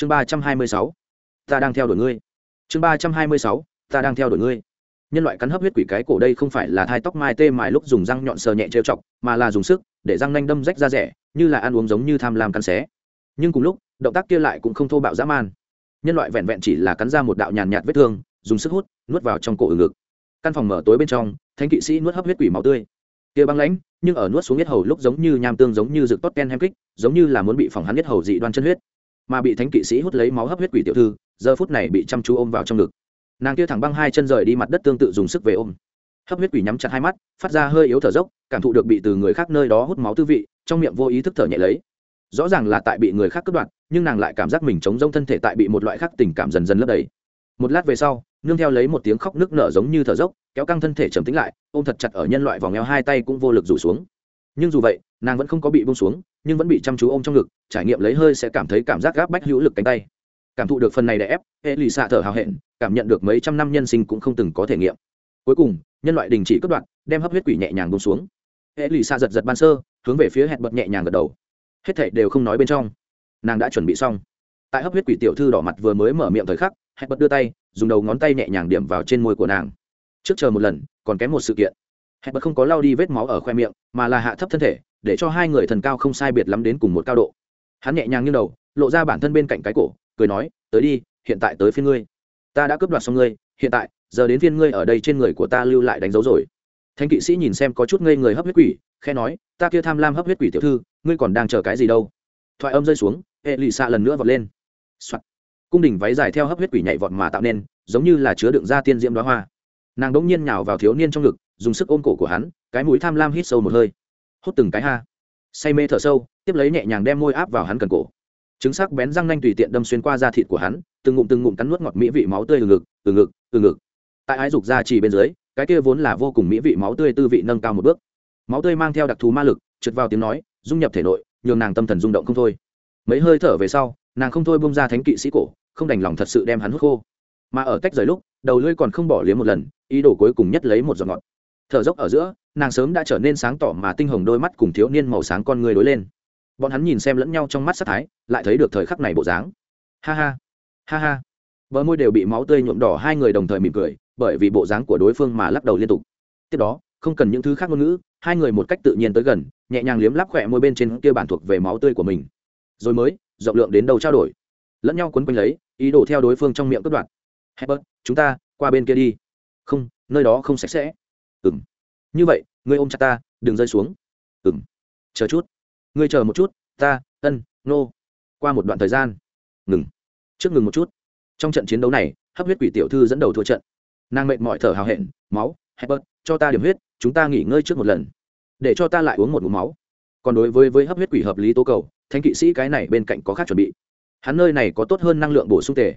chương ba trăm hai mươi sáu, ta đang theo đuổi ngươi. Chương ba trăm hai mươi sáu, ta đang theo đuổi ngươi. Nhân loại cắn hấp huyết quỷ cái cổ đây không phải là thai tóc mai tê mài lúc dùng răng nhọn sờ nhẹ trêu chọc, mà là dùng sức để răng nanh đâm rách ra rẻ, như là ăn uống giống như tham lam cắn xé. Nhưng cùng lúc, động tác kia lại cũng không thô bạo dã man. Nhân loại vẹn vẹn chỉ là cắn ra một đạo nhàn nhạt vết thương, dùng sức hút, nuốt vào trong cổ ngực. Căn phòng mở tối bên trong, thánh kỵ sĩ nuốt hấp huyết quỷ máu tươi. Kia băng lãnh, nhưng ở nuốt xuống huyết hầu lúc giống như nham tương giống như rực tốt ken hem kích, giống như là muốn bị phòng hắn huyết hầu dị đoan chân huyết mà bị thánh kỵ sĩ hút lấy máu hấp huyết quỷ tiểu thư, giờ phút này bị chăm chú ôm vào trong ngực. Nàng kia thẳng băng hai chân rời đi mặt đất tương tự dùng sức về ôm. Hấp huyết quỷ nhắm chặt hai mắt, phát ra hơi yếu thở dốc, cảm thụ được bị từ người khác nơi đó hút máu tư vị, trong miệng vô ý thức thở nhẹ lấy. Rõ ràng là tại bị người khác cướp đoạt, nhưng nàng lại cảm giác mình chống rông thân thể tại bị một loại khác tình cảm dần dần lấp đầy. Một lát về sau, nương theo lấy một tiếng khóc nước nở giống như thở dốc, kéo căng thân thể trầm tính lại, ôm thật chặt ở nhân loại vòng eo hai tay cũng vô lực rủ xuống nhưng dù vậy, nàng vẫn không có bị bông xuống, nhưng vẫn bị chăm chú ôm trong ngực, trải nghiệm lấy hơi sẽ cảm thấy cảm giác gáp bách hữu lực cánh tay. Cảm thụ được phần này đè ép hệ lì xạ thở hào hẹn, cảm nhận được mấy trăm năm nhân sinh cũng không từng có thể nghiệm. Cuối cùng, nhân loại đình chỉ cất đoạn đem hấp huyết quỷ nhẹ nhàng bông xuống. Hệ lì xạ giật giật ban sơ, hướng về phía hẹn bật nhẹ nhàng gật đầu. Hết thảy đều không nói bên trong. Nàng đã chuẩn bị xong. Tại hấp huyết quỷ tiểu thư đỏ mặt vừa mới mở miệng thời khắc, hẹn bật đưa tay, dùng đầu ngón tay nhẹ nhàng điểm vào trên môi của nàng. Trước chờ một lần, còn kém một sự kiện hẹn bật không có lao đi vết máu ở khoe miệng, mà là hạ thấp thân thể, để cho hai người thần cao không sai biệt lắm đến cùng một cao độ. Hắn nhẹ nhàng như đầu, lộ ra bản thân bên cạnh cái cổ, cười nói, tới đi, hiện tại tới phiên ngươi. Ta đã cướp đoạt xong ngươi, hiện tại, giờ đến phiên ngươi ở đây trên người của ta lưu lại đánh dấu rồi. Thanh kỵ sĩ nhìn xem có chút ngây người hấp huyết quỷ khe nói, ta kia tham lam hấp huyết quỷ tiểu thư, ngươi còn đang chờ cái gì đâu? Thoại âm rơi xuống hệ lụy xạ lần nữa vọt lên、Soạn. cung đình váy dài theo hấp huyết quỷ nhảy vọt mà tạo nên, giống như là chứa đựng ra tiên diễm đoá hoa. Nàng đ ỗ n g nhiên nhào vào thiếu niên trong ngực dùng sức ôm cổ của hắn, cái mũi tham lam hít sâu một hơi. Hút từng cái ha. Say mê thở sâu, tiếp lấy nhẹ nhàng đem môi áp vào hắn cần cổ. Trứng sắc bén răng nanh tùy tiện đâm xuyên qua da thịt của hắn, từng ngụm từng ngụm cắn nuốt ngọt mỹ vị máu tươi từ ngực từ ngực từ ngực. Tại ái dục ra chỉ bên dưới, cái kia vốn là vô cùng mỹ vị máu tươi tư vị nâng cao một bước. Máu tươi mang theo đặc thù ma lực, trượt vào tiếng nói, dung nhập thể nội, nhường nàng tâm thần rung động không thôi. Mấy hơi thở về sau, nàng không thôi bông ra thánh kỵ sĩ cổ, không đành lòng thật sự đem hắn hút khô. Mà ở cách rời lúc, đầu lưỡi còn không bỏ liếm một lần, ý đồ cuối cùng nhất lấy một giọt ngọt thở dốc ở giữa, nàng sớm đã trở nên sáng tỏ mà tinh hồng đôi mắt cùng thiếu niên màu sáng con người đối lên. Bọn hắn nhìn xem lẫn nhau trong mắt sắc thái, lại thấy được thời khắc này bộ dáng. Ha ha ha ha. Bờ môi đều bị máu tươi nhuộm đỏ, hai người đồng thời mỉm cười, bởi vì bộ dáng của đối phương mà lắc đầu liên tục. Tiếp đó, không cần những thứ khác ngôn ngữ, hai người một cách tự nhiên tới gần, nhẹ nhàng liếm lắp khỏe môi bên trên kia bản thuộc về máu tươi của mình. Rồi mới, rộng lượng đến đầu trao đổi. Lẫn nhau quấn quanh lấy, ý đồ theo đối phương trong miệng cất đoạt hebert chúng ta qua bên kia đi. Không, nơi đó không sạch sẽ ừng như vậy, ngươi ôm chặt ta, đừng rơi xuống. Ừng chờ chút. Ngươi chờ một chút, ta, ân, nô. Qua một đoạn thời gian. Ngừng. Trước ngừng một chút. Trong trận chiến đấu này, hấp huyết quỷ tiểu thư dẫn đầu thua trận. Nàng mệt mỏi thở hào hẹn, máu hebert cho ta điểm huyết, chúng ta nghỉ ngơi trước một lần. Để cho ta lại uống một mũ máu. Còn đối với với hấp huyết quỷ hợp lý tố cầu thanh kỵ sĩ cái này bên cạnh có khác chuẩn bị. Hắn nơi này có tốt hơn năng lượng bổ sung tề.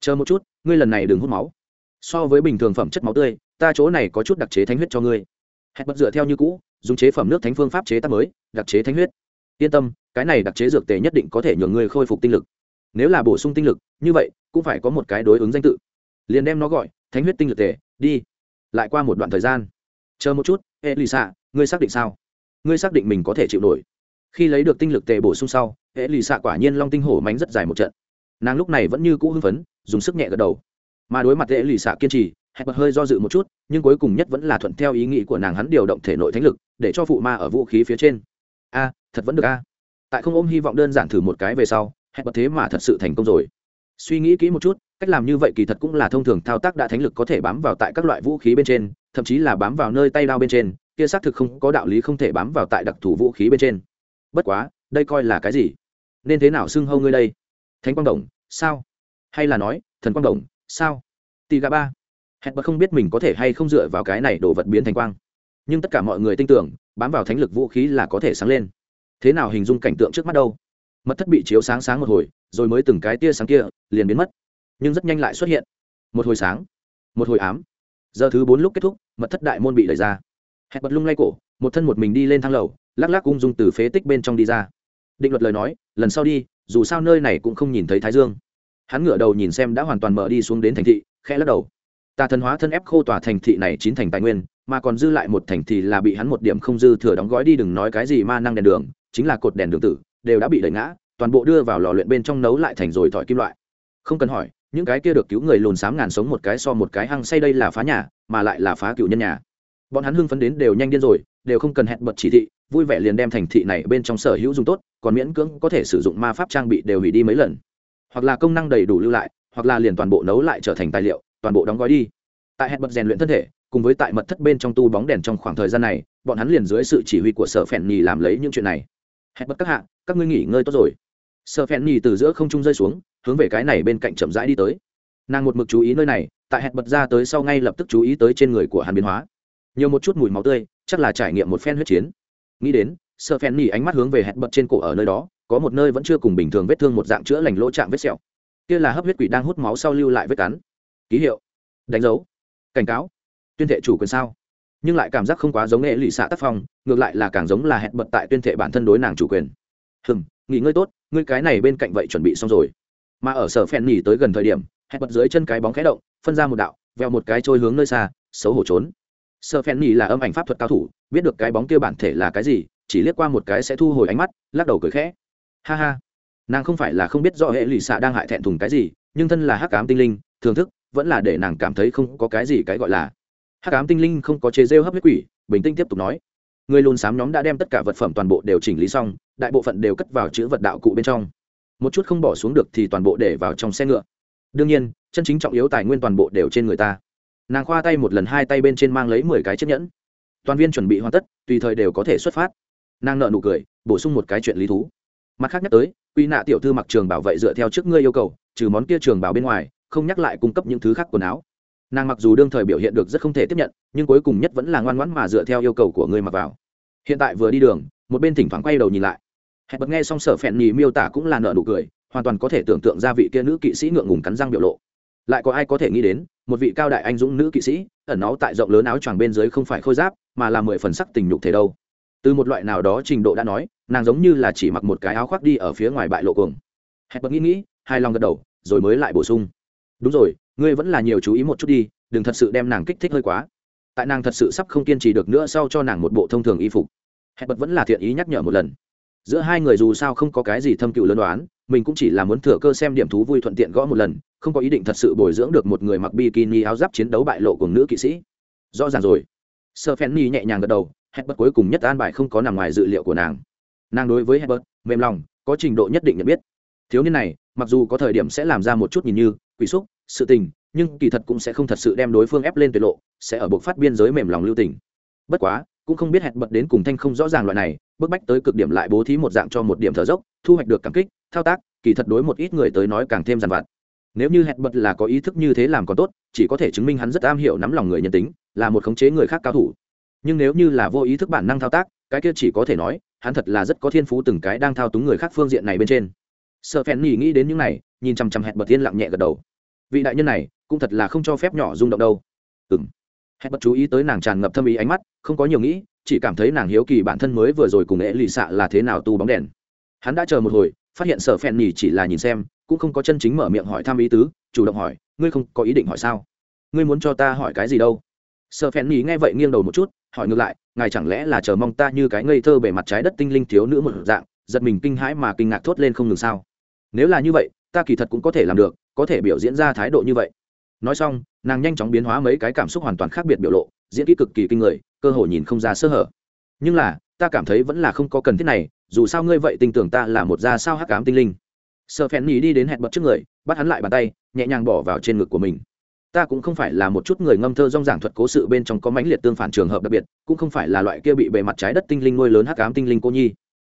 Chờ một chút, ngươi lần này đừng hút máu so với bình thường phẩm chất máu tươi, ta chỗ này có chút đặc chế thánh huyết cho ngươi. Hẹn bất dựa theo như cũ, dùng chế phẩm nước thánh phương pháp chế tác mới, đặc chế thánh huyết. Yên tâm, cái này đặc chế dược tề nhất định có thể nhường ngươi khôi phục tinh lực. Nếu là bổ sung tinh lực, như vậy, cũng phải có một cái đối ứng danh tự. Liền đem nó gọi, thánh huyết tinh lực tề, đi. Lại qua một đoạn thời gian. Chờ một chút e lì xạ ngươi xác định sao? Ngươi xác định mình có thể chịu nổi. Khi lấy được tinh lực tề bổ sung sau e lì xạ quả nhiên long tinh hổ mánh rất dài một trận. Nàng lúc này vẫn như cũ hưng phấn, dùng sức nhẹ gật đầu mà đối mặt dễ lì xạ kiên trì, hẹp bật hơi do dự một chút, nhưng cuối cùng nhất vẫn là thuận theo ý nghĩ của nàng hắn điều động thể nội thánh lực, để cho phụ ma ở vũ khí phía trên. A, thật vẫn được a. Tại không ôm hy vọng đơn giản thử một cái về sau, hẹp bật thế mà thật sự thành công rồi. Suy nghĩ kỹ một chút, cách làm như vậy kỳ thật cũng là thông thường thao tác đã thánh lực có thể bám vào tại các loại vũ khí bên trên, thậm chí là bám vào nơi tay đao bên trên, kia xác thực không có đạo lý không thể bám vào tại đặc thù vũ khí bên trên. Bất quá, đây coi là cái gì? Nên thế nào xưng hâu ngươi đây? Thánh quang đồng, sao? Hay là nói, thần quang đồng sao? Tì gà ba. Hẹn bật không biết mình có thể hay không dựa vào cái này đổ vật biến thành quang. Nhưng tất cả mọi người tin tưởng, bám vào thánh lực vũ khí là có thể sáng lên. Thế nào hình dung cảnh tượng trước mắt đâu? Mật thất bị chiếu sáng sáng một hồi, rồi mới từng cái tia sáng kia liền biến mất. Nhưng rất nhanh lại xuất hiện. Một hồi sáng, một hồi ám. Giờ thứ bốn lúc kết thúc, mật thất đại môn bị đẩy ra. Hẹn bật lung lay cổ, một thân một mình đi lên thang lầu, lắc lắc ung dung từ phế tích bên trong đi ra. Định luật lời nói, lần sau đi, dù sao nơi này cũng không nhìn thấy thái dương hắn ngửa đầu nhìn xem đã hoàn toàn mở đi xuống đến thành thị, khẽ lắc đầu. Tà thần hóa thân ép khô tòa thành thị này chín thành tài nguyên, mà còn dư lại một thành thì là bị hắn một điểm không dư thừa đóng gói đi đừng nói cái gì ma năng đèn đường, chính là cột đèn đường tử, đều đã bị đẩy ngã, toàn bộ đưa vào lò luyện bên trong nấu lại thành rồi thỏi kim loại. Không cần hỏi, những cái kia được cứu người lùn xám ngàn sống một cái so một cái hăng say đây là phá nhà, mà lại là phá cựu nhân nhà. Bọn hắn hưng phấn đến đều nhanh điên rồi, đều không cần hẹn bật chỉ thị, vui vẻ liền đem thành thị này bên trong sở hữu dùng tốt, còn miễn cưỡng có thể sử dụng ma pháp trang bị đều hủy đi mấy lần hoặc là công năng đầy đủ lưu lại, hoặc là liền toàn bộ nấu lại trở thành tài liệu, toàn bộ đóng gói đi. Tại hẹn bật rèn luyện thân thể, cùng với tại mật thất bên trong tu bóng đèn trong khoảng thời gian này, bọn hắn liền dưới sự chỉ huy của sở phèn nhì làm lấy những chuyện này. Hẹn bật các hạ, các ngươi nghỉ ngơi tốt rồi. Sở phèn nhì từ giữa không trung rơi xuống, hướng về cái này bên cạnh chậm rãi đi tới. Nàng một mực chú ý nơi này, tại hẹn bật ra tới sau ngay lập tức chú ý tới trên người của hắn biến hóa. Nhiều một chút mùi máu tươi, chắc là trải nghiệm một phen huyết chiến. Nghĩ đến sợ phèn nỉ ánh mắt hướng về hẹn bật trên cổ ở nơi đó có một nơi vẫn chưa cùng bình thường vết thương một dạng chữa lành lỗ chạm vết sẹo. Kia là hấp huyết quỷ đang hút máu sau lưu lại vết cắn. Ký hiệu. Đánh dấu. Cảnh cáo. Tuyên thệ chủ quyền sao. Nhưng lại cảm giác không quá giống nghệ lụy xạ tác phong, ngược lại là càng giống là hẹn bật tại tuyên thệ bản thân đối nàng chủ quyền. Hừm, nghỉ ngơi tốt, ngươi cái này bên cạnh vậy chuẩn bị xong rồi. Mà ở sở phen nghỉ tới gần thời điểm, hẹn bật dưới chân cái bóng khẽ động, phân ra một đạo, veo một cái trôi hướng nơi xa, xấu hổ trốn. Sở phen nghỉ là âm ảnh pháp thuật cao thủ, biết được cái bóng kia bản thể là cái gì, chỉ liếc qua một cái sẽ thu hồi ánh mắt, lắc đầu cười khẽ ha ha. Nàng không phải là không biết rõ hệ lụy xạ đang hại thẹn thùng cái gì, nhưng thân là hắc ám tinh linh, thưởng thức, vẫn là để nàng cảm thấy không có cái gì cái gọi là. Hắc ám tinh linh không có chế rêu hấp huyết quỷ, bình tinh tiếp tục nói. Người lùn xám nhóm đã đem tất cả vật phẩm toàn bộ đều chỉnh lý xong, đại bộ phận đều cất vào chữ vật đạo cụ bên trong. Một chút không bỏ xuống được thì toàn bộ để vào trong xe ngựa. Đương nhiên, chân chính trọng yếu tài nguyên toàn bộ đều trên người ta. Nàng khoa tay một lần hai tay bên trên mang lấy mười cái chiếc nhẫn. Toàn viên chuẩn bị hoàn tất, tùy thời đều có thể xuất phát. Nàng nợ nụ cười, bổ sung một cái chuyện lý thú mặt khác nhắc tới quy nạ tiểu thư mặc trường bảo vệ dựa theo trước ngươi yêu cầu, trừ món kia trường bảo bên ngoài, không nhắc lại cung cấp những thứ khác quần áo. Nàng mặc dù đương thời biểu hiện được rất không thể tiếp nhận, nhưng cuối cùng nhất vẫn là ngoan ngoãn mà dựa theo yêu cầu của ngươi mặc vào. Hiện tại vừa đi đường, một bên thỉnh thoảng quay đầu nhìn lại. Hẹn bật nghe xong sở phèn nhì miêu tả cũng là nợ nụ cười, hoàn toàn có thể tưởng tượng ra vị kia nữ kỵ sĩ ngượng ngùng cắn răng biểu lộ. Lại có ai có thể nghĩ đến, một vị cao đại anh dũng nữ kỵ sĩ, ẩn nó tại rộng lớn áo choàng bên dưới không phải khôi giáp, mà là mười phần sắc tình nhục thể đâu từ một loại nào đó trình độ đã nói, nàng giống như là chỉ mặc một cái áo khoác đi ở phía ngoài bại lộ cuồng. Hẹp bật nghĩ nghĩ hai lòng gật đầu, rồi mới lại bổ sung. Đúng rồi, ngươi vẫn là nhiều chú ý một chút đi, đừng thật sự đem nàng kích thích hơi quá. Tại nàng thật sự sắp không kiên trì được nữa sau cho nàng một bộ thông thường y phục. Hẹp bật vẫn là thiện ý nhắc nhở một lần. Giữa hai người dù sao không có cái gì thâm cựu lớn đoán, mình cũng chỉ là muốn thừa cơ xem điểm thú vui thuận tiện gõ một lần, không có ý định thật sự bồi dưỡng được một người mặc bikini áo giáp chiến đấu bại lộ của nữ kỵ sĩ. Rõ ràng rồi. Sơ phen ni nhẹ nhàng gật đầu Herbert cuối cùng nhất an bài không có nằm ngoài dự liệu của nàng. Nàng đối với Herbert, mềm lòng, có trình độ nhất định nhận biết. Thiếu niên này, mặc dù có thời điểm sẽ làm ra một chút nhìn như quỷ xúc, sự tình, nhưng kỳ thật cũng sẽ không thật sự đem đối phương ép lên tuyệt lộ, sẽ ở buộc phát biên giới mềm lòng lưu tình. Bất quá, cũng không biết hẹn bật đến cùng thanh không rõ ràng loại này, bức bách tới cực điểm lại bố thí một dạng cho một điểm thở dốc, thu hoạch được cảm kích, thao tác, kỳ thật đối một ít người tới nói càng thêm dằn vặt. Nếu như hẹn bật là có ý thức như thế làm còn tốt, chỉ có thể chứng minh hắn rất am hiểu nắm lòng người nhân tính, là một khống chế người khác cao thủ nhưng nếu như là vô ý thức bản năng thao tác, cái kia chỉ có thể nói, hắn thật là rất có thiên phú từng cái đang thao túng người khác phương diện này bên trên. Sợ phèn nhỉ nghĩ đến những này, nhìn chằm chằm hẹn bật tiên lặng nhẹ gật đầu. Vị đại nhân này, cũng thật là không cho phép nhỏ rung động đâu. Ừng hẹn bật chú ý tới nàng tràn ngập thâm ý ánh mắt, không có nhiều nghĩ, chỉ cảm thấy nàng hiếu kỳ bản thân mới vừa rồi cùng ế lì xạ là thế nào tu bóng đèn. Hắn đã chờ một hồi, phát hiện sợ phèn nhỉ chỉ là nhìn xem, cũng không có chân chính mở miệng hỏi thăm ý tứ, chủ động hỏi, ngươi không có ý định hỏi sao? Ngươi muốn cho ta hỏi cái gì đâu? Sợ phèn nhỉ nghe vậy nghiêng đầu một chút hỏi ngược lại, ngài chẳng lẽ là chờ mong ta như cái ngây thơ bề mặt trái đất tinh linh thiếu nữ một dạng, giật mình kinh hãi mà kinh ngạc thốt lên không ngừng sao? Nếu là như vậy, ta kỳ thật cũng có thể làm được, có thể biểu diễn ra thái độ như vậy. Nói xong, nàng nhanh chóng biến hóa mấy cái cảm xúc hoàn toàn khác biệt biểu lộ, diễn kỹ cực kỳ kinh người, cơ hội nhìn không ra sơ hở. Nhưng là, ta cảm thấy vẫn là không có cần thiết này, dù sao ngươi vậy tin tưởng ta là một gia sao hắc ám tinh linh. Sợ phèn nhì đi đến hẹn bật trước người, bắt hắn lại bàn tay, nhẹ nhàng bỏ vào trên ngực của mình ta cũng không phải là một chút người ngâm thơ rong giảng thuật cố sự bên trong có mãnh liệt tương phản trường hợp đặc biệt, cũng không phải là loại kia bị bề mặt trái đất tinh linh nuôi lớn hắc ám tinh linh cô nhi.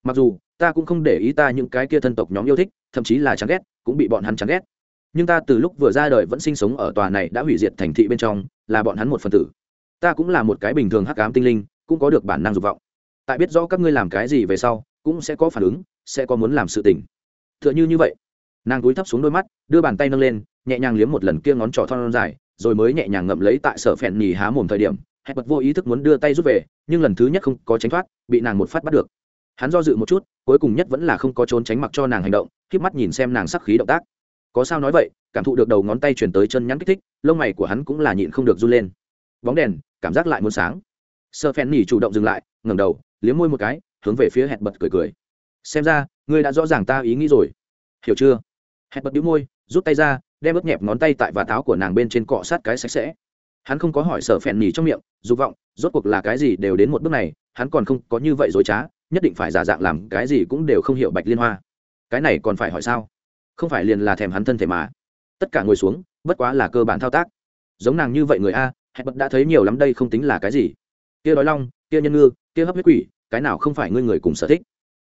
Mặc dù, ta cũng không để ý ta những cái kia thân tộc nhóm yêu thích, thậm chí là chán ghét, cũng bị bọn hắn chán ghét. Nhưng ta từ lúc vừa ra đời vẫn sinh sống ở tòa này đã hủy diệt thành thị bên trong, là bọn hắn một phần tử. Ta cũng là một cái bình thường hắc ám tinh linh, cũng có được bản năng dục vọng. Tại biết rõ các ngươi làm cái gì về sau, cũng sẽ có phản ứng, sẽ có muốn làm sự tình. T h ư ợ n h ư như vậy, nàng cúi thấp xuống đôi mắt, đưa bàn tay nâng lên nhẹ nhàng liếm một lần kia ngón trỏ thon dài, rồi mới nhẹ nhàng ngậm lấy tại sở phèn nhì há mồm thời điểm hẹn bật vô ý thức muốn đưa tay rút về, nhưng lần thứ nhất không có tránh thoát, bị nàng một phát bắt được. Hắn do dự một chút, cuối cùng nhất vẫn là không có trốn tránh mặc cho nàng hành động k mắt nhìn xem nàng sắc khí động tác. Có sao nói vậy, cảm thụ được đầu ngón tay chuyển tới chân nhắn kích thích, lông mày của hắn cũng là nhịn không được run lên. Bóng đèn, cảm giác lại muốn sáng. Sơ phen nỉ chủ động dừng lại, ngẩng đầu, liếm môi một cái, hướng về phía hẹn bật cười cười. Xem ra, ngươi đã rõ ràng ta ý nghĩ rồi. Hiểu chưa? Hẹn bật đĩu môi, rút tay ra đem ướt nhẹp ngón tay tại và táo của nàng bên trên cọ sát cái sạch sẽ. Hắn không có hỏi sở phèn nhì trong miệng, dục vọng, rốt cuộc là cái gì đều đến một bước này, hắn còn không có như vậy dối trá, nhất định phải giả dạng làm cái gì cũng đều không hiểu bạch liên hoa. Cái này còn phải hỏi sao? Không phải liền là thèm hắn thân thể mà. Tất cả ngồi xuống, bất quá là cơ bản thao tác. Giống nàng như vậy người a, hẹn bật đã thấy nhiều lắm đây không tính là cái gì. Kia đói long, kia nhân ngư, kia hấp huyết quỷ, cái nào không phải ngươi người cùng sở thích?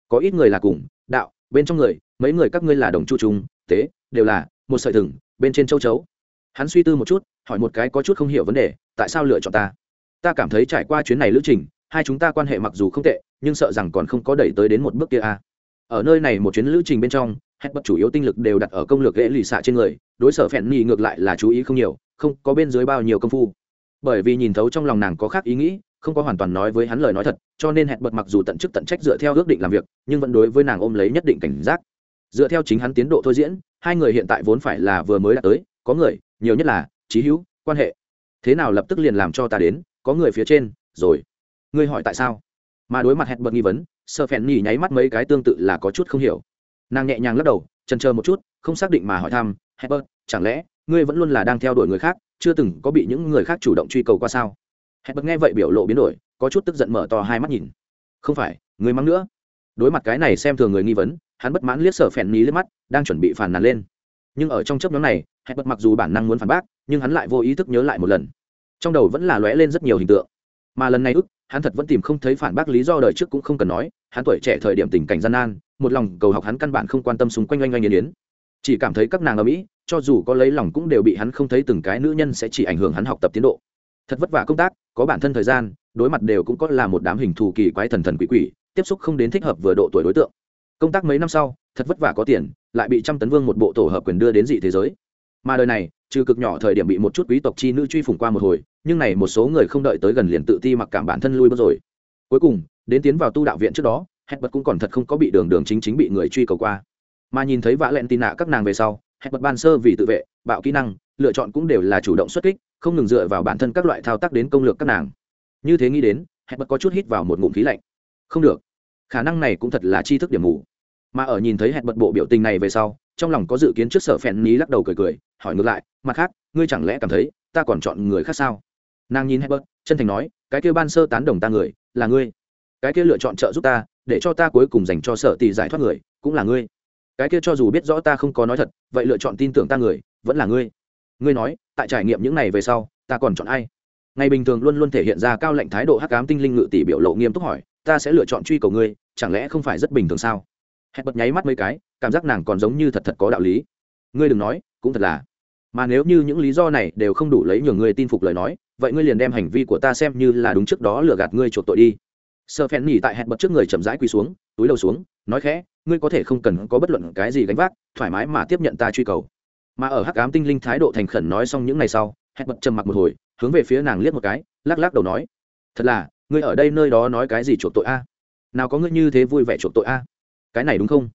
Có ít người là cùng, đạo, bên trong người, mấy người các ngươi là đồng chu trùng, tế, đều là một sợi thừng bên trên châu chấu. Hắn suy tư một chút, hỏi một cái có chút không hiểu vấn đề, tại sao lựa chọn ta? Ta cảm thấy trải qua chuyến này lữ trình, hai chúng ta quan hệ mặc dù không tệ, nhưng sợ rằng còn không có đẩy tới đến một bước kia a. Ở nơi này một chuyến lữ trình bên trong, hết bất chủ yếu tinh lực đều đặt ở công lược ghệ lì xạ trên người, đối sở phèn nhì ngược lại là chú ý không nhiều, không có bên dưới bao nhiêu công phu. Bởi vì nhìn thấu trong lòng nàng có khác ý nghĩ, không có hoàn toàn nói với hắn lời nói thật, cho nên hẹn bật mặc dù tận chức tận trách dựa theo ước định làm việc, nhưng vẫn đối với nàng ôm lấy nhất định cảnh giác dựa theo chính hắn tiến độ thôi diễn, hai người hiện tại vốn phải là vừa mới đã tới, có người, nhiều nhất là trí hữu, quan hệ. Thế nào lập tức liền làm cho ta đến, có người phía trên, rồi. Ngươi hỏi tại sao? Mà đối mặt hẹn bật nghi vấn sợ phèn nhì nháy mắt mấy cái tương tự là có chút không hiểu. Nàng nhẹ nhàng lắc đầu chần chờ một chút, không xác định mà hỏi thăm, hẹn bật, chẳng lẽ ngươi vẫn luôn là đang theo đuổi người khác, chưa từng có bị những người khác chủ động truy cầu qua sao? Hẹn bật nghe vậy biểu lộ biến đổi, có chút tức giận mở to hai mắt nhìn. Không phải, ngươi mắng nữa. Đối mặt cái này xem thường người nghi vấn hắn bất mãn liếc sở phèn ní liếc mắt, đang chuẩn bị phản nàn lên. Nhưng ở trong chấp nhóm này, hẹn bật mặc dù bản năng muốn phản bác, nhưng hắn lại vô ý thức nhớ lại một lần. Trong đầu vẫn là lóe lên rất nhiều hình tượng. Mà lần này ức, hắn thật vẫn tìm không thấy phản bác lý do đời trước cũng không cần nói, hắn tuổi trẻ thời điểm tình cảnh gian nan, một lòng cầu học hắn căn bản không quan tâm xung quanh oanh oanh yên yến. Chỉ cảm thấy các nàng ở mỹ, cho dù có lấy lòng cũng đều bị hắn không thấy từng cái nữ nhân sẽ chỉ ảnh hưởng hắn học tập tiến độ. Thật vất vả công tác, có bản thân thời gian, đối mặt đều cũng có là một đám hình thù kỳ quái thần thần quỷ quỷ, tiếp xúc không đến thích hợp vừa độ tuổi đối tượng công tác mấy năm sau, thật vất vả có tiền, lại bị trăm tấn vương một bộ tổ hợp quyền đưa đến dị thế giới. Mà đời này, trừ cực nhỏ thời điểm bị một chút quý tộc chi nữ truy phủng qua một hồi, nhưng này một số người không đợi tới gần liền tự ti mặc cảm bản thân lui bước rồi. Cuối cùng, đến tiến vào tu đạo viện trước đó hẹn bật cũng còn thật không có bị đường đường chính chính bị người truy cầu qua. Mà nhìn thấy vã lẹn tin nạ các nàng về sau hẹn bật ban sơ vì tự vệ, bạo kỹ năng, lựa chọn cũng đều là chủ động xuất kích, không ngừng dựa vào bản thân các loại thao tác đến công lược các nàng. Như thế nghĩ đến hẹn bật có chút hít vào một ngụm khí lạnh. Không được khả năng này cũng thật là chi thức điểm mù. Mà ở nhìn thấy hẹn bật bộ biểu tình này về sau, trong lòng có dự kiến trước sở phèn ní lắc đầu cười cười, hỏi ngược lại, mặt khác, ngươi chẳng lẽ cảm thấy ta còn chọn người khác sao? Nàng nhìn hẹn bật, chân thành nói, cái kia ban sơ tán đồng ta người, là ngươi. Cái kia lựa chọn trợ giúp ta, để cho ta cuối cùng dành cho sở tỷ giải thoát người, cũng là ngươi. Cái kia cho dù biết rõ ta không có nói thật, vậy lựa chọn tin tưởng ta người, vẫn là ngươi. Ngươi nói, tại trải nghiệm những này về sau, ta còn chọn ai? Ngày bình thường luôn luôn thể hiện ra cao lệnh thái độ hắc ám tinh linh ngự tỷ biểu lộ nghiêm túc hỏi ta sẽ lựa chọn truy cầu ngươi, chẳng lẽ không phải rất bình thường sao? Hẹn bật nháy mắt mấy cái, cảm giác nàng còn giống như thật thật có đạo lý. Ngươi đừng nói, cũng thật là. Mà nếu như những lý do này đều không đủ lấy nhường ngươi tin phục lời nói, vậy ngươi liền đem hành vi của ta xem như là đúng trước đó lừa gạt ngươi chuộc tội đi. Sợ phèn nhỉ tại hẹn bật trước người chậm rãi quỳ xuống, túi đầu xuống, nói khẽ, ngươi có thể không cần có bất luận cái gì gánh vác, thoải mái mà tiếp nhận ta truy cầu. Mà ở hắc ám tinh linh thái độ thành khẩn nói xong những ngày sau, hẹn bật trầm mặc một hồi, hướng về phía nàng liếc một cái, lắc lắc đầu nói, thật là ngươi ở đây nơi đó nói cái gì chuộc tội a? Nào có ngươi như thế vui vẻ chuộc tội a? Cái này đúng không?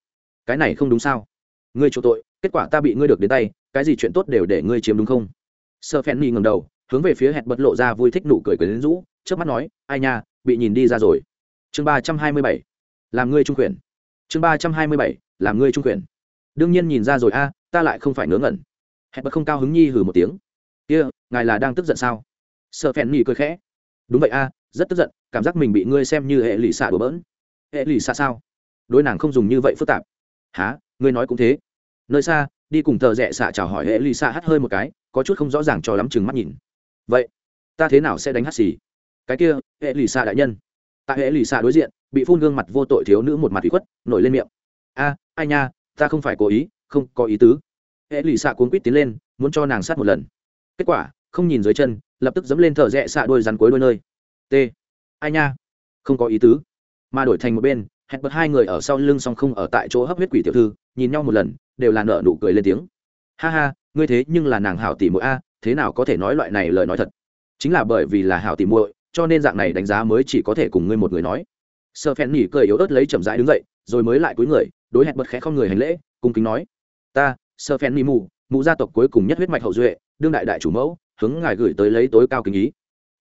Cái này không đúng sao? Ngươi chuộc tội kết quả ta bị ngươi được đến tay cái gì chuyện tốt đều để ngươi chiếm đúng không? Sơ phen nghi ngầm đầu hướng về phía hẹn bật lộ ra vui thích nụ cười cười đến rũ trước mắt nói ai nha bị nhìn đi ra rồi. Chương ba trăm hai mươi bảy làm ngươi trung quyền. Chương ba trăm hai mươi bảy làm ngươi trung quyền. Đương nhiên nhìn ra rồi a ta lại không phải ngớ ngẩn. Hẹn bật không cao hứng nhi hử một tiếng. Kia、yeah, ngài là đang tức giận sao? Sợ phèn nhì cười khẽ. Đúng vậy a rất tức giận, cảm giác mình bị ngươi xem như hệ lụy xạ đổ bỡn. Hệ lụy xạ sao? Đối nàng không dùng như vậy phức tạp. Há ngươi nói cũng thế. Nơi xa, đi cùng thợ rẽ xạ chào hỏi hệ lụy xạ hắt hơi một cái, có chút không rõ ràng cho lắm chừng mắt nhìn. Vậy, ta thế nào sẽ đánh hắt xì? Cái kia, hệ lụy xạ đại nhân. Tại hệ lụy xạ đối diện, bị phun gương mặt vô tội thiếu nữ một mặt bị khuất, nổi lên miệng. A, ai nha, ta không phải cố ý, không có ý tứ. Hệ lụy xạ cuốn quýt tiến lên, muốn cho nàng sát một lần. Kết quả, không nhìn dưới chân, lập tức dẫm lên thợ rẽ xạ đôi rắn cuối đôi nơi t. Ai nha? Không có ý tứ. Mà đổi thành một bên, hẹn bật hai người ở sau lưng song không ở tại chỗ hấp huyết quỷ tiểu thư, nhìn nhau một lần, đều là nợ nụ cười lên tiếng. Ha ha, ngươi thế nhưng là nàng hảo tỷ muội a, thế nào có thể nói loại này lời nói thật? Chính là bởi vì là hảo tỷ muội, cho nên dạng này đánh giá mới chỉ có thể cùng ngươi một người nói. Sợ phen nỉ cười yếu ớt lấy chậm rãi đứng dậy, rồi mới lại cúi người, đối hẹn bật khẽ không người hành lễ, cung kính nói. Ta sợ phen nỉ mù mù gia tộc cuối cùng nhất huyết mạch hậu duệ, đương đại đại chủ mẫu, hướng ngài gửi tới lấy tối cao kính ý.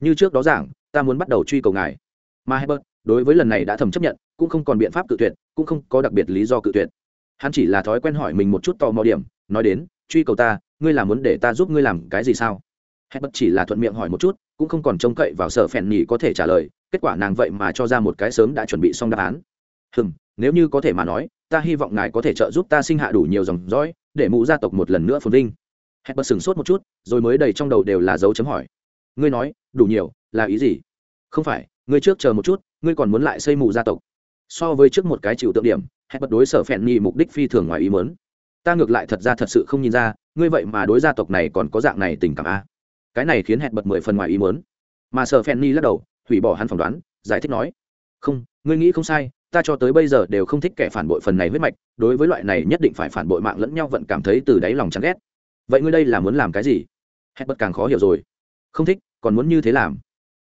Như trước đó giảng ta muốn bắt đầu truy cầu ngài. Mà hebert đối với lần này đã thầm chấp nhận, cũng không còn biện pháp cự tuyệt, cũng không có đặc biệt lý do cự tuyệt. Hắn chỉ là thói quen hỏi mình một chút tò mò điểm, nói đến, truy cầu ta, ngươi là muốn để ta giúp ngươi làm cái gì sao? Hết chỉ là thuận miệng hỏi một chút, cũng không còn trông cậy vào sở phèn nhì có thể trả lời, kết quả nàng vậy mà cho ra một cái sớm đã chuẩn bị xong đáp án. Hừm, nếu như có thể mà nói, ta hy vọng ngài có thể trợ giúp ta sinh hạ đủ nhiều dòng dõi, để mụ gia tộc một lần nữa phồn vinh. Hết bất sừng sốt một chút, rồi mới đầy trong đầu đều là dấu chấm hỏi ngươi nói, đủ nhiều, là ý gì? Không phải, ngươi trước chờ một chút, ngươi còn muốn lại xây mù gia tộc. So với trước một cái chịu tượng điểm, hẹn bật đối sở phèn nhì mục đích phi thường ngoài ý mớn ta ngược lại thật ra thật sự không nhìn ra, ngươi vậy mà đối gia tộc này còn có dạng này tình cảm a cái này khiến hẹn bật mười phần ngoài ý mớn mà sở phèn nhì lắc đầu, hủy bỏ hắn phỏng đoán, giải thích nói, không, ngươi nghĩ không sai, ta cho tới bây giờ đều không thích kẻ phản bội phần này huyết mạch, đối với loại này nhất định phải phản bội mạng lẫn nhau vẫn cảm thấy từ đáy lòng chán ghét. Vậy ngươi đây là muốn làm cái gì? Hẹn bật càng khó hiểu rồi không thích, còn muốn như thế làm.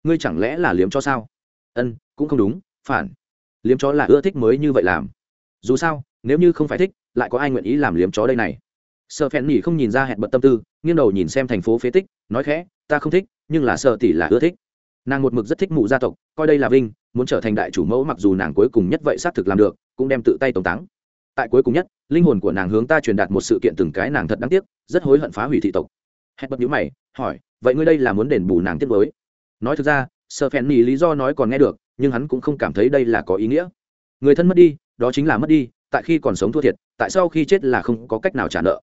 Ngươi chẳng lẽ là liếm cho sao? Ân, cũng không đúng, phản. Liếm chó là ưa thích mới như vậy làm. Dù sao, nếu như không phải thích, lại có ai nguyện ý làm liếm chó đây này? Sợ phèn nhỉ không nhìn ra hẹn bận tâm tư, nghiêng đầu nhìn xem thành phố phế tích, nói khẽ, ta không thích, nhưng là sợ tỷ là ưa thích. Nàng một mực rất thích mụ gia tộc, coi đây là vinh, muốn trở thành đại chủ mẫu mặc dù nàng cuối cùng nhất vậy xác thực làm được, cũng đem tự tay tống táng. Tại cuối cùng nhất, linh hồn của nàng hướng ta truyền đạt một sự kiện từng cái nàng thật đáng tiếc, rất hối hận phá hủy thị tộc. Hẹn bật nhữ mày, hỏi vậy ngươi đây là muốn đền bù nàng tiết với nói thực ra sợ phèn nỉ lý do nói còn nghe được, nhưng hắn cũng không cảm thấy đây là có ý nghĩa. Người thân mất đi, đó chính là mất đi, tại khi còn sống thua thiệt, tại sao khi chết là không có cách nào trả nợ.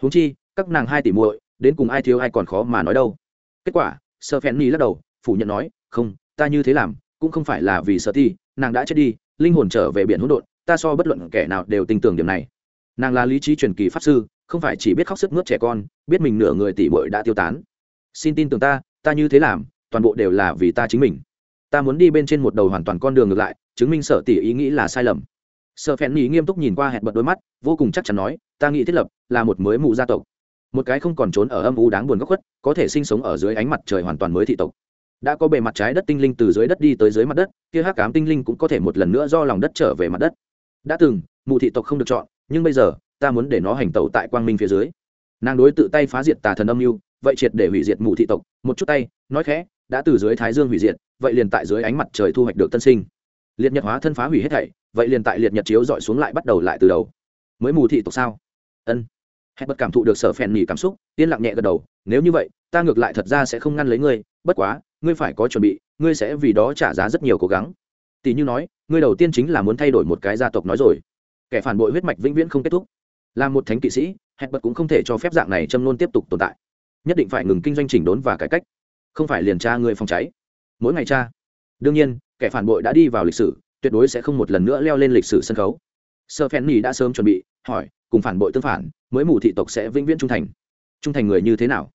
Huống chi, các nàng hai tỷ muội, đến cùng ai thiếu ai còn khó mà nói đâu. Kết quả sợ phèn nỉ lắc đầu, phủ nhận nói, không, ta như thế làm, cũng không phải là vì sợ thi, nàng đã chết đi, linh hồn trở về biển hỗn độn, ta so bất luận kẻ nào đều tin tưởng điểm này. Nàng là lý trí truyền kỳ pháp sư, không phải chỉ biết khóc sức mướt trẻ con, biết mình nửa người tỷ muội đã tiêu tán xin tin tưởng ta ta như thế làm, toàn bộ đều là vì ta chính mình. Ta muốn đi bên trên một đầu hoàn toàn con đường ngược lại, chứng minh sở tỷ ý nghĩ là sai lầm. Sợ phèn nhì nghiêm túc nhìn qua hẹn bật đôi mắt, vô cùng chắc chắn nói, ta nghĩ thiết lập là một mới mụ gia tộc. Một cái không còn trốn ở âm u đáng buồn góc khuất, có thể sinh sống ở dưới ánh mặt trời hoàn toàn mới thị tộc. Đã có bề mặt trái đất tinh linh từ dưới đất đi tới dưới mặt đất, kia hắc cám tinh linh cũng có thể một lần nữa do lòng đất trở về mặt đất. Đã từng mụ thị tộc không được chọn, nhưng bây giờ, ta muốn để nó hành tẩu tại quang minh phía dưới. Nàng đối tự tay phá diệt tà thần âm mưu vậy triệt để hủy diệt mù thị tộc, một chút tay, nói khẽ, đã từ dưới thái dương hủy diệt, vậy liền tại dưới ánh mặt trời thu hoạch được tân sinh. Liệt nhật hóa thân phá hủy hết thảy, vậy liền tại liệt nhật chiếu dọi xuống lại bắt đầu lại từ đầu. Mới mù thị tộc sao? Ân. Hết bất cảm thụ được sở phèn nhỉ cảm xúc, yên lặng nhẹ gật đầu, nếu như vậy, ta ngược lại thật ra sẽ không ngăn lấy ngươi, bất quá, ngươi phải có chuẩn bị, ngươi sẽ vì đó trả giá rất nhiều cố gắng. Tỷ như nói, ngươi đầu tiên chính là muốn thay đổi một cái gia tộc nói rồi. Kẻ phản bội huyết mạch vĩnh viễn không kết thúc. Là một thánh kỵ sĩ hẹn bật cũng không thể cho phép dạng này châm luôn tiếp tục tồn tại nhất định phải ngừng kinh doanh chỉnh đốn và cải cách, không phải liền tra người phòng cháy. Mỗi ngày tra. Đương nhiên, kẻ phản bội đã đi vào lịch sử, tuyệt đối sẽ không một lần nữa leo lên lịch sử sân khấu. Sơ phen nỉ đã sớm chuẩn bị, hỏi, cùng phản bội tương phản, mới mù thị tộc sẽ vĩnh viễn trung thành. Trung thành người như thế nào?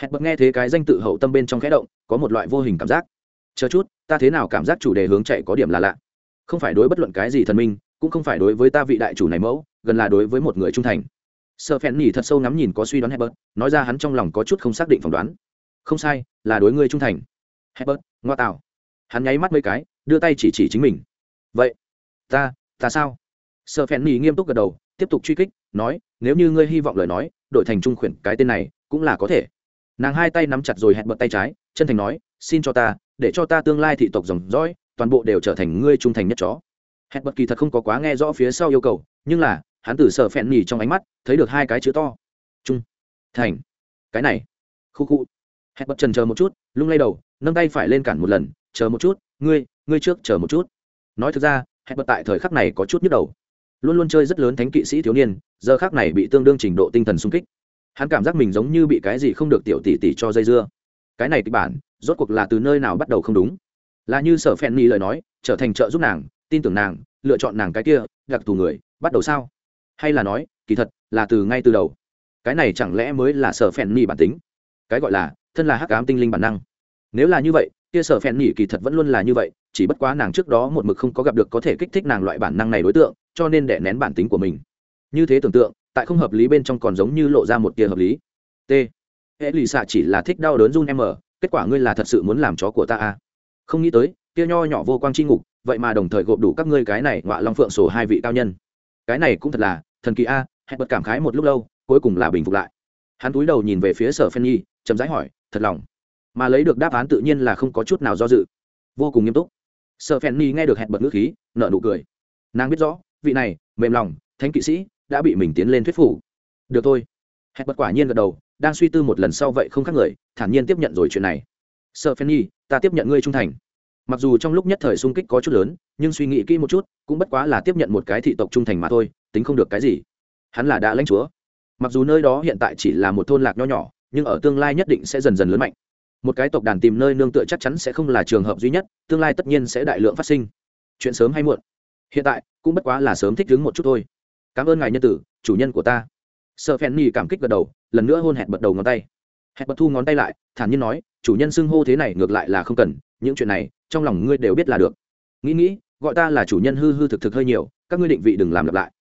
Hẹn bật nghe thế cái danh tự hậu tâm bên trong khẽ động, có một loại vô hình cảm giác. Chờ chút, ta thế nào cảm giác chủ đề hướng chạy có điểm là lạ. Không phải đối bất luận cái gì thần minh, cũng không phải đối với ta vị đại chủ này mẫu, gần là đối với một người trung thành sợ phèn nỉ thật sâu ngắm nhìn có suy đoán hebert nói ra hắn trong lòng có chút không xác định phỏng đoán. Không sai, là đối ngươi trung thành. Hebert ngoa tạo. Hắn nháy mắt mấy cái, đưa tay chỉ chỉ chính mình. Vậy, ta ta sao? Sợ phèn nỉ nghiêm túc gật đầu, tiếp tục truy kích, nói, nếu như ngươi hy vọng lời nói, đổi thành trung khuyển, cái tên này, cũng là có thể. Nàng hai tay nắm chặt rồi hẹn bật tay trái, chân thành nói, xin cho ta, để cho ta tương lai thị tộc dòng dõi, toàn bộ đều trở thành ngươi trung thành nhất chó. Hẹn bật kỳ thật không có quá nghe rõ phía sau yêu cầu, nhưng là hắn từ sợ phèn nhì trong ánh mắt thấy được hai cái chữ to. Trung. Thành. Cái này. Khu khu. Hẹn bật trần chờ một chút, lung lay đầu, nâng tay phải lên cản một lần, chờ một chút, ngươi ngươi trước chờ một chút. Nói thực ra hẹn bật tại thời khắc này có chút nhức đầu. Luôn luôn chơi rất lớn thánh kỵ sĩ thiếu niên, giờ khác này bị tương đương trình độ tinh thần sung kích. Hắn cảm giác mình giống như bị cái gì không được tiểu tỷ tỷ cho dây dưa. Cái này kịch bản, rốt cuộc là từ nơi nào bắt đầu không đúng? Là như sở phen ni lời nói, trở thành trợ giúp nàng, tin tưởng nàng, lựa chọn nàng cái kia gặc tù người, bắt đầu sao? Hay là nói, kỳ thật, là từ ngay từ đầu. Cái này chẳng lẽ mới là sở phèn ni bản tính? Cái gọi là, thân là hắc ám tinh linh bản năng. Nếu là như vậy, kia sở phèn nhỉ kỳ thật vẫn luôn là như vậy, chỉ bất quá nàng trước đó một mực không có gặp được có thể kích thích nàng loại bản năng này đối tượng, cho nên để nén bản tính của mình. Như thế tưởng tượng, tại không hợp lý bên trong còn giống như lộ ra một tia hợp lý. T. Hệ lì xạ chỉ là thích đau đớn run em ở kết quả ngươi là thật sự muốn làm chó của ta à? Không nghĩ tới, kia nho nhỏ vô quang chi ngục, vậy mà đồng thời gộp đủ các ngươi cái này ngoạ long phượng sổ hai vị cao nhân. Cái này cũng thật là thần kỳ a, hẹn bật cảm khái một lúc lâu, cuối cùng là bình phục lại. Hắn túi đầu nhìn về phía sở phen nhi, chậm rãi hỏi, thật lòng? Mà lấy được đáp án tự nhiên là không có chút nào do dự. Vô cùng nghiêm túc. Sở phen nhi nghe được hẹn bật ngữ khí nợ nụ cười. Nàng biết rõ, vị này, mềm lòng, thánh kỵ sĩ, đã bị mình tiến lên thuyết phủ được thôi. Hẹn bật quả nhiên gật đầu, đang suy tư một lần sau vậy không khác người, thản nhiên tiếp nhận rồi chuyện này. Sợ phen nhi, ta tiếp nhận ngươi trung thành mặc dù trong lúc nhất thời sung kích có chút lớn, nhưng suy nghĩ kỹ một chút, cũng bất quá là tiếp nhận một cái thị tộc trung thành mà thôi, tính không được cái gì. Hắn là đã lãnh chúa. Mặc dù nơi đó hiện tại chỉ là một thôn lạc nho nhỏ, nhưng ở tương lai nhất định sẽ dần dần lớn mạnh. Một cái tộc đàn tìm nơi nương tựa chắc chắn sẽ không là trường hợp duy nhất, tương lai tất nhiên sẽ đại lượng phát sinh. Chuyện sớm hay muộn. Hiện tại, cũng bất quá là sớm thích ứng một chút thôi. Cảm ơn ngài nhân tử, chủ nhân của ta. Sợ phen nhi cảm kích gật đầu, lần nữa hôn hẹn bật đầu ngón tay. Hẹn bật thu ngón tay lại, thản nhiên nói, chủ nhân xưng hô thế này ngược lại là không cần những chuyện này, trong lòng ngươi đều biết là được. Nghĩ nghĩ, gọi ta là chủ nhân hư hư thực thực hơi nhiều, các ngươi định vị đừng làm lặp lại.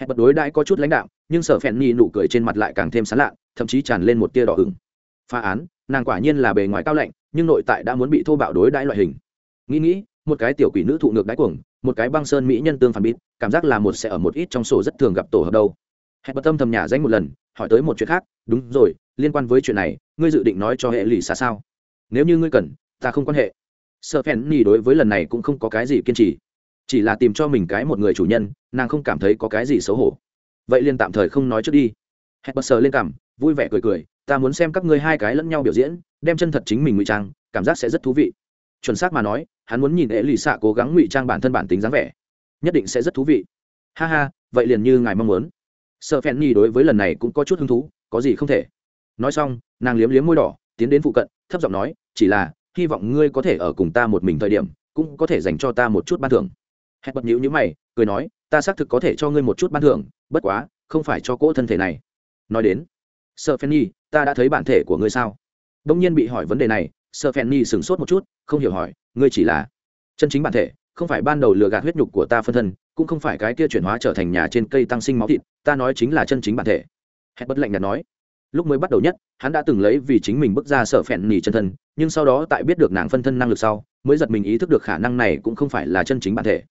Hẹn bật đối đãi có chút lãnh đạo nhưng sở phèn nhi nụ cười trên mặt lại càng thêm sán lạ thậm chí tràn lên một tia đỏ hừng phá án, nàng quả nhiên là bề ngoài cao lạnh, nhưng nội tại đã muốn bị thô bạo đối đãi loại hình. Nghĩ nghĩ, một cái tiểu quỷ nữ thụ ngược đáy cuồng, một cái băng sơn mỹ nhân tương phản bít cảm giác là một sẽ ở một ít trong sổ rất thường gặp tổ hợp đâu. Hẹn bật tâm thầm nhà danh một lần, hỏi tới một chuyện khác, đúng rồi, liên quan với chuyện này, ngươi dự định nói cho hệ lì xa sao? Nếu như ngươi cần, ta không quan hệ sợ phen ni đối với lần này cũng không có cái gì kiên trì. Chỉ là tìm cho mình cái một người chủ nhân, nàng không cảm thấy có cái gì xấu hổ. Vậy liền tạm thời không nói trước đi. Hẹn bật sờ lên cảm vui vẻ cười cười, ta muốn xem các ngươi hai cái lẫn nhau biểu diễn, đem chân thật chính mình ngụy trang, cảm giác sẽ rất thú vị. Chuẩn xác mà nói, hắn muốn nhìn ế lì xạ cố gắng ngụy trang bản thân bản tính dáng vẻ, nhất định sẽ rất thú vị. Ha ha, vậy liền như ngài mong muốn. Sợ phen nhi đối với lần này cũng có chút hứng thú, có gì không thể. Nói xong, nàng liếm liếm môi đỏ, tiến đến phụ cận, thấp giọng nói, chỉ là hy vọng ngươi có thể ở cùng ta một mình thời điểm, cũng có thể dành cho ta một chút ban thưởng. Hẹn bật nhữ nhữ mày, cười nói, ta xác thực có thể cho ngươi một chút ban thưởng, bất quá, không phải cho cỗ thân thể này. Nói đến sợ phen nhi ta đã thấy bản thể của ngươi sao? Đông nhiên bị hỏi vấn đề này sợ phen nhi sửng sốt một chút, không hiểu hỏi, ngươi chỉ là chân chính bản thể, không phải ban đầu lừa gạt huyết nhục của ta phân thân, cũng không phải cái kia chuyển hóa trở thành nhà trên cây tăng sinh máu thịt, ta nói chính là chân chính bản thể. Hẹn bất lạnh nhạt nói lúc mới bắt đầu nhất, hắn đã từng lấy vì chính mình bước ra sợ phèn nỉ chân thân, nhưng sau đó tại biết được nàng phân thân năng lực sau, mới giật mình ý thức được khả năng này cũng không phải là chân chính bản thể.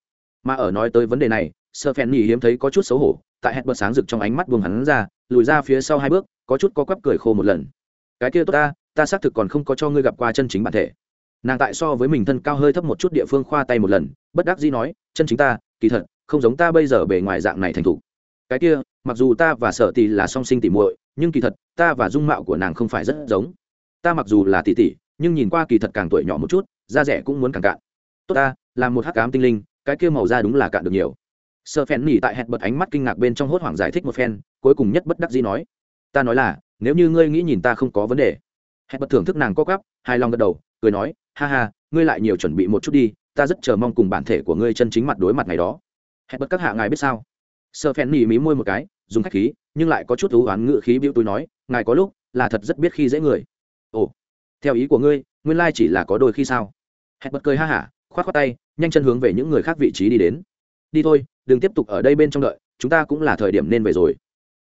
Mà ở nói tới vấn đề này sợ phèn nỉ hiếm thấy có chút xấu hổ, tại hẹn bật sáng rực trong ánh mắt buông hắn ra, lùi ra phía sau hai bước, có chút có quắp cười khô một lần. Cái kia tốt ta ta xác thực còn không có cho ngươi gặp qua chân chính bản thể. Nàng tại so với mình thân cao hơi thấp một chút địa phương khoa tay một lần, bất đắc dĩ nói, chân chính ta, kỳ thật, không giống ta bây giờ bề ngoài dạng này thành thục. Cái kia, mặc dù ta và sợ tỷ là song sinh tỉ muội nhưng kỳ thật, ta và dung mạo của nàng không phải rất giống. Ta mặc dù là tỷ tỷ, nhưng nhìn qua kỳ thật càng tuổi nhỏ một chút, da rẻ cũng muốn càng cạn. Tốt ta là một hắc ám tinh linh, cái kia màu da đúng là cạn được nhiều. Sợ phèn nỉ tại hẹn bật ánh mắt kinh ngạc bên trong hốt hoảng giải thích một phen, cuối cùng nhất bất đắc dĩ nói. Ta nói là, nếu như ngươi nghĩ nhìn ta không có vấn đề. Hẹn bật thưởng thức nàng co cắp hài lòng gật đầu, cười nói, ha ha, ngươi lại nhiều chuẩn bị một chút đi, ta rất chờ mong cùng bản thể của ngươi chân chính mặt đối mặt ngày đó. Hẹn bật các hạ ngài biết sao? Sợ phèn nỉ mí môi một cái, dùng khách khí nhưng lại có chút thú oán ngự khí bĩu tôi nói, ngài có lúc là thật rất biết khi dễ người. Ồ, theo ý của ngươi, nguyên lai chỉ là có đôi khi sao? Hẹn bật cười ha hả, khoát khoát tay, nhanh chân hướng về những người khác vị trí đi đến. Đi thôi, đừng tiếp tục ở đây bên trong đợi, chúng ta cũng là thời điểm nên về rồi.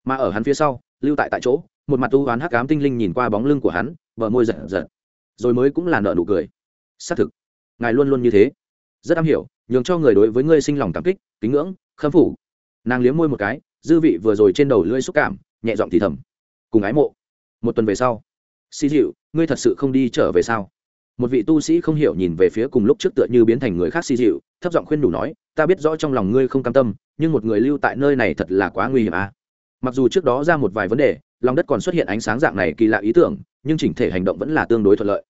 Mà ở hắn phía sau, lưu tại tại chỗ, một mặt tu oán hắc ám tinh linh nhìn qua bóng lưng của hắn vợ môi giật giật. Rồi mới cũng là nợ nụ cười. Xác thực, ngài luôn luôn như thế. Rất am hiểu, nhường cho người đối với ngươi sinh lòng cảm kích, kính ngưỡng, khâm phủ nàng liếm môi một cái dư vị vừa rồi trên đầu lưỡi xúc cảm, nhẹ giọng thì thầm. Cùng ái mộ. Một tuần về sau xì dịu ngươi thật sự không đi trở về sao? Một vị tu sĩ không hiểu nhìn về phía cùng lúc trước tựa như biến thành người khác xì dịu thấp giọng khuyên đủ nói, ta biết rõ trong lòng ngươi không cam tâm, nhưng một người lưu tại nơi này thật là quá nguy hiểm à. Mặc dù trước đó ra một vài vấn đề, lòng đất còn xuất hiện ánh sáng dạng này kỳ lạ ý tưởng, nhưng chỉnh thể hành động vẫn là tương đối thuận lợi.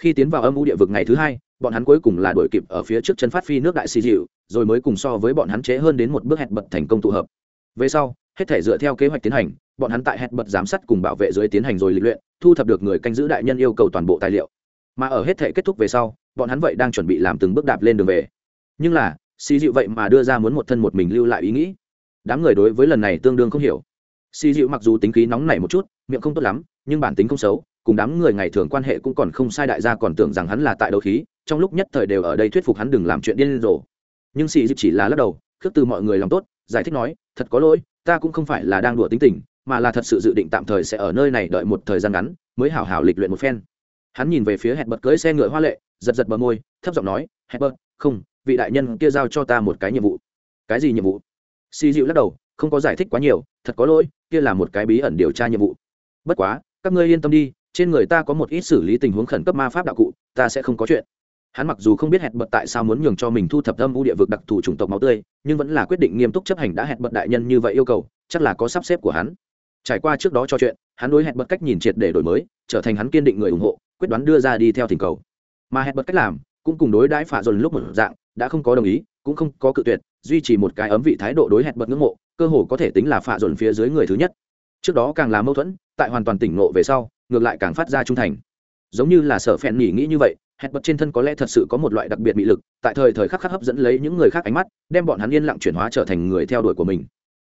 Khi tiến vào âm u địa vực ngày thứ hai, bọn hắn cuối cùng là đuổi kịp ở phía trước chân phát phi nước đại xì dịu rồi mới cùng so với bọn hắn chế hơn đến một bước hẹn bật thành công tụ hợp về sau, hết thể dựa theo kế hoạch tiến hành, bọn hắn tại hẹn bật giám sát cùng bảo vệ dưới tiến hành rồi lịch luyện, thu thập được người canh giữ đại nhân yêu cầu toàn bộ tài liệu. Mà ở hết thể kết thúc về sau, bọn hắn vậy đang chuẩn bị làm từng bước đạp lên đường về. Nhưng là xì dịu vậy mà đưa ra muốn một thân một mình lưu lại ý nghĩ. Đám người đối với lần này tương đương không hiểu. Xì dịu mặc dù tính khí nóng nảy một chút, miệng không tốt lắm, nhưng bản tính không xấu, cùng đám người ngày thường quan hệ cũng còn không sai đại gia còn tưởng rằng hắn là tại đấu khí, trong lúc nhất thời đều ở đây thuyết phục hắn đừng làm chuyện điên rồ. Nhưng xì dịu chỉ là lắc đầu, khước từ mọi người lòng tốt giải thích nói, thật có lỗi, ta cũng không phải là đang đùa tính tình, mà là thật sự dự định tạm thời sẽ ở nơi này đợi một thời gian ngắn, mới hảo hảo lịch luyện một phen. Hắn nhìn về phía hẹn bật cưới xe ngựa hoa lệ, giật giật bờ môi, thấp giọng nói, hẹn bật, không, vị đại nhân kia giao cho ta một cái nhiệm vụ. Cái gì nhiệm vụ? Xì dịu lắc đầu, không có giải thích quá nhiều, thật có lỗi, kia là một cái bí ẩn điều tra nhiệm vụ. Bất quá, các ngươi yên tâm đi, trên người ta có một ít xử lý tình huống khẩn cấp ma pháp đạo cụ, ta sẽ không có chuyện hắn mặc dù không biết hẹn bật tại sao muốn nhường cho mình thu thập âm u địa vực đặc thù chủng tộc máu tươi, nhưng vẫn là quyết định nghiêm túc chấp hành đã hẹn bật đại nhân như vậy yêu cầu, chắc là có sắp xếp của hắn. Trải qua trước đó cho chuyện, hắn đối hẹn bật cách nhìn triệt để đổi mới, trở thành hắn kiên định người ủng hộ, quyết đoán đưa ra đi theo thỉnh cầu. Mà hẹn bật cách làm, cũng cùng đối đãi phả dồn lúc một dạng, đã không có đồng ý, cũng không có cự tuyệt, duy trì một cái ấm vị thái độ đối hẹn bật ngưỡng mộ, cơ hồ có thể tính là phạ dồn phía dưới người thứ nhất. Trước đó càng là mâu thuẫn, tại hoàn toàn tỉnh ngộ về sau, ngược lại càng phát ra trung thành. Giống như là sở phèn nghỉ nghĩ như vậy hẹn bật trên thân có lẽ thật sự có một loại đặc biệt bị lực, tại thời thời khắc khắc hấp dẫn lấy những người khác ánh mắt, đem bọn hắn yên lặng chuyển hóa trở thành người theo đuổi của mình.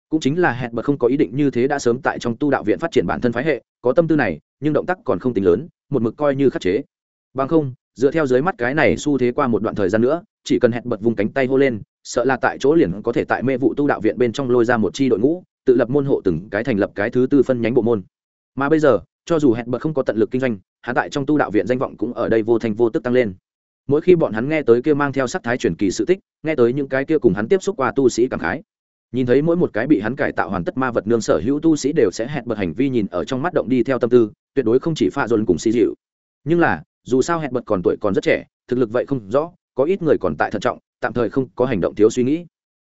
Cũng chính là hẹn bật không có ý định như thế đã sớm tại trong tu đạo viện phát triển bản thân phái hệ, có tâm tư này, nhưng động tác còn không tính lớn, một mực coi như khắc chế. Bằng không, dựa theo dưới mắt cái này xu thế qua một đoạn thời gian nữa, chỉ cần hẹn bật vùng cánh tay hô lên, sợ là tại chỗ liền có thể tại mê vụ tu đạo viện bên trong lôi ra một chi đội ngũ, tự lập môn hộ từng cái thành lập cái thứ tư phân nhánh bộ môn. Mà bây giờ cho dù hẹn bật không có tận lực kinh doanh, hắn tại trong tu đạo viện danh vọng cũng ở đây vô thành vô tức tăng lên. Mỗi khi bọn hắn nghe tới kia mang theo sắc thái truyền kỳ sự tích, nghe tới những cái kia cùng hắn tiếp xúc qua tu sĩ cảm khái, nhìn thấy mỗi một cái bị hắn cải tạo hoàn tất ma vật nương sở hữu tu sĩ đều sẽ hẹn bật hành vi nhìn ở trong mắt động đi theo tâm tư, tuyệt đối không chỉ pha dồn cùng xì dịu nhưng là, dù sao hẹn bật còn tuổi còn rất trẻ, thực lực vậy không rõ, có ít người còn tại thận trọng, tạm thời không có hành động thiếu suy nghĩ.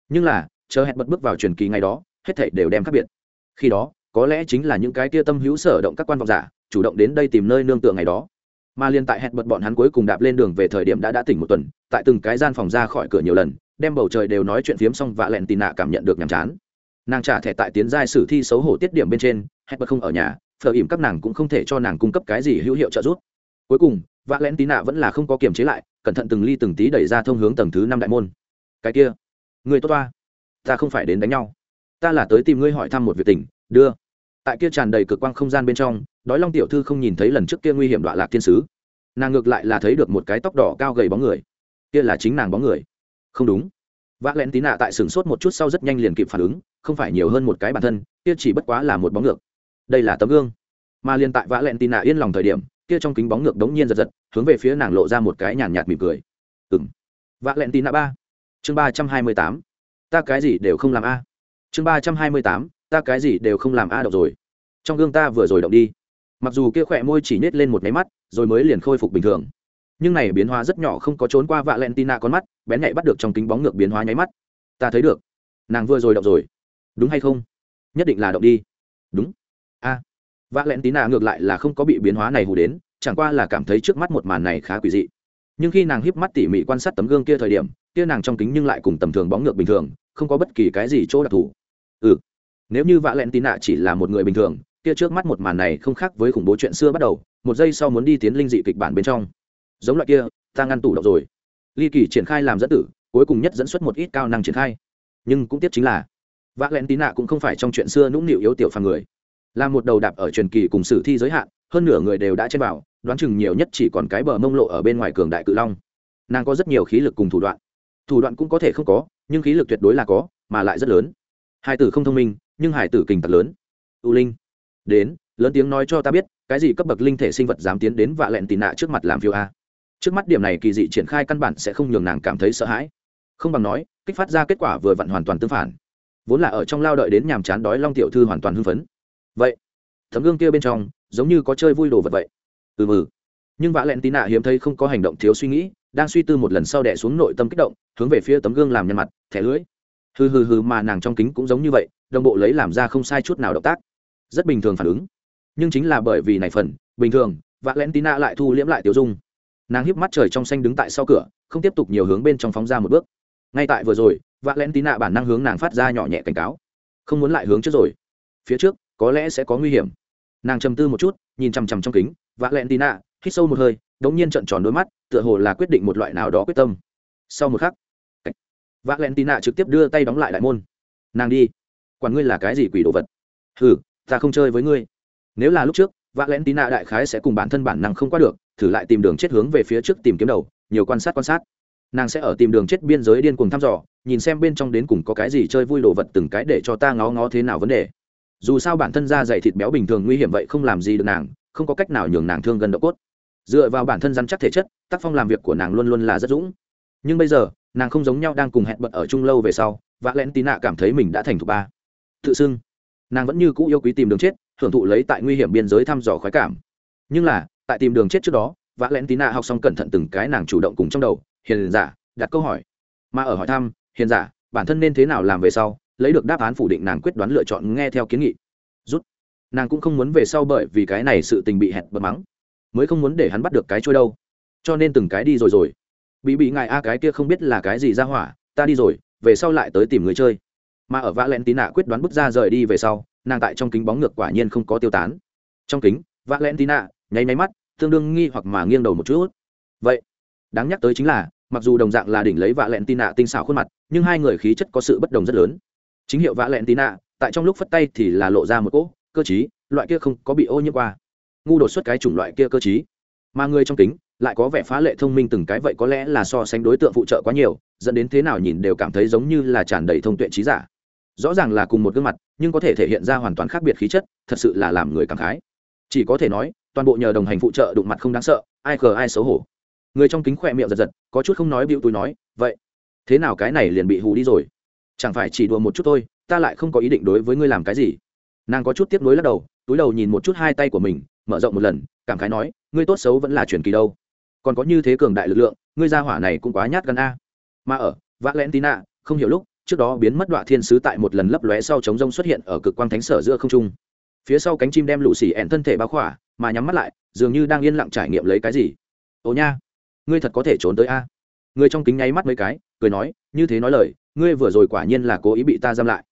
Nhưng là, chờ hẹn bật bước vào truyền kỳ ngày đó, hết thảy đều đem khác biệt. Khi đó có lẽ chính là những cái tia tâm hữu sở động các quan vọng giả, chủ động đến đây tìm nơi nương tựa ngày đó. Mà liên tại hẹn bật bọn hắn cuối cùng đạp lên đường về thời điểm đã đã tỉnh một tuần, tại từng cái gian phòng ra khỏi cửa nhiều lần, đem bầu trời đều nói chuyện phiếm xong và lẹn tì nạ cảm nhận được nhàm chán. Nàng trả thẻ tại tiến giai sử thi xấu hổ tiết điểm bên trên, hẹn bật không ở nhà phờ ỉm các nàng cũng không thể cho nàng cung cấp cái gì hữu hiệu trợ giúp. Cuối cùng, vạ lẹn tì nạ vẫn là không có kiềm chế lại, cẩn thận từng ly từng tí đẩy ra thông hướng tầng thứ năm đại môn. Cái kia, người tốt toa, ta không phải đến đánh nhau. Ta là tới tìm ngươi hỏi thăm một việc tình, đưa tại kia tràn đầy cực quang không gian bên trong, đói long tiểu thư không nhìn thấy lần trước kia nguy hiểm đọa lạc thiên sứ. Nàng ngược lại là thấy được một cái tóc đỏ cao gầy bóng người. Kia là chính nàng bóng người. Không đúng. Vạ lẹn tí nạ tại sửng sốt một chút sau rất nhanh liền kịp phản ứng, không phải nhiều hơn một cái bản thân, kia chỉ bất quá là một bóng ngược. Đây là tấm gương. Mà liền tại vạ lẹn tí nạ yên lòng thời điểm, kia trong kính bóng ngược đống nhiên giật giật, hướng về phía nàng lộ ra một cái nhàn nhạt mỉm cười. Ừng vạ lẹn tí nạ ba. Chương ba trăm hai mươi tám. Ta cái gì đều không làm a. Chương ba trăm hai mươi tám ta cái gì đều không làm a động rồi. Trong gương ta vừa rồi động đi. Mặc dù kia khỏe môi chỉ nết lên một máy mắt, rồi mới liền khôi phục bình thường. Nhưng này biến hóa rất nhỏ không có trốn qua vạ len tina con mắt, bén nhạy bắt được trong kính bóng ngược biến hóa nháy mắt. Ta thấy được. Nàng vừa rồi động rồi. Đúng hay không? Nhất định là động đi. Đúng. A. À. vạ len tina ngược lại là không có bị biến hóa này hù đến, chẳng qua là cảm thấy trước mắt một màn này khá quỷ dị. Nhưng khi nàng híp mắt tỉ mỉ quan sát tấm gương kia thời điểm, kia nàng trong kính nhưng lại cùng tầm thường bóng ngược bình thường, không có bất kỳ cái gì chỗ đặc thù. Ừ nếu như vạ len tín nạ chỉ là một người bình thường, kia trước mắt một màn này không khác với khủng bố chuyện xưa bắt đầu, một giây sau muốn đi tiến linh dị kịch bản bên trong. Giống loại kia, ta ngăn tủ độc rồi. Ly kỳ triển khai làm dẫn tử, cuối cùng nhất dẫn xuất một ít cao năng triển khai. Nhưng cũng tiếp chính là vạ len tín nạ cũng không phải trong chuyện xưa nũng nịu yếu tiểu phàm người. Là một đầu đạp ở truyền kỳ cùng sử thi giới hạn, hơn nửa người đều đã trên bảo đoán chừng nhiều nhất chỉ còn cái bờ mông lộ ở bên ngoài cường đại cự long. Nàng có rất nhiều khí lực cùng thủ đoạn. Thủ đoạn cũng có thể không có, nhưng khí lực tuyệt đối là có, mà lại rất lớn. Hai tử không thông minh nhưng hải tử kình thật lớn. U linh, đến, lớn tiếng nói cho ta biết, cái gì cấp bậc linh thể sinh vật dám tiến đến vạ lẹn tì nạ trước mặt làm phiêu a? Trước mắt điểm này kỳ dị triển khai căn bản sẽ không nhường nàng cảm thấy sợ hãi. Không bằng nói, kích phát ra kết quả vừa vặn hoàn toàn tương phản. Vốn là ở trong lao đợi đến nhàm chán đói long tiểu thư hoàn toàn hưng phấn. Vậy tấm gương kia bên trong, giống như có chơi vui đồ vật vậy. Ừ mừ nhưng vạ lẹn tì nạ hiếm thấy không có hành động thiếu suy nghĩ, đang suy tư một lần sau đẻ xuống nội tâm kích động, hướng về phía tấm gương làm nhân mặt, thẻ lưới hừ hừ hừ mà nàng trong kính cũng giống như vậy đồng bộ lấy làm ra không sai chút nào động tác. Rất bình thường phản ứng. Nhưng chính là bởi vì này phần, bình thường vạ lẽn tín nạ lại thu liễm lại tiểu dung. Nàng hiếp mắt trời trong xanh đứng tại sau cửa, không tiếp tục nhiều hướng bên trong phóng ra một bước. Ngay tại vừa rồi vạ lẽn tín nạ bản năng hướng nàng phát ra nhỏ nhẹ cảnh cáo. Không muốn lại hướng trước rồi. Phía trước, có lẽ sẽ có nguy hiểm. Nàng trầm tư một chút, nhìn chằm chằm trong kính vạ lẽn tín nạ hít sâu một hơi đ ố n g nhiên trận tròn đôi mắt, tựa hồ là quyết định một loại nào đó quyết tâm. Sau một khắc vạ lẽn tín nạ trực tiếp đưa tay đóng lại đại môn. Nàng đi quản ngươi là cái gì quỷ đồ vật. Ừ ta không chơi với ngươi. Nếu là lúc trước vạ lẽn tín nạ đại khái sẽ cùng bản thân bản năng không qua được, thử lại tìm đường chết hướng về phía trước tìm kiếm đầu, nhiều quan sát quan sát. Nàng sẽ ở tìm đường chết biên giới điên cùng thăm dò, nhìn xem bên trong đến cùng có cái gì chơi vui đồ vật từng cái để cho ta ngó ngó thế nào vấn đề. Dù sao bản thân da dày thịt béo bình thường nguy hiểm vậy không làm gì được nàng, không có cách nào nhường nàng thương gần độ cốt. Dựa vào bản thân dăn chắc thể chất, tác phong làm việc của nàng luôn luôn là rất dũng. Nhưng bây giờ, nàng không giống nhau đang cùng hẹn bật ở chung lâu về sau và lẽn tí nạ cảm thấy mình đã thành thục ba tự xưng. Nàng vẫn như cũ yêu quý tìm đường chết, hưởng thụ lấy tại nguy hiểm biên giới thăm dò khoái cảm. Nhưng là, tại tìm đường chết trước đó, vã len tí nạ học xong cẩn thận từng cái nàng chủ động cùng trong đầu, hiền giả, đặt câu hỏi. Mà ở hỏi thăm, hiền giả, bản thân nên thế nào làm về sau? Lấy được đáp án phủ định nàng quyết đoán lựa chọn nghe theo kiến nghị. Rút. Nàng cũng không muốn về sau bởi vì cái này sự tình bị hẹn bật mắng. Mới không muốn để hắn bắt được cái trôi đâu. Cho nên từng cái đi rồi rồi. Bị bị ngài a cái kia không biết là cái gì ra hỏa, ta đi rồi, về sau lại tới tìm người chơi mà ở vã len tí nạ quyết đoán bước ra rời đi về sau, nàng tại trong kính bóng ngược quả nhiên không có tiêu tán. Trong kính vã len tí nạ, nháy máy mắt, tương đương nghi hoặc mà nghiêng đầu một chút. Vậy, đáng nhắc tới chính là, mặc dù đồng dạng là đỉnh lấy vạ lẹn tì nạ tinh xảo khuôn mặt, nhưng hai người khí chất có sự bất đồng rất lớn. Chính hiệu vạ lẹn tì nạ, tại trong lúc phất tay thì là lộ ra một cỗ, cơ chí loại kia không có bị ô nhiễm qua. Ngu đột xuất cái chủng loại kia cơ chí mà người trong kính, lại có vẻ phá lệ thông minh từng cái, vậy có lẽ là so sánh đối tượng phụ trợ quá nhiều, dẫn đến thế nào nhìn đều cảm thấy giống như là tràn đầy thông tuệ trí giả rõ ràng là cùng một gương mặt, nhưng có thể thể hiện ra hoàn toàn khác biệt khí chất, thật sự là làm người cảm khái. Chỉ có thể nói, toàn bộ nhờ đồng hành phụ trợ đụng mặt không đáng sợ, ai khờ ai xấu hổ. Người trong kính khỏe miệng giật giật, có chút không nói bịu túi nói, vậy, thế nào cái này liền bị hù đi rồi? Chẳng phải chỉ đùa một chút thôi, ta lại không có ý định đối với ngươi làm cái gì. Nàng có chút tiếp nối lắc đầu, túi đầu nhìn một chút hai tay của mình, mở rộng một lần, cảm khái nói, ngươi tốt xấu vẫn là truyền kỳ đâu. Còn có như thế cường đại lực lượng, ngươi ra hỏa này cũng quá nhát gan a. Mà ở valentina, không hiểu lúc trước đó biến mất đoạn thiên sứ tại một lần lấp lóe sau chống rông xuất hiện ở cực quang thánh sở giữa không trung. Phía sau cánh chim đem lũ xỉ ẹn thân thể bao khỏa, mà nhắm mắt lại, dường như đang yên lặng trải nghiệm lấy cái gì. Ồ nha, ngươi thật có thể trốn tới a. Người trong kính nháy mắt mấy cái, cười nói, như thế nói lời, ngươi vừa rồi quả nhiên là cố ý bị ta giam lại.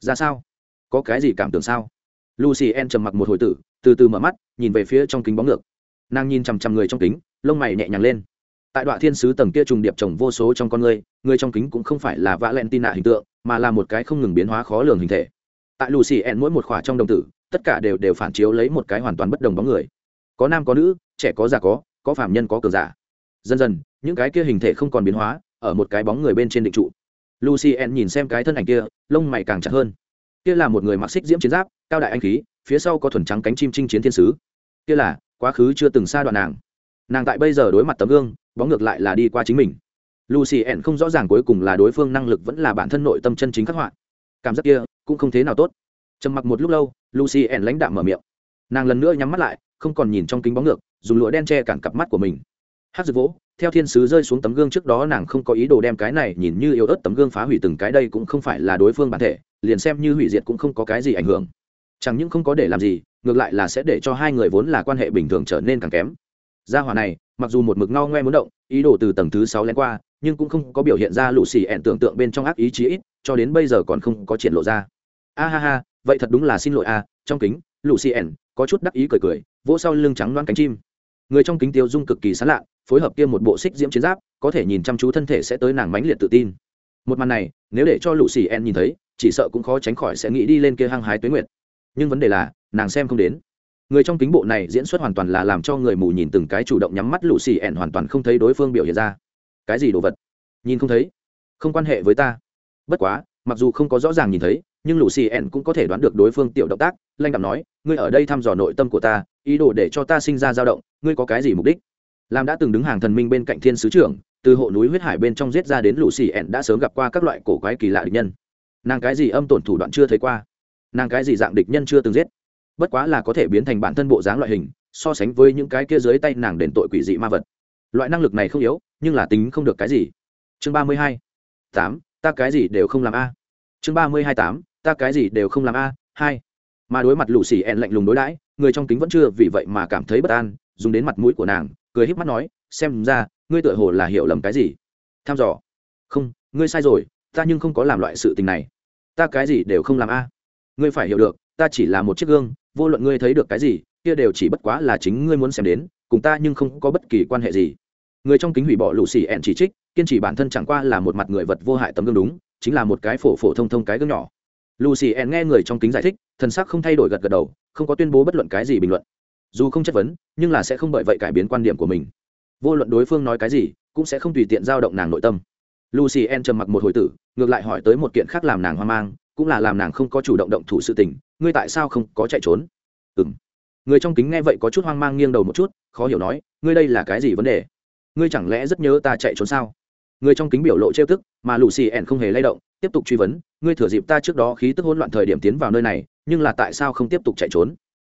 Ra sao? Có cái gì cảm tưởng sao? Lucy en trầm mặc một hồi tử, từ từ mở mắt, nhìn về phía trong kính bóng ngược. Nàng nhìn chằm chằm người trong kính, lông mày nhẹ nhàng lên tại đoạn thiên sứ tầng kia trùng điệp trồng vô số trong con người người trong kính cũng không phải là vã len tin nạ hình tượng, mà là một cái không ngừng biến hóa khó lường hình thể. Tại lucy en mỗi một khỏa trong đồng tử, tất cả đều đều phản chiếu lấy một cái hoàn toàn bất đồng bóng người. Có nam, có nữ, trẻ, có già, có có phạm nhân, có cường giả. Dần dần, những cái kia hình thể không còn biến hóa, ở một cái bóng người bên trên định trụ. Lucy n nhìn xem cái thân ảnh kia, lông mày càng chặt hơn. Kia là một người mặc xích diễm chiến giáp, cao đại anh khí, phía sau có thuần trắng cánh chim chinh chiến thiên sứ. Kia là, quá khứ chưa từng xa đoạn nàng nàng tại bây giờ đối mặt tấm gương, bóng ngược lại là đi qua chính mình. Lucy ann không rõ ràng cuối cùng là đối phương năng lực vẫn là bản thân nội tâm chân chính khắc họa. Cảm giác kia cũng không thế nào tốt. Trầm mặc một lúc lâu, lucy ẻn lãnh đạm mở miệng. Nàng lần nữa nhắm mắt lại, không còn nhìn trong kính bóng ngược, dùng lụa đen che cản cặp mắt của mình. Hát dược vỗ, theo thiên sứ rơi xuống tấm gương trước đó nàng không có ý đồ đem cái này nhìn như yếu ớt tấm gương phá hủy từng cái đây cũng không phải là đối phương bản thể, liền xem như hủy diệt cũng không có cái gì ảnh hưởng. Chẳng những không có để làm gì, ngược lại là sẽ để cho hai người vốn là quan hệ bình thường trở nên càng kém gia hỏa này, mặc dù một mực ngao ngoe muốn động, ý đồ từ tầng thứ sáu lén qua, nhưng cũng không có biểu hiện ra lũ xì ẹn tưởng tượng bên trong ác ý chí ít, cho đến bây giờ còn không có triển lộ ra. A ha ha, vậy thật đúng là xin lỗi a, trong kính lũ xì ẹn có chút đắc ý cười cười, vỗ sau lưng trắng loan cánh chim. Người trong kính tiêu dung cực kỳ sán lạ, phối hợp kia một bộ xích diễm chiến giáp, có thể nhìn chăm chú thân thể sẽ tới nàng mãnh liệt tự tin. Một màn này, nếu để cho lũ xì ẹn nhìn thấy, chỉ sợ cũng khó tránh khỏi sẽ nghĩ đi lên kia hăng hái tuế nguyệt. Nhưng vấn đề là, nàng xem không đến người trong kính bộ này diễn xuất hoàn toàn là làm cho người mù nhìn từng cái chủ động nhắm mắt lũ xì ẻn hoàn toàn không thấy đối phương biểu hiện ra. Cái gì đồ vật? Nhìn không thấy. Không quan hệ với ta. Bất quá, mặc dù không có rõ ràng nhìn thấy, nhưng lũ xì ẻn cũng có thể đoán được đối phương tiểu động tác, lanh cảm nói, ngươi ở đây thăm dò nội tâm của ta, ý đồ để cho ta sinh ra dao động, ngươi có cái gì mục đích? Làm đã từng đứng hàng thần minh bên cạnh thiên sứ trưởng, từ hộ núi huyết hải bên trong giết ra đến lũ xì ẻn đã sớm gặp qua các loại cổ quái kỳ lạ địch nhân. Nàng cái gì âm tổn thủ đoạn chưa thấy qua. Nàng cái gì dạng địch nhân chưa từng giết bất quá là có thể biến thành bản thân bộ dáng loại hình, so sánh với những cái kia dưới tay nàng đền tội quỷ dị ma vật. Loại năng lực này không yếu, nhưng là tính không được cái gì. Chương ba mươi hai, tám, ta cái gì đều không làm a. Chương ba mươi hai tám, ta cái gì đều không làm a, hai. Mà đối mặt lù xì ẹn lạnh lùng đối đãi, người trong kính vẫn chưa vì vậy mà cảm thấy bất an, dùng đến mặt mũi của nàng, cười híp mắt nói, xem ra, ngươi tựa hồ là hiểu lầm cái gì? Tham dò. Không, ngươi sai rồi, ta nhưng không có làm loại sự tình này. Ta cái gì đều không làm a. Ngươi phải hiểu được, ta chỉ là một chiếc gương vô luận ngươi thấy được cái gì, kia đều chỉ bất quá là chính ngươi muốn xem đến, cùng ta nhưng không có bất kỳ quan hệ gì. Người trong kính hủy bỏ lũ xì ẹn chỉ trích, kiên trì bản thân chẳng qua là một mặt người vật vô hại tấm gương đúng, chính là một cái phổ phổ thông thông cái gương nhỏ. Lucy ẹn nghe người trong kính giải thích, thần sắc không thay đổi gật gật đầu, không có tuyên bố bất luận cái gì bình luận. Dù không chất vấn, nhưng là sẽ không bởi vậy cải biến quan điểm của mình. Vô luận đối phương nói cái gì, cũng sẽ không tùy tiện giao động nàng nội tâm. Lucy En trầm mặc một hồi tử, ngược lại hỏi tới một kiện khác làm nàng hoang mang, cũng là làm nàng không có chủ động động thủ sự tình ngươi tại sao không có chạy trốn? Ừ m người trong kính nghe vậy có chút hoang mang nghiêng đầu một chút, khó hiểu nói, ngươi đây là cái gì vấn đề? Ngươi chẳng lẽ rất nhớ ta chạy trốn sao? Người trong kính biểu lộ trêu tức, mà lù xì ẻn không hề lay động, tiếp tục truy vấn, ngươi thừa dịp ta trước đó khí tức hỗn loạn thời điểm tiến vào nơi này, nhưng là tại sao không tiếp tục chạy trốn?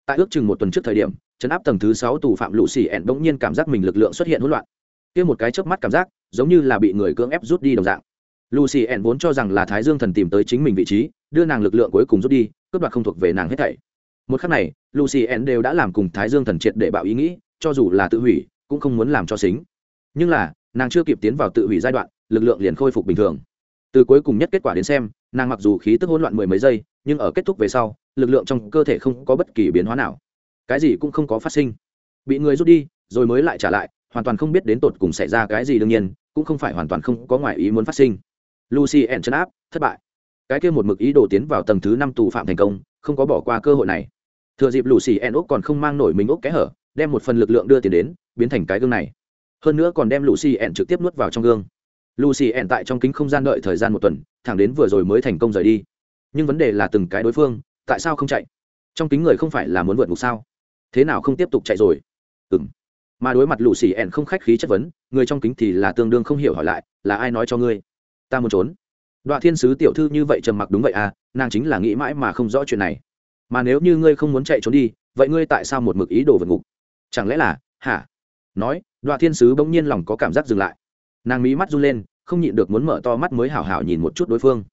Tại ước chừng một tuần trước thời điểm, chấn áp tầng thứ sáu tù phạm lù xì ẻn bỗng nhiên cảm giác mình lực lượng xuất hiện hỗn loạn. Kia một cái chớp mắt cảm giác, giống như là bị người cưỡng ép rút đi đồng dạng. Lucy ẹn vốn cho rằng là thái dương thần tìm tới chính mình vị trí, đưa nàng lực lượng cuối cùng rút đi cướp đoạt không thuộc về nàng hết thảy. Một khắc này, lucy ẹn đều đã làm cùng thái dương thần triệt để bạo ý nghĩ, cho dù là tự hủy, cũng không muốn làm cho xính. Nhưng là, nàng chưa kịp tiến vào tự hủy giai đoạn, lực lượng liền khôi phục bình thường. Từ cuối cùng nhất kết quả đến xem, nàng mặc dù khí tức hỗn loạn mười mấy giây, nhưng ở kết thúc về sau, lực lượng trong cơ thể không có bất kỳ biến hóa nào. Cái gì cũng không có phát sinh. Bị người rút đi, rồi mới lại trả lại, hoàn toàn không biết đến tột cùng xảy ra cái gì đương nhiên, cũng không phải hoàn toàn không có ngoại ý muốn phát sinh. Lucy ẩn chấn áp, thất bại cái kia một mực ý đồ tiến vào tầng thứ năm tù phạm thành công, không có bỏ qua cơ hội này. Thừa dịp lucy en úc còn không mang nổi mình úc kẽ hở, đem một phần lực lượng đưa tiền đến, biến thành cái gương này. Hơn nữa còn đem lucy En trực tiếp nuốt vào trong gương. Lucy En tại trong kính không gian đợi thời gian một tuần, thẳng đến vừa rồi mới thành công rời đi. Nhưng vấn đề là từng cái đối phương, tại sao không chạy? Trong kính người không phải là muốn vượt ngục sao? Thế nào không tiếp tục chạy rồi? Ừng mà đối mặt lù xì ẻn không khách khí chất vấn, người trong kính thì là tương đương không hiểu hỏi lại, là ai nói cho ngươi? Ta muốn trốn đoạn thiên sứ tiểu thư như vậy trầm mặc đúng vậy à nàng chính là nghĩ mãi mà không rõ chuyện này. Mà nếu như ngươi không muốn chạy trốn đi, vậy ngươi tại sao một mực ý đồ vượt ngục? Chẳng lẽ là, hả? Nói đoạn thiên sứ bỗng nhiên lòng có cảm giác dừng lại. Nàng mí mắt run lên, không nhịn được muốn mở to mắt mới hảo hảo nhìn một chút đối phương.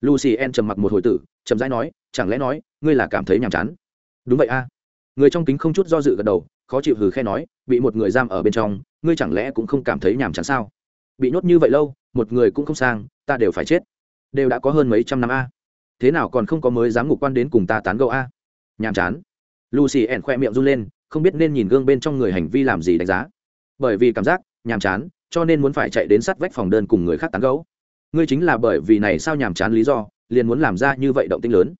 Lucy en trầm mặc một hồi tử, chậm rãi nói, chẳng lẽ nói, ngươi là cảm thấy nhàm chán? Đúng vậy a. À. người trong kính không chút do dự gật đầu, khó chịu hừ khe nói, bị một người giam ở bên trong, ngươi chẳng lẽ cũng không cảm thấy nhàm chán sao? Bị nhốt như vậy lâu, một người cũng không sang, ta đều phải chết đều đã có hơn mấy trăm năm a. Thế nào còn không có mới dám ngục quan đến cùng ta tán gẫu a? Nhàm chán. Lucy ẻn khoe miệng run lên, không biết nên nhìn gương bên trong người hành vi làm gì đánh giá. Bởi vì cảm giác, nhàm chán, cho nên muốn phải chạy đến sát vách phòng đơn cùng người khác tán gẫu. Ngươi chính là bởi vì này sao nhàm chán lý do, liền muốn làm ra như vậy động tĩnh lớn.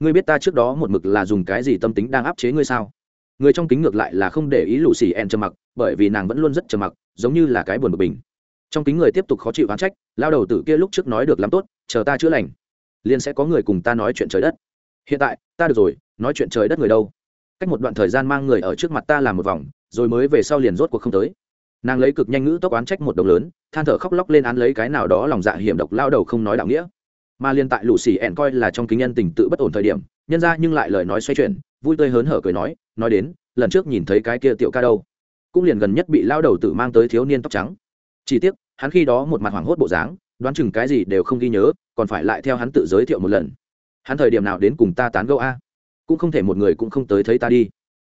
Ngươi biết ta trước đó một mực là dùng cái gì tâm tính đang áp chế ngươi sao? Người trong kính ngược lại là không để ý lũ xì en trầm mặc, bởi vì nàng vẫn luôn rất trầm mặc, giống như là cái buồn bực bình. Trong kính người tiếp tục khó chịu oán trách lao đầu tử kia lúc trước nói được lắm tốt, chờ ta chữa lành, liền sẽ có người cùng ta nói chuyện trời đất. Hiện tại, ta được rồi, nói chuyện trời đất người đâu? Cách một đoạn thời gian mang người ở trước mặt ta làm một vòng, rồi mới về sau liền rốt cuộc không tới. Nàng lấy cực nhanh ngữ tốc oán trách một đồng lớn, than thở khóc lóc lên án lấy cái nào đó lòng dạ hiểm độc lao đầu không nói đạo nghĩa. Mà liên tại lũ xì ẻn coi là trong kính nhân tình tự bất ổn thời điểm, nhân ra nhưng lại lời nói xoay chuyển, vui tươi hớn hở cười nói nói đến, lần trước nhìn thấy cái kia tiểu ca đâu? Cũng liền gần nhất bị lao đầu tử mang tới thiếu niên tóc trắng. Chỉ tiếc hắn khi đó một mặt hoảng hốt bộ dáng, đoán chừng cái gì đều không ghi nhớ, còn phải lại theo hắn tự giới thiệu một lần. Hắn thời điểm nào đến cùng ta tán gẫu a? Cũng không thể một người cũng không tới thấy ta đi.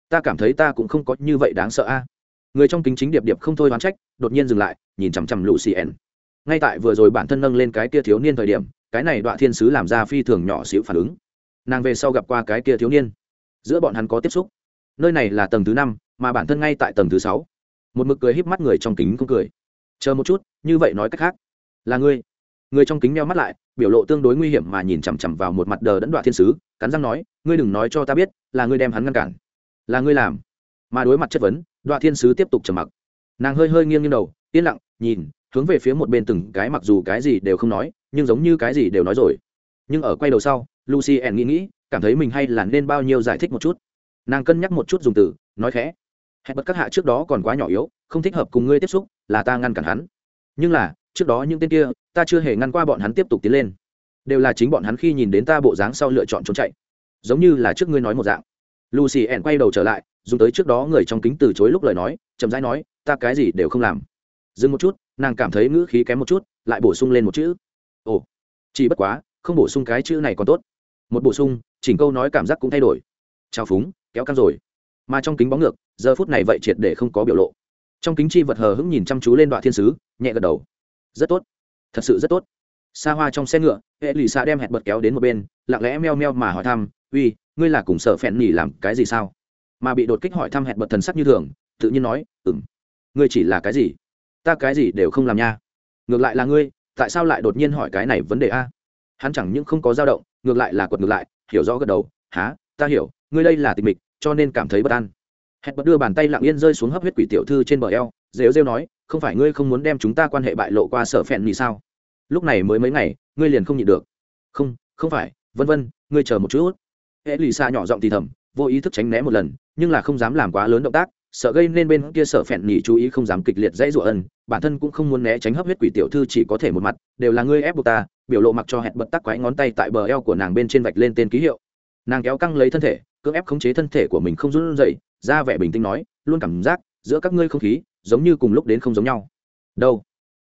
Ta cảm thấy ta cũng không có như vậy đáng sợ a. Người trong kính chính điệp điệp không thôi đoán trách, đột nhiên dừng lại, nhìn chằm chằm lũ xì ẻn ngay tại vừa rồi bản thân nâng lên cái kia thiếu niên thời điểm, cái này đoạn thiên sứ làm ra phi thường nhỏ xíu phản ứng. Nàng về sau gặp qua cái kia thiếu niên. Giữa bọn hắn có tiếp xúc. Nơi này là tầng thứ năm, mà bản thân ngay tại tầng thứ sáu. Một mực cười híp mắt người trong kính không cười chờ một chút, như vậy nói cách khác. Là ngươi. Người trong kính meo mắt lại, biểu lộ tương đối nguy hiểm mà nhìn chằm chằm vào một mặt đờ đẫn đoạn thiên sứ, cắn răng nói, ngươi đừng nói cho ta biết, là ngươi đem hắn ngăn cản. Là ngươi làm. Mà đối mặt chất vấn đoạn thiên sứ tiếp tục trầm mặc. Nàng hơi hơi nghiêng nghiêng đầu, yên lặng, nhìn, hướng về phía một bên từng cái mặc dù cái gì đều không nói, nhưng giống như cái gì đều nói rồi. Nhưng ở quay đầu sau, lucy ẻn nghĩ nghĩ, cảm thấy mình hay là nên bao nhiêu giải thích một chút. Nàng cân nhắc một chút dùng từ, nói khẽ, hẹn bật các hạ trước đó còn quá nhỏ yếu, không thích hợp cùng ngươi tiếp xúc là ta ngăn cản hắn. Nhưng là, trước đó những tên kia, ta chưa hề ngăn qua bọn hắn tiếp tục tiến lên. Đều là chính bọn hắn khi nhìn đến ta bộ dáng sau lựa chọn trốn chạy. Giống như là trước ngươi nói một dạng. Lucy ẻn quay đầu trở lại, dùng tới trước đó người trong kính từ chối lúc lời nói, chậm rãi nói, ta cái gì đều không làm. Dừng một chút, nàng cảm thấy ngữ khí kém một chút, lại bổ sung lên một chữ. Ồ, chỉ bất quá, không bổ sung cái chữ này còn tốt. Một bổ sung, chỉnh câu nói cảm giác cũng thay đổi. Trao phúng, kéo căng rồi. Mà trong kính bóng ngược, giờ phút này vậy triệt để không có biểu lộ trong kính chi vật hờ hững nhìn chăm chú lên đoạn thiên sứ, nhẹ gật đầu. Rất tốt. Thật sự rất tốt. Xa hoa trong xe ngựa, hệ lì xa đem hẹn bật kéo đến một bên, lặng lẽ meo meo mà hỏi thăm, uy, ngươi là cùng sợ phèn nhỉ làm cái gì sao? Mà bị đột kích hỏi thăm hẹn bật thần sắc như thường, tự nhiên nói ừng ngươi chỉ là cái gì? Ta cái gì đều không làm nha. Ngược lại là ngươi, tại sao lại đột nhiên hỏi cái này vấn đề a? Hắn chẳng những không có dao động, ngược lại là quật ngược lại, hiểu rõ gật đầu há ta hiểu, ngươi đây là tình mịch, cho nên cảm thấy bất an hẹn bật đưa bàn tay lặng yên rơi xuống hấp huyết quỷ tiểu thư trên bờ eo, rêu rêu nói, không phải ngươi không muốn đem chúng ta quan hệ bại lộ qua sở phèn nhì sao? Lúc này mới mấy ngày, ngươi liền không nhịn được. Không không phải, vân vân, ngươi chờ một chút. Hệ lì xa nhỏ giọng thì thầm, vô ý thức tránh né một lần, nhưng là không dám làm quá lớn động tác, sợ gây nên bên kia sở phèn nhì chú ý không dám kịch liệt dãy rủa ân, bản thân cũng không muốn né tránh hấp huyết quỷ tiểu thư chỉ có thể một mặt, đều là ngươi ép buộc ta, biểu lộ mặc cho hẹn bật tắc quái ngón tay tại bờ eo của nàng bên trên vạch lên tên ký hiệu. Nàng kéo căng lấy thân thể cưỡng ép khống chế thân thể của mình không run rẩy, ra vẻ bình tĩnh nói, luôn cảm giác giữa các ngươi không khí giống như cùng lúc đến không giống nhau. Đâu?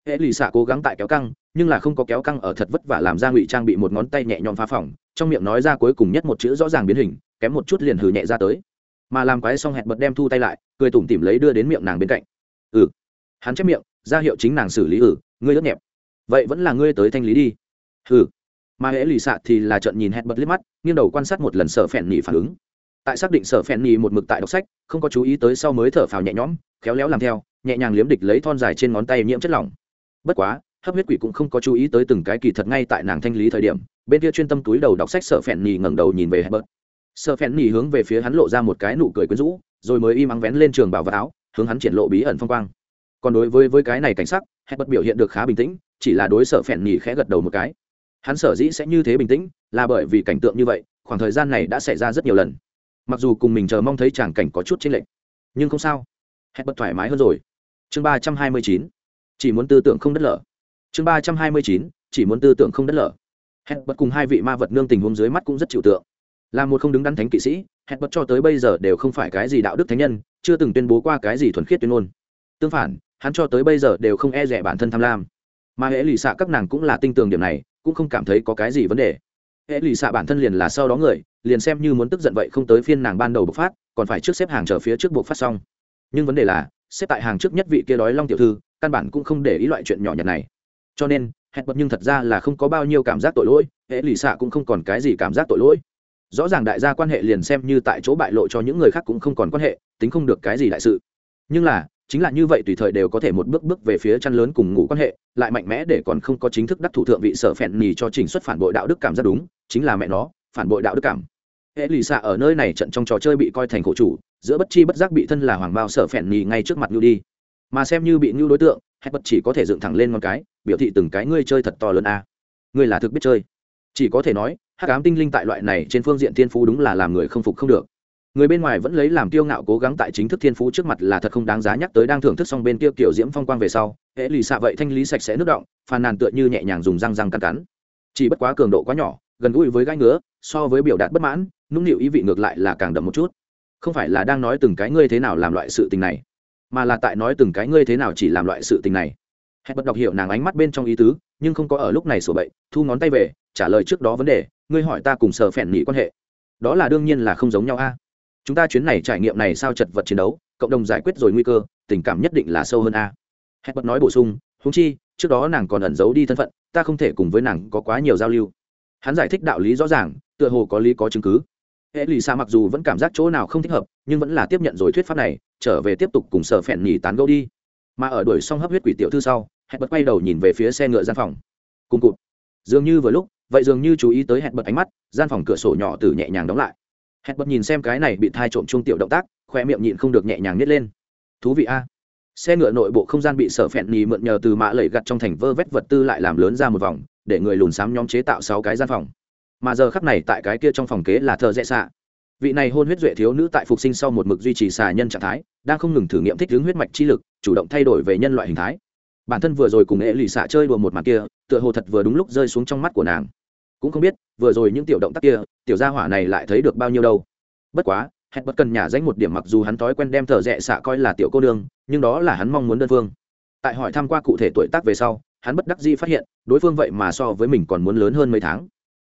Hệ lì xạ cố gắng tại kéo căng, nhưng là không có kéo căng ở thật vất vả làm ra ngụy trang bị một ngón tay nhẹ nhõm phá phỏng trong miệng nói ra cuối cùng nhất một chữ rõ ràng biến hình, kém một chút liền hừ nhẹ ra tới. Mà làm quái xong hẹn bật đem thu tay lại, cười tủm tỉm lấy đưa đến miệng nàng bên cạnh. Ừ. Hắn chép miệng, ra hiệu chính nàng xử lý ừ ngươi ướt nhẹp. Vậy vẫn là ngươi tới thanh lý đi. Ừ mà hễ lì xạ thì là trận nhìn hẹn bật liếc mắt, nghiêng đầu quan sát một lần sở phèn nhì phản ứng. Tại xác định sở phèn nhì một mực tại đọc sách, không có chú ý tới sau mới thở phào nhẹ nhõm, khéo léo làm theo, nhẹ nhàng liếm địch lấy thon dài trên ngón tay nhiễm chất lỏng. Bất quá, hấp huyết quỷ cũng không có chú ý tới từng cái kỳ thật ngay tại nàng thanh lý thời điểm, bên kia chuyên tâm túi đầu đọc sách sở phèn nhì ngẩng đầu nhìn về hẹn bật sợ phèn nhì hướng về phía hắn lộ ra một cái nụ cười quyến rũ, rồi mới im ắng vén lên trường bảo vật áo, hướng hắn triển lộ bí ẩn phong quang. Còn đối với với cái này cảnh sắc hẹn bật biểu hiện được khá bình tĩnh, chỉ là đối sợ phèn nhì khẽ gật đầu một cái hắn sở dĩ sẽ như thế bình tĩnh là bởi vì cảnh tượng như vậy, khoảng thời gian này đã xảy ra rất nhiều lần. Mặc dù cùng mình chờ mong thấy chàng cảnh có chút chênh lệch, nhưng không sao. Hẹn bật thoải mái hơn rồi. Chương ba trăm hai mươi chín. Chỉ muốn tư tưởng không đất lở. Chương ba trăm hai mươi chín. Chỉ muốn tư tưởng không đất lở. Hẹn bật cùng hai vị ma vật nương tình huống dưới mắt cũng rất chịu tượng. Là một không đứng đắn thánh kỵ sĩ hẹn bật cho tới bây giờ đều không phải cái gì đạo đức thánh nhân, chưa từng tuyên bố qua cái gì thuần khiết tuyên ngôn. Tương phản, hắn cho tới bây giờ đều không e rẻ bản thân tham lam. Mà hệ lụy xạ các nàng cũng là tinh tường điểm này cũng không cảm thấy có cái gì vấn đề. Hệ lụy xạ bản thân liền là sau đó người, liền xem như muốn tức giận vậy không tới phiên nàng ban đầu bộc phát, còn phải trước xếp hàng chờ phía trước bộc phát xong. Nhưng vấn đề là, xếp tại hàng trước nhất vị kia đói long tiểu thư, căn bản cũng không để ý loại chuyện nhỏ nhặt này. Cho nên, hẹn bật nhưng thật ra là không có bao nhiêu cảm giác tội lỗi, hệ lụy xạ cũng không còn cái gì cảm giác tội lỗi. Rõ ràng đại gia quan hệ liền xem như tại chỗ bại lộ cho những người khác cũng không còn quan hệ, tính không được cái gì đại sự. Nhưng là chính là như vậy tùy thời đều có thể một bước bước về phía chăn lớn cùng ngủ quan hệ, lại mạnh mẽ để còn không có chính thức đắc thủ thượng vị sở phèn nhì cho trình xuất phản bội đạo đức cảm rất đúng, chính là mẹ nó, phản bội đạo đức cảm. Hệ lì xạ ở nơi này trận trong trò chơi bị coi thành khổ chủ, giữa bất chi bất giác bị thân là hoàng bao sở phèn nhì ngay trước mặt nhu đi. Mà xem như bị nhu đối tượng hay bất chỉ có thể dựng thẳng lên con cái, biểu thị từng cái ngươi chơi thật to lớn a. Ngươi là thực biết chơi. Chỉ có thể nói, hắc ám tinh linh tại loại này trên phương diện thiên phú đúng là làm người không phục không được người bên ngoài vẫn lấy làm kiêu ngạo cố gắng tại chính thức thiên phú trước mặt là thật không đáng giá nhắc tới đang thưởng thức xong bên kia kiểu diễm phong quang về sau hễ lì xạ vậy thanh lý sạch sẽ nước động, phàn nàn tựa như nhẹ nhàng dùng răng răng cắn cắn. Chỉ bất quá cường độ quá nhỏ, gần gũi với gai ngứa, so với biểu đạt bất mãn, nũng nịu ý vị ngược lại là càng đậm một chút. Không phải là đang nói từng cái ngươi thế nào làm loại sự tình này, mà là tại nói từng cái ngươi thế nào chỉ làm loại sự tình này. Hẹn bật đọc hiểu nàng ánh mắt bên trong ý tứ, nhưng không có ở lúc này sổ bậy, thu ngón tay về, trả lời trước đó vấn đề, ngươi hỏi ta cùng sở phèn nhị quan hệ. Đó là đương nhiên là không giống nhau a chúng ta chuyến này trải nghiệm này sao chật vật chiến đấu, cộng đồng giải quyết rồi nguy cơ, tình cảm nhất định là sâu hơn a. Hẹn bật nói bổ sung húng chi, trước đó nàng còn ẩn giấu đi thân phận, ta không thể cùng với nàng có quá nhiều giao lưu. Hắn giải thích đạo lý rõ ràng, tựa hồ có lý có chứng cứ. Hệ lì xa mặc dù vẫn cảm giác chỗ nào không thích hợp, nhưng vẫn là tiếp nhận rồi thuyết pháp này, trở về tiếp tục cùng sở phèn nhì tán gẫu đi. Mà ở đuổi xong hấp huyết quỷ tiểu thư sau, hẹn bật quay đầu nhìn về phía xe ngựa gian phòng. Cùng cụt. Dường như vừa lúc, vậy dường như chú ý tới hẹn bật ánh mắt, gian phòng cửa sổ nhỏ từ nhẹ nhàng đóng lại hẹn bật nhìn xem cái này bị thai trộm chung tiểu động tác khoe miệng nhịn không được nhẹ nhàng nhét lên. Thú vị a. Xe ngựa nội bộ không gian bị sở phẹn nhì mượn nhờ từ mã lẩy gặt trong thành vơ vét vật tư lại làm lớn ra một vòng, để người lùn xám nhóm chế tạo sáu cái gian phòng. Mà giờ khắc này tại cái kia trong phòng kế là thợ dễ xạ. Vị này hôn huyết duệ thiếu nữ tại phục sinh sau một mực duy trì xà nhân trạng thái, đang không ngừng thử nghiệm thích ứng huyết mạch chi lực, chủ động thay đổi về nhân loại hình thái. Bản thân vừa rồi cùng ế lì xạ chơi đùa một mặt kia, tựa hồ thật vừa đúng lúc rơi xuống trong mắt của nàng cũng không biết vừa rồi những tiểu động tác kia tiểu gia hỏa này lại thấy được bao nhiêu đâu. Bất quá hẹn bất cần nhà danh một điểm mặc dù hắn thói quen đem thợ rẽ xạ coi là tiểu cô đương nhưng đó là hắn mong muốn đơn phương. Tại hỏi thăm qua cụ thể tuổi tác về sau hắn bất đắc dĩ phát hiện đối phương vậy mà so với mình còn muốn lớn hơn mấy tháng.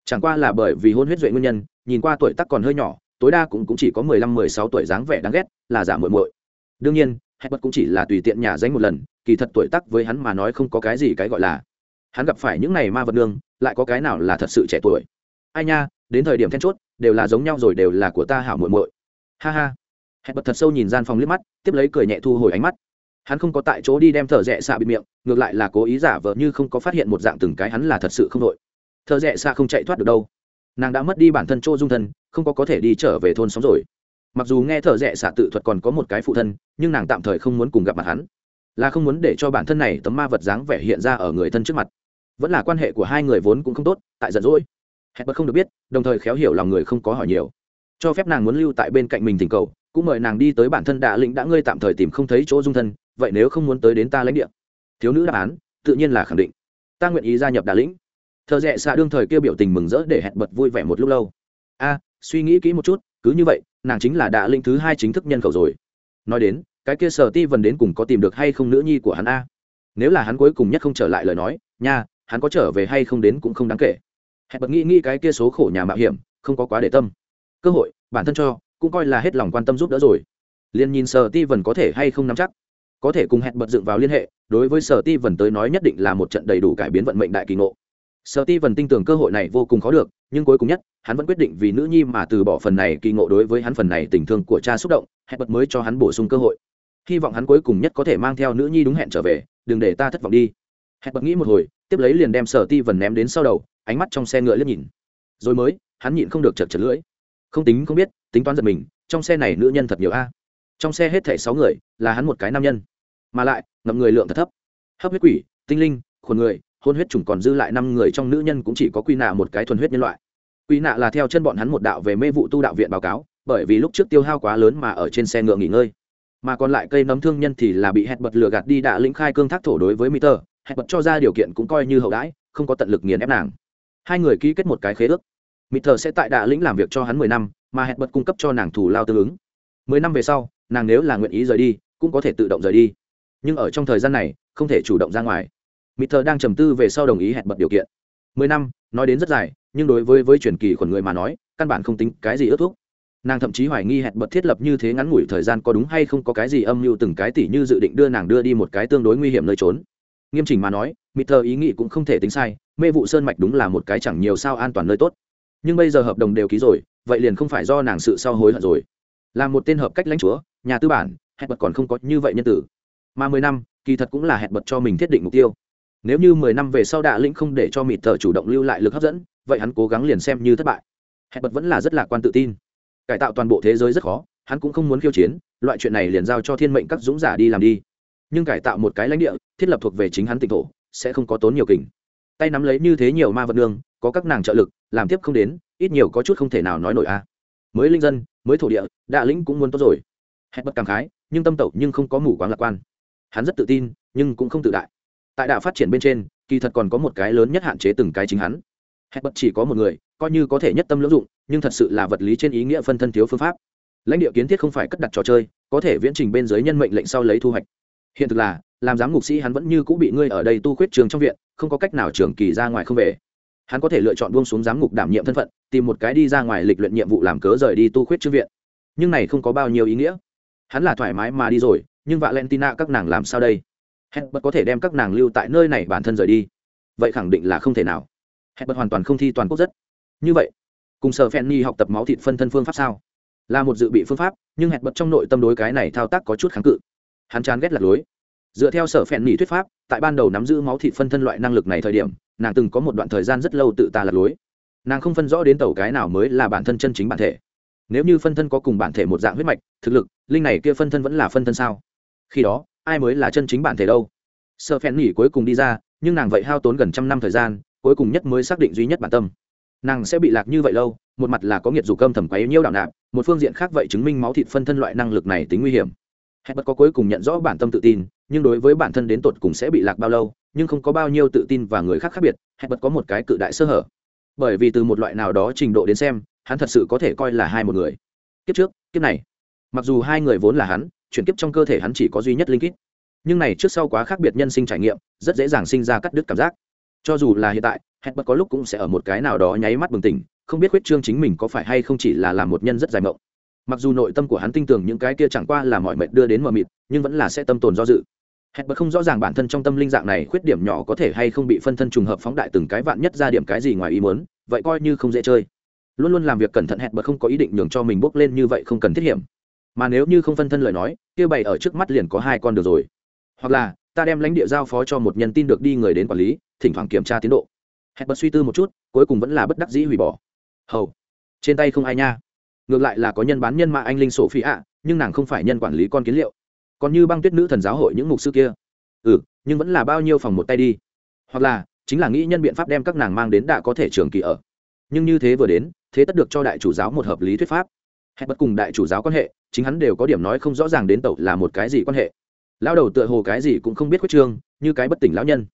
Chẳng qua là bởi vì hôn huyết duệ nguyên nhân nhìn qua tuổi tác còn hơi nhỏ tối đa cũng, cũng chỉ có mười lăm mười sáu tuổi dáng vẻ đáng ghét là giả muội muội. Đương nhiên hẹn bất cũng chỉ là tùy tiện nhà danh một lần kỳ thật tuổi tác với hắn mà nói không có cái gì cái gọi là hắn gặp phải những này ma vật nương, lại có cái nào là thật sự trẻ tuổi? Ai nha, đến thời điểm then chốt, đều là giống nhau rồi, đều là của ta hảo muội muội. Ha ha. Hẹn bật thật sâu nhìn gian phòng liếc mắt, tiếp lấy cười nhẹ thu hồi ánh mắt. Hắn không có tại chỗ đi đem thợ rẽ xạ bị miệng, ngược lại là cố ý giả vờ như không có phát hiện một dạng từng cái hắn là thật sự không đội. Thợ rẽ xạ không chạy thoát được đâu. Nàng đã mất đi bản thân chỗ dung thân, không có có thể đi trở về thôn sống rồi. Mặc dù nghe thợ rẽ xạ tự thuật còn có một cái phụ thân, nhưng nàng tạm thời không muốn cùng gặp mặt hắn. Là không muốn để cho bản thân này tấm ma vật dáng vẻ hiện ra ở người thân trước mặt vẫn là quan hệ của hai người vốn cũng không tốt, tại giận dỗi. Hẹn bật không được biết, đồng thời khéo hiểu lòng người không có hỏi nhiều. Cho phép nàng muốn lưu tại bên cạnh mình tình cầu, cũng mời nàng đi tới bản thân đạ lĩnh đã ngươi tạm thời tìm không thấy chỗ dung thân, vậy nếu không muốn tới đến ta lãnh địa. Thiếu nữ đáp án, tự nhiên là khẳng định. Ta nguyện ý gia nhập đà lĩnh. Thợ rẽ xạ đương thời kêu biểu tình mừng rỡ để hẹn bật vui vẻ một lúc lâu. A, suy nghĩ kỹ một chút, cứ như vậy, nàng chính là đạ linh thứ hai chính thức nhân khẩu rồi. Nói đến, cái kia sở ti vần đến cùng có tìm được hay không nữ nhi của hắn a? Nếu là hắn cuối cùng nhất không trở lại lời nói, nha hắn có trở về hay không đến cũng không đáng kể. Hẹn bật nghĩ nghĩ cái kia số khổ nhà mạo hiểm, không có quá để tâm. Cơ hội, bản thân cho, cũng coi là hết lòng quan tâm giúp đỡ rồi. Liền nhìn sở ti vần có thể hay không nắm chắc. Có thể cùng hẹn bật dựng vào liên hệ, đối với sở ti vần tới nói nhất định là một trận đầy đủ cải biến vận mệnh đại kỳ ngộ. Sở ti vần tin tưởng cơ hội này vô cùng khó được, nhưng cuối cùng nhất, hắn vẫn quyết định vì nữ nhi mà từ bỏ phần này kỳ ngộ đối với hắn phần này tình thương của cha xúc động, hẹn bật mới cho hắn bổ sung cơ hội. Hy vọng hắn cuối cùng nhất có thể mang theo nữ nhi đúng hẹn trở về, đừng để ta thất vọng đi. Hẹn bật nghĩ một hồi tiếp lấy liền đem sở ti vần ném đến sau đầu, ánh mắt trong xe ngựa liếc nhìn. Rồi mới, hắn nhịn không được chật chật lưỡi. Không tính không biết, tính toán giật mình, trong xe này nữ nhân thật nhiều a. Trong xe hết thảy sáu người, là hắn một cái nam nhân. Mà lại, ngậm người lượng thật thấp. Hấp huyết quỷ, tinh linh, khuẩn người, hôn huyết trùng còn dư lại năm người trong nữ nhân cũng chỉ có quy nạ một cái thuần huyết nhân loại. Quy nạ là theo chân bọn hắn một đạo về mê vụ tu đạo viện báo cáo, bởi vì lúc trước tiêu hao quá lớn mà ở trên xe ngựa nghỉ ngơi. Mà còn lại cây nấm thương nhân thì là bị hẹn bật lửa gạt đi đạ lĩnh khai cương thác thổ đối với mỹ tơ hẹn bật cho ra điều kiện cũng coi như hậu đãi, không có tận lực nghiền ép nàng. Hai người ký kết một cái khế ước. Mịt thờ sẽ tại đạ lĩnh làm việc cho hắn mười năm, mà hẹn bật cung cấp cho nàng thủ lao tương ứng. Mười năm về sau, nàng nếu là nguyện ý rời đi, cũng có thể tự động rời đi. Nhưng ở trong thời gian này, không thể chủ động ra ngoài. Mịt thờ đang trầm tư về sau đồng ý hẹn bật điều kiện. Mười năm, nói đến rất dài, nhưng đối với với truyền kỳ khuẩn người mà nói, căn bản không tính cái gì ước thúc. nàng thậm chí hoài nghi hẹn bật thiết lập như thế ngắn ngủi thời gian có đúng hay không có cái gì âm mưu từng cái tỷ như dự định đưa nàng đưa đi một cái tương đối nguy hiểm nơi trốn nghiêm chỉnh mà nói mịt thờ ý nghĩ cũng không thể tính sai, mê vụ sơn mạch đúng là một cái chẳng nhiều sao an toàn nơi tốt. Nhưng bây giờ hợp đồng đều ký rồi, vậy liền không phải do nàng sự sau hối hận rồi. Là một tên hợp cách lãnh chúa, nhà tư bản, hẹn bật còn không có như vậy nhân tử. Mà mười năm, kỳ thật cũng là hẹn bật cho mình thiết định mục tiêu. Nếu như mười năm về sau đạ lĩnh không để cho mịt thờ chủ động lưu lại lực hấp dẫn, vậy hắn cố gắng liền xem như thất bại. Hẹn bật vẫn là rất lạc quan tự tin. Cải tạo toàn bộ thế giới rất khó, hắn cũng không muốn khiêu chiến, loại chuyện này liền giao cho thiên mệnh các dũng giả đi làm đi nhưng cải tạo một cái lãnh địa, thiết lập thuộc về chính hắn tỉnh thổ, sẽ không có tốn nhiều kình. Tay nắm lấy như thế nhiều ma vật nương, có các nàng trợ lực, làm tiếp không đến, ít nhiều có chút không thể nào nói nổi a. À. Mới linh dân, mới thổ địa, đạ lĩnh cũng muốn tốt rồi. Hẹn bất cảm khái, nhưng tâm tẩu nhưng không có mù quáng lạc quan. Hắn rất tự tin, nhưng cũng không tự đại. Tại đạo phát triển bên trên, kỳ thật còn có một cái lớn nhất hạn chế từng cái chính hắn. Hẹn bất chỉ có một người, coi như có thể nhất tâm lưỡng dụng, nhưng thật sự là vật lý trên ý nghĩa phân thân thiếu phương pháp. Lãnh địa kiến thiết không phải cất đặt trò chơi, có thể viễn trình bên dưới nhân mệnh lệnh sau lấy thu hoạch hiện thực là, làm giám ngục sĩ hắn vẫn như cũng bị ngươi ở đây tu khuyết trường trong viện, không có cách nào trường kỳ ra ngoài không về. Hắn có thể lựa chọn buông xuống giám ngục đảm nhiệm thân phận, tìm một cái đi ra ngoài lịch luyện nhiệm vụ làm cớ rời đi tu khuyết trương viện. Nhưng này không có bao nhiêu ý nghĩa. Hắn là thoải mái mà đi rồi, nhưng valentina các nàng làm sao đây? Hết bất có thể đem các nàng lưu tại nơi này bản thân rời đi. Vậy khẳng định là không thể nào. Hết bất hoàn toàn không thi toàn quốc rất. Như vậy, cùng sở phen ni học tập máu thịt phân thân phương pháp sao? Là một dự bị phương pháp, nhưng hẹn bật trong nội tâm đối cái này thao tác có chút kháng cự hắn chán ghét lạc lối. Dựa theo sở phèn nỉ thuyết pháp, tại ban đầu nắm giữ máu thịt phân thân loại năng lực này thời điểm, nàng từng có một đoạn thời gian rất lâu tự ta lạc lối. Nàng không phân rõ đến tàu cái nào mới là bản thân chân chính bản thể. Nếu như phân thân có cùng bản thể một dạng huyết mạch, thực lực, linh này kia phân thân vẫn là phân thân sao? Khi đó, ai mới là chân chính bản thể đâu? Sợ phèn nghỉ cuối cùng đi ra, nhưng nàng vậy hao tốn gần trăm năm thời gian, cuối cùng nhất mới xác định duy nhất bản tâm. Nàng sẽ bị lạc như vậy lâu, một mặt là có nghiệt dù cơm thầm quấy nhiêu đạo nạp, một phương diện khác vậy chứng minh máu thịt phân thân loại năng lực này tính nguy hiểm hẹn bất có cuối cùng nhận rõ bản tâm tự tin, nhưng đối với bản thân đến tột cùng sẽ bị lạc bao lâu, nhưng không có bao nhiêu tự tin và người khác khác biệt hẹn bất có một cái cự đại sơ hở. Bởi vì từ một loại nào đó trình độ đến xem, hắn thật sự có thể coi là hai một người. Kiếp trước, kiếp này. Mặc dù hai người vốn là hắn, chuyển kiếp trong cơ thể hắn chỉ có duy nhất linh kít nhưng này trước sau quá khác biệt nhân sinh trải nghiệm, rất dễ dàng sinh ra cắt đứt cảm giác. Cho dù là hiện tại hẹn bất có lúc cũng sẽ ở một cái nào đó nháy mắt bừng tỉnh, không biết huyết trương chính mình có phải hay không chỉ là làm một nhân rất dài mộng mặc dù nội tâm của hắn tin tưởng những cái kia chẳng qua là mọi mệnh đưa đến mờ mịt, nhưng vẫn là sẽ tâm tồn do dự. Hẹn bật không rõ ràng bản thân trong tâm linh dạng này khuyết điểm nhỏ có thể hay không bị phân thân trùng hợp phóng đại từng cái vạn nhất ra điểm cái gì ngoài ý muốn, vậy coi như không dễ chơi. Luôn luôn làm việc cẩn thận hẹn bật không có ý định nhường cho mình bốc lên như vậy không cần thiết hiểm. Mà nếu như không phân thân lời nói, kia bày ở trước mắt liền có hai con được rồi. Hoặc là, ta đem lãnh địa giao phó cho một nhân tin được đi người đến quản lý, thỉnh thoảng kiểm tra tiến độ. Hẹn bật suy tư một chút, cuối cùng vẫn là bất đắc dĩ hủy bỏ. Hầu. Trên tay không ai nha ngược lại là có nhân bán nhân mạ anh linh sổ phi ạ, nhưng nàng không phải nhân quản lý con kiến liệu. Còn như băng tuyết nữ thần giáo hội những mục sư kia. Ừ nhưng vẫn là bao nhiêu phòng một tay đi. Hoặc là, chính là nghĩ nhân biện pháp đem các nàng mang đến đã có thể trường kỳ ở. Nhưng như thế vừa đến, thế tất được cho đại chủ giáo một hợp lý thuyết pháp. Hẹn bất cùng đại chủ giáo quan hệ, chính hắn đều có điểm nói không rõ ràng đến tẩu là một cái gì quan hệ. Lao đầu tựa hồ cái gì cũng không biết quyết trương, như cái bất tỉnh lão nhân.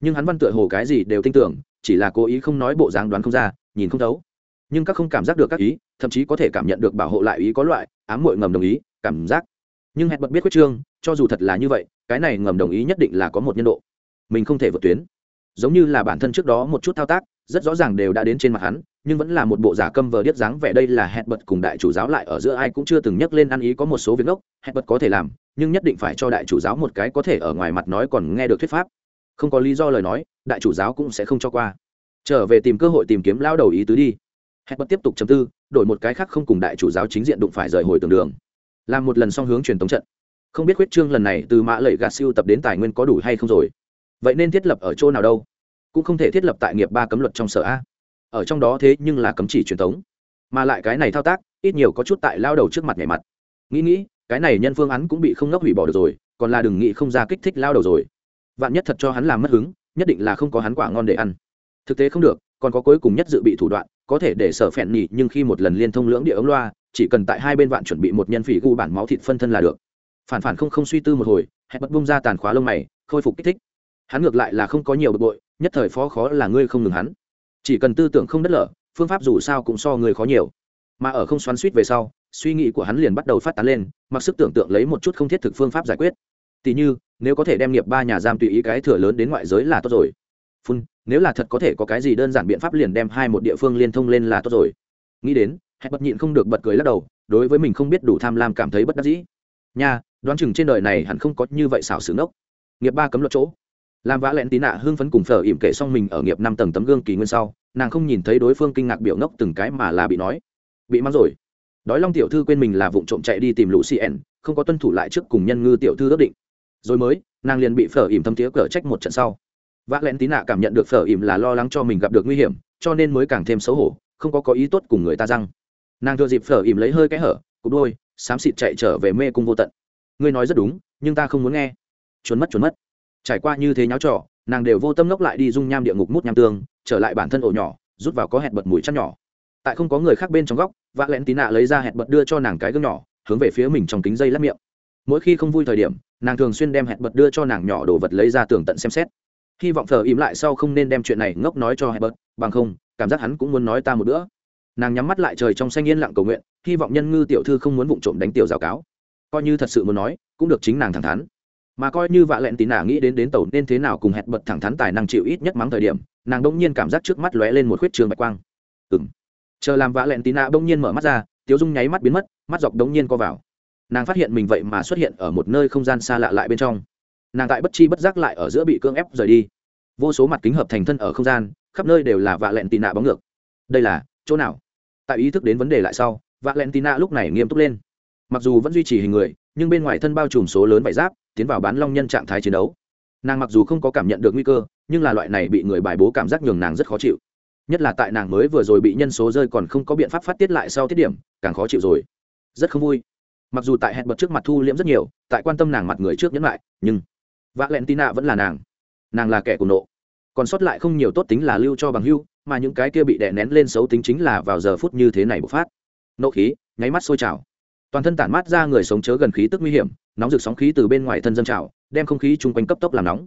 Nhưng hắn văn tựa hồ cái gì đều tin tưởng, chỉ là cố ý không nói bộ dáng đoán không ra, nhìn không thấu nhưng các không cảm giác được các ý, thậm chí có thể cảm nhận được bảo hộ lại ý có loại ám muội ngầm đồng ý, cảm giác. Nhưng hẹn bật biết quyết trương, cho dù thật là như vậy, cái này ngầm đồng ý nhất định là có một nhân độ. Mình không thể vượt tuyến. Giống như là bản thân trước đó một chút thao tác, rất rõ ràng đều đã đến trên mặt hắn, nhưng vẫn là một bộ giả câm vờ điếc dáng vẻ đây là hẹn bật cùng đại chủ giáo lại ở giữa ai cũng chưa từng nhắc lên ăn ý có một số việc ốc hẹn bật có thể làm, nhưng nhất định phải cho đại chủ giáo một cái có thể ở ngoài mặt nói còn nghe được thuyết pháp. Không có lý do lời nói, đại chủ giáo cũng sẽ không cho qua. Trở về tìm cơ hội tìm kiếm lao đầu ý tứ đi hẹn bật tiếp tục chấm tư, đổi một cái khác không cùng đại chủ giáo chính diện đụng phải rời hồi tường đường. Làm một lần song hướng truyền tống trận. Không biết huyết trương lần này từ mã lẩy gạt siêu tập đến tài nguyên có đủ hay không rồi. Vậy nên thiết lập ở chỗ nào đâu? Cũng không thể thiết lập tại nghiệp ba cấm luật trong sở a. Ở trong đó thế nhưng là cấm chỉ truyền thống mà lại cái này thao tác, ít nhiều có chút tại lao đầu trước mặt nhảy mặt. Nghĩ nghĩ, cái này nhân phương án cũng bị không ngốc hủy bỏ được rồi, còn là đừng nghĩ không ra kích thích lao đầu rồi. Vạn nhất thật cho hắn làm mất hứng, nhất định là không có hắn quả ngon để ăn. Thực tế không được, còn có cuối cùng nhất dự bị thủ đoạn có thể để sở phèn nhị nhưng khi một lần liên thông lưỡng địa ống loa, chỉ cần tại hai bên vạn chuẩn bị một nhân phỉ gu bản máu thịt phân thân là được. Phản phản không không suy tư một hồi hẹn bật bung ra tàn khóa lông mày, khôi phục kích thích. Hắn ngược lại là không có nhiều bực bội, nhất thời phó khó là ngươi không ngừng hắn. Chỉ cần tư tưởng không đất lở, phương pháp dù sao cũng so người khó nhiều. Mà ở không xoắn suýt về sau, suy nghĩ của hắn liền bắt đầu phát tán lên, mặc sức tưởng tượng lấy một chút không thiết thực phương pháp giải quyết. Tỉ như, nếu có thể đem nghiệp ba nhà giam tùy ý cái thừa lớn đến ngoại giới là tốt rồi. Phun nếu là thật có thể có cái gì đơn giản biện pháp liền đem hai một địa phương liên thông lên là tốt rồi. Nghĩ đến hãy bật nhịn không được bật cười lắc đầu, đối với mình không biết đủ tham lam cảm thấy bất đắc dĩ. Nha, đoán chừng trên đời này hẳn không có như vậy xảo xứng ốc. Nghiệp ba cấm luật chỗ. Làm vã lẹn tí nạ hưng phấn cùng phở ỉm kể xong mình ở nghiệp năm tầng tấm gương kỳ nguyên sau, nàng không nhìn thấy đối phương kinh ngạc biểu ngốc từng cái mà là bị nói, bị mắng rồi. Đói long tiểu thư quên mình là vụ trộm chạy đi tìm lũ cn không có tuân thủ lại trước cùng nhân ngư tiểu thư ước định. Rồi mới, nàng liền bị phở ỉm thâm tía cờ trách một trận sau vã lẹn tí nạ cảm nhận được phở ỉm là lo lắng cho mình gặp được nguy hiểm, cho nên mới càng thêm xấu hổ, không có có ý tốt cùng người ta răng. Nàng thừa dịp phở ỉm lấy hơi cái hở, cục đôi, xám xịt chạy trở về mê cung vô tận. Ngươi nói rất đúng, nhưng ta không muốn nghe. Trốn mất trốn mất. Trải qua như thế nháo trò, nàng đều vô tâm ngốc lại đi dung nham địa ngục mút nham tương, trở lại bản thân ổ nhỏ, rút vào có hẹn bật mùi chăn nhỏ. Tại không có người khác bên trong góc vạ lẹn tí nạ lấy ra hẹn bật đưa cho nàng cái gương nhỏ, hướng về phía mình trong kính dây lắp miệng. Mỗi khi không vui thời điểm, nàng thường xuyên đem hẹn bật đưa cho nàng nhỏ đồ vật lấy ra tường tận xem xét hy vọng thờ im lại sau không nên đem chuyện này ngốc nói cho hẹn bớt. bằng không, cảm giác hắn cũng muốn nói ta một bữa. Nàng nhắm mắt lại trời trong xanh yên lặng cầu nguyện, hy vọng nhân ngư tiểu thư không muốn vụng trộm đánh tiểu giáo cáo. Coi như thật sự muốn nói, cũng được chính nàng thẳng thắn. Mà coi như vạ lẹn tí nạ nghĩ đến đến tàu nên thế nào cùng hẹn bật thẳng thắn tài năng chịu ít nhất mắng thời điểm, nàng bỗng nhiên cảm giác trước mắt lóe lên một khuyết trường bạch quang. Ừng chờ làm vạ lẹn tí nạ bỗng nhiên mở mắt ra, tiếu dung nháy mắt biến mất, mắt dọc đống nhiên co vào. Nàng phát hiện mình vậy mà xuất hiện ở một nơi không gian xa lạ lại bên trong nàng tại bất chi bất giác lại ở giữa bị cưỡng ép rời đi. Vô số mặt kính hợp thành thân ở không gian, khắp nơi đều là vạ lẹn tị nạ bóng ngược. Đây là, chỗ nào? Tại ý thức đến vấn đề lại sau, vạ lẹn tị nạ lúc này nghiêm túc lên. Mặc dù vẫn duy trì hình người, nhưng bên ngoài thân bao trùm số lớn vải giáp, tiến vào bán long nhân trạng thái chiến đấu. Nàng mặc dù không có cảm nhận được nguy cơ, nhưng là loại này bị người bài bố cảm giác nhường nàng rất khó chịu. Nhất là tại nàng mới vừa rồi bị nhân số rơi còn không có biện pháp phát tiết lại sau tiết điểm, càng khó chịu rồi. Rất không vui. Mặc dù tại hẹn bật trước mặt thu liễm rất nhiều, tại quan tâm nàng mặt người trước nhẫn lại, nhưng v ạ l e n tina vẫn là nàng. Nàng là kẻ của nộ. Còn sót lại không nhiều tốt tính là lưu cho bằng hưu, mà những cái kia bị đè nén lên xấu tính chính là vào giờ phút như thế này bộc phát. Nộ khí, nháy mắt sôi trào. Toàn thân tản mát ra người sống chớ gần khí tức nguy hiểm, nóng rực sóng khí từ bên ngoài thân dân trào, đem không khí chung quanh cấp tốc làm nóng.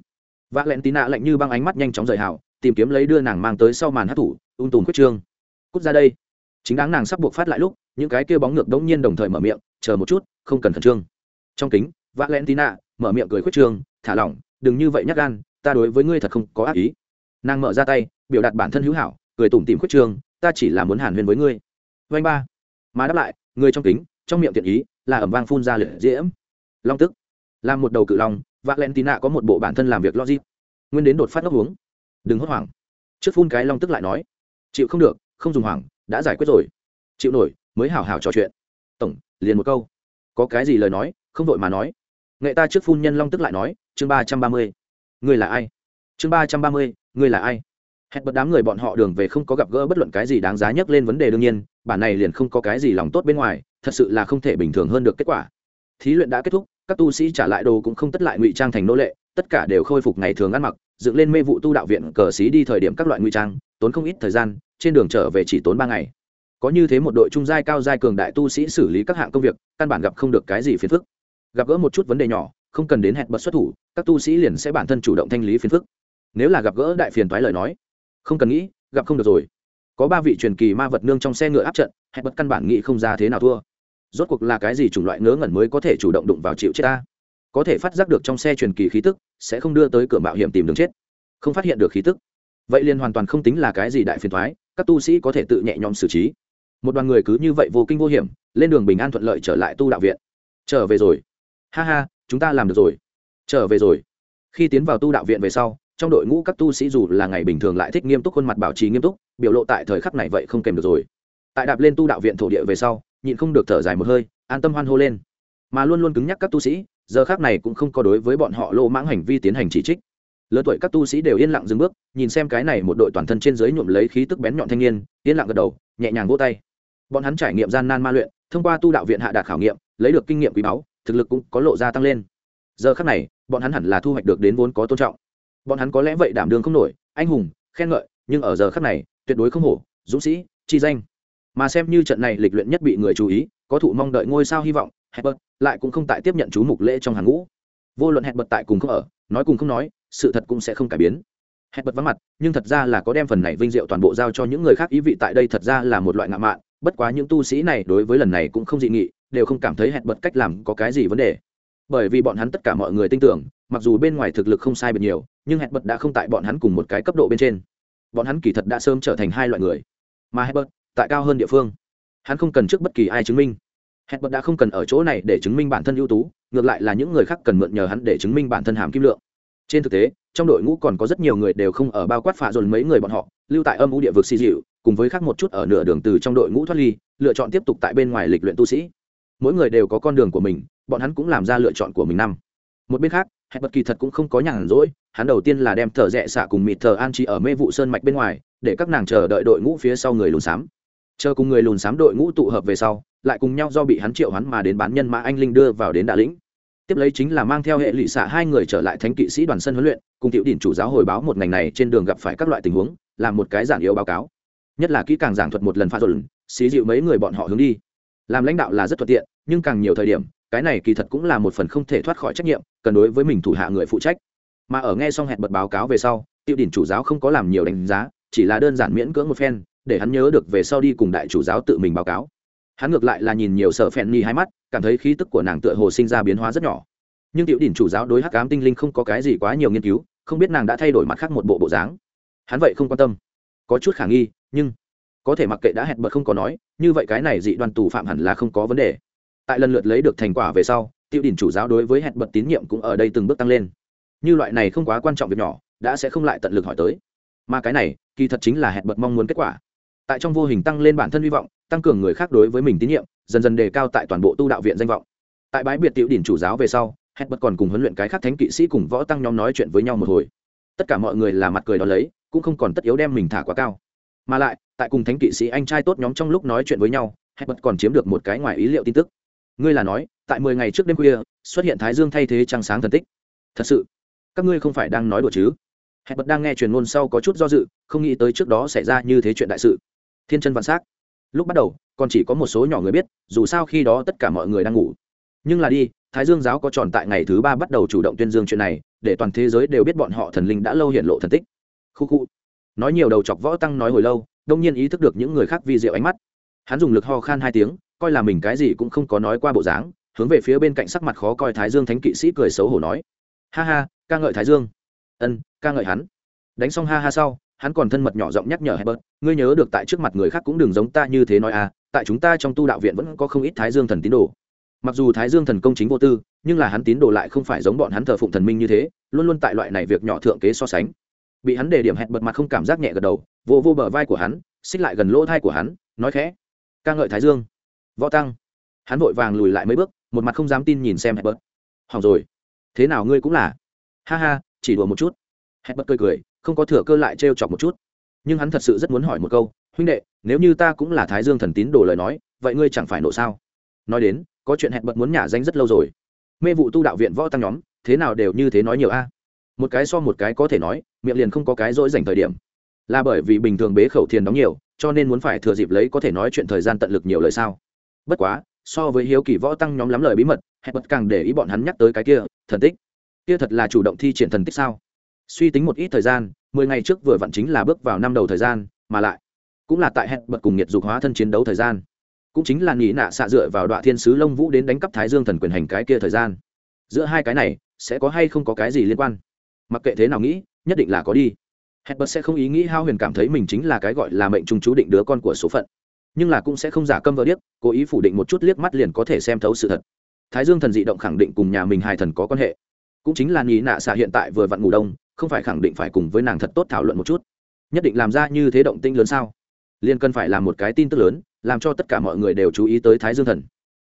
V ạ l e n tina lạnh như băng ánh mắt nhanh chóng rời hào, tìm kiếm lấy đưa nàng mang tới sau màn hát thủ, ung tùm quyết trương. Cút ra đây. Chính đáng nàng sắp buộc phát lại lúc, những cái kia bóng ngược đống nhiên đồng thời mở miệng, chờ một chút, không cần khẩn trương. Trong kính valentina mở miệng cười khuyết trương thả lỏng đừng như vậy nhắc gan ta đối với ngươi thật không có ác ý. Nàng mở ra tay biểu đạt bản thân hữu hảo cười tủm tìm khuyết trường, ta chỉ là muốn hàn huyên với ngươi. Vanh ba. Mà đáp lại người trong kính trong miệng tiện ý là ẩm vang phun ra liệt diễm. Long tức. Làm một đầu cự long valentina có một bộ bản thân làm việc logic. Nguyên đến đột phát ngốc uống. Đừng hốt hoảng. Trước phun cái long tức lại nói. Chịu không được không dùng hoảng đã giải quyết rồi. Chịu nổi mới hảo hảo trò chuyện. Tổng liền một câu. Có cái gì lời nói không vội mà nói nghệ ta trước phun nhân long tức lại nói, chương ba trăm ba mươi. Ngươi là ai? Chương ba trăm ba mươi, ngươi là ai? Hẹn bật đám người bọn họ đường về không có gặp gỡ bất luận cái gì đáng giá nhất lên vấn đề đương nhiên, bản này liền không có cái gì lòng tốt bên ngoài, thật sự là không thể bình thường hơn được kết quả. Thí luyện đã kết thúc, các tu sĩ trả lại đồ cũng không tất lại ngụy trang thành nô lệ, tất cả đều khôi phục ngày thường ăn mặc, dựng lên mê vụ tu đạo viện cờ xí đi thời điểm các loại ngụy trang, tốn không ít thời gian, trên đường trở về chỉ tốn ba ngày. Có như thế một đội trung giai cao giai cường đại tu sĩ xử lý các hạng công việc, căn bản gặp không được cái gì phiền phức gặp gỡ một chút vấn đề nhỏ, không cần đến hẹn bật xuất thủ, các tu sĩ liền sẽ bản thân chủ động thanh lý phiền phức. Nếu là gặp gỡ đại phiền toái lời nói, không cần nghĩ, gặp không được rồi. Có ba vị truyền kỳ ma vật nương trong xe ngựa áp trận, hẹn bật căn bản nghĩ không ra thế nào thua. Rốt cuộc là cái gì chủng loại ngớ ngẩn mới có thể chủ động đụng vào chịu chết ta? Có thể phát giác được trong xe truyền kỳ khí tức, sẽ không đưa tới cửa mạo hiểm tìm đường chết. Không phát hiện được khí tức. Vậy liền hoàn toàn không tính là cái gì đại phiền thoái các tu sĩ có thể tự nhẹ nhõm xử trí. Một đoàn người cứ như vậy vô kinh vô hiểm, lên đường bình an thuận lợi trở lại tu đạo viện. Trở về rồi ha ha, chúng ta làm được rồi. Trở về rồi. Khi tiến vào tu đạo viện về sau, trong đội ngũ các tu sĩ dù là ngày bình thường lại thích nghiêm túc khuôn mặt bảo trì nghiêm túc, biểu lộ tại thời khắc này vậy không kèm được rồi. Tại đạp lên tu đạo viện thổ địa về sau, nhịn không được thở dài một hơi, an tâm hoan hô lên. Mà luôn luôn cứng nhắc các tu sĩ, giờ khác này cũng không có đối với bọn họ lô mãng hành vi tiến hành chỉ trích. Lớn tuổi các tu sĩ đều yên lặng dừng bước, nhìn xem cái này một đội toàn thân trên dưới nhuộm lấy khí tức bén nhọn thanh niên, yên lặng gật đầu, nhẹ nhàng vỗ tay. Bọn hắn trải nghiệm gian nan ma luyện, thông qua tu đạo viện hạ đạt khảo nghiệm, lấy được kinh nghiệm quý báu thực lực cũng có lộ ra tăng lên. Giờ khác này, bọn hắn hẳn là thu hoạch được đến vốn có tôn trọng. Bọn hắn có lẽ vậy đảm đương không nổi, anh hùng, khen ngợi, nhưng ở giờ khác này, tuyệt đối không hổ, dũng sĩ, chi danh. Mà xem như trận này lịch luyện nhất bị người chú ý, có thụ mong đợi ngôi sao hy vọng hẹn lại cũng không tại tiếp nhận chú mục lễ trong hàng ngũ. Vô luận hẹn bật tại cùng không ở, nói cùng không nói, sự thật cũng sẽ không cải biến. Hẹn bật vắng mặt, nhưng thật ra là có đem phần này vinh diệu toàn bộ giao cho những người khác, ý vị tại đây thật ra là một loại ngạo mạn, bất quá những tu sĩ này đối với lần này cũng không dị nghị đều không cảm thấy hẹn bật cách làm có cái gì vấn đề. Bởi vì bọn hắn tất cả mọi người tin tưởng, mặc dù bên ngoài thực lực không sai biệt nhiều, nhưng hẹn bật đã không tại bọn hắn cùng một cái cấp độ bên trên. Bọn hắn kỳ thật đã sớm trở thành hai loại người. Mà hẹn bật, tại cao hơn địa phương, hắn không cần trước bất kỳ ai chứng minh. Hẹn bật đã không cần ở chỗ này để chứng minh bản thân ưu tú, ngược lại là những người khác cần mượn nhờ hắn để chứng minh bản thân hàm kim lượng. Trên thực tế, trong đội ngũ còn có rất nhiều người đều không ở bao quát phạ dồn mấy người bọn họ, lưu tại âm u địa vực xì dịu, cùng với khác một chút ở nửa đường từ trong đội ngũ thoát ly, lựa chọn tiếp tục tại bên ngoài lịch luyện tu sĩ mỗi người đều có con đường của mình, bọn hắn cũng làm ra lựa chọn của mình năm. Một bên khác, hẹn bất kỳ thật cũng không có nhàn rỗi, hắn đầu tiên là đem thợ rẽ xạ cùng mịt thờ an trí ở mê vụ sơn mạch bên ngoài, để các nàng chờ đợi đội ngũ phía sau người lùn xám. Chờ cùng người lùn xám đội ngũ tụ hợp về sau, lại cùng nhau do bị hắn triệu hắn mà đến bán nhân mã anh linh đưa vào đến đà lĩnh. Tiếp lấy chính là mang theo hệ lụy xạ hai người trở lại thánh kỵ sĩ đoàn sân huấn luyện, cùng tiểu đỉnh chủ giáo hồi báo một ngành này trên đường gặp phải các loại tình huống, làm một cái giản yếu báo cáo. Nhất là kỹ càng giảng thuật một lần pha dồn xí dịu mấy người bọn họ hướng đi làm lãnh đạo là rất thuận tiện, nhưng càng nhiều thời điểm, cái này kỳ thật cũng là một phần không thể thoát khỏi trách nhiệm, cần đối với mình thủ hạ người phụ trách. Mà ở nghe xong hẹn bật báo cáo về sau tiêu đỉnh chủ giáo không có làm nhiều đánh giá, chỉ là đơn giản miễn cưỡng một phen, để hắn nhớ được về sau đi cùng đại chủ giáo tự mình báo cáo. Hắn ngược lại là nhìn nhiều sợ phèn ni hai mắt, cảm thấy khí tức của nàng tựa hồ sinh ra biến hóa rất nhỏ. Nhưng tiểu đỉnh chủ giáo đối hắc ám tinh linh không có cái gì quá nhiều nghiên cứu, không biết nàng đã thay đổi mặt khác một bộ bộ dáng. Hắn vậy không quan tâm. Có chút khả nghi, nhưng có thể mặc kệ đã hẹn bật không có nói, như vậy cái này dị đoan tù phạm hẳn là không có vấn đề. Tại lần lượt lấy được thành quả về sau tiêu đình chủ giáo đối với hẹn bật tín nhiệm cũng ở đây từng bước tăng lên. Như loại này không quá quan trọng việc nhỏ, đã sẽ không lại tận lực hỏi tới. Mà cái này, kỳ thật chính là hẹn bật mong muốn kết quả. Tại trong vô hình tăng lên bản thân hy vọng, tăng cường người khác đối với mình tín nhiệm, dần dần đề cao tại toàn bộ tu đạo viện danh vọng. Tại bãi biệt tiểu đỉnh chủ giáo về sau, hẹn bật còn cùng huấn luyện cái khác thánh kỵ sĩ cùng võ tăng nhóm nói chuyện với nhau một hồi. Tất cả mọi người là mặt cười đó lấy, cũng không còn tất yếu đem mình thả quá cao mà lại, tại cùng thánh kỵ sĩ anh trai tốt nhóm trong lúc nói chuyện với nhau hay bật còn chiếm được một cái ngoài ý liệu tin tức. Ngươi là nói, tại mười ngày trước đêm khuya, xuất hiện thái dương thay thế trăng sáng thần tích. Thật sự, các ngươi không phải đang nói đùa chứ? Hẹn bật đang nghe truyền ngôn sau có chút do dự, không nghĩ tới trước đó xảy ra như thế chuyện đại sự. Thiên chân vạn s á c lúc bắt đầu, còn chỉ có một số nhỏ người biết, dù sao khi đó tất cả mọi người đang ngủ. Nhưng là đi, thái dương giáo có tròn tại ngày thứ ba bắt đầu chủ động tuyên dương chuyện này, để toàn thế giới đều biết bọn họ thần linh đã lâu hiện lộ thần tích. Khu khu nói nhiều đầu chọc võ tăng nói hồi lâu đông nhiên ý thức được những người khác vi diệu ánh mắt hắn dùng lực ho khan hai tiếng coi là mình cái gì cũng không có nói qua bộ dáng hướng về phía bên cạnh sắc mặt khó coi thái dương thánh kỵ sĩ cười xấu hổ nói ha ha ca ngợi thái dương ân ca ngợi hắn đánh xong ha ha sau hắn còn thân mật nhỏ giọng nhắc nhở Herbert, ngươi nhớ được tại trước mặt người khác cũng đừng giống ta như thế nói à, tại chúng ta trong tu đạo viện vẫn có không ít Thái Dương thần tín đồ. Mặc dù Thái Dương thần công chính vô tư, nhưng là hắn tín đồ lại không phải giống bọn hắn thờ phụng thần minh như thế, luôn luôn tại loại này việc nhỏ thượng kế so sánh. Bị hắn đề điểm hẹn bật mặt không cảm giác nhẹ gật đầu, vô vô bờ vai của hắn, xích lại gần lỗ thai của hắn, nói khẽ: "Ca ngợi Thái Dương." Võ tăng. Hắn vội vàng lùi lại mấy bước, một mặt không dám tin nhìn xem hẹn bật "Hỏng rồi, thế nào ngươi cũng là?" "Ha ha, chỉ đùa một chút." hẹn bật cười cười, không có thừa cơ lại trêu chọc một chút nhưng hắn thật sự rất muốn hỏi một câu huynh đệ nếu như ta cũng là thái dương thần tín đồ lời nói vậy ngươi chẳng phải nộ sao nói đến có chuyện hẹn bật muốn nhả danh rất lâu rồi mê vụ tu đạo viện võ tăng nhóm thế nào đều như thế nói nhiều a một cái so một cái có thể nói miệng liền không có cái dỗi dành thời điểm. Là bởi vì bình thường bế khẩu thiền đóng nhiều, cho nên muốn phải thừa dịp lấy có thể nói chuyện thời gian tận lực nhiều lời sao. Bất quá, so với hiếu kỳ võ tăng nhóm lắm lời bí mật, hẹn bật càng để ý bọn hắn nhắc tới cái kia, thần tích. Kia thật là chủ động thi triển thần tích sao? Suy tính một ít thời gian, mười ngày trước vừa vặn chính là bước vào năm đầu thời gian, mà lại cũng là tại hẹn bật cùng nhiệt dục hóa thân chiến đấu thời gian. Cũng chính là nghĩ nạ xạ dựa vào đoạn thiên sứ lông vũ đến đánh cắp thái dương thần quyền hành cái kia thời gian. Giữa hai cái này, sẽ có hay không có cái gì liên quan? Mặc kệ thế nào nghĩ nhất định là có đi. Hẹn bật sẽ không ý nghĩ hao huyền cảm thấy mình chính là cái gọi là mệnh trung chú định đứa con của số phận. Nhưng là cũng sẽ không giả câm vợ điếc, cố ý phủ định một chút liếc mắt liền có thể xem thấu sự thật. Thái dương thần dị động khẳng định cùng nhà mình hài thần có quan hệ. Cũng chính là nhí nạ xạ hiện tại vừa vặn ngủ đông, không phải khẳng định phải cùng với nàng thật tốt thảo luận một chút. Nhất định làm ra như thế động tinh lớn sao? Liền cần phải làm một cái tin tức lớn, làm cho tất cả mọi người đều chú ý tới thái dương thần.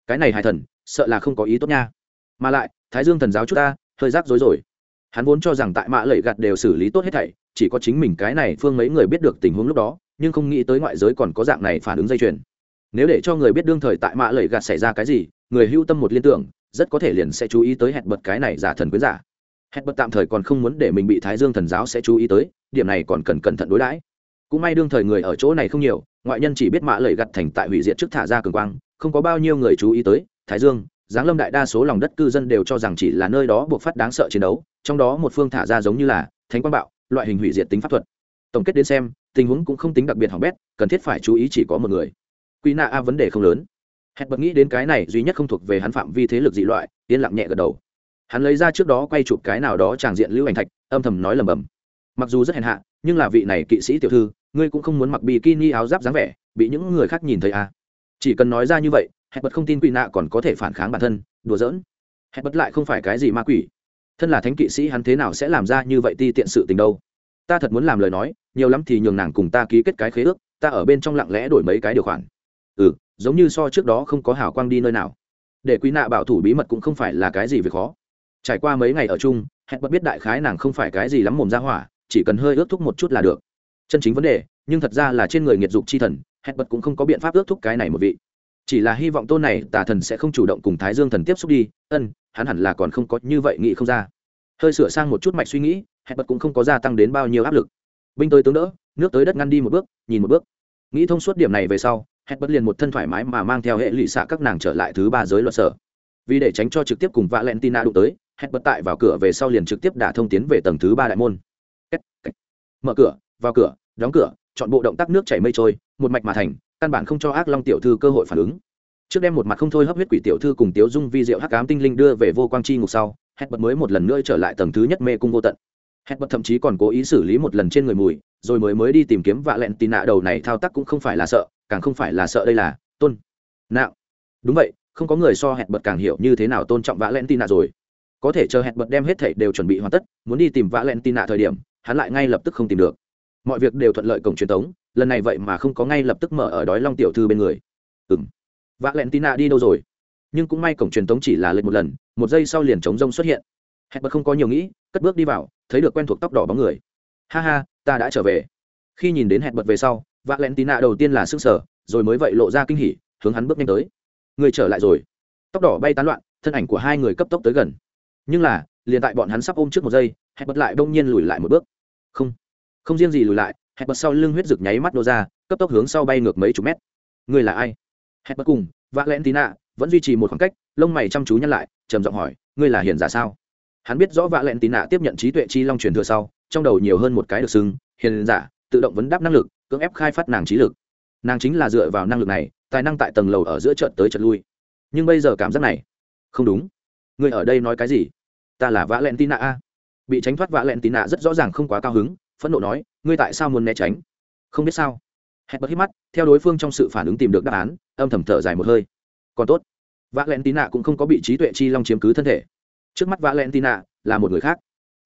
Cái này hài thần, sợ là không có ý tốt nha. Mà lại, thái dương thần giáo chúng ta, hơi rắc rối rồi hắn vốn cho rằng tại mạ lầy gạt đều xử lý tốt hết thảy, chỉ có chính mình cái này phương mấy người biết được tình huống lúc đó, nhưng không nghĩ tới ngoại giới còn có dạng này phản ứng dây chuyền. Nếu để cho người biết đương thời tại mạ lầy gạt xảy ra cái gì, người hưu tâm một liên tưởng, rất có thể liền sẽ chú ý tới hẹn bật cái này giả thần quyến giả. Hẹn bật tạm thời còn không muốn để mình bị thái dương thần giáo sẽ chú ý tới, điểm này còn cần cẩn thận đối đãi. Cũng may đương thời người ở chỗ này không nhiều, ngoại nhân chỉ biết mạ lầy gặt thành tại hủy diệt trước thả ra cường quang, không có bao nhiêu người chú ý tới, thái dương giáng lâm đại đa số lòng đất cư dân đều cho rằng chỉ là nơi đó buộc phát đáng sợ chiến đấu, trong đó một phương thả ra giống như là thánh quang bạo, loại hình hủy diệt tính pháp thuật. Tổng kết đến xem, tình huống cũng không tính đặc biệt hỏng bét, cần thiết phải chú ý chỉ có một người. Quy na a vấn đề không lớn. Hẹn bật nghĩ đến cái này duy nhất không thuộc về hắn phạm vi thế lực dị loại, yên lặng nhẹ gật đầu. Hắn lấy ra trước đó quay chụp cái nào đó tràng diện lưu ảnh thạch, âm thầm nói lầm bầm mặc dù rất hèn hạ, nhưng là vị này kỵ sĩ tiểu thư, ngươi cũng không muốn mặc bikini áo giáp dáng vẻ, bị những người khác nhìn thấy à. chỉ cần nói ra như vậy hẹn bật không tin quỷ nạ còn có thể phản kháng bản thân, đùa giỡn. Hẹn bật lại không phải cái gì ma quỷ. Thân là thánh kỵ sĩ hắn thế nào sẽ làm ra như vậy ti tiện sự tình đâu? Ta thật muốn làm lời nói, nhiều lắm thì nhường nàng cùng ta ký kết cái khế ước, ta ở bên trong lặng lẽ đổi mấy cái điều khoản. Ừ giống như so trước đó không có hảo quang đi nơi nào. Để quý nạ bảo thủ bí mật cũng không phải là cái gì việc khó. Trải qua mấy ngày ở chung, hẹn bật biết đại khái nàng không phải cái gì lắm mồm ra hỏa, chỉ cần hơi ước thúc một chút là được. Chân chính vấn đề, nhưng thật ra là trên người nghiệt dục chi thần, hẹn bật cũng không có biện pháp ước thúc cái này một vị chỉ là hy vọng tôn này tà thần sẽ không chủ động cùng thái dương thần tiếp xúc đi, ân, hắn hẳn là còn không có như vậy nghĩ không ra. Hơi sửa sang một chút mạch suy nghĩ, hẹn bật cũng không có gia tăng đến bao nhiêu áp lực. Binh tới tướng đỡ, nước tới đất ngăn đi một bước, nhìn một bước. Nghĩ thông suốt điểm này về sau, hẹn bật liền một thân thoải mái mà mang theo hệ lụy xạ các nàng trở lại thứ ba giới luật sở. Vì để tránh cho trực tiếp cùng valentina đụng tới, hẹn bật tại vào cửa về sau liền trực tiếp đả thông tiến về tầng thứ ba đại môn. Mở cửa, vào cửa, đóng cửa, chọn bộ động tác nước chảy mây trôi, một mạch mà thành căn bản không cho ác long tiểu thư cơ hội phản ứng. Trước đem một mặt không thôi hấp huyết quỷ tiểu thư cùng tiếu dung vi diệu hắc ám tinh linh đưa về vô quang chi ngục sau hét bật mới một lần nữa trở lại tầng thứ nhất mê cung vô tận. Hét bật thậm chí còn cố ý xử lý một lần trên người mùi, rồi mới mới đi tìm kiếm vạ lẹn tì nạ đầu này thao tác cũng không phải là sợ, càng không phải là sợ đây là tôn nạo. Đúng vậy, không có người so hẹn bật càng hiểu như thế nào tôn trọng vạ lẹn tì nạ rồi. Có thể chờ hẹn bật đem hết thảy đều chuẩn bị hoàn tất, muốn đi tìm vạ lẹn tì nạ thời điểm, hắn lại ngay lập tức không tìm được mọi việc đều thuận lợi cổng truyền thống, lần này vậy mà không có ngay lập tức mở ở đói long tiểu thư bên người. Ừng vạ lẹn tina đi đâu rồi? Nhưng cũng may cổng truyền thống chỉ là lệch một lần, một giây sau liền chống rông xuất hiện. Hẹn bật không có nhiều nghĩ, cất bước đi vào, thấy được quen thuộc tóc đỏ bóng người. Ha ha, ta đã trở về. Khi nhìn đến hẹn bật về sau vạ lẹn tina đầu tiên là s ư n g sở rồi mới vậy lộ ra kinh hỉ, hướng hắn bước nhanh tới. Người trở lại rồi. Tóc đỏ bay tán loạn, thân ảnh của hai người cấp tốc tới gần. Nhưng là, liền tại bọn hắn sắp ôm trước một giây hẹn bật lại đông nhiên lùi lại một bước. Không không riêng gì lùi lại hẹp bật sau lưng huyết rực nháy mắt nô ra, cấp tốc hướng sau bay ngược mấy chục mét. Người là ai? Hẹp bật cùng vạ lẽn tí nạ vẫn duy trì một khoảng cách, lông mày chăm chú nhăn lại, trầm giọng hỏi, ngươi là hiền giả sao? Hắn biết rõ vạ lẽn tí nạ tiếp nhận trí tuệ chi long truyền thừa sau, trong đầu nhiều hơn một cái được xưng, hiền giả, tự động vấn đáp năng lực, cưỡng ép khai phát nàng trí lực. Nàng chính là dựa vào năng lực này, tài năng tại tầng lầu ở giữa trận tới trận lui. Nhưng bây giờ cảm giác này, không đúng. Ngươi ở đây nói cái gì? Ta là vạ lẽn tí nạ a. Bị tránh thoát vạ lẹn tì nạ rất rõ ràng không quá cao hứng phẫn nộ nói, ngươi tại sao muốn né tránh? Không biết sao. Hẹn bật hít mắt, theo đối phương trong sự phản ứng tìm được đáp án, âm thầm thở dài một hơi. Còn tốt. Vạ len tín nạ cũng không có bị trí tuệ chi long chiếm cứ thân thể. Trước mắt vạ len tín nạ là một người khác.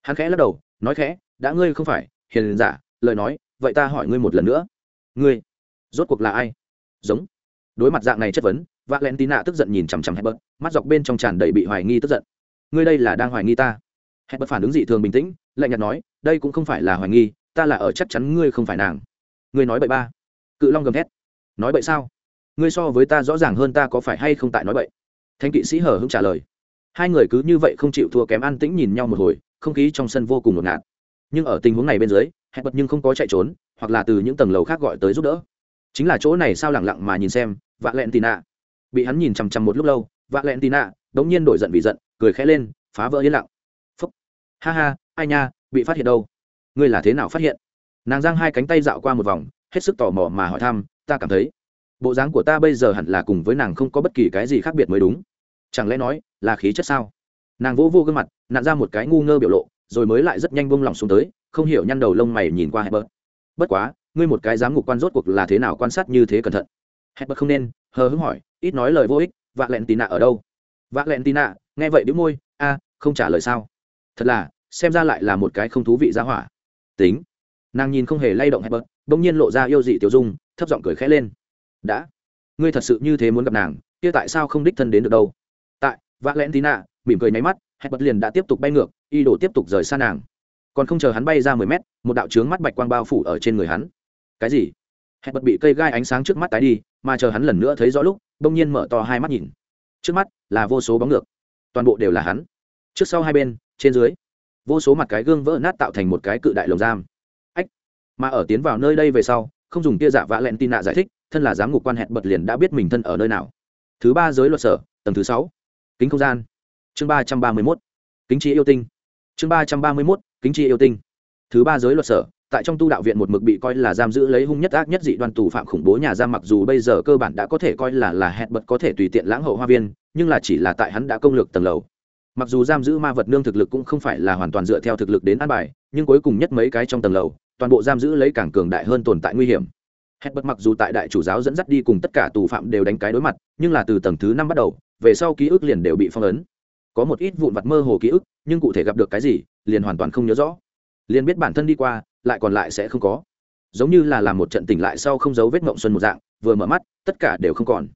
Hắn khẽ lắc đầu, nói khẽ, đã ngươi không phải, hiền giả, lời nói, vậy ta hỏi ngươi một lần nữa. Ngươi, rốt cuộc là ai? Giống. Đối mặt dạng này chất vấn vạ len tín nạ tức giận nhìn chằm chằm hẹn bật, mắt dọc bên trong tràn đầy bị hoài nghi tức giận. Ngươi đây là đang hoài nghi ta? Hẹn bật phản ứng dị thường bình tĩnh, lạnh nhạt nói đây cũng không phải là hoài nghi, ta là ở chắc chắn ngươi không phải nàng. Ngươi nói bậy ba. Cự long gầm thét. Nói bậy sao? Ngươi so với ta rõ ràng hơn ta có phải hay không tại nói bậy? Thanh kỵ sĩ hở hững trả lời. Hai người cứ như vậy không chịu thua kém an tĩnh nhìn nhau một hồi, không khí trong sân vô cùng ngột ngạt. Nhưng ở tình huống này bên dưới, hẹn bật nhưng không có chạy trốn, hoặc là từ những tầng lầu khác gọi tới giúp đỡ. Chính là chỗ này sao lẳng lặng mà nhìn xem, vạ lẹn tì nạ. Bị hắn nhìn chằm chằm một lúc lâu, vạ lẹn tì nạ đ ỗ n g nhiên đổi giận vì giận, cười khẽ lên, phá vỡ yên lặng. Ha ha, ai nha bị phát hiện đâu? Ngươi là thế nào phát hiện? Nàng giang hai cánh tay dạo qua một vòng, hết sức tò mò mà hỏi thăm, ta cảm thấy, bộ dáng của ta bây giờ hẳn là cùng với nàng không có bất kỳ cái gì khác biệt mới đúng. Chẳng lẽ nói là khí chất sao? Nàng vỗ vô gương mặt nạn ra một cái ngu ngơ biểu lộ, rồi mới lại rất nhanh bông lòng xuống tới, không hiểu nhăn đầu lông mày nhìn qua hebert bất quá, ngươi một cái dám ngục quan rốt cuộc là thế nào quan sát như thế cẩn thận? Hebert không nên, hờ hững hỏi, ít nói lời vô ích vạ lẹn tì nạ ở đâu? Vạ lẹn tì nạ nghe vậy đĩu môi, a, không trả lời sao? Thật là xem ra lại là một cái không thú vị ra hỏa. Tính. Nàng nhìn không hề lay động hay bớt bỗng nhiên lộ ra yêu dị tiểu dung, thấp giọng cười khẽ lên. Đã. Ngươi thật sự như thế muốn gặp nàng, kia tại sao không đích thân đến được đâu? Tại vạ lẹn tí nạ mỉm cười nháy mắt hebert liền đã tiếp tục bay ngược y đổ tiếp tục rời xa nàng. Còn không chờ hắn bay ra mười mét, một đạo trướng mắt bạch quang bao phủ ở trên người hắn. Cái gì? Hẹn bật bị cây gai ánh sáng trước mắt tái đi, mà chờ hắn lần nữa thấy rõ lúc, bỗng nhiên mở to hai mắt nhìn. Trước mắt là vô số bóng ngược. Toàn bộ đều là hắn. Trước sau hai bên, trên dưới vô số mặt cái gương vỡ nát tạo thành một cái cự đại lồng giam. Ách, mà ở tiến vào nơi đây về sau, không dùng tia dạ giả vã lẹn tin nạ giải thích, thân là giám ngục quan hẹn bật liền đã biết mình thân ở nơi nào. Thứ ba giới luật sở, tầng thứ sáu. Kính không gian. Chương ba trăm ba mươi mốt. Kính trí yêu tinh. Chương ba trăm ba mươi mốt, kính trí yêu tinh. Thứ ba giới luật sở, tại trong tu đạo viện một mực bị coi là giam giữ lấy hung nhất ác nhất dị đoan tù phạm khủng bố nhà giam mặc dù bây giờ cơ bản đã có thể coi là là hẹn bật có thể tùy tiện lãng hậu hoa viên, nhưng là chỉ là tại hắn đã công lược tầng lầu mặc dù giam giữ ma vật nương thực lực cũng không phải là hoàn toàn dựa theo thực lực đến an bài, nhưng cuối cùng nhất mấy cái trong tầng lầu, toàn bộ giam giữ lấy càng cường đại hơn tồn tại nguy hiểm. Hết bật mặc dù tại đại chủ giáo dẫn dắt đi cùng tất cả tù phạm đều đánh cái đối mặt, nhưng là từ tầng thứ năm bắt đầu, về sau ký ức liền đều bị phong ấn. Có một ít vụn vặt mơ hồ ký ức, nhưng cụ thể gặp được cái gì, liền hoàn toàn không nhớ rõ. Liền biết bản thân đi qua, lại còn lại sẽ không có. Giống như là làm một trận tỉnh lại sau không giấu vết mộng xuân một dạng, vừa mở mắt, tất cả đều không còn.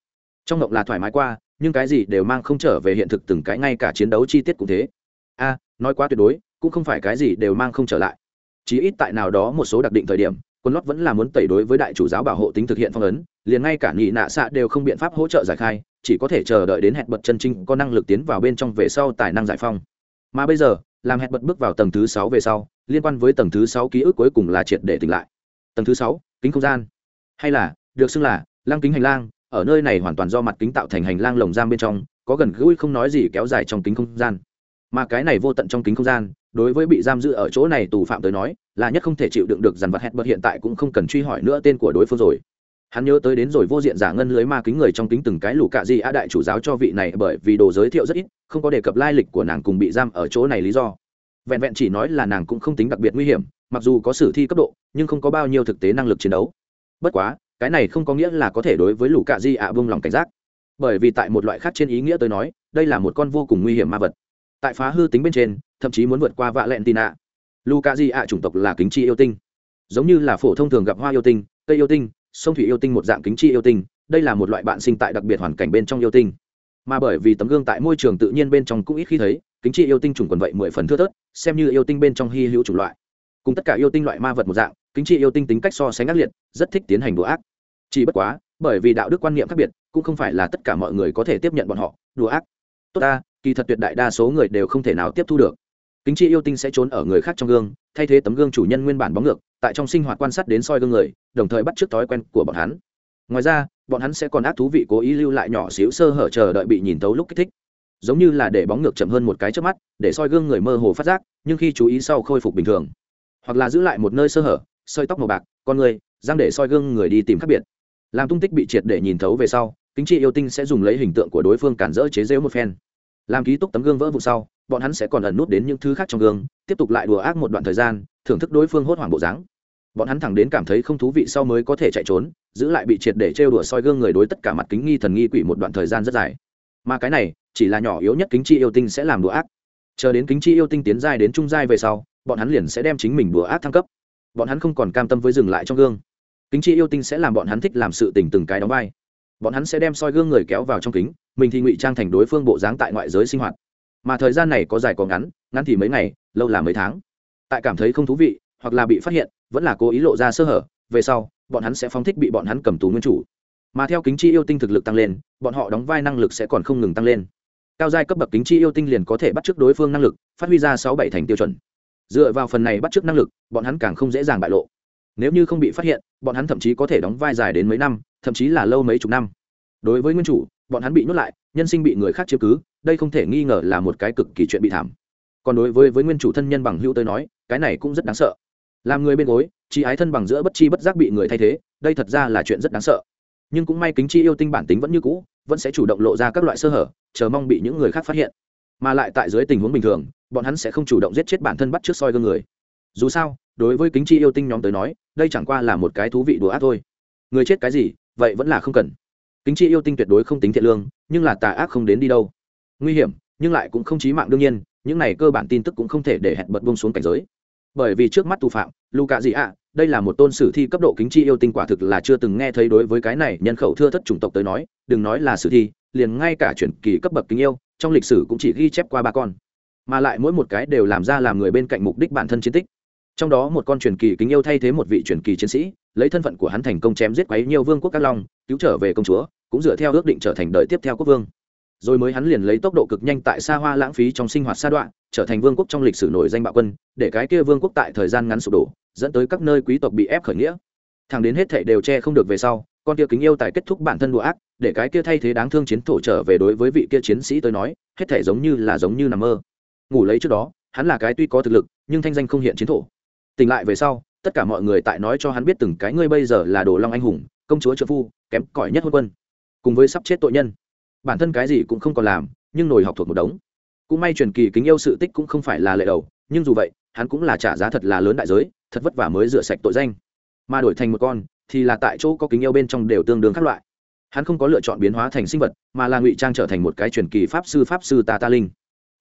Trong mộng là thoải mái qua nhưng cái gì đều mang không trở về hiện thực từng cái ngay cả chiến đấu chi tiết cũng thế. A, nói quá tuyệt đối, cũng không phải cái gì đều mang không trở lại. Chí ít tại nào đó một số đặc định thời điểm, quân lót vẫn là muốn tẩy đối với đại chủ giáo bảo hộ tính thực hiện phong ấn, liền ngay cả nghị nạ xạ đều không biện pháp hỗ trợ giải khai, chỉ có thể chờ đợi đến hẹn bật chân trinh có năng lực tiến vào bên trong về sau tài năng giải phong. Mà bây giờ, làm hẹn bật bước vào tầng thứ sáu về sau, liên quan với tầng thứ sáu ký ức cuối cùng là triệt để tỉnh lại. Tầng thứ sáu, kính không gian. Hay là, được xưng là lăng kính hành lang ở nơi này hoàn toàn do mặt kính tạo thành hành lang lồng giam bên trong, có gần gũi không nói gì kéo dài trong kính không gian. Mà cái này vô tận trong kính không gian, đối với bị giam giữ ở chỗ này tù phạm tới nói, là nhất không thể chịu đựng được dằn vặt hẹn bật hiện tại cũng không cần truy hỏi nữa tên của đối phương rồi. Hắn nhớ tới đến rồi vô diện giả ngân lưới ma kính người trong kính từng cái lù cạ gì a đại chủ giáo cho vị này bởi vì đồ giới thiệu rất ít, không có đề cập lai lịch của nàng cùng bị giam ở chỗ này lý do. Vẹn vẹn chỉ nói là nàng cũng không tính đặc biệt nguy hiểm, mặc dù có sử thi cấp độ, nhưng không có bao nhiêu thực tế năng lực chiến đấu. Bất quá cái này không có nghĩa là có thể đối với lũ cạ di ạ vương lòng cảnh giác. Bởi vì tại một loại khác trên ý nghĩa tôi nói, đây là một con vô cùng nguy hiểm ma vật. Tại phá hư tính bên trên, thậm chí muốn vượt qua vạ lẹn tì nạ. Lũ cạ di ạ chủng tộc là kính chi yêu tinh. Giống như là phổ thông thường gặp hoa yêu tinh, cây yêu tinh, sông thủy yêu tinh một dạng kính chi yêu tinh, đây là một loại bạn sinh tại đặc biệt hoàn cảnh bên trong yêu tinh. Mà bởi vì tấm gương tại môi trường tự nhiên bên trong cũng ít khi thấy, kính chi yêu tinh chủng quần vậy mười phần thưa thớt, xem như yêu tinh bên trong hy hữu chủng loại. Cùng tất cả yêu tinh loại ma vật một dạng, kính chi yêu tinh tính cách so sánh ác liệt, rất thích tiến hành đồ ác chỉ bất quá, bởi vì đạo đức quan niệm khác biệt, cũng không phải là tất cả mọi người có thể tiếp nhận bọn họ. Đùa ác. Tốt ta, kỳ thật tuyệt đại đa số người đều không thể nào tiếp thu được. Kính chi yêu tinh sẽ trốn ở người khác trong gương, thay thế tấm gương chủ nhân nguyên bản bóng ngược, tại trong sinh hoạt quan sát đến soi gương người, đồng thời bắt t r ư ớ c thói quen của bọn hắn. Ngoài ra, bọn hắn sẽ còn ác thú vị cố ý lưu lại nhỏ xíu sơ hở chờ đợi bị nhìn tấu lúc kích thích. Giống như là để bóng ngược chậm hơn một cái trước mắt, để soi gương người mơ hồ phát giác, nhưng khi chú ý sau khôi phục bình thường. Hoặc là giữ lại một nơi sơ hở sơi tóc màu bạc, con người giang để soi gương người đi tìm khác biệt làm tung tích bị triệt để nhìn thấu về sau, kính trị yêu tinh sẽ dùng lấy hình tượng của đối phương cản rỡ chế rễu một phen. Làm ký túc tấm gương vỡ vụ sau, bọn hắn sẽ còn ẩn nút đến những thứ khác trong gương, tiếp tục lại đùa ác một đoạn thời gian, thưởng thức đối phương hốt hoảng bộ dáng. Bọn hắn thẳng đến cảm thấy không thú vị sau mới có thể chạy trốn, giữ lại bị triệt để trêu đùa soi gương người đối tất cả mặt kính nghi thần nghi quỷ một đoạn thời gian rất dài. Mà cái này, chỉ là nhỏ yếu nhất kính chi yêu tinh sẽ làm đùa ác. Chờ đến kính chi yêu tinh tiến giai đến trung giai về sau, bọn hắn liền sẽ đem chính mình đùa ác thăng cấp. Bọn hắn không còn cam tâm với dừng lại trong gương kính chi yêu tinh sẽ làm bọn hắn thích làm sự tình từng cái đóng vai. Bọn hắn sẽ đem soi gương người kéo vào trong kính, mình thì ngụy trang thành đối phương bộ dáng tại ngoại giới sinh hoạt. Mà thời gian này có dài có ngắn ngắn thì mấy ngày, lâu là mấy tháng. Tại cảm thấy không thú vị, hoặc là bị phát hiện, vẫn là cố ý lộ ra sơ hở, về sau, bọn hắn sẽ phóng thích bị bọn hắn cầm tù nguyên chủ. Mà theo kính chi yêu tinh thực lực tăng lên, bọn họ đóng vai năng lực sẽ còn không ngừng tăng lên. Cao giai cấp bậc kính chi yêu tinh liền có thể bắt t r ư ớ c đối phương năng lực, phát huy ra sáu bảy thành tiêu chuẩn. Dựa vào phần này bắt t r ư ớ c năng lực, bọn hắn càng không dễ dàng bại lộ nếu như không bị phát hiện, bọn hắn thậm chí có thể đóng vai dài đến mấy năm, thậm chí là lâu mấy chục năm. Đối với nguyên chủ, bọn hắn bị nuốt lại, nhân sinh bị người khác chiếm cứ, đây không thể nghi ngờ là một cái cực kỳ chuyện bị thảm. Còn đối với với nguyên chủ thân nhân bằng hữu tới nói, cái này cũng rất đáng sợ. Làm người bên gối chi ái thân bằng giữa bất chi bất giác bị người thay thế, đây thật ra là chuyện rất đáng sợ. Nhưng cũng may kính chi yêu tinh bản tính vẫn như cũ, vẫn sẽ chủ động lộ ra các loại sơ hở, chờ mong bị những người khác phát hiện. Mà lại tại dưới tình huống bình thường, bọn hắn sẽ không chủ động giết chết bản thân bắt trước soi gương người dù sao, đối với kính chi yêu tinh nhóm tới nói, đây chẳng qua là một cái thú vị đùa ác thôi. Người chết cái gì, vậy vẫn là không cần. Kính chi yêu tinh tuyệt đối không tính thiện lương, nhưng là tà ác không đến đi đâu. Nguy hiểm, nhưng lại cũng không chí mạng đương nhiên, những này cơ bản tin tức cũng không thể để hẹn bật bông xuống cảnh giới. Bởi vì trước mắt tù phạm luka gì ạ đây là một tôn sử thi cấp độ kính chi yêu tinh quả thực là chưa từng nghe thấy đối với cái này nhân khẩu thưa thất chủng tộc tới nói, đừng nói là sử thi, liền ngay cả chuyển kỳ cấp bậc kính yêu, trong lịch sử cũng chỉ ghi chép qua ba con. Mà lại mỗi một cái đều làm ra làm người bên cạnh mục đích bản thân chiến tích trong đó một con truyền kỳ kính yêu thay thế một vị truyền kỳ chiến sĩ, lấy thân phận của hắn thành công chém giết quấy nhiều vương quốc các long, cứu trở về công chúa, cũng dựa theo ước định trở thành đời tiếp theo quốc vương. Rồi mới hắn liền lấy tốc độ cực nhanh tại xa hoa lãng phí trong sinh hoạt sa đoạn, trở thành vương quốc trong lịch sử nổi danh bạo quân, để cái kia vương quốc tại thời gian ngắn sụp đổ, dẫn tới các nơi quý tộc bị ép khởi nghĩa. Thằng đến hết thệ đều che không được về sau, con kia kính yêu tại kết thúc bản thân đùa ác, để cái kia thay thế đáng thương chiến thổ trở về đối với vị kia chiến sĩ tới nói, hết thể giống như là giống như nằm mơ. Ngủ lấy trước đó, hắn là cái tuy có thực lực, nhưng thanh danh không hiện chiến thổ tỉnh lại về sau, tất cả mọi người tại nói cho hắn biết từng cái ngươi bây giờ là đồ long anh hùng, công chúa trợ phu, kém cỏi nhất hôn quân. Cùng với sắp chết tội nhân. Bản thân cái gì cũng không còn làm, nhưng nổi học thuộc một đống. Cũng may truyền kỳ kính yêu sự tích cũng không phải là lệ đầu, nhưng dù vậy, hắn cũng là trả giá thật là lớn đại giới, thật vất vả mới rửa sạch tội danh. Mà đổi thành một con, thì là tại chỗ có kính yêu bên trong đều tương đương các loại. Hắn không có lựa chọn biến hóa thành sinh vật, mà là ngụy trang trở thành một cái truyền kỳ pháp sư pháp sư ta ta linh.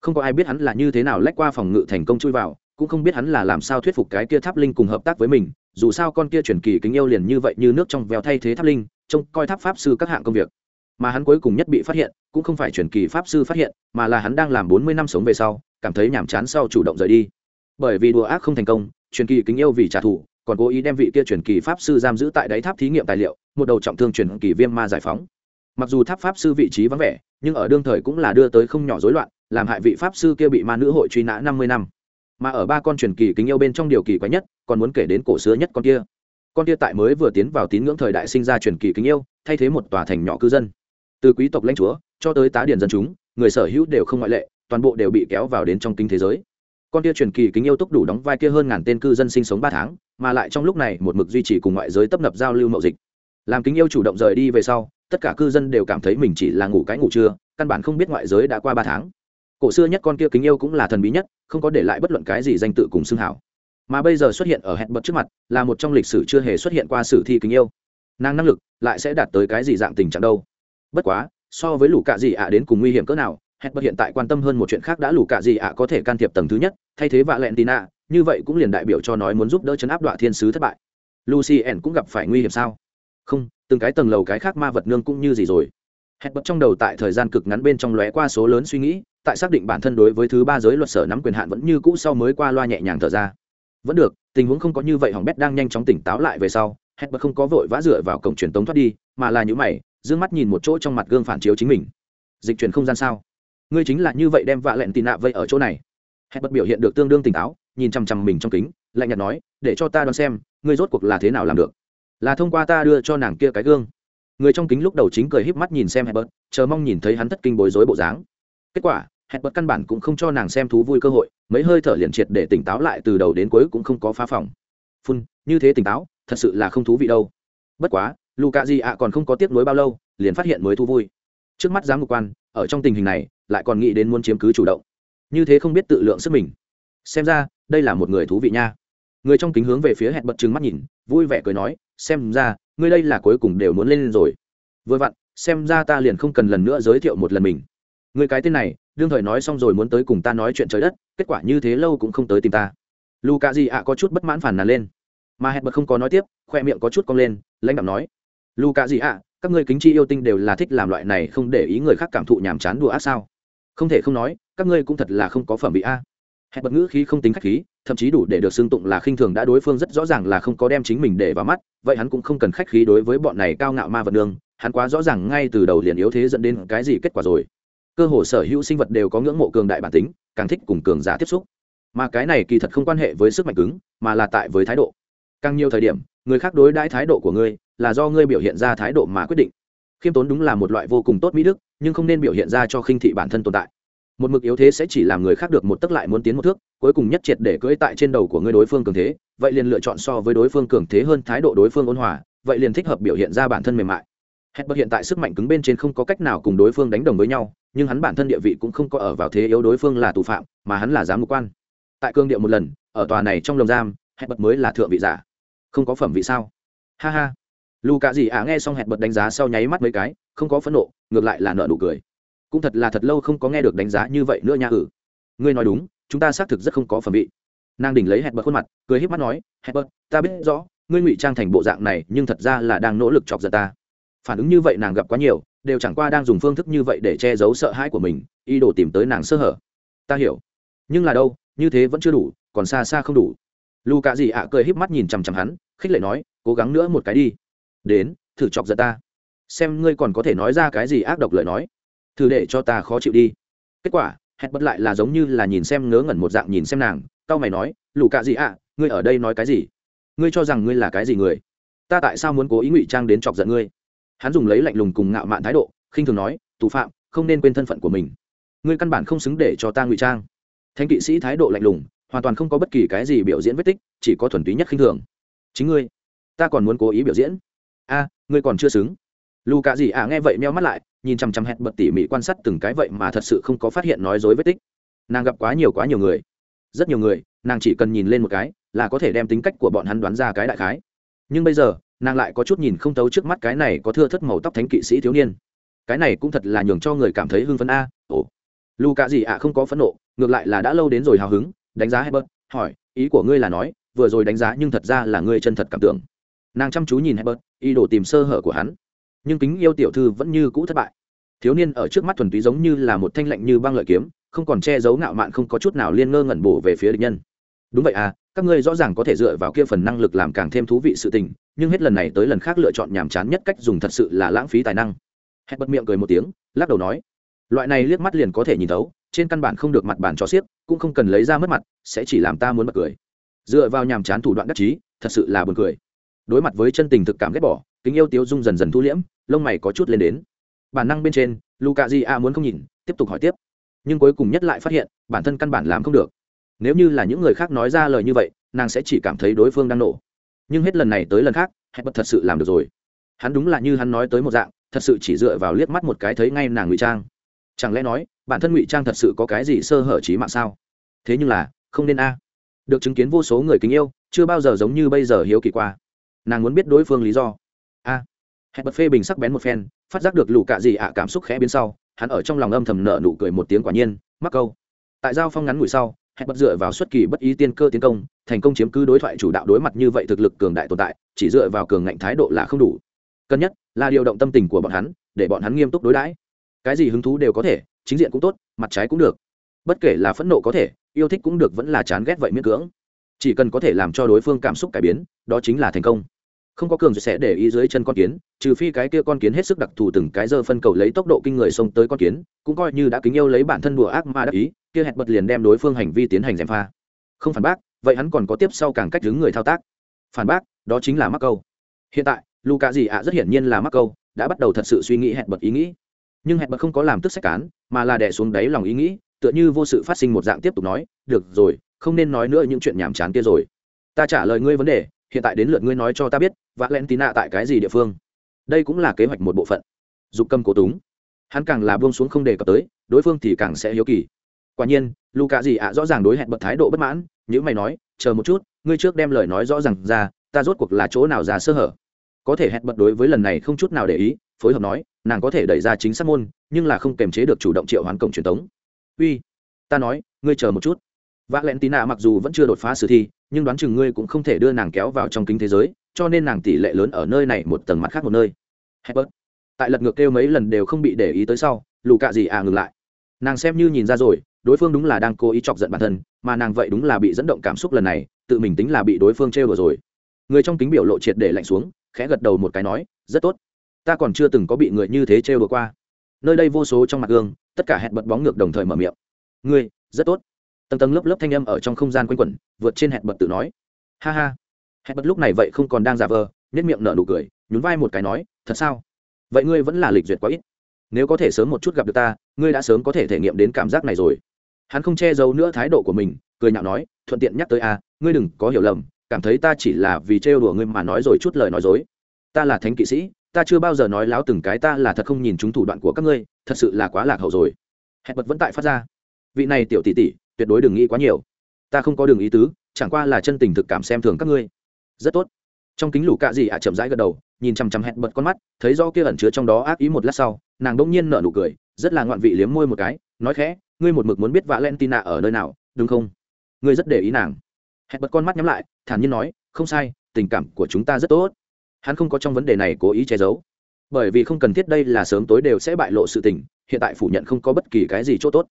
Không có ai biết hắn là như thế nào lách qua phòng ngự thành công chui vào cũng không biết hắn là làm sao thuyết phục cái kia tháp linh cùng hợp tác với mình, dù sao con kia truyền kỳ kính yêu liền như vậy như nước trong veo thay thế tháp linh, trông coi tháp pháp sư các hạng công việc. Mà hắn cuối cùng nhất bị phát hiện, cũng không phải truyền kỳ pháp sư phát hiện, mà là hắn đang làm bốn mươi năm sống về sau, cảm thấy nhàm chán sau chủ động rời đi. Bởi vì đùa ác không thành công, truyền kỳ kính yêu vì trả thù, còn cố ý đem vị kia truyền kỳ pháp sư giam giữ tại đáy tháp thí nghiệm tài liệu, một đầu trọng thương truyền kỳ viêm ma giải phóng. Mặc dù tháp pháp sư vị trí vắng vẻ, nhưng ở đương thời cũng là đưa tới không nhỏ rối loạn, làm hại vị pháp sư kia bị ma nữ hội truy nã năm mươi năm mà ở ba con truyền kỳ kính yêu bên trong điều kỳ quái nhất, còn muốn kể đến cổ xưa nhất con kia. Con kia tại mới vừa tiến vào tín ngưỡng thời đại sinh ra truyền kỳ kính yêu, thay thế một tòa thành nhỏ cư dân. Từ quý tộc lãnh chúa cho tới tá điển dân chúng, người sở hữu đều không ngoại lệ, toàn bộ đều bị kéo vào đến trong kinh thế giới. Con kia truyền kỳ kính yêu túc đủ đóng vai kia hơn ngàn tên cư dân sinh sống ba tháng, mà lại trong lúc này một mực duy trì cùng ngoại giới tấp nập giao lưu mậu dịch. Làm kính yêu chủ động rời đi về sau, tất cả cư dân đều cảm thấy mình chỉ là ngủ cái ngủ trưa, căn bản không biết ngoại giới đã qua ba tháng cổ xưa nhất con kia kính yêu cũng là thần bí nhất, không có để lại bất luận cái gì danh tự cùng xưng hảo. Mà bây giờ xuất hiện ở hẹn bật trước mặt, là một trong lịch sử chưa hề xuất hiện qua sử thi kính yêu. Nàng năng lực lại sẽ đạt tới cái gì dạng tình trạng đâu? Bất quá, so với lũ cạ gì ạ đến cùng nguy hiểm cỡ nào, hẹn bật hiện tại quan tâm hơn một chuyện khác đã lũ cạ gì ạ có thể can thiệp tầng thứ nhất, thay thế vạ lẹn tì nạ như vậy cũng liền đại biểu cho nói muốn giúp đỡ chấn áp đoạn thiên sứ thất bại. Lucy ẩn cũng gặp phải nguy hiểm sao? Không, từng cái tầng lầu cái khác ma vật nương cũng như gì rồi hẹn bật trong đầu tại thời gian cực ngắn bên trong lóe qua số lớn suy nghĩ, tại xác định bản thân đối với thứ ba giới luật sở nắm quyền hạn vẫn như cũ sau mới qua loa nhẹ nhàng thở ra. Vẫn được, tình huống không có như vậy hỏng bét đang nhanh chóng tỉnh táo lại về sau, hẹn bật không có vội vã dựa vào cổng truyền tống thoát đi, mà là những mày d mắt nhìn một chỗ trong mặt gương phản chiếu chính mình. Dịch chuyển không gian sao? Ngươi chính là như vậy đem vạ lẹn tì nạ vây ở chỗ này. Hẹn bật biểu hiện được tương đương tỉnh táo, nhìn chằm chằm mình trong kính, lạnh nhạt nói, để cho ta đoán xem, ngươi rốt cuộc là thế nào làm được? Là thông qua ta đưa cho nàng kia cái gương người trong kính lúc đầu chính cười híp mắt nhìn xem Herbert, chờ mong nhìn thấy hắn thất kinh bối rối bộ dáng. Kết quả, Herbert căn bản cũng không cho nàng xem thú vui cơ hội, mấy hơi thở liền triệt để tỉnh táo lại từ đầu đến cuối cũng không có phá phòng. Phun, như thế tỉnh táo, thật sự là không thú vị đâu. Bất quá, Luca Di ạ còn không có tiếp nối bao lâu, liền phát hiện mới thú vui. Trước mắt giám ngục quan, ở trong tình hình này, lại còn nghĩ đến muốn chiếm cứ chủ động. Như thế không biết tự lượng sức mình. Xem ra, đây là một người thú vị nha. Người trong kính hướng về phía Herbert trừng mắt nhìn, vui vẻ cười nói, xem ra, ngươi đây là cuối cùng đều muốn lên rồi. Vừa vặn, xem ra ta liền không cần lần nữa giới thiệu một lần mình. Người cái tên này, đương thời nói xong rồi muốn tới cùng ta nói chuyện trời đất, kết quả như thế lâu cũng không tới tìm ta. Luka gì ạ có chút bất mãn phản nàn lên. Mà hẹn bật không có nói tiếp, khoe miệng có chút cong lên, lãnh đạo nói. Luka gì ạ, các ngươi kính chi yêu tinh đều là thích làm loại này không để ý người khác cảm thụ nhàm chán đùa ác sao? Không thể không nói, các ngươi cũng thật là không có phẩm bị a. Hẹn bật ngữ khí không tính khách khí thậm chí đủ để được xưng tụng là khinh thường đã đối phương rất rõ ràng là không có đem chính mình để vào mắt, vậy hắn cũng không cần khách khí đối với bọn này cao ngạo ma vật nương, hắn quá rõ ràng ngay từ đầu liền yếu thế dẫn đến cái gì kết quả rồi. Cơ hồ sở hữu sinh vật đều có ngưỡng mộ cường đại bản tính, càng thích cùng cường giả tiếp xúc. Mà cái này kỳ thật không quan hệ với sức mạnh cứng, mà là tại với thái độ. Càng nhiều thời điểm, người khác đối đãi thái độ của ngươi là do ngươi biểu hiện ra thái độ mà quyết định. Khiêm tốn đúng là một loại vô cùng tốt mỹ đức, nhưng không nên biểu hiện ra cho khinh thị bản thân tồn tại. Một mực yếu thế sẽ chỉ làm người khác được một tấc lại muốn tiến một thước cuối cùng nhất triệt để cưỡi tại trên đầu của người đối phương cường thế, vậy liền lựa chọn so với đối phương cường thế hơn thái độ đối phương ôn hòa, vậy liền thích hợp biểu hiện ra bản thân mềm mại. Hết bất hiện tại sức mạnh cứng bên trên không có cách nào cùng đối phương đánh đồng với nhau, nhưng hắn bản thân địa vị cũng không có ở vào thế yếu đối phương là tù phạm, mà hắn là giám mục quan. Tại cương điệu một lần, ở tòa này trong lồng giam hẹn bật mới là thượng vị giả. Không có phẩm vị sao? Ha ha. Lù cạ gì à nghe xong hẹn bật đánh giá sau nháy mắt mấy cái, không có phẫn nộ, ngược lại là nợ nụ cười. Cũng thật là thật lâu không có nghe được đánh giá như vậy nữa nha ử ừ. ngươi nói đúng chúng ta xác thực rất không có phẩm vị. Nàng đỉnh lấy hẹn bật khuôn mặt, cười híp mắt nói hẹn bật ta biết rõ, ngươi ngụy trang thành bộ dạng này, nhưng thật ra là đang nỗ lực chọc giận ta. Phản ứng như vậy nàng gặp quá nhiều, đều chẳng qua đang dùng phương thức như vậy để che giấu sợ hãi của mình, ý đồ tìm tới nàng sơ hở. Ta hiểu, nhưng là đâu, như thế vẫn chưa đủ, còn xa xa không đủ. Lù cạ gì ạ, cười híp mắt nhìn chằm chằm hắn, khích lệ nói, cố gắng nữa một cái đi. Đến, thử chọc giận ta. Xem ngươi còn có thể nói ra cái gì ác độc lời nói. Thử để cho ta khó chịu đi. Kết quả hẹn bất lại là giống như là nhìn xem ngớ ngẩn một dạng nhìn xem nàng tao mày nói lù cạ gì ạ? Ngươi ở đây nói cái gì? Ngươi cho rằng ngươi là cái gì người? Ta tại sao muốn cố ý ngụy trang đến chọc giận ngươi? Hắn dùng lấy lạnh lùng cùng ngạo mạn thái độ, khinh thường nói, tù phạm, không nên quên thân phận của mình. Ngươi căn bản không xứng để cho ta ngụy trang. Thanh kỵ sĩ thái độ lạnh lùng, hoàn toàn không có bất kỳ cái gì biểu diễn vết tích, chỉ có thuần túy nhất khinh thường. Chính ngươi, ta còn muốn cố ý biểu diễn? A, ngươi còn chưa xứng. Lù cạ gì à nghe vậy meo mắt lại nhìn chằm chằm hẹn bật tỉ mỉ quan sát từng cái vậy mà thật sự không có phát hiện nói dối vết tích nàng gặp quá nhiều quá nhiều người rất nhiều người nàng chỉ cần nhìn lên một cái là có thể đem tính cách của bọn hắn đoán ra cái đại khái nhưng bây giờ nàng lại có chút nhìn không thấu trước mắt cái này có thưa thất màu tóc thánh kỵ sĩ thiếu niên cái này cũng thật là nhường cho người cảm thấy hưng phấn a ồ lu cả gì ạ không có phẫn nộ ngược lại là đã lâu đến rồi hào hứng đánh giá Hebert, hỏi, ý của ngươi là nói, vừa rồi đánh giá nhưng thật ra là ngươi chân thật cảm tưởng. Nàng chăm chú nhìn Hebert, ý đồ tìm sơ hở của hắn. Nhưng kính yêu tiểu thư vẫn như cũ thất bại. Thiếu niên ở trước mắt thuần túy giống như là một thanh lạnh như băng lợi kiếm, không còn che giấu ngạo mạn không có chút nào liên ngơ ngẩn bổ về phía địch nhân. Đúng vậy à, các ngươi rõ ràng có thể dựa vào kia phần năng lực làm càng thêm thú vị sự tình, nhưng hết lần này tới lần khác lựa chọn nhàm chán nhất cách dùng thật sự là lãng phí tài năng. Hebert miệng cười một tiếng, lắc đầu nói, loại này liếc mắt liền có thể nhìn thấu, trên căn bản không được mặt bản cho xiếc cũng không cần lấy ra mất mặt sẽ chỉ làm ta muốn bật cười dựa vào nhàm chán thủ đoạn đắc chí thật sự là buồn cười đối mặt với chân tình thực cảm ghét bỏ kính yêu tiếu dung dần dần thu liễm lông mày có chút lên đến bản năng bên trên luka di a muốn không nhìn, tiếp tục hỏi tiếp. Nhưng cuối cùng nhất lại phát hiện, bản thân căn bản làm không được. Nếu như là những người khác nói ra lời như vậy, nàng sẽ chỉ cảm thấy đối phương đang nổ. Nhưng hết lần này tới lần khác hẹn bật thật sự làm được rồi. Hắn đúng là như hắn nói tới một dạng, thật sự chỉ dựa vào liếc mắt một cái thấy ngay nàng ngụy trang. Chẳng lẽ nói, bản thân ngụy trang thật sự có cái gì sơ hở trí mạng sao? Thế nhưng là, không nên a. Được chứng kiến vô số người kính yêu, chưa bao giờ giống như bây giờ hiếu kỳ qua. Nàng muốn biết đối phương lý do. A. À. hẹn bật phê bình sắc bén một phen phát giác được lũ cạ gì ạ, cảm xúc khẽ biến sau, hắn ở trong lòng âm thầm nợ nụ cười một tiếng quả nhiên, mắc câu. Tại giao phong ngắn ngủi sau, hẹn bật dựa vào xuất kỳ bất ý tiên cơ tiến công, thành công chiếm cứ đối thoại chủ đạo đối mặt như vậy thực lực cường đại tồn tại, chỉ dựa vào cường ngạnh thái độ là không đủ. Cân nhất là điều động tâm tình của bọn hắn, để bọn hắn nghiêm túc đối đãi. Cái gì hứng thú đều có thể, chính diện cũng tốt, mặt trái cũng được. Bất kể là phẫn nộ có thể, yêu thích cũng được, vẫn là chán ghét vậy miễn cưỡng. Chỉ cần có thể làm cho đối phương cảm xúc cải biến, đó chính là thành công không có cường sẽ để ý dưới chân con kiến, trừ phi cái kia con kiến hết sức đặc thù từng cái giờ phân cầu lấy tốc độ kinh người xông tới con kiến, cũng coi như đã kính yêu lấy bản thân đùa ác ma đắc ý, kia hẹn bật liền đem đối phương hành vi tiến hành gièm pha. Không phản bác, vậy hắn còn có tiếp sau càng cách đứng người thao tác. Phản bác, đó chính là mắc câu. Hiện tại luka gì ạ rất hiển nhiên là mắc câu, đã bắt đầu thật sự suy nghĩ hẹn bật ý nghĩ. Nhưng hẹn bật không có làm tức sách cán, mà là đẻ xuống đáy lòng ý nghĩ, tựa như vô sự phát sinh một dạng tiếp tục nói, được rồi, không nên nói nữa những chuyện nhàm chán kia rồi. Ta trả lời ngươi vấn đề hiện tại đến lượt ngươi nói cho ta biết và len tín nạ tại cái gì địa phương. Đây cũng là kế hoạch một bộ phận. Dục cầm cố túng. Hắn càng là buông xuống không đề cập tới, đối phương thì càng sẽ hiếu kỳ. Quả nhiên, luka gì ạ, rõ ràng đối hẹn bật thái độ bất mãn những mày nói, chờ một chút, ngươi trước đem lời nói rõ r à n g ra, ta rốt cuộc là chỗ nào ra sơ hở? Có thể hẹn bật đối với lần này không chút nào để ý, phối hợp nói, nàng có thể đẩy ra chính xác môn, nhưng là không kềm chế được chủ động triệu hoán cổng truyền thống uy, ta nói, ngươi chờ một chút vạ lẹn tí nạ mặc dù vẫn chưa đột phá sử thi, nhưng đoán chừng ngươi cũng không thể đưa nàng kéo vào trong kính thế giới, cho nên nàng tỷ lệ lớn ở nơi này một tầng mặt khác một nơi. Hebert. tại lật ngược kêu mấy lần đều không bị để ý tới sau, lù cạ gì à ngừng lại. Nàng xem như nhìn ra rồi, đối phương đúng là đang cố ý chọc giận bản thân, mà nàng vậy đúng là bị dẫn động cảm xúc lần này, tự mình tính là bị đối phương trêu đùa rồi. Người trong kính biểu lộ triệt để lạnh xuống, khẽ gật đầu một cái nói, rất tốt. Ta còn chưa từng có bị người như thế trêu đùa qua. Nơi đây vô số trong mặt gương, tất cả hẹn bật bóng ngược đồng thời mở miệng. Ngươi, rất tốt tầng tầng lớp lớp thanh âm ở trong không gian quanh quẩn, vượt trên hẹn bật tự nói. Ha ha. Hẹn bật lúc này vậy không còn đang giả vờ nhất miệng nở nụ cười, nhún vai một cái nói, thật sao? Vậy ngươi vẫn là lịch duyệt quá ít. Nếu có thể sớm một chút gặp được ta, ngươi đã sớm có thể thể nghiệm đến cảm giác này rồi. Hắn không che giấu nữa thái độ của mình, cười nhạo nói, thuận tiện nhắc tới a ngươi đừng có hiểu lầm, cảm thấy ta chỉ là vì trêu đùa ngươi mà nói rồi chút lời nói dối. Ta là thánh kỵ sĩ, ta chưa bao giờ nói láo từng cái, ta là thật không nhìn chúng thủ đoạn của các ngươi, thật sự là quá lạc hậu rồi. Hẹn bật vẫn tại phát ra. Vị này tiểu tỷ tỷ tuyệt đối đừng nghĩ quá nhiều. Ta không có đường ý tứ, chẳng qua là chân tình thực cảm xem thường các ngươi. Rất tốt. Trong kính lũ cạ gì ạ chậm rãi gật đầu, nhìn chằm chằm hẹn bật con mắt, thấy do kia ẩn chứa trong đó ác ý một lát sau, nàng đ ỗ n g nhiên nở nụ cười, rất là ngoạn vị liếm môi một cái, nói khẽ, ngươi một mực muốn biết valentina ở nơi nào, đúng không? Ngươi rất để ý nàng. Hẹn bật con mắt nhắm lại, thản nhiên nói, không sai, tình cảm của chúng ta rất tốt. Hắn không có trong vấn đề này cố ý che giấu. Bởi vì không cần thiết đây là sớm tối đều sẽ bại lộ sự tình, hiện tại phủ nhận không có bất kỳ cái gì c h ỗ t ố t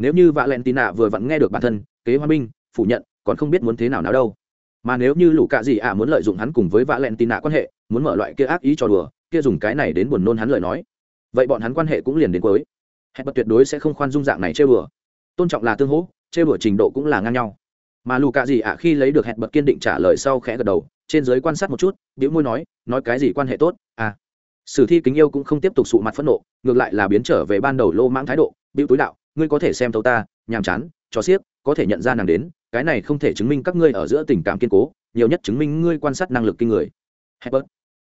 nếu như vạ len nạ vừa vặn nghe được bản thân, kế hoa binh, phủ nhận, còn không biết muốn thế nào nào đâu. Mà nếu như lũ cạ gì ạ muốn lợi dụng hắn cùng với vạ lẹn tì nạ quan hệ, muốn mở loại kia ác ý cho đùa, kia dùng cái này đến buồn nôn hắn lời nói. Vậy bọn hắn quan hệ cũng liền đến cuối. Hẹn bật tuyệt đối sẽ không khoan dung dạng này chơi bừa tôn trọng là tương hỗ, chơi bừa trình độ cũng là ngang nhau. Mà lù cạ gì ạ khi lấy được hẹn bật kiên định trả lời sau khẽ gật đầu, trên giới quan sát một chút biểu môi nói nói cái gì quan hệ tốt à? Sử thi kính yêu cũng không tiếp tục sụ mặt phẫn nộ, ngược lại là biến trở về ban đầu lô mãng thái độ biểu túi đạo ngươi có thể xem thấu ta nhàm chán cho xiếc có thể nhận ra nàng đến cái này không thể chứng minh các ngươi ở giữa tình cảm kiên cố nhiều nhất chứng minh ngươi quan sát năng lực kinh người. Hebert,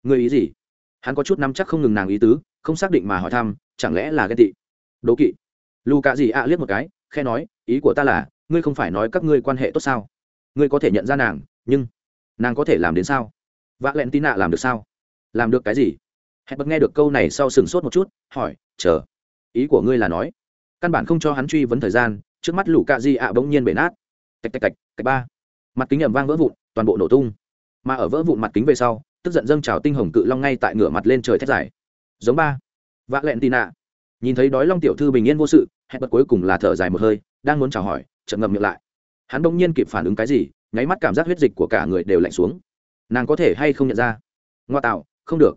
ngươi ý gì? Hắn có chút nắm chắc không ngừng nàng ý tứ không xác định mà hỏi thăm chẳng lẽ là ghen tị? Đố kỵ. Lù cạ gì ạ liếc một cái khe nói ý của ta là ngươi không phải nói các ngươi quan hệ tốt sao? Ngươi có thể nhận ra nàng nhưng nàng có thể làm đến sao? Vạ lẹn tin nạ làm được sao? Làm được cái gì? Hẹn bật nghe được câu này sau sừng sốt một chút hỏi chờ ý của ngươi là nói căn bản không cho hắn truy vấn thời gian, trước mắt lũ cạ di ạ bỗng nhiên bể nát. Tạch tạch tạch tạch ba. Mặt kính ẩm vang vỡ vụn, toàn bộ nổ tung. Mà ở vỡ vụn mặt kính về sau, tức giận dâng trào tinh hồng cự long ngay tại ngửa mặt lên trời thét dài. Giống ba. Vạ lẹn tì nạ nhìn thấy đói long tiểu thư bình yên vô sự, hẹn bật cuối cùng là thở dài một hơi, đang muốn chào hỏi, chợt ngậm miệng lại. Hắn bỗng nhiên kịp phản ứng cái gì, nháy mắt cảm giác huyết dịch của cả người đều lạnh xuống. Nàng có thể hay không nhận ra? Ngoa tạo, không được.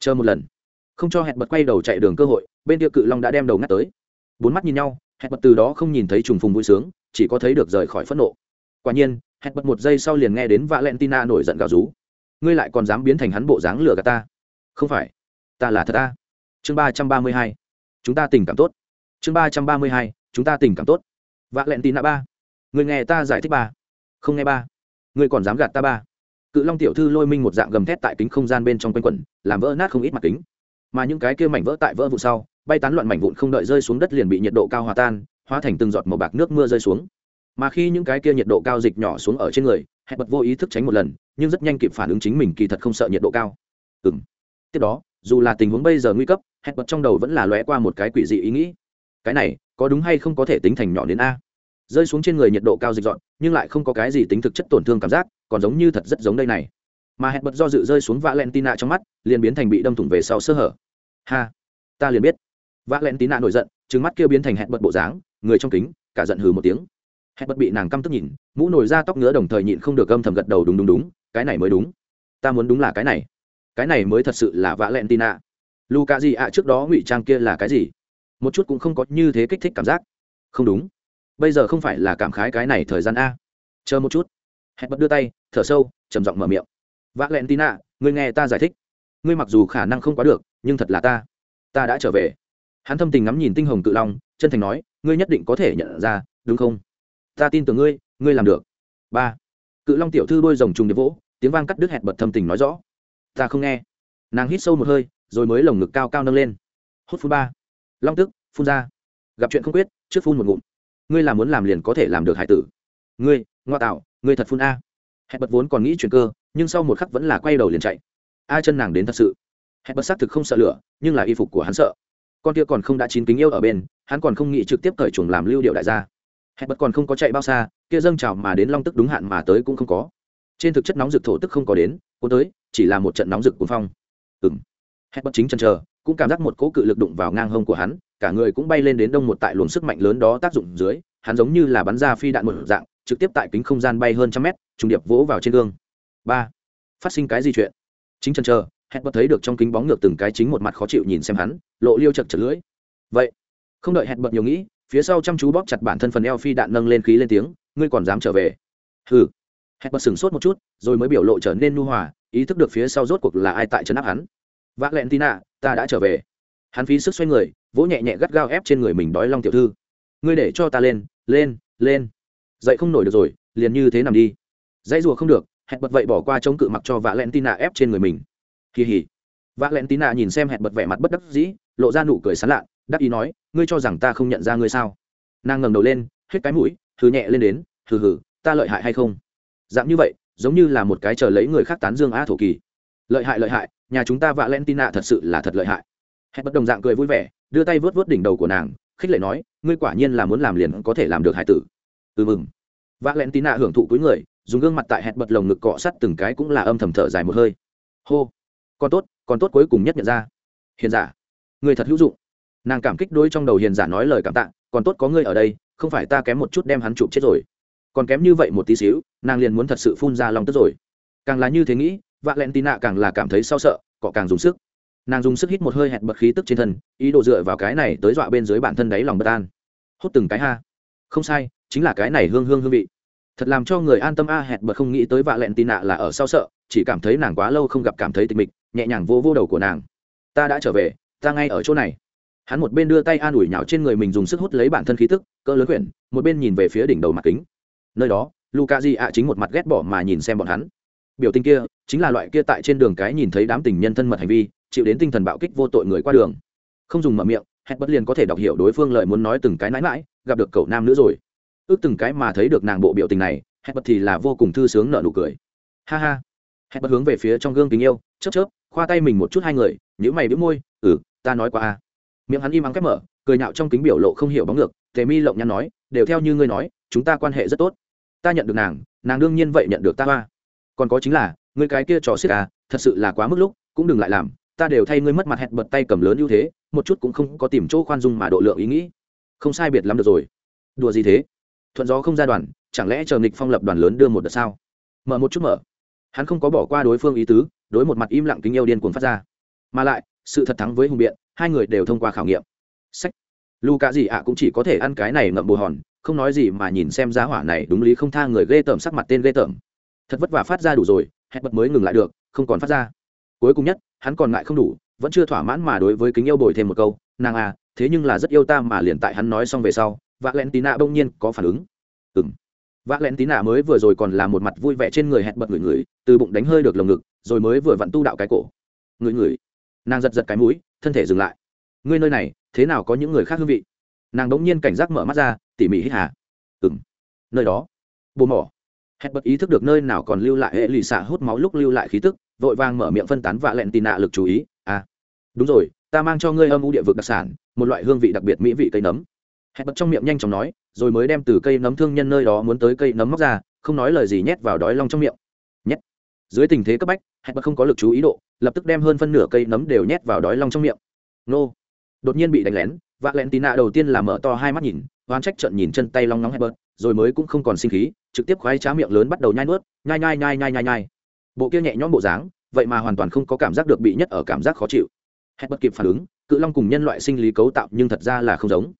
Chờ một lần. Không cho hẹn bật quay đầu chạy đường cơ hội, bên kia cự long đã đem đầu ngắt tới bốn mắt nhìn nhau hẹn bật từ đó không nhìn thấy trùng phùng vui sướng, chỉ có thấy được rời khỏi phẫn nộ. Quả nhiên hẹn bật một giây sau liền nghe đến valentina nổi giận gào rú. Ngươi lại còn dám biến thành hắn bộ dáng lừa gạt ta? Không phải, ta là thật ta. Chương ba trăm ba mươi hai, chúng ta tình cảm tốt. Chương ba trăm ba mươi hai, chúng ta tình cảm tốt. Valentina ba người nghe ta giải thích ba. Không nghe ba. Ngươi còn dám gạt ta ba. Cự long tiểu thư lôi minh một dạng gầm thét tại kính không gian bên trong quanh quẩn, làm vỡ nát không ít mặt kính. Mà những cái kia mảnh vỡ tại vỡ vụ sau bay tán loạn mảnh vụn không đợi rơi xuống đất liền bị nhiệt độ cao hòa tan, hóa thành từng giọt màu bạc nước mưa rơi xuống. Mà khi những cái kia nhiệt độ cao dịch nhỏ xuống ở trên người, hẹn bật vô ý thức tránh một lần, nhưng rất nhanh kịp phản ứng chính mình kỳ thật không sợ nhiệt độ cao. Ừng tiếp đó, dù là tình huống bây giờ nguy cấp, hẹn bật trong đầu vẫn là lóe qua một cái quỷ dị ý nghĩ. Cái này, có đúng hay không có thể tính thành nhỏ đến a? Rơi xuống trên người nhiệt độ cao dịch dọn, nhưng lại không có cái gì tính thực chất tổn thương cảm giác, còn giống như thật rất giống đây này. Mà hẹn bật do dự rơi xuống vạ tina trong mắt, liền biến thành bị đâm thủng về sau sơ hở. Ha, ta liền biết vạ len tina nổi giận trứng mắt kia biến thành hẹn bật bộ dáng, người trong kính, cả giận hừ một tiếng. Hẹn bật bị nàng căm tức nhìn, mũ nổi ra tóc ngứa đồng thời nhịn không được âm thầm gật đầu đúng đúng đúng, cái này mới đúng. Ta muốn đúng là cái này. Cái này mới thật sự là vạ lẹn tín nạ. Lu cà gì ạ, trước đó ngụy trang kia là cái gì? Một chút cũng không có như thế kích thích cảm giác. Không đúng. Bây giờ không phải là cảm khái cái này thời gian a. Chờ một chút. Hẹn bật đưa tay, thở sâu, trầm giọng mở miệng. Vạ lẹn tín ạ ngươi nghe ta giải thích. Ngươi mặc dù khả năng không quá được, nhưng thật là ta. Ta đã trở về hắn thâm tình ngắm nhìn tinh hồng cự long, chân thành nói, ngươi nhất định có thể nhận ra, đúng không? Ta tin tưởng ngươi ngươi làm được. Ba. Cự long tiểu thư đôi rồng trùng điệp vỗ, tiếng vang cắt đứt hẹn bật thâm tình nói rõ. Ta không nghe. Nàng hít sâu một hơi, rồi mới lồng ngực cao cao nâng lên. Hút phun ba. Long tức, phun ra. Gặp chuyện không quyết, trước phun một ngụm. Ngươi làm muốn làm liền có thể làm được, hải tử. Ngươi, ngoa tạo, ngươi thật phun a. Hẹn bật vốn còn nghĩ chuyện cơ, nhưng sau một khắc vẫn là quay đầu liền chạy. A chân nàng đến thật sự. Hẹn bật xác thực không sợ lửa, nhưng là y phục của hắn sợ con kia còn không đã chín kính yêu ở bên, hắn còn không nghĩ trực tiếp cởi chuồng làm lưu điệu đại gia. Hẹn bật còn không có chạy bao xa, kia dâng trào mà đến long tức đúng hạn mà tới cũng không có. Trên thực chất nóng rực thổ tức không có đến, cuốn tới, chỉ là một trận nóng rực cuốn phong. Ừng hẹn bật chính chân chờ, cũng cảm giác một cỗ cự lực đụng vào ngang hông của hắn, cả người cũng bay lên đến đông một tại luồng sức mạnh lớn đó tác dụng dưới, hắn giống như là bắn ra phi đạn một dạng, trực tiếp tại kính không gian bay hơn trăm mét, trùng điệp vỗ vào trên gương. Ba. Phát sinh cái gì chuyện? Chính chân chờ hẹn bật thấy được trong kính bóng ngược từng cái chính một mặt khó chịu nhìn xem hắn, lộ liêu chật chật lưỡi. Vậy, không đợi hẹn bật nhiều nghĩ, phía sau chăm chú bóp chặt bản thân phần eo phi đạn nâng lên khí lên tiếng, ngươi còn dám trở về? Hừ. Hẹn bật sừng sốt một chút, rồi mới biểu lộ trở nên nu hòa, ý thức được phía sau rốt cuộc là ai tại trấn áp hắn. Vác lẹn tina, ta đã trở về. Hắn phí sức xoay người, vỗ nhẹ nhẹ gắt gao ép trên người mình đói long tiểu thư. Ngươi để cho ta lên lên lên. Dậy không nổi được rồi, liền như thế nằm đi. Dãy rùa không được. Hẹn bật vậy bỏ qua chống cự mặc cho vạ lẹn tina ép trên người mình kỳ hỉ. Vạ len tina nhìn xem hẹn bật vẻ mặt bất đắc dĩ, lộ ra nụ cười sán lạ đắc ý nói, ngươi cho rằng ta không nhận ra ngươi sao? Nàng ngẩng đầu lên hết cái mũi thử nhẹ lên đến, hừ hừ, ta lợi hại hay không? Dạng như vậy, giống như là một cái chờ lấy người khác tán dương a thổ kỳ. Lợi hại lợi hại, nhà chúng ta vạ len tina thật sự là thật lợi hại. Hẹn bất đồng dạng cười vui vẻ, đưa tay vớt vớt đỉnh đầu của nàng, khích lệ nói, ngươi quả nhiên là muốn làm liền có thể làm được hải tử. Ừ mừng. Vạ len tina hưởng thụ cuối người, dùng gương mặt tại hẹn bật lồng ngực cọ sắt từng cái cũng là âm thầm thở dài một hơi. Hô còn tốt còn tốt cuối cùng nhất nhận ra. Hiền giả, người thật hữu dụng. Nàng cảm kích đôi trong đầu hiền giả nói lời cảm tạ, còn tốt có ngươi ở đây, không phải ta kém một chút đem hắn chụp chết rồi. Còn kém như vậy một tí xíu, nàng liền muốn thật sự phun ra lòng tức rồi. Càng là như thế nghĩ vạ len tì nạ càng là cảm thấy sao sợ, cọ càng dùng sức. Nàng dùng sức hít một hơi hẹn bật khí tức trên thân, ý đồ dựa vào cái này tới dọa bên dưới bản thân đáy lòng bất an. Hốt từng cái ha. Không sai, chính là cái này hương hương hương vị. Thật làm cho người an tâm a, hẹn bật không nghĩ tới vạ lẹn tì nạ là ở sau sợ chỉ cảm thấy nàng quá lâu không gặp cảm thấy tịch mịch, nhẹ nhàng vô vô đầu của nàng. Ta đã trở về, ta ngay ở chỗ này. Hắn một bên đưa tay an ủi nhào trên người mình dùng sức hút lấy bản thân khí tức, cỡ lớn quyển, một bên nhìn về phía đỉnh đầu mặt kính. Nơi đó luka di ạ chính một mặt ghét bỏ mà nhìn xem bọn hắn. Biểu tình kia, chính là loại kia tại trên đường cái nhìn thấy đám tình nhân thân mật hành vi, chịu đến tinh thần bạo kích vô tội người qua đường. Không dùng mở miệng hét bất liền có thể đọc hiểu đối phương lời muốn nói từng cái nãi mãi gặp được cậu nam nữa rồi. Ước từng cái mà thấy được nàng bộ biểu tình này hét bất thì là vô cùng thư sướng nợ nụ cười. Ha ha hẹn bật hướng về phía trong gương tình yêu, chớp chớp, khoa tay mình một chút hai người nhữ mày đĩu môi ừ ta nói qua a. Miệng hắn im ắng khép mở, cười nhạo trong kính biểu lộ không hiểu bóng ngược, tề mi lộng nhăn nói, đều theo như ngươi nói, chúng ta quan hệ rất tốt. Ta nhận được nàng nàng đương nhiên vậy nhận được ta hoa. Còn có chính là, ngươi cái kia trò xiết à thật sự là quá mức lúc, cũng đừng lại làm, ta đều thay ngươi mất mặt hẹn bật tay cầm lớn ưu thế, một chút cũng không có tìm chỗ khoan dung mà độ lượng ý nghĩ. Không sai biệt lắm được rồi. Đùa gì thế? Thuận gió không ra đoàn, chẳng lẽ chờ nghịch phong lập đoàn lớn đưa một đợt sao? Mở một chút mở hắn không có bỏ qua đối phương ý tứ, đối một mặt im lặng kính yêu điên cuồng phát ra. Mà lại, sự thật thắng với hùng biện, hai người đều thông qua khảo nghiệm. Sách. Lu cả gì ạ cũng chỉ có thể ăn cái này ngậm bồ hòn, không nói gì mà nhìn xem giá hỏa này đúng lý không tha người ghê tởm sắc mặt tên ghê tởm. Thật vất vả phát ra đủ rồi hẹn bật mới ngừng lại được, không còn phát ra. Cuối cùng nhất, hắn còn ngại không đủ, vẫn chưa thỏa mãn mà đối với kính yêu bồi thêm một câu, nàng à thế nhưng là rất yêu ta mà liền tại hắn nói xong về sau và len tín nạ bỗng nhiên có phản ứng. Ừng vác lén tí nạ mới vừa rồi còn là một mặt vui vẻ trên người hẹn bật người người từ bụng đánh hơi được lồng ngực, rồi mới vừa vặn tu đạo cái cổ. Người người nàng giật giật cái mũi, thân thể dừng lại. Ngươi nơi này, thế nào có những người khác hương vị? Nàng đ ỗ n g nhiên cảnh giác mở mắt ra, tỉ mỉ hít hà. Ừng nơi đó. Bồ mỏ. Hẹn bật ý thức được nơi nào còn lưu lại hệ lì xạ hút máu lúc lưu lại khí tức, vội vàng mở miệng phân tán vạ lẹn tì nạ lực chú ý. À. Đúng rồi, ta mang cho ngươi âm u địa vực đặc sản, một loại hương vị đặc biệt mỹ vị cây nấm. Hẹn bật trong miệng nhanh chóng nói rồi mới đem từ cây nấm thương nhân nơi đó muốn tới cây nấm móc ra, không nói lời gì nhét vào đói long trong miệng. Nhét. Dưới tình thế cấp bách, hẹn bật không có lực chú ý độ, lập tức đem hơn phân nửa cây nấm đều nhét vào đói long trong miệng. Nô. Đột nhiên bị đánh lén và lẹn tì nạ đầu tiên là mở to hai mắt nhìn, oán trách trận nhìn chân tay long nóng hẹn bật, rồi mới cũng không còn sinh khí, trực tiếp khoái trá miệng lớn bắt đầu nhai nuốt, nhai nhai nhai nhai nhai nhai. Bộ kia nhẹ nhõm bộ dáng, vậy mà hoàn toàn không có cảm giác được bị nhất ở cảm giác khó chịu. Hẹn bật kịp phản ứng, cự long cùng nhân loại sinh lý cấu tạo nhưng thật ra là không giống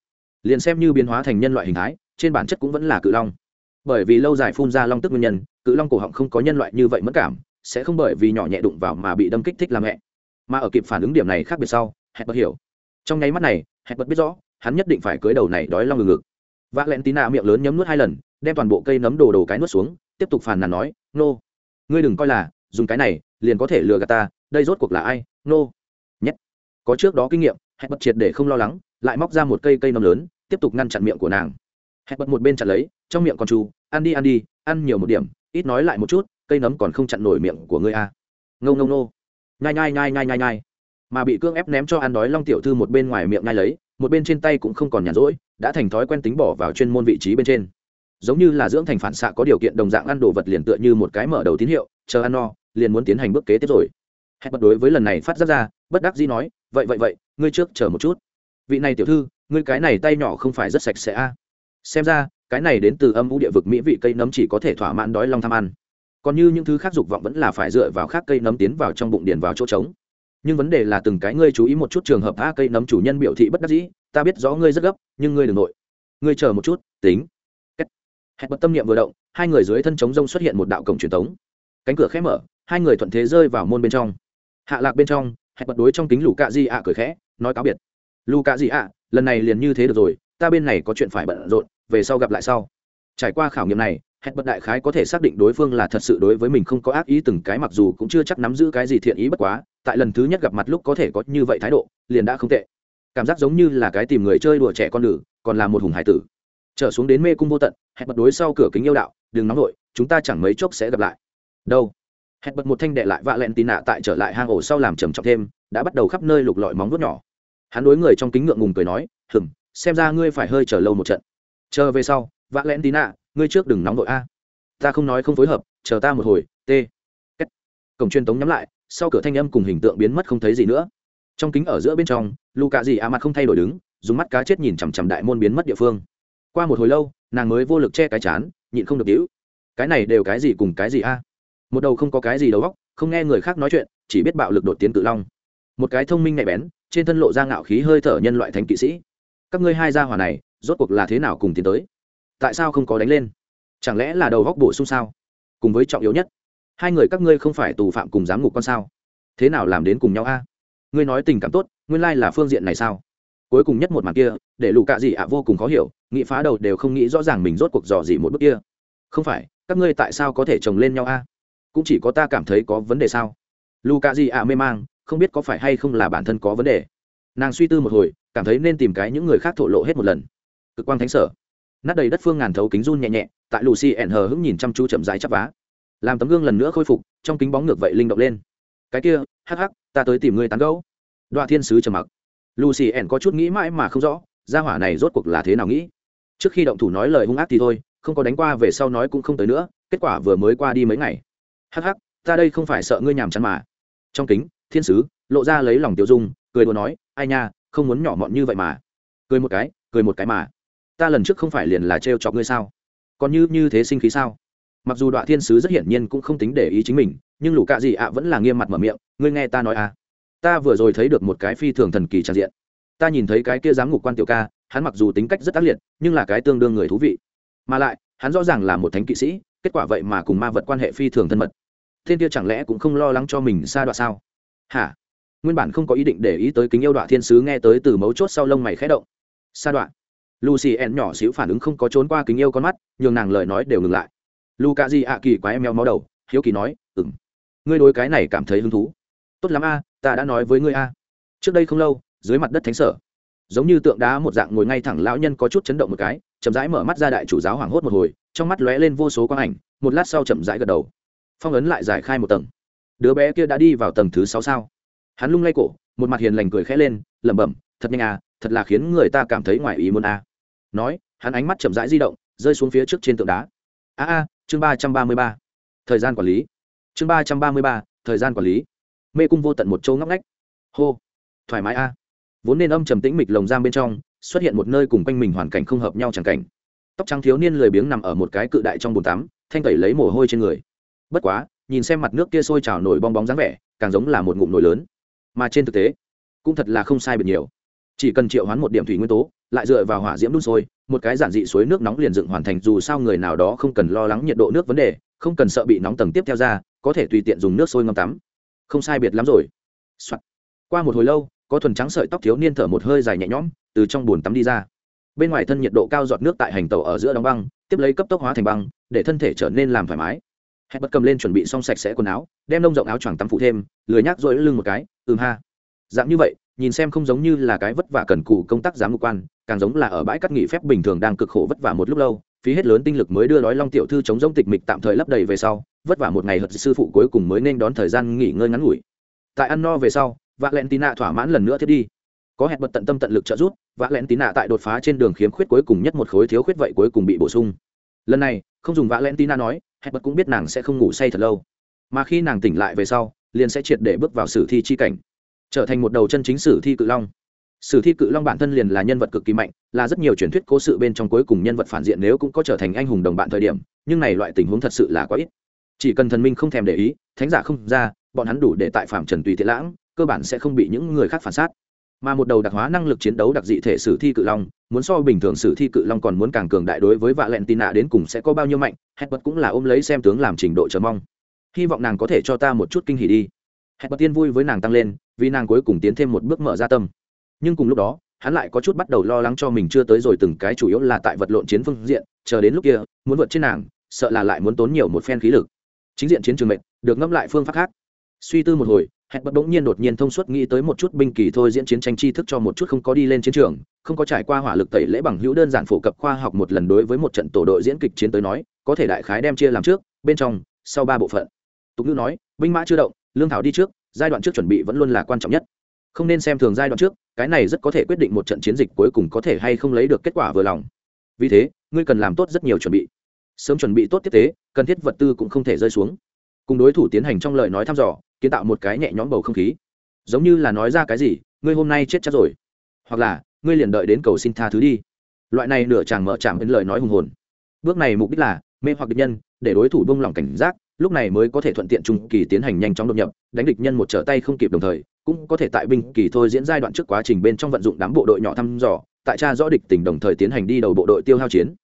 liền xem như biến hóa thành nhân loại hình thái, trên bản chất cũng vẫn là cự long. Bởi vì lâu dài phun ra long tức nguyên nhân, cự long cổ họng không có nhân loại như vậy mất cảm, sẽ không bởi vì nhỏ nhẹ đụng vào mà bị đâm kích thích làm mẹ. Mà ở kịp phản ứng điểm này khác biệt sau hẹn bật hiểu. Trong nháy mắt này hẹn bật biết rõ, hắn nhất định phải cưới đầu này đói long ngừng ngực. Vác ạ len tín nạ miệng lớn nhấm nuốt hai lần, đem toàn bộ cây nấm đồ đồ cái nuốt xuống, tiếp tục phàn nàn nói, nô、no. ngươi đừng coi là dùng cái này, liền có thể lừa gạt ta, đây rốt cuộc là ai? Nô、no. nhất có trước đó kinh nghiệm hẹn bật triệt để không lo lắng lại móc ra một cây cây nấm lớn, tiếp tục ngăn chặn miệng của nàng. Hẹn bật một bên chặn lấy, trong miệng còn chu, ăn đi ăn đi, ăn nhiều một điểm, ít nói lại một chút, cây nấm còn không chặn nổi miệng của ngươi a à. ngâu ngâu nô nhai nhai nhai nhai nhai nhai. Mà bị cưỡng ép ném cho ăn đói long tiểu thư một bên ngoài miệng nhai lấy, một bên trên tay cũng không còn nhàn rỗi, đã thành thói quen tính bỏ vào chuyên môn vị trí bên trên. Giống như là dưỡng thành phản xạ có điều kiện đồng dạng ăn đồ vật liền tựa như một cái mở đầu tín hiệu, chờ ăn no, liền muốn tiến hành bước kế tiếp rồi. Hẹn bật đối với lần này phát ra ra, bất đắc dĩ nói, vậy vậy vậy, ngươi trước chờ một chút vị này tiểu thư, ngươi cái này tay nhỏ không phải rất sạch sẽ a xem ra, cái này đến từ âm u địa vực mỹ vị cây nấm chỉ có thể thỏa mãn đói long tham ăn. Còn như những thứ khác dục vọng vẫn là phải dựa vào khác cây nấm tiến vào trong bụng điền vào chỗ trống. Nhưng vấn đề là từng cái ngươi chú ý một chút trường hợp a cây nấm chủ nhân biểu thị bất đắc dĩ, ta biết rõ ngươi rất gấp, nhưng ngươi đừng nội. Ngươi chờ một chút, tính. Hẹn bật tâm niệm vừa động, hai người dưới thân trống rông xuất hiện một đạo cổng truyền thống cánh cửa khẽ mở, hai người thuận thế rơi vào môn bên trong. Hạ lạc bên trong hẹn bật đối trong kính lũ cạ di ạ cười khẽ, nói cáo biệt lu cạ gì ạ lần này liền như thế được rồi ta bên này có chuyện phải bận rộn về sau gặp lại sau. Trải qua khảo nghiệm này Hẹt Bất đại khái có thể xác định đối phương là thật sự đối với mình không có ác ý từng cái mặc dù cũng chưa chắc nắm giữ cái gì thiện ý bất quá tại lần thứ nhất gặp mặt lúc có thể có như vậy thái độ liền đã không tệ. Cảm giác giống như là cái tìm người chơi đùa trẻ con nữ còn là một hùng hải tử. Trở xuống đến mê cung vô tận hẹn bật đối sau cửa kính yêu đạo đừng nóng nổi, chúng ta chẳng mấy chốc sẽ gặp lại. Đâu? Hẹn bật một thanh đệ lại vạ lẹn tì nạ tại trở lại hang ổ sau làm trầm trọng thêm đã bắt đầu khắp nơi lục lọi móng vuốt nhỏ hắn đối người trong kính ngượng ngùng cười nói hừng xem ra ngươi phải hơi chờ lâu một trận. Chờ về sau vạ lẹn tí nạ ngươi trước đừng nóng vội a. Ta không nói không phối hợp, chờ ta một hồi, t. Kết. cổng truyền tống nhắm lại, sau cửa thanh âm cùng hình tượng biến mất không thấy gì nữa. Trong kính ở giữa bên trong lù cạ gì a mặt không thay đổi đứng, dùng mắt cá chết nhìn chằm chằm đại môn biến mất địa phương. Qua một hồi lâu, nàng mới vô lực che cái chán, nhịn không được đĩu cái này đều cái gì cùng cái gì a? Một đầu không có cái gì đầu góc không nghe người khác nói chuyện, chỉ biết bạo lực đột tiến tự long. Một cái thông minh nhạy bén trên thân lộ ra ngạo khí hơi thở nhân loại thánh kỵ sĩ. Các ngươi hai gia hỏa này, rốt cuộc là thế nào cùng tiến tới? Tại sao không có đánh lên? Chẳng lẽ là đầu góc bổ sung sao? Cùng với trọng yếu nhất, hai người các ngươi không phải tù phạm cùng giám ngục con sao? Thế nào làm đến cùng nhau a? Ngươi nói tình cảm tốt, nguyên lai là phương diện này sao? Cuối cùng nhất một màn kia, để lù cạ gì ạ vô cùng khó hiểu nghĩ phá đầu đều không nghĩ rõ ràng mình rốt cuộc dò gì một bước kia. Không phải, các ngươi tại sao có thể chồng lên nhau a? Cũng chỉ có ta cảm thấy có vấn đề sao? Lù cạ gì ạ mê mang không biết có phải hay không là bản thân có vấn đề. Nàng suy tư một hồi, cảm thấy nên tìm cái những người khác thổ lộ hết một lần. Cực quang thánh sở. Nát đầy đất phương ngàn thấu kính run nhẹ nhẹ, tại lucy ẻn hờ hững nhìn chăm chú chậm rãi chắp vá. Làm tấm gương lần nữa khôi phục, trong kính bóng ngược vậy linh động lên. Cái kia, hắc hắc, ta tới tìm ngươi tán gấu đoạn thiên sứ trầm mặc. Lucy ẻn có chút nghĩ mãi mà không rõ, gia hỏa này rốt cuộc là thế nào nghĩ. Trước khi động thủ nói lời hung ác thì thôi, không có đánh qua về sau nói cũng không tới nữa, kết quả vừa mới qua đi mấy ngày. Hắc hắc, ta đây không phải sợ ngươi nhàm chán mà. Trong kính thiên sứ, lộ ra lấy lòng tiêu dung, cười đùa nói, ai nha, không muốn nhỏ mọn như vậy mà. Cười một cái, cười một cái mà. Ta lần trước không phải liền là trêu chọc ngươi sao? Còn như như thế sinh khí sao? Mặc dù đoạn thiên sứ rất hiển nhiên cũng không tính để ý chính mình, nhưng lũ cạ gì ạ vẫn là nghiêm mặt mở miệng, ngươi nghe ta nói à. Ta vừa rồi thấy được một cái phi thường thần kỳ tràn diện. Ta nhìn thấy cái kia giám ngục quan tiểu ca, hắn mặc dù tính cách rất ác liệt, nhưng là cái tương đương người thú vị. Mà lại, hắn rõ ràng là một thánh kỵ sĩ, kết quả vậy mà cùng ma vật quan hệ phi thường thân mật. Thiên kia chẳng lẽ cũng không lo lắng cho mình xa đoạn sao? Hả? Nguyên bản không có ý định để ý tới kính yêu đoạn thiên sứ nghe tới từ mấu chốt sau lông mày khẽ động. Sa đoạn lucy En nhỏ xíu phản ứng không có trốn qua kính yêu con mắt, nhường nàng lời nói đều ngừng lại. Luka di ạ kỳ quá em meo máu đầu, hiếu kỳ nói ừng ngươi đối cái này cảm thấy hứng thú. Tốt lắm a, ta đã nói với ngươi a. Trước đây không lâu, dưới mặt đất thánh sở, giống như tượng đá một dạng ngồi ngay thẳng lão nhân có chút chấn động một cái, chậm rãi mở mắt ra đại chủ giáo hoảng hốt một hồi, trong mắt lóe lên vô số quang ảnh, một lát sau chậm rãi gật đầu. Phong ấn lại giải khai một tầng đứa bé kia đã đi vào tầng thứ sáu sao? Hắn lung lay cổ, một mặt hiền lành cười khẽ lên, lẩm bẩm, thật nhanh à thật là khiến người ta cảm thấy ngoài ý muốn à. nói, hắn ánh mắt chậm rãi di động, rơi xuống phía trước trên tượng đá. A a, chương ba trăm ba mươi ba, thời gian quản lý. Chương ba trăm ba mươi ba, thời gian quản lý. Mê cung vô tận một châu ngóc ngách. Hô, thoải mái a. Vốn nên âm trầm tĩnh mịch lồng giam bên trong, xuất hiện một nơi cùng quanh mình hoàn cảnh không hợp nhau chẳng cảnh. Tóc trắng thiếu niên lười biếng nằm ở một cái cự đại trong bồn tắm, thanh tẩy lấy mồ hôi trên người. Bất quá nhìn xem mặt nước kia sôi trào nổi bong bóng dáng vẻ, càng giống là một ngụm nổi lớn. Mà trên thực tế, cũng thật là không sai biệt nhiều. Chỉ cần triệu hoán một điểm thủy nguyên tố, lại dựa vào hỏa diễm đun sôi, một cái giản dị suối nước nóng liền dựng hoàn thành, dù sao người nào đó không cần lo lắng nhiệt độ nước vấn đề, không cần sợ bị nóng tầng tiếp theo ra, có thể tùy tiện dùng nước sôi ngâm tắm. Không sai biệt lắm rồi、Soạn. qua một hồi lâu, có thuần trắng sợi tóc thiếu niên thở một hơi dài nhẹ nhõm, từ trong bồn tắm đi ra. Bên ngoài thân nhiệt độ cao giọt nước tại hành tàu ở giữa đóng băng, tiếp lấy cấp tốc hóa thành băng, để thân thể trở nên làm thoải mái hẹn bật cầm lên chuẩn bị xong sạch sẽ quần áo, đem nông rộng áo choàng tắm phụ thêm, lười nhác rồi lưng một cái, ừm ha. Dạng như vậy, nhìn xem không giống như là cái vất vả cần cù công tác giám mục quan, càng giống là ở bãi cắt nghỉ phép bình thường đang cực khổ vất vả một lúc lâu, phí hết lớn tinh lực mới đưa đói long tiểu thư chống giống tịch mịch tạm thời lấp đầy về sau, vất vả một ngày hợt sư phụ cuối cùng mới nên đón thời gian nghỉ ngơi ngắn ngủi. Tại ăn no về sau vạ lẹn tí nạ thỏa mãn lần nữa thiết đi. Có hẹn bật tận tâm tận lực trợ giúp vạ lẹn tí nạ tại đột phá trên đường khiếm khuyết cuối cùng nhất một khối thiếu khuyết vậy cuối cùng bị bổ sung lần này, không dùng vã lẹn Tina nói hẹn bật cũng biết nàng sẽ không ngủ say thật lâu. Mà khi nàng tỉnh lại về sau, liền sẽ triệt để bước vào sử thi chi cảnh, trở thành một đầu chân chính sử thi cự long. Sử thi cự long bản thân liền là nhân vật cực kỳ mạnh, là rất nhiều truyền thuyết cố sự bên trong cuối cùng nhân vật phản diện nếu cũng có trở thành anh hùng đồng bạn thời điểm, nhưng này loại tình huống thật sự là quá ít. Chỉ cần thần minh không thèm để ý, thánh giả không ra, bọn hắn đủ để tại phạm trần tùy thiện lãng, cơ bản sẽ không bị những người khác phản sát mà một đầu đặc hóa năng lực chiến đấu đặc dị thể sử thi cự long, muốn so bình thường sử thi cự long còn muốn càng cường đại đối với vạ lẹn tin nạ đến cùng sẽ có bao nhiêu mạnh hết bật cũng là ôm lấy xem tướng làm trình độ chờ mong. Hy vọng nàng có thể cho ta một chút kinh hỉ đi. Hẹn bật tiên vui với nàng tăng lên, vì nàng cuối cùng tiến thêm một bước mở ra tâm. Nhưng cùng lúc đó, hắn lại có chút bắt đầu lo lắng cho mình chưa tới rồi từng cái chủ yếu là tại vật lộn chiến phương diện, chờ đến lúc kia, muốn vượt trên nàng, sợ là lại muốn tốn nhiều một phen khí lực. Chính diện chiến trường mệnh được ngẫm lại phương pháp khác. Suy tư một hồi hẹn bật bỗng nhiên đột nhiên thông suốt nghĩ tới một chút binh kỳ thôi diễn chiến tranh tri thức cho một chút không có đi lên chiến trường, không có trải qua hỏa lực tẩy lễ bằng hữu đơn giản phổ cập khoa học một lần đối với một trận tổ đội diễn kịch chiến tới nói, có thể đại khái đem chia làm trước, bên trong, sau ba bộ phận. Tục ngữ nói, binh mã chưa động, lương thảo đi trước, giai đoạn trước chuẩn bị vẫn luôn là quan trọng nhất. Không nên xem thường giai đoạn trước, cái này rất có thể quyết định một trận chiến dịch cuối cùng có thể hay không lấy được kết quả vừa lòng. Vì thế, ngươi cần làm tốt rất nhiều chuẩn bị. Sớm chuẩn bị tốt tiếp tế, cần thiết vật tư cũng không thể rơi xuống. Cùng đối thủ tiến hành trong lời nói thăm dò kiến tạo một cái nhẹ nhõm bầu không khí. Giống như là nói ra cái gì, ngươi hôm nay chết chắc rồi. Hoặc là, ngươi liền đợi đến cầu xin tha thứ đi. Loại này nửa chàng mở chạm đến lời nói hùng hồn. Bước này mục đích là mê hoặc địch nhân, để đối thủ buông lỏng cảnh giác, lúc này mới có thể thuận tiện trung kỳ tiến hành nhanh chóng đột nhập, đánh địch nhân một trở tay không kịp đồng thời, cũng có thể tại binh kỳ thôi diễn giai đoạn trước quá trình bên trong vận dụng đám bộ đội nhỏ thăm dò, tại tra rõ địch tình đồng thời tiến hành đi đầu bộ đội tiêu hao chiến.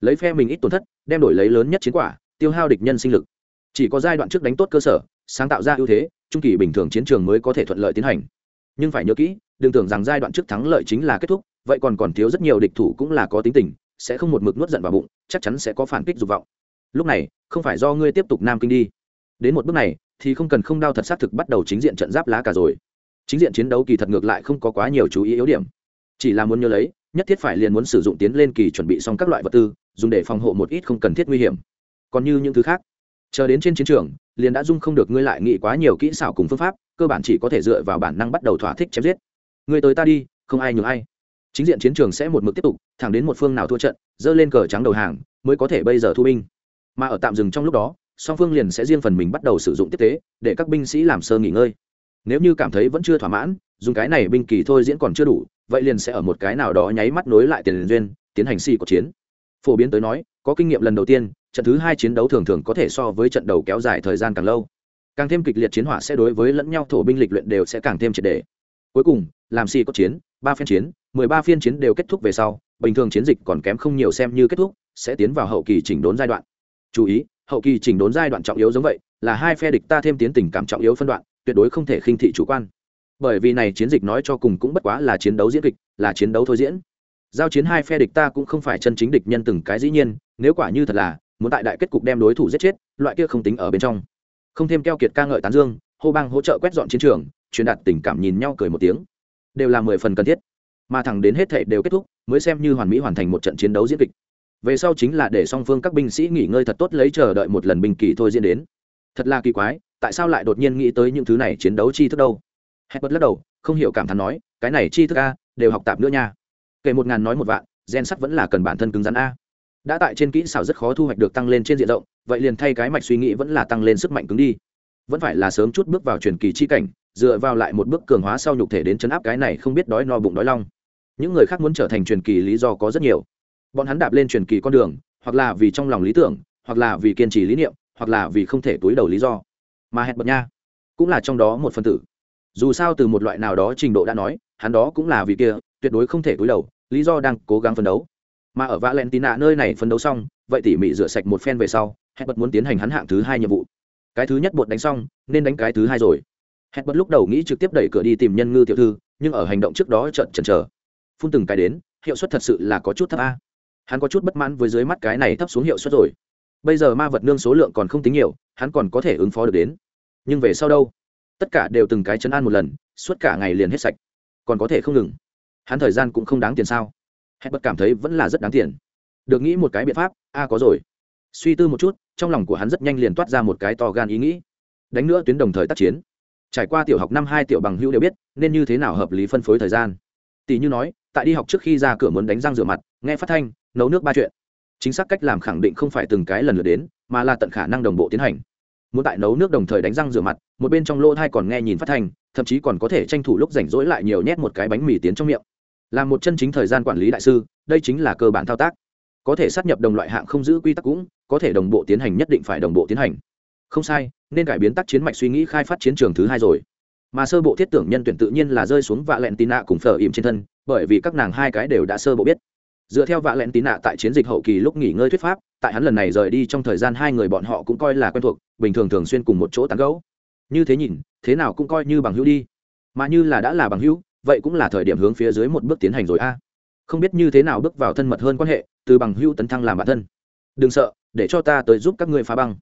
Lấy phe mình ít tổn thất, đem đổi lấy lớn nhất chiến quả, tiêu hao địch nhân sinh lực. Chỉ có giai đoạn trước đánh tốt cơ sở sáng tạo ra ưu thế, trung kỳ bình thường chiến trường mới có thể thuận lợi tiến hành. Nhưng phải nhớ kỹ, đừng tưởng rằng giai đoạn trước thắng lợi chính là kết thúc, vậy còn còn thiếu rất nhiều địch thủ cũng là có tính tình, sẽ không một mực nuốt giận vào bụng, chắc chắn sẽ có phản kích dục vọng. Lúc này, không phải do ngươi tiếp tục nam kinh đi. Đến một bước này, thì không cần không đau thật xác thực bắt đầu chính diện trận giáp lá cả rồi. Chính diện chiến đấu kỳ thật ngược lại không có quá nhiều chú ý yếu điểm. Chỉ là muốn nhớ lấy, nhất thiết phải liền muốn sử dụng tiến lên kỳ chuẩn bị xong các loại vật tư, dùng để phòng hộ một ít không cần thiết nguy hiểm. Còn như những thứ khác, chờ đến trên chiến trường liền đã dung không được ngươi lại nghĩ quá nhiều kỹ xảo cùng phương pháp, cơ bản chỉ có thể dựa vào bản năng bắt đầu thỏa thích chém giết. Ngươi tới ta đi, không ai nhường ai. Chính diện chiến trường sẽ một mực tiếp tục, thẳng đến một phương nào thua trận dơ lên cờ trắng đầu hàng, mới có thể bây giờ thu binh. Mà ở tạm dừng trong lúc đó, song phương liền sẽ riêng phần mình bắt đầu sử dụng tiếp tế, để các binh sĩ làm sơ nghỉ ngơi. Nếu như cảm thấy vẫn chưa thỏa mãn, dùng cái này binh kỳ thôi diễn còn chưa đủ, vậy liền sẽ ở một cái nào đó nháy mắt nối lại tiền duyên, tiến hành si của chiến. Phổ biến tới nói, có kinh nghiệm lần đầu tiên trận thứ hai chiến đấu thường thường có thể so với trận đầu kéo dài thời gian càng lâu. Càng thêm kịch liệt chiến hỏa sẽ đối với lẫn nhau thổ binh lịch luyện đều sẽ càng thêm triệt đề cuối cùng, làm si có chiến, ba phiên chiến, mười ba phiên chiến đều kết thúc về sau, bình thường chiến dịch còn kém không nhiều xem như kết thúc, sẽ tiến vào hậu kỳ chỉnh đốn giai đoạn. Chú ý, hậu kỳ chỉnh đốn giai đoạn trọng yếu giống vậy, là hai phe địch ta thêm tiến tình cảm trọng yếu phân đoạn, tuyệt đối không thể khinh thị chủ quan. Bởi vì này chiến dịch nói cho cùng cũng bất quá là chiến đấu diễn kịch, là chiến đấu thôi diễn. Giao chiến hai phe địch ta cũng không phải chân chính địch nhân từng cái dĩ nhiên, nếu quả như thật là muốn tại đại kết cục đem đối thủ giết chết, loại kia không tính ở bên trong. Không thêm keo kiệt ca ngợi tán dương, hô bang hỗ trợ quét dọn chiến trường, truyền đạt tình cảm nhìn nhau cười một tiếng. Đều là mười phần cần thiết. Mà thẳng đến hết thể đều kết thúc, mới xem như hoàn mỹ hoàn thành một trận chiến đấu diễn kịch. Về sau chính là để song phương các binh sĩ nghỉ ngơi thật tốt lấy chờ đợi một lần binh kỳ thôi diễn đến. Thật là kỳ quái, tại sao lại đột nhiên nghĩ tới những thứ này chiến đấu chi thức đâu? Hết bất lắc đầu, không hiểu cảm thán nói, cái này chi thức a, đều học tạp nữa nha. Kể một ngàn nói một vạn, gen sắt vẫn là cần bản thân cứng rắn a đã tại trên kỹ xảo rất khó thu hoạch được tăng lên trên diện rộng, vậy liền thay cái mạch suy nghĩ vẫn là tăng lên sức mạnh cứng đi. Vẫn phải là sớm chút bước vào truyền kỳ chi cảnh, dựa vào lại một bước cường hóa sau nhục thể đến chấn áp cái này không biết đói no bụng đói long. Những người khác muốn trở thành truyền kỳ lý do có rất nhiều. Bọn hắn đạp lên truyền kỳ con đường, hoặc là vì trong lòng lý tưởng, hoặc là vì kiên trì lý niệm, hoặc là vì không thể túi đầu lý do. Mà hẹn bật nha, cũng là trong đó một phân tử. Dù sao từ một loại nào đó trình độ đã nói, hắn đó cũng là vì kia, tuyệt đối không thể túi đầu, lý do đang cố gắng phấn đấu mà ở valentina nơi này phấn đấu xong, vậy tỉ mỉ rửa sạch một phen về sau hẹn bật muốn tiến hành hắn hạng thứ hai nhiệm vụ. Cái thứ nhất bột đánh xong, nên đánh cái thứ hai rồi. Hẹn bật lúc đầu nghĩ trực tiếp đẩy cửa đi tìm nhân ngư tiểu thư, nhưng ở hành động trước đó trận chần chờ. Phun từng cái đến, hiệu suất thật sự là có chút thấp a. Hắn có chút bất mãn với dưới mắt cái này thấp xuống hiệu suất rồi. Bây giờ ma vật nương số lượng còn không tính nhiều, hắn còn có thể ứng phó được đến. Nhưng về sau đâu? Tất cả đều từng cái chấn an một lần, suốt cả ngày liền hết sạch. Còn có thể không ngừng. Hắn thời gian cũng không đáng tiền sao? Hẹn bất cảm thấy vẫn là rất đáng tiền. Được nghĩ một cái biện pháp, a, có rồi. Suy tư một chút, trong lòng của hắn rất nhanh liền toát ra một cái to gan ý nghĩ. Đánh nữa tuyến đồng thời tác chiến. Trải qua tiểu học năm hai tiểu bằng hữu đều biết, nên như thế nào hợp lý phân phối thời gian. Tỷ như nói, tại đi học trước khi ra cửa muốn đánh răng rửa mặt, nghe phát thanh, nấu nước ba chuyện. Chính xác cách làm khẳng định không phải từng cái lần lượt đến, mà là tận khả năng đồng bộ tiến hành. Muốn tại nấu nước đồng thời đánh răng rửa mặt, một bên trong lỗ thai còn nghe nhìn phát thanh, thậm chí còn có thể tranh thủ lúc rảnh rỗi lại nhiều nhét một cái bánh mì tiến trong miệng là một chân chính thời gian quản lý đại sư, đây chính là cơ bản thao tác. Có thể sát nhập đồng loại hạng không giữ quy tắc cũng có thể đồng bộ tiến hành nhất định phải đồng bộ tiến hành. Không sai, nên cải biến tác chiến mạch suy nghĩ khai phát chiến trường thứ hai rồi. Mà sơ bộ thiết tưởng nhân tuyển tự nhiên là rơi xuống vạ lẹn tín nạ cùng phở ìm trên thân, bởi vì các nàng hai cái đều đã sơ bộ biết. Dựa theo vạ lẹn tín nạ tại chiến dịch hậu kỳ lúc nghỉ ngơi thuyết pháp, tại hắn lần này rời đi trong thời gian hai người bọn họ cũng coi là quen thuộc, bình thường thường xuyên cùng một chỗ tán gẫu. Như thế nhìn, thế nào cũng coi như bằng hữu đi. Mà như là đã là bằng hữu vậy cũng là thời điểm hướng phía dưới một bước tiến hành rồi a. Không biết như thế nào bước vào thân mật hơn quan hệ, từ bằng hưu tấn thăng làm bản thân. Đừng sợ, để cho ta tới giúp các ngươi phá băng.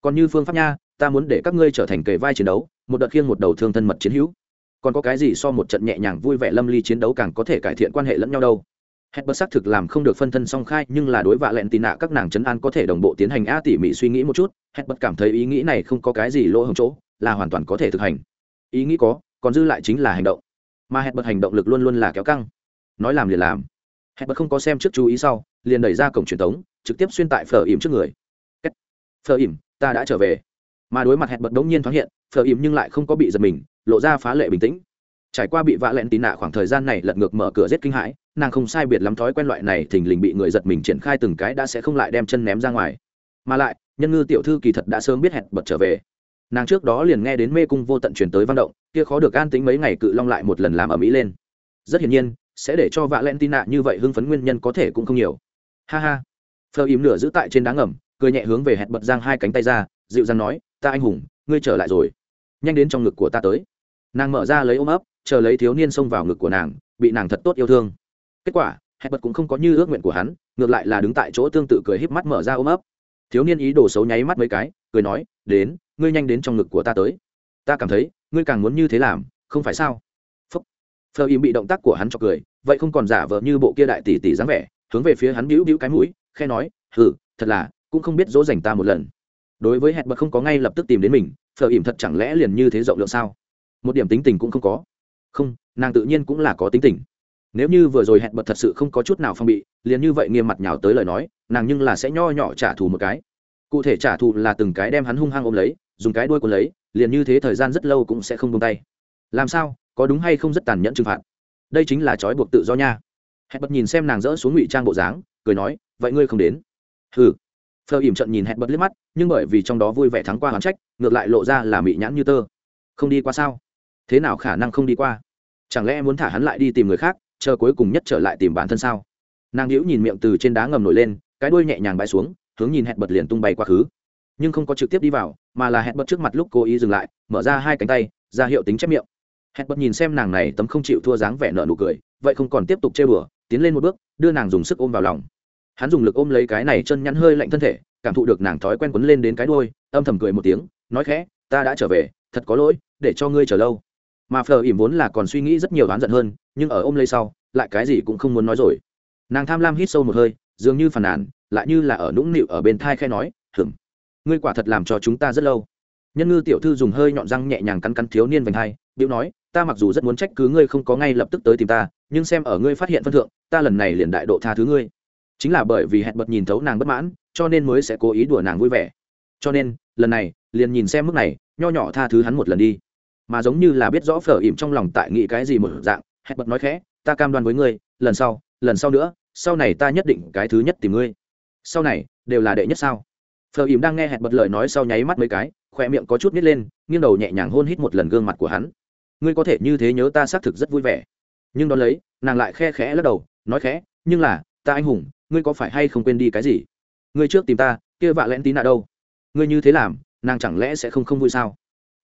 Còn như phương pháp nha, ta muốn để các ngươi trở thành kề vai chiến đấu, một đợt khiêng một đầu thương thân mật chiến hữu. Còn có cái gì so một trận nhẹ nhàng vui vẻ lâm ly chiến đấu càng có thể cải thiện quan hệ lẫn nhau đâu. Hết bất xác thực làm không được phân thân song khai, nhưng là đối vạ lẹn tì nạ các nàng chấn an có thể đồng bộ tiến hành a tỉ mỉ suy nghĩ một chút. Hết bất cảm thấy ý nghĩ này không có cái gì lỗ hồng chỗ, là hoàn toàn có thể thực hành. Ý nghĩ có, còn dư lại chính là hành động mà hẹn bật hành động lực luôn luôn là kéo căng. Nói làm liền làm. Hẹn bật không có xem trước chú ý sau, liền đẩy ra cổng truyền thống, trực tiếp xuyên tại phở ỉm trước người. Phở ỉm, ta đã trở về. Mà đối mặt hẹn bật đống nhiên thoáng hiện, phở ỉm nhưng lại không có bị giật mình, lộ ra phá lệ bình tĩnh. Trải qua bị vạ lẹn tín nạ khoảng thời gian này lật ngược mở cửa rất kinh hãi, nàng không sai biệt lắm thói quen loại này thình lình bị người giật mình triển khai từng cái đã sẽ không lại đem chân ném ra ngoài. Mà lại, nhân ngư tiểu thư kỳ thật đã sớm biết hẹn bật trở về nàng trước đó liền nghe đến mê cung vô tận chuyển tới văn động, kia khó được an tính mấy ngày cự long lại một lần làm ở mỹ lên. Rất hiển nhiên, sẽ để cho vạ len tin nạ như vậy hưng phấn nguyên nhân có thể cũng không nhiều. Ha ha. Phờ im nửa giữ tại trên đá ngầm, cười nhẹ hướng về hẹn bật giang hai cánh tay ra, dịu dàng nói, ta anh hùng, ngươi trở lại rồi. Nhanh đến trong ngực của ta tới. Nàng mở ra lấy ôm ấp, chờ lấy thiếu niên xông vào ngực của nàng, bị nàng thật tốt yêu thương. Kết quả, hẹn bật cũng không có như ước nguyện của hắn, ngược lại là đứng tại chỗ tương tự cười híp mắt mở ra ôm ấp. Thiếu niên ý đồ xấu nháy mắt mấy cái, cười nói, đến ngươi nhanh đến trong ngực của ta tới. Ta cảm thấy, ngươi càng muốn như thế làm, không phải sao? Phấp phờ im bị động tác của hắn cho cười, vậy không còn giả vờ như bộ kia đại tỷ tỷ dáng vẻ, hướng về phía hắn bĩu bĩu cái mũi khe nói, hừ, thật là, cũng không biết dỗ dành ta một lần. Đối với hẹn bật không có ngay lập tức tìm đến mình, phờ ỉm thật chẳng lẽ liền như thế rộng lượng sao? Một điểm tính tình cũng không có. Không, nàng tự nhiên cũng là có tính tình. Nếu như vừa rồi hẹn bật thật sự không có chút nào phong bị, liền như vậy nghiêm mặt nhào tới lời nói, nàng nhưng là sẽ nho nhỏ trả thù một cái cụ thể trả thù là từng cái đem hắn hung hăng ôm lấy, dùng cái đuôi cuốn lấy, liền như thế thời gian rất lâu cũng sẽ không buông tay. Làm sao, có đúng hay không rất tàn nhẫn trừng phạt? Đây chính là trói buộc tự do nha. Hẹn bật nhìn xem nàng dỡ xuống ngụy trang bộ dáng, cười nói, vậy ngươi không đến? Hừ. Phờ ỉm trận nhìn hẹn bật liếc mắt, nhưng bởi vì trong đó vui vẻ thắng qua hắn trách, ngược lại lộ ra là mị nhãn như tơ. Không đi qua sao? Thế nào khả năng không đi qua? Chẳng lẽ muốn thả hắn lại đi tìm người khác, chờ cuối cùng nhất trở lại tìm bản thân sao? Nàng hữu nhìn miệng từ trên đá ngầm nổi lên, cái đuôi nhẹ nhàng bay xuống hướng nhìn hẹn bật liền tung bay quá khứ. Nhưng không có trực tiếp đi vào, mà là hẹn bật trước mặt lúc cố ý dừng lại, mở ra hai cánh tay, ra hiệu tính chép miệng. Hẹn bật nhìn xem nàng này tấm không chịu thua dáng vẻ nợ nụ cười, vậy không còn tiếp tục chơi bừa, tiến lên một bước, đưa nàng dùng sức ôm vào lòng. Hắn dùng lực ôm lấy cái này chân nhắn hơi lạnh thân thể, cảm thụ được nàng thói quen quấn lên đến cái đôi âm thầm cười một tiếng, nói khẽ, ta đã trở về, thật có lỗi, để cho ngươi chờ lâu. Mà phờ ỉm vốn là còn suy nghĩ rất nhiều oán giận hơn, nhưng ở ôm lấy sau, lại cái gì cũng không muốn nói rồi. Nàng tham lam hít sâu một hơi, dường như phàn nàn lại như là ở nũng nịu ở bên thai khe nói, hừm, ngươi quả thật làm cho chúng ta rất lâu. Nhân ngư tiểu thư dùng hơi nhọn răng nhẹ nhàng cắn cắn thiếu niên vành hai, điệu nói, ta mặc dù rất muốn trách cứ ngươi không có ngay lập tức tới tìm ta, nhưng xem ở ngươi phát hiện phân thượng, ta lần này liền đại độ tha thứ ngươi. Chính là bởi vì hẹn bật nhìn thấu nàng bất mãn, cho nên mới sẽ cố ý đùa nàng vui vẻ. Cho nên, lần này, liền nhìn xem mức này, nho nhỏ tha thứ hắn một lần đi. Mà giống như là biết rõ phở ỉm trong lòng tại nghĩ cái gì một dạng, hẹn bật nói khẽ, ta cam đoan với ngươi, lần sau lần sau nữa, sau này ta nhất định cái thứ nhất tìm ngươi sau này, đều là đệ nhất sao? Phở ỉm đang nghe hẹn bật lời nói sau nháy mắt mấy cái khoe miệng có chút nít lên, nghiêng đầu nhẹ nhàng hôn hít một lần gương mặt của hắn. Ngươi có thể như thế nhớ ta xác thực rất vui vẻ. Nhưng đón lấy, nàng lại khe khẽ lắc đầu, nói khẽ, nhưng là, ta anh hùng, ngươi có phải hay không quên đi cái gì? Ngươi trước tìm ta, kia vạ lẽn tí nạ đâu? Ngươi như thế làm, nàng chẳng lẽ sẽ không không vui sao?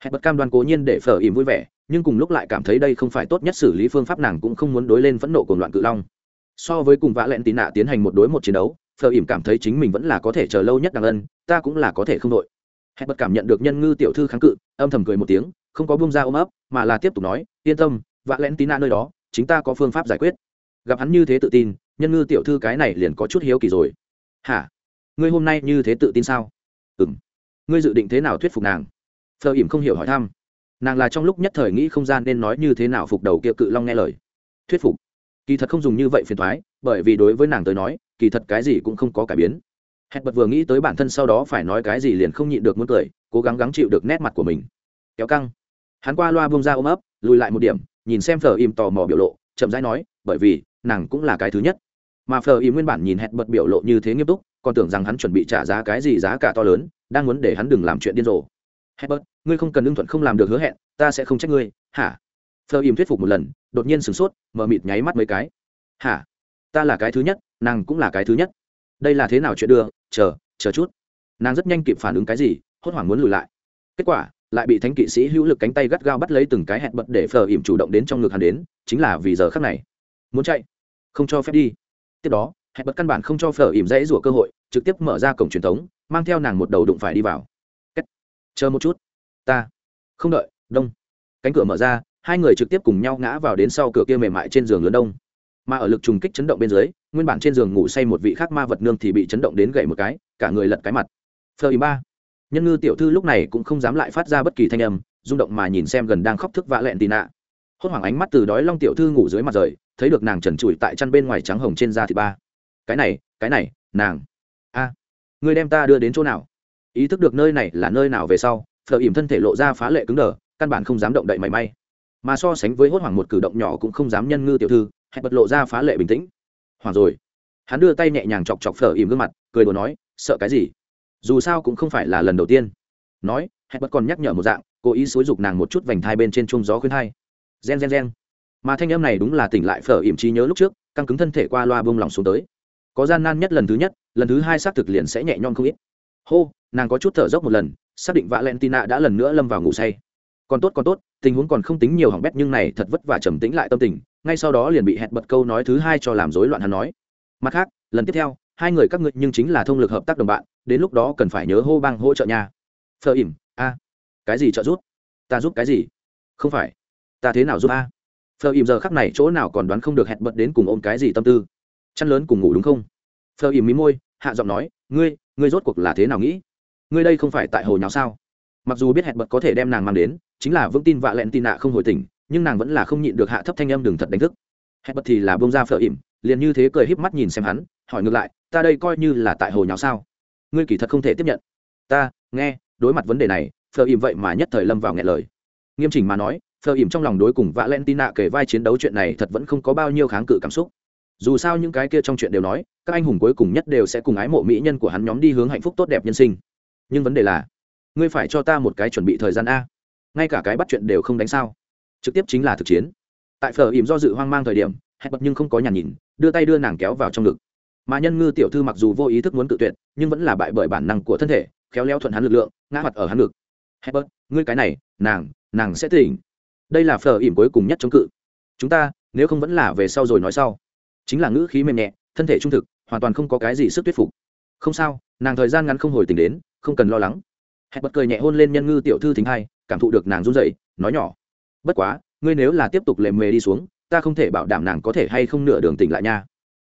Hẹn bật cam đoan cố nhiên để phở ỉm vui vẻ, nhưng cùng lúc lại cảm thấy đây không phải tốt nhất xử lý phương pháp, nàng cũng không muốn đối lên phẫn nộ của loạn cự long. So với cùng vạ lẹn tí nạ tiến hành một đối một chiến đấu phờ ỉm cảm thấy chính mình vẫn là có thể chờ lâu nhất đằng ân, ta cũng là có thể không đội. Hẹn bật cảm nhận được nhân ngư tiểu thư kháng cự, âm thầm cười một tiếng, không có bung ra ôm ấp, mà là tiếp tục nói, yên tâm vạ lén tí nạ nơi đó, chính ta có phương pháp giải quyết. Gặp hắn như thế tự tin, nhân ngư tiểu thư cái này liền có chút hiếu kỳ rồi. Hả? Ngươi hôm nay như thế tự tin sao? Ừ m ngươi dự định thế nào thuyết phục nàng? Phờ ỉm không hiểu hỏi thăm. Nàng là trong lúc nhất thời nghĩ không gian nên nói như thế nào phục đầu kia cự long nghe lời. Thuyết phục? Kỳ thật không dùng như vậy phiền thoái, bởi vì đối với nàng tới nói kỳ thật cái gì cũng không có cải biến hẹn bật vừa nghĩ tới bản thân sau đó phải nói cái gì liền không nhịn được muốn cười cố gắng gắng chịu được nét mặt của mình kéo căng hắn qua loa bông ra ôm ấp lùi lại một điểm nhìn xem phờ im tò mò biểu lộ chậm rãi nói bởi vì nàng cũng là cái thứ nhất mà phờ im nguyên bản nhìn hẹn bật biểu lộ như thế nghiêm túc còn tưởng rằng hắn chuẩn bị trả giá cái gì giá cả to lớn đang muốn để hắn đừng làm chuyện điên rồ Herbert, ngươi không cần ưng thuận không làm được hứa hẹn, ta sẽ không trách ngươi, hả? phở im thuyết phục một lần, đột nhiên sửng sốt, mở mịt nháy mắt mấy cái. Hả? Ta là cái thứ nhất, nàng cũng là cái thứ nhất. Đây là thế nào chuyện đưa, chờ, chờ chút. Nàng rất nhanh kịp phản ứng cái gì, hốt hoảng muốn lùi lại. Kết quả, lại bị thánh kỵ sĩ hữu lực cánh tay gắt gao bắt lấy từng cái hẹn bật để phờ ỉm chủ động đến trong ngực hắn đến chính là vì giờ khắc này. Muốn chạy? Không cho phép đi. Tiếp đó hẹn bật căn bản không cho phờ ỉm dãy rủa cơ hội trực tiếp mở ra cổng truyền thống mang theo nàng một đầu đụng phải đi vào. Kết. chờ một chút. Ta. Không đợi. Đông. Cánh cửa mở ra hai người trực tiếp cùng nhau ngã vào đến sau cửa kia mềm mại trên giường lớn đông mà ở lực trùng kích chấn động bên dưới, nguyên bản trên giường ngủ say một vị khác ma vật nương thì bị chấn động đến gậy một cái, cả người lật cái mặt. Phờ ý ba. Nhân ngư tiểu thư lúc này cũng không dám lại phát ra bất kỳ thanh âm, rung động mà nhìn xem gần đang khóc thức vạ lẹn tì nạ. Hốt hoảng ánh mắt từ đói long tiểu thư ngủ dưới mặt rời, thấy được nàng trần trụi tại chăn bên ngoài trắng hồng trên da thì ba. Cái này cái này, nàng. A, người đem ta đưa đến chỗ nào? Ý thức được nơi này là nơi nào về sau, phờ ỉm thân thể lộ ra phá lệ cứng đờ, căn bản không dám động đậy mảy may. Mà so sánh với hốt hoảng một cử động nhỏ cũng không dám nhân ngư tiểu thư hẹn bật lộ ra phá lệ bình tĩnh. Hoảng rồi. Hắn đưa tay nhẹ nhàng chọc chọc phở ỉm gương mặt, cười đồ nói, sợ cái gì? Dù sao cũng không phải là lần đầu tiên. Nói, hẹn bật còn nhắc nhở một dạng, cố ý xối giục nàng một chút vành thai bên trên chung gió khuyên thai. Gen gen gen. Mà thanh em này đúng là tỉnh lại phở ỉm trí nhớ lúc trước, căng cứng thân thể qua loa bông lòng xuống tới. Có gian nan nhất lần thứ nhất, lần thứ hai xác thực liền sẽ nhẹ nhõm không ít. Hô, nàng có chút thở dốc một lần, xác định vạ tina đã lần nữa lâm vào ngủ say. Còn tốt còn tốt, tình huống còn không tính nhiều hỏng bét nhưng này thật vất vả trầm tĩnh lại tâm tình ngay sau đó liền bị hẹn bật câu nói thứ hai cho làm rối loạn hắn nói. Mặt khác, lần tiếp theo, hai người các ngươi nhưng chính là thông lực hợp tác đồng bạn, đến lúc đó cần phải nhớ hô bang hỗ trợ nhà phờ ỉm, a. Cái gì trợ giúp? Ta giúp cái gì? Không phải. Ta thế nào giúp a? Phờ ỉm giờ khắc này chỗ nào còn đoán không được hẹn bật đến cùng ôm cái gì tâm tư. Chăn lớn cùng ngủ đúng không? Phờ ỉm mí môi, hạ giọng nói, ngươi ngươi rốt cuộc là thế nào nghĩ? Ngươi đây không phải tại hồ nháo sao? Mặc dù biết hẹn bật có thể đem nàng mang đến, chính là vững tin vạ lẹn tin nạ không hồi tỉnh nhưng nàng vẫn là không nhịn được hạ thấp thanh âm đừng thật đánh thức. Hết bật thì là bông ra phở ỉm, liền như thế cười híp mắt nhìn xem hắn, hỏi ngược lại, ta đây coi như là tại hồ nháo sao? Ngươi kỳ thật không thể tiếp nhận. Ta, nghe, đối mặt vấn đề này, phở ỉm vậy mà nhất thời lâm vào nghẹn lời. Nghiêm chỉnh mà nói, phở ỉm trong lòng đối cùng vã lẹn tin nạ kể vai chiến đấu chuyện này thật vẫn không có bao nhiêu kháng cự cảm xúc. Dù sao những cái kia trong chuyện đều nói, các anh hùng cuối cùng nhất đều sẽ cùng ái mộ mỹ nhân của hắn nhóm đi hướng hạnh phúc tốt đẹp nhân sinh. Nhưng vấn đề là, ngươi phải cho ta một cái chuẩn bị thời gian a. Ngay cả cái bắt chuyện đều không đánh sao trực tiếp chính là thực chiến. Tại phở ỉm do dự hoang mang thời điểm, hẹn bật nhưng không có nhà nhìn đưa tay đưa nàng kéo vào trong ngực. Mà nhân ngư tiểu thư mặc dù vô ý thức muốn tự tuyệt, nhưng vẫn là bại bởi bản năng của thân thể, khéo léo thuận hắn lực lượng, ngã mặt ở hắn ngực. Hẹn bật, ngươi cái này, nàng nàng sẽ tỉnh. Đây là phở ỉm cuối cùng nhất chống cự. Chúng ta, nếu không vẫn là về sau rồi nói sau. Chính là ngữ khí mềm nhẹ, thân thể trung thực, hoàn toàn không có cái gì sức thuyết phục. Không sao, nàng thời gian ngắn không hồi tỉnh đến, không cần lo lắng. Hẹn bật cười nhẹ hôn lên nhân ngư tiểu thư thính hai, cảm thụ được nàng run dậy nói nhỏ bất quá, ngươi nếu là tiếp tục lề mề đi xuống, ta không thể bảo đảm nàng có thể hay không nửa đường tỉnh lại nha.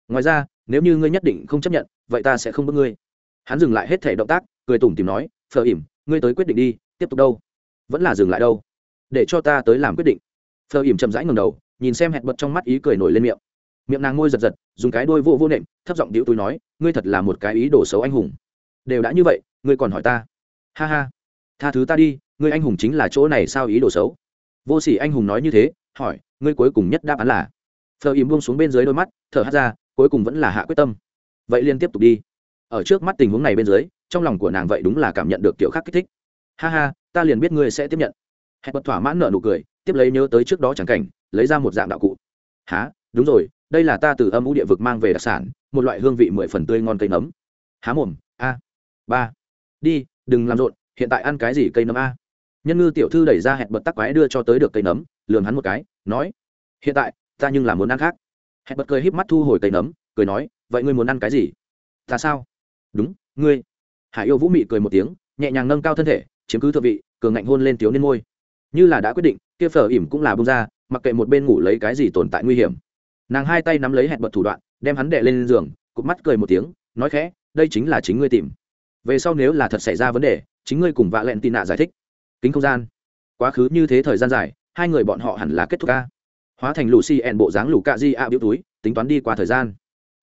Ngoài ra, nếu như ngươi nhất định không chấp nhận, vậy ta sẽ không bước ngươi. Hắn dừng lại hết thể động tác, cười tủm tìm nói phờ ỉm, ngươi tới quyết định đi, tiếp tục đâu? Vẫn là dừng lại đâu. Để cho ta tới làm quyết định. Phờ ỉm chậm rãi ngầm đầu, nhìn xem hẹn bật trong mắt ý cười nổi lên miệng. Miệng nàng ngôi giật giật, dùng cái đôi vô vô nệm, thấp giọng điệu túi nói, ngươi thật là một cái ý đồ xấu anh hùng. Đều đã như vậy, ngươi còn hỏi ta? Ha ha, tha thứ ta đi, ngươi anh hùng chính là chỗ này sao ý đồ xấu? Vô sỉ anh hùng nói như thế, hỏi, ngươi cuối cùng nhất đáp án là? Phờ ìm buông xuống bên dưới đôi mắt, thở hát ra, cuối cùng vẫn là hạ quyết tâm. Vậy liên tiếp tục đi. Ở trước mắt tình huống này bên dưới, trong lòng của nàng vậy đúng là cảm nhận được kiểu khác kích thích. Ha ha, ta liền biết ngươi sẽ tiếp nhận. Hẹn bật thỏa mãn nợ nụ cười, tiếp lấy nhớ tới trước đó chẳng cảnh, lấy ra một dạng đạo cụ. Há đúng rồi, đây là ta từ âm u địa vực mang về đặc sản, một loại hương vị mười phần tươi ngon cây nấm. Há mồm, a. Ba, đi, đừng làm rộn, hiện tại ăn cái gì cây nấm a? Nhân ngư tiểu thư đẩy ra hẹn bật tắc quái đưa cho tới được cây nấm lường hắn một cái, nói, hiện tại, ta nhưng là muốn ăn khác. Hẹn bật cười híp mắt thu hồi cây nấm, cười nói, vậy ngươi muốn ăn cái gì? Ta sao? Đúng, ngươi. Hải yêu vũ mị cười một tiếng, nhẹ nhàng nâng cao thân thể, chiếm cứ thượng vị, cường ngạnh hôn lên tiếu niên môi. Như là đã quyết định, kia phở ỉm cũng là bông ra, mặc kệ một bên ngủ lấy cái gì tồn tại nguy hiểm. Nàng hai tay nắm lấy hẹn bật thủ đoạn, đem hắn đệ lên giường, cụp mắt cười một tiếng, nói khẽ, đây chính là chính ngươi tìm. Về sau nếu là thật xảy ra vấn đề, chính ngươi cùng vạ lẹn tị nạ giải thích kính không gian. Quá khứ như thế thời gian dài, hai người bọn họ hẳn là kết thúc ca. Hóa thành lù xì ẹn bộ dáng lù cạ di a biểu túi, tính toán đi qua thời gian.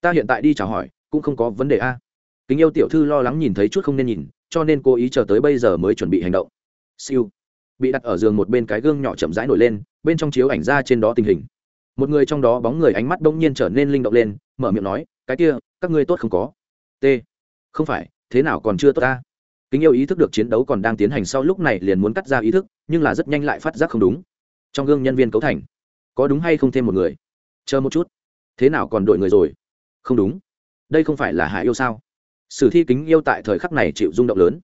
Ta hiện tại đi chào hỏi, cũng không có vấn đề a. Kính yêu tiểu thư lo lắng nhìn thấy chút không nên nhìn, cho nên cố ý chờ tới bây giờ mới chuẩn bị hành động. Siêu. Bị đặt ở giường một bên cái gương nhỏ chậm rãi nổi lên, bên trong chiếu ảnh ra trên đó tình hình. Một người trong đó bóng người ánh mắt bỗng nhiên trở nên linh động lên, mở miệng nói, cái kia, các ngươi tốt không có. T. Không phải, thế nào còn chưa tốt ta? Kính yêu ý thức được chiến đấu còn đang tiến hành sau lúc này liền muốn cắt ra ý thức, nhưng là rất nhanh lại phát giác không đúng. Trong gương nhân viên cấu thành, có đúng hay không thêm một người? Chờ một chút. Thế nào còn đội người rồi? Không đúng. Đây không phải là hạ yêu sao? Sử thi kính yêu tại thời khắc này chịu rung động lớn.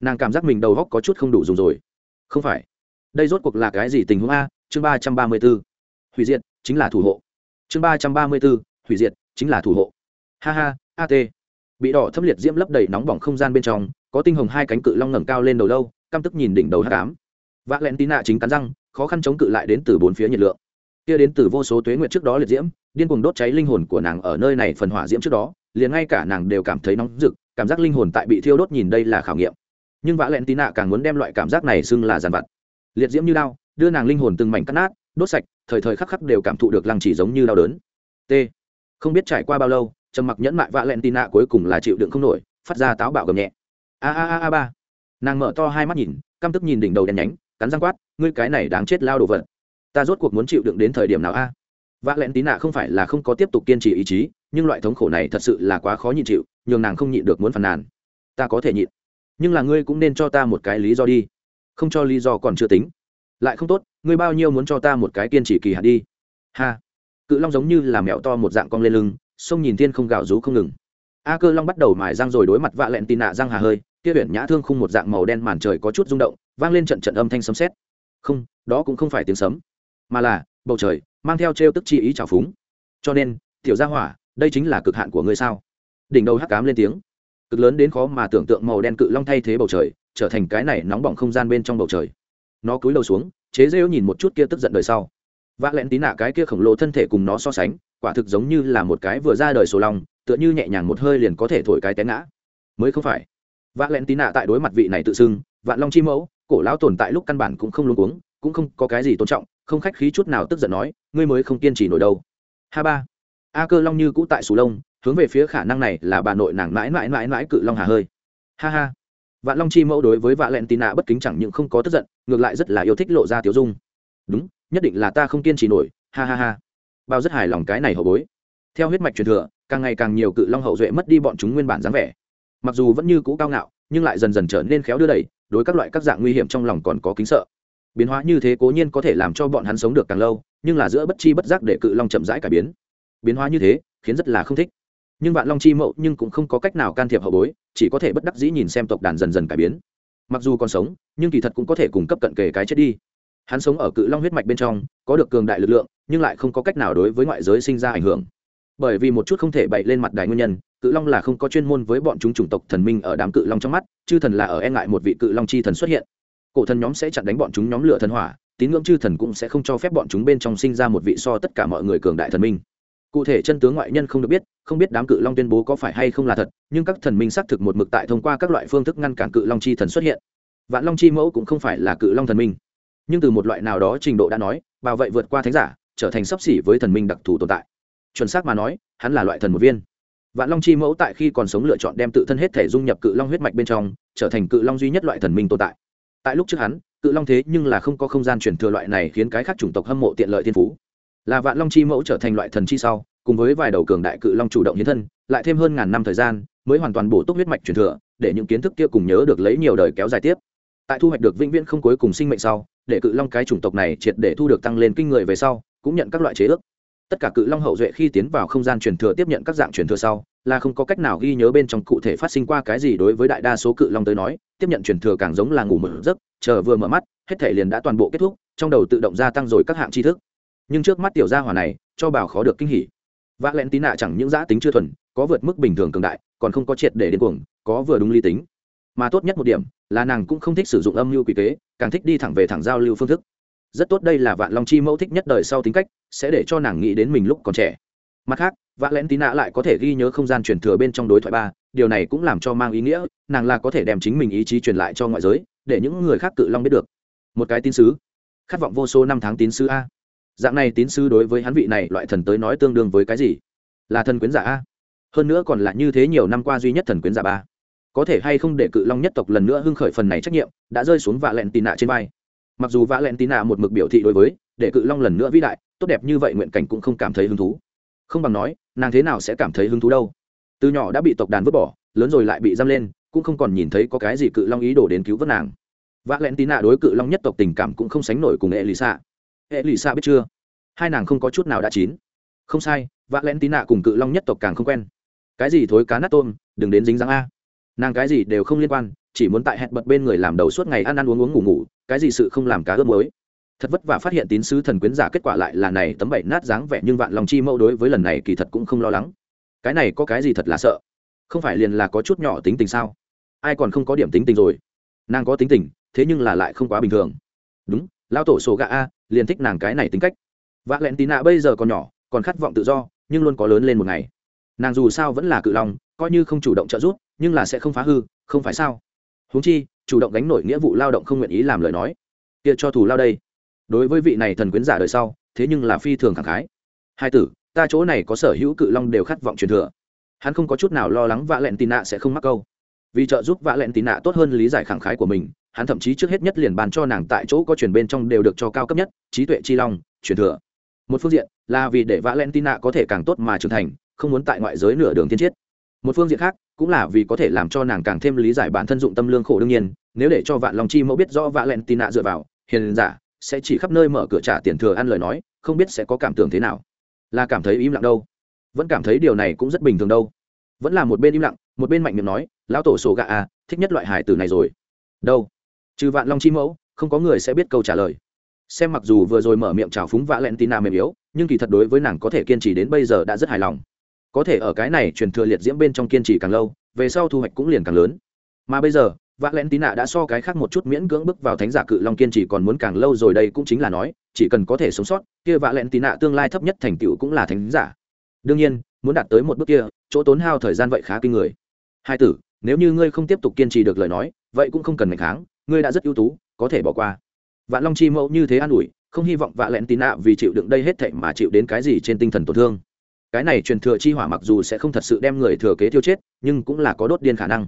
Nàng cảm giác mình đầu góc có chút không đủ dùng rồi. Không phải. Đây rốt cuộc là cái gì tình huống a? Chương ba trăm ba mươi b ố hủy diệt, chính là thủ hộ. Chương ba trăm ba mươi b ố hủy diệt, chính là thủ hộ. Ha ha at bị đỏ thâm liệt diễm lấp đầy nóng bỏng không gian bên trong có tinh hồng hai cánh cự long ngẩng cao lên đầu lâu, căm tức nhìn đỉnh đầu hát cám v ạ len tí nạ chính cắn răng, khó khăn chống cự lại đến từ bốn phía nhiệt lượng. Kia đến từ vô số tuế nguyệt trước đó liệt diễm, điên cuồng đốt cháy linh hồn của nàng ở nơi này phần hỏa diễm trước đó, liền ngay cả nàng đều cảm thấy nóng rực, cảm giác linh hồn tại bị thiêu đốt nhìn đây là khảo nghiệm. Nhưng vã lẹn tí nạ càng muốn đem loại cảm giác này xưng là giàn vặt. Liệt diễm như đau, đưa nàng linh hồn từng mảnh cắt nát, đốt sạch, thời thời khắc khắc đều cảm thụ được lăng chỉ giống như đau đớn. T. Không biết trải qua bao lâu, trầm mặc nhẫn mại vạ lẹn tì nạ cuối cùng là chịu đựng không nổi, phát ra táo bạo gầm nhẹ a a a a, ba. Nàng mở to hai mắt nhìn, căm tức nhìn đỉnh đầu đèn nhánh, cắn răng quát, ngươi cái này đáng chết lao đồ vật. Ta rốt cuộc muốn chịu đựng đến thời điểm nào a? À? vạ lẹn tí nạ không phải là không có tiếp tục kiên trì ý chí, nhưng loại thống khổ này thật sự là quá khó nhịn chịu, nhường nàng không nhịn được muốn phàn nàn. Ta có thể nhịn, nhưng là ngươi cũng nên cho ta một cái lý do đi. Không cho lý do còn chưa tính. Lại không tốt, ngươi bao nhiêu muốn cho ta một cái kiên trì kỳ hạn đi. Ha. Cự long giống như là mẹo to một dạng cong lên lưng, sông nhìn thiên không gạo rú không ngừng. A cơ long bắt đầu mài răng rồi đối mặt vạ lẹn tì nạ răng hà hơi kia huyện nhã thương khung một dạng màu đen màn trời có chút rung động, vang lên trận trận âm thanh sấm sét. Không, đó cũng không phải tiếng sấm, mà là, bầu trời, mang theo trêu tức chi ý trào phúng. Cho nên, tiểu gia hỏa, đây chính là cực hạn của ngươi sao? Đỉnh đầu hắc cám lên tiếng. Cực lớn đến khó mà tưởng tượng màu đen cự long thay thế bầu trời, trở thành cái này nóng bỏng không gian bên trong bầu trời. Nó cúi đầu xuống, chế rêu nhìn một chút kia tức giận đời sau. Vạ lẹn tí nạ cái kia khổng lồ thân thể cùng nó so sánh, quả thực giống như là một cái vừa ra đời sổ lòng tựa như nhẹ nhàng một hơi liền có thể thổi cái té ngã. Mới không phải vạ n tí nạ tại đối mặt vị này tự xưng, vạn long chi mẫu, cổ lão tồn tại lúc căn bản cũng không luôn cuống, cũng không có cái gì tôn trọng, không khách khí chút nào tức giận nói, ngươi mới không kiên trì nổi đâu. Ha ba. A cơ long như cũ tại sù lông, hướng về phía khả năng này là bà nội nàng mãi mãi mãi mãi cự long hà hơi. Ha ha. Vạn long chi mẫu đối với vạ lẹn tì nạ bất kính chẳng những không có tức giận, ngược lại rất là yêu thích lộ ra tiểu dung. Đúng, nhất định là ta không kiên trì nổi. Ha ha ha. Bao rất hài lòng cái này hậu bối. Theo huyết mạch truyền thừa, càng ngày càng nhiều cự long hậu duệ mất đi bọn chúng nguyên bản dáng vẻ mặc dù vẫn như cũ cao ngạo, nhưng lại dần dần trở nên khéo đưa đẩy, đối các loại các dạng nguy hiểm trong lòng còn có kính sợ. Biến hóa như thế cố nhiên có thể làm cho bọn hắn sống được càng lâu, nhưng là giữa bất chi bất giác để cự long chậm rãi cải biến. Biến hóa như thế, khiến rất là không thích. Nhưng vạn long chi mậu nhưng cũng không có cách nào can thiệp hậu bối, chỉ có thể bất đắc dĩ nhìn xem tộc đàn dần dần cải biến. Mặc dù còn sống, nhưng kỳ thật cũng có thể cung cấp cận kề cái chết đi. Hắn sống ở cự long huyết mạch bên trong, có được cường đại lực lượng, nhưng lại không có cách nào đối với ngoại giới sinh ra ảnh hưởng. Bởi vì một chút không thể bậy lên mặt đài nguyên nhân cự long là không có chuyên môn với bọn chúng chủng tộc thần minh ở đám cự long trong mắt, chư thần là ở e ngại một vị cự long chi thần xuất hiện. Cổ thần nhóm sẽ chặn đánh bọn chúng nhóm lửa thần hỏa, tín ngưỡng chư thần cũng sẽ không cho phép bọn chúng bên trong sinh ra một vị so tất cả mọi người cường đại thần minh. Cụ thể chân tướng ngoại nhân không được biết, không biết đám cự long tuyên bố có phải hay không là thật, nhưng các thần minh xác thực một mực tại thông qua các loại phương thức ngăn cản cự long chi thần xuất hiện. Vạn long chi mẫu cũng không phải là cự long thần minh. Nhưng từ một loại nào đó trình độ đã nói, bảo vệ vượt qua thánh giả, trở thành sấp xỉ với thần minh đặc thù tồn tại. Chuẩn xác mà nói, hắn là loại thần một viên vạn long chi mẫu tại khi còn sống lựa chọn đem tự thân hết thể dung nhập cự long huyết mạch bên trong, trở thành cự long duy nhất loại thần minh tồn tại. Tại lúc trước hắn, cự long thế nhưng là không có không gian chuyển thừa loại này khiến cái khác chủng tộc hâm mộ tiện lợi thiên phú. Là vạn long chi mẫu trở thành loại thần chi sau, cùng với vài đầu cường đại cự long chủ động hiến thân, lại thêm hơn ngàn năm thời gian, mới hoàn toàn bổ túc huyết mạch truyền thừa, để những kiến thức kia cùng nhớ được lấy nhiều đời kéo dài tiếp. Tại thu hoạch được vĩnh viễn không cuối cùng sinh mệnh sau, để cự long cái chủng tộc này triệt để thu được tăng lên kinh người về sau, cũng nhận các loại chế ước tất cả cự long hậu duệ khi tiến vào không gian truyền thừa tiếp nhận các dạng truyền thừa sau, là không có cách nào ghi nhớ bên trong cụ thể phát sinh qua cái gì đối với đại đa số cự long tới nói, tiếp nhận truyền thừa càng giống là ngủ mở giấc, chờ vừa mở mắt, hết thể liền đã toàn bộ kết thúc, trong đầu tự động gia tăng rồi các hạng tri thức. Nhưng trước mắt tiểu gia hỏa này, cho bảo khó được kinh hỉ. Vạ lẹn tí nạ chẳng những giã tính chưa thuần, có vượt mức bình thường cường đại, còn không có triệt để đến cuồng, có vừa đúng lý tính. Mà tốt nhất một điểm, là nàng cũng không thích sử dụng âm mưu quy kế, càng thích đi thẳng về thẳng giao lưu phương thức rất tốt đây là vạn long chi mẫu thích nhất đời sau tính cách, sẽ để cho nàng nghĩ đến mình lúc còn trẻ. Mặt khác vạn lẽn tí nạ lại có thể ghi nhớ không gian truyền thừa bên trong đối thoại ba, điều này cũng làm cho mang ý nghĩa, nàng là có thể đem chính mình ý chí truyền lại cho ngoại giới, để những người khác cự long biết được. Một cái tín sứ. Khát vọng vô số năm tháng tín sứ a. Dạng này tín sứ đối với hắn vị này loại thần tới nói tương đương với cái gì? Là thần quyến giả a. Hơn nữa còn là như thế nhiều năm qua duy nhất thần quyến giả ba. Có thể hay không để cự long nhất tộc lần nữa hưng khởi phần này trách nhiệm, đã rơi xuống vạ lẹn tì nạ trên vai mặc dù vã lẹn tì nạ một mực biểu thị đối với, để cự long lần nữa vĩ đại, tốt đẹp như vậy nguyện cảnh cũng không cảm thấy hứng thú. Không bằng nói, nàng thế nào sẽ cảm thấy hứng thú đâu? Từ nhỏ đã bị tộc đàn vứt bỏ, lớn rồi lại bị giam lên, cũng không còn nhìn thấy có cái gì cự long ý đồ đến cứu vớt nàng. Vã lẹn tì nạ đối cự long nhất tộc tình cảm cũng không sánh nổi cùng hệ lì xạ hệ lì xạ biết chưa? Hai nàng không có chút nào đã chín. Không sai vã lẹn tì nạ cùng cự long nhất tộc càng không quen. Cái gì thối cá nát tôm, đừng đến dính dáng a nàng cái gì đều không liên quan, chỉ muốn tại hẹn bật bên người làm đầu suốt ngày ăn ăn uống uống ngủ ngủ, cái gì sự không làm cá ướp mới thật vất vả phát hiện tín sứ thần quyến giả kết quả lại là này tấm bảy nát dáng vẻ nhưng vạn lòng chi mẫu đối với lần này kỳ thật cũng không lo lắng. Cái này có cái gì thật là sợ? Không phải liền là có chút nhỏ tính tình sao? Ai còn không có điểm tính tình rồi? Nàng có tính tình, thế nhưng là lại không quá bình thường. Đúng lao tổ sổ gạ a, liền thích nàng cái này tính cách. V ạ l ẹ tí nạ bây giờ còn nhỏ, còn khát vọng tự do, nhưng luôn có lớn lên một ngày. Nàng dù sao vẫn là cự lòng coi như không chủ động trợ giúp nhưng là sẽ không phá hư, không phải sao? Huống chi, chủ động gánh nổi nghĩa vụ lao động không nguyện ý làm lời nói. Kia cho thù lao đây. Đối với vị này thần quyến giả đời sau, thế nhưng là phi thường khẳng khái. Hai tử, ta chỗ này có sở hữu cự long đều khát vọng truyền thừa. Hắn không có chút nào lo lắng vạ lẹn tì nạ sẽ không mắc câu. Vì trợ giúp vạ lẹn tì nạ tốt hơn lý giải khẳng khái của mình, hắn thậm chí trước hết nhất liền bàn cho nàng tại chỗ có truyền bên trong đều được cho cao cấp nhất, trí tuệ chi long, truyền thừa. Một phương diện là vì để vạ lẹn tì nạ có thể càng tốt mà trưởng thành, không muốn tại ngoại giới nửa đường tiên triết. Một phương diện khác cũng là vì có thể làm cho nàng càng thêm lý giải bản thân dụng tâm lương khổ đương nhiên, nếu để cho vạn lòng chi mẫu biết rõ vạ lẹn tì nạ dựa vào, hiền giả, sẽ chỉ khắp nơi mở cửa trả tiền thừa ăn lời nói, không biết sẽ có cảm tưởng thế nào. Là cảm thấy im lặng đâu. Vẫn cảm thấy điều này cũng rất bình thường đâu. Vẫn là một bên im lặng, một bên mạnh miệng nói, lão tổ sổ gạ à thích nhất loại hải tử này rồi. Đâu? Trừ vạn long chi mẫu, không có người sẽ biết câu trả lời. Xem mặc dù vừa rồi mở miệng trào phúng vạ lẹn tina mềm yếu, nhưng kỳ thật đối với nàng có thể kiên trì đến bây giờ đã rất hài lòng có thể ở cái này truyền thừa liệt diễm bên trong kiên trì càng lâu, về sau thu hoạch cũng liền càng lớn. Mà bây giờ vạ lẹn tín nạ đã so cái khác một chút miễn cưỡng bước vào thánh giả cự long kiên trì còn muốn càng lâu rồi đây cũng chính là nói, chỉ cần có thể sống sót, kia vạ lẹn tín nạ tương lai thấp nhất thành tựu cũng là thánh giả. Đương nhiên, muốn đạt tới một bước kia, chỗ tốn hao thời gian vậy khá kinh người. Hai tử, nếu như ngươi không tiếp tục kiên trì được lời nói, vậy cũng không cần ngày kháng, ngươi đã rất ưu tú, có thể bỏ qua. Vạn long chi mẫu như thế an ủi, không hy vọng vạ lẹn tín nạ vì chịu đựng đây hết thệ mà chịu đến cái gì trên tinh thần tổn thương cái này truyền thừa chi hỏa mặc dù sẽ không thật sự đem người thừa kế tiêu chết, nhưng cũng là có đốt điên khả năng.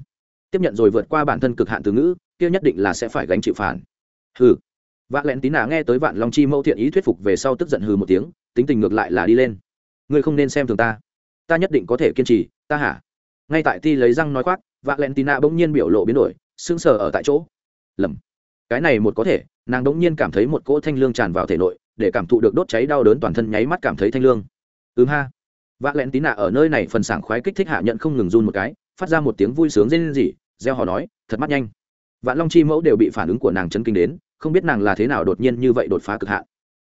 Tiếp nhận rồi vượt qua bản thân cực hạn từ ngữ, kia nhất định là sẽ phải gánh chịu phản. Hừ. Vạn lẹn tín nà nghe tới vạn long chi mẫu thiện ý thuyết phục về sau tức giận hừ một tiếng, tính tình ngược lại là đi lên. Ngươi không nên xem thường ta. Ta nhất định có thể kiên trì, ta hả? Ngay tại ti lấy răng nói khoác vạn lẹn tín nà bỗng nhiên biểu lộ biến đổi, sững sờ ở tại chỗ. Lầm. Cái này một có thể, nàng bỗng nhiên cảm thấy một cỗ thanh lương tràn vào thể nội, để cảm thụ được đốt cháy đau đớn toàn thân nháy mắt cảm thấy thanh lương. Ừm ha vạn lẹn tín nạ ở nơi này phần sảng khoái kích thích hạ nhận không ngừng run một cái, phát ra một tiếng vui sướng rên rỉ gieo họ nói, thật mắt nhanh. Vạn long chi mẫu đều bị phản ứng của nàng chấn kinh đến, không biết nàng là thế nào đột nhiên như vậy đột phá cực hạn.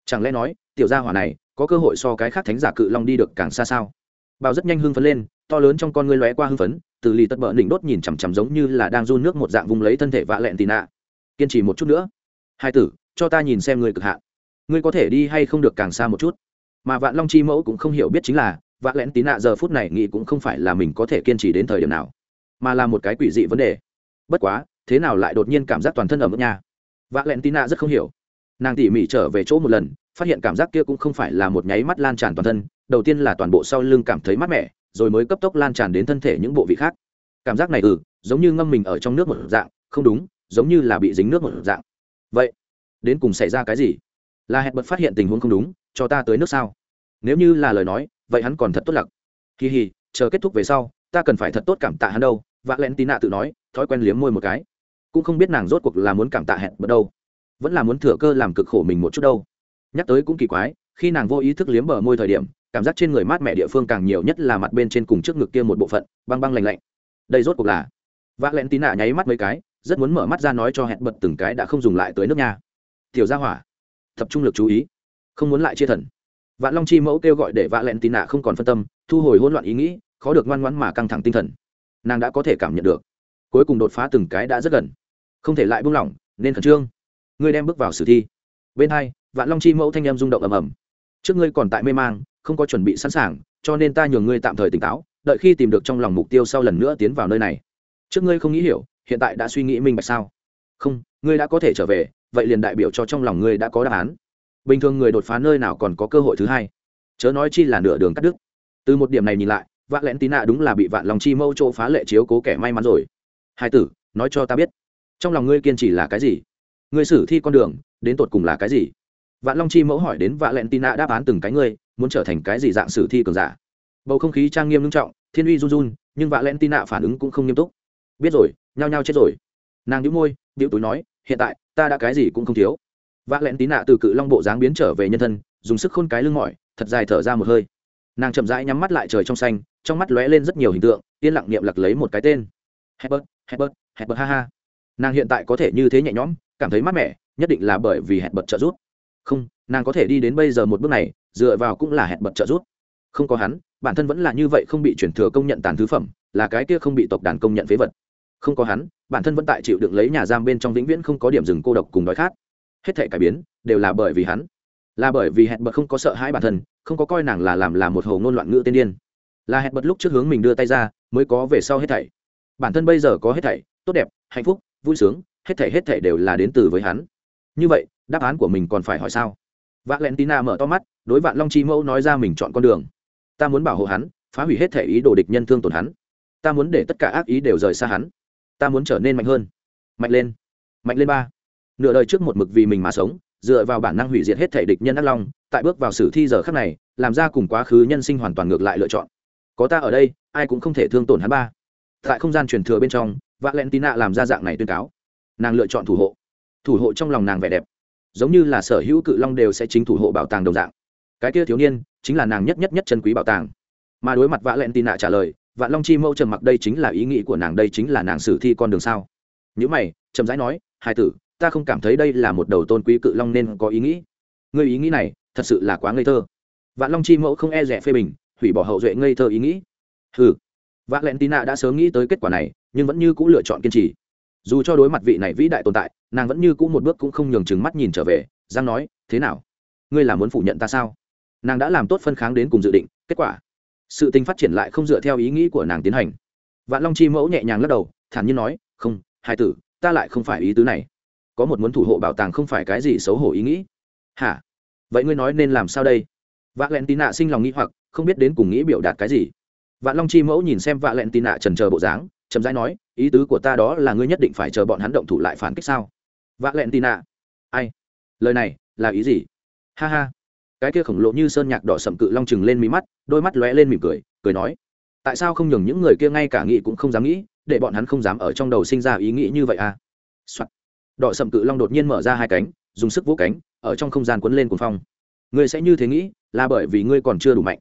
Chẳng lẽ nói, tiểu gia hỏa này, có cơ hội so cái khác thánh giả cự long đi được càng xa sao? Bao rất nhanh hưng phấn lên, to lớn trong con ngươi lóe qua hưng phấn, từ lì tất bỡ đỉnh đốt nhìn chằm chằm giống như là đang run nước một dạng vùng lấy thân thể vạ lẹn tì nạ. Kiên trì một chút nữa. Hai tử, cho ta nhìn xem ngươi cực hạn. Ngươi có thể đi hay không được càng xa một chút. Mà vạn long chi mẫu cũng không hiểu biết chính là vạ lẹn tí nạ giờ phút này nghĩ cũng không phải là mình có thể kiên trì đến thời điểm nào, mà là một cái quỷ dị vấn đề. Bất quá, thế nào lại đột nhiên cảm giác toàn thân ở mức nhà vạ lẹn tí nạ rất không hiểu. Nàng tỉ mỉ trở về chỗ một lần, phát hiện cảm giác kia cũng không phải là một nháy mắt lan tràn toàn thân, đầu tiên là toàn bộ sau lưng cảm thấy mát mẻ, rồi mới cấp tốc lan tràn đến thân thể những bộ vị khác. Cảm giác này ừ giống như ngâm mình ở trong nước một dạng, không đúng, giống như là bị dính nước một dạng. Vậy, đến cùng xảy ra cái gì? Là hẹn bật phát hiện tình huống không đúng, cho ta tới nước sao? Nếu như là lời nói vậy hắn còn thật tốt lặc kỳ hì, chờ kết thúc về sau, ta cần phải thật tốt cảm tạ hắn đâu, vạ lẹn tí nạ tự nói, thói quen liếm môi một cái. Cũng không biết nàng rốt cuộc là muốn cảm tạ hẹn bật đâu, vẫn là muốn thừa cơ làm cực khổ mình một chút đâu. Nhắc tới cũng kỳ quái, khi nàng vô ý thức liếm bờ môi thời điểm, cảm giác trên người mát mẹ địa phương càng nhiều nhất là mặt bên trên cùng trước ngực kia một bộ phận, băng băng lạnh lạnh. Đây rốt cuộc là vạ lẹn tí nạ nháy mắt mấy cái, rất muốn mở mắt ra nói cho hẹn bật từng cái đã không dùng lại tới nước nha. Tiểu gia hỏa, tập trung lực chú ý, không muốn lại chia thần vạn long chi mẫu kêu gọi để vạ lẹn tì nạ không còn phân tâm, thu hồi hỗn loạn ý nghĩ, khó được ngoan ngoãn mà căng thẳng tinh thần. Nàng đã có thể cảm nhận được. Cuối cùng đột phá từng cái đã rất gần. Không thể lại buông lỏng, nên khẩn trương. Ngươi đem bước vào sử thi. Bên hai, vạn long chi mẫu thanh em rung động ầm ầm. Trước ngươi còn tại mê mang, không có chuẩn bị sẵn sàng, cho nên ta nhường ngươi tạm thời tỉnh táo, đợi khi tìm được trong lòng mục tiêu sau lần nữa tiến vào nơi này. Trước ngươi không nghĩ hiểu, hiện tại đã suy nghĩ minh bạch sao? Không, ngươi đã có thể trở về, vậy liền đại biểu cho trong lòng ngươi đã có đáp án bình thường người đột phá nơi nào còn có cơ hội thứ hai. Chớ nói chi là nửa đường cắt đứt. Từ một điểm này nhìn lại vạn lén tí nạ đúng là bị vạn lòng chi mâu chỗ phá lệ chiếu cố kẻ may mắn rồi. Hai tử, nói cho ta biết, trong lòng ngươi kiên trì là cái gì? Ngươi xử thi con đường, đến tột cùng là cái gì? Vạn long chi mẫu hỏi đến vạn lẹn tí nạ đáp án từng cái ngươi, muốn trở thành cái gì dạng sử thi cường giả? Bầu không khí trang nghiêm nghiêm trọng, thiên uy run run, nhưng vạn lẹn tí nạ phản ứng cũng không nghiêm túc. Biết rồi, nhao nhao chết rồi. Nàng nhíu môi điệu túi nói, hiện tại, ta đã cái gì cũng không thiếu vác lẹn tí nạ từ cự long bộ dáng biến trở về nhân thân, dùng sức khôn cái lưng mỏi, thật dài thở ra một hơi. Nàng chậm rãi nhắm mắt lại trời trong xanh, trong mắt lóe lên rất nhiều hình tượng, yên lặng niệm lặc lấy một cái tên. Hebert hebert hebert ha ha. Nàng hiện tại có thể như thế nhẹ nhõm, cảm thấy mát mẻ, nhất định là bởi vì hẹn bật trợ giúp. Không, nàng có thể đi đến bây giờ một bước này, dựa vào cũng là hẹn bật trợ giúp. Không có hắn, bản thân vẫn là như vậy không bị chuyển thừa công nhận tàn thứ phẩm, là cái kia không bị tộc đàn công nhận phế vật. Không có hắn, bản thân vẫn tại chịu đựng lấy nhà giam bên trong vĩnh viễn không có điểm dừng cô độc cùng đói khát hết thể cải biến đều là bởi vì hắn, là bởi vì hẹn bật không có sợ hãi bản thân, không có coi nàng là làm là một hồ ngôn loạn ngữ tiên điên. Là hẹn bật lúc trước hướng mình đưa tay ra, mới có về sau hết thảy. Bản thân bây giờ có hết thảy, tốt đẹp, hạnh phúc, vui sướng, hết thảy hết thảy đều là đến từ với hắn. Như vậy, đáp án của mình còn phải hỏi sao? Vạn len tina mở to mắt, đối vạn long chi mẫu nói ra mình chọn con đường. Ta muốn bảo hộ hắn, phá hủy hết thảy ý đồ địch nhân thương tổn hắn. Ta muốn để tất cả ác ý đều rời xa hắn. Ta muốn trở nên mạnh hơn. Mạnh lên. Mạnh lên ba nửa đời trước một mực vì mình mà sống, dựa vào bản năng hủy diệt hết thể địch nhân ác long, tại bước vào sử thi giờ khắc này, làm ra cùng quá khứ nhân sinh hoàn toàn ngược lại lựa chọn. Có ta ở đây, ai cũng không thể thương tổn hắn ba. Tại không gian truyền thừa bên trong, valentina làm ra dạng này tuyên cáo. Nàng lựa chọn thủ hộ. Thủ hộ trong lòng nàng vẻ đẹp. Giống như là sở hữu cự long đều sẽ chính thủ hộ bảo tàng đồng dạng. Cái kia thiếu niên, chính là nàng nhất nhất nhất chân quý bảo tàng. Mà đối mặt valentina trả lời, vạn long chi mẫu trầm mặc đây chính là ý nghĩ của nàng, đây chính là nàng sử thi con đường sao? Những mày trầm rãi nói hai tử ta không cảm thấy đây là một đầu tôn quý cự long nên có ý nghĩ. Ngươi ý nghĩ này, thật sự là quá ngây thơ. Vạn long chi mẫu không e rẻ phê bình, hủy bỏ hậu duệ ngây thơ ý nghĩ. Ừ vạn lẹn tì nạ đã sớm nghĩ tới kết quả này, nhưng vẫn như c ũ lựa chọn kiên trì. Dù cho đối mặt vị này vĩ đại tồn tại, nàng vẫn như c ũ một bước cũng không nhường chừng mắt nhìn trở về giang nói, thế nào? Ngươi là muốn phủ nhận ta sao? Nàng đã làm tốt phân kháng đến cùng dự định, kết quả, sự tình phát triển lại không dựa theo ý nghĩ của nàng tiến hành. Vạn long chi mẫu nhẹ nhàng lắc đầu, thản nhiên nói, không, hai tử, ta lại không phải ý tứ này có một muốn thủ hộ bảo tàng không phải cái gì xấu hổ ý nghĩ. Hả? Vậy ngươi nói nên làm sao đây? Vạn lẹn tì nạ sinh lòng nghĩ hoặc, không biết đến cùng nghĩ biểu đạt cái gì. Vạn long chi mẫu nhìn xem vạn lẹn tì nạ trần chờ bộ dáng, chậm rãi nói, ý tứ của ta đó là ngươi nhất định phải chờ bọn hắn động thủ lại phản kích sao? Vạn lẹn tì nạ ai? Lời này, là ý gì? Ha ha. Cái kia khổng lồ như sơn nhạc đỏ sậm cự long chừng lên mí mắt, đôi mắt lóe lên mỉm cười cười nói, tại sao không nhường những người kia ngay cả nghĩ cũng không dám nghĩ, để bọn hắn không dám ở trong đầu sinh ra ý nghĩ như vậy à、Soạn đỏ sầm cự long đột nhiên mở ra hai cánh, dùng sức vỗ cánh, ở trong không gian quấn lên cuồng phong. Ngươi sẽ như thế nghĩ, là bởi vì ngươi còn chưa đủ mạnh.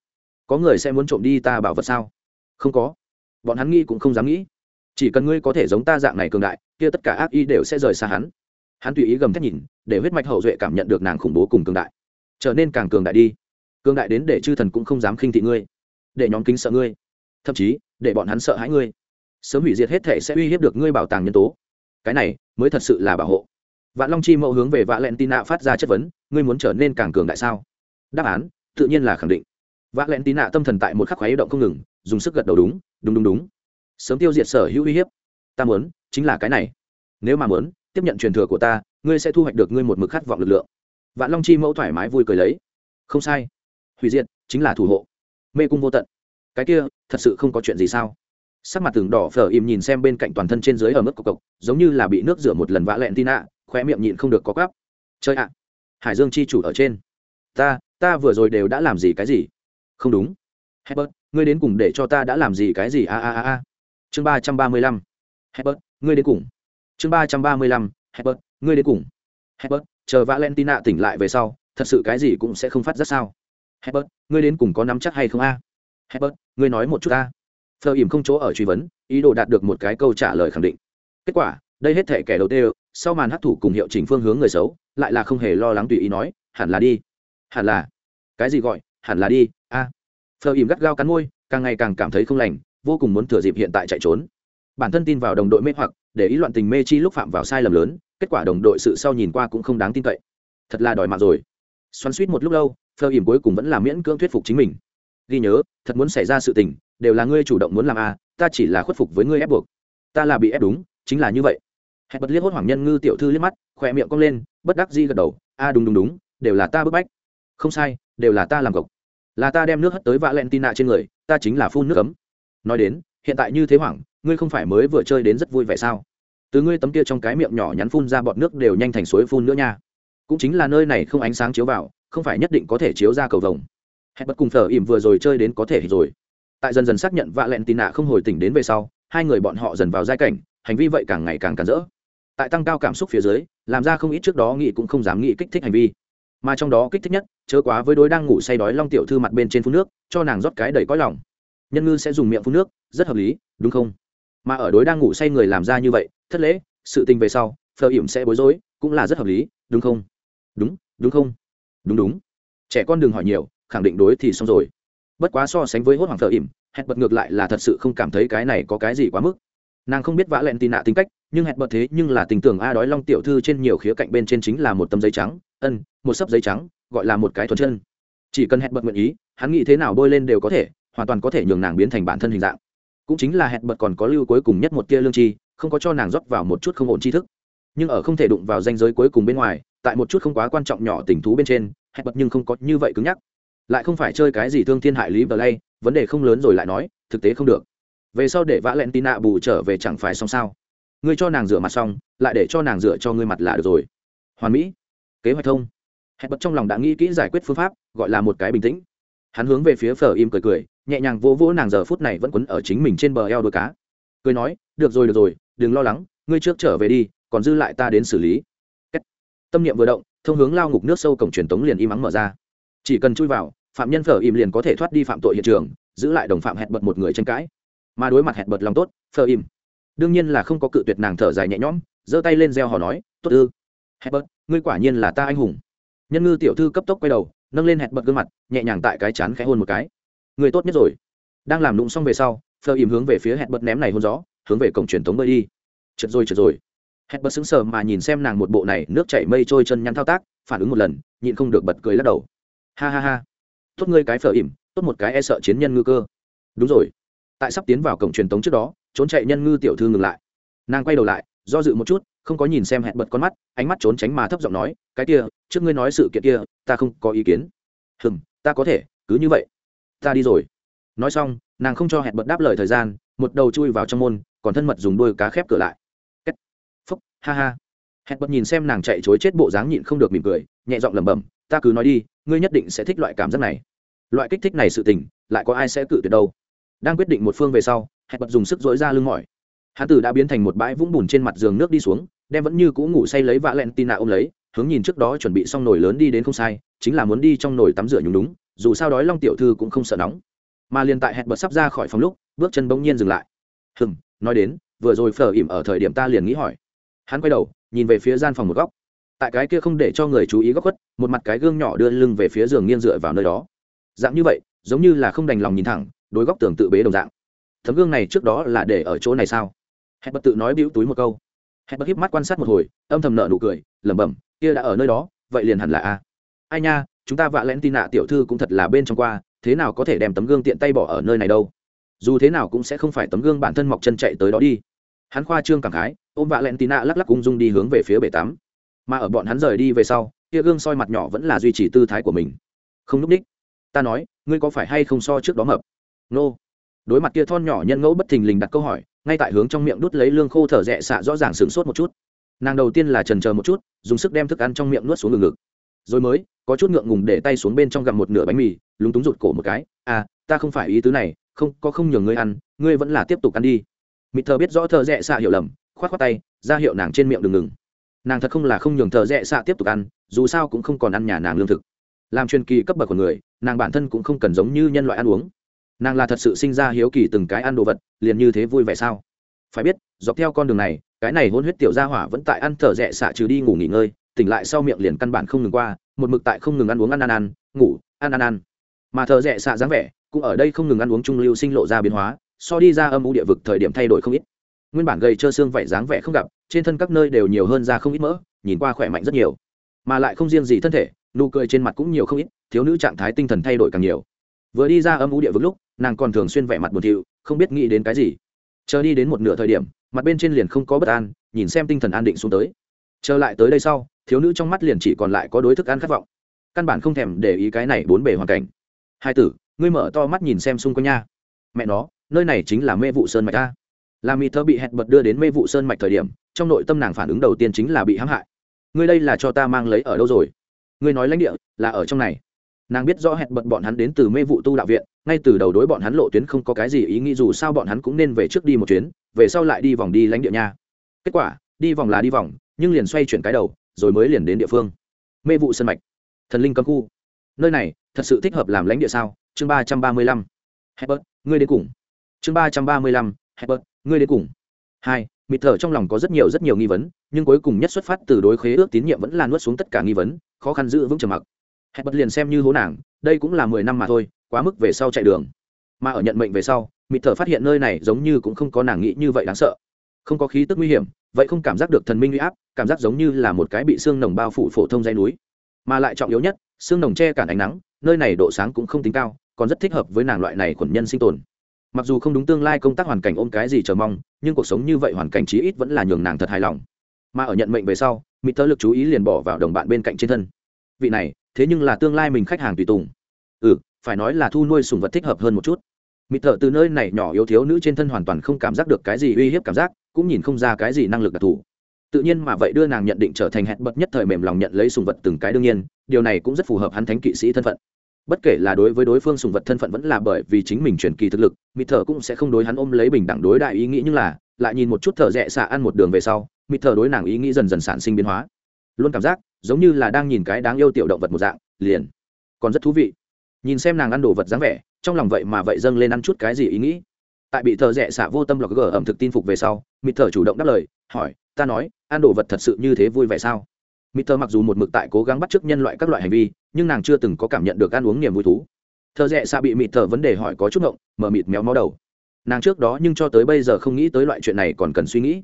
Có người sẽ muốn trộm đi ta bảo vật sao? Không có. Bọn hắn nghĩ cũng không dám nghĩ. Chỉ cần ngươi có thể giống ta dạng này cường đại, kia tất cả ác ý đều sẽ rời xa hắn. Hắn tùy ý gầm thét nhìn, để huyết mạch hậu duệ cảm nhận được nàng khủng bố cùng cường đại. Trở nên càng cường đại đi. Cường đại đến để chư thần cũng không dám khinh thị ngươi. Để nhóm kính sợ ngươi. Thậm chí, để bọn hắn sợ hãi ngươi. Sớm hủy diệt hết thể sẽ uy hiếp được ngươi bảo tàng nhân tố cái này mới thật sự là bảo hộ. Vạn long chi mẫu hướng về vạ lẹn nạ phát ra chất vấn, ngươi muốn trở nên càng cường đại sao? Đáp án, tự nhiên là khẳng định. Vạ lẹn nạ tâm thần tại một khắc khoái động không ngừng, dùng sức gật đầu đúng đúng đúng đúng. Sớm tiêu diệt sở hữu uy hiếp. Ta muốn, chính là cái này. Nếu mà muốn, tiếp nhận truyền thừa của ta, ngươi sẽ thu hoạch được ngươi một mực khát vọng lực lượng. Vạn long chi mẫu thoải mái vui cười lấy. Không sai. Hủy diệt, chính là thủ hộ. Mê cung vô tận. Cái kia, thật sự không có chuyện gì sao? Sắc mặt tường đỏ phở im nhìn xem bên cạnh toàn thân trên dưới ở mức cộc cộc, giống như là bị nước rửa một lần vã lẹn tin ạ khoe miệng nhịn không được có cắp chơi ạ, hải dương chi chủ ở trên. Ta ta vừa rồi đều đã làm gì cái gì? Không đúng. Hebert ngươi đến cùng để cho ta đã làm gì cái gì? A a a a. Chương ba trăm ba mươi lăm. Hebert ngươi đến cùng. Chương ba trăm ba mươi lăm. Hebert ngươi đến cùng. Hebert chờ valentina tỉnh lại về sau, thật sự cái gì cũng sẽ không phát rất sao? Hebert ngươi đến cùng có nắm chắc hay không a? Hebert ngươi nói một chút a phờ ỉm không chỗ ở truy vấn, ý đồ đạt được một cái câu trả lời khẳng định. Kết quả, đây hết thể kẻ đầu tiên, sau màn hấp thụ cùng hiệu chỉnh phương hướng người xấu, lại là không hề lo lắng tùy ý nói, hẳn là đi. Hẳn là. Cái gì gọi? Hẳn là đi, a. À. phờ ỉm gắt gao cắn môi, càng ngày càng cảm thấy không lành, vô cùng muốn thừa dịp hiện tại chạy trốn. Bản thân tin vào đồng đội mê hoặc, để ý loạn tình mê chi lúc phạm vào sai lầm lớn, kết quả đồng đội sự sau nhìn qua cũng không đáng tin cậy. Thật là đòi mạng rồi. Xoắn suýt một lúc lâu phơ ỉm cuối cùng vẫn là miễn cưỡng thuyết phục chính mình ghi nhớ, thật muốn xảy ra sự tình, đều là ngươi chủ động muốn làm a ta chỉ là khuất phục với ngươi ép buộc. Ta là bị ép đúng, chính là như vậy. Hẹn bật liếc hốt hoàng nhân ngư tiểu thư liếc mắt, khỏe miệng cong lên, bất đắc di gật đầu a đúng đúng đúng, đều là ta bức bách. Không sai, đều là ta làm gộc. Là ta đem nước hất tới valentina trên người, ta chính là phun nước cấm nói đến, hiện tại như thế hoảng, ngươi không phải mới vừa chơi đến rất vui vẻ sao? Từ ngươi tấm kia trong cái miệng nhỏ nhắn phun ra bọt nước đều nhanh thành suối phun nữa nha. Cũng chính là nơi này không ánh sáng chiếu vào, không phải nhất định có thể chiếu ra cầu vồng hẹn bất cùng thờ ỉm vừa rồi chơi đến có thể rồi. Tại dần dần xác nhận vạ lẹn tì nạ không hồi tỉnh đến về sau, hai người bọn họ dần vào giai cảnh, hành vi vậy càng ngày càng cản rỡ. Tại tăng cao cảm xúc phía dưới, làm ra không ít trước đó nghị cũng không dám nghĩ kích thích hành vi. Mà trong đó kích thích nhất, chớ quá với đối đang ngủ say đói long tiểu thư mặt bên trên phun nước, cho nàng rót cái đầy cõi lòng. Nhân ngư sẽ dùng miệng phun nước, rất hợp lý, đúng không? Mà ở đối đang ngủ say người làm ra như vậy, thất lễ, sự tình về sau phờ ỉm sẽ bối rối, cũng là rất hợp lý, đúng không? Đúng đúng không? Đúng đúng. Trẻ con đừng hỏi nhiều khẳng định đối thì xong rồi. Bất quá so sánh với hốt hoảng thợ ỉm hẹn bật ngược lại là thật sự không cảm thấy cái này có cái gì quá mức. Nàng không biết vã lẹn tì nạ tính cách, nhưng hẹn bật thế nhưng là tình tưởng a đói long tiểu thư trên nhiều khía cạnh bên trên chính là một tấm giấy trắng, ân, một sấp giấy trắng, gọi là một cái thuần chân. Chỉ cần hẹn bật nguyện ý, hắn nghĩ thế nào bôi lên đều có thể, hoàn toàn có thể nhường nàng biến thành bản thân hình dạng. Cũng chính là hẹn bật còn có lưu cuối cùng nhất một tia lương chi không có cho nàng rót vào một chút không ổn tri thức. Nhưng ở không thể đụng vào danh giới cuối cùng bên ngoài, tại một chút không quá quan trọng nhỏ tình thú bên trên hẹn bật nhưng không có như vậy cứng nhắc lại không phải chơi cái gì thương thiên hại lý bờ lay vấn đề không lớn rồi lại nói, thực tế không được. Về sau để vã len tin nạ bù trở về chẳng phải xong sao? Ngươi cho nàng rửa mặt xong, lại để cho nàng rửa cho ngươi mặt là được rồi. Hoàn mỹ. Kế hoạch thông. Hẹn bật trong lòng đã nghĩ kỹ giải quyết phương pháp, gọi là một cái bình tĩnh. Hắn hướng về phía phở im cười cười, nhẹ nhàng vỗ vỗ nàng giờ phút này vẫn quấn ở chính mình trên bờ eo đôi cá. Cười nói, được rồi được rồi, đừng lo lắng, ngươi trước trở về đi, còn dư lại ta đến xử lý. Tâm niệm vừa động, thông hướng lao ngục nước sâu cổng truyền tống liền im ắng mở ra chỉ cần chui vào, phạm nhân phở im liền có thể thoát đi phạm tội hiện trường, giữ lại đồng phạm hẹn bật một người tranh cãi. Mà đối mặt hẹn bật lòng tốt, phở im đương nhiên là không có cự tuyệt nàng thở dài nhẹ nhõm, giơ tay lên gieo hò nói, tốt ư? Hẹn bật, ngươi quả nhiên là ta anh hùng. Nhân ngư tiểu thư cấp tốc quay đầu, nâng lên hẹn bật gương mặt, nhẹ nhàng tại cái chán khẽ hôn một cái. Người tốt nhất rồi. Đang làm lụng xong về sau phờ im hướng về phía hẹn bật ném này hôn gió, hướng về cổng truyền thống bơi đi. Trượt rồi trượt rồi. Hẹn bật sững sờ mà nhìn xem nàng một bộ này nước chảy mây trôi chân nhắn thao tác, phản ứng một lần, nhịn không được bật cười lắc đầu ha ha ha. Tốt ngươi cái phở ỉm, tốt một cái e sợ chiến nhân ngư cơ. Đúng rồi. Tại sắp tiến vào cổng truyền tống trước đó, trốn chạy nhân ngư tiểu thư ngừng lại. Nàng quay đầu lại, do dự một chút, không có nhìn xem hẹn bật con mắt, ánh mắt trốn tránh mà thấp giọng nói, cái kia, trước ngươi nói sự kiện kia, ta không có ý kiến. Hừm, ta có thể, cứ như vậy. Ta đi rồi. Nói xong, nàng không cho hẹn bật đáp lời thời gian, một đầu chui vào trong môn, còn thân mật dùng đôi cá khép cửa lại. Kết. phúc, ha ha. Hẹn bật nhìn xem nàng chạy chối chết bộ dáng nhịn không được mỉm cười, nhẹ giọng lẩm bẩm ta cứ nói đi, ngươi nhất định sẽ thích loại cảm giác này. Loại kích thích này sự tình, lại có ai sẽ cự tuyệt đâu. Đang quyết định một phương về sau hẹn bật dùng sức dối ra lưng mỏi. Hán tử đã biến thành một bãi vũng bùn trên mặt giường nước đi xuống, đem vẫn như cũ ngủ say lấy vạ len tina ôm lấy, hướng nhìn trước đó chuẩn bị xong nồi lớn đi đến không sai, chính là muốn đi trong nồi tắm rửa nhúng đúng, dù sao đói long tiểu thư cũng không sợ nóng. Mà liền tại hẹn bật sắp ra khỏi phòng lúc, bước chân bỗng nhiên dừng lại. Hừm, nói đến, vừa rồi phở ỉm ở thời điểm ta liền nghĩ hỏi. Hắn quay đầu, nhìn về phía gian phòng một góc tại cái kia không để cho người chú ý góc khuất, một mặt cái gương nhỏ đưa lưng về phía giường nghiêng dựa vào nơi đó. Dạng như vậy, giống như là không đành lòng nhìn thẳng, đối góc tường tự bế đồng dạng. Tấm gương này trước đó là để ở chỗ này sao? Hẹn bật tự nói bĩu túi một câu. Hẹn bật híp mắt quan sát một hồi, âm thầm nợ nụ cười, lẩm bẩm, kia đã ở nơi đó, vậy liền hẳn là a. Ai nha, chúng ta vạ lén tin nạ tiểu thư cũng thật là bên trong qua, thế nào có thể đem tấm gương tiện tay bỏ ở nơi này đâu? Dù thế nào cũng sẽ không phải tấm gương bản thân mọc chân chạy tới đó đi. Hắn khoa trương cảm khái, ôm vạ lẹn tì nạ lắc lắc ung dung đi hướng về phía bể tắm mà ở bọn hắn rời đi về sau, kia gương soi mặt nhỏ vẫn là duy trì tư thái của mình. Không núp ních ta nói, ngươi có phải hay không so trước đó mập? Nô. Đối mặt kia thon nhỏ nhân ngẫu bất thình lình đặt câu hỏi, ngay tại hướng trong miệng đút lấy lương khô thở rẽ xạ rõ ràng sửng sốt một chút. Nàng đầu tiên là trần chờ một chút, dùng sức đem thức ăn trong miệng nuốt xuống ngực ngực. Rồi mới, có chút ngượng ngùng để tay xuống bên trong gặm một nửa bánh mì, lúng túng rụt cổ một cái. À ta không phải ý tứ này, không, có không nhường ngươi ăn, ngươi vẫn là tiếp tục ăn đi. Mịt thờ biết rõ thợ rẽ xạ hiểu lầm k h o á t k h o á tay, ra hiệu nàng trên miệng đừng ngừng nàng thật không là không nhường thợ rẽ xạ tiếp tục ăn, dù sao cũng không còn ăn nhà nàng lương thực. Làm truyền kỳ cấp bậc của người, nàng bản thân cũng không cần giống như nhân loại ăn uống. Nàng là thật sự sinh ra hiếu kỳ từng cái ăn đồ vật, liền như thế vui vẻ sao? Phải biết, dọc theo con đường này, cái này hôn huyết tiểu gia hỏa vẫn tại ăn thở rẽ xạ trừ đi ngủ nghỉ ngơi, tỉnh lại sau miệng liền căn bản không ngừng qua, một mực tại không ngừng ăn uống ăn ăn ăn, ngủ, ăn ăn ăn. Mà thợ rẽ xạ dáng vẻ, cũng ở đây không ngừng ăn uống trung lưu sinh lộ ra biến hóa, so đi ra âm u địa vực thời điểm thay đổi không ít nguyên bản gầy trơ xương vảy dáng vẻ không gặp, trên thân các nơi đều nhiều hơn ra không ít mỡ, nhìn qua khỏe mạnh rất nhiều. Mà lại không riêng gì thân thể, nụ cười trên mặt cũng nhiều không ít, thiếu nữ trạng thái tinh thần thay đổi càng nhiều. Vừa đi ra âm u địa vực lúc, nàng còn thường xuyên vẻ mặt buồn thiu, không biết nghĩ đến cái gì. Chờ đi đến một nửa thời điểm, mặt bên trên liền không có bất an, nhìn xem tinh thần an định xuống tới. Trở lại tới đây sau, thiếu nữ trong mắt liền chỉ còn lại có đối thức ăn khát vọng. Căn bản không thèm để ý cái này bốn bề hoàn cảnh. Hai tử, ngươi mở to mắt nhìn xem xung quanh nha. Mẹ nó, nơi này chính là mê vụ sơn mạch ta là mỹ thơ bị hẹn bật đưa đến mê vụ sơn mạch thời điểm, trong nội tâm nàng phản ứng đầu tiên chính là bị hãm hại. Ngươi đây là cho ta mang lấy ở đâu rồi? Ngươi nói lãnh địa, là ở trong này. Nàng biết rõ hẹn bật bọn hắn đến từ mê vụ tu đạo viện, ngay từ đầu đối bọn hắn lộ tuyến không có cái gì ý nghĩ, dù sao bọn hắn cũng nên về trước đi một chuyến, về sau lại đi vòng đi lãnh địa nha. Kết quả, đi vòng là đi vòng, nhưng liền xoay chuyển cái đầu, rồi mới liền đến địa phương. Mê vụ sân mạch, thần linh cấm khu. Nơi này, thật sự thích hợp làm lãnh địa sao? Chương ba trăm ba mươi lăm. Hebert ngươi đến cùng. Chương ba trăm ba mươi lăm hebert ngươi đến cùng. Hai, mịt thở trong lòng có rất nhiều rất nhiều nghi vấn, nhưng cuối cùng nhất xuất phát từ đối khế ước tín nhiệm vẫn là nuốt xuống tất cả nghi vấn, khó khăn giữ vững trầm mặc. Hẹn bật liền xem như hố nàng, đây cũng là mười năm mà thôi, quá mức về sau chạy đường. Mà ở nhận mệnh về sau, mịt thở phát hiện nơi này giống như cũng không có nàng nghĩ như vậy đáng sợ. Không có khí tức nguy hiểm, vậy không cảm giác được thần minh uy áp, cảm giác giống như là một cái bị xương nồng bao phủ phổ thông dây núi. Mà lại trọng yếu nhất, xương nồng che cản ánh nắng, nơi này độ sáng cũng không tính cao, còn rất thích hợp với nàng loại này khuẩn nhân sinh tồn mặc dù không đúng tương lai công tác hoàn cảnh ôm cái gì chờ mong, nhưng cuộc sống như vậy hoàn cảnh chí ít vẫn là nhường nàng thật hài lòng. Mà ở nhận mệnh về sau mỹ tơ lực chú ý liền bỏ vào đồng bạn bên cạnh trên thân. Vị này, thế nhưng là tương lai mình khách hàng tùy tùng. Ừ phải nói là thu nuôi sùng vật thích hợp hơn một chút. Mỹ thợ từ nơi này nhỏ yếu thiếu nữ trên thân hoàn toàn không cảm giác được cái gì uy hiếp cảm giác, cũng nhìn không ra cái gì năng lực đặc thù. Tự nhiên mà vậy đưa nàng nhận định trở thành hẹn bật nhất thời mềm lòng nhận lấy sùng vật từng cái đương nhiên, điều này cũng rất phù hợp hắn thánh kỵ sĩ thân phận bất kể là đối với đối phương sùng vật thân phận vẫn là bởi vì chính mình truyền kỳ thực lực mịt thở cũng sẽ không đối hắn ôm lấy bình đẳng đối đại ý nghĩ nhưng là, lại nhìn một chút thở rẽ xạ ăn một đường về sau mịt thở đối nàng ý nghĩ dần dần sản sinh biến hóa. Luôn cảm giác, giống như là đang nhìn cái đáng yêu tiểu động vật một dạng, liền còn rất thú vị. Nhìn xem nàng ăn đồ vật dáng vẻ, trong lòng vậy mà vậy dâng lên ăn chút cái gì ý nghĩ. Tại bị thợ rẽ xạ vô tâm lọc gở ẩm thực tin phục về sau mịt thở chủ động đáp lời, hỏi, ta nói, ăn đồ vật thật sự như thế vui vẻ sao? Mỹ thợ mặc dù một mực tại cố gắng bắt chước nhân loại các loại hành vi, nhưng nàng chưa từng có cảm nhận được ăn uống niềm vui thú. Thợ rẽ xạ bị mỹ thợ vấn đề hỏi có chút ngộng, mở mịt méo mó đầu. Nàng trước đó nhưng cho tới bây giờ không nghĩ tới loại chuyện này còn cần suy nghĩ.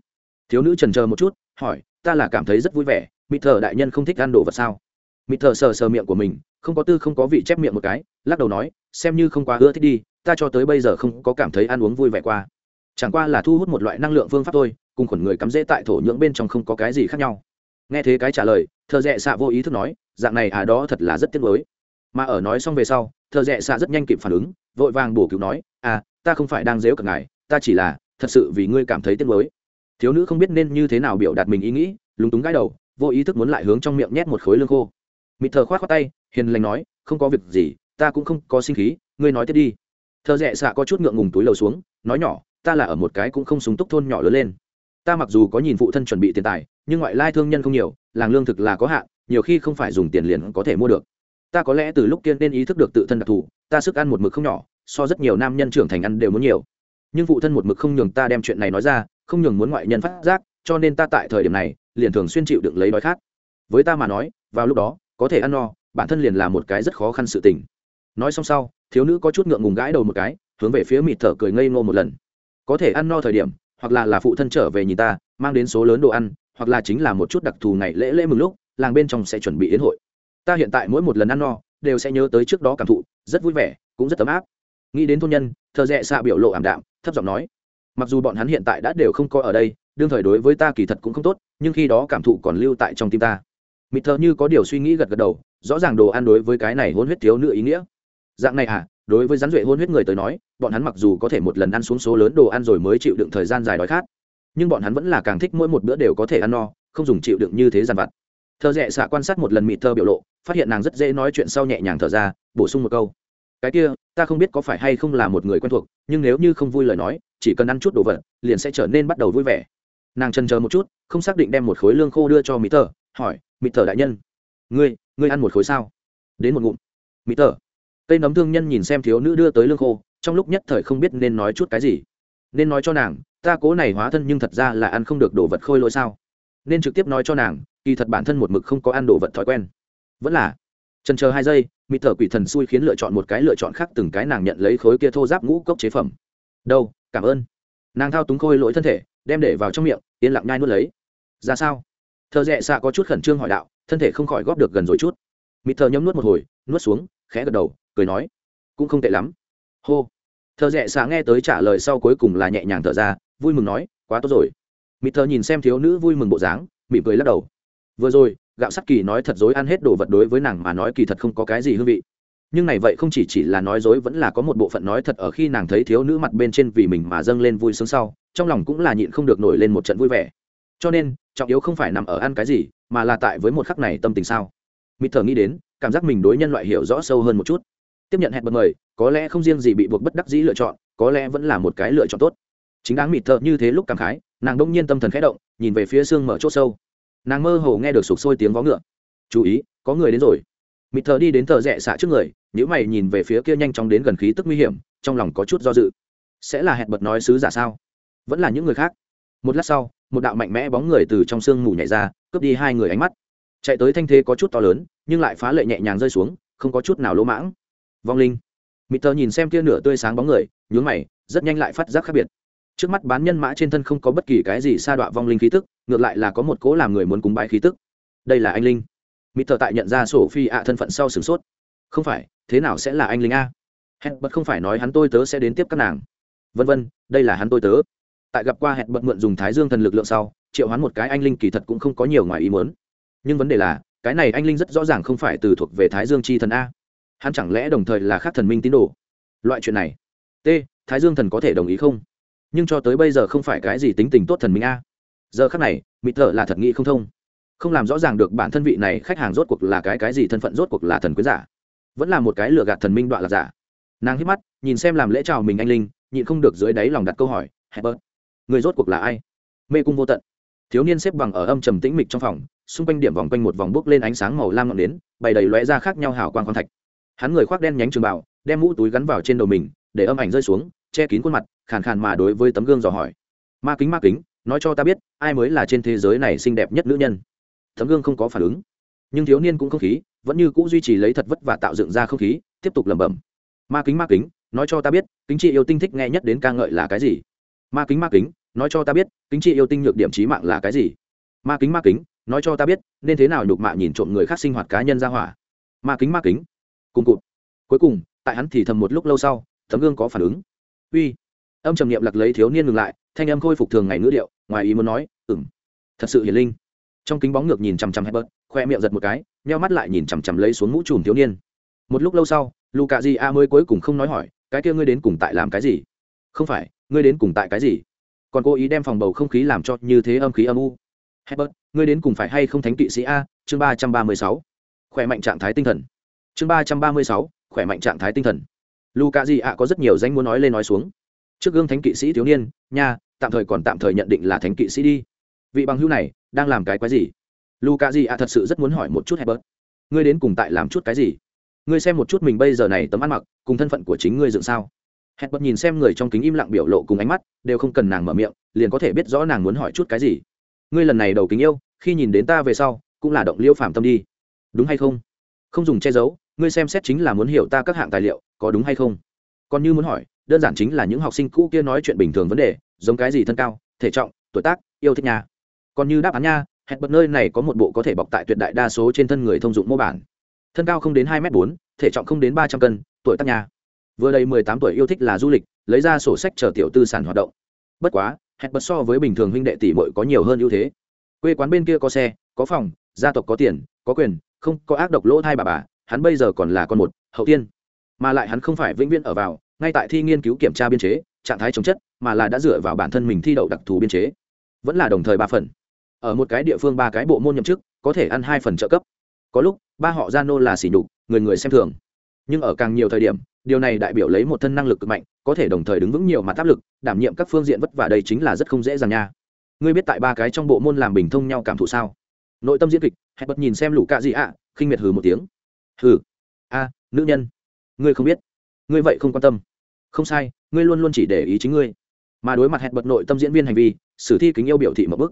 Thiếu nữ trần chờ một chút, hỏi, ta là cảm thấy rất vui vẻ mỹ thợ đại nhân không thích ăn đồ vật sao? Mỹ thợ sờ sờ miệng của mình, không có tư không có vị chép miệng một cái, lắc đầu nói, xem như không quá ưa thích đi, ta cho tới bây giờ không có cảm thấy ăn uống vui vẻ qua. Chẳng qua là thu hút một loại năng lượng phương pháp thôi, cùng khuẩn người cắm rễ tại thổ nhưỡng bên trong không có cái gì khác nhau nghe thế cái trả lời thợ rẽ xạ vô ý thức nói, dạng này à đó thật là rất tiếc mới mà ở nói xong về sau thợ rẽ xạ rất nhanh kịp phản ứng, vội vàng bổ cứu nói à ta không phải đang dếu cả ngài, ta chỉ là thật sự vì ngươi cảm thấy tiếc mới thiếu nữ không biết nên như thế nào biểu đạt mình ý nghĩ, lúng túng gãi đầu, vô ý thức muốn lại hướng trong miệng nhét một khối lương khô. Mịt thờ khoát khoát tay, hiền lành nói, không có việc gì, ta cũng không có sinh khí, ngươi nói tiếp đi. Thợ rẽ xạ có chút ngượng ngùng túi lầu xuống, nói nhỏ, ta là ở một cái cũng không súng túc thôn nhỏ lớn lên. Ta mặc dù có nhìn phụ thân chuẩn bị tiền tài nhưng ngoại lai thương nhân không nhiều, làng lương thực là có hạn, nhiều khi không phải dùng tiền liền có thể mua được. Ta có lẽ từ lúc tiên nên ý thức được tự thân đặc thù, ta sức ăn một mực không nhỏ, so rất nhiều nam nhân trưởng thành ăn đều muốn nhiều. Nhưng phụ thân một mực không nhường ta đem chuyện này nói ra, không nhường muốn ngoại nhân phát giác, cho nên ta tại thời điểm này, liền thường xuyên chịu đựng lấy đói khát. Với ta mà nói, vào lúc đó, có thể ăn no, bản thân liền là một cái rất khó khăn sự tình. Nói xong sau, thiếu nữ có chút ngượng ngùng gãi đầu một cái, hướng về phía mịt thở cười ngây ngô một lần. Có thể ăn no thời điểm, hoặc là là phụ thân trở về nhìn ta, mang đến số lớn đồ ăn hoặc là chính là một chút đặc thù ngày lễ lễ mừng lúc, làng bên trong sẽ chuẩn bị yến hội. Ta hiện tại mỗi một lần ăn no, đều sẽ nhớ tới trước đó cảm thụ, rất vui vẻ, cũng rất ấm áp. Nghĩ đến thôn nhân, thợ rẽ xạ biểu lộ ảm đạm, thấp giọng nói, mặc dù bọn hắn hiện tại đã đều không có ở đây, đương thời đối với ta kỳ thật cũng không tốt, nhưng khi đó cảm thụ còn lưu tại trong tim ta. Mịt thờ như có điều suy nghĩ gật gật đầu, rõ ràng đồ ăn đối với cái này hôn huyết thiếu nữ ý nghĩa. Dạng này à đối với rắn duệ hôn huyết người tới nói, bọn hắn mặc dù có thể một lần ăn xuống số lớn đồ ăn rồi mới chịu đựng thời gian dài đói khát nhưng bọn hắn vẫn là càng thích mỗi một bữa đều có thể ăn no, không dùng chịu đựng như thế dàn vặt. Thợ rẽ xạ quan sát một lần mịt thơ biểu lộ, phát hiện nàng rất dễ nói chuyện sau nhẹ nhàng thở ra, bổ sung một câu. Cái kia, ta không biết có phải hay không là một người quen thuộc, nhưng nếu như không vui lời nói, chỉ cần ăn chút đồ vật, liền sẽ trở nên bắt đầu vui vẻ. Nàng trần chờ một chút, không xác định đem một khối lương khô đưa cho mỹ tờ hỏi mỹ tờ đại nhân, ngươi ngươi ăn một khối sao? Đến một ngụm. Mỹ tờ cây nấm thương nhân nhìn xem thiếu nữ đưa tới lương khô, trong lúc nhất thời không biết nên nói chút cái gì. Nên nói cho nàng ta cố này hóa thân nhưng thật ra là ăn không được đồ vật khôi lỗi sao? Nên trực tiếp nói cho nàng, kỳ thật bản thân một mực không có ăn đồ vật thói quen. Vẫn là, trần chờ hai giây mỹ thở quỷ thần xui khiến lựa chọn một cái lựa chọn khác từng cái nàng nhận lấy khối kia thô giáp ngũ cốc chế phẩm. Đâu, cảm ơn. Nàng thao túng khôi lỗi thân thể, đem để vào trong miệng, yên lặng nhai nuốt lấy. Ra sao? Thợ rẽ xạ có chút khẩn trương hỏi đạo, thân thể không khỏi góp được gần rồi chút. Mỹ thợ nhấm nuốt một hồi, nuốt xuống, khẽ gật đầu, cười nói, cũng không tệ lắm. Hô thợ rẽ xạ nghe tới trả lời sau cuối cùng là nhẹ nhàng thở ra, vui mừng nói, quá tốt rồi. Mịt thợ nhìn xem thiếu nữ vui mừng bộ dáng, mỉm cười lắc đầu. Vừa rồi, gạo sắt kỳ nói thật dối ăn hết đồ vật đối với nàng mà nói kỳ thật không có cái gì hương vị. Nhưng này vậy không chỉ chỉ là nói dối vẫn là có một bộ phận nói thật ở khi nàng thấy thiếu nữ mặt bên trên vì mình mà dâng lên vui sướng sau, trong lòng cũng là nhịn không được nổi lên một trận vui vẻ. Cho nên, trọng yếu không phải nằm ở ăn cái gì, mà là tại với một khắc này tâm tình sao. Mịt thở nghĩ đến, cảm giác mình đối nhân loại hiểu rõ sâu hơn một chút. Tiếp nhận hẹn bật mời có lẽ không riêng gì bị buộc bất đắc dĩ lựa chọn, có lẽ vẫn là một cái lựa chọn tốt. Chính đáng mịt thở như thế lúc cảm khái, nàng đông nhiên tâm thần khẽ động, nhìn về phía xương mở c h ỗ sâu. Nàng mơ hồ nghe được sụp sôi tiếng vó ngựa. Chú ý, có người đến rồi. Mịt thở đi đến thợ rẽ xạ trước người nếu mày nhìn về phía kia nhanh chóng đến gần khí tức nguy hiểm, trong lòng có chút do dự. Sẽ là hẹn bật nói sứ giả sao? Vẫn là những người khác. Một lát sau, một đạo mạnh mẽ bóng người từ trong sương mù nhảy ra, cướp đi hai người ánh mắt. Chạy tới thanh thế có chút to lớn, nhưng lại phá lệ nhẹ nhàng rơi xuống, không có chút nào lỗ mãng. Vong linh mỹ tờ nhìn xem tia nửa tươi sáng bóng người nhún mày, rất nhanh lại phát giác khác biệt. Trước mắt bán nhân mã trên thân không có bất kỳ cái gì sa đọa vong linh khí tức, ngược lại là có một cố làm người muốn cúng bái khí tức. Đây là anh linh. Mỹ tờ tại nhận ra sổ phi ạ thân phận sau sửng sốt. Không phải, thế nào sẽ là anh linh a? Hẹn bật không phải nói hắn tôi tớ sẽ đến tiếp các nàng. Vân vân, đây là hắn tôi tớ. Tại gặp qua hẹn bật mượn dùng thái dương thần lực lượng sau, triệu hắn một cái anh linh kỳ thật cũng không có nhiều ngoài ý muốn. Nhưng vấn đề là, cái này anh linh rất rõ ràng không phải từ thuộc về thái dương chi thần a hắn chẳng lẽ đồng thời là khác thần minh tín đồ? Loại chuyện này. T, thái dương thần có thể đồng ý không? Nhưng cho tới bây giờ không phải cái gì tính tình tốt thần minh a. Giờ khác này mịt thợ là thật nghĩ không thông. Không làm rõ ràng được bản thân vị này khách hàng rốt cuộc là cái cái gì thân phận, rốt cuộc là thần quyến giả. Vẫn là một cái lừa gạt thần minh đoạn là giả. Nàng hít mắt, nhìn xem làm lễ chào mình anh linh, nhịn không được dưới đáy lòng đặt câu hỏi hebert người rốt cuộc là ai? Mê cung vô tận. Thiếu niên xếp bằng ở âm trầm tĩnh mịch trong phòng, xung quanh điểm vòng quanh một vòng bước lên ánh sáng màu lam ngọn nến, bày đầy lóe ra khác nhau hào quang con thạch hắn người khoác đen nhánh trường bảo đem mũ túi gắn vào trên đầu mình, để âm ảnh rơi xuống, che kín khuôn mặt, khàn khàn mà đối với tấm gương dò hỏi. Ma kính ma kính, nói cho ta biết, ai mới là trên thế giới này xinh đẹp nhất nữ nhân? Tấm gương không có phản ứng. Nhưng thiếu niên cũng không khí, vẫn như c ũ duy trì lấy thật vất và tạo dựng ra không khí, tiếp tục lẩm bẩm. Ma kính ma kính, nói cho ta biết, kính chị yêu tinh thích nghe nhất đến ca ngợi là cái gì? Ma kính ma kính, nói cho ta biết, kính chị yêu tinh nhược điểm trí mạng là cái gì? Ma kính ma kính, nói cho ta biết, nên thế nào nhục mạ nhìn trộm người khác sinh hoạt cá nhân ra hỏa? Ma kính ma kính cùng cụt. Cuối cùng, tại hắn thì thầm một lúc lâu sau tấm gương có phản ứng. Uy. Âm trầm niệm lặc lấy thiếu niên ngừng lại, thanh âm khôi phục thường ngày ngữ điệu, ngoài ý muốn nói ừng thật sự hiền linh. Trong kính bóng ngược nhìn chằm chằm hebert khoe miệng giật một cái neo mắt lại nhìn chằm chằm lấy xuống mũ trùm thiếu niên. Một lúc lâu sau luka di a mới cuối cùng không nói hỏi, cái kia ngươi đến cùng tại làm cái gì? Không phải, ngươi đến cùng tại cái gì? Còn cố ý đem phòng bầu không khí làm cho như thế âm khí âm u. Hebert ngươi đến cùng phải hay không thánh kỵ sĩ a? Chương ba trăm ba mươi sáu. Khỏe mạnh trạng thái tinh thần chương ba trăm ba mươi sáu, khỏe mạnh trạng thái tinh thần. Luka di a có rất nhiều danh muốn nói lên nói xuống. Trước gương thánh kỵ sĩ thiếu niên, nha, tạm thời còn tạm thời nhận định là thánh kỵ sĩ đi. Vị bằng hữu này, đang làm cái quái gì? Luka di a thật sự rất muốn hỏi một chút hebert ngươi đến cùng tại làm chút cái gì? Ngươi xem một chút mình bây giờ này tấm ăn mặc, cùng thân phận của chính ngươi dựng sao? Hebert nhìn xem người trong kính im lặng biểu lộ cùng ánh mắt, đều không cần nàng mở miệng, liền có thể biết rõ nàng muốn hỏi chút cái gì. Ngươi lần này đầu kính yêu, khi nhìn đến ta về sau, cũng là động liêu phạm tâm đi. Đúng hay không? Không dùng che giấu ngươi xem xét chính là muốn hiểu ta các hạng tài liệu, có đúng hay không? Còn như muốn hỏi, đơn giản chính là những học sinh cũ kia nói chuyện bình thường vấn đề, giống cái gì thân cao, thể trọng, tuổi tác, yêu thích nhà. Còn như đáp án nha, hẹn bật nơi này có một bộ có thể bọc tại tuyệt đại đa số trên thân người thông dụng mô bản. Thân cao không đến hai m bốn, thể trọng không đến ba trăm cân, tuổi tác nhà. Vừa đầy mười tám tuổi yêu thích là du lịch, lấy ra sổ sách chờ tiểu tư sản hoạt động. Bất quá, hẹn bật so với bình thường huynh đệ tỷ bội có nhiều hơn ưu thế. Quê quán bên kia có xe, có phòng, gia tộc có tiền, có quyền, không có ác độc lỗ thai bà bà hắn bây giờ còn là con một hậu tiên. Mà lại hắn không phải vĩnh viễn ở vào ngay tại thi nghiên cứu kiểm tra biên chế trạng thái chống chất mà là đã dựa vào bản thân mình thi đậu đặc thù biên chế. Vẫn là đồng thời ba phần. Ở một cái địa phương ba cái bộ môn nhậm chức có thể ăn hai phần trợ cấp. Có lúc ba họ gia nô là xỉ nhục người người xem thường. Nhưng ở càng nhiều thời điểm điều này đại biểu lấy một thân năng lực cực mạnh có thể đồng thời đứng vững nhiều mặt áp lực đảm nhiệm các phương diện vất vả đây chính là rất không dễ dàng nha. Ngươi biết tại ba cái trong bộ môn làm bình thông nhau cảm thụ sao? Nội tâm diễn kịch hãy bật nhìn xem lũ cạ gì ạ à, khinh miệt hừ một tiếng hừ. A, nữ nhân. Ngươi không biết. Ngươi vậy không quan tâm. Không sai, ngươi luôn luôn chỉ để ý chính ngươi. Mà đối mặt hẹn bật nội tâm diễn viên hành vi, sử thi kính yêu biểu thị một bức.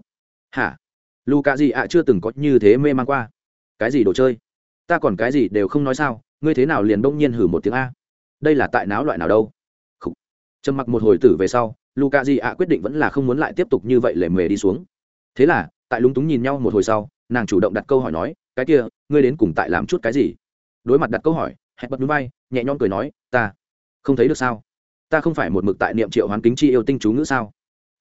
Hả? Lù cạ gì ạ, chưa từng có như thế mê man qua. Cái gì đồ chơi? Ta còn cái gì đều không nói sao, ngươi thế nào liền đông nhiên hử một tiếng a? Đây là tại náo loại nào đâu? Trầm mặc một hồi tử về sau luka gì ạ quyết định vẫn là không muốn lại tiếp tục như vậy lề mề đi xuống. Thế là, tại lúng túng nhìn nhau một hồi sau, nàng chủ động đặt câu hỏi nói, cái kia, ngươi đến cùng tại làm chút cái gì? Đối mặt đặt câu hỏi, hẹn bật núi bay, nhẹ nhõm cười nói, ta không thấy được sao? Ta không phải một mực tại niệm triệu hoán kính chi yêu tinh chú ngữ sao?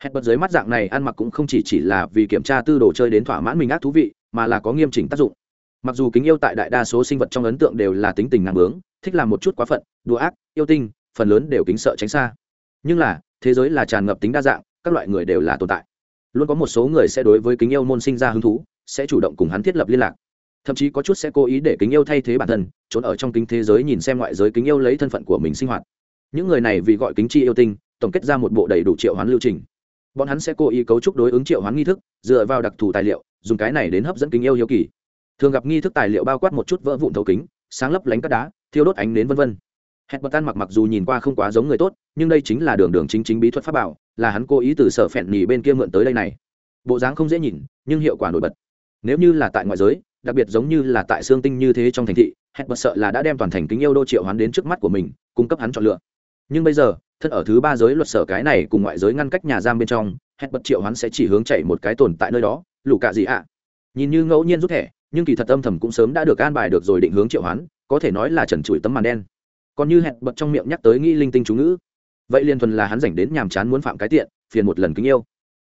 Hẹn bật dưới mắt dạng này ăn mặc cũng không chỉ chỉ là vì kiểm tra tư đồ chơi đến thỏa mãn mình ác thú vị, mà là có nghiêm chỉnh tác dụng. Mặc dù kính yêu tại đại đa số sinh vật trong ấn tượng đều là tính tình năng bướng, thích làm một chút quá phận, đùa ác, yêu tinh, phần lớn đều kính sợ tránh xa. Nhưng là, thế giới là tràn ngập tính đa dạng, các loại người đều là tồn tại. Luôn có một số người sẽ đối với kính yêu môn sinh ra hứng thú, sẽ chủ động cùng hắn thiết lập liên lạc thậm chí có chút sẽ cố ý để kính yêu thay thế bản thân, trốn ở trong kính thế giới nhìn xem ngoại giới kính yêu lấy thân phận của mình sinh hoạt. Những người này vì gọi kính chi yêu tinh, tổng kết ra một bộ đầy đủ triệu hoán lưu trình. Bọn hắn sẽ cố ý cấu trúc đối ứng triệu hoán nghi thức, dựa vào đặc thù tài liệu, dùng cái này đến hấp dẫn kính yêu hiếu kỳ. Thường gặp nghi thức tài liệu bao quát một chút vỡ vụn thấu kính, sáng lấp lánh cắt đá, thiêu đốt ánh nến vân vân. Hẹn bật tan mặc mặc dù nhìn qua không quá giống người tốt, nhưng đây chính là đường đường chính chính bí thuật pháp bảo, là hắn cố ý từ sở phèn nhì bên kia mượn tới đây này. Bộ dáng không dễ nhìn, nhưng hiệu quả nổi bật. Nếu như là tại ngoại giới đặc biệt giống như là tại xương tinh như thế trong thành thị hẹn bật sợ là đã đem toàn thành kính yêu đô triệu hoán đến trước mắt của mình, cung cấp hắn chọn lựa. Nhưng bây giờ, thân ở thứ ba giới luật sở cái này cùng ngoại giới ngăn cách nhà giam bên trong hẹn bật triệu hoán sẽ chỉ hướng chạy một cái tồn tại nơi đó, lũ cạ gì ạ? Nhìn như ngẫu nhiên rút thẻ, nhưng kỳ thật âm thầm cũng sớm đã được an bài được rồi định hướng triệu hoán, có thể nói là trần trụi tấm màn đen. Còn như hẹn bật trong miệng nhắc tới nghĩ linh tinh chú ngữ, vậy liền thuần là hắn dành đến nhàm chán muốn phạm cái tiện, phiền một lần kính yêu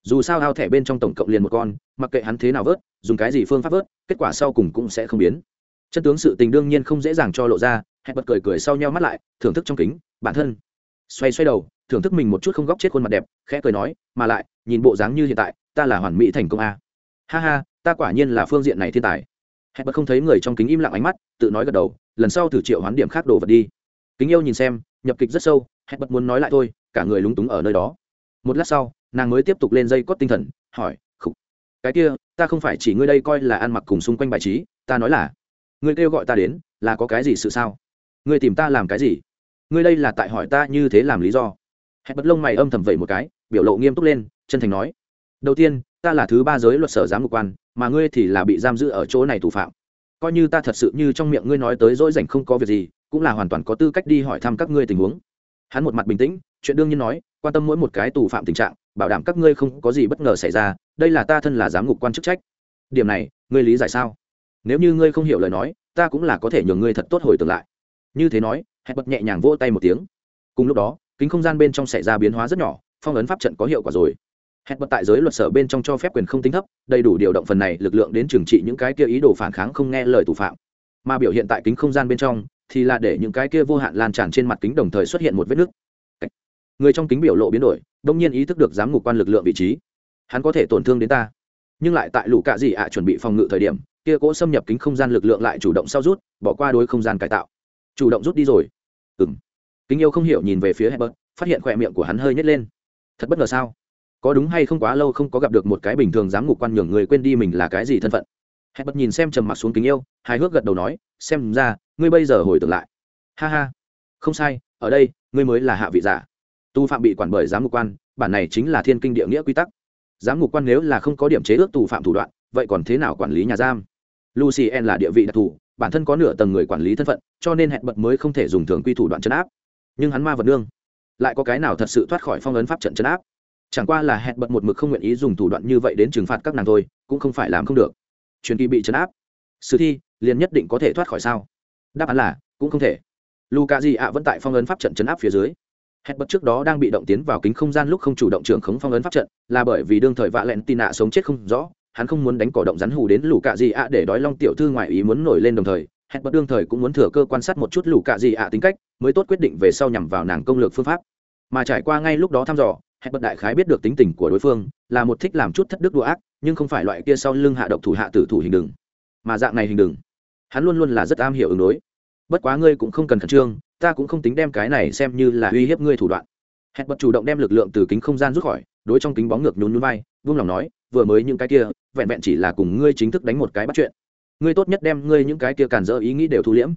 dù sao ao thẻ bên trong tổng cộng liền một con, mặc kệ hắn thế nào vớt, dùng cái gì phương pháp vớt, kết quả sau cùng cũng sẽ không biến. Chân tướng sự tình đương nhiên không dễ dàng cho lộ ra, hẹn bật cười cười sau nhau mắt lại, thưởng thức trong kính, bản thân. Xoay xoay đầu, thưởng thức mình một chút không góc chết khuôn mặt đẹp, khẽ cười nói, mà lại, nhìn bộ dáng như hiện tại, ta là hoàn mỹ thành công a. Ha ha, ta quả nhiên là phương diện này thiên tài. Hẹn bật không thấy người trong kính im lặng ánh mắt, tự nói gật đầu, lần sau thử triệu hoán điểm khác đồ vật đi. Kính yêu nhìn xem, nhập kịch rất sâu, hẹn bật muốn nói lại thôi, cả người lúng túng ở nơi đó. Một lát sau nàng mới tiếp tục lên dây cót tinh thần, hỏi, khục, cái kia, ta không phải chỉ ngươi đây coi là ăn mặc cùng xung quanh bài trí, ta nói là, ngươi kêu gọi ta đến, là có cái gì sự sao? Ngươi tìm ta làm cái gì? Ngươi đây là tại hỏi ta như thế làm lý do. Hẹn bật lông mày âm thầm vẩy một cái, biểu lộ nghiêm túc lên, chân thành nói, đầu tiên, ta là thứ ba giới luật sở giám mục quan, mà ngươi thì là bị giam giữ ở chỗ này thủ phạm. Coi như ta thật sự như trong miệng ngươi nói tới dỗi rảnh không có việc gì, cũng là hoàn toàn có tư cách đi hỏi thăm các ngươi tình huống. Hắn một mặt bình tĩnh, chuyện đương nhiên nói, quan tâm mỗi một cái tù phạm tình trạng bảo đảm các ngươi không có gì bất ngờ xảy ra, đây là ta thân là giám ngục quan chức trách. Điểm này, ngươi lý giải sao? Nếu như ngươi không hiểu lời nói, ta cũng là có thể nhường ngươi thật tốt hồi tưởng lại. Như thế nói, hẹn bật nhẹ nhàng vỗ tay một tiếng. Cùng lúc đó, kính không gian bên trong xảy ra biến hóa rất nhỏ, phong ấn pháp trận có hiệu quả rồi. Hẹn bật tại giới luật sở bên trong cho phép quyền không tính thấp, đầy đủ điều động phần này lực lượng đến trừng trị những cái kia ý đồ phản kháng không nghe lời tù phạm. Mà biểu hiện tại kính không gian bên trong, thì là để những cái kia vô hạn lan tràn trên mặt kính đồng thời xuất hiện một vết nứt người trong kính biểu lộ biến đổi đông nhiên ý thức được giám ngục quan lực lượng vị trí. Hắn có thể tổn thương đến ta. Nhưng lại tại lũ cạ dị ạ chuẩn bị phòng ngự thời điểm, kia cỗ xâm nhập kính không gian lực lượng lại chủ động sau rút, bỏ qua đối không gian cải tạo. Chủ động rút đi rồi. Ừng kính yêu không hiểu nhìn về phía hebert phát hiện khỏe miệng của hắn hơi nhét lên. Thật bất ngờ sao? Có đúng hay không quá lâu không có gặp được một cái bình thường dám ngục quan nhường người quên đi mình là cái gì thân phận? Hebert nhìn xem trầm mặc xuống kính yêu, hài hước gật đầu nói, xem ra, ngươi bây giờ hồi tưởng lại. Ha ha. Không sai, ở đây, ngươi mới là hạ vị giả. Tù phạm bị quản bởi giám ngục quan, bản này chính là thiên kinh địa nghĩa quy tắc. Giám ngục quan nếu là không có điểm chế ước tù phạm thủ đoạn, vậy còn thế nào quản lý nhà giam? Lucy n là địa vị đặc thù, bản thân có nửa tầng người quản lý thân phận, cho nên hẹn bật mới không thể dùng thường quy thủ đoạn chấn áp. Nhưng hắn ma vật nương, lại có cái nào thật sự thoát khỏi phong ấn pháp trận chấn áp? Chẳng qua là hẹn bật một mực không nguyện ý dùng thủ đoạn như vậy đến trừng phạt các nàng thôi, cũng không phải làm không được. Truyền kỳ bị chấn áp. Sử thi, liền nhất định có thể thoát khỏi sao? Đáp án là, cũng không thể. Luka di ạ vẫn tại phong ấn pháp trận chấn áp phía dưới hẹn bật trước đó đang bị động tiến vào kính không gian lúc không chủ động trưởng khống phong ấn pháp trận, là bởi vì đương thời vạ lẹn tì nạ sống chết không rõ, hắn không muốn đánh cỏ động rắn hù đến lũ cạ gì ạ để đói long tiểu thư ngoại ý muốn nổi lên đồng thời hẹn bật đương thời cũng muốn thừa cơ quan sát một chút lũ cạ gì ạ tính cách, mới tốt quyết định về sau nhằm vào nàng công lược phương pháp. Mà trải qua ngay lúc đó thăm dò hẹn bật đại khái biết được tính tình của đối phương, là một thích làm chút thất đức đùa ác, nhưng không phải loại kia sau lưng hạ độc thủ hạ tử thủ hình đừng. Mà dạng này hình đừng. Hắn luôn luôn là rất am hiểu ứng đối. Bất quá ngươi cũng không cần khẩn trương ta cũng không tính đem cái này xem như là uy hiếp ngươi thủ đoạn. Hẹn bật chủ động đem lực lượng từ kính không gian rút khỏi, đối trong kính bóng ngược nhún nhún vai vung lòng nói, vừa mới những cái kia, vẹn vẹn chỉ là cùng ngươi chính thức đánh một cái bắt chuyện. Ngươi tốt nhất đem ngươi những cái kia cản dỡ ý nghĩ đều thu liễm.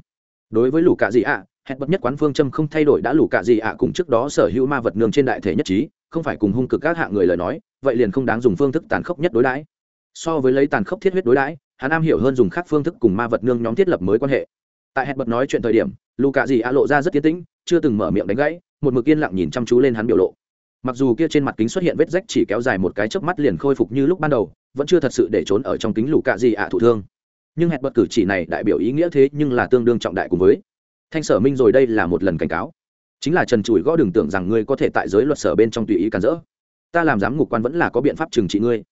Đối với lũ cạ dị ạ, hẹn bật nhất quán phương châm không thay đổi đã lũ cạ dị ạ cùng trước đó sở hữu ma vật nương trên đại thể nhất trí, không phải cùng hung cực các hạng người lời nói, vậy liền không đáng dùng phương thức tàn khốc nhất đối đãi. So với lấy tàn khốc thiết huyết đối đãi, hắn am hiểu hơn dùng khác phương thức cùng ma vật nương nhóm thiết lập mới quan hệ tại hẹn bật nói chuyện thời điểm lù cạ dị ạ lộ ra rất tiến tĩnh, chưa từng mở miệng đánh gãy, một mực yên lặng nhìn chăm chú lên hắn biểu lộ. Mặc dù kia trên mặt kính xuất hiện vết rách chỉ kéo dài một cái chớp mắt liền khôi phục như lúc ban đầu, vẫn chưa thật sự để trốn ở trong kính lù cạ Dị ạ thụ thương. Nhưng hẹn bật cử chỉ này đại biểu ý nghĩa thế nhưng là tương đương trọng đại cùng với. Thanh sở minh rồi đây là một lần cảnh cáo. Chính là trần chùi gõ đường tưởng rằng ngươi có thể tại giới luật sở bên trong tùy ý cản rỡ. Ta làm giám ngục quan vẫn là có biện pháp trừng trị ngươi.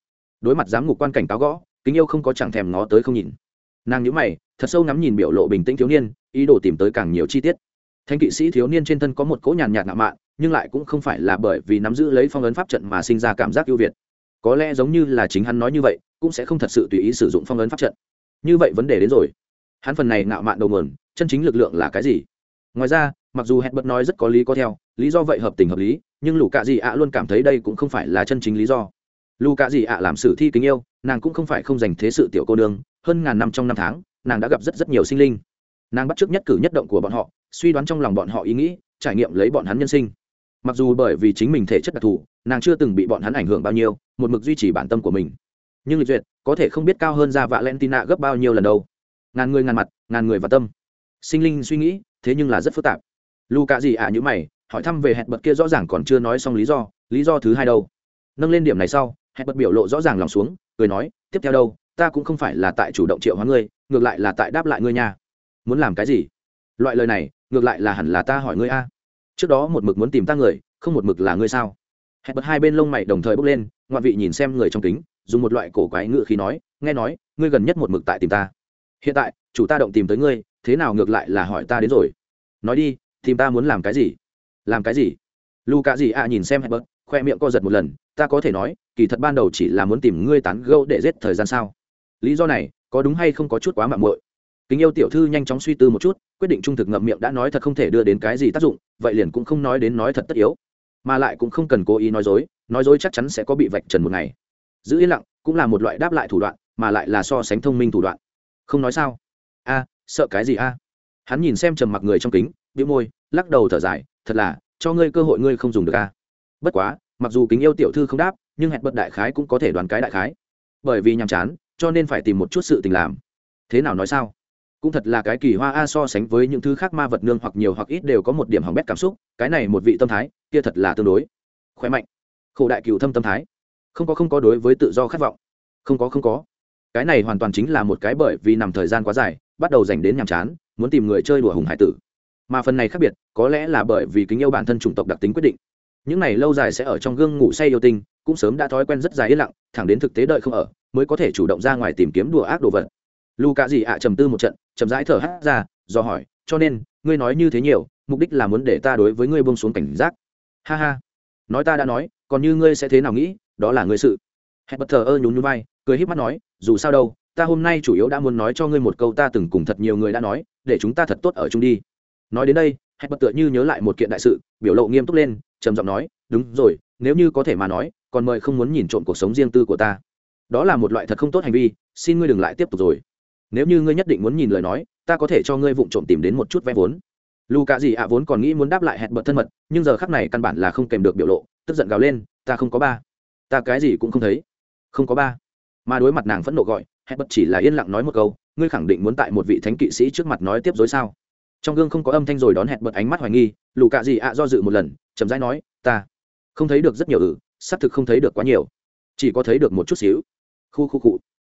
Đối mặt giám ngục quan cảnh cáo gõ, kính yêu không có chẳng thèm ngó tới không nhìn. Nàng nhữ mày thật sâu ngắm nhìn biểu lộ bình tĩnh thiếu niên, ý đồ tìm tới càng nhiều chi tiết. Thanh kỵ sĩ thiếu niên trên thân có một cỗ nhàn nhạt ngạo mạn, nhưng lại cũng không phải là bởi vì nắm giữ lấy phong ấn pháp trận mà sinh ra cảm giác ưu việt. Có lẽ giống như là chính hắn nói như vậy, cũng sẽ không thật sự tùy ý sử dụng phong ấn pháp trận. Như vậy vấn đề đến rồi. Hắn phần này ngạo mạn đầu nguồn, chân chính lực lượng là cái gì? Ngoài ra, mặc dù hẹn bật nói rất có lý có theo, lý do vậy hợp tình hợp lý, nhưng lù cạ dị ạ luôn cảm thấy đây cũng không phải là chân chính lý do. Lù cạ dị ạ làm sử thi kính yêu, nàng cũng không phải không dành thế sự tiểu cô nương, hơn ngàn năm trong năm tháng nàng đã gặp rất rất nhiều sinh linh. Nàng bắt t r ư ớ c nhất cử nhất động của bọn họ, suy đoán trong lòng bọn họ ý nghĩ, trải nghiệm lấy bọn hắn nhân sinh. Mặc dù bởi vì chính mình thể chất đặc thù, nàng chưa từng bị bọn hắn ảnh hưởng bao nhiêu, một mực duy trì bản tâm của mình. Nhưng lịch duyệt có thể không biết cao hơn ra vạ len tina gấp bao nhiêu lần đâu. Ngàn người ngàn mặt, ngàn người và tâm. Sinh linh suy nghĩ, thế nhưng là rất phức tạp. Lu cạ gì ạ à như mày, hỏi thăm về hẹn bật kia rõ ràng còn chưa nói xong lý do lý do thứ hai đâu. Nâng lên điểm này sau, hẹn bật biểu lộ rõ ràng lòng xuống, cười nói, tiếp theo đâu, ta cũng không phải là tại chủ động triệu hóa ngươi ngược lại là tại đáp lại ngươi nha. Muốn làm cái gì? Loại lời này, ngược lại là hẳn là ta hỏi ngươi a. Trước đó một mực muốn tìm ta người, không một mực là ngươi sao? Hẹn bật hai bên lông mày đồng thời bốc lên ngoại vị nhìn xem người trong kính, dùng một loại cổ quái ngựa khí nói, nghe nói, ngươi gần nhất một mực tại tìm ta. Hiện tại, chủ ta động tìm tới ngươi, thế nào ngược lại là hỏi ta đến rồi? Nói đi, tìm ta muốn làm cái gì? Làm cái gì? Lu cả gì ạ nhìn xem hẹn bật, khoe miệng co giật một lần, ta có thể nói, kỳ thật ban đầu chỉ là muốn tìm ngươi tán gẫu để giết thời gian sao? Lý do này có đúng hay không có chút quá mạng muội? Kính yêu tiểu thư nhanh chóng suy tư một chút, quyết định trung thực ngậm miệng đã nói thật không thể đưa đến cái gì tác dụng, vậy liền cũng không nói đến nói thật tất yếu. Mà lại cũng không cần cố ý nói dối nói dối chắc chắn sẽ có bị vạch trần một ngày. Giữ yên lặng, cũng là một loại đáp lại thủ đoạn, mà lại là so sánh thông minh thủ đoạn. Không nói sao? A, sợ cái gì a? Hắn nhìn xem trầm mặc người trong kính, bĩu môi, lắc đầu thở dài, thật là, cho ngươi cơ hội ngươi không dùng được a. Bất quá, mặc dù kính yêu tiểu thư không đáp, nhưng hẹn bật đại khái cũng có thể đoán cái đại khái. Bởi vì nhàm chán cho nên phải tìm một chút sự tình làm. Thế nào nói sao? Cũng thật là cái kỳ hoa a, so sánh với những thứ khác ma vật nương hoặc nhiều hoặc ít đều có một điểm hỏng bét cảm xúc, cái này một vị tâm thái, kia thật là tương đối. Khỏe mạnh. Khổ đại cựu thâm tâm thái. Không có không có đối với tự do khát vọng. Không có không có. Cái này hoàn toàn chính là một cái bởi vì nằm thời gian quá dài, bắt đầu dành đến nhàm chán, muốn tìm người chơi đùa hùng hải tử. Mà phần này khác biệt, có lẽ là bởi vì kính yêu bản thân chủng tộc đặc tính quyết định. Những này lâu dài sẽ ở trong gương ngủ say yêu tinh, cũng sớm đã thói quen rất dài yên lặng, thẳng đến thực tế đợi không ở mới có thể chủ động ra ngoài tìm kiếm đùa ác đồ vật. Lu cạ dị ạ trầm tư một trận, chậm rãi thở hát ra, do hỏi, cho nên, ngươi nói như thế nhiều, mục đích là muốn để ta đối với ngươi bông xuống cảnh giác? Ha ha, nói ta đã nói, còn như ngươi sẽ thế nào nghĩ, đó là ngươi sự. Hẹn bật thờ ơ nhún nhún vai, cười híp mắt nói, dù sao đâu, ta hôm nay chủ yếu đã muốn nói cho ngươi một câu ta từng cùng thật nhiều người đã nói, để chúng ta thật tốt ở chung đi. Nói đến đây, hẹn bật tựa như nhớ lại một kiện đại sự, biểu lộ nghiêm túc lên, trầm giọng nói, đúng rồi, nếu như có thể mà nói, còn mời không muốn nhìn trộm cuộc sống riêng tư của ta đó là một loại thật không tốt hành vi, xin ngươi đừng lại tiếp tục rồi. Nếu như ngươi nhất định muốn nhìn lời nói, ta có thể cho ngươi vụng trộm tìm đến một chút vay vốn. Lù cả gì ạ vốn còn nghĩ muốn đáp lại hẹn bật thân mật, nhưng giờ khắc này căn bản là không kèm được biểu lộ, tức giận gào lên, ta không có ba. Ta cái gì cũng không thấy. Không có ba. Mà đối mặt nàng phẫn nộ gọi, hẹn bật chỉ là yên lặng nói một câu, ngươi khẳng định muốn tại một vị thánh kỵ sĩ trước mặt nói tiếp dối sao? Trong gương không có âm thanh rồi đón hẹn bật ánh mắt hoài nghi lù cả gì ạ do dự một lần, chậm rãi nói, ta không thấy được rất nhiều ử, xác thực không thấy được quá nhiều. Chỉ có thấy được một chút xíu khu khu cụ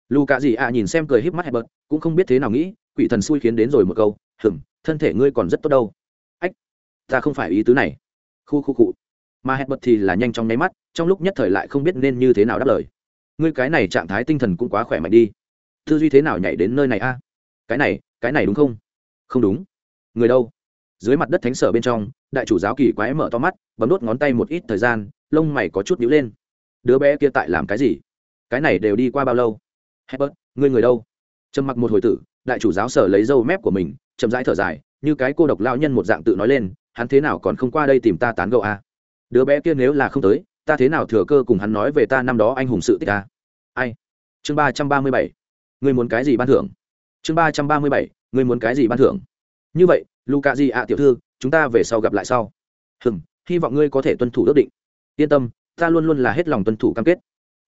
lù cạ gì ạ, nhìn xem cười híp mắt hẹp bật cũng không biết thế nào nghĩ, quỷ thần xui khiến đến rồi một câu, hừm, thân thể ngươi còn rất tốt đâu. Ách, ta không phải ý tứ này. Khu khu cụ mà hẹp bật thì là nhanh trong nháy mắt, trong lúc nhất thời lại không biết nên như thế nào đáp lời. Ngươi cái này trạng thái tinh thần cũng quá khỏe mạnh đi. Tư duy thế nào nhảy đến nơi này a? Cái này cái này đúng không? Không đúng. Người đâu? Dưới mặt đất thánh sở bên trong, đại chủ giáo kỳ quái mở to mắt, bấm đốt ngón tay một ít thời gian, lông mày có chút nhíu lên. Đứa bé kia tại làm cái gì? Cái này đều đi qua bao lâu Herbert, ngươi người đâu? Trầm mặc một hồi tử, đại chủ giáo sở lấy dâu mép của mình, chậm rãi thở dài, như cái cô độc lao nhân một dạng tự nói lên, hắn thế nào còn không qua đây tìm ta tán gẫu à? Đứa bé kia nếu là không tới, ta thế nào thừa cơ cùng hắn nói về ta năm đó anh hùng sự tích à? Ai? Chương ba trăm ba mươi bảy, Ngươi muốn cái gì ban thưởng? Chương ba trăm ba mươi bảy, Ngươi muốn cái gì ban thưởng? Như vậy, Luca di ạ tiểu thư, chúng ta về sau gặp lại sau. Hừm, hy vọng ngươi có thể tuân thủ ước định. Yên tâm, ta luôn luôn là hết lòng tuân thủ cam kết.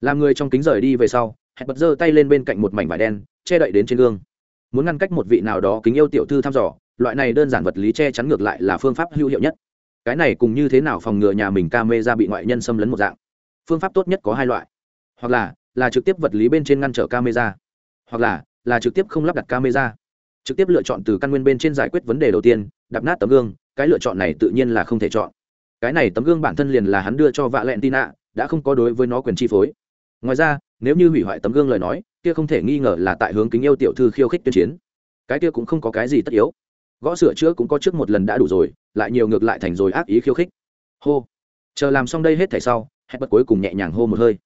Làm người trong kính rời đi về sau, hẹn bật giơ tay lên bên cạnh một mảnh vải đen che đậy đến trên gương. Muốn ngăn cách một vị nào đó kính yêu tiểu thư thăm dò loại này đơn giản vật lý che chắn ngược lại là phương pháp hữu hiệu nhất. Cái này cùng như thế nào phòng ngừa nhà mình ca mê ra bị ngoại nhân xâm lấn một dạng? Phương pháp tốt nhất có hai loại. Hoặc là là trực tiếp vật lý bên trên ngăn trở camera. Hoặc là là trực tiếp không lắp đặt camera. Trực tiếp lựa chọn từ căn nguyên bên trên giải quyết vấn đề đầu tiên đập nát tấm gương cái lựa chọn này tự nhiên là không thể chọn. Cái này tấm gương bản thân liền là hắn đưa cho vạ lẹn tin ạ đã không có đối với nó quyền chi phối ngoài ra, nếu như hủy hoại tấm gương lời nói, kia không thể nghi ngờ là tại hướng kính yêu tiểu thư khiêu khích tuyên chiến. Cái kia cũng không có cái gì tất yếu. Gõ sửa chữa cũng có trước một lần đã đủ rồi, lại nhiều ngược lại thành rồi ác ý khiêu khích. Hô. Chờ làm xong đây hết thảy sau, hẹn bật cuối cùng nhẹ nhàng hô một hơi.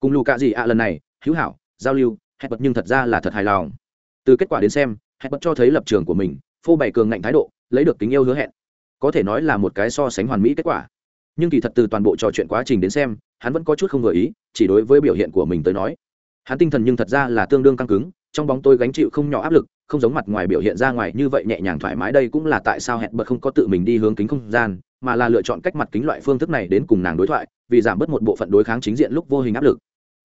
Cùng lù cạ gì ạ à lần này, hữu hảo, giao lưu, hẹn bật nhưng thật ra là thật hài lòng. Từ kết quả đến xem, hẹn bật cho thấy lập trường của mình, phô bày cường ngạnh thái độ, lấy được tình yêu hứa hẹn. Có thể nói là một cái so sánh hoàn mỹ kết quả. Nhưng kỳ thật từ toàn bộ trò chuyện quá trình đến xem hắn vẫn có chút không vừa ý, chỉ đối với biểu hiện của mình tới nói. Hắn tinh thần nhưng thật ra là tương đương căng cứng, trong bóng tôi gánh chịu không nhỏ áp lực, không giống mặt ngoài biểu hiện ra ngoài như vậy nhẹ nhàng thoải mái đây cũng là tại sao hẹn bật không có tự mình đi hướng kính không gian, mà là lựa chọn cách mặt kính loại phương thức này đến cùng nàng đối thoại, vì giảm bớt một bộ phận đối kháng chính diện lúc vô hình áp lực.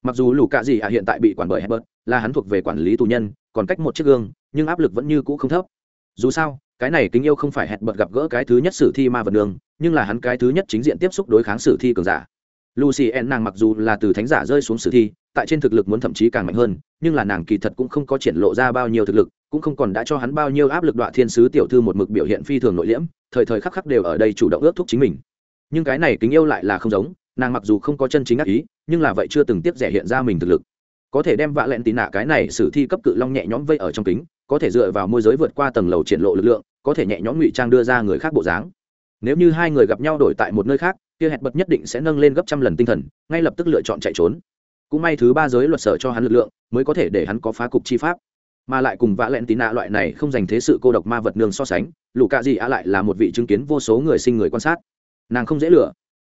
Mặc dù lù cạ gì ạ hiện tại bị quản bởi hẹn hebert là hắn thuộc về quản lý tù nhân, còn cách một chiếc gương, nhưng áp lực vẫn như cũ không thấp. Dù sao, cái này kính yêu không phải hẹn bật gặp gỡ cái thứ nhất sử thi ma vật đường, nhưng là hắn cái thứ nhất chính diện tiếp xúc đối kháng sử thi cường giả lucy en nàng mặc dù là từ thánh giả rơi xuống sử thi, tại trên thực lực muốn thậm chí càng mạnh hơn, nhưng là nàng kỳ thật cũng không có triển lộ ra bao nhiêu thực lực, cũng không còn đã cho hắn bao nhiêu áp lực đoạ thiên sứ tiểu thư một mực biểu hiện phi thường nội liễm, thời thời khắc khắc đều ở đây chủ động ước thúc chính mình. Nhưng cái này kính yêu lại là không giống, nàng mặc dù không có chân chính ác ý, nhưng là vậy chưa từng tiếp rẻ hiện ra mình thực lực. Có thể đem vạ lẹn tín nạ cái này sử thi cấp cự long nhẹ nhõm vây ở trong kính, có thể dựa vào môi giới vượt qua tầng lầu triển lộ lực lượng, có thể nhẹ nhõm ngụy trang đưa ra người khác bộ dáng. Nếu như hai người gặp nhau đổi tại một nơi khác kia hẹn bật nhất định sẽ nâng lên gấp trăm lần tinh thần, ngay lập tức lựa chọn chạy trốn. Cũng may thứ ba giới luật sở cho hắn lực lượng, mới có thể để hắn có phá cục chi pháp. Mà lại cùng vã lẹn tín nạ loại này không dành thế sự cô độc ma vật nương so sánh lũ cạ gì ạ lại là một vị chứng kiến vô số người sinh người quan sát. Nàng không dễ lừa.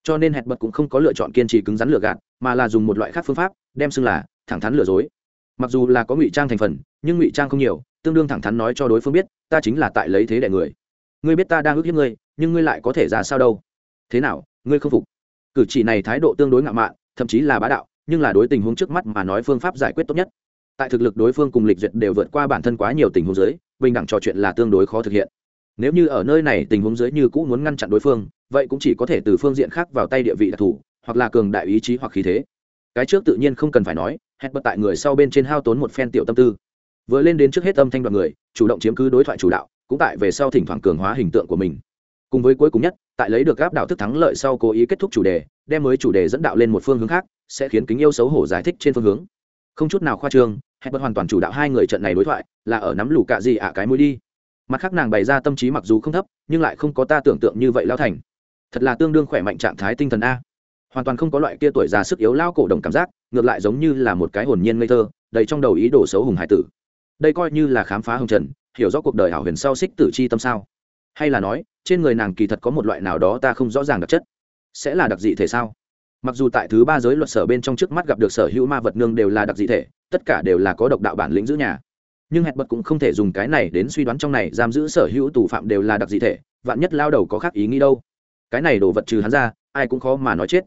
Cho nên hẹn bật cũng không có lựa chọn kiên trì cứng rắn lừa gạt, mà là dùng một loại khác phương pháp, đem xưng là thẳng thắn lừa dối. Mặc dù là có ngụy trang thành phần, nhưng ngụy trang không nhiều, tương đương thẳng thắn nói cho đối phương biết, ta chính là tại lấy thế đẻ người. Ngươi biết ta đang ước hiếp ngươi, nhưng ngươi lại có thể ra sao đâu? Thế nào? Ngươi không phục. Cử chỉ này thái độ tương đối ngạo mạn, thậm chí là bá đạo, nhưng là đối tình huống trước mắt mà nói phương pháp giải quyết tốt nhất. Tại thực lực đối phương cùng lịch duyệt đều vượt qua bản thân quá nhiều tình huống dưới, bình đẳng trò chuyện là tương đối khó thực hiện. Nếu như ở nơi này tình huống dưới như cũ muốn ngăn chặn đối phương, vậy cũng chỉ có thể từ phương diện khác vào tay địa vị đặc thù, hoặc là cường đại ý chí hoặc khí thế. Cái trước tự nhiên không cần phải nói hẹn bật tại người sau bên trên hao tốn một phen tiểu tâm tư. Vừa lên đến trước hết âm thanh đoàn người, chủ động chiếm cứ đối thoại chủ đạo, cũng tại về sau thỉnh thoảng cường hóa hình tượng của mình cùng với cuối cùng nhất, tại lấy được gáp đạo thức thắng lợi sau cố ý kết thúc chủ đề, đem mới chủ đề dẫn đạo lên một phương hướng khác, sẽ khiến kính yêu xấu hổ giải thích trên phương hướng. Không chút nào khoa trương, hẹn bật hoàn toàn chủ đạo hai người trận này đối thoại, là ở nắm lù cạ gì ạ cái mũi đi. Mặt khác nàng bày ra tâm trí mặc dù không thấp, nhưng lại không có ta tưởng tượng như vậy lao thành. Thật là tương đương khỏe mạnh trạng thái tinh thần a. Hoàn toàn không có loại kia tuổi già sức yếu lao cổ đồng cảm giác, ngược lại giống như là một cái hồn nhiên ngây thơ, đầy trong đầu ý đồ xấu hùng hải tử. Đây coi như là khám phá hồng trần, hiểu rõ cuộc đời hảo huyền sau xích tử chi tâm sao hay là nói, trên người nàng kỳ thật có một loại nào đó ta không rõ ràng đặc chất. Sẽ là đặc dị thể sao? Mặc dù tại thứ ba giới luật sở bên trong trước mắt gặp được sở hữu ma vật nương đều là đặc dị thể, tất cả đều là có độc đạo bản lĩnh giữ nhà. Nhưng hẹn bật cũng không thể dùng cái này đến suy đoán trong này giam giữ sở hữu tù phạm đều là đặc dị thể, vạn nhất lao đầu có khác ý nghĩ đâu. Cái này đổ vật trừ hắn ra, ai cũng khó mà nói chết.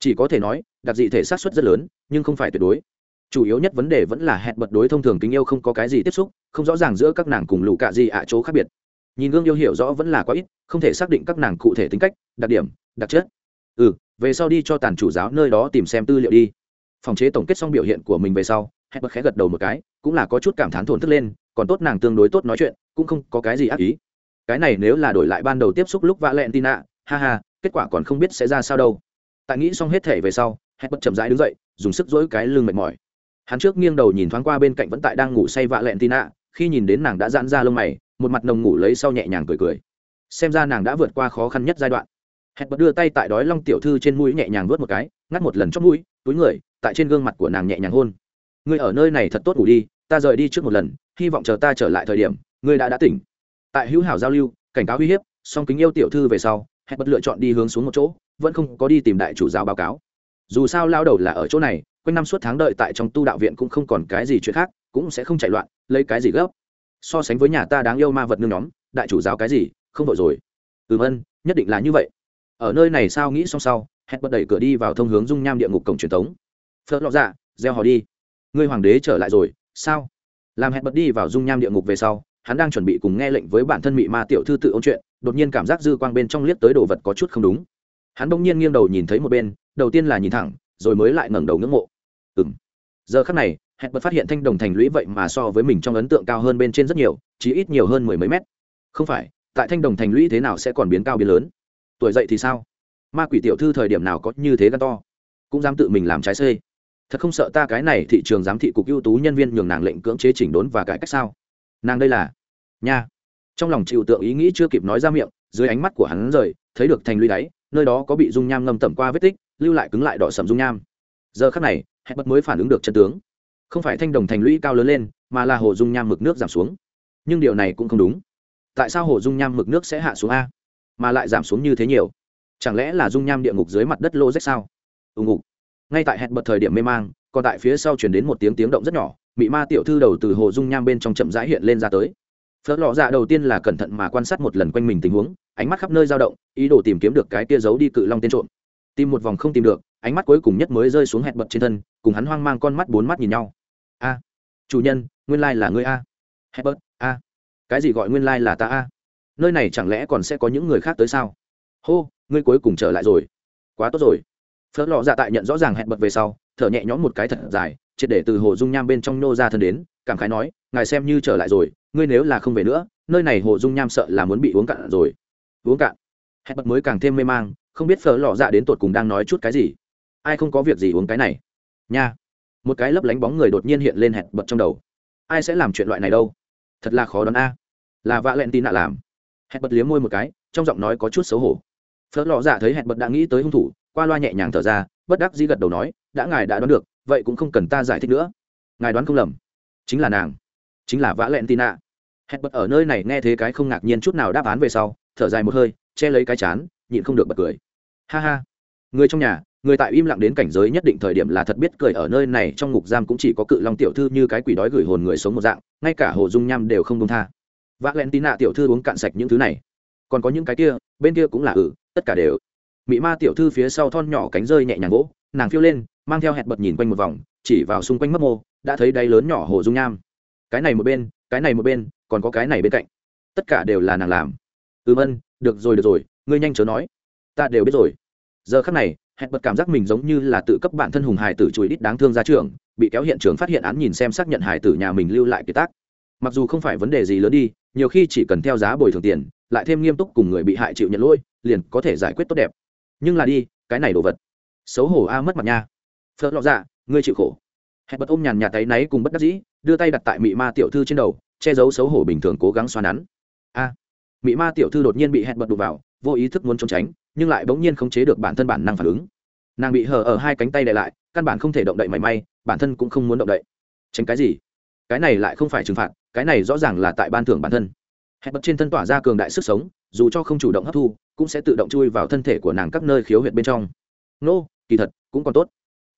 Chỉ có thể nói, đặc dị thể sát xuất rất lớn, nhưng không phải tuyệt đối. Chủ yếu nhất vấn đề vẫn là hẹn bật đối thông thường kính yêu không có cái gì tiếp xúc, không rõ ràng giữa các nàng cùng lũ cạ gì ạ chỗ khác biệt nhìn gương yêu hiểu rõ vẫn là quá ít, không thể xác định các nàng cụ thể tính cách, đặc điểm, đặc chất. Ừ về sau đi cho tàn chủ giáo nơi đó tìm xem tư liệu đi. Phòng chế tổng kết xong biểu hiện của mình về sau hẹn bật khẽ gật đầu một cái, cũng là có chút cảm thán thổn thức lên, còn tốt nàng tương đối tốt nói chuyện, cũng không có cái gì ác ý. Cái này nếu là đổi lại ban đầu tiếp xúc lúc vã lẹn tin ạ ha ha, kết quả còn không biết sẽ ra sao đâu. Tại nghĩ xong hết thể về sau hẹn bật chậm rãi đứng dậy, dùng sức dỗi cái lưng mệt mỏi. Hắn trước nghiêng đầu nhìn thoáng qua bên cạnh vẫn tại đang ngủ say vạ lẹn tin ạ khi nhìn đến nàng đã giãn ra lông mày một mặt nồng ngủ lấy sau nhẹ nhàng cười cười. Xem ra nàng đã vượt qua khó khăn nhất giai đoạn. Hẹn bật đưa tay tại đói long tiểu thư trên mũi nhẹ nhàng vớt một cái, ngắt một lần chót mũi, túi người, tại trên gương mặt của nàng nhẹ nhàng hôn. Ngươi ở nơi này thật tốt ngủ đi, ta rời đi trước một lần, hy vọng chờ ta trở lại thời điểm, ngươi đã đã tỉnh. Tại hữu hảo giao lưu, cảnh cáo uy hiếp, song kính yêu tiểu thư về sau, hẹn bật lựa chọn đi hướng xuống một chỗ, vẫn không có đi tìm đại chủ giáo báo cáo. Dù sao lao đầu là ở chỗ này, quanh năm suốt tháng đợi tại trong tu đạo viện cũng không còn cái gì chuyện khác, cũng sẽ không chạy loạn, lấy cái gì gấp so sánh với nhà ta đáng yêu ma vật nương nhóm, đại chủ giáo cái gì, không vội rồi. Ừm ân, nhất định là như vậy. Ở nơi này sao nghĩ xong sau, hẹn bật đẩy cửa đi vào thông hướng dung nham địa ngục cổng truyền thống. Phớt lọ dạ gieo họ đi. Ngươi hoàng đế trở lại rồi, sao? Làm hẹn bật đi vào dung nham địa ngục về sau, hắn đang chuẩn bị cùng nghe lệnh với bản thân mị ma tiểu thư tự ôn chuyện, đột nhiên cảm giác dư quang bên trong liếc tới đồ vật có chút không đúng. Hắn bỗng nhiên nghiêng đầu nhìn thấy một bên, đầu tiên là nhìn thẳng, rồi mới lại ngẩng đầu ngưỡng mộ. Ừng giờ khắc này, hẹn bật phát hiện thanh đồng thành lũy vậy mà so với mình trong ấn tượng cao hơn bên trên rất nhiều chỉ ít nhiều hơn mười mấy mét. Không phải, tại thanh đồng thành lũy thế nào sẽ còn biến cao biến lớn? Tuổi dậy thì sao? Ma quỷ tiểu thư thời điểm nào có như thế gan to? Cũng dám tự mình làm trái xê. Thật không sợ ta cái này thị trường giám thị cục ưu tú nhân viên nhường nàng lệnh cưỡng chế chỉnh đốn và cải cách sao? Nàng đây là? Nha. Trong lòng chịu tượng ý nghĩ chưa kịp nói ra miệng, dưới ánh mắt của hắn rời, thấy được thành lũy đáy, nơi đó có bị dung nham ngâm tẩm qua vết tích, lưu lại cứng lại đỏ sầm dung nham. Giờ khắc này hẹn bật mới phản ứng được chân tướng. Không phải thanh đồng thành lũy cao lớn lên, mà là hồ dung nham mực nước giảm xuống. Nhưng điều này cũng không đúng. Tại sao hồ dung nham mực nước sẽ hạ xuống a, mà lại giảm xuống như thế nhiều? Chẳng lẽ là dung nham địa ngục dưới mặt đất lô rách sao? Ùng ục ngay tại hẹn bật thời điểm mê mang, còn tại phía sau chuyển đến một tiếng tiếng động rất nhỏ, mị ma tiểu thư đầu từ hồ dung nham bên trong chậm rãi hiện lên ra tới. Phớt lọ dạ đầu tiên là cẩn thận mà quan sát một lần quanh mình tình huống, ánh mắt khắp nơi dao động, ý đồ tìm kiếm được cái tia giấu đi cự long tên trộm. Tìm một vòng không tìm được ánh mắt cuối cùng nhất mới rơi xuống hẹn bật trên thân, cùng hắn hoang mang con mắt bốn mắt nhìn nhau. A, chủ nhân, nguyên lai là ngươi a. Hẹn bật, a. Cái gì gọi nguyên lai là ta a? Nơi này chẳng lẽ còn sẽ có những người khác tới sao? Hô, ngươi cuối cùng trở lại rồi. Quá tốt rồi. Phớt lọ dạ tại nhận rõ ràng hẹn bật về sau, thở nhẹ nhõm một cái thật dài, triệt để từ hồ dung nham bên trong nô ra thân đến, cảm khái nói, ngài xem như trở lại rồi, ngươi nếu là không về nữa, nơi này hồ dung nham sợ là muốn bị uống cạn rồi. Uống cạn? Hẹn bật mới càng thêm mê mang, không biết phở lọ dạ đến tột cùng đang nói chút cái gì ai không có việc gì uống cái này? Nha. Một cái lấp lánh bóng người đột nhiên hiện lên hẹn bật trong đầu. Ai sẽ làm chuyện loại này đâu? Thật là khó đoán a. Là vạ lẹn tin nạ làm. Hẹn bật liếm môi một cái, trong giọng nói có chút xấu hổ. Phớt lọ dạ thấy hẹn bật đã nghĩ tới hung thủ, qua loa nhẹ nhàng thở ra, bất đắc dĩ gật đầu nói, đã ngài đã đoán được, vậy cũng không cần ta giải thích nữa. Ngài đoán không lầm. Chính là nàng. Chính là vã lẹn tin nạ hẹn bật ở nơi này nghe thế cái không ngạc nhiên chút nào đáp án về sau, thở dài một hơi, che lấy cái chán, nhịn không được bật cười. Ha ha. Người trong nhà người tại im lặng đến cảnh giới nhất định thời điểm là thật biết cười ở nơi này, trong ngục giam cũng chỉ có cự long tiểu thư như cái quỷ đói gửi hồn người sống một dạng, ngay cả hồ dung nham đều không công tha. V ạ len tin nạ tiểu thư uống cạn sạch những thứ này. Còn có những cái kia, bên kia cũng là ừ tất cả đều. Mị ma tiểu thư phía sau thon nhỏ cánh rơi nhẹ nhàng gỗ, nàng phiêu lên, mang theo hẹn bật nhìn quanh một vòng, chỉ vào xung quanh mấp mô, đã thấy đáy lớn nhỏ hồ dung nham. Cái này một bên, cái này một bên, còn có cái này bên cạnh. Tất cả đều là nàng làm. Ừm ân, được rồi được rồi, ngươi nhanh chớ nói. Ta đều biết rồi. Giờ khắc này hẹn bật cảm giác mình giống như là tự cấp bản thân hùng hải tử chùi đít đáng thương ra trường, bị kéo hiện trường phát hiện án nhìn xem xác nhận hải tử nhà mình lưu lại kiệt tác. Mặc dù không phải vấn đề gì lớn đi, nhiều khi chỉ cần theo giá bồi thường tiền, lại thêm nghiêm túc cùng người bị hại chịu nhận lỗi, liền có thể giải quyết tốt đẹp. Nhưng là đi, cái này đồ vật. Xấu hổ a, mất mặt nha. Phớt lọ dạ ngươi chịu khổ. Hẹn bật ôm nhàn nhà tay náy cùng bất đắc dĩ, đưa tay đặt tại mị ma tiểu thư trên đầu, che giấu xấu hổ bình thường cố gắng xoa nắn. A. Mị ma tiểu thư đột nhiên bị hẹn bật đục vào, vô ý thức muốn trốn tránh nhưng lại bỗng nhiên không chế được bản thân bản năng phản ứng. Nàng bị hở ở hai cánh tay đè lại, căn bản không thể động đậy mảy may, bản thân cũng không muốn động đậy. Tránh cái gì? Cái này lại không phải trừng phạt, cái này rõ ràng là tại ban thưởng bản thân. Hẹn bật trên thân tỏa ra cường đại sức sống, dù cho không chủ động hấp thu, cũng sẽ tự động chui vào thân thể của nàng các nơi khiếu huyệt bên trong. Nô, kỳ thật, cũng còn tốt.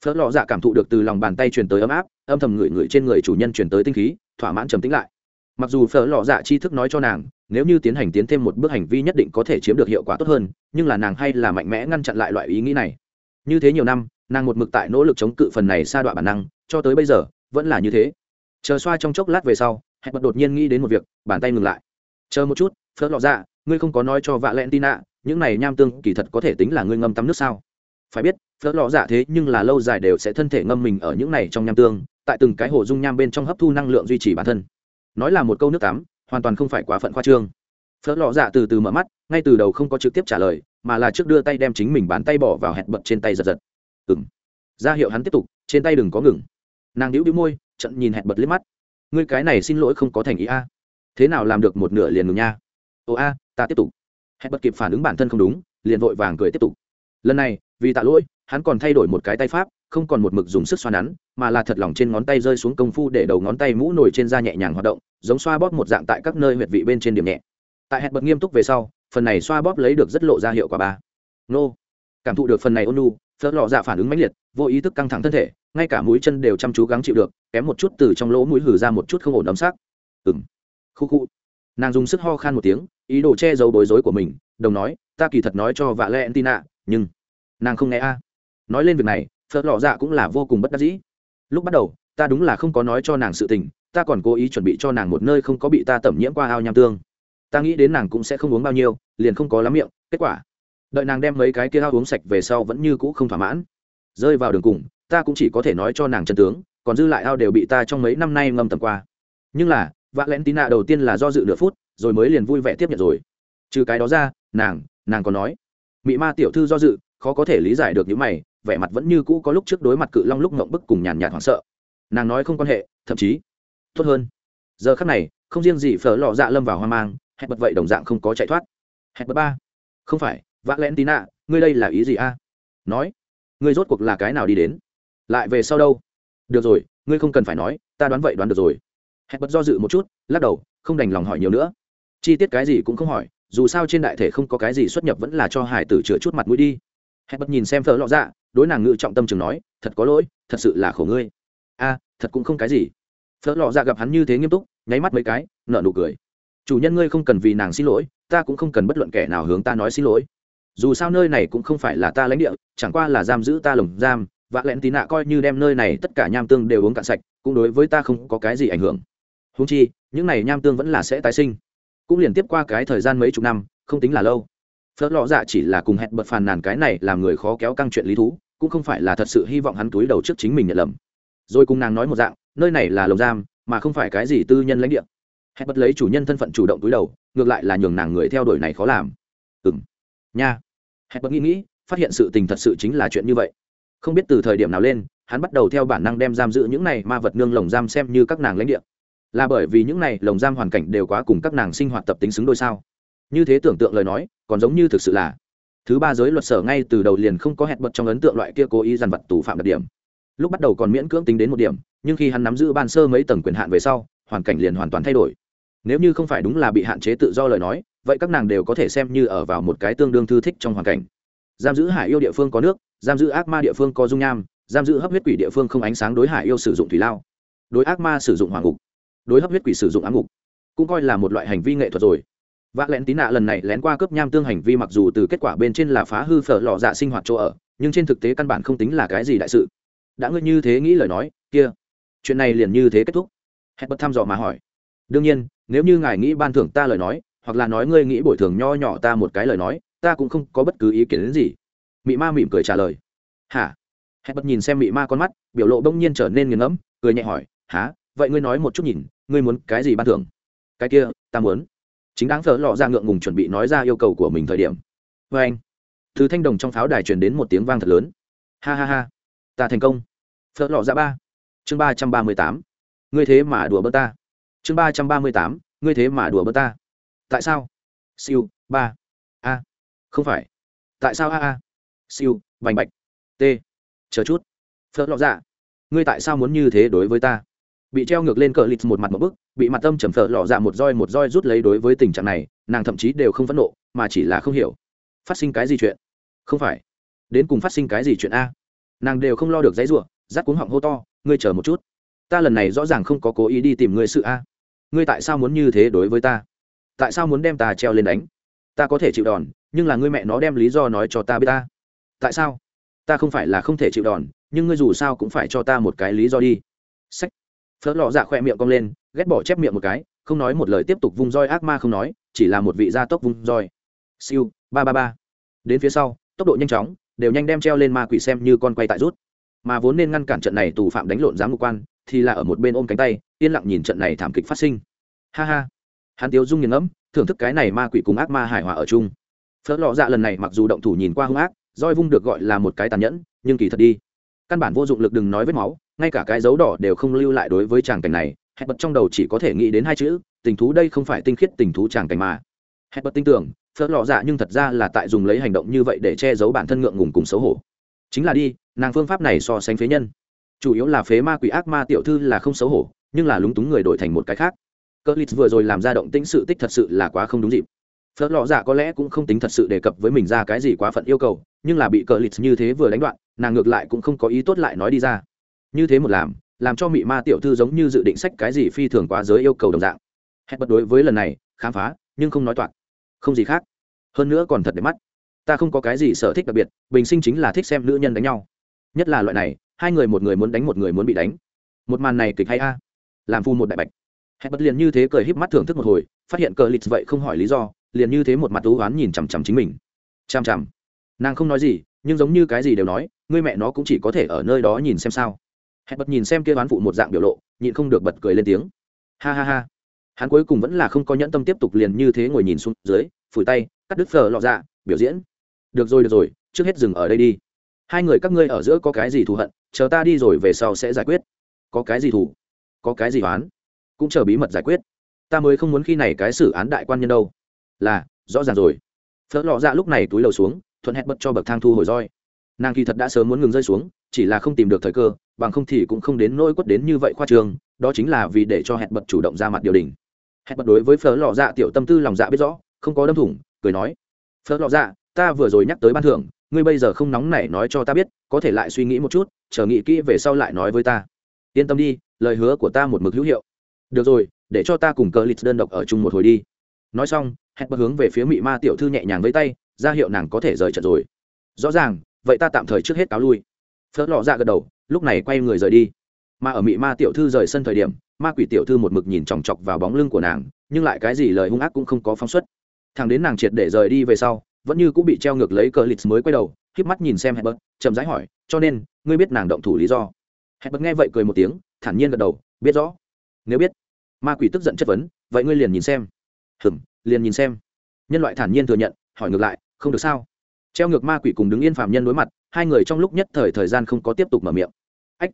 Phớt lọ dạ cảm thụ được từ lòng bàn tay truyền tới ấm áp, âm thầm ngửi ngửi trên người chủ nhân truyền tới tinh khí, thỏa mãn trầm tĩnh lại mặc dù phở lọ dạ chi thức nói cho nàng, nếu như tiến hành tiến thêm một bước hành vi nhất định có thể chiếm được hiệu quả tốt hơn, nhưng là nàng hay là mạnh mẽ ngăn chặn lại loại ý nghĩ này. Như thế nhiều năm, nàng một mực tại nỗ lực chống cự phần này xa đoạn bản năng, cho tới bây giờ, vẫn là như thế. Chờ xoa trong chốc lát về sau hẹn bật đột nhiên nghĩ đến một việc, bàn tay ngừng lại. Chờ một chút phớt lọ dạ ngươi không có nói cho vạ len tin ạ những này nham tương kỳ thật có thể tính là ngươi ngâm tắm nước sao? Phải biết phớt lọ dạ thế nhưng là lâu dài đều sẽ thân thể ngâm mình ở những này trong nham tương, tại từng cái hồ dung nham bên trong hấp thu năng lượng duy trì bản thân nói là một câu nước tắm, hoàn toàn không phải quá phận khoa trương. Phớt lọ dạ từ từ mở mắt, ngay từ đầu không có trực tiếp trả lời, mà là trước đưa tay đem chính mình bàn tay bỏ vào hẹn bật trên tay giật giật. Ừng ra hiệu hắn tiếp tục, trên tay đừng có ngừng. Nàng đĩu đĩu môi, trận nhìn hẹn bật liếc mắt. Ngươi cái này xin lỗi không có thành ý a. Thế nào làm được một nửa liền ngừng nha. Ồ a, ta tiếp tục. Hẹn bật kịp phản ứng bản thân không đúng, liền vội vàng cười tiếp tục. Lần này, vì tạ lỗi, hắn còn thay đổi một cái tay pháp không còn một mực dùng sức xoa nắn, mà là thật lòng trên ngón tay rơi xuống công phu để đầu ngón tay mũ nổi trên da nhẹ nhàng hoạt động, giống xoa bóp một dạng tại các nơi huyệt vị bên trên điểm nhẹ. Tại hẹn bật nghiêm túc về sau, phần này xoa bóp lấy được rất lộ ra hiệu quả ba. Nô. Cảm thụ được phần này ôn nu phớt lọ dạ phản ứng mãnh liệt, vô ý thức căng thẳng thân thể, ngay cả mũi chân đều chăm chú gắng chịu được, kém một chút từ trong lỗ mũi hử ra một chút không ổn ấm sắc. Ừng khu khu. Nàng dùng sức ho khan một tiếng, ý đồ che giấu bối rối của mình, đồng nói, ta kỳ thật nói cho vạ lẽ tina, nhưng nàng không nghe a. Nói lên việc này phớt lò dạ cũng là vô cùng bất đắc dĩ. Lúc bắt đầu, ta đúng là không có nói cho nàng sự tình, ta còn cố ý chuẩn bị cho nàng một nơi không có bị ta tẩm nhiễm qua ao nham tương. Ta nghĩ đến nàng cũng sẽ không uống bao nhiêu, liền không có lắm miệng, kết quả. Đợi nàng đem mấy cái kia ao uống sạch về sau vẫn như cũ không thỏa mãn. Rơi vào đường cùng, ta cũng chỉ có thể nói cho nàng chân tướng, còn dư lại ao đều bị ta trong mấy năm nay ngâm tầm qua. Nhưng là v ạ l e n t i n a đầu tiên là do dự nửa phút, rồi mới liền vui vẻ tiếp nhận rồi. Trừ cái đó ra, nàng nàng còn nói, mị ma tiểu thư do dự, khó có thể lý giải được những mày vẻ mặt vẫn như cũ có lúc trước đối mặt cự long lúc ngộng bức cùng nhàn nhạt hoảng sợ. Nàng nói không quan hệ, thậm chí, tốt hơn. Giờ khắc này, không riêng gì phở lọ dạ lâm vào hoang mang, hẹn bật vậy đồng dạng không có chạy thoát. Hẹn bật ba, không phải vã lẽn tín ạ ngươi đây là ý gì a? Nói, ngươi rốt cuộc là cái nào đi đến? Lại về sau đâu? Được rồi, ngươi không cần phải nói, ta đoán vậy đoán được rồi. Hẹn bật do dự một chút, lắc đầu, không đành lòng hỏi nhiều nữa. Chi tiết cái gì cũng không hỏi, dù sao trên đại thể không có cái gì xuất nhập vẫn là cho hải tử chữa chút mặt mũi đi. Hẹn bật nhìn xem phở lọ dạ đối nàng ngự trọng tâm chừng nói, thật có lỗi, thật sự là khổ ngươi. A, thật cũng không cái gì. Phớt lọ dạ gặp hắn như thế nghiêm túc, nháy mắt mấy cái nợ nụ cười. Chủ nhân ngươi không cần vì nàng xin lỗi, ta cũng không cần bất luận kẻ nào hướng ta nói xin lỗi. Dù sao nơi này cũng không phải là ta lãnh địa, chẳng qua là giam giữ ta lồng giam, vạ lẹn tí nạ coi như đem nơi này tất cả nham tương đều uống cạn sạch, cũng đối với ta không có cái gì ảnh hưởng. Húng chi, những này nham tương vẫn là sẽ tái sinh. Cũng liền tiếp qua cái thời gian mấy chục năm, không tính là lâu. Phớt lọ dạ chỉ là cùng hẹn bật phàn nàn cái này làm người khó kéo căng chuyện lý thú cũng không phải là thật sự hy vọng hắn túi đầu trước chính mình nhận lầm. Rồi cùng nàng nói một dạng, nơi này là lồng giam, mà không phải cái gì tư nhân lãnh địa. Hẹn bật lấy chủ nhân thân phận chủ động túi đầu, ngược lại là nhường nàng người theo đuổi này khó làm. Ừng nha. Hẹn bật nghĩ nghĩ, phát hiện sự tình thật sự chính là chuyện như vậy. Không biết từ thời điểm nào lên, hắn bắt đầu theo bản năng đem giam giữ những này ma vật nương lồng giam xem như các nàng lãnh địa. Là bởi vì những này lồng giam hoàn cảnh đều quá cùng các nàng sinh hoạt tập tính xứng đôi sao. Như thế tưởng tượng lời nói, còn giống như thực sự là thứ ba giới luật sở ngay từ đầu liền không có hẹn bật trong ấn tượng loại kia cố ý dằn vặt tù phạm đặc điểm. Lúc bắt đầu còn miễn cưỡng tính đến một điểm, nhưng khi hắn nắm giữ ban sơ mấy tầng quyền hạn về sau, hoàn cảnh liền hoàn toàn thay đổi. Nếu như không phải đúng là bị hạn chế tự do lời nói, vậy các nàng đều có thể xem như ở vào một cái tương đương thư thích trong hoàn cảnh. Giam giữ hải yêu địa phương có nước, giam giữ ác ma địa phương có dung nham, giam giữ hấp huyết quỷ địa phương không ánh sáng đối hải yêu sử dụng thủy lao. Đối ác ma sử dụng hoàng ngục. Đối hấp huyết quỷ sử dụng ám ngục. Cũng coi là một loại hành vi nghệ thuật rồi vạ lén tí nạ lần này lén qua cướp nham tương hành vi mặc dù từ kết quả bên trên là phá hư phở lò dạ sinh hoạt chỗ ở, nhưng trên thực tế căn bản không tính là cái gì đại sự. Đã ngươi như thế nghĩ lời nói, kia, chuyện này liền như thế kết thúc. Hẹn bật thăm dò mà hỏi. Đương nhiên, nếu như ngài nghĩ ban thưởng ta lời nói, hoặc là nói ngươi nghĩ bồi thường nho nhỏ ta một cái lời nói, ta cũng không có bất cứ ý kiến đến gì. Mị ma mỉm cười trả lời. Hả? Hẹn bật nhìn xem mị ma con mắt, biểu lộ bỗng nhiên trở nên nghiền ngẫm, cười nhẹ hỏi. Há vậy ngươi nói một chút nhìn, ngươi muốn cái gì ban thưởng? Cái kia, ta muốn chính đáng thợ lọ ra ngượng ngùng chuẩn bị nói ra yêu cầu của mình thời điểm. Vê anh, từ thanh đồng trong pháo đài truyền đến một tiếng vang thật lớn. Ha ha ha, ta thành công. Phở lọ ra ba. Chương ba trăm ba mươi tám. Ngươi thế mà đùa bơ ta. Chương ba trăm ba mươi tám. Ngươi thế mà đùa bơ ta. Tại sao? Siêu, ba. A. Không phải. Tại sao a a? Siêu, vành bạch. T. Chờ chút. Phở lọ dạ ngươi tại sao muốn như thế đối với ta? Bị treo ngược lên cờ lịt một mặt một bức bị mặt tâm trầm phở lọ dạ một roi một roi rút lấy đối với tình trạng này, nàng thậm chí đều không phẫn nộ, mà chỉ là không hiểu. Phát sinh cái gì chuyện? Không phải. Đến cùng phát sinh cái gì chuyện a? Nàng đều không lo được giấy ruộng rát cuống họng hô to, ngươi chờ một chút. Ta lần này rõ ràng không có cố ý đi tìm ngươi sự a. Ngươi tại sao muốn như thế đối với ta? Tại sao muốn đem ta treo lên đánh? Ta có thể chịu đòn, nhưng là ngươi mẹ nó đem lý do nói cho ta biết ta. Tại sao? Ta không phải là không thể chịu đòn, nhưng ngươi dù sao cũng phải cho ta một cái lý do đi. Sách phớt lọ dạ khỏe miệng cong lên, ghét bỏ chép miệng một cái, không nói một lời tiếp tục vung roi ác ma không nói, chỉ là một vị gia tốc vung roi. Siêu, ba ba ba. Đến phía sau, tốc độ nhanh chóng, đều nhanh đem treo lên ma quỷ xem như con quay tại rút. Mà vốn nên ngăn cản trận này tù phạm đánh lộn giám mục quan, thì là ở một bên ôm cánh tay, yên lặng nhìn trận này thảm kịch phát sinh. Ha ha. Hắn tiêu dung nghiền ngẫm, thưởng thức cái này ma quỷ cùng ác ma hài hòa ở chung. Phớt lọ dạ lần này mặc dù động thủ nhìn qua hung ác, roi vung được gọi là một cái tàn nhẫn, nhưng kỳ thật đi. Căn bản vô dụng lực đừng nói vết máu ngay cả cái dấu đỏ đều không lưu lại đối với tràng cảnh này hẹn bật trong đầu chỉ có thể nghĩ đến hai chữ, tình thú đây không phải tinh khiết tình thú tràng cảnh mà. Hẹn bật tin tưởng, phớt lọ dạ nhưng thật ra là tại dùng lấy hành động như vậy để che giấu bản thân ngượng ngùng cùng xấu hổ. Chính là đi, nàng phương pháp này so sánh phế nhân. Chủ yếu là phế ma quỷ ác ma tiểu thư là không xấu hổ, nhưng là lúng túng người đổi thành một cái khác. Cỡ lít vừa rồi làm ra động tĩnh sự tích thật sự là quá không đúng dịp. Phớt lọ dạ có lẽ cũng không tính thật sự đề cập với mình ra cái gì quá phận yêu cầu, nhưng là bị cờ lít như thế vừa đánh đoạn, nàng ngược lại cũng không có ý tốt lại nói đi ra như thế một làm làm cho mị ma tiểu thư giống như dự định sách cái gì phi thường quá giới yêu cầu đồng dạng. Hẹn bật đối với lần này, khám phá, nhưng không nói toạc. Không gì khác. Hơn nữa còn thật để mắt. Ta không có cái gì sở thích đặc biệt, bình sinh chính là thích xem nữ nhân đánh nhau. Nhất là loại này, hai người một người muốn đánh một người muốn bị đánh. Một màn này kịch hay a. Làm phu một đại bạch. Hẹn bật liền như thế cười híp mắt thưởng thức một hồi, phát hiện cờ lịch vậy không hỏi lý do, liền như thế một mặt thú oán nhìn chằm chằm chính mình. Chằm chằm. Nàng không nói gì, nhưng giống như cái gì đều nói, ngươi mẹ nó cũng chỉ có thể ở nơi đó nhìn xem sao hẹn bật nhìn xem kia oán phụ một dạng biểu lộ, nhịn không được bật cười lên tiếng. Ha ha ha. Hắn cuối cùng vẫn là không có nhẫn tâm tiếp tục liền như thế ngồi nhìn xuống dưới, phủi tay, cắt đứt phờ lọ dạ biểu diễn. Được rồi được rồi, trước hết dừng ở đây đi. Hai người các ngươi ở giữa có cái gì thù hận, chờ ta đi rồi về sau sẽ giải quyết. Có cái gì thù? Có cái gì oán? Cũng chờ bí mật giải quyết. Ta mới không muốn khi này cái xử án đại quan nhân đâu. Là, rõ ràng rồi. Phở lọ dạ lúc này túi lầu xuống, thuận hẹn bật cho bậc thang thu hồi roi. Nàng kỳ thật đã sớm muốn ngừng rơi xuống, chỉ là không tìm được thời cơ bằng không thì cũng không đến nỗi quất đến như vậy khoa trường đó chính là vì để cho hẹn bật chủ động ra mặt điều đình. Hẹn bật đối với phở lọ dạ tiểu tâm tư lòng dạ biết rõ, không có đâm thủng, cười nói, phở lọ dạ ta vừa rồi nhắc tới ban thưởng, ngươi bây giờ không nóng nảy nói cho ta biết, có thể lại suy nghĩ một chút, chờ nghĩ kỹ về sau lại nói với ta. Yên tâm đi, lời hứa của ta một mực hữu hiệu. Được rồi, để cho ta cùng cờ lịch đơn độc ở chung một hồi đi. Nói xong, hẹn bật hướng về phía mị ma tiểu thư nhẹ nhàng với tay, ra hiệu nàng có thể rời trận rồi. Rõ ràng, vậy ta tạm thời trước hết cáo lui. Phớt lọ dạ gật đầu lúc này quay người rời đi. Mà ở mị ma tiểu thư rời sân thời điểm, ma quỷ tiểu thư một mực nhìn chòng chọc vào bóng lưng của nàng, nhưng lại cái gì lời hung ác cũng không có phóng xuất. Thằng đến nàng triệt để rời đi về sau, vẫn như cũng bị treo ngược lấy cờ lịch mới quay đầu, híp mắt nhìn xem hẹn bật chậm rãi hỏi, cho nên, ngươi biết nàng động thủ lý do? Hẹn bật nghe vậy cười một tiếng, thản nhiên gật đầu, biết rõ. Nếu biết. Ma quỷ tức giận chất vấn, vậy ngươi liền nhìn xem. Hừm, liền nhìn xem. Nhân loại thản nhiên thừa nhận, hỏi ngược lại, không được sao? Treo ngược ma quỷ cùng đứng yên phạm nhân đối mặt hai người trong lúc nhất thời thời gian không có tiếp tục mở miệng. Ách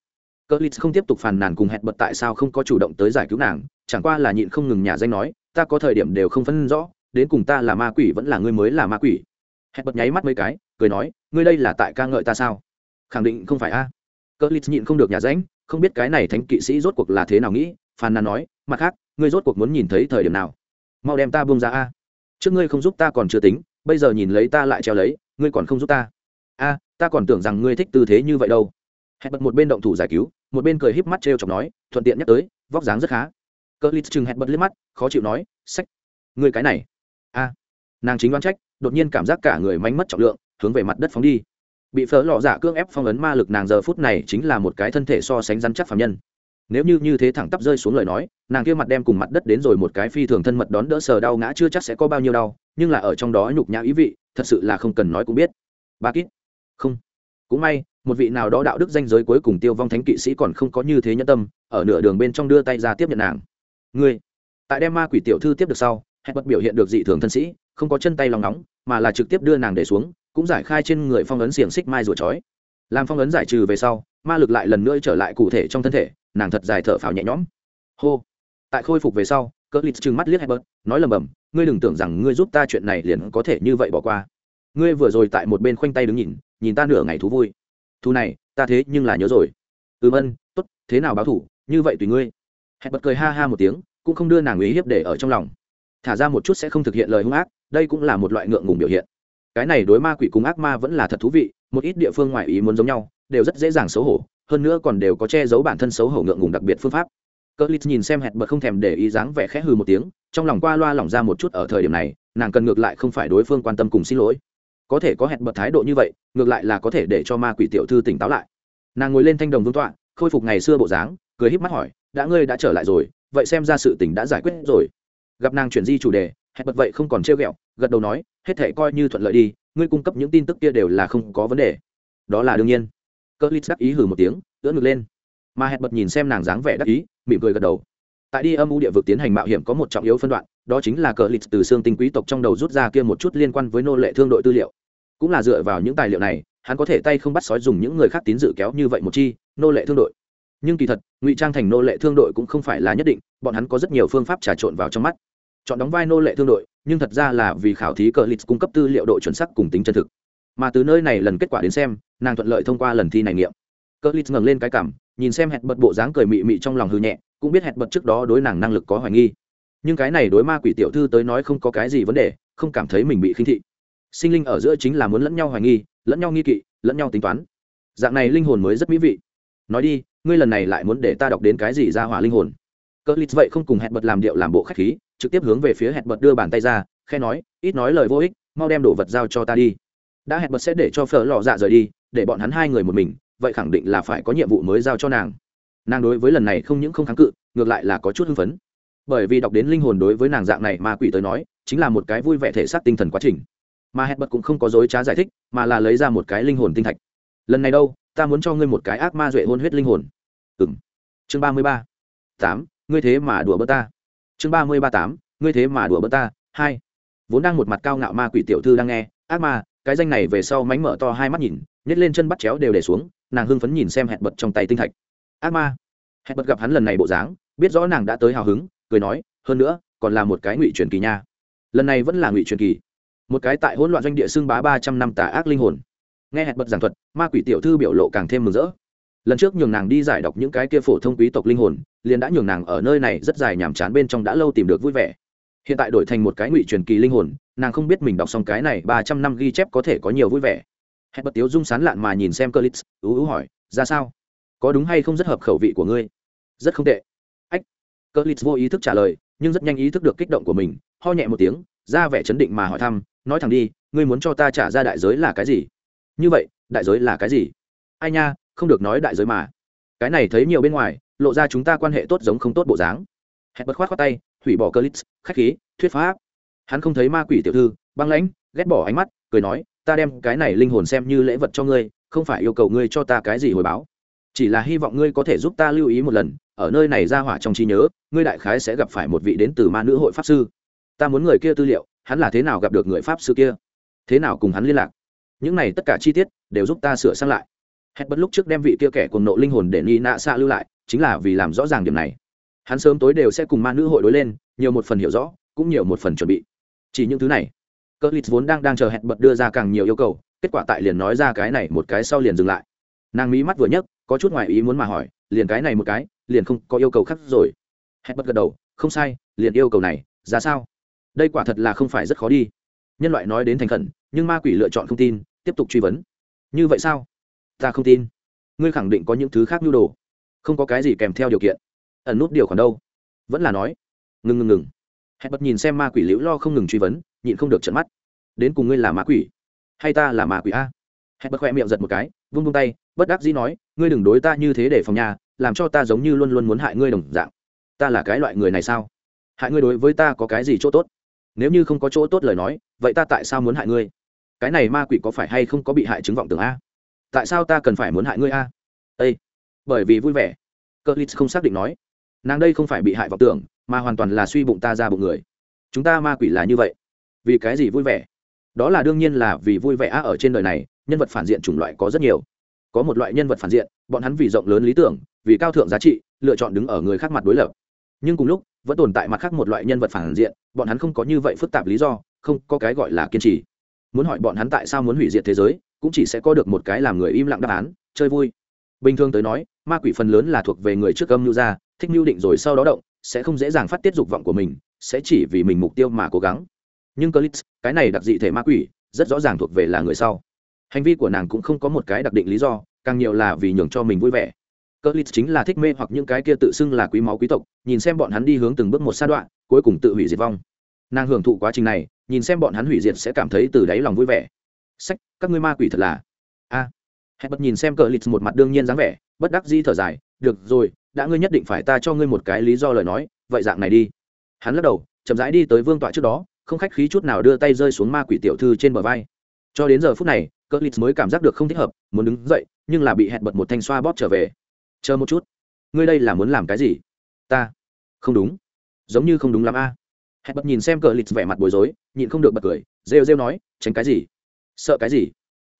cỡ lít không tiếp tục phàn nàn cùng hẹn bật tại sao không có chủ động tới giải cứu nàng, chẳng qua là nhịn không ngừng nhà danh nói, ta có thời điểm đều không phân rõ, đến cùng ta là ma quỷ vẫn là ngươi mới là ma quỷ. Hẹn bật nháy mắt mấy cái, cười nói, ngươi đây là tại ca ngợi ta sao? Khẳng định không phải a. Cỡ lít nhịn không được nhà danh, không biết cái này thánh kỵ sĩ rốt cuộc là thế nào nghĩ, phàn nàn nói, mặt khác, ngươi rốt cuộc muốn nhìn thấy thời điểm nào? Mau đem ta buông ra a. Trước ngươi không giúp ta còn chưa tính, bây giờ nhìn lấy ta lại treo lấy, ngươi còn không giúp ta ta còn tưởng rằng ngươi thích tư thế như vậy đâu. Hẹn bật một bên động thủ giải cứu, một bên cười híp mắt t chọc nói, thuận tiện nhắc tới, vóc dáng rất khá. Cỡ lít chừng hẹn bật liếc mắt, khó chịu nói, sách, ngươi cái này. A. Nàng chính đoán trách, đột nhiên cảm giác cả người mánh mất trọng lượng, hướng về mặt đất phóng đi. Bị phở lọ giả dạ cưỡng ép phong ấn ma lực nàng giờ phút này chính là một cái thân thể so sánh rắn chắc phạm nhân. Nếu như như thế thẳng tắp rơi xuống lời nói, nàng kia mặt đem cùng mặt đất đến rồi một cái phi thường thân mật đón đỡ sờ đau ngã chưa chắc sẽ có bao nhiêu đau, nhưng là ở trong đó nhục nhã ý vị, thật sự là không cần nói cũng biết. Ba kít không. Cũng may, một vị nào đó đạo đức danh giới cuối cùng tiêu vong thánh kỵ sĩ còn không có như thế nhân tâm, ở nửa đường bên trong đưa tay ra tiếp nhận nàng. Ngươi. Tại đem ma quỷ tiểu thư tiếp được sau, hẹn bật biểu hiện được dị thường thân sĩ, không có chân tay lòng nóng, mà là trực tiếp đưa nàng để xuống, cũng giải khai trên người phong ấn xiềng xích mai rùa chói. Làm phong ấn giải trừ về sau, ma lực lại lần nữa trở lại cụ thể trong thân thể, nàng thật dài thở phào nhẹ nhõm. Hô. Tại khôi phục về sau cỡ lít trừng mắt liếc hebert nói lầm bầm, ngươi đừng tưởng rằng ngươi giúp ta chuyện này liền có thể như vậy bỏ qua. Ngươi vừa rồi tại một bên khoanh tay đứng nhìn nhìn ta nửa ngày thú vui. Thú này, ta thế nhưng là nhớ rồi. Ừm ân tốt, thế nào báo thủ? Như vậy tùy ngươi. Hebert cười ha ha một tiếng, cũng không đưa nàng ý hiếp để ở trong lòng. Thả ra một chút sẽ không thực hiện lời hung ác, đây cũng là một loại ngượng ngùng biểu hiện. Cái này đối ma quỷ cùng ác ma vẫn là thật thú vị, một ít địa phương ngoài ý muốn giống nhau, đều rất dễ dàng xấu hổ, hơn nữa còn đều có che giấu bản thân xấu hổ ngượng ngùng đặc biệt phương pháp. Cỡ lít nhìn xem hẹn bật không thèm để ý dáng vẻ khẽ hừ một tiếng, trong lòng qua loa lỏng ra một chút ở thời điểm này, nàng cần ngược lại không phải đối phương quan tâm cùng xin lỗi có thể có hẹn bật thái độ như vậy, ngược lại là có thể để cho ma quỷ tiểu thư tỉnh táo lại. Nàng ngồi lên thanh đồng vương tọa, khôi phục ngày xưa bộ dáng, cười híp mắt hỏi, đã ngươi đã trở lại rồi, vậy xem ra sự tình đã giải quyết rồi. Gặp nàng chuyển di chủ đề, hẹn bật vậy không còn trêu ghẹo, gật đầu nói, hết thể coi như thuận lợi đi, ngươi cung cấp những tin tức kia đều là không có vấn đề. Đó là đương nhiên. Cơ lít đắc ý hử một tiếng, ưỡn ngực lên. Mà hẹn bật nhìn xem nàng dáng vẻ đắc ý, mỉm cười gật đầu. Tại đi âm u địa vực tiến hành mạo hiểm có một trọng yếu phân đoạn, đó chính là cờ lịch từ xương tinh quý tộc trong đầu rút ra kia một chút liên quan với nô lệ thương đội tư liệu cũng là dựa vào những tài liệu này, hắn có thể tay không bắt sói dùng những người khác tín dự kéo như vậy một chi, nô lệ thương đội. Nhưng kỳ thật, ngụy trang thành nô lệ thương đội cũng không phải là nhất định, bọn hắn có rất nhiều phương pháp trà trộn vào trong mắt. Chọn đóng vai nô lệ thương đội, nhưng thật ra là vì khảo thí cờ lịch cung cấp tư liệu độ chuẩn sắc cùng tính chân thực. Mà từ nơi này lần kết quả đến xem, nàng thuận lợi thông qua lần thi này nghiệm. Cờ lịch ngẩng lên cái cảm, nhìn xem hẹn bật bộ dáng cười mị mị trong lòng hư nhẹ, cũng biết hẹn bật trước đó đối nàng năng lực có hoài nghi. Nhưng cái này đối ma quỷ tiểu thư tới nói không có cái gì vấn đề, không cảm thấy mình bị khinh thị sinh linh ở giữa chính là muốn lẫn nhau hoài nghi, lẫn nhau nghi kỵ, lẫn nhau tính toán. Dạng này linh hồn mới rất mỹ vị. Nói đi, ngươi lần này lại muốn để ta đọc đến cái gì ra hỏa linh hồn? Cỡ lít vậy không cùng hẹn bật làm điệu làm bộ khách khí, trực tiếp hướng về phía hẹn bật đưa bàn tay ra khe nói, ít nói lời vô ích, mau đem đồ vật giao cho ta đi. Đã hẹn bật sẽ để cho phở lò dạ rời đi, để bọn hắn hai người một mình, vậy khẳng định là phải có nhiệm vụ mới giao cho nàng. Nàng đối với lần này không những không kháng cự, ngược lại là có chút hưng phấn. Bởi vì đọc đến linh hồn đối với nàng dạng này ma quỷ tới nói, chính là một cái vui vẻ thể xác tinh thần quá trình mà hẹn bật cũng không có dối trá giải thích, mà là lấy ra một cái linh hồn tinh thạch. Lần này đâu, ta muốn cho ngươi một cái ác ma duệ hôn huyết linh hồn. Ừ m chương ba mươi ba. Tám, ngươi thế mà đùa bơ ta. Chương ba mươi ba tám, ngươi thế mà đùa bơ ta. Hai. Vốn đang một mặt cao ngạo ma quỷ tiểu thư đang nghe, ác ma, cái danh này về sau mánh mở to hai mắt nhìn, nhét lên chân bắt chéo đều để xuống, nàng hưng phấn nhìn xem hẹn bật trong tay tinh thạch. Ác ma. Hẹn bật gặp hắn lần này bộ dáng, biết rõ nàng đã tới hào hứng, cười nói, hơn nữa, còn là một cái ngụy truyền kỳ nha. Lần này vẫn là ngụy truyền kỳ một cái tại hỗn loạn doanh địa xương bá ba trăm năm tà ác linh hồn. Nghe hẹn bật giảng thuật, ma quỷ tiểu thư biểu lộ càng thêm mừng rỡ. Lần trước nhường nàng đi giải đọc những cái kia phổ thông quý tộc linh hồn, liền đã nhường nàng ở nơi này rất dài nhàm chán bên trong đã lâu tìm được vui vẻ. Hiện tại đổi thành một cái ngụy truyền kỳ linh hồn, nàng không biết mình đọc xong cái này ba trăm năm ghi chép có thể có nhiều vui vẻ. Hẹn bật tiếu dung sán lạn mà nhìn xem cơ lít ú ú hỏi, ra sao? Có đúng hay không rất hợp khẩu vị của ngươi? Rất không tệ. Ách. Cơ lít vô ý thức trả lời, nhưng rất nhanh ý thức được kích động của mình, ho nhẹ một tiếng ra vẻ chấn định mà hỏi thăm, nói thẳng đi, ngươi muốn cho ta trả ra đại giới là cái gì? Như vậy, đại giới là cái gì? Ai nha, không được nói đại giới mà. Cái này thấy nhiều bên ngoài, lộ ra chúng ta quan hệ tốt giống không tốt bộ dáng. Hẹn bật khoát khoát tay hủy bỏ cơ lít khách khí, thuyết pháp. Hắn không thấy ma quỷ tiểu thư, băng lãnh, ghét bỏ ánh mắt, cười nói, ta đem cái này linh hồn xem như lễ vật cho ngươi, không phải yêu cầu ngươi cho ta cái gì hồi báo. Chỉ là hy vọng ngươi có thể giúp ta lưu ý một lần, ở nơi này ra hỏa trong trí nhớ, ngươi đại khái sẽ gặp phải một vị đến từ ma nữ hội pháp sư ta muốn người kia tư liệu, hắn là thế nào gặp được người pháp sư kia? Thế nào cùng hắn liên lạc? Những này tất cả chi tiết đều giúp ta sửa sang lại. Hết bất lúc trước đem vị kia kẻ cùng nộ linh hồn để ni nạ xạ lưu lại, chính là vì làm rõ ràng điểm này. Hắn sớm tối đều sẽ cùng ma nữ hội đối lên, nhiều một phần hiểu rõ, cũng nhiều một phần chuẩn bị. Chỉ những thứ này cơ lít vốn đang đang chờ hẹn bật đưa ra càng nhiều yêu cầu, kết quả tại liền nói ra cái này một cái sau liền dừng lại. Nàng mí mắt vừa nhấc, có chút ngoài ý muốn mà hỏi, liền cái này một cái, liền không có yêu cầu khác rồi. Hẹn bật gật đầu, không sai, liền yêu cầu này, ra sao? Đây quả thật là không phải rất khó đi. Nhân loại nói đến thành khẩn, nhưng ma quỷ lựa chọn không tin, tiếp tục truy vấn. Như vậy sao? Ta không tin. Ngươi khẳng định có những thứ khác nhu đồ. Không có cái gì kèm theo điều kiện. Ẩn nút điều khoản đâu? Vẫn là nói. Ngừng ngừng ngừng. Hẹn bật nhìn xem ma quỷ liễu lo không ngừng truy vấn, nhịn không được trận mắt. Đến cùng ngươi là ma quỷ? Hay ta là ma quỷ a? Hẹn bật khoe miệng giật một cái, vung vung tay, bất đắc dĩ nói, ngươi đừng đối ta như thế để phòng nhà, làm cho ta giống như luôn luôn muốn hại ngươi đồng dạng. Ta là cái loại người này sao? Hại ngươi đối với ta có cái gì chỗ tốt? Nếu như không có chỗ tốt lời nói, vậy ta tại sao muốn hại ngươi? Cái này ma quỷ có phải hay không có bị hại chứng vọng tưởng a? Tại sao ta cần phải muốn hại ngươi a? Â bởi vì vui vẻ. Cơ lít không xác định nói. Nàng đây không phải bị hại vọng tưởng, mà hoàn toàn là suy bụng ta ra bụng người. Chúng ta ma quỷ là như vậy. Vì cái gì vui vẻ? Đó là đương nhiên là vì vui vẻ a ở trên đời này, nhân vật phản diện chủng loại có rất nhiều. Có một loại nhân vật phản diện, bọn hắn vì rộng lớn lý tưởng, vì cao thượng giá trị, lựa chọn đứng ở người khác mặt đối lập. Nhưng cùng lúc vẫn tồn tại mặt khác một loại nhân vật phản diện, bọn hắn không có như vậy phức tạp lý do, không có cái gọi là kiên trì. Muốn hỏi bọn hắn tại sao muốn hủy diệt thế giới, cũng chỉ sẽ có được một cái làm người im lặng đáp án, chơi vui. Bình thường tới nói, ma quỷ phần lớn là thuộc về người trước âm mưu ra thích mưu định rồi sau đó động, sẽ không dễ dàng phát tiết dục vọng của mình, sẽ chỉ vì mình mục tiêu mà cố gắng. Nhưng clip cái này đặc dị thể ma quỷ, rất rõ ràng thuộc về là người sau. Hành vi của nàng cũng không có một cái đặc định lý do, càng nhiều là vì nhường cho mình vui vẻ clip chính là thích mê hoặc những cái kia tự xưng là quý máu quý tộc, nhìn xem bọn hắn đi hướng từng bước một sa đoạn, cuối cùng tự hủy diệt vong. Nàng hưởng thụ quá trình này, nhìn xem bọn hắn hủy diệt sẽ cảm thấy từ đáy lòng vui vẻ. Sách, các ngươi ma quỷ thật là. A. À. hẹn bật nhìn xem cờ lít một mặt đương nhiên dáng vẻ, bất đắc di thở dài, được rồi, đã ngươi nhất định phải ta cho ngươi một cái lý do lời nói, vậy dạng này đi. Hắn lắc đầu, chậm rãi đi tới vương tọa trước đó, không khách khí chút nào đưa tay rơi xuống ma quỷ tiểu thư trên bờ vai. Cho đến giờ phút này cờ lít mới cảm giác được không thích hợp, muốn đứng dậy, nhưng là bị hẹn bật một thanh xoa bóp trở về chờ một chút. Ngươi đây là muốn làm cái gì? Ta. Không đúng. Giống như không đúng lắm a. À. hẹn bật nhìn xem cờ lít vẻ mặt bối rối, nhịn không được bật cười, rêu rêu nói, tránh cái gì? Sợ cái gì?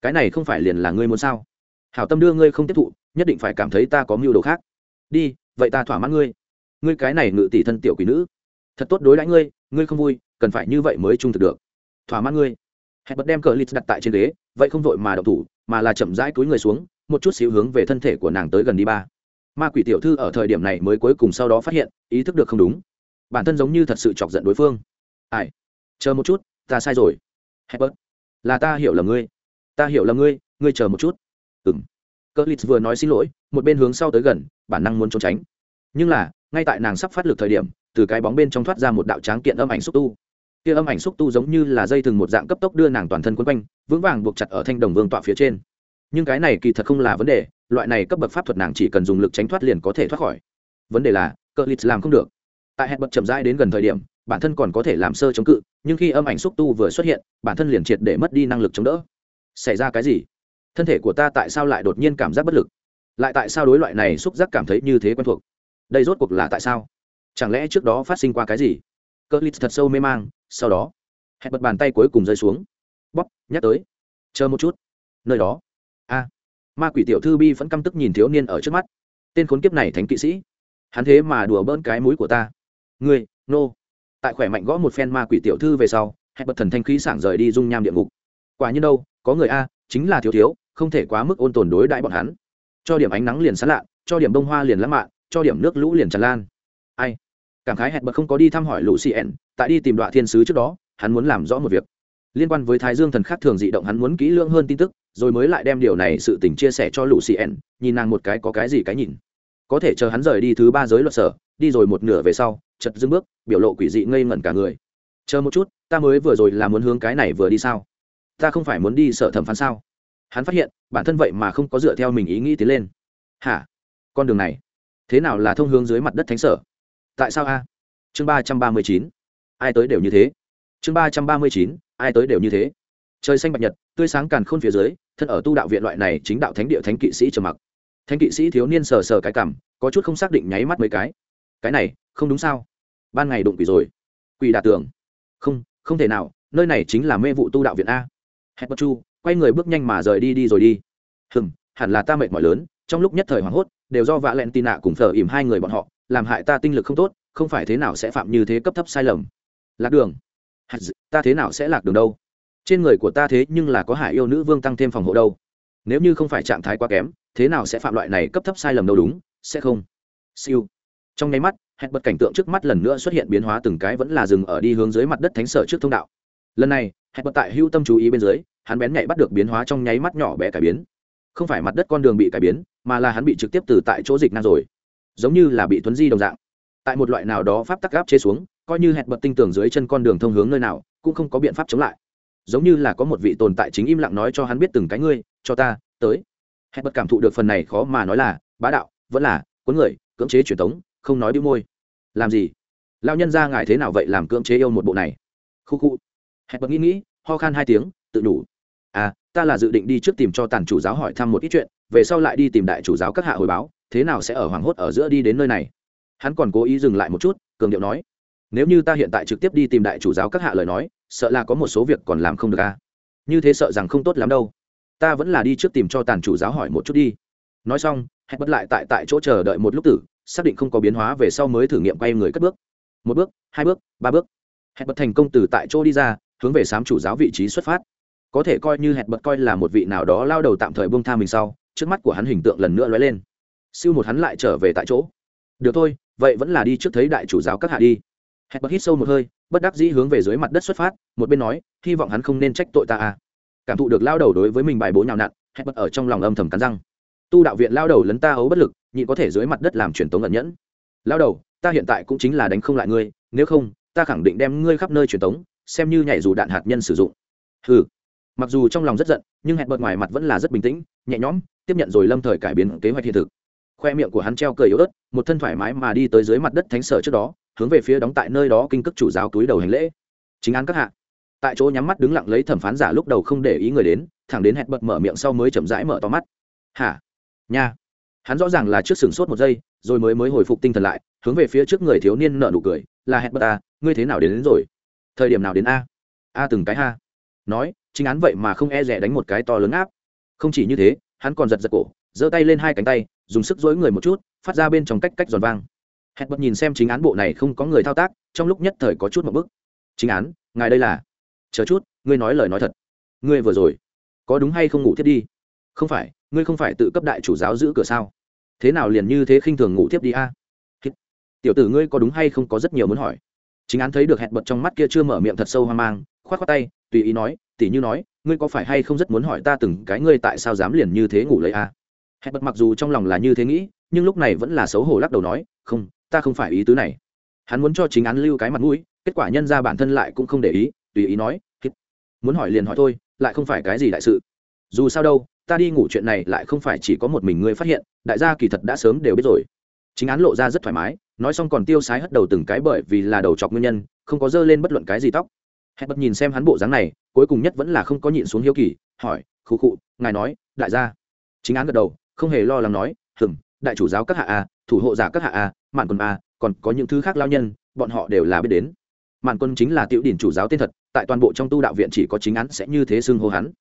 Cái này không phải liền là ngươi muốn sao? Hảo tâm đưa ngươi không tiếp thụ, nhất định phải cảm thấy ta có mưu đồ khác. Đi, vậy ta thỏa mãn ngươi. Ngươi cái này ngự tỷ thân tiểu quỷ nữ. Thật tốt đối đãi ngươi ngươi không vui, cần phải như vậy mới trung thực được. Thỏa mãn ngươi. Hẹn bật đem cờ lít đặt tại trên ghế, vậy không vội mà đậu thủ, mà là chậm rãi túi người xuống, một chút xíu hướng về thân thể của nàng tới gần đi ba ma quỷ tiểu thư ở thời điểm này mới cuối cùng sau đó phát hiện ý thức được không đúng. Bản thân giống như thật sự chọc giận đối phương. Ai? Chờ một chút ta sai rồi. Hebert, là ta hiểu là ngươi. Ta hiểu là ngươi ngươi chờ một chút. Ừng cơ lít vừa nói xin lỗi một bên hướng sau tới gần bản năng muốn trốn tránh. Nhưng là ngay tại nàng sắp phát lực thời điểm từ cái bóng bên trong thoát ra một đạo tráng kiện âm ảnh xúc tu. Kia âm ảnh xúc tu giống như là dây thừng một dạng cấp tốc đưa nàng toàn thân quấn quanh vững vàng buộc chặt ở thanh đồng vương tọa phía trên. Nhưng cái này kỳ thật không là vấn đề loại này cấp bậc pháp thuật nàng chỉ cần dùng lực tránh thoát liền có thể thoát khỏi. Vấn đề là cờ lít làm không được. Tại hẹn bật chậm rãi đến gần thời điểm, bản thân còn có thể làm sơ chống cự, nhưng khi âm ảnh xúc tu vừa xuất hiện, bản thân liền triệt để mất đi năng lực chống đỡ. Xảy ra cái gì? Thân thể của ta tại sao lại đột nhiên cảm giác bất lực? Lại tại sao đối loại này xúc giác cảm thấy như thế quen thuộc? Đây rốt cuộc là tại sao? Chẳng lẽ trước đó phát sinh qua cái gì? Cơ lít thật sâu mê mang, sau đó hẹn bật bàn tay cuối cùng rơi xuống. Bóp, nhắc tới. Chờ một chút. Nơi đó ma quỷ tiểu thư bi vẫn căm tức nhìn thiếu niên ở trước mắt. Tên khốn kiếp này thánh kỵ sĩ. Hắn thế mà đùa bỡn cái mũi của ta. Ngươi, nô、no. tại khỏe mạnh gõ một phen ma quỷ tiểu thư về sau, hẹn bật thần thanh khí sảng rời đi dung nham địa ngục. Quả như đâu, có người a, chính là thiếu thiếu, không thể quá mức ôn tồn đối đãi bọn hắn. Cho điểm ánh nắng liền sán lạ cho điểm bông hoa liền lãng mạn, cho điểm nước lũ liền tràn lan. Ai? Cảm khái hẹn bật không có đi thăm hỏi lũ cn tại đi tìm đoạn thiên sứ trước đó, hắn muốn làm rõ một việc. Liên quan với thái dương thần khác thường dị động hắn muốn kỹ lưỡng hơn tin tức rồi mới lại đem điều này sự tình chia sẻ cho lũ cn nhìn nàng một cái có cái gì cái nhìn. Có thể chờ hắn rời đi thứ ba giới luật sở, đi rồi một nửa về sau chật dưng bước, biểu lộ quỷ dị ngây ngẩn cả người. Chờ một chút, ta mới vừa rồi là muốn hướng cái này vừa đi sao? Ta không phải muốn đi sợ thẩm phán sao? Hắn phát hiện, bản thân vậy mà không có dựa theo mình ý nghĩ tiến lên. Hả? Con đường này, thế nào là thông hướng dưới mặt đất thánh sở? Tại sao a? Chương ba trăm ba mươi chín. Ai tới đều như thế. Chương ba trăm ba mươi chín, ai tới đều như thế. Trời xanh bạch nhật, tươi sáng càn khôn phía dưới thân ở tu đạo viện loại này chính đạo thánh địa thánh kỵ sĩ trầm mặc. Thánh kỵ sĩ thiếu niên sờ sờ cái cảm, có chút không xác định nháy mắt mấy cái. Cái này, không đúng sao? Ban ngày đụng quỷ rồi. Quỷ đà tưởng không không thể nào, nơi này chính là mê vụ tu đạo viện a. Hẹn bất chu, quay người bước nhanh mà rời đi đi rồi đi. Hừm, hẳn là ta mệt mỏi lớn, trong lúc nhất thời hoảng hốt, đều do vạ lẹn tì nạ cùng thờ ỉm hai người bọn họ, làm hại ta tinh lực không tốt, không phải thế nào sẽ phạm như thế cấp thấp sai lầm. Lạc đường. Ta thế nào sẽ lạc đường đâu? Trên người của ta thế nhưng là có hải yêu nữ vương tăng thêm phòng hộ đâu. Nếu như không phải trạng thái quá kém, thế nào sẽ phạm loại này cấp thấp sai lầm đâu đúng, sẽ không. Siêu. Trong nháy mắt, hẹn bật cảnh tượng trước mắt lần nữa xuất hiện biến hóa từng cái vẫn là dừng ở đi hướng dưới mặt đất thánh sở trước thông đạo. Lần này, hẹn bật tại hưu tâm chú ý bên dưới, hắn bén nhạy bắt được biến hóa trong nháy mắt nhỏ bé cải biến. Không phải mặt đất con đường bị cải biến, mà là hắn bị trực tiếp từ tại chỗ dịch năng rồi. Giống như là bị tuấn di đồng dạng. Tại một loại nào đó pháp tắc gáp chế xuống, coi như hẹn bật tinh tưởng dưới chân con đường thông hướng nơi nào, cũng không có biện pháp chống lại giống như là có một vị tồn tại chính im lặng nói cho hắn biết từng cái ngươi, cho ta, tới. Hẹn bật cảm thụ được phần này khó mà nói là, bá đạo, vẫn là, cuốn người, cưỡng chế truyền thống không nói đĩu môi. Làm gì? Lao nhân ra ngại thế nào vậy làm cưỡng chế yêu một bộ này? Khu khu. Hẹn bật nghĩ nghĩ, ho khan hai tiếng, tự đủ. À ta là dự định đi trước tìm cho tàn chủ giáo hỏi thăm một ít chuyện, về sau lại đi tìm đại chủ giáo các hạ hồi báo, thế nào sẽ ở hoàng hốt ở giữa đi đến nơi này? Hắn còn cố ý dừng lại một chút, cường điệu nói nếu như ta hiện tại trực tiếp đi tìm đại chủ giáo các hạ lời nói, sợ là có một số việc còn làm không được à? Như thế sợ rằng không tốt lắm đâu. Ta vẫn là đi trước tìm cho tàn chủ giáo hỏi một chút đi. Nói xong hãy bất lại tại tại chỗ chờ đợi một lúc tử, xác định không có biến hóa về sau mới thử nghiệm quay người cất bước. Một bước, hai bước, ba bước. Hẹn bật thành công từ tại chỗ đi ra, hướng về sám chủ giáo vị trí xuất phát. Có thể coi như hẹn bật coi là một vị nào đó lao đầu tạm thời bông tha mình sau, trước mắt của hắn hình tượng lần nữa lóe lên. Siêu một hắn lại trở về tại chỗ. Được thôi, vậy vẫn là đi trước thấy đại chủ giáo các hạ đi hẹn bật hít sâu một hơi, bất đắc dĩ hướng về dưới mặt đất xuất phát, một bên nói, hy vọng hắn không nên trách tội ta à. Cảm thụ được lao đầu đối với mình bài bố nhào nặn hẹn bật ở trong lòng âm thầm cắn răng. Tu đạo viện lao đầu lấn ta ấu bất lực nhị có thể dưới mặt đất làm truyền tống ẩn nhẫn. Lao đầu, ta hiện tại cũng chính là đánh không lại ngươi, nếu không, ta khẳng định đem ngươi khắp nơi truyền tống, xem như nhảy dù đạn hạt nhân sử dụng. Ừ mặc dù trong lòng rất giận, nhưng hẹn bật ngoài mặt vẫn là rất bình tĩnh, nhẹ nhõm, tiếp nhận rồi lâm thời cải biến kế hoạch hiện thực khoe miệng của hắn treo cười yếu ớt một thân thoải mái mà đi tới dưới mặt đất thánh sở trước đó hướng về phía đóng tại nơi đó kinh cước chủ giáo túi đầu hành lễ. Chính án các hạ. Tại chỗ nhắm mắt đứng lặng lấy thẩm phán giả lúc đầu không để ý người đến thẳng đến hẹn bật mở miệng sau mới chậm rãi mở to mắt. Hả? Nha. Hắn rõ ràng là trước sừng sốt một giây rồi mới mới hồi phục tinh thần lại hướng về phía trước người thiếu niên nợ nụ cười là hẹn bật à ngươi thế nào đến, đến rồi? Thời điểm nào đến a? A từng cái ha. Nói chính án vậy mà không e rẻ đánh một cái to lớn áp. Không chỉ như thế hắn còn giật giật cổ giơ tay lên hai cánh tay dùng sức dối người một chút, phát ra bên trong cách cách giòn vang. Hẹn bật nhìn xem chính án bộ này không có người thao tác, trong lúc nhất thời có chút một bức. Chính án, ngài đây là? Chờ chút, ngươi nói lời nói thật. Ngươi vừa rồi, có đúng hay không ngủ thiết đi? Không phải, ngươi không phải tự cấp đại chủ giáo giữ cửa sao? Thế nào liền như thế khinh thường ngủ tiếp đi a? Tiểu tử ngươi có đúng hay không có rất nhiều muốn hỏi. Chính án thấy được hẹn bật trong mắt kia chưa mở miệng thật sâu hoang mang, khoát khoát tay, tùy ý nói tỉ như nói, ngươi có phải hay không rất muốn hỏi ta từng cái ngươi tại sao dám liền như thế ngủ lấy a? Hẹn bật mặc dù trong lòng là như thế nghĩ, nhưng lúc này vẫn là xấu hổ lắc đầu nói, không, ta không phải ý tứ này. Hắn muốn cho chính án lưu cái mặt mũi, kết quả nhân ra bản thân lại cũng không để ý, tùy ý nói muốn hỏi liền hỏi thôi, lại không phải cái gì đại sự. Dù sao đâu, ta đi ngủ chuyện này lại không phải chỉ có một mình ngươi phát hiện, đại gia kỳ thật đã sớm đều biết rồi. Chính án lộ ra rất thoải mái, nói xong còn tiêu sái hất đầu từng cái bởi vì là đầu chọc nguyên nhân, không có dơ lên bất luận cái gì tóc. Hẹn bật nhìn xem hắn bộ dáng này, cuối cùng nhất vẫn là không có nhịn xuống hiếu kỳ, hỏi, khụ khụ, ngài nói, đại gia. Chính án gật đầu không hề lo lắng nói hừng đại chủ giáo các hạ a, thủ hộ giả các hạ a, mạn quân a, còn có những thứ khác lao nhân, bọn họ đều là biết đến. Mạn quân chính là tiểu điển chủ giáo tên thật, tại toàn bộ trong tu đạo viện chỉ có chính án sẽ như thế xưng hô hắn.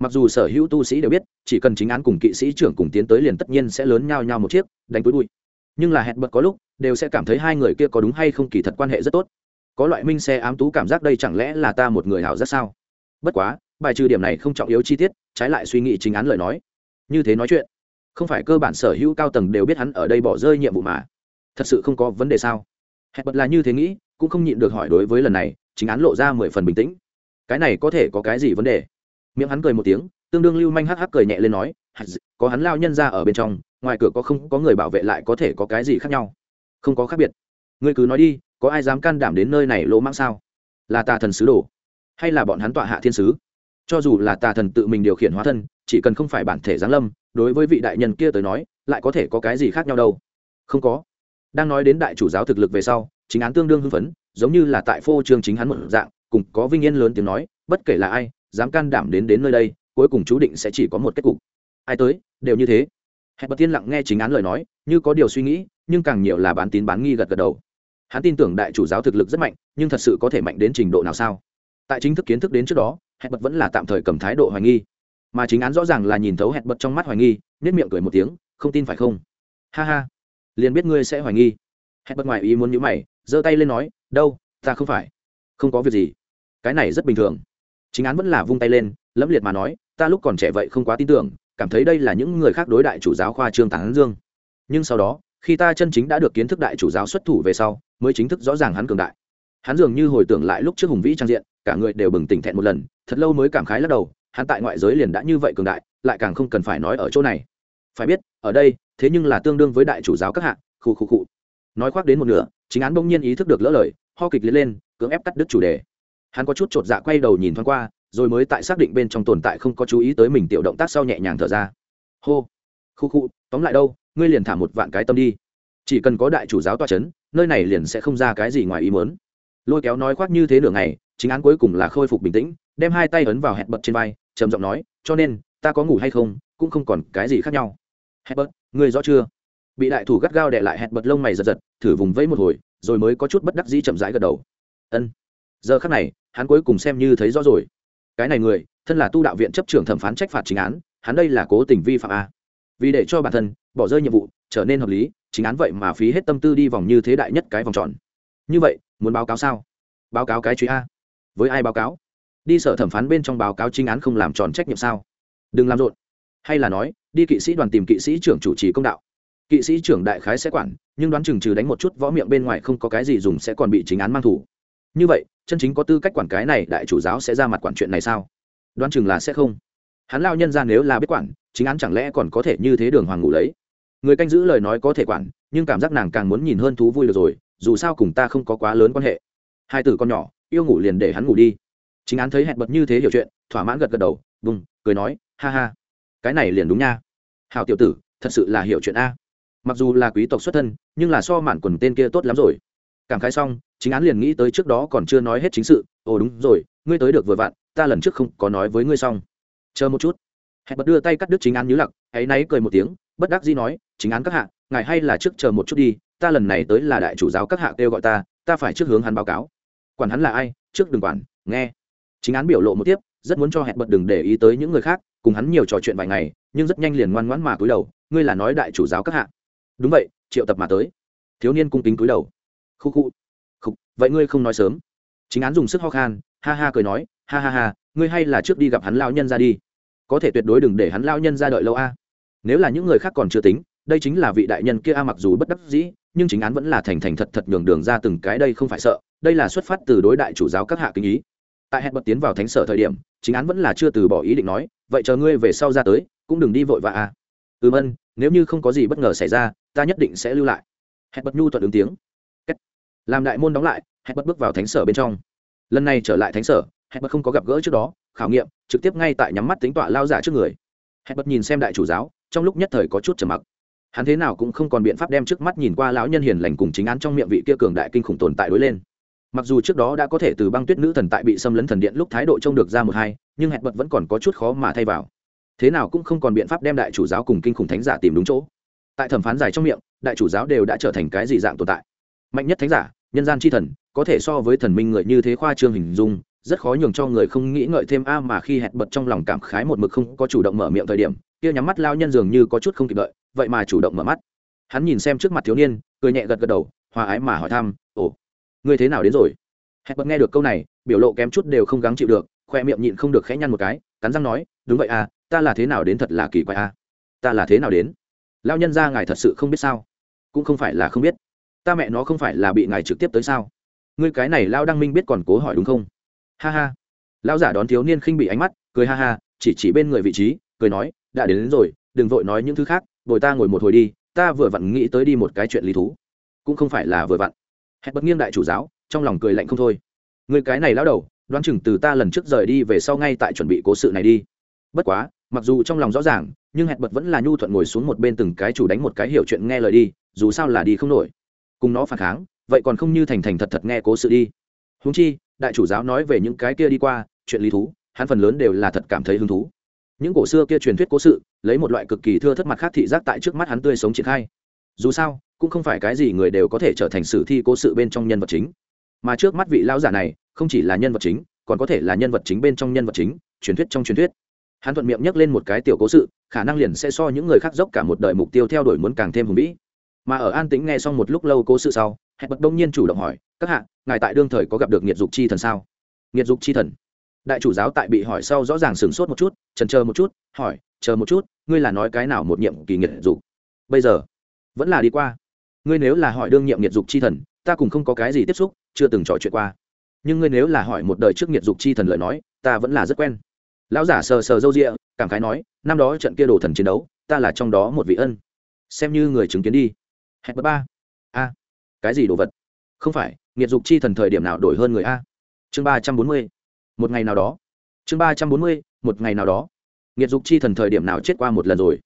Mặc dù sở hữu tu sĩ đều biết, chỉ cần chính án cùng kỵ sĩ trưởng cùng tiến tới liền tất nhiên sẽ lớn nhau nhau một chiếc, đánh túi bụi. Nhưng là hẹn bật có lúc, đều sẽ cảm thấy hai người kia có đúng hay không kỳ thật quan hệ rất tốt. Có loại minh xe ám tú cảm giác đây chẳng lẽ là ta một người hảo rất sao? Bất quá, bài trừ điểm này không trọng yếu chi tiết, trái lại suy nghĩ chính án lời nói. Như thế nói chuyện không phải cơ bản sở hữu cao tầng đều biết hắn ở đây bỏ rơi nhiệm vụ mà. Thật sự không có vấn đề sao? Hẹn bật là như thế nghĩ, cũng không nhịn được hỏi đối với lần này, chính án lộ ra mười phần bình tĩnh. Cái này có thể có cái gì vấn đề? Miệng hắn cười một tiếng, tương đương lưu manh hắc hắc cười nhẹ lên nói có hắn lao nhân ra ở bên trong, ngoài cửa có không, có người bảo vệ lại có thể có cái gì khác nhau? Không có khác biệt. Ngươi cứ nói đi, có ai dám can đảm đến nơi này lỗ mãng sao? Là tà thần sứ đồ, hay là bọn hắn tọa hạ thiên sứ? Cho dù là tà thần tự mình điều khiển hóa thân, chỉ cần không phải bản thể giáng lâm đối với vị đại nhân kia tới nói, lại có thể có cái gì khác nhau đâu? Không có. Đang nói đến đại chủ giáo thực lực về sau, chính án tương đương hưng phấn, giống như là tại phô trương chính hắn một dạng, cùng có vinh yên lớn tiếng nói, bất kể là ai, dám can đảm đến đến nơi đây, cuối cùng chú định sẽ chỉ có một kết cục. Ai tới, đều như thế. Hẹn bật tiên lặng nghe chính án lời nói, như có điều suy nghĩ, nhưng càng nhiều là bán tín bán nghi gật gật đầu. Hắn tin tưởng đại chủ giáo thực lực rất mạnh, nhưng thật sự có thể mạnh đến trình độ nào sao? Tại chính thức kiến thức đến trước đó, hẹn bật vẫn là tạm thời cầm thái độ hoài nghi mà chính án rõ ràng là nhìn thấu hẹn bật trong mắt hoài nghi nết miệng cười một tiếng, không tin phải không? Ha ha, liền biết ngươi sẽ hoài nghi. Hẹn bật ngoài ý muốn nhữ mày, giơ tay lên nói, đâu, ta không phải. Không có việc gì. Cái này rất bình thường. Chính án vẫn là vung tay lên, lẫm liệt mà nói, ta lúc còn trẻ vậy không quá tin tưởng, cảm thấy đây là những người khác đối đại chủ giáo khoa trương tán dương. Nhưng sau đó, khi ta chân chính đã được kiến thức đại chủ giáo xuất thủ về sau, mới chính thức rõ ràng hắn cường đại. Hắn dường như hồi tưởng lại lúc trước hùng vĩ trang diện, cả người đều bừng tỉnh thẹn một lần, thật lâu mới cảm khái lắc đầu hắn tại ngoại giới liền đã như vậy cường đại, lại càng không cần phải nói ở chỗ này. Phải biết, ở đây, thế nhưng là tương đương với đại chủ giáo các hạ, khu khu khụ. nói khoác đến một nửa, chính án bỗng nhiên ý thức được lỡ lời, ho kịch liệt lên, cưỡng ép cắt đứt chủ đề. Hắn có chút chột dạ quay đầu nhìn thoáng qua, rồi mới tại xác định bên trong tồn tại không có chú ý tới mình tiểu động tác sau nhẹ nhàng thở ra. Hô, khu khu, tóm lại đâu, ngươi liền thả một vạn cái tâm đi. Chỉ cần có đại chủ giáo toa c h ấ n nơi này liền sẽ không ra cái gì ngoài ý mớn lôi kéo nói khoác như thế nửa ngày chính án cuối cùng là khôi phục bình tĩnh, đem hai tay ấn vào hẹn bật trên vai, trầm giọng nói, cho nên, ta có ngủ hay không, cũng không còn cái gì khác nhau. Hẹn bật, ngươi rõ chưa? Bị đại thủ gắt gao để lại hẹn bật lông mày giật giật, thử vùng vẫy một hồi, rồi mới có chút bất đắc dĩ chậm rãi gật đầu. Ân. Giờ khắc này, hắn cuối cùng xem như thấy rõ rồi. Cái này người, thân là tu đạo viện chấp trưởng thẩm phán trách phạt chính án, hắn đây là cố tình vi phạm a vì để cho bản thân bỏ rơi nhiệm vụ, trở nên hợp lý, chính án vậy mà phí hết tâm tư đi vòng như thế đại nhất cái vòng tròn. Như vậy, muốn báo cáo sao? Báo cáo cái chuyện a với ai báo cáo? Đi sở thẩm phán bên trong báo cáo chính án không làm tròn trách nhiệm sao? Đừng làm rộn. Hay là nói, đi kỵ sĩ đoàn tìm kỵ sĩ trưởng chủ trì công đạo. Kỵ sĩ trưởng đại khái sẽ quản, nhưng đoán chừng trừ đánh một chút võ miệng bên ngoài không có cái gì dùng sẽ còn bị chính án mang thủ. Như vậy, chân chính có tư cách quản cái này đại chủ giáo sẽ ra mặt quản chuyện này sao? Đoán chừng là sẽ không. Hắn lao nhân ra nếu là biết quản, chính án chẳng lẽ còn có thể như thế đường hoàng ngủ lấy? Người canh giữ lời nói có thể quản, nhưng cảm giác nàng càng muốn nhìn hơn thú vui được rồi, dù sao cùng ta không có quá lớn quan hệ. Hai tử con nhỏ yêu ngủ liền để hắn ngủ đi. Chính án thấy hẹn bật như thế hiểu chuyện, thỏa mãn gật gật đầu vùng cười nói, ha ha. Cái này liền đúng nha. Hào tiểu tử, thật sự là hiểu chuyện a. Mặc dù là quý tộc xuất thân, nhưng là so mạn quần tên kia tốt lắm rồi. Cảm khái xong, chính án liền nghĩ tới trước đó còn chưa nói hết chính sự. Ồ, đúng rồi, ngươi tới được vừa vặn, ta lần trước không có nói với ngươi xong. Chờ một chút. Hẹn bật đưa tay cắt đứt chính án nhứ lặc hãy náy cười một tiếng, bất đắc dĩ nói, chính án các hạ, ngài hay là trước chờ một chút đi, ta lần này tới là đại chủ giáo các hạ kêu gọi ta ta phải trước hướng hắn báo cáo quản hắn là ai, trước đừng quản, nghe. Chính án biểu lộ một tiếp, rất muốn cho hẹn bật đừng để ý tới những người khác, cùng hắn nhiều trò chuyện vài ngày, nhưng rất nhanh liền ngoan ngoãn mà cúi đầu, ngươi là nói đại chủ giáo các hạ. Đúng vậy, triệu tập mà tới. Thiếu niên cung kính cúi đầu. Khu khu. Khu vậy ngươi không nói sớm. Chính án dùng sức ho khan, ha ha cười nói, ha ha ha, ngươi hay là trước đi gặp hắn lao nhân ra đi. Có thể tuyệt đối đừng để hắn lao nhân ra đợi lâu a. Nếu là những người khác còn chưa tính đây chính là vị đại nhân kia a, mặc dù bất đắc dĩ, nhưng chính án vẫn là thành thành thật thật nhường đường ra từng cái đây không phải sợ, đây là xuất phát từ đối đại chủ giáo các hạ kinh ý. Tại hẹn bật tiến vào thánh sở thời điểm, chính án vẫn là chưa từ bỏ ý định nói, vậy chờ ngươi về sau ra tới, cũng đừng đi vội vã a. Ừm ân, nếu như không có gì bất ngờ xảy ra, ta nhất định sẽ lưu lại. Hẹn bật nhu thuận ứng tiếng. Làm đại môn đóng lại, hẹn bật bước vào thánh sở bên trong. Lần này trở lại thánh sở, hẹn bật không có gặp gỡ trước đó, khảo nghiệm, trực tiếp ngay tại nhắm mắt tính tọa lao giả trước người. Hẹn bật nhìn xem đại chủ giáo, trong lúc nhất thời có chút trầm mặc hắn thế nào cũng không còn biện pháp đem trước mắt nhìn qua lão nhân hiền lành cùng chính án trong miệng vị kia cường đại kinh khủng tồn tại đối lên. Mặc dù trước đó đã có thể từ băng tuyết nữ thần tại bị xâm lấn thần điện lúc thái độ trông được ra một hai, nhưng hẹn bật vẫn còn có chút khó mà thay vào. Thế nào cũng không còn biện pháp đem đại chủ giáo cùng kinh khủng thánh giả tìm đúng chỗ. Tại thẩm phán dài trong miệng, đại chủ giáo đều đã trở thành cái gì dạng tồn tại? Mạnh nhất thánh giả, nhân gian c h i thần, có thể so với thần minh người như thế khoa trương hình dung, rất khó nhường cho người không nghĩ ngợi thêm a mà khi hẹn bật trong lòng cảm khái một mực không có chủ động mở miệng thời điểm, kia nhắm mắt lao nhân dường như có chút không kịp đợi vậy mà chủ động mở mắt. Hắn nhìn xem trước mặt thiếu niên cười nhẹ gật gật đầu hòa ái mà hỏi thăm ồ ngươi thế nào đến rồi? Hẹn bật nghe được câu này biểu lộ kém chút đều không gắng chịu được khoe miệng nhịn không được khẽ nhăn một cái cắn răng nói đúng vậy à ta là thế nào đến thật là kỳ quái à? Ta là thế nào đến? Lao nhân ra ngài thật sự không biết sao? Cũng không phải là không biết. Ta mẹ nó không phải là bị ngài trực tiếp tới sao? Ngươi cái này lao đăng minh biết còn cố hỏi đúng không? Ha ha. Lao giả đón thiếu niên khinh bị ánh mắt cười ha ha chỉ chỉ bên người vị trí cười nói đã đến, đến rồi đừng vội nói những thứ khác bồi ta ngồi một hồi đi, ta vừa vặn nghĩ tới đi một cái chuyện lý thú. Cũng không phải là vừa vặn. Hẹn bật nghiêng đại chủ giáo, trong lòng cười lạnh không thôi. Người cái này lao đầu, đoán chừng từ ta lần trước rời đi về sau ngay tại chuẩn bị cố sự này đi. Bất quá, mặc dù trong lòng rõ ràng, nhưng hẹn bật vẫn là nhu thuận ngồi xuống một bên từng cái chủ đánh một cái hiểu chuyện nghe lời đi, dù sao là đi không nổi. Cùng nó phản kháng, vậy còn không như thành thành thật thật nghe cố sự đi. Húng chi, đại chủ giáo nói về những cái kia đi qua, chuyện lý thú, hắn phần lớn đều là thật cảm thấy hứng thú những cổ xưa kia truyền thuyết cố sự, lấy một loại cực kỳ thưa thất mặt khác thị giác tại trước mắt hắn tươi sống triển khai. Dù sao, cũng không phải cái gì người đều có thể trở thành sử thi cố sự bên trong nhân vật chính. Mà trước mắt vị lão giả này, không chỉ là nhân vật chính, còn có thể là nhân vật chính bên trong nhân vật chính, truyền thuyết trong truyền thuyết. Hắn thuận miệng nhắc lên một cái tiểu cố sự, khả năng liền sẽ so những người khác dốc cả một đời mục tiêu theo đuổi muốn càng thêm hùng vĩ. Mà ở an tĩnh nghe xong một lúc lâu cố sự sau, hẹn bật đông nhiên chủ động hỏi, các hạ, ngài tại đương thời có gặp được nghiệt dục chi thần sao? Nghiệt dục chi thần? Đại chủ giáo tại bị hỏi sau rõ ràng sửng sốt một chút trần chờ một chút, hỏi, chờ một chút, ngươi là nói cái nào một nhiệm kỳ nghiệt dục? Bây giờ, vẫn là đi qua. Ngươi nếu là hỏi đương nhiệm nghiệt dục chi thần, ta cũng không có cái gì tiếp xúc, chưa từng trò chuyện qua. Nhưng ngươi nếu là hỏi một đời trước nghiệt dục chi thần lời nói, ta vẫn là rất quen. Lão giả sờ sờ râu rịa cảm khái nói, năm đó trận kia đồ thần chiến đấu, ta là trong đó một vị ân. Xem như người chứng kiến đi. Hẹn bật ba. A. Cái gì đồ vật? Không phải, nghiệt dục chi thần thời điểm nào đổi hơn người a? Chương ba trăm bốn mươi một ngày nào đó. Chương ba trăm bốn mươi, một ngày nào đó. Nghiệt dục chi thần thời điểm nào chết qua một lần rồi?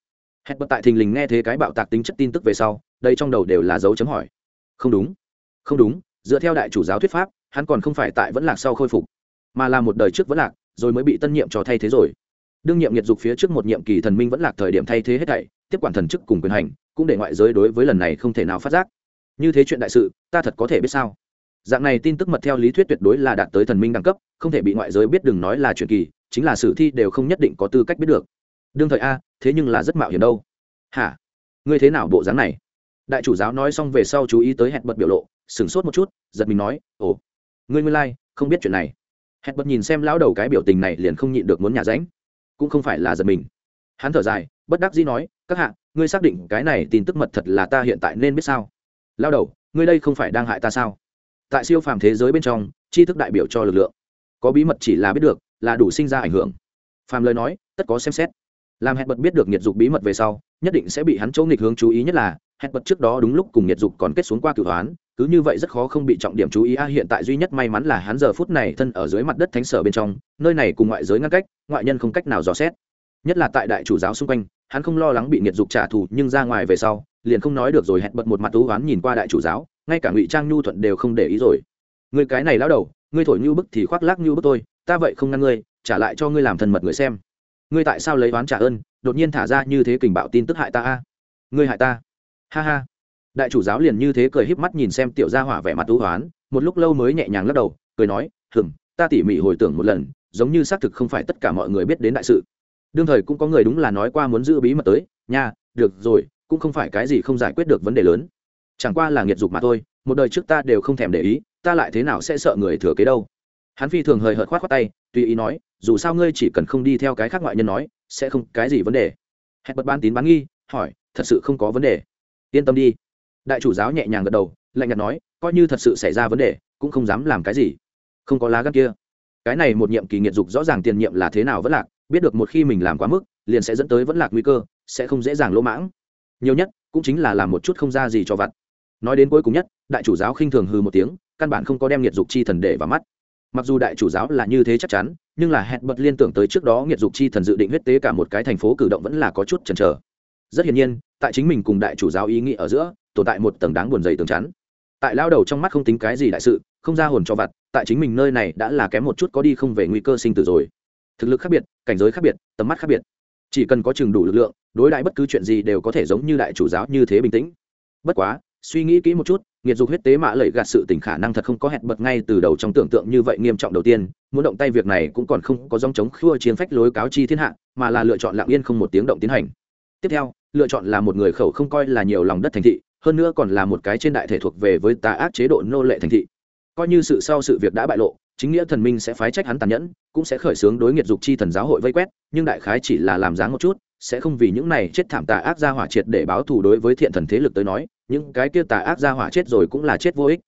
Hẹn bật tại thình lình nghe thế cái bạo tạc tính chất tin tức về sau, đây trong đầu đều là dấu chấm hỏi. Không đúng không đúng, dựa theo đại chủ giáo thuyết pháp, hắn còn không phải tại vẫn lạc sau khôi phục, mà là một đời trước vẫn lạc, rồi mới bị tân nhiệm cho thay thế rồi. Đương nhiệm nghiệt dục phía trước một nhiệm kỳ thần minh vẫn lạc thời điểm thay thế hết thảy, tiếp quản thần chức cùng quyền hành, cũng để ngoại giới đối với lần này không thể nào phát giác. Như thế chuyện đại sự, ta thật có thể biết sao? Dạng này tin tức mật theo lý thuyết tuyệt đối là đạt tới thần minh đẳng cấp không thể bị ngoại giới biết đừng nói là truyền kỳ chính là sử thi đều không nhất định có tư cách biết được. Đương thời a thế nhưng là rất mạo hiểm đâu. Hả? Ngươi thế nào bộ dáng này? Đại chủ giáo nói xong về sau chú ý tới hẹn bật biểu lộ sửng sốt một chút giật mình nói ồ ngươi ngươi lai、like, không biết chuyện này. Hẹn bật nhìn xem lão đầu cái biểu tình này liền không nhịn được muốn nhà ránh. Cũng không phải là giật mình. Hắn thở dài bất đắc dĩ nói các hạ ngươi xác định cái này tin tức mật thật là ta hiện tại nên biết sao? Lao đầu ngươi đây không phải đang hại ta sao? Tại siêu phàm thế giới bên trong, tri thức đại biểu cho lực lượng. Có bí mật chỉ là biết được, là đủ sinh ra ảnh hưởng. Phàm lời nói, tất có xem xét. Làm hẹn bật biết được nhiệt dục bí mật về sau, nhất định sẽ bị hắn chỗ nghịch hướng chú ý nhất là, hẹn bật trước đó đúng lúc cùng nhiệt dục còn kết xuống qua cửu hoán, cứ như vậy rất khó không bị trọng điểm chú ý. A, hiện tại duy nhất may mắn là hắn giờ phút này thân ở dưới mặt đất thánh sở bên trong, nơi này cùng ngoại giới ngăn cách, ngoại nhân không cách nào dò xét. Nhất là tại đại chủ giáo xung quanh, hắn không lo lắng bị nhiệt dục trả thù, nhưng ra ngoài về sau liền không nói được rồi hẹn bật một mặt thú oán nhìn qua đại chủ giáo, ngay cả ngụy trang nhu thuận đều không để ý rồi. Người cái này lao đầu, ngươi thổi như bức thì khoác lác như bức tôi, ta vậy không ngăn ngươi, trả lại cho ngươi làm thần mật người xem. Ngươi tại sao lấy oán trả ơn, đột nhiên thả ra như thế kình bạo tin tức hại ta a? Ngươi hại ta. Ha ha. Đại chủ giáo liền như thế cười híp mắt nhìn xem tiểu gia hỏa vẻ mặt thú hoán một lúc lâu mới nhẹ nhàng lắc đầu, cười nói, hừm, ta tỉ mỉ hồi tưởng một lần, giống như xác thực không phải tất cả mọi người biết đến đại sự. Đương thời cũng có người đúng là nói qua muốn giữ bí mật tới, nha, được rồi cũng không phải cái gì không giải quyết được vấn đề lớn. Chẳng qua là nghiệt dục mà thôi, một đời trước ta đều không thèm để ý, ta lại thế nào sẽ sợ người thừa kế đâu? Hắn phi thường hời hợt khoát khoát tay, tùy ý nói, dù sao ngươi chỉ cần không đi theo cái khác ngoại nhân nói, sẽ không cái gì vấn đề. Hẹn bật ban tín bán nghi, hỏi, thật sự không có vấn đề. Yên tâm đi. Đại chủ giáo nhẹ nhàng gật đầu, lạnh nhạt nói, coi như thật sự xảy ra vấn đề, cũng không dám làm cái gì. Không có lá gan kia. Cái này một nhiệm kỳ nghiệt dục rõ ràng tiền nhiệm là thế nào vẫn lạc, biết được một khi mình làm quá mức, liền sẽ dẫn tới vẫn lạc nguy cơ, sẽ không dễ dàng lỗ mãng nhiều nhất cũng chính là làm một chút không ra gì cho vặt. Nói đến cuối cùng nhất, đại chủ giáo khinh thường hư một tiếng, căn bản không có đem nghiệt dục chi thần để vào mắt. Mặc dù đại chủ giáo là như thế chắc chắn, nhưng là hẹn bật liên tưởng tới trước đó nghiệt dục chi thần dự định huyết tế cả một cái thành phố cử động vẫn là có chút chần chờ. Rất hiển nhiên, tại chính mình cùng đại chủ giáo ý nghĩ ở giữa, tồn tại một tầng đáng buồn dày tường chắn. Tại lao đầu trong mắt không tính cái gì đại sự, không ra hồn cho vặt, tại chính mình nơi này đã là kém một chút có đi không về nguy cơ sinh tử rồi. Thực lực khác biệt, cảnh giới khác biệt, tầm mắt khác biệt. Chỉ cần có chừng đủ lực lượng đối đãi bất cứ chuyện gì đều có thể giống như đại chủ giáo như thế bình tĩnh. Bất quá, suy nghĩ kỹ một chút, nghiệt dục huyết tế mạ lẩy gạt sự tình khả năng thật không có hẹn bật ngay từ đầu trong tưởng tượng như vậy nghiêm trọng đầu tiên, muốn động tay việc này cũng còn không có dòng chống khua chiến phách lối cáo chi thiên hạ, mà là lựa chọn lặng yên không một tiếng động tiến hành. Tiếp theo, lựa chọn là một người khẩu không coi là nhiều lòng đất thành thị, hơn nữa còn là một cái trên đại thể thuộc về với tà ác chế độ nô lệ thành thị. Coi như sự sau sự việc đã bại lộ, chính nghĩa thần minh sẽ phái trách hắn tàn nhẫn, cũng sẽ khởi xướng đối nghiệt dục chi thần giáo hội vây quét, nhưng đại khái chỉ là làm dáng một chút sẽ không vì những này chết thảm tà ác gia hỏa triệt để báo thù đối với thiện thần thế lực tới nói, những cái kia tà ác gia hỏa chết rồi cũng là chết vô ích.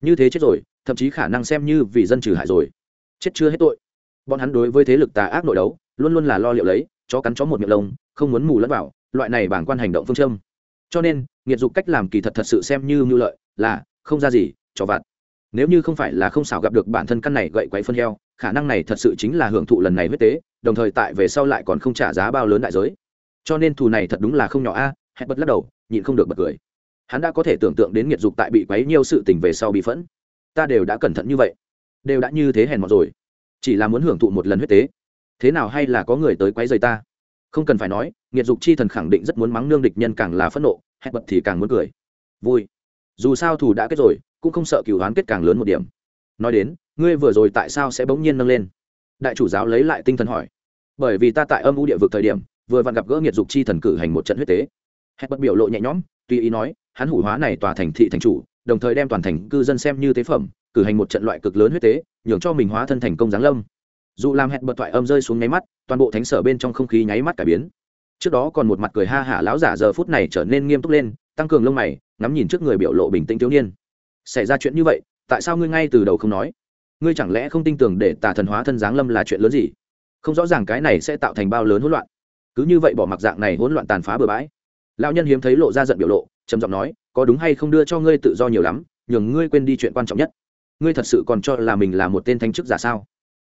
Như thế chết rồi, thậm chí khả năng xem như vì dân trừ hại rồi. Chết chưa hết tội. Bọn hắn đối với thế lực tà ác nội đấu, luôn luôn là lo liệu lấy, chó cắn chó một miệng lông, không muốn mù lẫn vào, loại này bảng quan hành động phương châm. Cho nên, nghiệt dục cách làm kỳ thật thật sự xem như mưu lợi, là, không ra gì, cho vặt. Nếu như không phải là không xảo gặp được bản thân căn này gậy quấy phân heo, khả năng này thật sự chính là hưởng thụ lần này huyết tế, đồng thời tại về sau lại còn không trả giá bao lớn đại giới cho nên thù này thật đúng là không nhỏ a, hẹn bật lắc đầu, nhịn không được bật cười. Hắn đã có thể tưởng tượng đến nghiệt dục tại bị quấy nhiều sự tình về sau bị phẫn. Ta đều đã cẩn thận như vậy, đều đã như thế hèn mọt rồi. Chỉ là muốn hưởng thụ một lần huyết tế. Thế nào hay là có người tới quấy rầy ta? Không cần phải nói, nghiệt dục chi thần khẳng định rất muốn mắng nương địch nhân càng là phẫn nộ, hẹn bật thì càng muốn cười. Vui. Dù sao thù đã kết rồi, cũng không sợ cửu hoán kết càng lớn một điểm. Nói đến, ngươi vừa rồi tại sao sẽ bỗng nhiên nâng lên? Đại chủ giáo lấy lại tinh thần hỏi. Bởi vì ta tại âm u địa vực thời điểm vừa vặn gặp gỡ nghiệt dục chi thần cử hành một trận huyết tế. Hẹn bật biểu lộ nhẹ nhõm, tùy ý nói, hắn hủ hóa này tòa thành thị thành chủ, đồng thời đem toàn thành cư dân xem như tế phẩm, cử hành một trận loại cực lớn huyết tế, nhường cho mình hóa thân thành công giáng lâm. Dù làm hẹn bật thoại âm rơi xuống nháy mắt, toàn bộ thánh sở bên trong không khí nháy mắt cải biến. Trước đó còn một mặt cười ha hả lão giả giờ phút này trở nên nghiêm túc lên, tăng cường lông mày, ngắm nhìn trước người biểu lộ bình tĩnh thiếu niên. Xảy ra chuyện như vậy, tại sao ngươi ngay từ đầu không nói? Ngươi chẳng lẽ không tin tưởng để tà thần hóa thân giáng lâm là chuyện lớn gì? Không rõ ràng cái này sẽ tạo thành bao lớn hỗn loạn cứ như vậy bỏ mặc dạng này hỗn loạn tàn phá bừa bãi. Lão nhân hiếm thấy lộ ra giận biểu lộ, trầm giọng nói, có đúng hay không đưa cho ngươi tự do nhiều lắm, nhường ngươi quên đi chuyện quan trọng nhất. Ngươi thật sự còn cho là mình là một tên thanh chức giả sao?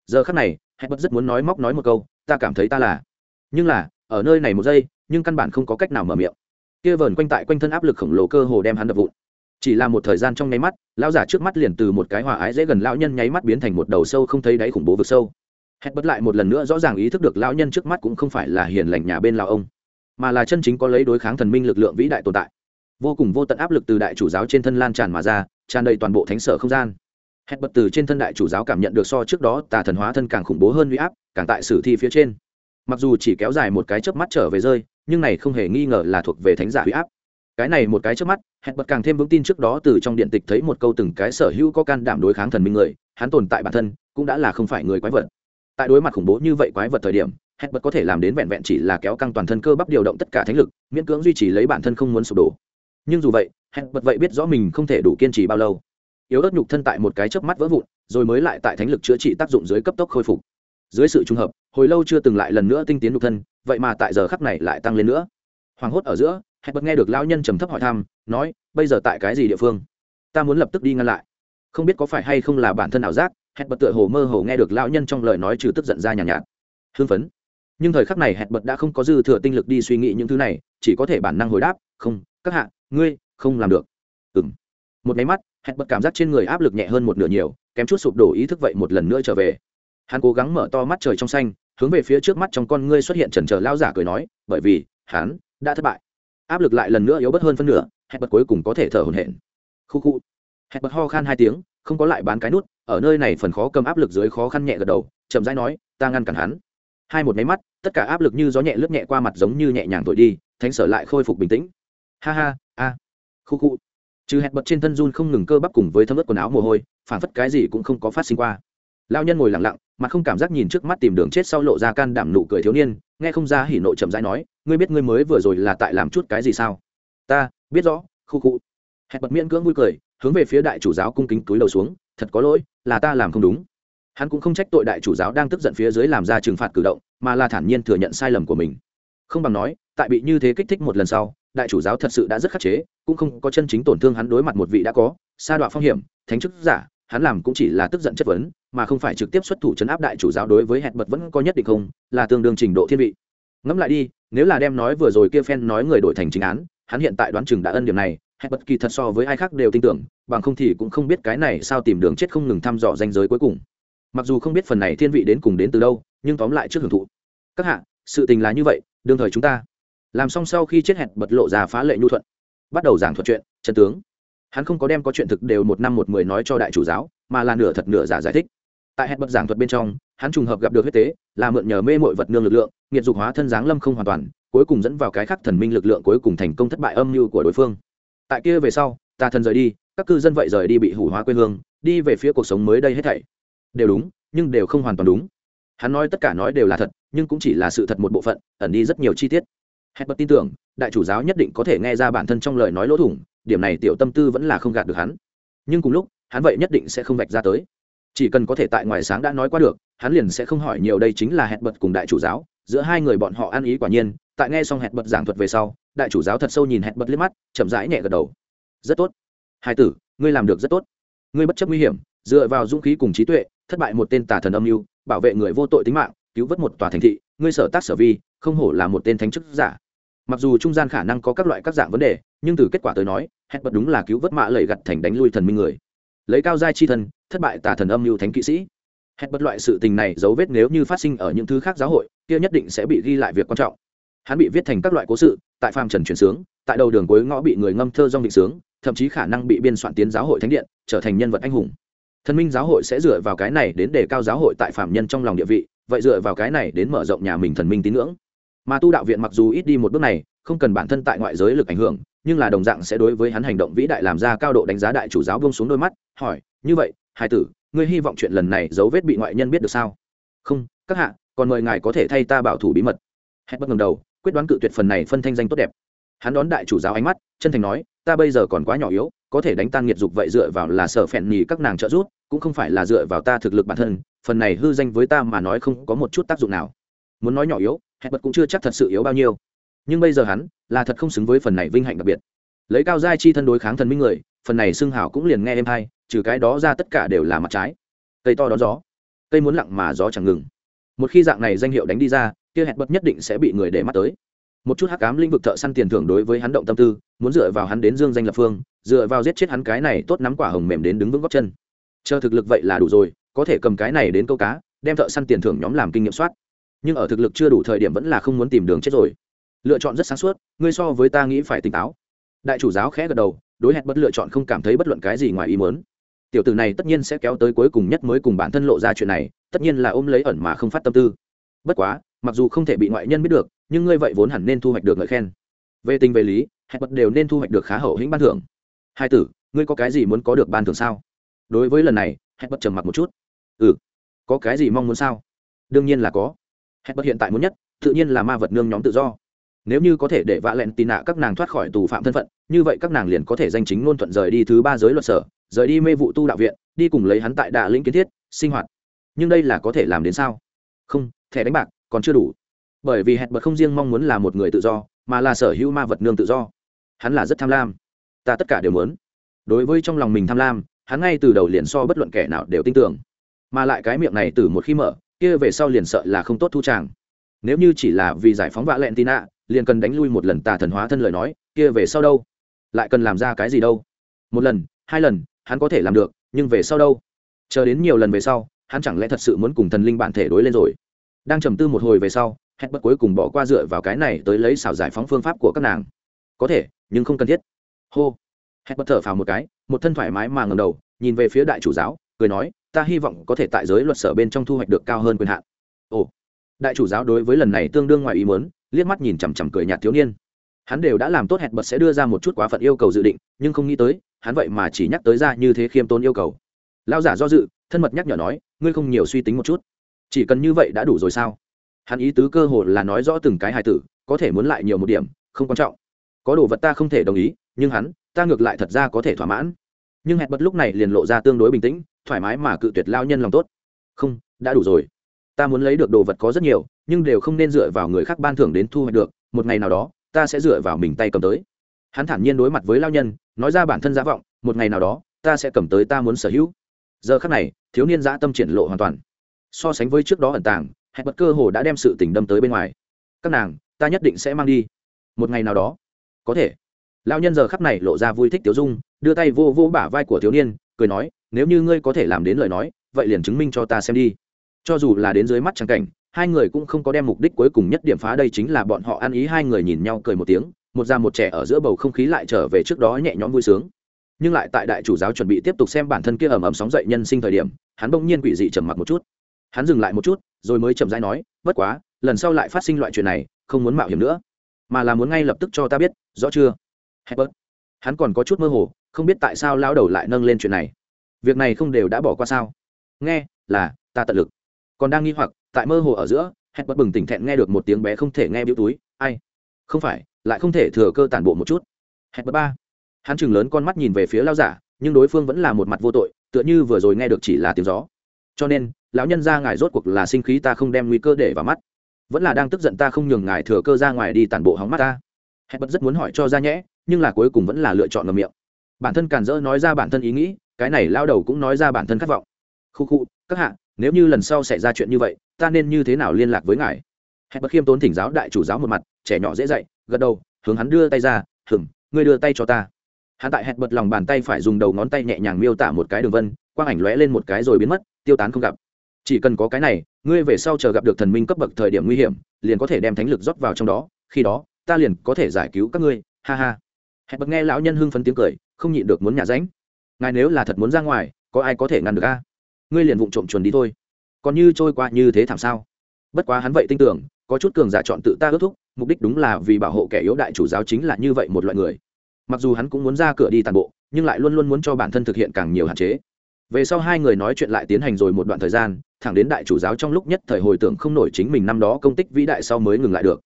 Giờ khắc này hẹn bất rất muốn nói móc nói một câu, ta cảm thấy ta là. Nhưng là, ở nơi này một giây, nhưng căn bản không có cách nào mở miệng. Kia vờn quanh tại quanh thân áp lực khổng lồ cơ hồ đem hắn đập vụn. Chỉ là một thời gian trong nháy mắt, lão giả trước mắt liền từ một cái hòa ái dễ gần lão nhân nháy mắt biến thành một đầu sâu không thấy đáy khủng bố vực sâu hẹn bất lại một lần nữa rõ ràng ý thức được lão nhân trước mắt cũng không phải là hiền lành nhà bên lão ông, mà là chân chính có lấy đối kháng thần minh lực lượng vĩ đại tồn tại. Vô cùng vô tận áp lực từ đại chủ giáo trên thân lan tràn mà ra, tràn đầy toàn bộ thánh sở không gian. Hẹn bật từ trên thân đại chủ giáo cảm nhận được so trước đó tà thần hóa thân càng khủng bố hơn huy áp, càng tại sử thi phía trên. Mặc dù chỉ kéo dài một cái chớp mắt trở về rơi, nhưng này không hề nghi ngờ là thuộc về thánh giả huy áp. Cái này một cái chớp mắt, hẹn bật càng thêm vững tin trước đó từ trong điện tịch thấy một câu từng cái sở hữu có can đảm đối kháng thần minh người, hắn tồn tại bản thân, cũng đã là không phải người quái vật tại đối mặt khủng bố như vậy quái vật thời điểm hết bật có thể làm đến vẹn vẹn chỉ là kéo căng toàn thân cơ bắp điều động tất cả thánh lực, miễn cưỡng duy trì lấy bản thân không muốn sụp đổ. Nhưng dù vậy hết bật vậy biết rõ mình không thể đủ kiên trì bao lâu. Yếu ớt nhục thân tại một cái chớp mắt vỡ vụn, rồi mới lại tại thánh lực chữa trị tác dụng dưới cấp tốc khôi phục. Dưới sự trùng hợp, hồi lâu chưa từng lại lần nữa tinh tiến nhục thân, vậy mà tại giờ khắc này lại tăng lên nữa. Hoảng hốt ở giữa hết bật nghe được lão nhân trầm thấp hỏi thăm, nói, bây giờ tại cái gì địa phương? Ta muốn lập tức đi ngăn lại. Không biết có phải hay không là bản thân ảo giác hẹn bật tựa hồ mơ hồ nghe được lão nhân trong lời nói trừ tức giận ra nhàn nhạt, nhạt hưng phấn. Nhưng thời khắc này hẹn bật đã không có dư thừa tinh lực đi suy nghĩ những thứ này chỉ có thể bản năng hồi đáp không các hạ ngươi không làm được. Ừng một máy mắt hẹn bật cảm giác trên người áp lực nhẹ hơn một nửa nhiều kém chút sụp đổ ý thức vậy một lần nữa trở về. Hắn cố gắng mở to mắt trời trong xanh hướng về phía trước mắt trong con ngươi xuất hiện trần trờ lao giả cười nói bởi vì hắn đã thất bại. Áp lực lại lần nữa yếu bớt hơn phân nửa hẹn bật cuối cùng có thể thở hổn hển. Khu khu. Hẹn bật ho khan hai tiếng không có lại bán cái nút ở nơi này phần khó cầm áp lực dưới khó khăn nhẹ gật đầu, chậm rãi nói, ta ngăn cản hắn. Hai một máy mắt, tất cả áp lực như gió nhẹ lướt nhẹ qua mặt giống như nhẹ nhàng thổi đi, thánh sở lại khôi phục bình tĩnh. Ha ha, a. Khu khu. Trừ hẹn bật trên thân run không ngừng cơ bắp cùng với thấm ướt quần áo mồ hôi phản phất cái gì cũng không có phát sinh qua. Lao nhân ngồi lặng lặng mà không cảm giác nhìn trước mắt tìm đường chết sau lộ ra can đảm nụ cười thiếu niên, nghe không ra hỉ nộ chậm rãi nói, ngươi biết ngươi mới vừa rồi là tại làm chút cái gì sao? Ta, biết rõ, khu khu. Hẹn bật miễn cưỡng vui cười, hướng về phía đại chủ giáo cung kính túi đầu xuống thật có lỗi, là ta làm không đúng. Hắn cũng không trách tội đại chủ giáo đang tức giận phía dưới làm ra trừng phạt cử động, mà là thản nhiên thừa nhận sai lầm của mình. Không bằng nói, tại bị như thế kích thích một lần sau, đại chủ giáo thật sự đã rất khắc chế, cũng không có chân chính tổn thương hắn đối mặt một vị đã có, sa đoạn phong hiểm, thánh chức giả, hắn làm cũng chỉ là tức giận chất vấn, mà không phải trực tiếp xuất thủ chấn áp đại chủ giáo đối với hẹn bật vẫn có nhất định không, là tương đương trình độ thiên vị. Ngẫm lại đi, nếu là đem nói vừa rồi kia phen nói người đổi thành chính án, hắn hiện tại đoán chừng đã ân điểm này hẹn bất kỳ thật so với ai khác đều tin tưởng, bằng không thì cũng không biết cái này sao tìm đường chết không ngừng thăm dò danh giới cuối cùng. Mặc dù không biết phần này thiên vị đến cùng đến từ đâu, nhưng tóm lại trước hưởng thụ. Các hạ, sự tình là như vậy, đương thời chúng ta. Làm xong sau khi chết hẹn bật lộ ra phá lệ nhu thuận. Bắt đầu giảng thuật chuyện, chân tướng. Hắn không có đem có chuyện thực đều một năm một mười nói cho đại chủ giáo, mà là nửa thật nửa giả giải thích. Tại hẹn bật giảng thuật bên trong, hắn trùng hợp gặp được huyết tế, là mượn nhờ mê mội vật nương lực lượng, nghiệt dục hóa thân giáng lâm không hoàn toàn, cuối cùng dẫn vào cái khắc thần minh lực lượng cuối cùng thành công thất bại âm mưu của đối phương tại kia về sau tà thần rời đi, các cư dân vậy rời đi bị hủ hóa quê hương, đi về phía cuộc sống mới đây hết thảy. Đều đúng, nhưng đều không hoàn toàn đúng. Hắn nói tất cả nói đều là thật, nhưng cũng chỉ là sự thật một bộ phận, ẩn đi rất nhiều chi tiết. Hẹn bật tin tưởng, đại chủ giáo nhất định có thể nghe ra bản thân trong lời nói lỗ thủng, điểm này tiểu tâm tư vẫn là không gạt được hắn. Nhưng cùng lúc, hắn vậy nhất định sẽ không vạch ra tới. Chỉ cần có thể tại ngoài sáng đã nói qua được, hắn liền sẽ không hỏi nhiều đây chính là hẹn bật cùng đại chủ giáo, giữa hai người bọn họ ăn ý quả nhiên tại nghe xong hẹn bật giảng thuật về sau, đại chủ giáo thật sâu nhìn hẹn bật liếc mắt, chậm rãi nhẹ gật đầu. Rất tốt. Hai tử, ngươi làm được rất tốt. Ngươi bất chấp nguy hiểm, dựa vào dũng khí cùng trí tuệ, thất bại một tên tà thần âm mưu, bảo vệ người vô tội tính mạng, cứu vớt một tòa thành thị, ngươi sở tác sở vi, không hổ là một tên thánh chức giả. Mặc dù trung gian khả năng có các loại các dạng vấn đề, nhưng từ kết quả tới nói, hẹn bật đúng là cứu vớt mạ lầy gặt thành đánh lui thần minh người. Lấy cao giai chi thần, thất bại tà thần âm mưu thánh kỵ sĩ. Hẹn bật loại sự tình này dấu vết nếu như phát sinh ở những thứ khác giáo hội, kia nhất định sẽ bị ghi lại việc quan trọng hắn bị viết thành các loại cố sự, tại phàm trần chuyển sướng, tại đầu đường cuối ngõ bị người ngâm thơ dong định sướng, thậm chí khả năng bị biên soạn tiến giáo hội thánh điện, trở thành nhân vật anh hùng. Thần minh giáo hội sẽ dựa vào cái này đến đề cao giáo hội tại phạm nhân trong lòng địa vị, vậy dựa vào cái này đến mở rộng nhà mình thần minh tín ngưỡng. Mà tu đạo viện mặc dù ít đi một bước này, không cần bản thân tại ngoại giới lực ảnh hưởng, nhưng là đồng dạng sẽ đối với hắn hành động vĩ đại làm ra cao độ đánh giá đại chủ giáo bông xuống đôi mắt, hỏi, như vậy, hải tử, ngươi hy vọng chuyện lần này dấu vết bị ngoại nhân biết được sao? Không, các hạ, còn mời ngài có thể thay ta bảo thủ bí mật. Hết bất ngầm đầu quyết đoán cự tuyệt phần này phân thanh danh tốt đẹp. Hắn đón đại chủ giáo ánh mắt, chân thành nói, ta bây giờ còn quá nhỏ yếu, có thể đánh tan nghiệt dục vậy dựa vào là sở phèn nhì các nàng trợ giúp, cũng không phải là dựa vào ta thực lực bản thân, phần này hư danh với ta mà nói không có một chút tác dụng nào. Muốn nói nhỏ yếu hẹn bật cũng chưa chắc thật sự yếu bao nhiêu. Nhưng bây giờ hắn là thật không xứng với phần này vinh hạnh đặc biệt. Lấy cao giai chi thân đối kháng thần minh người, phần này xưng hảo cũng liền nghe em hay, trừ cái đó ra tất cả đều là mặt trái. Cây to đón gió. Cây muốn lặng mà gió chẳng ngừng. Một khi dạng này danh hiệu đánh đi ra kia hẹn bật nhất định sẽ bị người để mắt tới. Một chút hắc ám lĩnh vực thợ săn tiền thưởng đối với hắn động tâm tư, muốn dựa vào hắn đến dương danh lập phương, dựa vào giết chết hắn cái này tốt nắm quả hồng mềm đến đứng vững góc chân. Chờ thực lực vậy là đủ rồi, có thể cầm cái này đến câu cá, đem thợ săn tiền thưởng nhóm làm kinh nghiệm soát. Nhưng ở thực lực chưa đủ thời điểm vẫn là không muốn tìm đường chết rồi. Lựa chọn rất sáng suốt, ngươi so với ta nghĩ phải tỉnh táo. Đại chủ giáo khẽ gật đầu, đối hẹn bất lựa chọn không cảm thấy bất luận cái gì ngoài ý muốn. Tiểu tử này tất nhiên sẽ kéo tới cuối cùng nhất mới cùng bản thân lộ ra chuyện này, tất nhiên là ôm lấy ẩn mà không phát tâm tư. Bất quá mặc dù không thể bị ngoại nhân biết được, nhưng ngươi vậy vốn hẳn nên thu hoạch được ngợi khen. Về tình về lý, hẹn bật đều nên thu hoạch được khá hậu hĩnh ban thưởng. Hai tử, ngươi có cái gì muốn có được ban thưởng sao? Đối với lần này, hẹn bật trầm mặc một chút. Ừ. Có cái gì mong muốn sao? Đương nhiên là có. Hẹn bật hiện tại muốn nhất, tự nhiên là ma vật nương nhóm tự do. Nếu như có thể để vạ lẹn tì nạ các nàng thoát khỏi tù phạm thân phận, như vậy các nàng liền có thể danh chính ngôn thuận rời đi thứ ba giới luật sở, rời đi mê vụ tu đạo viện, đi cùng lấy hắn tại đạ lĩnh kiến thiết, sinh hoạt. Nhưng đây là có thể làm đến sao? Không, thẻ đánh bạc còn chưa đủ. Bởi vì hẹn bật không riêng mong muốn là một người tự do, mà là sở hữu ma vật nương tự do. Hắn là rất tham lam. Ta tất cả đều muốn. Đối với trong lòng mình tham lam, hắn ngay từ đầu liền so bất luận kẻ nào đều tin tưởng. Mà lại cái miệng này từ một khi mở, kia về sau liền sợ là không tốt thu tràng. Nếu như chỉ là vì giải phóng vạ lẹn tin ạ liền cần đánh lui một lần tà thần hóa thân lời nói, kia về sau đâu? Lại cần làm ra cái gì đâu? Một lần, hai lần, hắn có thể làm được, nhưng về sau đâu? Chờ đến nhiều lần về sau, hắn chẳng lẽ thật sự muốn cùng thần linh bản thể đối lên rồi? Đang trầm tư một hồi về sau, hẹn bất cuối cùng bỏ qua dựa vào cái này tới lấy xảo giải phóng phương pháp của các nàng. Có thể, nhưng không cần thiết. Hô. Hẹn bất thở phào một cái, một thân thoải mái mà ngầm đầu, nhìn về phía đại chủ giáo, cười nói, ta hy vọng có thể tại giới luật sở bên trong thu hoạch được cao hơn quyền hạn. Ồ. Đại chủ giáo đối với lần này tương đương ngoài ý muốn, liếc mắt nhìn chằm chằm cười nhạt thiếu niên. Hắn đều đã làm tốt hẹn bật sẽ đưa ra một chút quá phận yêu cầu dự định, nhưng không nghĩ tới, hắn vậy mà chỉ nhắc tới ra như thế khiêm tốn yêu cầu. Lao giả do dự, thân mật nhắc nhở nói, ngươi không nhiều suy tính một chút chỉ cần như vậy đã đủ rồi sao? Hắn ý tứ cơ hồ là nói rõ từng cái hài tử, có thể muốn lại nhiều một điểm, không quan trọng. Có đồ vật ta không thể đồng ý, nhưng hắn, ta ngược lại thật ra có thể thỏa mãn. Nhưng hẹn bật lúc này liền lộ ra tương đối bình tĩnh, thoải mái mà cự tuyệt lao nhân lòng tốt. Không, đã đủ rồi. Ta muốn lấy được đồ vật có rất nhiều, nhưng đều không nên dựa vào người khác ban thưởng đến thu hoạch được, một ngày nào đó, ta sẽ dựa vào mình tay cầm tới. Hắn thản nhiên đối mặt với lao nhân, nói ra bản thân giả vọng, một ngày nào đó, ta sẽ cầm tới ta muốn sở hữu. Giờ khác này, thiếu niên dã tâm triển lộ hoàn toàn so sánh với trước đó ẩn tàng, hẹn bật cơ hồ đã đem sự tình đâm tới bên ngoài. Các nàng, ta nhất định sẽ mang đi. Một ngày nào đó, có thể. Lão nhân giờ khắp này lộ ra vui thích tiểu dung, đưa tay vô vô bả vai của thiếu niên, cười nói, nếu như ngươi có thể làm đến lời nói, vậy liền chứng minh cho ta xem đi. Cho dù là đến dưới mắt trắng cảnh, hai người cũng không có đem mục đích cuối cùng nhất điểm phá đây chính là bọn họ ăn ý hai người nhìn nhau cười một tiếng, một già một trẻ ở giữa bầu không khí lại trở về trước đó nhẹ nhõm vui sướng. Nhưng lại tại đại chủ giáo chuẩn bị tiếp tục xem bản thân kia ầm ầm sóng dậy nhân sinh thời điểm, hắn bỗng nhiên quỷ dị trầm mặc một chút hắn dừng lại một chút, rồi mới chậm rãi nói, bất quá, lần sau lại phát sinh loại chuyện này, không muốn mạo hiểm nữa, mà là muốn ngay lập tức cho ta biết, rõ chưa? Hebert. hắn còn có chút mơ hồ, không biết tại sao lao đầu lại nâng lên chuyện này. Việc này không đều đã bỏ qua sao? Nghe, là, ta tận lực. Còn đang nghi hoặc, tại mơ hồ ở giữa Hebert bừng tỉnh thẹn nghe được một tiếng bé không thể nghe biểu túi, ai? Không phải, lại không thể thừa cơ tản bộ một chút. Hebert ba. Hắn chừng lớn con mắt nhìn về phía lao giả, nhưng đối phương vẫn là một mặt vô tội, tựa như vừa rồi nghe được chỉ là tiếng gió. Cho nên lão nhân ra ngài rốt cuộc là sinh khí ta không đem nguy cơ để vào mắt. Vẫn là đang tức giận ta không nhường ngài thừa cơ ra ngoài đi tản bộ hóng mắt ta. Hẹn bật rất muốn hỏi cho ra nhẽ, nhưng là cuối cùng vẫn là lựa chọn ngầm miệng. Bản thân càn dỡ nói ra bản thân ý nghĩ, cái này lao đầu cũng nói ra bản thân khát vọng. Khu khu, các hạ, nếu như lần sau xảy ra chuyện như vậy, ta nên như thế nào liên lạc với ngài? Hẹn bật khiêm tốn thỉnh giáo đại chủ giáo một mặt, trẻ nhỏ dễ dạy, gật đầu, hướng hắn đưa tay ra hừng ngươi đưa tay cho ta. Hắn tại hẹn bật lòng bàn tay phải dùng đầu ngón tay nhẹ nhàng miêu tả một cái đường vân, quang ảnh lóe lên một cái rồi biến mất, tiêu tán không gặp chỉ cần có cái này, ngươi về sau chờ gặp được thần minh cấp bậc thời điểm nguy hiểm, liền có thể đem thánh lực rót vào trong đó, khi đó, ta liền có thể giải cứu các ngươi, ha ha. Hẹn bật nghe lão nhân hưng phấn tiếng cười, không nhịn được muốn nhả ránh. Ngài nếu là thật muốn ra ngoài, có ai có thể ngăn được a? Ngươi liền vụng trộm chuồn đi thôi. Còn như trôi qua như thế thảm sao? Bất quá hắn vậy tin tưởng, có chút cường giả chọn tự ta ước thúc, mục đích đúng là vì bảo hộ kẻ yếu đại chủ giáo chính là như vậy một loại người. Mặc dù hắn cũng muốn ra cửa đi tàn bộ, nhưng lại luôn luôn muốn cho bản thân thực hiện càng nhiều hạn chế về sau hai người nói chuyện lại tiến hành rồi một đoạn thời gian, thẳng đến đại chủ giáo trong lúc nhất thời hồi tưởng không nổi chính mình năm đó công tích vĩ đại sau mới ngừng lại được.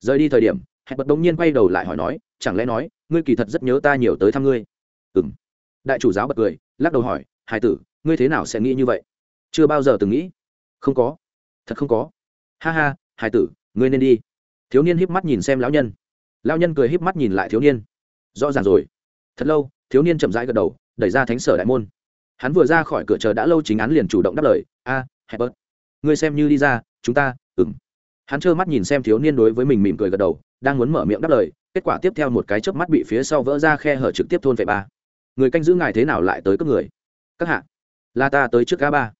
Rời đi thời điểm, hẹn bật đống nhiên quay đầu lại hỏi nói, chẳng lẽ nói, ngươi kỳ thật rất nhớ ta nhiều tới thăm ngươi? Ừ m đại chủ giáo bật cười, lắc đầu hỏi, hải tử, ngươi thế nào sẽ nghĩ như vậy? Chưa bao giờ từng nghĩ. Không có. Thật không có. Ha ha, hải tử, ngươi nên đi. Thiếu niên híp mắt nhìn xem lão nhân. Lão nhân cười híp mắt nhìn lại thiếu niên. Rõ ràng rồi. Thật lâu, thiếu niên chậm rãi gật đầu, đẩy ra thánh sở đại môn hắn vừa ra khỏi cửa chờ đã lâu chính án liền chủ động đáp lời a à, hẹp bớt ngươi xem như đi ra chúng ta ừng hắn trơ mắt nhìn xem thiếu niên đối với mình mỉm cười gật đầu đang muốn mở miệng đáp lời kết quả tiếp theo một cái chớp mắt bị phía sau vỡ ra khe hở trực tiếp thôn vệ ba. Người canh giữ ngài thế nào lại tới cấp người? Các hạ là ta tới trước ga ba.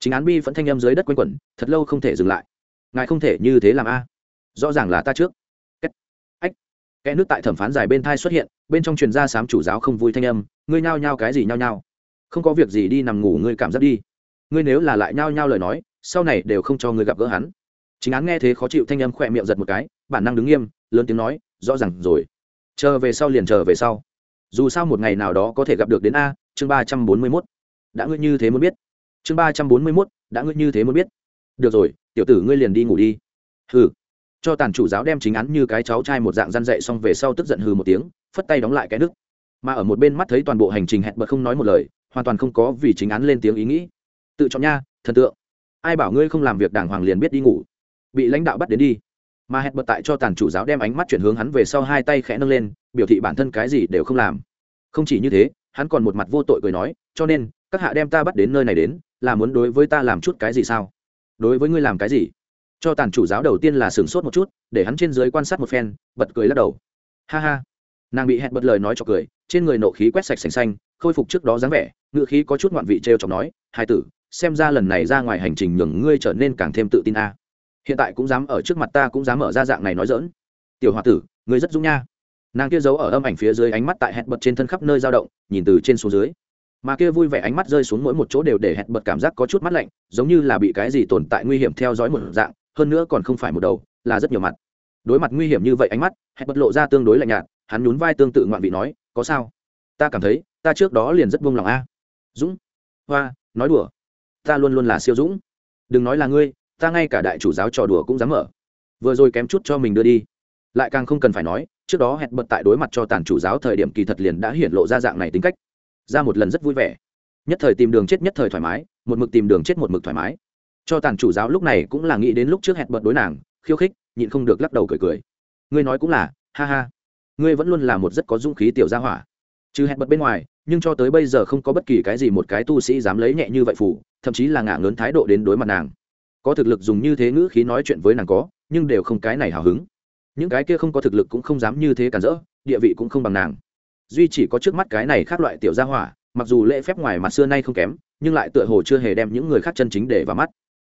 Chính án bi vẫn thanh â m dưới đất quanh quẩn thật lâu không thể dừng lại. Ngài không thể như thế làm a. Rõ ràng là ta trước. Ách. Kẽ nước tại thẩm phán dài bên thai xuất hiện bên trong truyền gia sám chủ giáo không vui thanh âm ngươi nhao nhao cái gì nhao nhao? Không có việc gì đi nằm ngủ, ngươi cảm giác đi. Ngươi nếu là lại nhao nhao lời nói, sau này đều không cho ngươi gặp gỡ hắn. Chính án nghe thế khó chịu, thanh âm khỏe miệng giật một cái, bản năng đứng nghiêm, lớn tiếng nói, rõ ràng rồi. Chờ về sau liền chờ về sau. Dù sao một ngày nào đó có thể gặp được đến a, chương ba trăm bốn mươi mốt. Đã ngươi như thế muốn biết. Chương ba trăm bốn mươi mốt, đã ngươi như thế muốn biết. Được rồi, tiểu tử ngươi liền đi ngủ đi. Hừ. Cho tàn chủ giáo đem chính án như cái cháu trai một dạng răn dậy xong về sau tức giận hừ một tiếng, phất tay đóng lại cái nước mà ở một bên mắt thấy toàn bộ hành trình hẹn bật không nói một lời hoàn toàn không có vì chính án lên tiếng ý nghĩ. Tự chọn nha, thần tượng. Ai bảo ngươi không làm việc đàng hoàng liền biết đi ngủ. Bị lãnh đạo bắt đến đi. Mà hẹn bật tại cho tàn chủ giáo đem ánh mắt chuyển hướng hắn về sau hai tay khẽ nâng lên, biểu thị bản thân cái gì đều không làm. Không chỉ như thế, hắn còn một mặt vô tội cười nói, cho nên, các hạ đem ta bắt đến nơi này đến, là muốn đối với ta làm chút cái gì sao? Đối với ngươi làm cái gì? Cho tàn chủ giáo đầu tiên là sửng sốt một chút, để hắn trên dưới quan sát một phen, bật cười lắc đầu. Ha ha. Nàng bị hẹn bật lời nói cho cười, trên người nộ khí quét sạch sành xanh khôi phục trước đó dáng vẻ ngựa khí có chút ngoạn vị t r e o chọc nói, hai tử, xem ra lần này ra ngoài hành trình nhường ngươi trở nên càng thêm tự tin a. Hiện tại cũng dám ở trước mặt ta cũng dám mở ra dạng này nói dỡn tiểu h o a tử, ngươi rất dũng nha. Nàng kia giấu ở âm ảnh phía dưới ánh mắt tại hẹn bật trên thân khắp nơi dao động, nhìn từ trên xuống dưới. Mà kia vui vẻ ánh mắt rơi xuống mỗi một chỗ đều để hẹn bật cảm giác có chút mắt lạnh, giống như là bị cái gì tồn tại nguy hiểm theo dõi một dạng, hơn nữa còn không phải một đầu, là rất nhiều mặt. Đối mặt nguy hiểm như vậy ánh mắt hẹn bật lộ ra tương đối lạnh nhạt, hắn nhún vai tương tự ngoạn vị nói, có sao? Ta cảm thấy ta trước đó liền rất buông lòng a. Dũng, hoa, nói đùa. Ta luôn luôn là siêu dũng. Đừng nói là ngươi, ta ngay cả đại chủ giáo trò đùa cũng dám mở. Vừa rồi kém chút cho mình đưa đi. Lại càng không cần phải nói, trước đó hẹn bật tại đối mặt cho tàn chủ giáo thời điểm kỳ thật liền đã hiển lộ ra dạng này tính cách. Ra một lần rất vui vẻ. Nhất thời tìm đường chết nhất thời thoải mái, một mực tìm đường chết một mực thoải mái. Cho tàn chủ giáo lúc này cũng là nghĩ đến lúc trước hẹn bật đối nàng, khiêu khích, nhịn không được lắc đầu cười cười. Ngươi nói cũng là, ha ha. Ngươi vẫn luôn là một rất có dũng khí tiểu gia hỏa trừ hẹn bật bên ngoài, nhưng cho tới bây giờ không có bất kỳ cái gì một cái tu sĩ dám lấy nhẹ như vậy phủ thậm chí là ngả ngớn thái độ đến đối mặt nàng. Có thực lực dùng như thế ngữ khí nói chuyện với nàng có, nhưng đều không cái này hào hứng. Những cái kia không có thực lực cũng không dám như thế cản rỡ, địa vị cũng không bằng nàng. Duy chỉ có trước mắt cái này khác loại tiểu gia hỏa, mặc dù lễ phép ngoài mặt xưa nay không kém, nhưng lại tựa hồ chưa hề đem những người khác chân chính để vào mắt.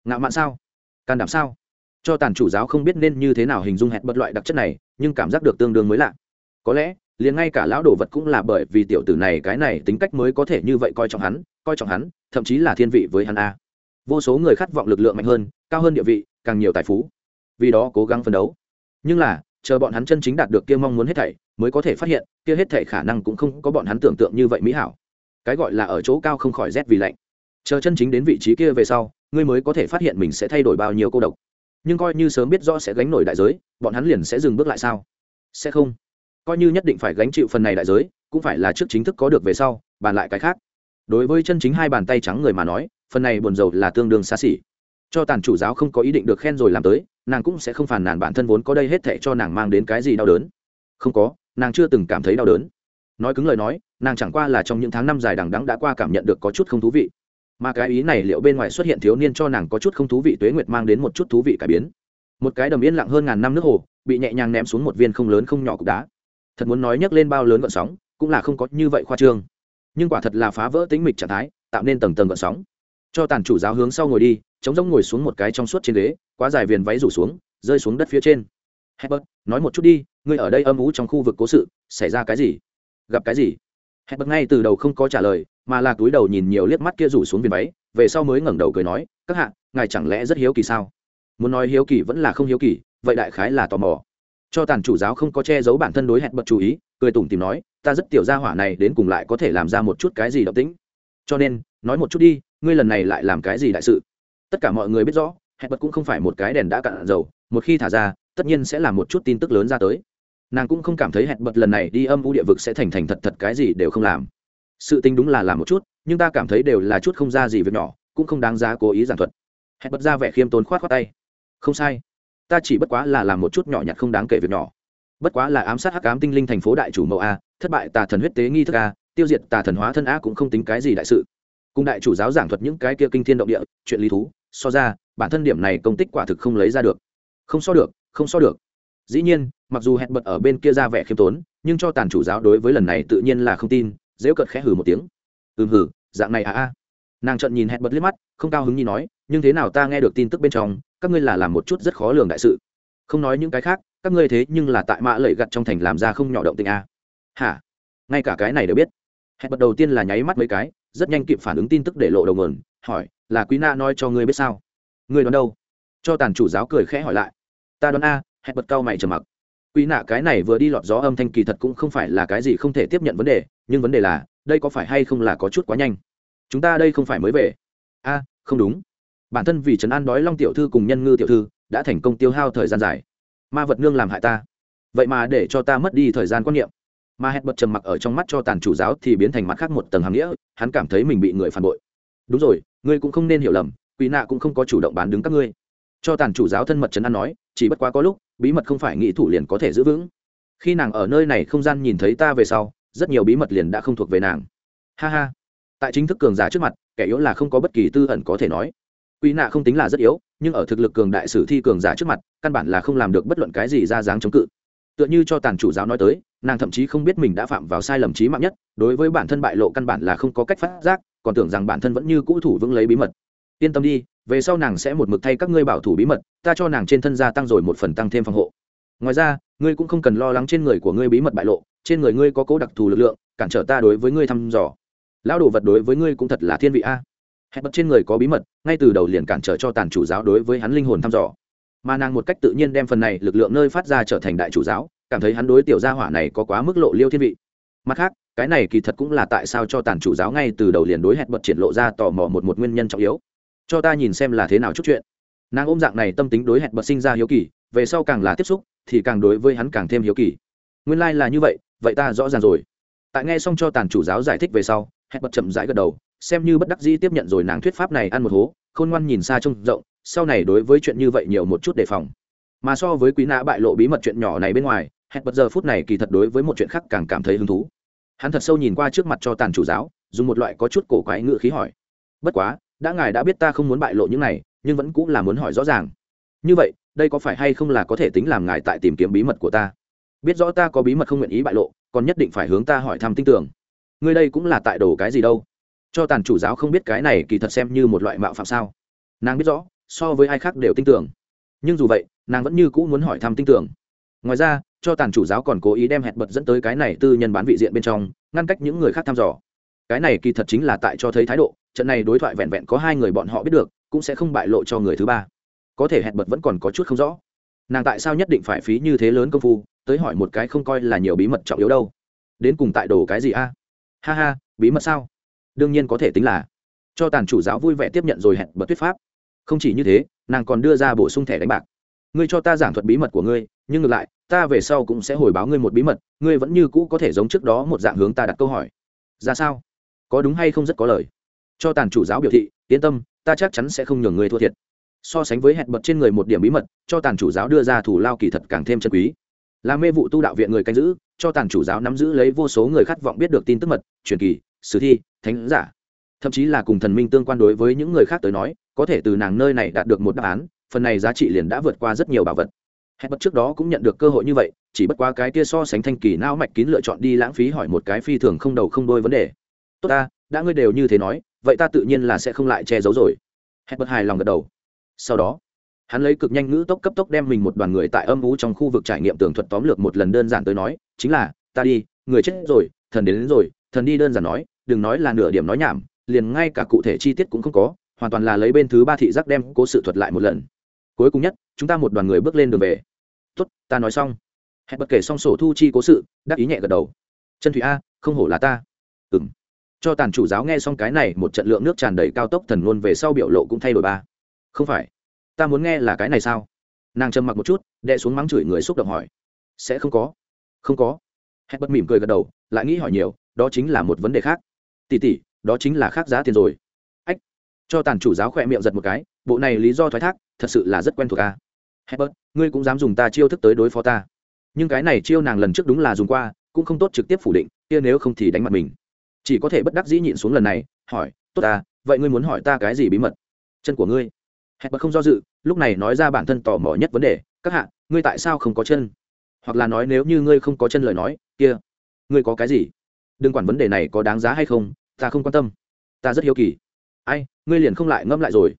Ngạo mạn sao? Can đảm sao? Cho tàn chủ giáo không biết nên như thế nào hình dung hẹn bật loại đặc chất này, nhưng cảm giác được tương đương mới lạ. Có lẽ liền ngay cả lão đồ vật cũng là bởi vì tiểu tử này cái này tính cách mới có thể như vậy coi trọng hắn, coi trọng hắn, thậm chí là thiên vị với hắn a. Vô số người khát vọng lực lượng mạnh hơn, cao hơn địa vị, càng nhiều tài phú. Vì đó cố gắng phấn đấu. Nhưng là, chờ bọn hắn chân chính đạt được kia mong muốn hết thảy, mới có thể phát hiện, kia hết thảy khả năng cũng không có bọn hắn tưởng tượng như vậy mỹ hảo. Cái gọi là ở chỗ cao không khỏi rét vì lạnh. Chờ chân chính đến vị trí kia về sau, ngươi mới có thể phát hiện mình sẽ thay đổi bao nhiêu cô độc. Nhưng coi như sớm biết rõ sẽ gánh nổi đại giới, bọn hắn liền sẽ dừng bước lại sao? Sẽ không coi như nhất định phải gánh chịu phần này đại giới, cũng phải là trước chính thức có được về sau, bàn lại cái khác. Đối với chân chính hai bàn tay trắng người mà nói, phần này buồn rầu là tương đương xa xỉ. Cho tàn chủ giáo không có ý định được khen rồi làm tới, nàng cũng sẽ không phản nàn bản thân vốn có đây hết thệ cho nàng mang đến cái gì đau đớn. Không có, nàng chưa từng cảm thấy đau đớn. Nói cứng lời nói, nàng chẳng qua là trong những tháng năm dài đằng đắng đã qua cảm nhận được có chút không thú vị. Mà cái ý này liệu bên ngoài xuất hiện thiếu niên cho nàng có chút không thú vị tuế nguyệt mang đến một chút thú vị cải biến. Một cái đầm yên lặng hơn ngàn năm nước hồ, bị nhẹ nhàng ném xuống một viên không lớn không nhỏ cục đá thật muốn nói nhấc lên bao lớn gợn sóng cũng là không có như vậy khoa trương nhưng quả thật là phá vỡ tính mịch trạng thái tạo nên tầng tầng gợn sóng cho tàn chủ giáo hướng sau ngồi đi chống giống ngồi xuống một cái trong suốt trên ghế quá dài viền váy rủ xuống rơi xuống đất phía trên Herbert, nói một chút đi, ngươi ở đây âm ú trong khu vực cố sự, xảy ra cái gì? Gặp cái gì? Herbert ngay từ đầu không có trả lời, mà là túi đầu nhìn nhiều liếc mắt kia rủ xuống viền váy, về sau mới ngẩng đầu cười nói, các hạ, ngài chẳng lẽ rất hiếu kỳ sao? Muốn nói hiếu kỳ vẫn là không hiếu kỳ, vậy đại khái là tò mò. Cho tàn chủ giáo không có che giấu bản thân đối hẹn bật chú ý, cười tủm tìm nói, ta rất tiểu gia hỏa này đến cùng lại có thể làm ra một chút cái gì động tĩnh. Cho nên, nói một chút đi, ngươi lần này lại làm cái gì đại sự? Tất cả mọi người biết rõ, hẹn bật cũng không phải một cái đèn đã cạn dầu, một khi thả ra, tất nhiên sẽ là một chút tin tức lớn ra tới nàng cũng không cảm thấy hẹn bật lần này đi âm u địa vực sẽ thành thành thật thật cái gì đều không làm sự tình đúng là làm một chút nhưng ta cảm thấy đều là chút không ra gì việc nhỏ cũng không đáng giá cố ý giảng thuật hẹn bật ra vẻ khiêm tốn khoát khoát tay không sai ta chỉ bất quá là làm một chút nhỏ nhặt không đáng kể việc nhỏ. Bất quá là ám sát hắc ám tinh linh thành phố đại chủ mẫu a, thất bại tà thần huyết tế nghi thức a, tiêu diệt tà thần hóa thân a cũng không tính cái gì đại sự. Cùng đại chủ giáo giảng thuật những cái kia kinh thiên động địa, chuyện lý thú, so ra, bản thân điểm này công tích quả thực không lấy ra được. Không so được, không so được. Dĩ nhiên, mặc dù hẹn bật ở bên kia ra vẻ khiêm tốn, nhưng cho tàn chủ giáo đối với lần này tự nhiên là không tin, dễ cợt khẽ hử một tiếng. Ừm hử dạng này à a nàng trận nhìn hẹn bật liếc mắt, không cao hứng như nói, nhưng thế nào ta nghe được tin tức bên trong, các ngươi là làm một chút rất khó lường đại sự. Không nói những cái khác, các ngươi thế nhưng là tại mã lẩy gặt trong thành làm ra không nhỏ động tình a. À. hả? Ngay cả cái này đều biết. Hẹn bật đầu tiên là nháy mắt mấy cái, rất nhanh kịp phản ứng tin tức để lộ đầu nguồn, hỏi, là quý na nói cho ngươi biết sao? Ngươi đoán đâu? Cho tàn chủ giáo cười khẽ hỏi lại. Ta đoán a. Hẹn bật cao mày trầm mặc. Quý nạ cái này vừa đi lọt gió âm thanh kỳ thật cũng không phải là cái gì không thể tiếp nhận vấn đề, nhưng vấn đề là, đây có phải hay không là có chút quá nhanh? Chúng ta đây không phải mới về. A, không đúng. Bản thân vì trấn an đói long tiểu thư cùng nhân ngư tiểu thư, đã thành công tiêu hao thời gian dài. Ma vật nương làm hại ta. Vậy mà để cho ta mất đi thời gian quan niệm. Mà hẹn bật trầm mặc ở trong mắt cho tàn chủ giáo thì biến thành mắt khác một tầng hàng nghĩa, hắn cảm thấy mình bị người phản bội. Đúng rồi, ngươi cũng không nên hiểu lầm, quỷ nạ cũng không có chủ động bán đứng các ngươi. Cho tàn chủ giáo thân mật trấn an nói, chỉ bất quá có lúc, bí mật không phải nghĩ thủ liền có thể giữ vững. Khi nàng ở nơi này không gian nhìn thấy ta về sau, rất nhiều bí mật liền đã không thuộc về nàng. Ha ha tại chính thức cường giả trước mặt, kẻ yếu là không có bất kỳ tư ẩn có thể nói. Quỷ nạ không tính là rất yếu, nhưng ở thực lực cường đại sử thi cường giả trước mặt, căn bản là không làm được bất luận cái gì ra dáng chống cự. Tựa như cho tàn chủ giáo nói tới, nàng thậm chí không biết mình đã phạm vào sai lầm trí mạng nhất, đối với bản thân bại lộ căn bản là không có cách phát giác, còn tưởng rằng bản thân vẫn như cũ thủ vững lấy bí mật. Yên tâm đi, về sau nàng sẽ một mực thay các ngươi bảo thủ bí mật, ta cho nàng trên thân gia tăng rồi một phần tăng thêm phòng hộ. Ngoài ra, ngươi cũng không cần lo lắng trên người của ngươi bí mật bại lộ, trên người ngươi có cố đặc thù lực lượng, cản trở ta đối với ngươi thăm dò lão đồ vật đối với ngươi cũng thật là thiên vị a. Hẹn bật trên người có bí mật, ngay từ đầu liền cản trở cho tàn chủ giáo đối với hắn linh hồn thăm dò. Mà nàng một cách tự nhiên đem phần này lực lượng nơi phát ra trở thành đại chủ giáo, cảm thấy hắn đối tiểu gia hỏa này có quá mức lộ liêu thiên vị. Mặt khác, cái này kỳ thật cũng là tại sao cho tàn chủ giáo ngay từ đầu liền đối hẹn bật triển lộ ra tò mò một một nguyên nhân trọng yếu. Cho ta nhìn xem là thế nào chút chuyện. Nàng ôm dạng này tâm tính đối hẹn bật sinh ra hiếu kỳ, về sau càng là tiếp xúc, thì càng đối với hắn càng thêm hiếu kỳ. Nguyên lai、like、là như vậy vậy ta rõ ràng rồi. Tại nghe xong cho tàn chủ giáo giải thích về sau hẹn bật chậm rãi gật đầu, xem như bất đắc dĩ tiếp nhận rồi nàng thuyết pháp này ăn một hố, khôn ngoan nhìn xa trông rộng, sau này đối với chuyện như vậy nhiều một chút đề phòng. Mà so với quý nã bại lộ bí mật chuyện nhỏ này bên ngoài, hẹn bật giờ phút này kỳ thật đối với một chuyện khác càng cảm thấy hứng thú. Hắn thật sâu nhìn qua trước mặt cho tàn chủ giáo, dùng một loại có chút cổ quái ngự khí hỏi. Bất quá, đã ngài đã biết ta không muốn bại lộ những này, nhưng vẫn cũng là muốn hỏi rõ ràng. Như vậy, đây có phải hay không là có thể tính làm ngài tại tìm kiếm bí mật của ta? Biết rõ ta có bí mật không nguyện ý bại lộ, còn nhất định phải hướng ta hỏi thăm tin tưởng ngươi đây cũng là tại đồ cái gì đâu? Cho tàn chủ giáo không biết cái này kỳ thật xem như một loại mạo phạm sao? Nàng biết rõ, so với ai khác đều tin tưởng. Nhưng dù vậy, nàng vẫn như cũ muốn hỏi thăm tin tưởng. Ngoài ra, cho tàn chủ giáo còn cố ý đem hẹn bật dẫn tới cái này tư nhân bán vị diện bên trong, ngăn cách những người khác thăm dò. Cái này kỳ thật chính là tại cho thấy thái độ, trận này đối thoại vẹn vẹn có hai người bọn họ biết được, cũng sẽ không bại lộ cho người thứ ba. Có thể hẹn bật vẫn còn có chút không rõ. Nàng tại sao nhất định phải phí như thế lớn công phu, tới hỏi một cái không coi là nhiều bí mật trọng yếu đâu. Đến cùng tại đồ cái gì a? Ha ha, bí mật sao? Đương nhiên có thể tính là. Cho tàn chủ giáo vui vẻ tiếp nhận rồi hẹn bật thuyết pháp. Không chỉ như thế, nàng còn đưa ra bổ sung thẻ đánh bạc. Ngươi cho ta giảng thuật bí mật của ngươi, nhưng ngược lại, ta về sau cũng sẽ hồi báo ngươi một bí mật, ngươi vẫn như cũ có thể giống trước đó một dạng hướng ta đặt câu hỏi. Ra sao? Có đúng hay không rất có lời. Cho tàn chủ giáo biểu thị, yên tâm, ta chắc chắn sẽ không nhường ngươi thua thiệt. So sánh với hẹn bật trên người một điểm bí mật, cho tàn chủ giáo đưa ra thủ lao kỳ thật càng thêm chân quý. Là mê vụ tu đạo viện người canh giữ cho tàn chủ giáo nắm giữ lấy vô số người khát vọng biết được tin tức mật, truyền kỳ, sử thi, thánh giả. Thậm chí là cùng thần minh tương quan đối với những người khác tới nói, có thể từ nàng nơi này đạt được một đáp án, phần này giá trị liền đã vượt qua rất nhiều bảo vật. Hết bất trước đó cũng nhận được cơ hội như vậy, chỉ bất quá cái kia so sánh thanh kỳ não mạch kín lựa chọn đi lãng phí hỏi một cái phi thường không đầu không đôi vấn đề. Tốt ta, đã ngươi đều như thế nói, vậy ta tự nhiên là sẽ không lại che giấu rồi. Hết bất hài lòng gật đầu. Sau đó hắn lấy cực nhanh ngữ tốc cấp tốc đem mình một đoàn người tại âm ú trong khu vực trải nghiệm tường thuật tóm lược một lần đơn giản tới nói chính là ta đi người chết rồi thần đến, đến rồi thần đi đơn giản nói đừng nói là nửa điểm nói nhảm liền ngay cả cụ thể chi tiết cũng không có hoàn toàn là lấy bên thứ ba thị giác đem cố sự thuật lại một lần. Cuối cùng nhất chúng ta một đoàn người bước lên đường về. Tốt ta nói xong. Hẹn bất kể xong sổ thu chi cố sự đắc ý nhẹ gật đầu. Chân thủy a không hổ là ta. Ừ m cho tàn chủ giáo nghe xong cái này một trận lượng nước tràn đầy cao tốc thần luôn về sau biểu lộ cũng thay đổi ba. Không phải ta muốn nghe là cái này sao? Nàng trầm mặc một chút đệ xuống mắng chửi người xúc động hỏi. Sẽ không có. Không có. Hẹn bất mỉm cười gật đầu, lại nghĩ hỏi nhiều, đó chính là một vấn đề khác. Tỉ tỉ đó chính là khác giá tiền rồi. Ách. Cho tàn chủ giáo khỏe miệng giật một cái, bộ này lý do thoái thác, thật sự là rất quen thuộc a à? bật ngươi cũng dám dùng ta chiêu thức tới đối phó ta. Nhưng cái này chiêu nàng lần trước đúng là dùng qua, cũng không tốt trực tiếp phủ định, kia nếu không thì đánh mặt mình. Chỉ có thể bất đắc dĩ nhịn xuống lần này, hỏi, tốt ta vậy ngươi muốn hỏi ta cái gì bí mật? Chân của ngươi hẹn bật không do dự, lúc này nói ra bản thân tò mò nhất vấn đề, các hạ, ngươi tại sao không có chân? Hoặc là nói nếu như ngươi không có chân lời nói, kia, ngươi có cái gì? Đừng quản vấn đề này có đáng giá hay không, ta không quan tâm. Ta rất hiếu kỳ. Ai, ngươi liền không lại ngâm lại rồi.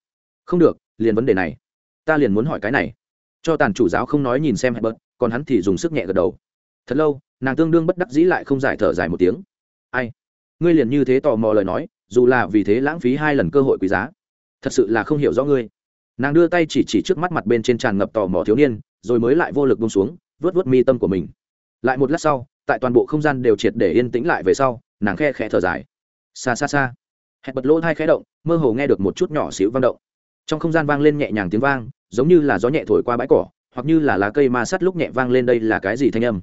Không được, liền vấn đề này. Ta liền muốn hỏi cái này. Cho tàn chủ giáo không nói nhìn xem hẹn bớt còn hắn thì dùng sức nhẹ gật đầu. Thật lâu, nàng tương đương bất đắc dĩ lại không giải thở dài một tiếng. Ai, ngươi liền như thế tò mò lời nói, dù là vì thế lãng phí hai lần cơ hội quý giá, thật sự là không hiểu rõ ngươi nàng đưa tay chỉ chỉ trước mắt mặt bên trên tràn ngập tò mò thiếu niên, rồi mới lại vô lực bông xuống, vớt vớt mi tâm của mình. Lại một lát sau, tại toàn bộ không gian đều triệt để yên tĩnh lại về sau, nàng khe khẽ thở dài. Xa xa xa hẹn bật lỗ thai khẽ động, mơ hồ nghe được một chút nhỏ xíu vang động. Trong không gian vang lên nhẹ nhàng tiếng vang, giống như là gió nhẹ thổi qua bãi cỏ, hoặc như là lá cây ma sắt lúc nhẹ vang lên đây là cái gì thanh âm?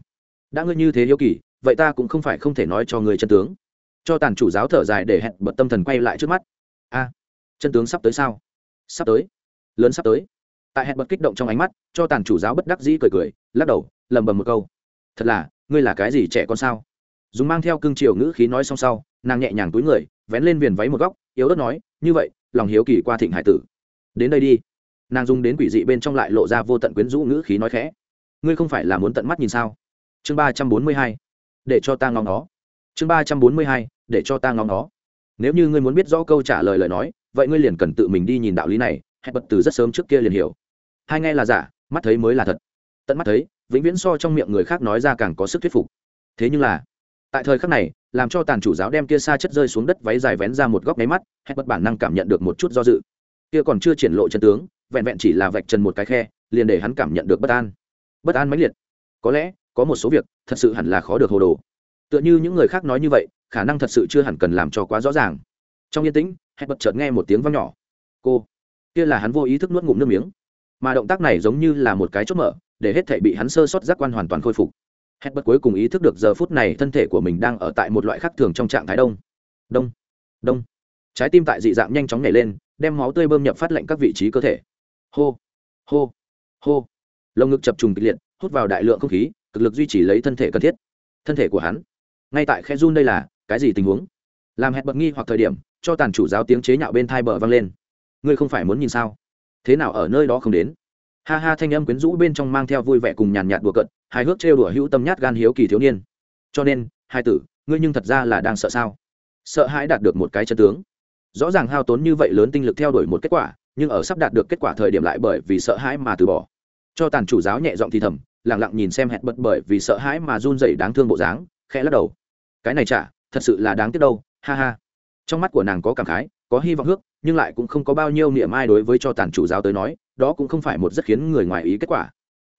Đã ngươi như thế hiếu kỳ, vậy ta cũng không phải không thể nói cho người chân tướng. Cho tàn chủ giáo thở dài để hẹn bật tâm thần quay lại trước mắt. A, chân tướng sắp tới sao? Sắp tới lớn sắp tới. Tại hẹn bật kích động trong ánh mắt, cho tàn chủ giáo bất đắc dĩ cười cười, lắc đầu lầm bầm một câu. Thật là, ngươi là cái gì trẻ con sao? Dùng mang theo cương triều ngữ khí nói xong sau, nàng nhẹ nhàng túi người, vén lên viền váy một góc, yếu ớt nói, như vậy, lòng hiếu kỳ qua thịnh hải tử. Đến đây đi. Nàng dùng đến quỷ dị bên trong lại lộ ra vô tận quyến rũ ngữ khí nói khẽ. Ngươi không phải là muốn tận mắt nhìn sao? Chương ba trăm bốn mươi hai. Để cho ta ngóng nó. Chương ba trăm bốn mươi hai. Để cho ta ngóng nó. Nếu như ngươi muốn biết rõ câu trả lời lời nói, vậy ngươi liền cần tự mình đi nhìn đạo lý này hẹn bật từ rất sớm trước kia liền hiểu. Hai nghe là giả, mắt thấy mới là thật. Tận mắt thấy, vĩnh viễn so trong miệng người khác nói ra càng có sức thuyết phục. Thế nhưng là, tại thời khắc này, làm cho tàn chủ giáo đem kia xa chất rơi xuống đất váy dài vén ra một góc máy mắt, hẹn bất bản năng cảm nhận được một chút do dự. Kia còn chưa triển lộ chân tướng, vẹn vẹn chỉ là vạch trần một cái khe, liền để hắn cảm nhận được bất an. Bất an mãnh liệt. Có lẽ, có một số việc, thật sự hẳn là khó được hồ đồ. Tựa như những người khác nói như vậy, khả năng thật sự chưa hẳn cần làm cho quá rõ ràng. Trong yên tĩnh, hẹn bật chợt nghe một tiếng vang nhỏ. Cô kia là hắn vô ý thức nuốt ngụm nước miếng. Mà động tác này giống như là một cái chốt mở, để hết thể bị hắn sơ sót giác quan hoàn toàn khôi phục. Hết bất cuối cùng ý thức được giờ phút này thân thể của mình đang ở tại một loại khác thường trong trạng thái đông. Đông. Đông. Trái tim tại dị dạng nhanh chóng nhảy lên, đem máu tươi bơm nhập phát lệnh các vị trí cơ thể. Hô. Hô. Hô. Lồng ngực chập trùng kịch liệt, hút vào đại lượng không khí, cực lực duy trì lấy thân thể cần thiết. Thân thể của hắn, ngay tại khe run đây là, cái gì tình huống? Làm hẹn bật nghi hoặc thời điểm, cho tàn chủ giáo tiếng chế nhạo bên thai bờ vang lên ngươi không phải muốn nhìn sao? Thế nào ở nơi đó không đến? Ha ha, thanh âm quyến rũ bên trong mang theo vui vẻ cùng nhàn nhạt đùa cận hài hước trêu đùa hữu tâm nhát gan hiếu kỳ thiếu niên. Cho nên, hai tử, ngươi nhưng thật ra là đang sợ sao? Sợ hãi đạt được một cái chân tướng. Rõ ràng hao tốn như vậy lớn tinh lực theo đuổi một kết quả, nhưng ở sắp đạt được kết quả thời điểm lại bởi vì sợ hãi mà từ bỏ. Cho tàn chủ giáo nhẹ giọng thì thầm lẳng lặng nhìn xem hẹn bật bởi vì sợ hãi mà run rẩy đáng thương bộ dáng, khẽ lắc đầu. Cái này chả, thật sự là đáng tiếc đâu, ha ha trong mắt của nàng có cảm khái, có hy vọng hước, nhưng lại cũng không có bao nhiêu niệm ai đối với cho tàn chủ giáo tới nói, đó cũng không phải một rất khiến người ngoài ý kết quả.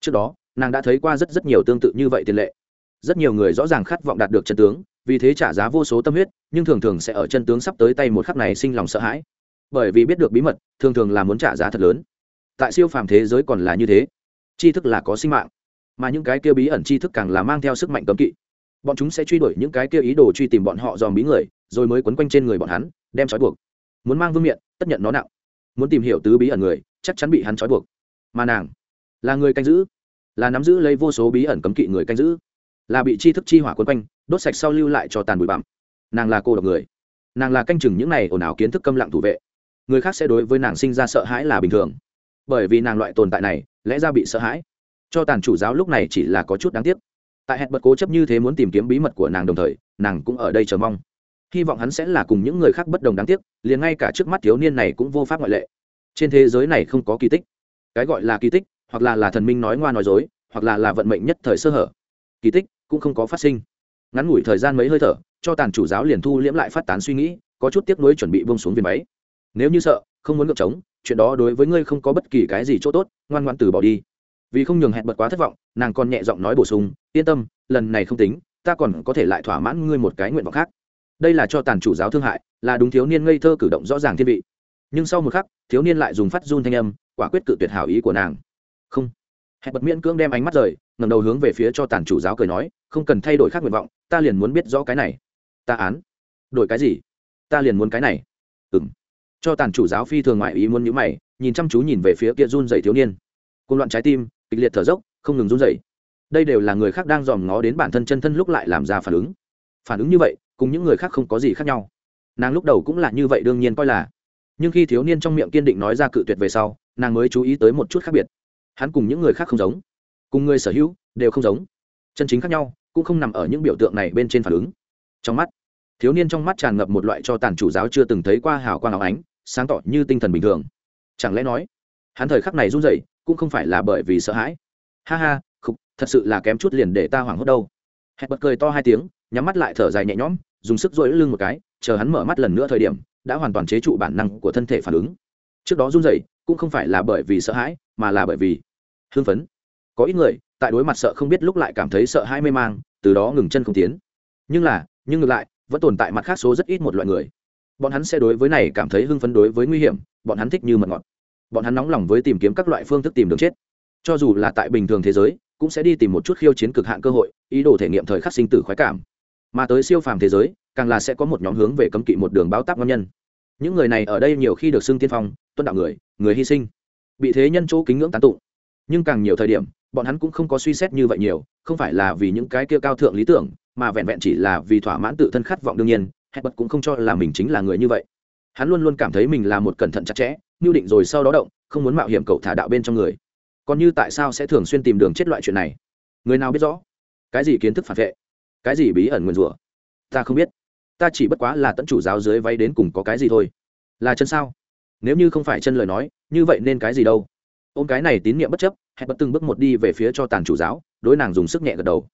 Trước đó, nàng đã thấy qua rất rất nhiều tương tự như vậy tiền lệ. Rất nhiều người rõ ràng khát vọng đạt được chân tướng, vì thế trả giá vô số tâm huyết, nhưng thường thường sẽ ở chân tướng sắp tới tay một khắc này sinh lòng sợ hãi. Bởi vì biết được bí mật, thường thường là muốn trả giá thật lớn. Tại siêu phàm thế giới còn là như thế. Tri thức là có sinh mạng, mà những cái kia bí ẩn tri thức càng là mang theo sức mạnh cấm kỵ. Bọn chúng sẽ truy đuổi những cái kia ý đồ truy tìm bọn họ dòm bí người rồi mới quấn quanh trên người bọn hắn, đem trói buộc. Muốn mang vương miện, tất nhận nó nặng. Muốn tìm hiểu tứ bí ẩn người, chắc chắn bị hắn trói buộc. Mà nàng, là người canh giữ. Là nắm giữ lấy vô số bí ẩn cấm kỵ người canh giữ. Là bị chi thức chi hỏa quấn quanh, đốt sạch sau lưu lại cho tàn bụi bặm. Nàng là cô độc người. Nàng là canh chừng những này ồn ào kiến thức câm lặng thủ vệ. Người khác sẽ đối với nàng sinh ra sợ hãi là bình thường. Bởi vì nàng loại tồn tại này, lẽ ra bị sợ hãi. Cho tàn chủ giáo lúc này chỉ là có chút đáng tiếc. Tại hẹn bật cố chấp như thế muốn tìm kiếm bí mật của nàng đồng thời, nàng cũng ở đây chờ mong hy vọng hắn sẽ là cùng những người khác bất đồng đáng tiếc, liền ngay cả trước mắt thiếu niên này cũng vô pháp ngoại lệ. Trên thế giới này không có kỳ tích. Cái gọi là kỳ tích, hoặc là là thần minh nói ngoa nói dối, hoặc là là vận mệnh nhất thời sơ hở. Kỳ tích cũng không có phát sinh. Ngắn ngủi thời gian mấy hơi thở, cho tàn chủ giáo liền thu liễm lại phát tán suy nghĩ, có chút tiếc nuối chuẩn bị bông xuống viên máy. Nếu như sợ, không muốn ngược trống, chuyện đó đối với ngươi không có bất kỳ cái gì chỗ tốt, ngoan ngoan từ bỏ đi. Vì không nhường hẹn bật quá thất vọng, nàng còn nhẹ giọng nói bổ sung, yên tâm, lần này không tính, ta còn có thể lại thỏa mãn ngươi một cái nguyện vọng khác đây là cho tàn chủ giáo thương hại, là đúng thiếu niên ngây thơ cử động rõ ràng thiên vị. Nhưng sau một khắc, thiếu niên lại dùng phát run thanh âm, quả quyết cự tuyệt hảo ý của nàng. Không. Hẹn bật miễn cưỡng đem ánh mắt rời ngầm đầu hướng về phía cho tàn chủ giáo cười nói, không cần thay đổi khác nguyện vọng, ta liền muốn biết rõ cái này. Ta án. Đổi cái gì? Ta liền muốn cái này. Ừ m cho tàn chủ giáo phi thường ngoại ý muốn nhữ mày, nhìn chăm chú nhìn về phía kia run dày thiếu niên. Côn loạn trái tim, kịch liệt thở dốc, không ngừng run dày đây đều là người khác đang dòm ngó đến bản thân chân thân lúc lại làm ra phản ứng. Phản ứng như vậy cùng những người khác không có gì khác nhau. Nàng lúc đầu cũng là như vậy đương nhiên coi là. Nhưng khi thiếu niên trong miệng kiên định nói ra cự tuyệt về sau, nàng mới chú ý tới một chút khác biệt. Hắn cùng những người khác không giống. Cùng người sở hữu, đều không giống. Chân chính khác nhau, cũng không nằm ở những biểu tượng này bên trên phản ứng. Trong mắt, thiếu niên trong mắt tràn ngập một loại cho tàn chủ giáo chưa từng thấy qua hào quang áo ánh, sáng tỏ như tinh thần bình thường. Chẳng lẽ nói, hắn thời khắc này run rẩy, cũng không phải là bởi vì sợ hãi? Ha ha, khục, thật sự là kém chút liền để ta hoảng hốt đâu. Hẹn bật cười to hai tiếng, nhắm mắt lại thở dài nhẹ nhõm dùng sức dội lưng một cái, chờ hắn mở mắt lần nữa thời điểm, đã hoàn toàn chế trụ bản năng của thân thể phản ứng. Trước đó run rẩy, cũng không phải là bởi vì sợ hãi, mà là bởi vì hưng phấn. Có ít người, tại đối mặt sợ không biết lúc lại cảm thấy sợ hãi mê mang, từ đó ngừng chân không tiến. Nhưng là, nhưng ngược lại, vẫn tồn tại mặt khác số rất ít một loại người. Bọn hắn sẽ đối với này cảm thấy hưng phấn đối với nguy hiểm, bọn hắn thích như mật ngọt. Bọn hắn nóng lòng với tìm kiếm các loại phương thức tìm đường chết. Cho dù là tại bình thường thế giới, cũng sẽ đi tìm một chút khiêu chiến cực hạn cơ hội, ý đồ thể nghiệm thời khắc sinh tử khoái cảm mà tới siêu phàm thế giới, càng là sẽ có một nhóm hướng về cấm kỵ một đường báo táp ngon nhân. Những người này ở đây nhiều khi được xưng tiên phong, tuân đạo người người hy sinh. Bị thế nhân chỗ kính ngưỡng tán tụng. Nhưng càng nhiều thời điểm, bọn hắn cũng không có suy xét như vậy nhiều, không phải là vì những cái kia cao thượng lý tưởng, mà vẹn vẹn chỉ là vì thỏa mãn tự thân khát vọng đương nhiên hết bật cũng không cho là mình chính là người như vậy. Hắn luôn luôn cảm thấy mình là một cẩn thận chặt chẽ như định rồi sau đó động, không muốn mạo hiểm cậu thả đạo bên trong người. Còn như tại sao sẽ thường xuyên tìm đường chết loại chuyện này? Người nào biết rõ? Cái gì kiến thức phản vệ? Cái gì bí ẩn nguyên rủa? Ta không biết. Ta chỉ bất quá là tận chủ giáo dưới váy đến cùng có cái gì thôi. Là chân sao? Nếu như không phải chân lời nói, như vậy nên cái gì đâu? Ôm cái này tín nhiệm bất chấp, hẹn bất từng bước một đi về phía cho tàn chủ giáo, đối nàng dùng sức nhẹ gật đầu.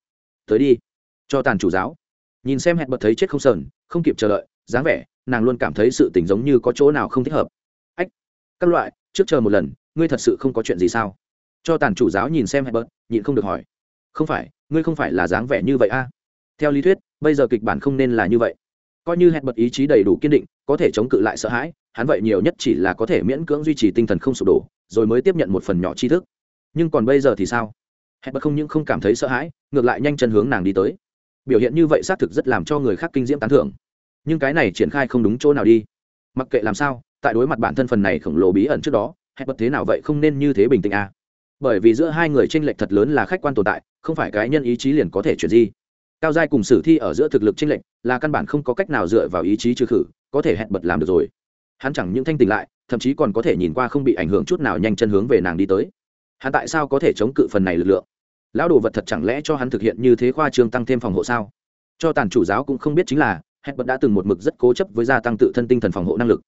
Tới đi. Cho tàn chủ giáo. Nhìn xem hẹn bật thấy chết không sờn, không kịp chờ đợi, dáng vẻ, nàng luôn cảm thấy sự tình giống như có chỗ nào không thích hợp. Ách, các loại, trước chờ một lần, ngươi thật sự không có chuyện gì sao? Cho tàn chủ giáo nhìn xem hẹn bật, nhịn không được hỏi. Không phải, ngươi không phải là dáng vẻ như vậy a? Theo lý thuyết, bây giờ kịch bản không nên là như vậy. Coi như hẹn bật ý chí đầy đủ kiên định, có thể chống cự lại sợ hãi, hắn vậy nhiều nhất chỉ là có thể miễn cưỡng duy trì tinh thần không sụp đổ, rồi mới tiếp nhận một phần nhỏ tri thức. Nhưng còn bây giờ thì sao? Hẹn bật không những không cảm thấy sợ hãi, ngược lại nhanh chân hướng nàng đi tới. Biểu hiện như vậy xác thực rất làm cho người khác kinh diễm tán thưởng. Nhưng cái này triển khai không đúng chỗ nào đi. Mặc kệ làm sao, tại đối mặt bản thân phần này khổng lồ bí ẩn trước đó, hẹn bật thế nào vậy không nên như thế bình tĩnh à. bởi vì giữa hai người tranh lệch thật lớn là khách quan tồn tại, không phải cái nhân ý chí liền có thể chuyển di cao giai cùng sử thi ở giữa thực lực chênh lệch, là căn bản không có cách nào dựa vào ý chí trừ khử, có thể hẹn bật làm được rồi. Hắn chẳng những thanh tỉnh lại, thậm chí còn có thể nhìn qua không bị ảnh hưởng chút nào nhanh chân hướng về nàng đi tới. Hắn tại sao có thể chống cự phần này lực lượng? Lão đồ vật thật chẳng lẽ cho hắn thực hiện như thế khoa trương tăng thêm phòng hộ sao? Cho tàn chủ giáo cũng không biết chính là, hẹn bật đã từng một mực rất cố chấp với gia tăng tự thân tinh thần phòng hộ năng lực.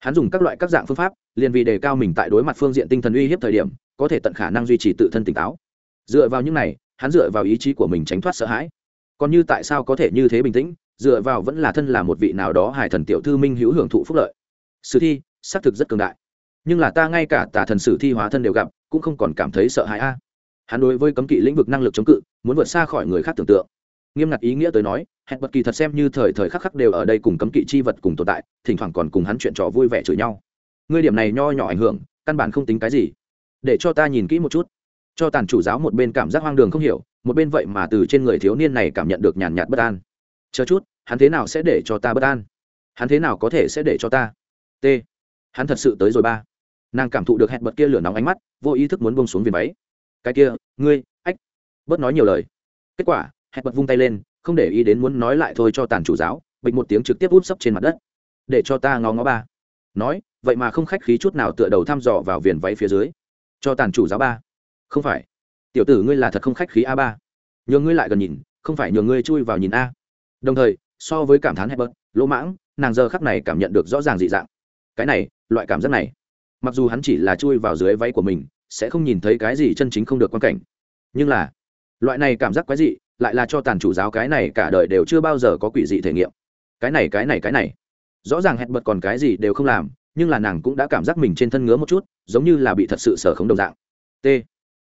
Hắn dùng các loại các dạng phương pháp, liền vì đề cao mình tại đối mặt phương diện tinh thần uy hiếp thời điểm, có thể tận khả năng duy trì tự thân tỉnh táo. Dựa vào những này, hắn dựa vào ý chí của mình tránh thoát sợ hãi còn như tại sao có thể như thế bình tĩnh, dựa vào vẫn là thân là một vị nào đó hải thần tiểu thư minh hữu hưởng thụ phúc lợi. Sử thi, xác thực rất cường đại. Nhưng là ta ngay cả tà thần sử thi hóa thân đều gặp, cũng không còn cảm thấy sợ hãi a. Hắn đối với cấm kỵ lĩnh vực năng lực chống cự, muốn vượt xa khỏi người khác tưởng tượng. Nghiêm ngặt ý nghĩa tới nói, hẹn bất kỳ thật xem như thời thời khắc khắc đều ở đây cùng cấm kỵ chi vật cùng tồn tại, thỉnh thoảng còn cùng hắn chuyện trò vui vẻ chửi nhau. Ngươi điểm này nho nhỏ ảnh hưởng, căn bản không tính cái gì. Để cho ta nhìn kỹ một chút cho tàn chủ giáo một bên cảm giác hoang đường không hiểu, một bên vậy mà từ trên người thiếu niên này cảm nhận được nhàn nhạt bất an. Chờ chút, hắn thế nào sẽ để cho ta bất an? Hắn thế nào có thể sẽ để cho ta? T. Hắn thật sự tới rồi ba. Nàng cảm thụ được hẹn bật kia lửa nóng ánh mắt, vô ý thức muốn bông xuống viền váy. Cái kia, ngươi, ách. Bớt nói nhiều lời. Kết quả, hẹn bật vung tay lên, không để ý đến muốn nói lại thôi cho tàn chủ giáo, bịch một tiếng trực tiếp út sấp trên mặt đất. Để cho ta ngó ngó ba. Nói, vậy mà không khách khí chút nào tựa đầu thăm dò vào viền váy phía dưới. Cho tàn chủ giáo ba không phải. Tiểu tử ngươi là thật không khách khí a ba. Nhường ngươi lại gần nhìn, không phải nhường ngươi chui vào nhìn a. Đồng thời, so với cảm thán hẹp bớt lỗ mãng, nàng giờ khắc này cảm nhận được rõ ràng dị dạng. Cái này, loại cảm giác này, mặc dù hắn chỉ là chui vào dưới váy của mình, sẽ không nhìn thấy cái gì chân chính không được quan cảnh. Nhưng là, loại này cảm giác quái dị, lại là cho tàn chủ giáo cái này cả đời đều chưa bao giờ có quỷ dị thể nghiệm. Cái này cái này cái này. Rõ ràng hẹn bật còn cái gì đều không làm, nhưng là nàng cũng đã cảm giác mình trên thân ngứa một chút, giống như là bị thật sự sở không đồng dạng. T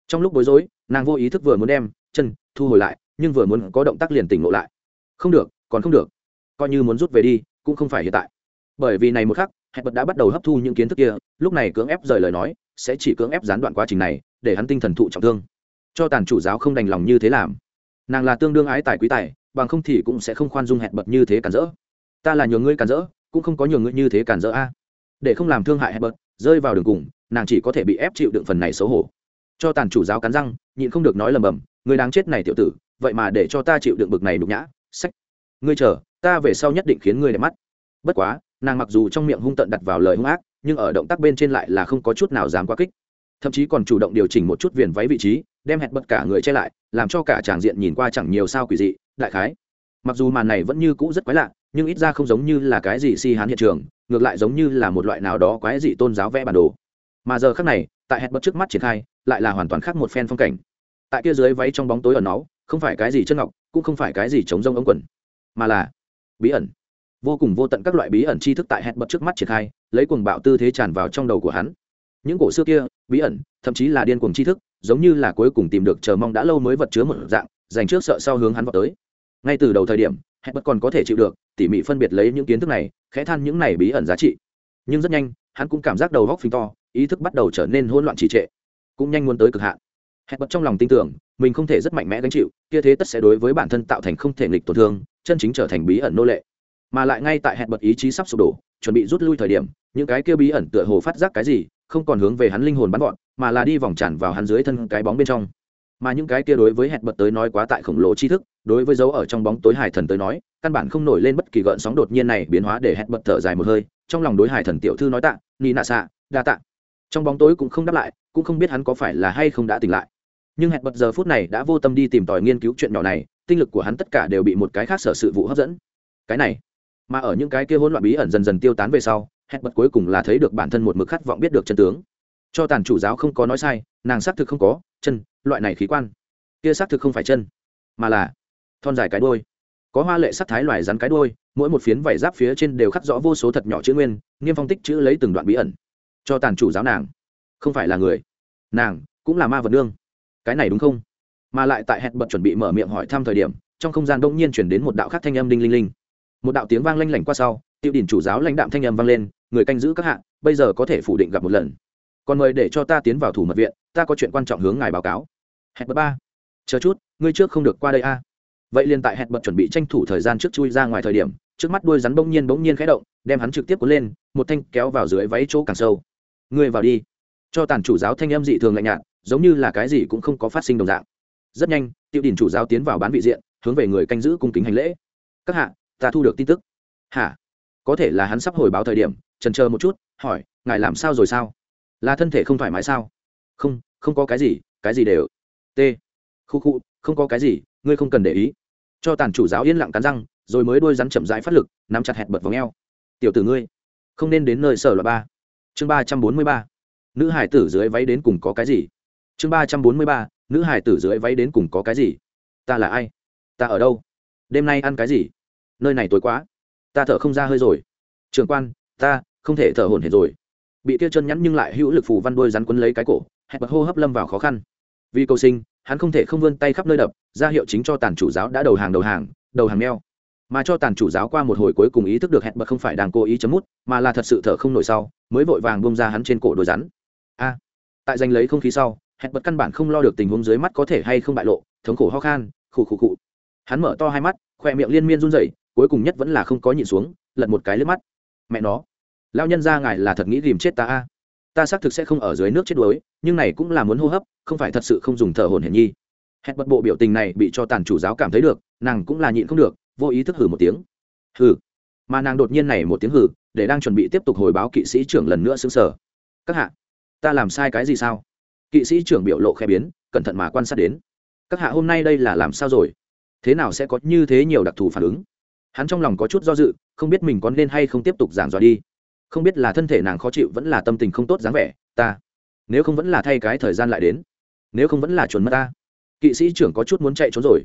trong lúc bối rối, nàng vô ý thức vừa muốn đem chân thu hồi lại, nhưng vừa muốn có động tác liền tỉnh ngộ lại. Không được, còn không được. Coi như muốn rút về đi, cũng không phải hiện tại. Bởi vì này một khắc hẹn bật đã bắt đầu hấp thu những kiến thức kia, lúc này cưỡng ép rời lời nói, sẽ chỉ cưỡng ép gián đoạn quá trình này, để hắn tinh thần thụ trọng thương. Cho tàn chủ giáo không đành lòng như thế làm. Nàng là tương đương ái tài quý tài, bằng không thì cũng sẽ không khoan dung hẹn bật như thế cản rỡ. Ta là nhường ngươi cản rỡ, cũng không có nhường ngươi như thế cản rỡ a. Để không làm thương hại hẹn bật rơi vào đường cùng, nàng chỉ có thể bị ép chịu đựng phần này xấu hổ cho tàn chủ giáo cắn răng, nhịn không được nói lầm bầm người đáng chết này tiểu tử, vậy mà để cho ta chịu đựng bực này nhục nhã, sách. Ngươi chờ, ta về sau nhất định khiến ngươi đẹp mắt. Bất quá, nàng mặc dù trong miệng hung tận đặt vào lời hung ác, nhưng ở động tác bên trên lại là không có chút nào dám quá kích. Thậm chí còn chủ động điều chỉnh một chút viền váy vị trí, đem hẹn bật cả người che lại, làm cho cả tràng diện nhìn qua chẳng nhiều sao quỷ dị, đại khái. Mặc dù màn này vẫn như cũ rất quái lạ, nhưng ít ra không giống như là cái gì si hán hiện trường, ngược lại giống như là một loại nào đó quái dị tôn giáo vẽ bản đồ. Mà giờ khác này, tại hẹn bật trước mắt triển khai lại là hoàn toàn khác một phen phong cảnh. Tại kia dưới váy trong bóng tối ở nó không phải cái gì chân ngọc, cũng không phải cái gì chống rông ống quần, mà là bí ẩn. Vô cùng vô tận các loại bí ẩn tri thức tại hẹn bật trước mắt triển khai, lấy cuồng bạo tư thế tràn vào trong đầu của hắn. Những cổ xưa kia, bí ẩn, thậm chí là điên cuồng tri thức, giống như là cuối cùng tìm được chờ mong đã lâu mới vật chứa một dạng, dành trước sợ sau hướng hắn vào tới. Ngay từ đầu thời điểm, hẹn bật còn có thể chịu được, tỉ mỉ phân biệt lấy những kiến thức này, khẽ than những này bí ẩn giá trị. Nhưng rất nhanh, hắn cũng cảm giác đầu góc phình to, ý thức bắt đầu trở nên hỗn loạn trì trệ cũng nhanh muốn tới cực hạn. Hẹn bật trong lòng tin tưởng, mình không thể rất mạnh mẽ gánh chịu, kia thế tất sẽ đối với bản thân tạo thành không thể nghịch tổn thương, chân chính trở thành bí ẩn nô lệ. Mà lại ngay tại hẹn bật ý chí sắp sụp đổ, chuẩn bị rút lui thời điểm, những cái kia bí ẩn tựa hồ phát giác cái gì, không còn hướng về hắn linh hồn bắn gọn, mà là đi vòng tràn vào hắn dưới thân cái bóng bên trong. Mà những cái kia đối với hẹn bật tới nói quá tại khổng lồ tri thức, đối với dấu ở trong bóng tối hải thần tới nói, căn bản không nổi lên bất kỳ gợn sóng đột nhiên này biến hóa để hẹn bật thở dài một hơi, trong lòng đối hải thần tiểu thư nói tạ ni nạ xạ, đa tạ trong bóng tối cũng không đáp lại, cũng không biết hắn có phải là hay không đã tỉnh lại. Nhưng hẹn bật giờ phút này đã vô tâm đi tìm tòi nghiên cứu chuyện nhỏ này, tinh lực của hắn tất cả đều bị một cái khác sở sự vụ hấp dẫn. Cái này, mà ở những cái kia hỗn loạn bí ẩn dần dần tiêu tán về sau, hẹn bật cuối cùng là thấy được bản thân một mực khát vọng biết được chân tướng. Cho tàn chủ giáo không có nói sai, nàng xác thực không có, chân, loại này khí quan. Kia xác thực không phải chân, mà là thon dài cái đôi có hoa lệ sắc thái loài rắn cái đôi mỗi một phiến vảy giáp phía trên đều khắc rõ vô số thật nhỏ chữ nguyên nghiêm phong tích chữ lấy từng đoạn bí ẩn cho tàn chủ giáo nàng. Không phải là người. Nàng cũng là ma vật nương. Cái này đúng không? Mà lại tại hẹn bật chuẩn bị mở miệng hỏi thăm thời điểm, trong không gian đông nhiên chuyển đến một đạo khác thanh âm đinh linh linh. Một đạo tiếng vang lanh lảnh qua sau, tiêu đỉnh chủ giáo lãnh đạm thanh âm vang lên, người canh giữ các hạng bây giờ có thể phủ định gặp một lần. Còn mời để cho ta tiến vào thủ mật viện, ta có chuyện quan trọng hướng ngài báo cáo. Hẹn bật ba. Chờ chút, ngươi trước không được qua đây a. Vậy liền tại hẹn bật chuẩn bị tranh thủ thời gian trước chui ra ngoài thời điểm, trước mắt đuôi rắn bỗng nhiên bỗng nhiên khẽ động, đem hắn trực tiếp cuốn lên, một thanh kéo vào dưới váy chỗ càng sâu ngươi vào đi. Cho tàn chủ giáo thanh âm dị thường lạnh nhạt, giống như là cái gì cũng không có phát sinh đồng dạng. Rất nhanh tiêu đình chủ giáo tiến vào bán vị diện, hướng về người canh giữ cung kính hành lễ. Các hạ, ta thu được tin tức. Hả? Có thể là hắn sắp hồi báo thời điểm, trần chờ một chút, hỏi, ngài làm sao rồi sao? Là thân thể không thoải mái sao? Không không có cái gì cái gì đều. T. Khu khu, không có cái gì, ngươi không cần để ý. Cho tàn chủ giáo yên lặng cắn răng, rồi mới đôi rắn chậm rãi phát lực, nắm chặt hẹn bật vào ngheo tiểu tử ngươi, không nên đến nơi sở loại ba chương ba trăm bốn mươi ba. Nữ hải tử dưới váy đến cùng có cái gì? Chương ba trăm bốn mươi ba. Nữ hải tử dưới váy đến cùng có cái gì? Ta là ai? Ta ở đâu? Đêm nay ăn cái gì? Nơi này tối quá. Ta thở không ra hơi rồi. Trường quan, ta không thể thở hổn hển rồi. Bị kia chân nhắn nhưng lại hữu lực phù văn đôi rắn quấn lấy cái cổ, hẹp bật hô hấp lâm vào khó khăn. Vì cầu sinh, hắn không thể không vươn tay khắp nơi đập, ra hiệu chính cho tàn chủ giáo đã đầu hàng đầu hàng đầu hàng neo mà cho tàn chủ giáo qua một hồi cuối cùng ý thức được hẹn bật không phải đang cố ý chấm mút, mà là thật sự thở không nổi sau, mới vội vàng bông ra hắn trên cổ đôi rắn. A, tại giành lấy không khí sau, hẹn bật căn bản không lo được tình huống dưới mắt có thể hay không bại lộ, thống khổ ho khan, khụ khụ khụ. Hắn mở to hai mắt, khỏe miệng liên miên run rẩy, cuối cùng nhất vẫn là không có nhịn xuống, lật một cái lướt mắt. Mẹ nó lao nhân ra ngài là thật nghĩ tìm chết ta a. Ta xác thực sẽ không ở dưới nước chết đuối, nhưng này cũng là muốn hô hấp, không phải thật sự không dùng thở hồn hiển nhi. Hẹn bật bộ biểu tình này bị cho tàn chủ giáo cảm thấy được, nàng cũng là nhịn không được vô ý thức hử một tiếng. Hử? Mà nàng đột nhiên này một tiếng hử, để đang chuẩn bị tiếp tục hồi báo kỵ sĩ trưởng lần nữa xứng sở các hạ, ta làm sai cái gì sao? Kỵ sĩ trưởng biểu lộ khe biến, cẩn thận mà quan sát đến. Các hạ hôm nay đây là làm sao rồi? Thế nào sẽ có như thế nhiều đặc thù phản ứng? Hắn trong lòng có chút do dự, không biết mình có nên hay không tiếp tục giảng dò đi. Không biết là thân thể nàng khó chịu vẫn là tâm tình không tốt dáng vẻ, ta. Nếu không vẫn là thay cái thời gian lại đến. Nếu không vẫn là chuẩn mất ta. Kỵ sĩ trưởng có chút muốn chạy trốn rồi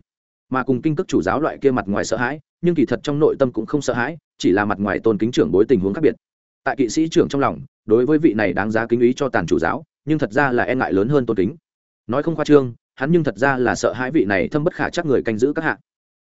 mà cùng kinh cực chủ giáo loại kia mặt ngoài sợ hãi, nhưng kỳ thật trong nội tâm cũng không sợ hãi, chỉ là mặt ngoài tôn kính trưởng bối tình huống khác biệt. Tại kỵ sĩ trưởng trong lòng, đối với vị này đáng giá kính ý cho tàn chủ giáo, nhưng thật ra là e ngại lớn hơn tôn kính. Nói không khoa trương, hắn nhưng thật ra là sợ hãi vị này thâm bất khả chắc người canh giữ các hạ.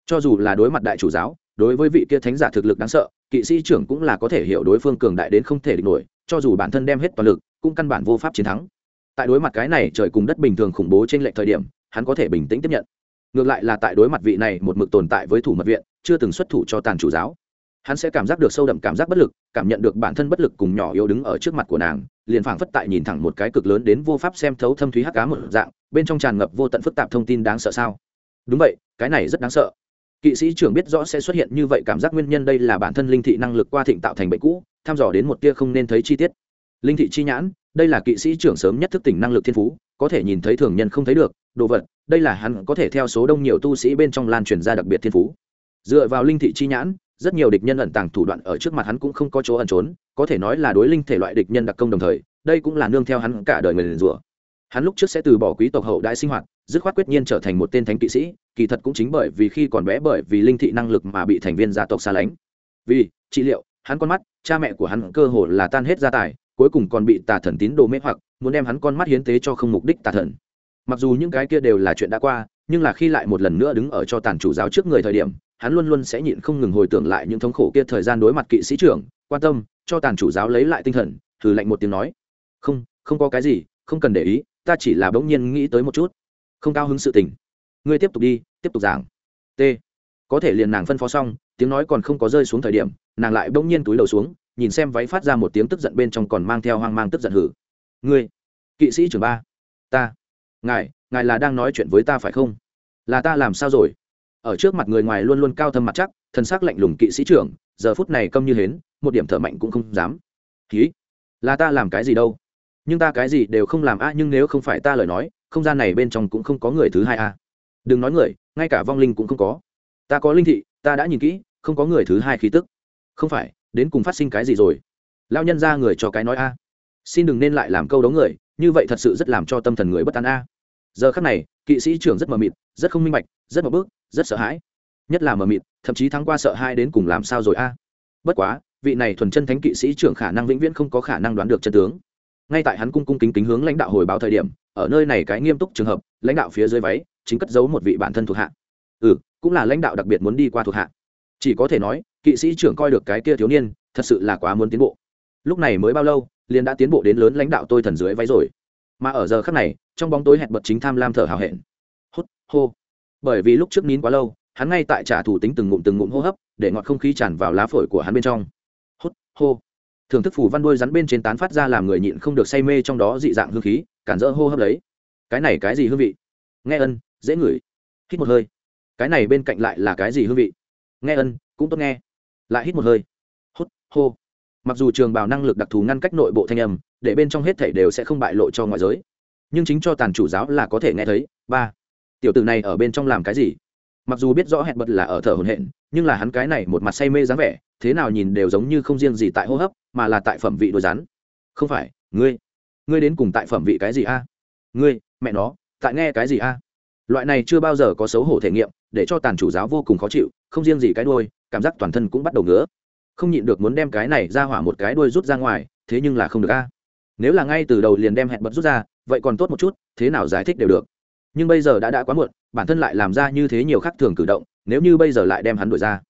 Cho dù là đối mặt đại chủ giáo, đối với vị kia thánh giả thực lực đáng sợ, kỵ sĩ trưởng cũng là có thể hiểu đối phương cường đại đến không thể địch nổi, cho dù bản thân đem hết toàn lực, cũng căn bản vô pháp chiến thắng. Tại đối mặt cái này trời cùng đất bình thường khủng bố trên lệnh thời điểm, hắn có thể bình tĩnh tiếp nhận ngược lại là tại đối mặt vị này một mực tồn tại với thủ mật viện, chưa từng xuất thủ cho tàn chủ giáo. Hắn sẽ cảm giác được sâu đậm cảm giác bất lực, cảm nhận được bản thân bất lực cùng nhỏ yếu đứng ở trước mặt của nàng, liền phảng phất tại nhìn thẳng một cái cực lớn đến vô pháp xem thấu thâm thúy hắc cá một dạng, bên trong tràn ngập vô tận phức tạp thông tin đáng sợ sao? Đúng vậy, cái này rất đáng sợ. Kỵ sĩ trưởng biết rõ sẽ xuất hiện như vậy cảm giác nguyên nhân đây là bản thân linh thị năng lực qua thịnh tạo thành bệnh cũ, thăm dò đến một tia không nên thấy chi tiết. Linh thị chi nhãn, đây là kỵ sĩ trưởng sớm nhất thức tỉnh năng lực thiên phú có thể nhìn thấy thường nhân không thấy được, đồ vật, đây là hắn có thể theo số đông nhiều tu sĩ bên trong lan truyền ra đặc biệt thiên phú. Dựa vào linh thị chi nhãn, rất nhiều địch nhân ẩn tàng thủ đoạn ở trước mặt hắn cũng không có chỗ ẩn trốn, có thể nói là đối linh thể loại địch nhân đặc công đồng thời, đây cũng là nương theo hắn cả đời người liền rủa. Hắn lúc trước sẽ từ bỏ quý tộc hậu đại sinh hoạt, dứt khoát quyết nhiên trở thành một tên thánh kỵ sĩ, kỳ thật cũng chính bởi vì khi còn bé bởi vì linh thị năng lực mà bị thành viên gia tộc xa lánh. Vì, trị liệu, hắn con mắt, cha mẹ của hắn cơ hồ là tan hết gia tài, cuối cùng còn bị tà thần tín đồ mê hoặc muốn đem hắn con mắt hiến tế cho không mục đích tà thần. Mặc dù những cái kia đều là chuyện đã qua, nhưng là khi lại một lần nữa đứng ở cho tàn chủ giáo trước người thời điểm, hắn luôn luôn sẽ nhịn không ngừng hồi tưởng lại những thống khổ kia thời gian đối mặt kỵ sĩ trưởng, quan tâm, cho tàn chủ giáo lấy lại tinh thần thử lạnh một tiếng nói. Không không có cái gì, không cần để ý, ta chỉ là bỗng nhiên nghĩ tới một chút. Không cao hứng sự tình. Ngươi tiếp tục đi, tiếp tục giảng. T. Có thể liền nàng phân phó xong, tiếng nói còn không có rơi xuống thời điểm, nàng lại bỗng nhiên túi đầu xuống, nhìn xem váy phát ra một tiếng tức giận bên trong còn mang theo hoang mang tức giận hử ngươi, kỵ sĩ trưởng ba, ta, ngài ngài là đang nói chuyện với ta phải không? Là ta làm sao rồi? Ở trước mặt người ngoài luôn luôn cao thâm mặt chắc thân xác lạnh lùng kỵ sĩ trưởng, giờ phút này câm như hến, một điểm thở mạnh cũng không dám. Ký là ta làm cái gì đâu? Nhưng ta cái gì đều không làm a, nhưng nếu không phải ta lời nói, không gian này bên trong cũng không có người thứ hai a. Đừng nói người, ngay cả vong linh cũng không có. Ta có linh thị, ta đã nhìn kỹ, không có người thứ hai khí tức. Không phải, đến cùng phát sinh cái gì rồi? Lao nhân ra người cho cái nói a xin đừng nên lại làm câu đấu người, như vậy thật sự rất làm cho tâm thần người bất an a. Giờ khắc này, kỵ sĩ trưởng rất mờ mịt, rất không minh bạch, rất mờ bước, rất sợ hãi. Nhất là mờ mịt, thậm chí thắng qua sợ hai đến cùng làm sao rồi a. Bất quá, vị này thuần chân thánh kỵ sĩ trưởng khả năng vĩnh viễn không có khả năng đoán được chân tướng. Ngay tại hắn cung cung kính kính hướng lãnh đạo hồi báo thời điểm, ở nơi này cái nghiêm túc trường hợp, lãnh đạo phía dưới váy chính cất giấu một vị bản thân thuộc hạ. Ừ cũng là lãnh đạo đặc biệt muốn đi qua thuộc hạ. Chỉ có thể nói, kỵ sĩ trưởng coi được cái kia thiếu niên, thật sự là quá muốn tiến bộ. Lúc này mới bao lâu liền đã tiến bộ đến lớn lãnh đạo tôi thần dưới váy rồi. Mà ở giờ khắc này, trong bóng tối hẹn bật chính tham lam thở hào hẹn. Hốt hô. Bởi vì lúc trước nín quá lâu, hắn ngay tại trả thủ tính từng ngụm từng ngụm hô hấp, để ngọt không khí tràn vào lá phổi của hắn bên trong. Hốt hô. Thưởng thức phủ văn đôi rắn bên trên tán phát ra làm người nhịn không được say mê trong đó dị dạng hương khí, cản rỡ hô hấp lấy cái này cái gì hương vị? Nghe ân, dễ ngửi. Hít một hơi. Cái này bên cạnh lại là cái gì hương vị? Nghe ân, cũng tốt nghe. Lại hít một hơi. Hốt hô mặc dù trường bào năng lực đặc thù ngăn cách nội bộ thanh âm, để bên trong hết thể đều sẽ không bại lộ cho ngoại giới. Nhưng chính cho tàn chủ giáo là có thể nghe thấy. Ba, tiểu tử này ở bên trong làm cái gì? Mặc dù biết rõ hẹn bật là ở thở hồn hện nhưng là hắn cái này một mặt say mê dáng vẻ, thế nào nhìn đều giống như không riêng gì tại hô hấp, mà là tại phẩm vị đôi rắn không phải, ngươi ngươi đến cùng tại phẩm vị cái gì a? Ngươi, mẹ nó, tại nghe cái gì a? Loại này chưa bao giờ có xấu hổ thể nghiệm, để cho tàn chủ giáo vô cùng khó chịu, không riêng gì cái đôi cảm giác toàn thân cũng bắt đầu ngứa không nhịn được muốn đem cái này ra hỏa một cái đuôi rút ra ngoài, thế nhưng là không được a. Nếu là ngay từ đầu liền đem hẹn bật rút ra, vậy còn tốt một chút, thế nào giải thích đều được. Nhưng bây giờ đã đã quá muộn, bản thân lại làm ra như thế nhiều khác thường cử động, nếu như bây giờ lại đem hắn đuổi ra.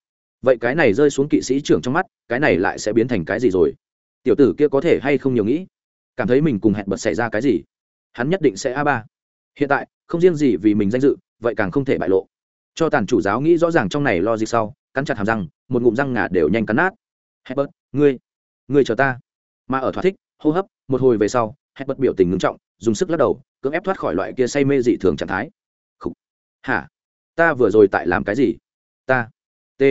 Vậy cái này rơi xuống kỵ sĩ trưởng trong mắt, cái này lại sẽ biến thành cái gì rồi? Tiểu tử kia có thể hay không nhiều nghĩ? Cảm thấy mình cùng hẹn bật xảy ra cái gì? Hắn nhất định sẽ a ba. Hiện tại, không riêng gì vì mình danh dự, vậy càng không thể bại lộ. Cho tàn chủ giáo nghĩ rõ ràng trong này lo gì sau cắn chặt hàm răng, một ngụm răng ngà đều nhanh cắn nát. Hebert ngươi ngươi chờ ta. Mà ở thỏa thích, hô hấp, một hồi về sau hebert biểu tình ngưng trọng, dùng sức lắc đầu, cưỡng ép thoát khỏi loại kia say mê dị thường trạng thái. Hả? Ta vừa rồi tại làm cái gì? Ta. T.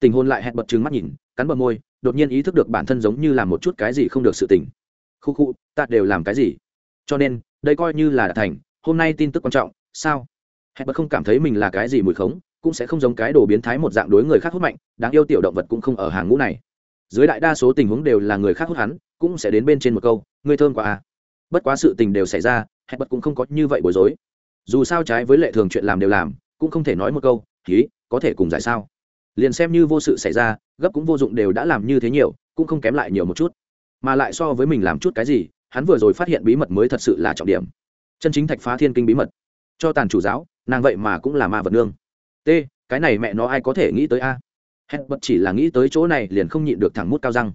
Tình hôn lại hẹn bật trừng mắt nhìn, cắn bờ môi, đột nhiên ý thức được bản thân giống như làm một chút cái gì không được sự tình. Khu khu ta đều làm cái gì? Cho nên, đây coi như là đã thành, hôm nay tin tức quan trọng, sao? Hẹn bật không cảm thấy mình là cái gì mùi khống cũng sẽ không giống cái đồ biến thái một dạng đối người khác hút mạnh, đáng yêu tiểu động vật cũng không ở hàng ngũ này. Dưới đại đa số tình huống đều là người khác hút hắn, cũng sẽ đến bên trên một câu người thơm quá à. Bất quá sự tình đều xảy ra hẹn bật cũng không có như vậy bối rối. Dù sao trái với lệ thường chuyện làm đều làm, cũng không thể nói một câu ký có thể cùng giải sao? Liền xem như vô sự xảy ra, gấp cũng vô dụng đều đã làm như thế nhiều, cũng không kém lại nhiều một chút. Mà lại so với mình làm chút cái gì, hắn vừa rồi phát hiện bí mật mới thật sự là trọng điểm. Chân chính thạch phá thiên kinh bí mật. Cho tàn chủ giáo, nàng vậy mà cũng là ma vật nương t, cái này mẹ nó ai có thể nghĩ tới a? Hẹn bật chỉ là nghĩ tới chỗ này liền không nhịn được thẳng mút cao răng.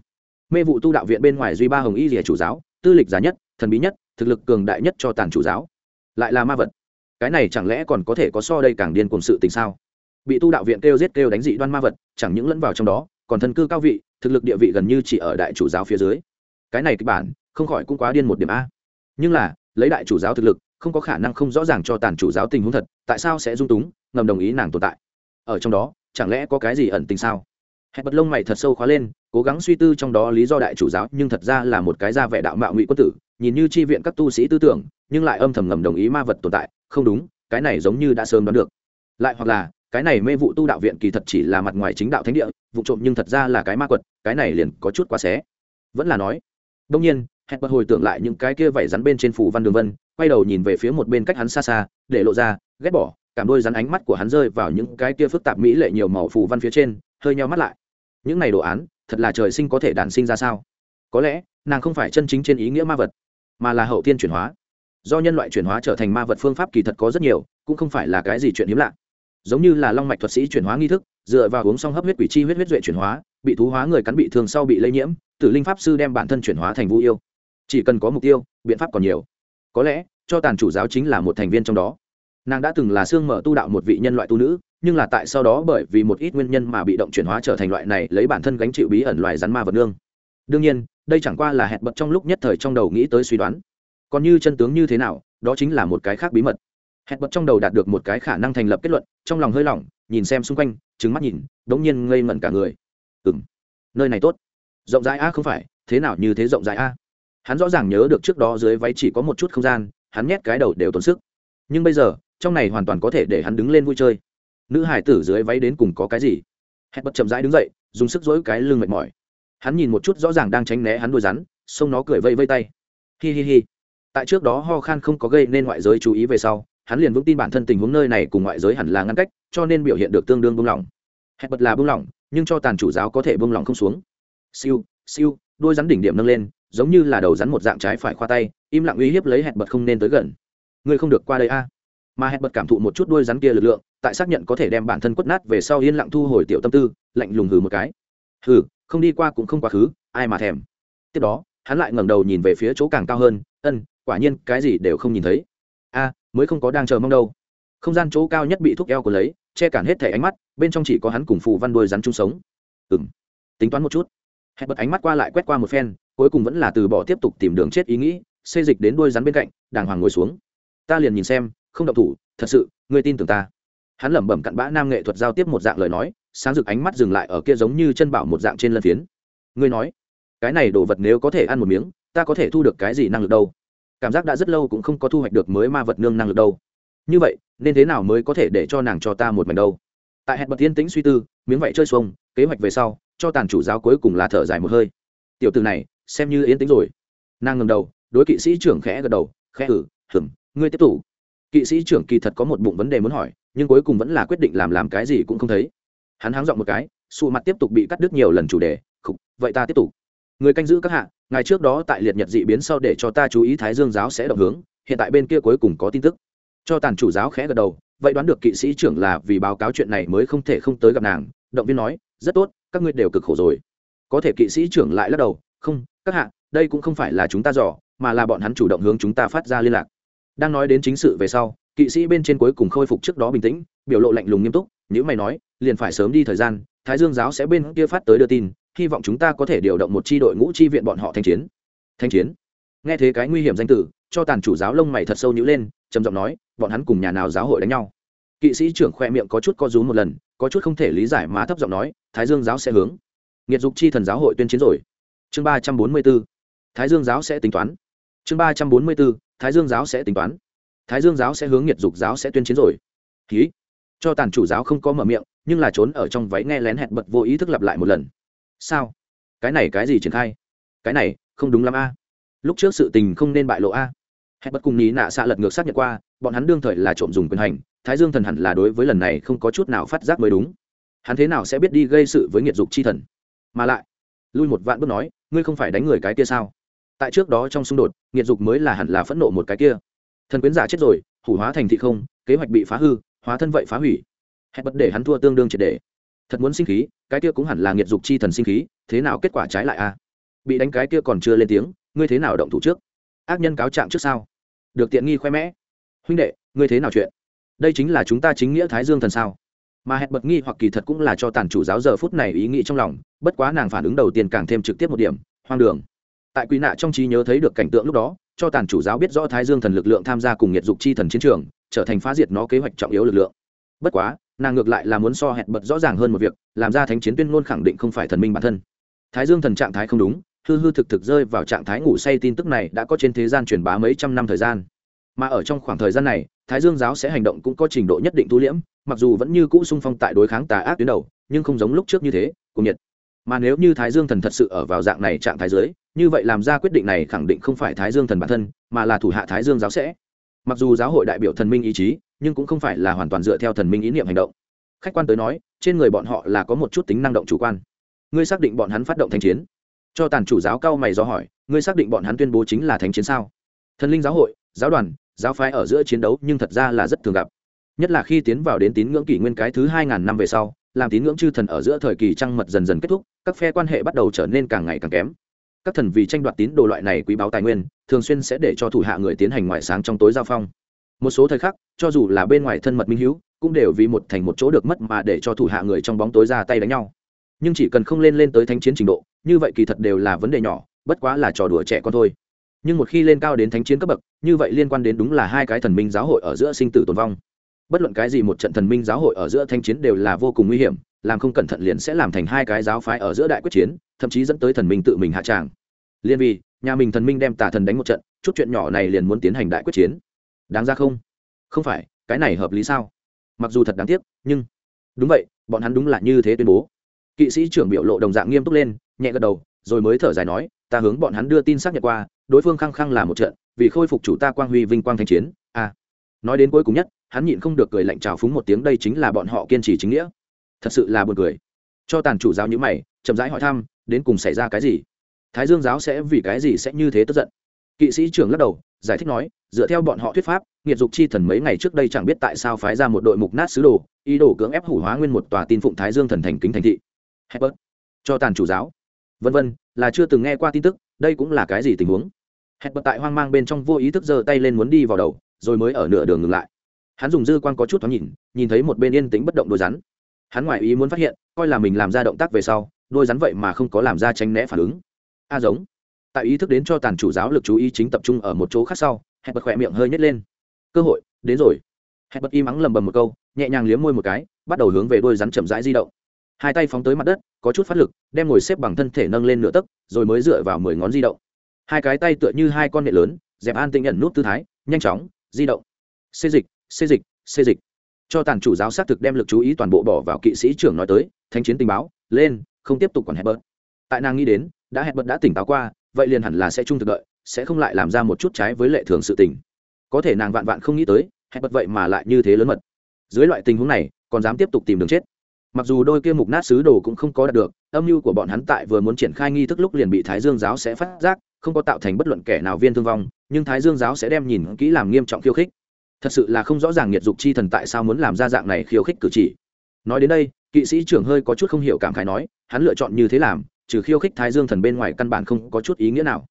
Mê vụ tu đạo viện bên ngoài duy ba hồng y rìa chủ giáo, tư lịch giá nhất, thần bí nhất, thực lực cường đại nhất cho tàn chủ giáo. Lại là ma vật. Cái này chẳng lẽ còn có thể có so đây càng điên cùng sự tình sao? Bị tu đạo viện kêu giết kêu đánh dị đoan ma vật, chẳng những lẫn vào trong đó, còn thân cư cao vị, thực lực địa vị gần như chỉ ở đại chủ giáo phía dưới. Cái này kịch bản, không khỏi cũng quá điên một điểm a. Nhưng là, lấy đại chủ giáo thực lực không có khả năng không rõ ràng cho tàn chủ giáo tình huống thật, tại sao sẽ dung túng, ngầm đồng ý nàng tồn tại? Ở trong đó, chẳng lẽ có cái gì ẩn tình sao? Hẹn bật lông mày thật sâu khóa lên, cố gắng suy tư trong đó lý do đại chủ giáo, nhưng thật ra là một cái ra vẻ đạo mạo ngụy quân tử, nhìn như chi viện các tu sĩ tư tưởng, nhưng lại âm thầm ngầm đồng ý ma vật tồn tại, không đúng, cái này giống như đã sớm đoán được. Lại hoặc là, cái này mê vụ tu đạo viện kỳ thật chỉ là mặt ngoài chính đạo thánh địa, vụ trộm nhưng thật ra là cái ma quật, cái này liền có chút quá xé. Vẫn là nói, đông nhiên, hẹn bật hồi tưởng lại những cái kia vảy rắn bên trên phủ văn đường vân quay đầu nhìn về phía một bên cách hắn xa xa, để lộ ra, ghét bỏ, cảm đôi rắn ánh mắt của hắn rơi vào những cái kia phức tạp mỹ lệ nhiều màu phủ văn phía trên, hơi nhau mắt lại. Những này đồ án, thật là trời sinh có thể đản sinh ra sao? Có lẽ, nàng không phải chân chính trên ý nghĩa ma vật, mà là hậu tiên chuyển hóa. Do nhân loại chuyển hóa trở thành ma vật phương pháp kỳ thật có rất nhiều, cũng không phải là cái gì chuyện hiếm lạ. Giống như là long mạch thuật sĩ chuyển hóa nghi thức, dựa vào uống xong hấp huyết quỷ chi huyết huyết duệ chuyển hóa, bị thú hóa người cắn bị thương sau bị lây nhiễm, tử linh pháp sư đem bản thân chuyển hóa thành vũ yêu. Chỉ cần có mục tiêu, biện pháp còn nhiều có lẽ, cho tàn chủ giáo chính là một thành viên trong đó. Nàng đã từng là xương mở tu đạo một vị nhân loại tu nữ, nhưng là tại sau đó bởi vì một ít nguyên nhân mà bị động chuyển hóa trở thành loại này lấy bản thân gánh chịu bí ẩn loài rắn ma vật nương. Đương nhiên, đây chẳng qua là hẹn bật trong lúc nhất thời trong đầu nghĩ tới suy đoán. Còn như chân tướng như thế nào, đó chính là một cái khác bí mật. Hẹn bật trong đầu đạt được một cái khả năng thành lập kết luận, trong lòng hơi lỏng, nhìn xem xung quanh trứng mắt nhìn, đống nhiên ngây ngẩn cả người. Ừ m nơi này tốt. Rộng rãi a không phải, thế nào như thế rộng rãi a? Hắn rõ ràng nhớ được trước đó dưới váy chỉ có một chút không gian, hắn nhét cái đầu đều tốn sức. Nhưng bây giờ, trong này hoàn toàn có thể để hắn đứng lên vui chơi. Nữ hải tử dưới váy đến cùng có cái gì? Hẹn bật chậm rãi đứng dậy, dùng sức dỗi cái lưng mệt mỏi. Hắn nhìn một chút rõ ràng đang tránh né hắn đuôi rắn, xông nó cười vây vây tay. Hi hi hi. Tại trước đó ho khan không có gây nên ngoại giới chú ý về sau, hắn liền vững tin bản thân tình huống nơi này cùng ngoại giới hẳn là ngăn cách, cho nên biểu hiện được tương đương buông lỏng. Hẹn bật là buông lỏng, nhưng cho tàn chủ giáo có thể buông lỏng không xuống. Siêu siêu, đôi rắn đỉnh điểm nâng lên giống như là đầu rắn một dạng trái phải khoa tay, im lặng uy hiếp lấy hẹn bật không nên tới gần. Ngươi không được qua đây a. Mà hẹn bật cảm thụ một chút đuôi rắn kia lực lượng, tại xác nhận có thể đem bản thân quất nát về sau yên lặng thu hồi tiểu tâm tư, lạnh lùng hừ một cái. Hừ, không đi qua cũng không quá khứ, ai mà thèm. Tiếp đó, hắn lại ngẩng đầu nhìn về phía chỗ càng cao hơn, ân, quả nhiên cái gì đều không nhìn thấy. A, mới không có đang chờ mong đâu. Không gian chỗ cao nhất bị thúc eo của lấy, che cản hết thẻ ánh mắt, bên trong chỉ có hắn cùng phù văn đuôi rắn chung sống. Ừ m tính toán một chút. Hẹn bật ánh mắt qua lại quét qua một phen cuối cùng vẫn là từ bỏ tiếp tục tìm đường chết ý nghĩ, xây dịch đến đuôi rắn bên cạnh, đàng hoàng ngồi xuống. Ta liền nhìn xem, không động thủ, thật sự, ngươi tin tưởng ta. Hắn lẩm bẩm cặn bã nam nghệ thuật giao tiếp một dạng lời nói, sáng rực ánh mắt dừng lại ở kia giống như chân bảo một dạng trên lân phiến. Ngươi nói, cái này đồ vật nếu có thể ăn một miếng, ta có thể thu được cái gì năng lực đâu? Cảm giác đã rất lâu cũng không có thu hoạch được mới ma vật nương năng lực đâu. Như vậy, nên thế nào mới có thể để cho nàng cho ta một mảnh đâu? Tại hẹn bật thiên tĩnh suy tư, miếng vậy chơi xuông kế hoạch về sau, cho tàn chủ giáo cuối cùng là thở dài một hơi. Tiểu từ này xem như yên tĩnh rồi. Nàng ngầm đầu, đối kỵ sĩ trưởng khẽ gật đầu, khẽ ừ, ử hừng ngươi tiếp tục. Kỵ sĩ trưởng kỳ thật có một bụng vấn đề muốn hỏi, nhưng cuối cùng vẫn là quyết định làm làm cái gì cũng không thấy. Hắn háng dọn một cái, sụ mặt tiếp tục bị cắt đứt nhiều lần chủ đề, khục, vậy ta tiếp tục. Người canh giữ các hạ, ngày trước đó tại liệt nhật dị biến sau để cho ta chú ý thái dương giáo sẽ động hướng, hiện tại bên kia cuối cùng có tin tức. Cho tàn chủ giáo khẽ gật đầu, vậy đoán được kỵ sĩ trưởng là vì báo cáo chuyện này mới không thể không tới gặp nàng. Động viên nói, rất tốt, các ngươi đều cực khổ rồi. Có thể kỵ sĩ trưởng lại lắc đầu, không các hạ, đây cũng không phải là chúng ta dò, mà là bọn hắn chủ động hướng chúng ta phát ra liên lạc. Đang nói đến chính sự về sau, kỵ sĩ bên trên cuối cùng khôi phục trước đó bình tĩnh, biểu lộ lạnh lùng nghiêm túc nếu mày nói, liền phải sớm đi thời gian, thái dương giáo sẽ bên kia phát tới đưa tin, hy vọng chúng ta có thể điều động một chi đội ngũ chi viện bọn họ thanh chiến. Thanh chiến? Nghe thế cái nguy hiểm danh tử, cho tàn chủ giáo lông mày thật sâu nhữ lên, trầm giọng nói, bọn hắn cùng nhà nào giáo hội đánh nhau? Kỵ sĩ trưởng khoe miệng có chút co rúm một lần, có chút không thể lý giải má thấp giọng nói, thái dương giáo sẽ hướng. Nghiệt dục chi thần giáo hội tuyên chiến rồi chương ba trăm bốn mươi b ố thái dương giáo sẽ tính toán. Chương ba trăm bốn mươi b ố thái dương giáo sẽ tính toán. Thái dương giáo sẽ hướng nhiệt dục giáo sẽ tuyên chiến rồi. Ký. Cho tàn chủ giáo không có mở miệng, nhưng là trốn ở trong váy nghe lén hẹn bật vô ý thức lặp lại một lần. Sao? Cái này cái gì triển khai? Cái này, không đúng lắm a. Lúc trước sự tình không nên bại lộ a. Hẹn bật cùng ní nạ xạ lật ngược xác nhận qua, bọn hắn đương thời là trộm dùng quyền hành, thái dương thần hẳn là đối với lần này không có chút nào phát giác mới đúng. Hắn thế nào sẽ biết đi gây sự với nghiệt dục chi thần? Mà lại lui một vạn bước nói, ngươi không phải đánh người cái kia sao? Tại trước đó trong xung đột, nghiệt dục mới là hẳn là phẫn nộ một cái kia. Thần quyến giả chết rồi, hủ hóa thành thị không, kế hoạch bị phá hư, hóa thân vậy phá hủy. Hẹn bất để hắn thua tương đương triệt để. Thật muốn sinh khí, cái kia cũng hẳn là nghiệt dục chi thần sinh khí, thế nào kết quả trái lại a bị đánh cái kia còn chưa lên tiếng, ngươi thế nào động thủ trước? Ác nhân cáo trạng trước sao? Được tiện nghi khoe mẽ. Huynh đệ, ngươi thế nào chuyện? Đây chính là chúng ta chính nghĩa thái dương thần sao? Mà hẹn bật nghi hoặc kỳ thật cũng là cho tàn chủ giáo giờ phút này ý nghĩ trong lòng, bất quá nàng phản ứng đầu tiên càng thêm trực tiếp một điểm, hoang đường. Tại quỷ nạ trong trí nhớ thấy được cảnh tượng lúc đó, cho tàn chủ giáo biết rõ thái dương thần lực lượng tham gia cùng nhiệt dục chi thần chiến trường, trở thành phá diệt nó kế hoạch trọng yếu lực lượng. Bất quá, nàng ngược lại là muốn so hẹn bật rõ ràng hơn một việc, làm ra thánh chiến tuyên ngôn khẳng định không phải thần minh bản thân. Thái dương thần trạng thái không đúng, hư hư thực thực rơi vào trạng thái ngủ say tin tức này đã có trên thế gian truyền bá mấy trăm năm thời gian. Mà ở trong khoảng thời gian này, thái dương giáo sẽ hành động cũng có trình độ nhất định tu liễm mặc dù vẫn như cũ sung phong tại đối kháng tà ác tuyến đầu, nhưng không giống lúc trước như thế cùng nhiệt. Mà nếu như thái dương thần thật sự ở vào dạng này trạng thái dưới, như vậy làm ra quyết định này khẳng định không phải thái dương thần bản thân, mà là thủ hạ thái dương giáo sẽ. Mặc dù giáo hội đại biểu thần minh ý chí, nhưng cũng không phải là hoàn toàn dựa theo thần minh ý niệm hành động. Khách quan tới nói, trên người bọn họ là có một chút tính năng động chủ quan. Ngươi xác định bọn hắn phát động thanh chiến. Cho tàn chủ giáo cao mày do hỏi, ngươi xác định bọn hắn tuyên bố chính là thánh chiến sao? Thần linh giáo hội, giáo đoàn, giáo phái ở giữa chiến đấu nhưng thật ra là rất thường gặp nhất là khi tiến vào đến tín ngưỡng kỷ nguyên cái thứ hai ngàn năm về sau, làm tín ngưỡng chư thần ở giữa thời kỳ trăng mật dần dần kết thúc, các phe quan hệ bắt đầu trở nên càng ngày càng kém. Các thần vì tranh đoạt tín đồ loại này quý báo tài nguyên, thường xuyên sẽ để cho thủ hạ người tiến hành ngoại sáng trong tối giao phong. Một số thời khắc, cho dù là bên ngoài thân mật minh hữu cũng đều vì một thành một chỗ được mất mà để cho thủ hạ người trong bóng tối ra tay đánh nhau. Nhưng chỉ cần không lên lên tới thánh chiến trình độ, như vậy kỳ thật đều là vấn đề nhỏ, bất quá là trò đùa trẻ con thôi. Nhưng một khi lên cao đến thánh chiến cấp bậc, như vậy liên quan đến đúng là hai cái thần minh giáo hội ở giữa sinh tử tồn vong bất luận cái gì một trận thần minh giáo hội ở giữa thanh chiến đều là vô cùng nguy hiểm, làm không cẩn thận liền sẽ làm thành hai cái giáo phái ở giữa đại quyết chiến, thậm chí dẫn tới thần minh tự mình hạ tràng. Liên vì, nhà mình thần minh đem tà thần đánh một trận, chút chuyện nhỏ này liền muốn tiến hành đại quyết chiến. Đáng ra không? Không phải, cái này hợp lý sao? Mặc dù thật đáng tiếc, nhưng đúng vậy, bọn hắn đúng là như thế tuyên bố. Kỵ sĩ trưởng biểu lộ đồng dạng nghiêm túc lên, nhẹ gật đầu, rồi mới thở dài nói, ta hướng bọn hắn đưa tin xác nhận qua, đối phương khăng khăng là một trận, vì khôi phục chủ ta quang huy vinh quang thanh chiến. A à. nói đến cuối cùng nhất hắn nhịn không được cười lạnh trào phúng một tiếng đây chính là bọn họ kiên trì chính nghĩa. Thật sự là buồn cười. Cho tàn chủ giáo như mày chậm rãi hỏi thăm đến cùng xảy ra cái gì? Thái dương giáo sẽ vì cái gì sẽ như thế tức giận? Kỵ sĩ trưởng lắc đầu giải thích nói dựa theo bọn họ thuyết pháp nghiệt dục chi thần mấy ngày trước đây chẳng biết tại sao phái ra một đội mục nát sứ đồ ý đồ cưỡng ép hủ hóa nguyên một tòa tin phụng thái dương thần thành kính thành thị. Hebert, cho tàn chủ giáo. Vân vân là chưa từng nghe qua tin tức đây cũng là cái gì tình huống? Hebert tại hoang mang bên trong vô ý thức giơ tay lên muốn đi vào đầu rồi mới ở nửa đường ngừng lại hắn dùng dư quan có chút thoáng nhìn nhìn thấy một bên yên tĩnh bất động đôi rắn. Hắn ngoại ý muốn phát hiện, coi là mình làm ra động tác về sau, đôi rắn vậy mà không có làm ra tranh né phản ứng. A giống. Tại ý thức đến cho tàn chủ giáo lực chú ý chính tập trung ở một chỗ khác sau hẹn bật khỏe miệng hơi nhét lên. Cơ hội, đến rồi. Hẹn bật im ắng lầm bầm một câu, nhẹ nhàng liếm môi một cái, bắt đầu hướng về đôi rắn chậm rãi di động. Hai tay phóng tới mặt đất, có chút phát lực, đem ngồi xếp bằng thân thể nâng lên nửa tấc, rồi mới dựa vào mười ngón di động. Hai cái tay tựa như hai con nghệ lớn, dẹp an tinh nhận nút tư thái, nhanh chóng, di động. Xê dịch xê dịch xê dịch. Cho tàn chủ giáo xác thực đem lực chú ý toàn bộ bỏ vào kỵ sĩ trưởng nói tới, thanh chiến tình báo, lên, không tiếp tục còn hẹn bớt tại nàng nghĩ đến, đã hẹn bớt đã tỉnh táo qua, vậy liền hẳn là sẽ trung thực đợi, sẽ không lại làm ra một chút trái với lệ thường sự tình. Có thể nàng vạn vạn không nghĩ tới hẹn bớt vậy mà lại như thế lớn mật. Dưới loại tình huống này, còn dám tiếp tục tìm đường chết. Mặc dù đôi kia mục nát sứ đồ cũng không có đạt được, âm mưu của bọn hắn tại vừa muốn triển khai nghi thức lúc liền bị thái dương giáo sẽ phát giác, không có tạo thành bất luận kẻ nào viên thương vong, nhưng thái dương giáo sẽ đem nhìn kỹ làm nghiêm trọng khiêu khích thật sự là không rõ ràng nhiệt dục chi thần tại sao muốn làm ra dạng này khiêu khích cử chỉ. Nói đến đây, kỵ sĩ trưởng hơi có chút không hiểu cảm khái nói, hắn lựa chọn như thế làm, trừ khiêu khích thái dương thần bên ngoài căn bản không có chút ý nghĩa nào.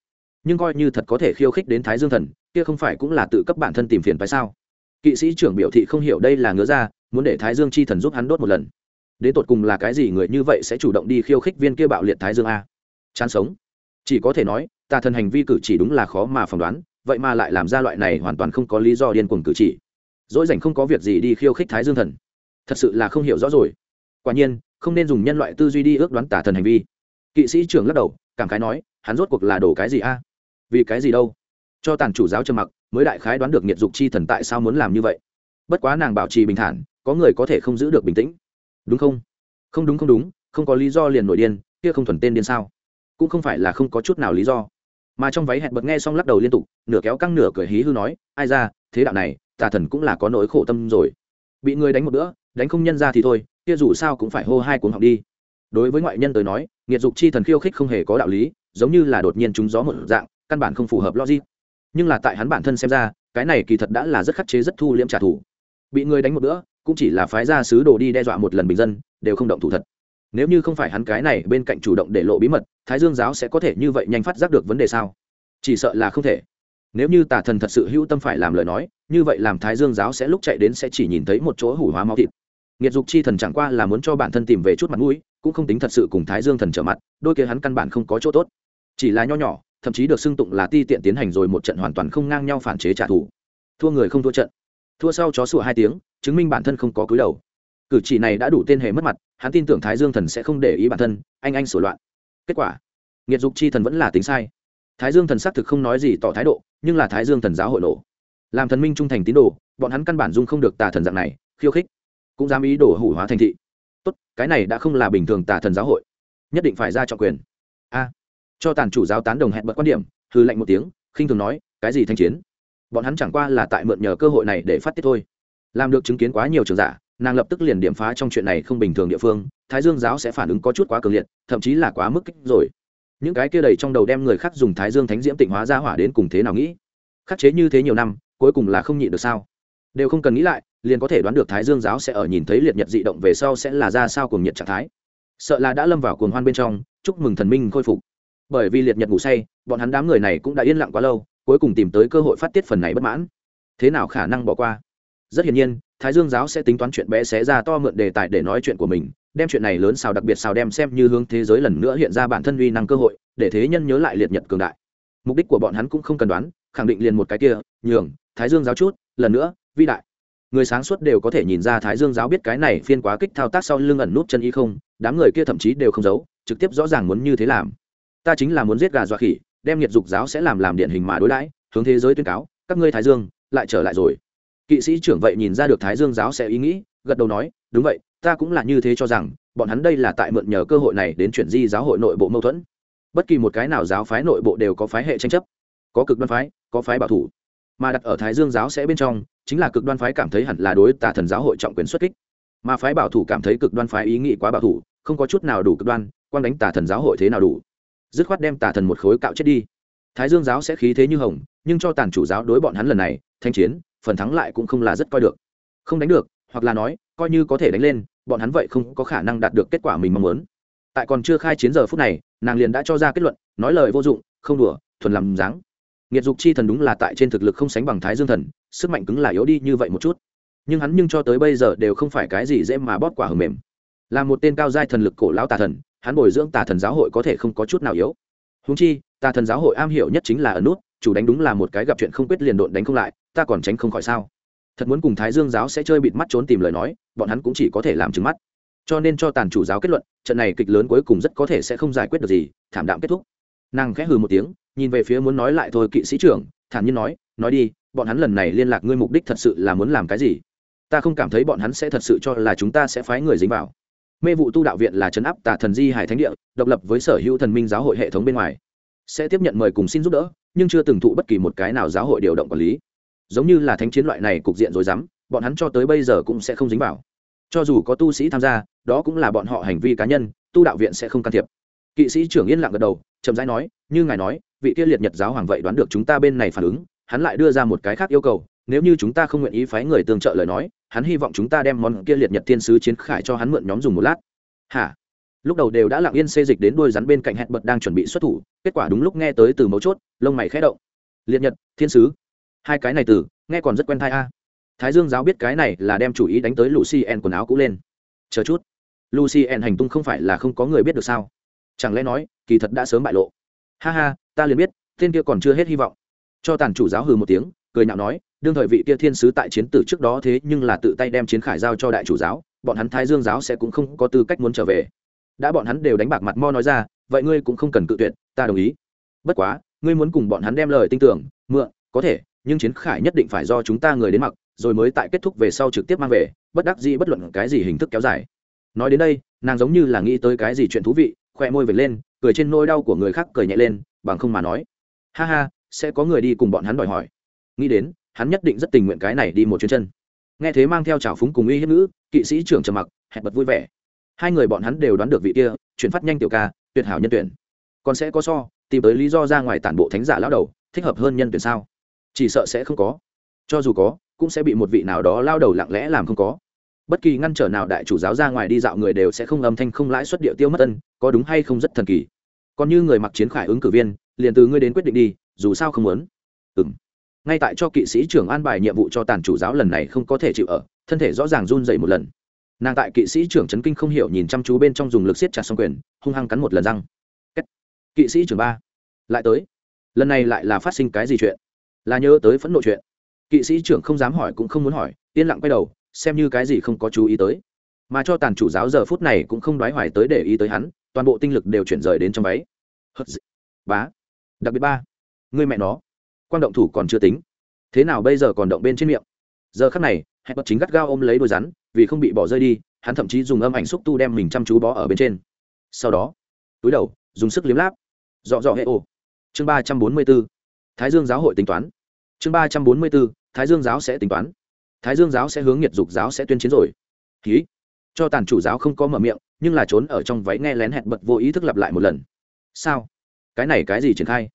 Nhưng coi như thật có thể khiêu khích đến thái dương thần, kia không phải cũng là tự cấp bản thân tìm phiền phải sao? Kỵ sĩ trưởng biểu thị không hiểu đây là ngứa ra, muốn để thái dương chi thần giúp hắn đốt một lần. Đến tột cùng là cái gì người như vậy sẽ chủ động đi khiêu khích viên kia bạo liệt thái dương a? Chán sống. Chỉ có thể nói, tà thần hành vi cử chỉ đúng là khó mà phỏng đoán vậy mà lại làm ra loại này hoàn toàn không có lý do điên cuồng cử chỉ. Dỗi dành không có việc gì đi khiêu khích thái dương thần. Thật sự là không hiểu rõ rồi. Quả nhiên, không nên dùng nhân loại tư duy đi ước đoán tả thần hành vi. Kỵ sĩ trưởng lắc đầu, cảm khái nói, hắn rốt cuộc là đổ cái gì a? Vì cái gì đâu? Cho tàn chủ giáo trầm mặc, mới đại khái đoán được nhiệt dục chi thần tại sao muốn làm như vậy. Bất quá nàng bảo trì bình thản, có người có thể không giữ được bình tĩnh. Đúng không? Không đúng không đúng, không có lý do liền nổi điên, kia không thuần tên điên sao? Cũng không phải là không có chút nào lý do mà trong váy hẹn bật nghe xong lắc đầu liên tục, nửa kéo căng nửa cười hí hư nói, ai ra, thế đạo này, tà thần cũng là có nỗi khổ tâm rồi. Bị người đánh một bữa, đánh không nhân ra thì thôi, kia dù sao cũng phải hô hai cuốn học đi. Đối với ngoại nhân tới nói, nghiệt dục chi thần khiêu khích không hề có đạo lý, giống như là đột nhiên trúng gió một dạng, căn bản không phù hợp logic. Nhưng là tại hắn bản thân xem ra, cái này kỳ thật đã là rất khắc chế rất thu liễm trả thù. Bị người đánh một bữa, cũng chỉ là phái ra sứ đồ đi đe dọa một lần bình dân, đều không động thủ thật nếu như không phải hắn cái này bên cạnh chủ động để lộ bí mật, thái dương giáo sẽ có thể như vậy nhanh phát giác được vấn đề sao? Chỉ sợ là không thể. Nếu như tà thần thật sự hữu tâm phải làm lời nói, như vậy làm thái dương giáo sẽ lúc chạy đến sẽ chỉ nhìn thấy một chỗ hủ hóa máu thịt. Nghiệt dục chi thần chẳng qua là muốn cho bản thân tìm về chút mặt mũi, cũng không tính thật sự cùng thái dương thần trở mặt, đôi kia hắn căn bản không có chỗ tốt. Chỉ là nho nhỏ, thậm chí được xưng tụng là ti tiện tiến hành rồi một trận hoàn toàn không ngang nhau phản chế trả thù. Thua người không thua trận. Thua sau chó sủa hai tiếng, chứng minh bản thân không có cúi đầu. Cử chỉ này đã đủ tên hề mất mặt hắn tin tưởng thái dương thần sẽ không để ý bản thân, anh anh sửa loạn. Kết quả, nghiệt dục chi thần vẫn là tính sai. Thái dương thần xác thực không nói gì tỏ thái độ, nhưng là thái dương thần giáo hội nổ. Làm thần minh trung thành tín đồ, bọn hắn căn bản dung không được tà thần dạng này, khiêu khích. Cũng dám ý đồ hủ hóa thành thị. Tốt, cái này đã không là bình thường tà thần giáo hội. Nhất định phải ra trọng quyền. A. Cho tàn chủ giáo tán đồng hẹn bật quan điểm hư lệnh một tiếng, khinh thường nói, cái gì thanh chiến? Bọn hắn chẳng qua là tại mượn nhờ cơ hội này để phát tiết thôi. Làm được chứng kiến quá nhiều trường giả nàng lập tức liền điểm phá trong chuyện này không bình thường địa phương, thái dương giáo sẽ phản ứng có chút quá cường liệt, thậm chí là quá mức kích rồi. Những cái kia đầy trong đầu đem người khác dùng thái dương thánh diễm tịnh hóa ra hỏa đến cùng thế nào nghĩ? Khắc chế như thế nhiều năm, cuối cùng là không nhịn được sao? Đều không cần nghĩ lại, liền có thể đoán được thái dương giáo sẽ ở nhìn thấy liệt nhật dị động về sau sẽ là ra sao cùng nhiệt trạng thái. Sợ là đã lâm vào cuồng hoan bên trong, chúc mừng thần minh khôi phục. Bởi vì liệt nhật ngủ say, bọn hắn đám người này cũng đã yên lặng quá lâu, cuối cùng tìm tới cơ hội phát tiết phần này bất mãn. Thế nào khả năng bỏ qua? Rất hiển nhiên, thái dương giáo sẽ tính toán chuyện bé xé ra to mượn đề tài để nói chuyện của mình, đem chuyện này lớn xào đặc biệt xào đem xem như hướng thế giới lần nữa hiện ra bản thân uy năng cơ hội, để thế nhân nhớ lại liệt nhật cường đại. Mục đích của bọn hắn cũng không cần đoán, khẳng định liền một cái kia, nhường, thái dương giáo chút, lần nữa, vĩ đại. Người sáng suốt đều có thể nhìn ra thái dương giáo biết cái này phiên quá kích thao tác sau lưng ẩn nút chân y không, đám người kia thậm chí đều không giấu, trực tiếp rõ ràng muốn như thế làm. Ta chính là muốn giết gà dọa khỉ, đem nhiệt dục giáo sẽ làm làm điển hình mà đối đãi, hướng thế giới tuyên cáo, các ngươi thái dương, lại trở lại rồi kỵ sĩ trưởng vậy nhìn ra được thái dương giáo sẽ ý nghĩ, gật đầu nói, đúng vậy, ta cũng là như thế cho rằng, bọn hắn đây là tại mượn nhờ cơ hội này đến chuyển di giáo hội nội bộ mâu thuẫn. Bất kỳ một cái nào giáo phái nội bộ đều có phái hệ tranh chấp, có cực đoan phái, có phái bảo thủ. Mà đặt ở thái dương giáo sẽ bên trong, chính là cực đoan phái cảm thấy hẳn là đối tà thần giáo hội trọng quyền xuất kích. Mà phái bảo thủ cảm thấy cực đoan phái ý nghĩ quá bảo thủ, không có chút nào đủ cực đoan, quan đánh tà thần giáo hội thế nào đủ? Dứt khoát đem tà thần một khối cạo chết đi. Thái dương giáo sẽ khí thế như hồng, nhưng cho tàn chủ giáo đối bọn hắn lần này, thanh chiến phần thắng lại cũng không là rất coi được. Không đánh được, hoặc là nói, coi như có thể đánh lên, bọn hắn vậy không có khả năng đạt được kết quả mình mong muốn. Tại còn chưa khai chiến giờ phút này, nàng liền đã cho ra kết luận, nói lời vô dụng, không đùa, thuần làm dáng. Nghiệt dục chi thần đúng là tại trên thực lực không sánh bằng thái dương thần, sức mạnh cứng là yếu đi như vậy một chút. Nhưng hắn nhưng cho tới bây giờ đều không phải cái gì dễ mà bóp quả hầm mềm. Là một tên cao giai thần lực cổ lão tà thần, hắn bồi dưỡng tà thần giáo hội có thể không có chút nào yếu. Húng chi, tà thần giáo hội am hiểu nhất chính là ở nút, chủ đánh đúng là một cái gặp chuyện không quyết liền độn đánh không lại ta còn tránh không khỏi sao? Thật muốn cùng thái dương giáo sẽ chơi bịt mắt trốn tìm lời nói, bọn hắn cũng chỉ có thể làm trừng mắt. Cho nên cho tàn chủ giáo kết luận, trận này kịch lớn cuối cùng rất có thể sẽ không giải quyết được gì, thảm đạm kết thúc. Nàng khẽ hừ một tiếng, nhìn về phía muốn nói lại thôi kỵ sĩ trưởng, thản nhiên nói nói đi, bọn hắn lần này liên lạc ngươi mục đích thật sự là muốn làm cái gì? Ta không cảm thấy bọn hắn sẽ thật sự cho là chúng ta sẽ phái người dính vào. Mê vụ tu đạo viện là trấn áp tà thần di hải thánh địa, độc lập với sở hữu thần minh giáo hội hệ thống bên ngoài. Sẽ tiếp nhận mời cùng xin giúp đỡ, nhưng chưa từng thụ bất kỳ một cái nào giáo hội điều động quản lý giống như là thánh chiến loại này cục diện rồi dám, bọn hắn cho tới bây giờ cũng sẽ không dính vào. Cho dù có tu sĩ tham gia, đó cũng là bọn họ hành vi cá nhân, tu đạo viện sẽ không can thiệp. Kỵ sĩ trưởng yên lặng gật đầu, chậm rãi nói, như ngài nói, vị kia liệt nhật giáo hoàng vậy đoán được chúng ta bên này phản ứng, hắn lại đưa ra một cái khác yêu cầu, nếu như chúng ta không nguyện ý phái người tương trợ lời nói, hắn hy vọng chúng ta đem món kia liệt nhật thiên sứ chiến khải cho hắn mượn nhóm dùng một lát. Hả? Lúc đầu đều đã lặng yên xê dịch đến đôi rắn bên cạnh hẹn bật đang chuẩn bị xuất thủ, kết quả đúng lúc nghe tới từ mấu chốt, lông mày khẽ động. Liệt nhật thiên sứ hai cái này từ, nghe còn rất quen thai a. Thái dương giáo biết cái này là đem chủ ý đánh tới lucy en quần áo cũ lên. Chờ chút. Lucy en hành tung không phải là không có người biết được sao? Chẳng lẽ nói, kỳ thật đã sớm bại lộ. Ha ha, ta liền biết, tên kia còn chưa hết hy vọng. Cho tàn chủ giáo hừ một tiếng, cười nhạo nói, đương thời vị kia thiên sứ tại chiến tử trước đó thế nhưng là tự tay đem chiến khải giao cho đại chủ giáo, bọn hắn thái dương giáo sẽ cũng không có tư cách muốn trở về. Đã bọn hắn đều đánh bạc mặt mo nói ra, vậy ngươi cũng không cần cự tuyệt, ta đồng ý. Bất quá, ngươi muốn cùng bọn hắn đem lời tin tưởng, mượn, có thể nhưng chiến khải nhất định phải do chúng ta người đến mặc rồi mới tại kết thúc về sau trực tiếp mang về bất đắc dĩ bất luận cái gì hình thức kéo dài. Nói đến đây nàng giống như là nghĩ tới cái gì chuyện thú vị khoe môi vệt lên cười trên nôi đau của người khác cười nhẹ lên bằng không mà nói. Ha ha sẽ có người đi cùng bọn hắn đòi hỏi. Nghĩ đến hắn nhất định rất tình nguyện cái này đi một chuyến chân. Nghe thế mang theo trào phúng cùng uy hiếp nữ, kỵ sĩ trưởng trầm mặc hẹn bật vui vẻ. Hai người bọn hắn đều đoán được vị kia chuyển phát nhanh tiểu ca tuyệt hảo nhân tuyển. Còn sẽ có so tìm tới lý do ra ngoài tản bộ thánh giả lão đầu thích hợp hơn nhân tuyển sao? Chỉ sợ sẽ không có. Cho dù có, cũng sẽ bị một vị nào đó lao đầu lặng lẽ làm không có. Bất kỳ ngăn trở nào đại chủ giáo ra ngoài đi dạo người đều sẽ không âm thanh không lãi suất điệu tiêu mất ân, có đúng hay không rất thần kỳ. Còn như người mặc chiến khải ứng cử viên, liền từ ngươi đến quyết định đi, dù sao không muốn. Ừng ngay tại cho kỵ sĩ trưởng an bài nhiệm vụ cho tàn chủ giáo lần này không có thể chịu ở, thân thể rõ ràng run dậy một lần. Nàng tại kỵ sĩ trưởng trấn kinh không hiểu nhìn chăm chú bên trong dùng lực siết chặt xong quyền, hung hăng cắn một lần răng. Kỵ sĩ trưởng ba. Lại tới. Lần này lại là phát sinh cái gì chuyện? Là nhớ tới phẫn nộ chuyện. Kỵ sĩ trưởng không dám hỏi cũng không muốn hỏi, yên lặng quay đầu, xem như cái gì không có chú ý tới. Mà cho tàn chủ giáo giờ phút này cũng không đoái hoài tới để ý tới hắn, toàn bộ tinh lực đều chuyển rời đến trong váy. Bá. Đặc biệt ba. Người mẹ nó. Quan động thủ còn chưa tính. Thế nào bây giờ còn động bên trên miệng? Giờ khắc này hẹn bật chính gắt gao ôm lấy đôi rắn, vì không bị bỏ rơi đi, hắn thậm chí dùng âm ảnh xúc tu đem mình chăm chú bó ở bên trên. Sau đó, túi đầu, dùng sức liếm láp. Dọ dọ hệ ồ chương ba trăm bốn mươi b ố thái dương giáo hội tính toán chương ba trăm bốn mươi b ố thái dương giáo sẽ tính toán. Thái dương giáo sẽ hướng nhiệt dục giáo sẽ tuyên chiến rồi. Ký cho tàn chủ giáo không có mở miệng, nhưng là trốn ở trong váy nghe lén hẹn bật vô ý thức lặp lại một lần. Sao? Cái này cái gì triển khai?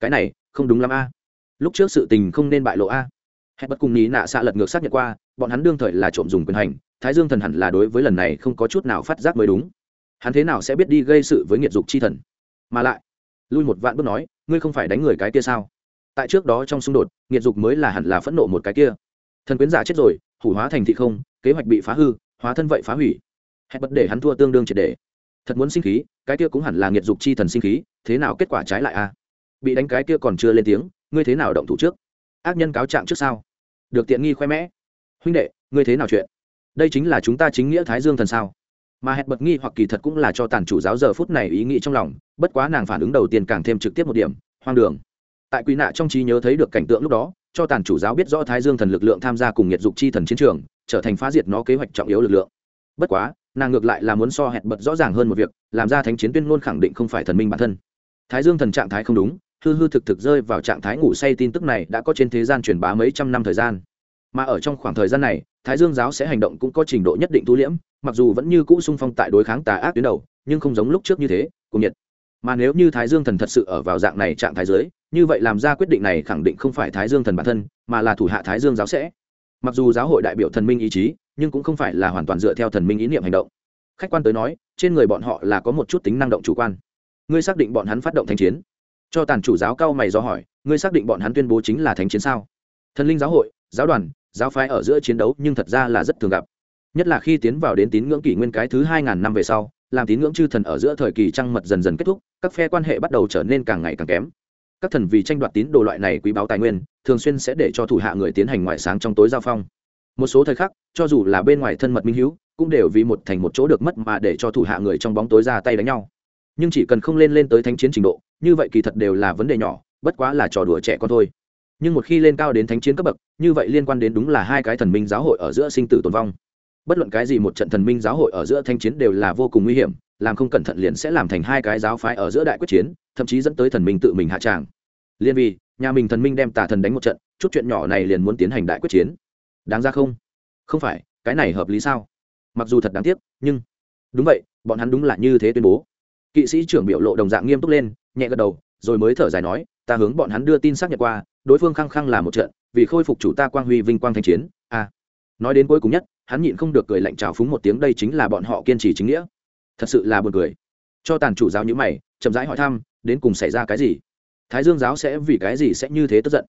Cái này, không đúng lắm a. Lúc trước sự tình không nên bại lộ a. Hẹn bật cùng ní nạ xạ lật ngược xác nhận qua, bọn hắn đương thời là trộm dùng quyền hành, thái dương thần hẳn là đối với lần này không có chút nào phát giác mới đúng. Hắn thế nào sẽ biết đi gây sự với nghiệt dục chi thần? Mà lại, lui một vạn bước nói, ngươi không phải đánh người cái kia sao? Tại trước đó trong xung đột, nghiệt dục mới là hẳn là phẫn nộ một cái kia. Thần quyến giả chết rồi, hủ hóa thành thị không, kế hoạch bị phá hư, hóa thân vậy phá hủy. Hẹn bật để hắn thua tương đương triệt để. Thật muốn sinh khí, cái kia cũng hẳn là nghiệt dục chi thần sinh khí, thế nào kết quả trái lại a bị đánh cái kia còn chưa lên tiếng, ngươi thế nào động thủ trước? Ác nhân cáo trạng trước sao? Được tiện nghi khoe mẽ. Huynh đệ, ngươi thế nào chuyện? Đây chính là chúng ta chính nghĩa thái dương thần sao? Mà hẹn bật nghi hoặc kỳ thật cũng là cho tàn chủ giáo giờ phút này ý nghĩ trong lòng, bất quá nàng phản ứng đầu tiên càng thêm trực tiếp một điểm, hoang đường tại quỷ nạ trong trí nhớ thấy được cảnh tượng lúc đó, cho tàn chủ giáo biết rõ thái dương thần lực lượng tham gia cùng nhiệt dục chi thần chiến trường, trở thành phá diệt nó kế hoạch trọng yếu lực lượng. Bất quá, nàng ngược lại là muốn so hẹn bật rõ ràng hơn một việc, làm ra thánh chiến tuyên ngôn khẳng định không phải thần minh bản thân. Thái dương thần trạng thái không đúng, hư hư thực thực rơi vào trạng thái ngủ say tin tức này đã có trên thế gian truyền bá mấy trăm năm thời gian. Mà ở trong khoảng thời gian này, thái dương giáo sẽ hành động cũng có trình độ nhất định tu liễm, mặc dù vẫn như cũ sung phong tại đối kháng tà ác tuyến đầu, nhưng không giống lúc trước như thế, cùng nhiệt. Mà nếu như thái dương thần thật sự ở vào dạng này trạng thái giới như vậy làm ra quyết định này khẳng định không phải thái dương thần bản thân, mà là thủ hạ thái dương giáo sẽ. Mặc dù giáo hội đại biểu thần minh ý chí, nhưng cũng không phải là hoàn toàn dựa theo thần minh ý niệm hành động. Khách quan tới nói, trên người bọn họ là có một chút tính năng động chủ quan. Ngươi xác định bọn hắn phát động thanh chiến. Cho tàn chủ giáo cao mày do hỏi, ngươi xác định bọn hắn tuyên bố chính là thánh chiến sao? Thần linh giáo hội, giáo đoàn, giáo phái ở giữa chiến đấu nhưng thật ra là rất thường gặp. Nhất là khi tiến vào đến tín ngưỡng kỷ nguyên cái thứ hai ngàn năm về sau, làm tín ngưỡng chư thần ở giữa thời kỳ trăng mật dần dần kết thúc, các phe quan hệ bắt đầu trở nên càng ngày càng kém các thần vì tranh đoạt tín đồ loại này quý báo tài nguyên, thường xuyên sẽ để cho thủ hạ người tiến hành ngoại sáng trong tối giao phong. Một số thời khắc, cho dù là bên ngoài thân mật minh hữu, cũng đều vì một thành một chỗ được mất mà để cho thủ hạ người trong bóng tối ra tay đánh nhau. Nhưng chỉ cần không lên lên tới thánh chiến trình độ, như vậy kỳ thật đều là vấn đề nhỏ, bất quá là trò đùa trẻ con thôi. Nhưng một khi lên cao đến thánh chiến cấp bậc, như vậy liên quan đến đúng là hai cái thần minh giáo hội ở giữa sinh tử tồn vong. Bất luận cái gì một trận thần minh giáo hội ở giữa thanh chiến đều là vô cùng nguy hiểm, làm không cẩn thận liền sẽ làm thành hai cái giáo phái ở giữa đại quyết chiến thậm chí dẫn tới thần minh tự mình hạ tràng. Liên vì, nhà mình thần minh đem tà thần đánh một trận, chút chuyện nhỏ này liền muốn tiến hành đại quyết chiến. Đáng ra không? Không phải, cái này hợp lý sao? Mặc dù thật đáng tiếc, nhưng đúng vậy, bọn hắn đúng là như thế tuyên bố. Kỵ sĩ trưởng biểu lộ đồng dạng nghiêm túc lên, nhẹ gật đầu, rồi mới thở dài nói, ta hướng bọn hắn đưa tin xác nhận qua, đối phương khăng khăng là một trận, vì khôi phục chủ ta quang huy vinh quang thanh chiến. A à. nói đến cuối cùng nhất, hắn nhịn không được cười lạnh trào phúng một tiếng, đây chính là bọn họ kiên trì chính nghĩa. Thật sự là buồn cười. Cho tàn chủ giáo như mày, chậm rãi hỏi thăm đến cùng xảy ra cái gì? Thái dương giáo sẽ vì cái gì sẽ như thế tức giận?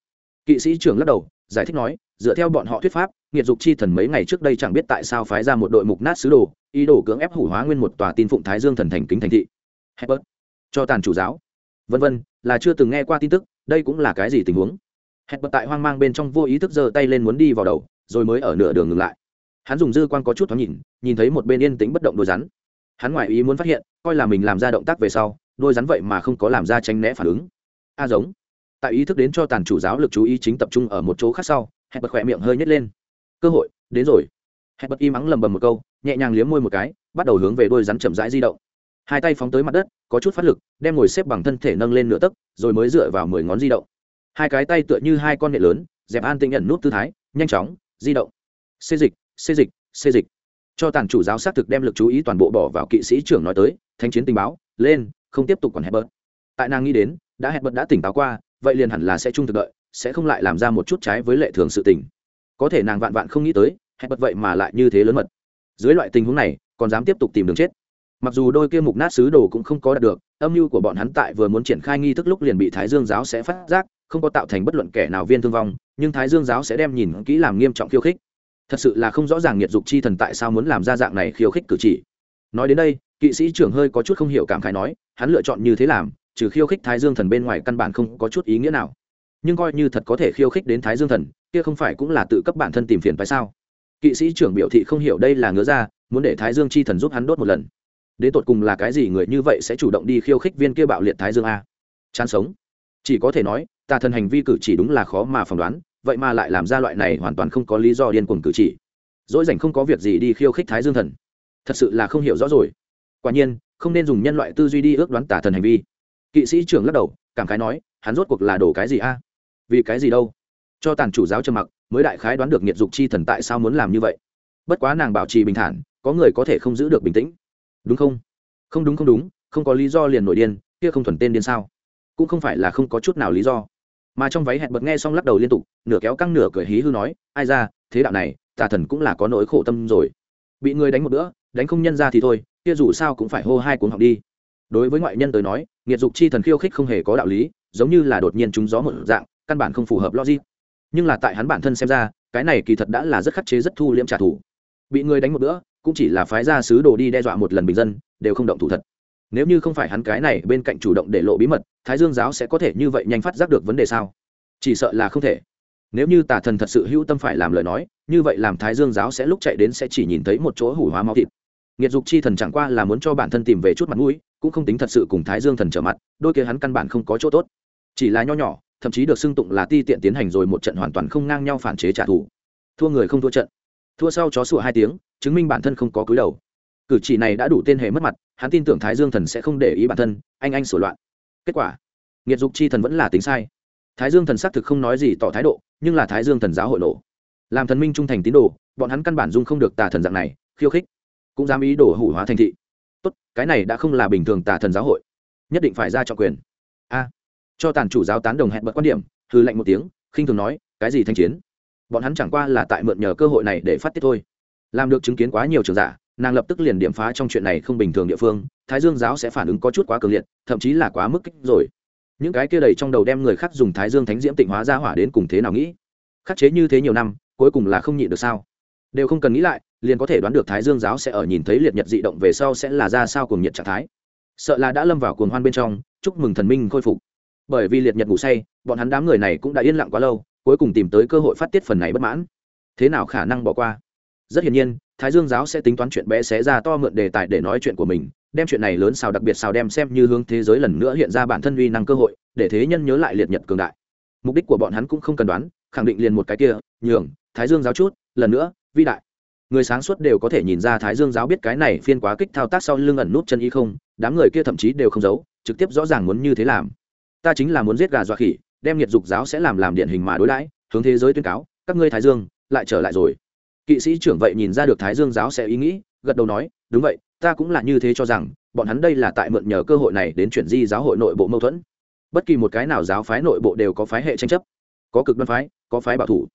Kỵ sĩ trưởng lắc đầu giải thích nói dựa theo bọn họ thuyết pháp nghiệt dục chi thần mấy ngày trước đây chẳng biết tại sao phái ra một đội mục nát sứ đồ ý đồ cưỡng ép hủ hóa nguyên một tòa tin phụng thái dương thần thành kính thành thị. Hebert, cho tàn chủ giáo. Vân vân là chưa từng nghe qua tin tức đây cũng là cái gì tình huống? Hẹn tại hoang mang bên trong vô ý thức giơ tay lên muốn đi vào đầu rồi mới ở nửa đường ngừng lại. Hắn dùng dư quan có chút thoáng nhìn nhìn thấy một bên yên tĩnh bất động đôi rắn. Hắn ngoại ý muốn phát hiện coi là mình làm ra động tác về sau đôi rắn vậy mà không có làm ra tranh né phản ứng. A giống. Tại ý thức đến cho tàn chủ giáo lực chú ý chính tập trung ở một chỗ khác sau, hẹn bật khỏe miệng hơi nhét lên. Cơ hội, đến rồi. Hẹn bật im ắng lầm bầm một câu, nhẹ nhàng liếm môi một cái, bắt đầu hướng về đôi rắn chậm rãi di động. Hai tay phóng tới mặt đất, có chút phát lực, đem ngồi xếp bằng thân thể nâng lên nửa tấc, rồi mới dựa vào mười ngón di động. Hai cái tay tựa như hai con nghệ lớn, dẹp an tinh nhận nút tư thái, nhanh chóng, di động. Xê dịch xê dịch xê dịch. Cho tàn chủ giáo xác thực đem lực chú ý toàn bộ bỏ vào kỵ sĩ trưởng nói tới thanh chiến tình báo, lên không tiếp tục còn hẹn tại nàng nghĩ đến, đã hẹn đã tỉnh táo qua, vậy liền hẳn là sẽ trung thực đợi, sẽ không lại làm ra một chút trái với lệ thường sự tình. Có thể nàng vạn vạn không nghĩ tới hẹn vậy mà lại như thế lớn mật. Dưới loại tình huống này, còn dám tiếp tục tìm đường chết. Mặc dù đôi kia mục nát sứ đồ cũng không có đạt được, âm mưu của bọn hắn tại vừa muốn triển khai nghi thức lúc liền bị thái dương giáo sẽ phát giác, không có tạo thành bất luận kẻ nào viên thương vong, nhưng thái dương giáo sẽ đem nhìn kỹ làm nghiêm trọng khiêu khích. Thật sự là không rõ ràng nghiệt dục chi thần tại sao muốn làm ra dạng này khiêu khích cử chỉ. Nói đến đây kỵ sĩ trưởng hơi có chút không hiểu cảm khái nói, hắn lựa chọn như thế làm, trừ khiêu khích thái dương thần bên ngoài căn bản không có chút ý nghĩa nào. Nhưng coi như thật có thể khiêu khích đến thái dương thần, kia không phải cũng là tự cấp bản thân tìm phiền phải sao? Kỵ sĩ trưởng biểu thị không hiểu đây là ngứa ra, muốn để thái dương chi thần giúp hắn đốt một lần. Đến tột cùng là cái gì người như vậy sẽ chủ động đi khiêu khích viên kia bạo liệt thái dương a? Chán sống. Chỉ có thể nói tà thần hành vi cử chỉ đúng là khó mà phỏng đoán, vậy mà lại làm ra loại này hoàn toàn không có lý do điên cuồng cử chỉ. Dỗi dành không có việc gì đi khiêu khích thái dương thần. Thật sự là không hiểu rõ rồi quả nhiên, không nên dùng nhân loại tư duy đi ước đoán tả thần hành vi. Kỵ sĩ trưởng lắc đầu, cảm khái nói, hắn rốt cuộc là đổ cái gì a? Vì cái gì đâu? Cho tàn chủ giáo trầm mặc, mới đại khái đoán được nghiệt dục chi thần tại sao muốn làm như vậy. Bất quá nàng bảo trì bình thản, có người có thể không giữ được bình tĩnh. Đúng không? Không đúng không đúng, không có lý do liền nổi điên, kia không thuần tên điên sao? Cũng không phải là không có chút nào lý do. Mà trong váy hẹn bật nghe xong lắc đầu liên tục, nửa kéo căng nửa cười hí hư nói, ai ra, thế đạo này, tà thần cũng là có nỗi khổ tâm rồi. Bị người đánh một bữa, đánh không nhân ra thì thôi kia dù sao cũng phải hô hai cuốn học đi. Đối với ngoại nhân tới nói, nghiệt dục chi thần khiêu khích không hề có đạo lý, giống như là đột nhiên trúng gió một dạng, căn bản không phù hợp logic. Nhưng là tại hắn bản thân xem ra, cái này kỳ thật đã là rất khắc chế rất thu liễm trả thù. Bị người đánh một bữa, cũng chỉ là phái ra sứ đồ đi đe dọa một lần bình dân, đều không động thủ thật. Nếu như không phải hắn cái này bên cạnh chủ động để lộ bí mật, thái dương giáo sẽ có thể như vậy nhanh phát giác được vấn đề sao? Chỉ sợ là không thể. Nếu như tà thần thật sự hữu tâm phải làm lời nói, như vậy làm thái dương giáo sẽ lúc chạy đến sẽ chỉ nhìn thấy một chỗ hủ hóa máu thịt nghiệt dục chi thần chẳng qua là muốn cho bản thân tìm về chút mặt mũi, cũng không tính thật sự cùng thái dương thần trở mặt, đôi kia hắn căn bản không có chỗ tốt. Chỉ là nho nhỏ, thậm chí được xưng tụng là ti tiện tiến hành rồi một trận hoàn toàn không ngang nhau phản chế trả thù. Thua người không thua trận. Thua sau chó sủa hai tiếng, chứng minh bản thân không có cúi đầu. Cử chỉ này đã đủ tên hề mất mặt, hắn tin tưởng thái dương thần sẽ không để ý bản thân, anh anh sửa loạn. Kết quả, nghiệt dục chi thần vẫn là tính sai. Thái dương thần xác thực không nói gì tỏ thái độ, nhưng là thái dương thần giáo hội nổ làm thần minh trung thành tín đồ, bọn hắn căn bản dung không được tà thần dạng này, khiêu khích cũng dám ý đồ hủ hóa thành thị. Tốt, cái này đã không là bình thường tà thần giáo hội. Nhất định phải ra trọng quyền. A. Cho tàn chủ giáo tán đồng hẹn bật quan điểm hư lệnh một tiếng, khinh thường nói, cái gì thanh chiến? Bọn hắn chẳng qua là tại mượn nhờ cơ hội này để phát tiết thôi. Làm được chứng kiến quá nhiều trường giả, nàng lập tức liền điểm phá trong chuyện này không bình thường địa phương, thái dương giáo sẽ phản ứng có chút quá cường liệt, thậm chí là quá mức kích rồi. Những cái kia đầy trong đầu đem người khác dùng thái dương thánh diễm tịnh hóa ra hỏa đến cùng thế nào nghĩ? Khắc chế như thế nhiều năm, cuối cùng là không nhịn được sao? Đều không cần nghĩ lại liền có thể đoán được thái dương giáo sẽ ở nhìn thấy liệt nhật dị động về sau sẽ là ra sao cùng nhiệt trạng thái. Sợ là đã lâm vào cuồng hoan bên trong, chúc mừng thần minh khôi phục. Bởi vì liệt nhật ngủ say, bọn hắn đám người này cũng đã yên lặng quá lâu, cuối cùng tìm tới cơ hội phát tiết phần này bất mãn. Thế nào khả năng bỏ qua? Rất hiển nhiên, thái dương giáo sẽ tính toán chuyện bé xé ra to mượn đề tài để nói chuyện của mình, đem chuyện này lớn xào đặc biệt xào đem xem như hướng thế giới lần nữa hiện ra bản thân uy năng cơ hội, để thế nhân nhớ lại liệt nhật cường đại. Mục đích của bọn hắn cũng không cần đoán, khẳng định liền một cái kia, nhường, thái dương giáo chút, lần nữa, vĩ đại người sáng suốt đều có thể nhìn ra thái dương giáo biết cái này phiên quá kích thao tác sau lưng ẩn nút chân ý không, đám người kia thậm chí đều không giấu, trực tiếp rõ ràng muốn như thế làm. Ta chính là muốn giết gà dọa khỉ, đem nhiệt dục giáo sẽ làm làm điển hình mà đối đãi, hướng thế giới tuyên cáo, các ngươi thái dương, lại trở lại rồi. Kỵ sĩ trưởng vậy nhìn ra được thái dương giáo sẽ ý nghĩ, gật đầu nói, đúng vậy, ta cũng là như thế cho rằng, bọn hắn đây là tại mượn nhờ cơ hội này đến chuyển di giáo hội nội bộ mâu thuẫn. Bất kỳ một cái nào giáo phái nội bộ đều có phái hệ tranh chấp, có cực đoan phái, có phái bảo thủ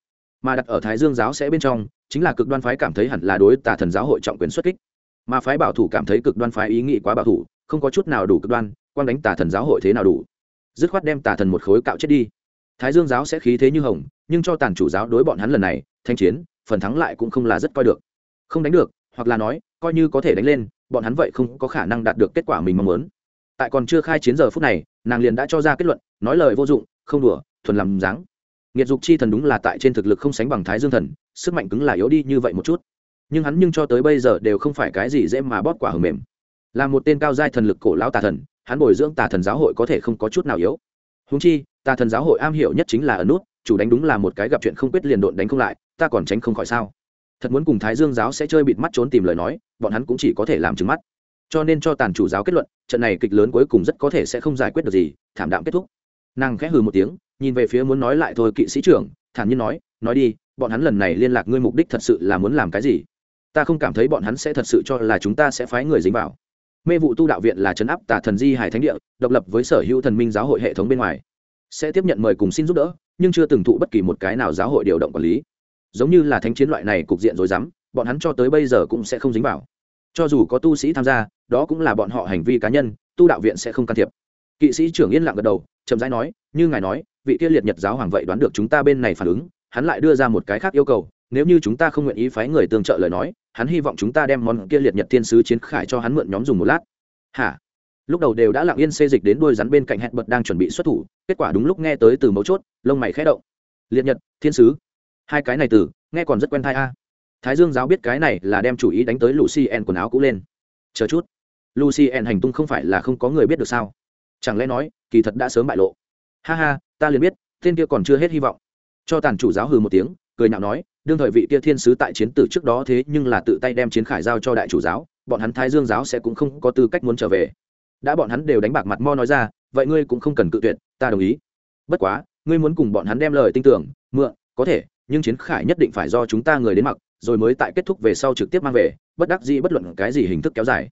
mà đặt ở thái dương giáo sẽ bên trong, chính là cực đoan phái cảm thấy hẳn là đối tà thần giáo hội trọng quyền xuất kích. Mà phái bảo thủ cảm thấy cực đoan phái ý nghĩ quá bảo thủ, không có chút nào đủ cực đoan quan đánh tà thần giáo hội thế nào đủ. Dứt khoát đem tà thần một khối cạo chết đi. Thái dương giáo sẽ khí thế như hồng, nhưng cho tàn chủ giáo đối bọn hắn lần này, thanh chiến, phần thắng lại cũng không là rất coi được. Không đánh được, hoặc là nói, coi như có thể đánh lên, bọn hắn vậy không có khả năng đạt được kết quả mình mong muốn. Tại còn chưa khai chiến giờ phút này, nàng liền đã cho ra kết luận, nói lời vô dụng, không đùa, thuần làm dáng nghiệt dục chi thần đúng là tại trên thực lực không sánh bằng thái dương thần, sức mạnh cứng là yếu đi như vậy một chút. Nhưng hắn nhưng cho tới bây giờ đều không phải cái gì dễ mà bóp quả hầm mềm. Là một tên cao giai thần lực cổ lão tà thần, hắn bồi dưỡng tà thần giáo hội có thể không có chút nào yếu. Húng chi, tà thần giáo hội am hiểu nhất chính là ở nút, chủ đánh đúng là một cái gặp chuyện không quyết liền độn đánh không lại, ta còn tránh không khỏi sao? Thật muốn cùng thái dương giáo sẽ chơi bịt mắt trốn tìm lời nói, bọn hắn cũng chỉ có thể làm trứng mắt. Cho nên cho tàn chủ giáo kết luận, trận này kịch lớn cuối cùng rất có thể sẽ không giải quyết được gì, thảm đạm kết thúc. Nàng khẽ hừ một tiếng nhìn về phía muốn nói lại thôi kỵ sĩ trưởng, thản nhiên nói nói đi, bọn hắn lần này liên lạc ngươi mục đích thật sự là muốn làm cái gì? Ta không cảm thấy bọn hắn sẽ thật sự cho là chúng ta sẽ phái người dính vào. Mê vụ tu đạo viện là chấn áp tà thần di hải thánh địa, độc lập với sở hữu thần minh giáo hội hệ thống bên ngoài. Sẽ tiếp nhận mời cùng xin giúp đỡ, nhưng chưa từng thụ bất kỳ một cái nào giáo hội điều động quản lý. Giống như là thánh chiến loại này cục diện rồi dám bọn hắn cho tới bây giờ cũng sẽ không dính vào. Cho dù có tu sĩ tham gia, đó cũng là bọn họ hành vi cá nhân, tu đạo viện sẽ không can thiệp. Kỵ sĩ trưởng yên lặng gật đầu, chậm rãi nói, như ngài nói vị kia liệt nhật giáo hoàng vậy đoán được chúng ta bên này phản ứng, hắn lại đưa ra một cái khác yêu cầu, nếu như chúng ta không nguyện ý phái người tương trợ lời nói, hắn hy vọng chúng ta đem món kia liệt nhật thiên sứ chiến khải cho hắn mượn nhóm dùng một lát. Hả? Lúc đầu đều đã lặng yên xê dịch đến đôi rắn bên cạnh hẹn bật đang chuẩn bị xuất thủ, kết quả đúng lúc nghe tới từ mấu chốt, lông mày khẽ động. Liệt nhật, thiên sứ. Hai cái này từ, nghe còn rất quen thai a. Thái dương giáo biết cái này là đem chủ ý đánh tới lucien quần áo cũ lên. Chờ chút. Lucien hành tung không phải là không có người biết được sao? Chẳng lẽ nói, kỳ thật đã sớm bại lộ. Ha ha ta liền biết, tên kia còn chưa hết hy vọng. Cho tàn chủ giáo hừ một tiếng, cười nhạo nói, đương thời vị kia thiên sứ tại chiến tử trước đó thế nhưng là tự tay đem chiến khải giao cho đại chủ giáo, bọn hắn thái dương giáo sẽ cũng không có tư cách muốn trở về. Đã bọn hắn đều đánh bạc mặt mo nói ra, vậy ngươi cũng không cần cự tuyệt, ta đồng ý. Bất quá, ngươi muốn cùng bọn hắn đem lời tin tưởng, mượn, có thể, nhưng chiến khải nhất định phải do chúng ta người đến mặc, rồi mới tại kết thúc về sau trực tiếp mang về, bất đắc dĩ bất luận cái gì hình thức kéo dài.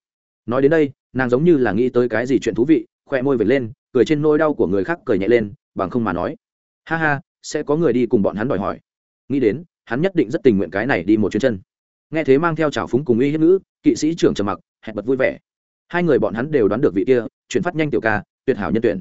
Nói đến đây, nàng giống như là nghĩ tới cái gì chuyện thú vị khoe môi vệt lên, cười trên nỗi đau của người khác cười nhẹ lên bằng không mà nói. Ha ha, sẽ có người đi cùng bọn hắn đòi hỏi. Nghĩ đến, hắn nhất định rất tình nguyện cái này đi một chuyến chân. Nghe thế mang theo trào phúng cùng uy hiếp ngữ kỵ sĩ trưởng trầm mặc, hẹn bật vui vẻ. Hai người bọn hắn đều đoán được vị kia, chuyển phát nhanh tiểu ca, tuyệt hảo nhân tuyển.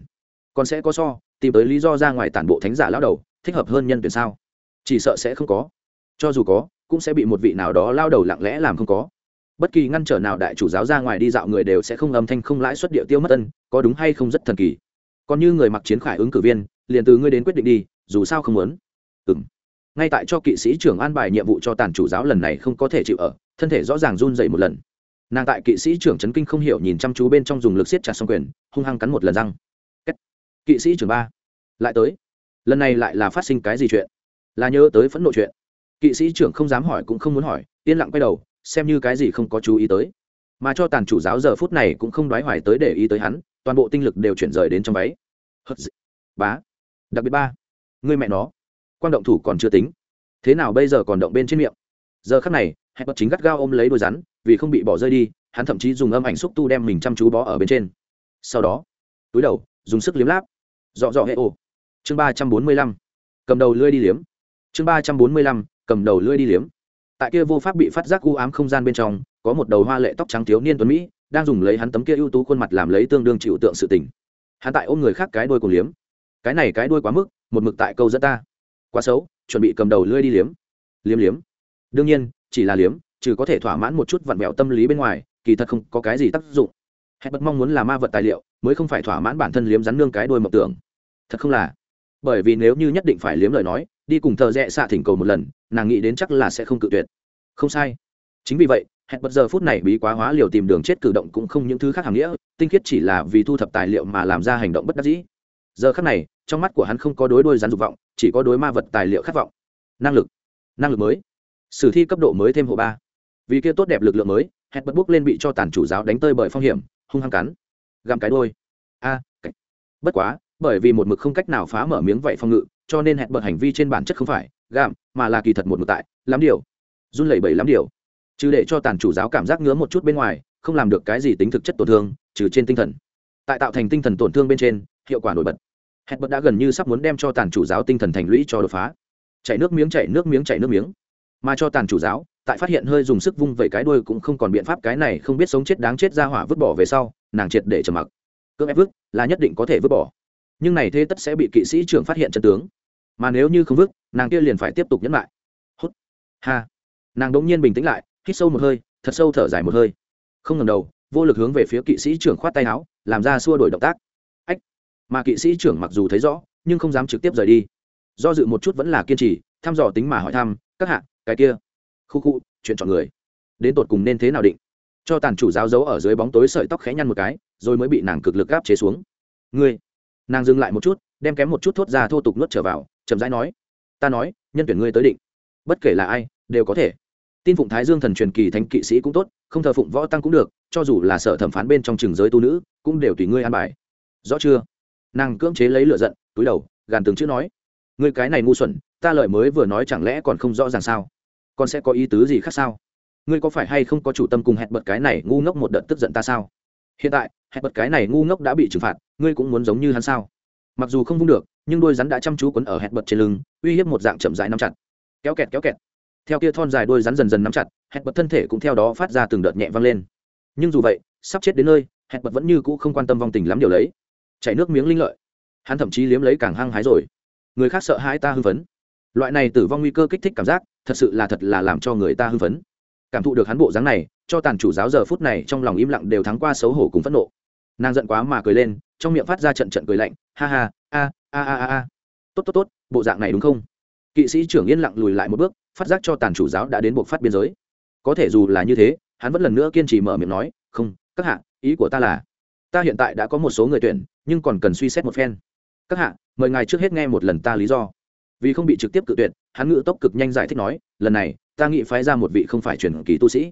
Còn sẽ có so, tìm tới lý do ra ngoài tản bộ thánh giả lao đầu, thích hợp hơn nhân tuyển sao? Chỉ sợ sẽ không có. Cho dù có, cũng sẽ bị một vị nào đó lao đầu lặng lẽ làm không có. Bất kỳ ngăn trở nào đại chủ giáo ra ngoài đi dạo người đều sẽ không âm thanh không lãi suất địa tiêu mất ân, có đúng hay không rất thần kỳ còn như người mặc chiến khải ứng cử viên, liền từ ngươi đến quyết định đi, dù sao không muốn. Ừng ngay tại cho kỵ sĩ trưởng an bài nhiệm vụ cho tàn chủ giáo lần này không có thể chịu ở, thân thể rõ ràng run dậy một lần. Nàng tại kỵ sĩ trưởng trấn kinh không hiểu nhìn chăm chú bên trong dùng lực siết chặt xong quyền, hung hăng cắn một lần răng. Kỵ sĩ trưởng ba. Lại tới. Lần này lại là phát sinh cái gì chuyện? Là nhớ tới phẫn nộ chuyện. Kỵ sĩ trưởng không dám hỏi cũng không muốn hỏi, yên lặng quay đầu, xem như cái gì không có chú ý tới. Mà cho tàn chủ giáo giờ phút này cũng không đoái hoài tới để ý tới hắn toàn bộ tinh lực đều chuyển rời đến trong váy. Bá. Đặc biệt ba. Người mẹ nó. Quan động thủ còn chưa tính. Thế nào bây giờ còn động bên trên miệng? Giờ khắc này hẹn bật chính gắt gao ôm lấy đôi rắn, vì không bị bỏ rơi đi, hắn thậm chí dùng âm ảnh xúc tu đem mình chăm chú bó ở bên trên. Sau đó, túi đầu, dùng sức liếm láp. Dọ dọ hệ ồ chương ba trăm bốn mươi lăm. Cầm đầu lưỡi đi liếm. Chương ba trăm bốn mươi lăm. Cầm đầu lưỡi đi liếm. Tại kia vô pháp bị phát giác u ám không gian bên trong, có một đầu hoa lệ tóc trắng thiếu niên tuấn mỹ đang dùng lấy hắn tấm kia ưu tú khuôn mặt làm lấy tương đương chịu tượng sự tình. Hắn tại ôm người khác cái đuôi cùng liếm. Cái này cái đuôi quá mức, một mực tại câu dẫn ta. Quá xấu, chuẩn bị cầm đầu lưỡi đi liếm. Liếm liếm. Đương nhiên, chỉ là liếm, trừ có thể thỏa mãn một chút vặn vẹo tâm lý bên ngoài, kỳ thật không có cái gì tác dụng. Hết bất mong muốn là ma vật tài liệu, mới không phải thỏa mãn bản thân liếm rắn nương cái đuôi mộng tưởng. Thật không là. Bởi vì nếu như nhất định phải liếm lời nói, đi cùng thợ rẽ xạ thỉnh cầu một lần, nàng nghĩ đến chắc là sẽ không cự tuyệt. Không sai. Chính vì vậy hẹn bật giờ phút này bí quá hóa liều tìm đường chết cử động cũng không những thứ khác hàng nghĩa, tinh khiết chỉ là vì thu thập tài liệu mà làm ra hành động bất đắc dĩ. Giờ khác này, trong mắt của hắn không có đối đôi rắn dục vọng, chỉ có đối ma vật tài liệu khát vọng. Năng lực. Năng lực mới. Sử thi cấp độ mới thêm hộ ba. Vì kia tốt đẹp lực lượng mới, hẹn bật bước lên bị cho tàn chủ giáo đánh tơi bởi phong hiểm, hung hăng cắn. Gặm cái đôi. A bất quá, bởi vì một mực không cách nào phá mở miếng vậy phong ngự, cho nên hẹn bật hành vi trên bản chất không phải gạm mà là kỳ thật một mực tại, lắm điều. Run lẩy bẩy lắm điều chứ để cho tàn chủ giáo cảm giác ngứa một chút bên ngoài, không làm được cái gì tính thực chất tổn thương, trừ trên tinh thần. Tại tạo thành tinh thần tổn thương bên trên, hiệu quả nổi bật. Hẹn bật đã gần như sắp muốn đem cho tàn chủ giáo tinh thần thành lũy cho đột phá. Chảy nước miếng chảy nước miếng chảy nước miếng. Mà cho tàn chủ giáo, tại phát hiện hơi dùng sức vung vẩy cái đuôi cũng không còn biện pháp, cái này không biết sống chết đáng chết ra hỏa vứt bỏ về sau, nàng triệt để trầm mặc. Cưỡng ép vứt là nhất định có thể vứt bỏ. Nhưng này thế tất sẽ bị kỵ sĩ trưởng phát hiện chân tướng. Mà nếu như không vứt, nàng kia liền phải tiếp tục nhấn lại. Hút. Ha. Nàng đống nhiên bình tĩnh lại hít sâu một hơi, thật sâu thở dài một hơi. Không ngẩng đầu, vô lực hướng về phía kỵ sĩ trưởng khoát tay áo, làm ra xua đổi động tác. Ách! Mà kỵ sĩ trưởng mặc dù thấy rõ, nhưng không dám trực tiếp rời đi. Do dự một chút vẫn là kiên trì, thăm dò tính mà hỏi thăm, các hạ, cái kia? Khu khu, chuyện chọn người. Đến tột cùng nên thế nào định? Cho tàn chủ giáo giấu ở dưới bóng tối sợi tóc khẽ nhăn một cái, rồi mới bị nàng cực lực gáp chế xuống. Ngươi! Nàng dừng lại một chút, đem kém một chút thốt ra thô tục nuốt trở vào, chậm rãi nói, ta nói, nhân tuyển ngươi tới định. Bất kể là ai, đều có thể tin phụng thái dương thần truyền kỳ thánh kỵ sĩ cũng tốt, không thờ phụng võ tăng cũng được, cho dù là sở thẩm phán bên trong trường giới tu nữ, cũng đều tùy ngươi an bài. Rõ chưa? Nàng cưỡng chế lấy lựa giận, túi đầu, gàn từng chữ nói. Ngươi cái này ngu xuẩn, ta lợi mới vừa nói chẳng lẽ còn không rõ ràng sao? Còn sẽ có ý tứ gì khác sao? Ngươi có phải hay không có chủ tâm cùng hẹn bật cái này ngu ngốc một đợt tức giận ta sao? Hiện tại, hẹn bật cái này ngu ngốc đã bị trừng phạt, ngươi cũng muốn giống như hắn sao? Mặc dù không vung được, nhưng đôi rắn đã chăm chú quấn ở hẹn bật trên lưng, uy hiếp một dạng chậm rãi nắm chặt. Kéo kẹt kéo kẹt theo kia thon dài đuôi rắn dần dần nắm chặt, hẹn bật thân thể cũng theo đó phát ra từng đợt nhẹ vang lên. Nhưng dù vậy, sắp chết đến nơi, hẹn bật vẫn như cũ không quan tâm vong tình lắm điều lấy chảy nước miếng linh lợi. Hắn thậm chí liếm lấy càng hăng hái rồi. Người khác sợ hãi ta hưng phấn. Loại này tử vong nguy cơ kích thích cảm giác, thật sự là thật là làm cho người ta hưng phấn. Cảm thụ được hắn bộ dáng này, cho tàn chủ giáo giờ phút này trong lòng im lặng đều thắng qua xấu hổ cùng phẫn nộ. Nàng giận quá mà cười lên, trong miệng phát ra trận trận cười lạnh, ha ha a a a a. Tốt tốt tốt, bộ dạng này đúng không? Kỵ sĩ trưởng yên lặng lùi lại một bước, phát giác cho tàn chủ giáo đã đến buộc phát biên giới. Có thể dù là như thế, hắn vẫn lần nữa kiên trì mở miệng nói, không, các hạ, ý của ta là, ta hiện tại đã có một số người tuyển, nhưng còn cần suy xét một phen. Các hạ, mời ngài trước hết nghe một lần ta lý do. Vì không bị trực tiếp cự tuyệt, hắn ngự tốc cực nhanh giải thích nói, lần này, ta nghĩ phái ra một vị không phải truyền kỳ tu sĩ.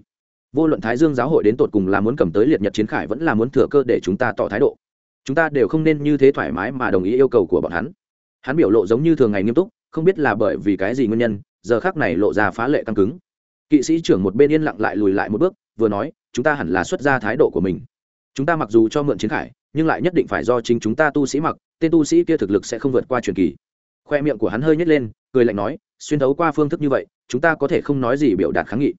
Vô luận thái dương giáo hội đến tột cùng là muốn cầm tới liệt nhật chiến khải vẫn là muốn thừa cơ để chúng ta tỏ thái độ. Chúng ta đều không nên như thế thoải mái mà đồng ý yêu cầu của bọn hắn. Hắn biểu lộ giống như thường ngày nghiêm túc không biết là bởi vì cái gì nguyên nhân, giờ khác này lộ ra phá lệ căng cứng. Kỵ sĩ trưởng một bên yên lặng lại lùi lại một bước, vừa nói, chúng ta hẳn là xuất ra thái độ của mình. Chúng ta mặc dù cho mượn chiến khải, nhưng lại nhất định phải do chính chúng ta tu sĩ mặc, tên tu sĩ kia thực lực sẽ không vượt qua truyền kỳ. Khoe miệng của hắn hơi nhét lên, cười lạnh nói, xuyên thấu qua phương thức như vậy, chúng ta có thể không nói gì biểu đạt kháng nghị.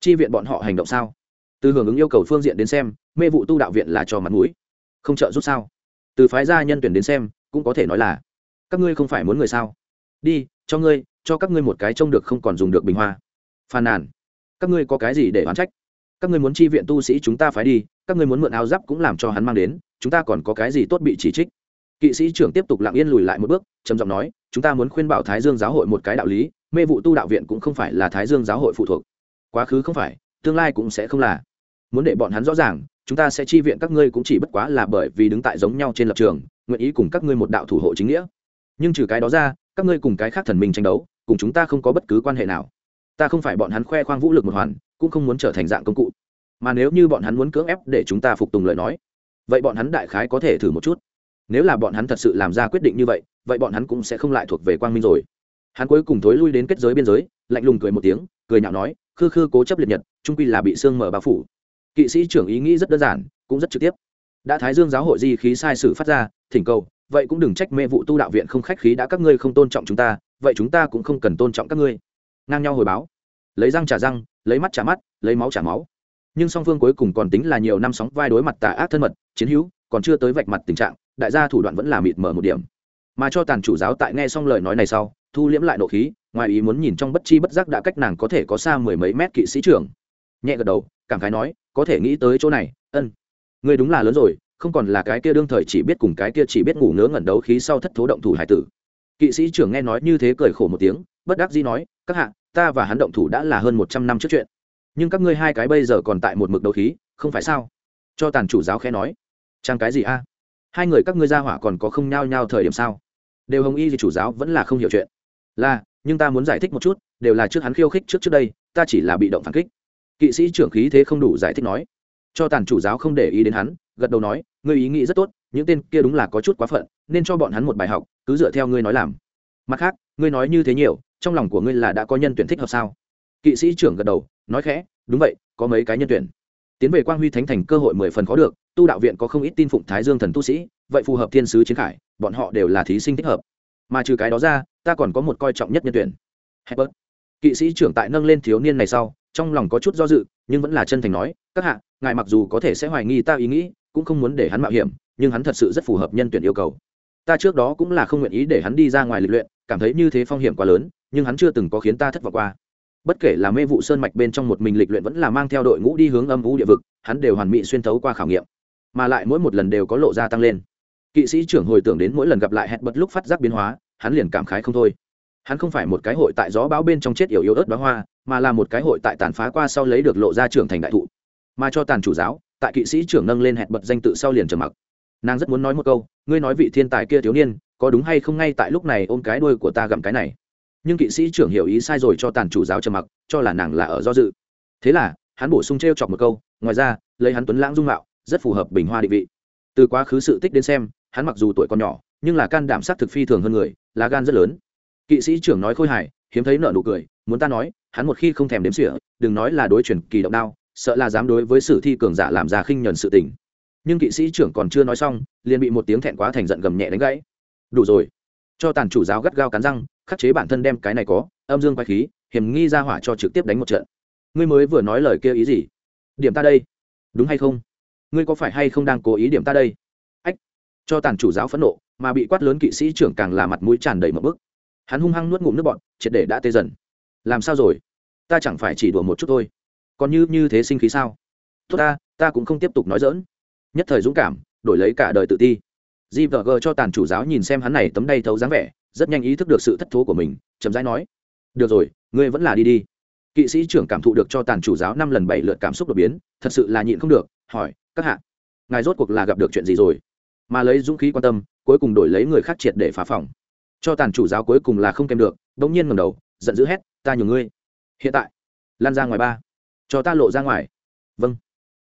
Chi viện bọn họ hành động sao? Từ hưởng ứng yêu cầu phương diện đến xem, mê vụ tu đạo viện là cho mặt mũi. Không trợ giúp sao? Từ phái gia nhân tuyển đến xem, cũng có thể nói là, các ngươi không phải muốn người sao? Đi, cho ngươi, cho các ngươi một cái trông được không còn dùng được bình hoa. Phàn nàn. Các ngươi có cái gì để oán trách? Các ngươi muốn chi viện tu sĩ chúng ta phải đi, các ngươi muốn mượn áo giáp cũng làm cho hắn mang đến, chúng ta còn có cái gì tốt bị chỉ trích? Kỵ sĩ trưởng tiếp tục lặng yên lùi lại một bước, trầm giọng nói, chúng ta muốn khuyên bảo thái dương giáo hội một cái đạo lý, mê vụ tu đạo viện cũng không phải là thái dương giáo hội phụ thuộc. Quá khứ không phải, tương lai cũng sẽ không là. Muốn để bọn hắn rõ ràng, chúng ta sẽ chi viện các ngươi cũng chỉ bất quá là bởi vì đứng tại giống nhau trên lập trường, nguyện ý cùng các ngươi một đạo thủ hộ chính nghĩa. Nhưng trừ cái đó ra các ngươi cùng cái khác thần minh tranh đấu, cùng chúng ta không có bất cứ quan hệ nào. Ta không phải bọn hắn khoe khoang vũ lực một hoàn, cũng không muốn trở thành dạng công cụ. Mà nếu như bọn hắn muốn cưỡng ép để chúng ta phục tùng lời nói, vậy bọn hắn đại khái có thể thử một chút. Nếu là bọn hắn thật sự làm ra quyết định như vậy vậy bọn hắn cũng sẽ không lại thuộc về quang minh rồi. Hắn cuối cùng thối lui đến kết giới biên giới, lạnh lùng cười một tiếng, cười nhạo nói, khư khư cố chấp liệt nhật, trung quy là bị sương mở bao phủ. Kỵ sĩ trưởng ý nghĩ rất đơn giản, cũng rất trực tiếp. Đã thái dương giáo hội di khí sai sử phát ra, thỉnh cầu vậy cũng đừng trách mê vụ tu đạo viện không khách khí đã các ngươi không tôn trọng chúng ta, vậy chúng ta cũng không cần tôn trọng các ngươi. Ngang nhau hồi báo. Lấy răng trả răng, lấy mắt trả mắt, lấy máu trả máu. Nhưng song phương cuối cùng còn tính là nhiều năm sóng vai đối mặt tà ác thân mật, chiến hữu, còn chưa tới vạch mặt tình trạng, đại gia thủ đoạn vẫn là mịt mở một điểm. Mà cho tàn chủ giáo tại nghe xong lời nói này sau, thu liễm lại nộ khí, ngoài ý muốn nhìn trong bất chi bất giác đã cách nàng có thể có xa mười mấy mét kỵ sĩ trưởng. Nhẹ gật đầu, cảm khái nói, có thể nghĩ tới chỗ này, ân người đúng là lớn rồi không còn là cái kia đương thời chỉ biết cùng cái kia chỉ biết ngủ ngớ ngẩn đấu khí sau thất thố động thủ hải tử. Kỵ sĩ trưởng nghe nói như thế cười khổ một tiếng, bất đắc dĩ nói, các hạ, ta và hắn động thủ đã là hơn một trăm năm trước chuyện. Nhưng các ngươi hai cái bây giờ còn tại một mực đấu khí, không phải sao? Cho tàn chủ giáo khẽ nói, trang cái gì a? Hai người các ngươi ra hỏa còn có không nhao nhao thời điểm sao? Đều hồng y thì chủ giáo vẫn là không hiểu chuyện. Là, nhưng ta muốn giải thích một chút, đều là trước hắn khiêu khích trước trước đây, ta chỉ là bị động phản kích. Kỵ sĩ trưởng khí thế không đủ giải thích nói cho tàn chủ giáo không để ý đến hắn, gật đầu nói, ngươi ý nghĩ rất tốt, những tên kia đúng là có chút quá phận, nên cho bọn hắn một bài học, cứ dựa theo ngươi nói làm. Mặt khác, ngươi nói như thế nhiều, trong lòng của ngươi là đã có nhân tuyển thích hợp sao? Kỵ sĩ trưởng gật đầu, nói khẽ, đúng vậy, có mấy cái nhân tuyển. Tiến về quang huy thánh thành cơ hội mười phần khó được, tu đạo viện có không ít tin phụng thái dương thần tu sĩ, vậy phù hợp thiên sứ chiến khải, bọn họ đều là thí sinh thích hợp. Mà trừ cái đó ra, ta còn có một coi trọng nhất nhân tuyển. Hebert. kỵ sĩ trưởng tại nâng lên thiếu niên này sau trong lòng có chút do dự, nhưng vẫn là chân thành nói, các hạ, ngài mặc dù có thể sẽ hoài nghi ta ý nghĩ, cũng không muốn để hắn mạo hiểm, nhưng hắn thật sự rất phù hợp nhân tuyển yêu cầu. Ta trước đó cũng là không nguyện ý để hắn đi ra ngoài lịch luyện, cảm thấy như thế phong hiểm quá lớn, nhưng hắn chưa từng có khiến ta thất vọng qua. Bất kể là mê vụ sơn mạch bên trong một mình lịch luyện vẫn là mang theo đội ngũ đi hướng âm vũ địa vực, hắn đều hoàn mỹ xuyên thấu qua khảo nghiệm. Mà lại mỗi một lần đều có lộ ra tăng lên. Kỵ sĩ trưởng hồi tưởng đến mỗi lần gặp lại hẹn bật lúc phát giác biến hóa, hắn liền cảm khái không thôi. Hắn không phải một cái hội tại gió bão bên trong chết yểu yếu ớt bá hoa mà là một cái hội tại tàn phá qua sau lấy được lộ ra trưởng thành đại thụ. Mà cho tàn chủ giáo, tại kỵ sĩ trưởng nâng lên hẹn bật danh tự sau liền trầm mặc. Nàng rất muốn nói một câu, ngươi nói vị thiên tài kia thiếu niên, có đúng hay không ngay tại lúc này ôm cái đuôi của ta gặm cái này? Nhưng kỵ sĩ trưởng hiểu ý sai rồi cho tàn chủ giáo trầm mặc, cho là nàng là ở do dự. Thế là, hắn bổ sung t r e o chọc một câu, ngoài ra, lấy hắn tuấn lãng dung mạo, rất phù hợp bình hoa định vị. Từ quá khứ sự tích đến xem, hắn mặc dù tuổi còn nhỏ, nhưng là can đảm sắc thực phi thường hơn người là gan rất lớn. Kỵ sĩ trưởng nói khôi hài, hiếm thấy nợ nụ cười, muốn ta nói hắn một khi không thèm đếm xỉa, đừng nói là đối chuyển kỳ động đao, sợ là dám đối với sử thi cường giả làm ra khinh nhuần sự tình. Nhưng kỵ sĩ trưởng còn chưa nói xong, liền bị một tiếng thẹn quá thành giận gầm nhẹ đánh gãy. Đủ rồi. Cho tàn chủ giáo gắt gao cắn răng, khắc chế bản thân đem cái này có, âm dương quay khí, hiểm nghi ra hỏa cho trực tiếp đánh một trận. Ngươi mới vừa nói lời kia ý gì? Điểm ta đây. Đúng hay không? Ngươi có phải hay không đang cố ý điểm ta đây? Ách. Cho tàn chủ giáo phẫn nộ, mà bị quát lớn kỵ sĩ trưởng càng là mặt mũi tràn đầy một bức. Hắn hung hăng nuốt ngụm nước bọn triệt để đã tê dần làm sao rồi? Ta chẳng phải chỉ đùa một chút thôi. Còn như như thế sinh khí sao? Tốt ta ta cũng không tiếp tục nói dỡn nhất thời dũng cảm, đổi lấy cả đời tự ti. Di vợ gờ cho tàn chủ giáo nhìn xem hắn này tấm đầy thấu dáng vẻ, rất nhanh ý thức được sự thất thố của mình, chậm rãi nói, được rồi, ngươi vẫn là đi đi. Kỵ sĩ trưởng cảm thụ được cho tàn chủ giáo năm lần bảy lượt cảm xúc đột biến, thật sự là nhịn không được, hỏi, các hạ, ngài rốt cuộc là gặp được chuyện gì rồi? Mà lấy dũng khí quan tâm, cuối cùng đổi lấy người khác triệt để phá phòng. Cho tàn chủ giáo cuối cùng là không kèm được, bỗng nhiên ngầm đầu, giận dữ hét ta nhường ngươi. Hiện tại lan ra ngoài ba. Cho ta lộ ra ngoài. Vâng.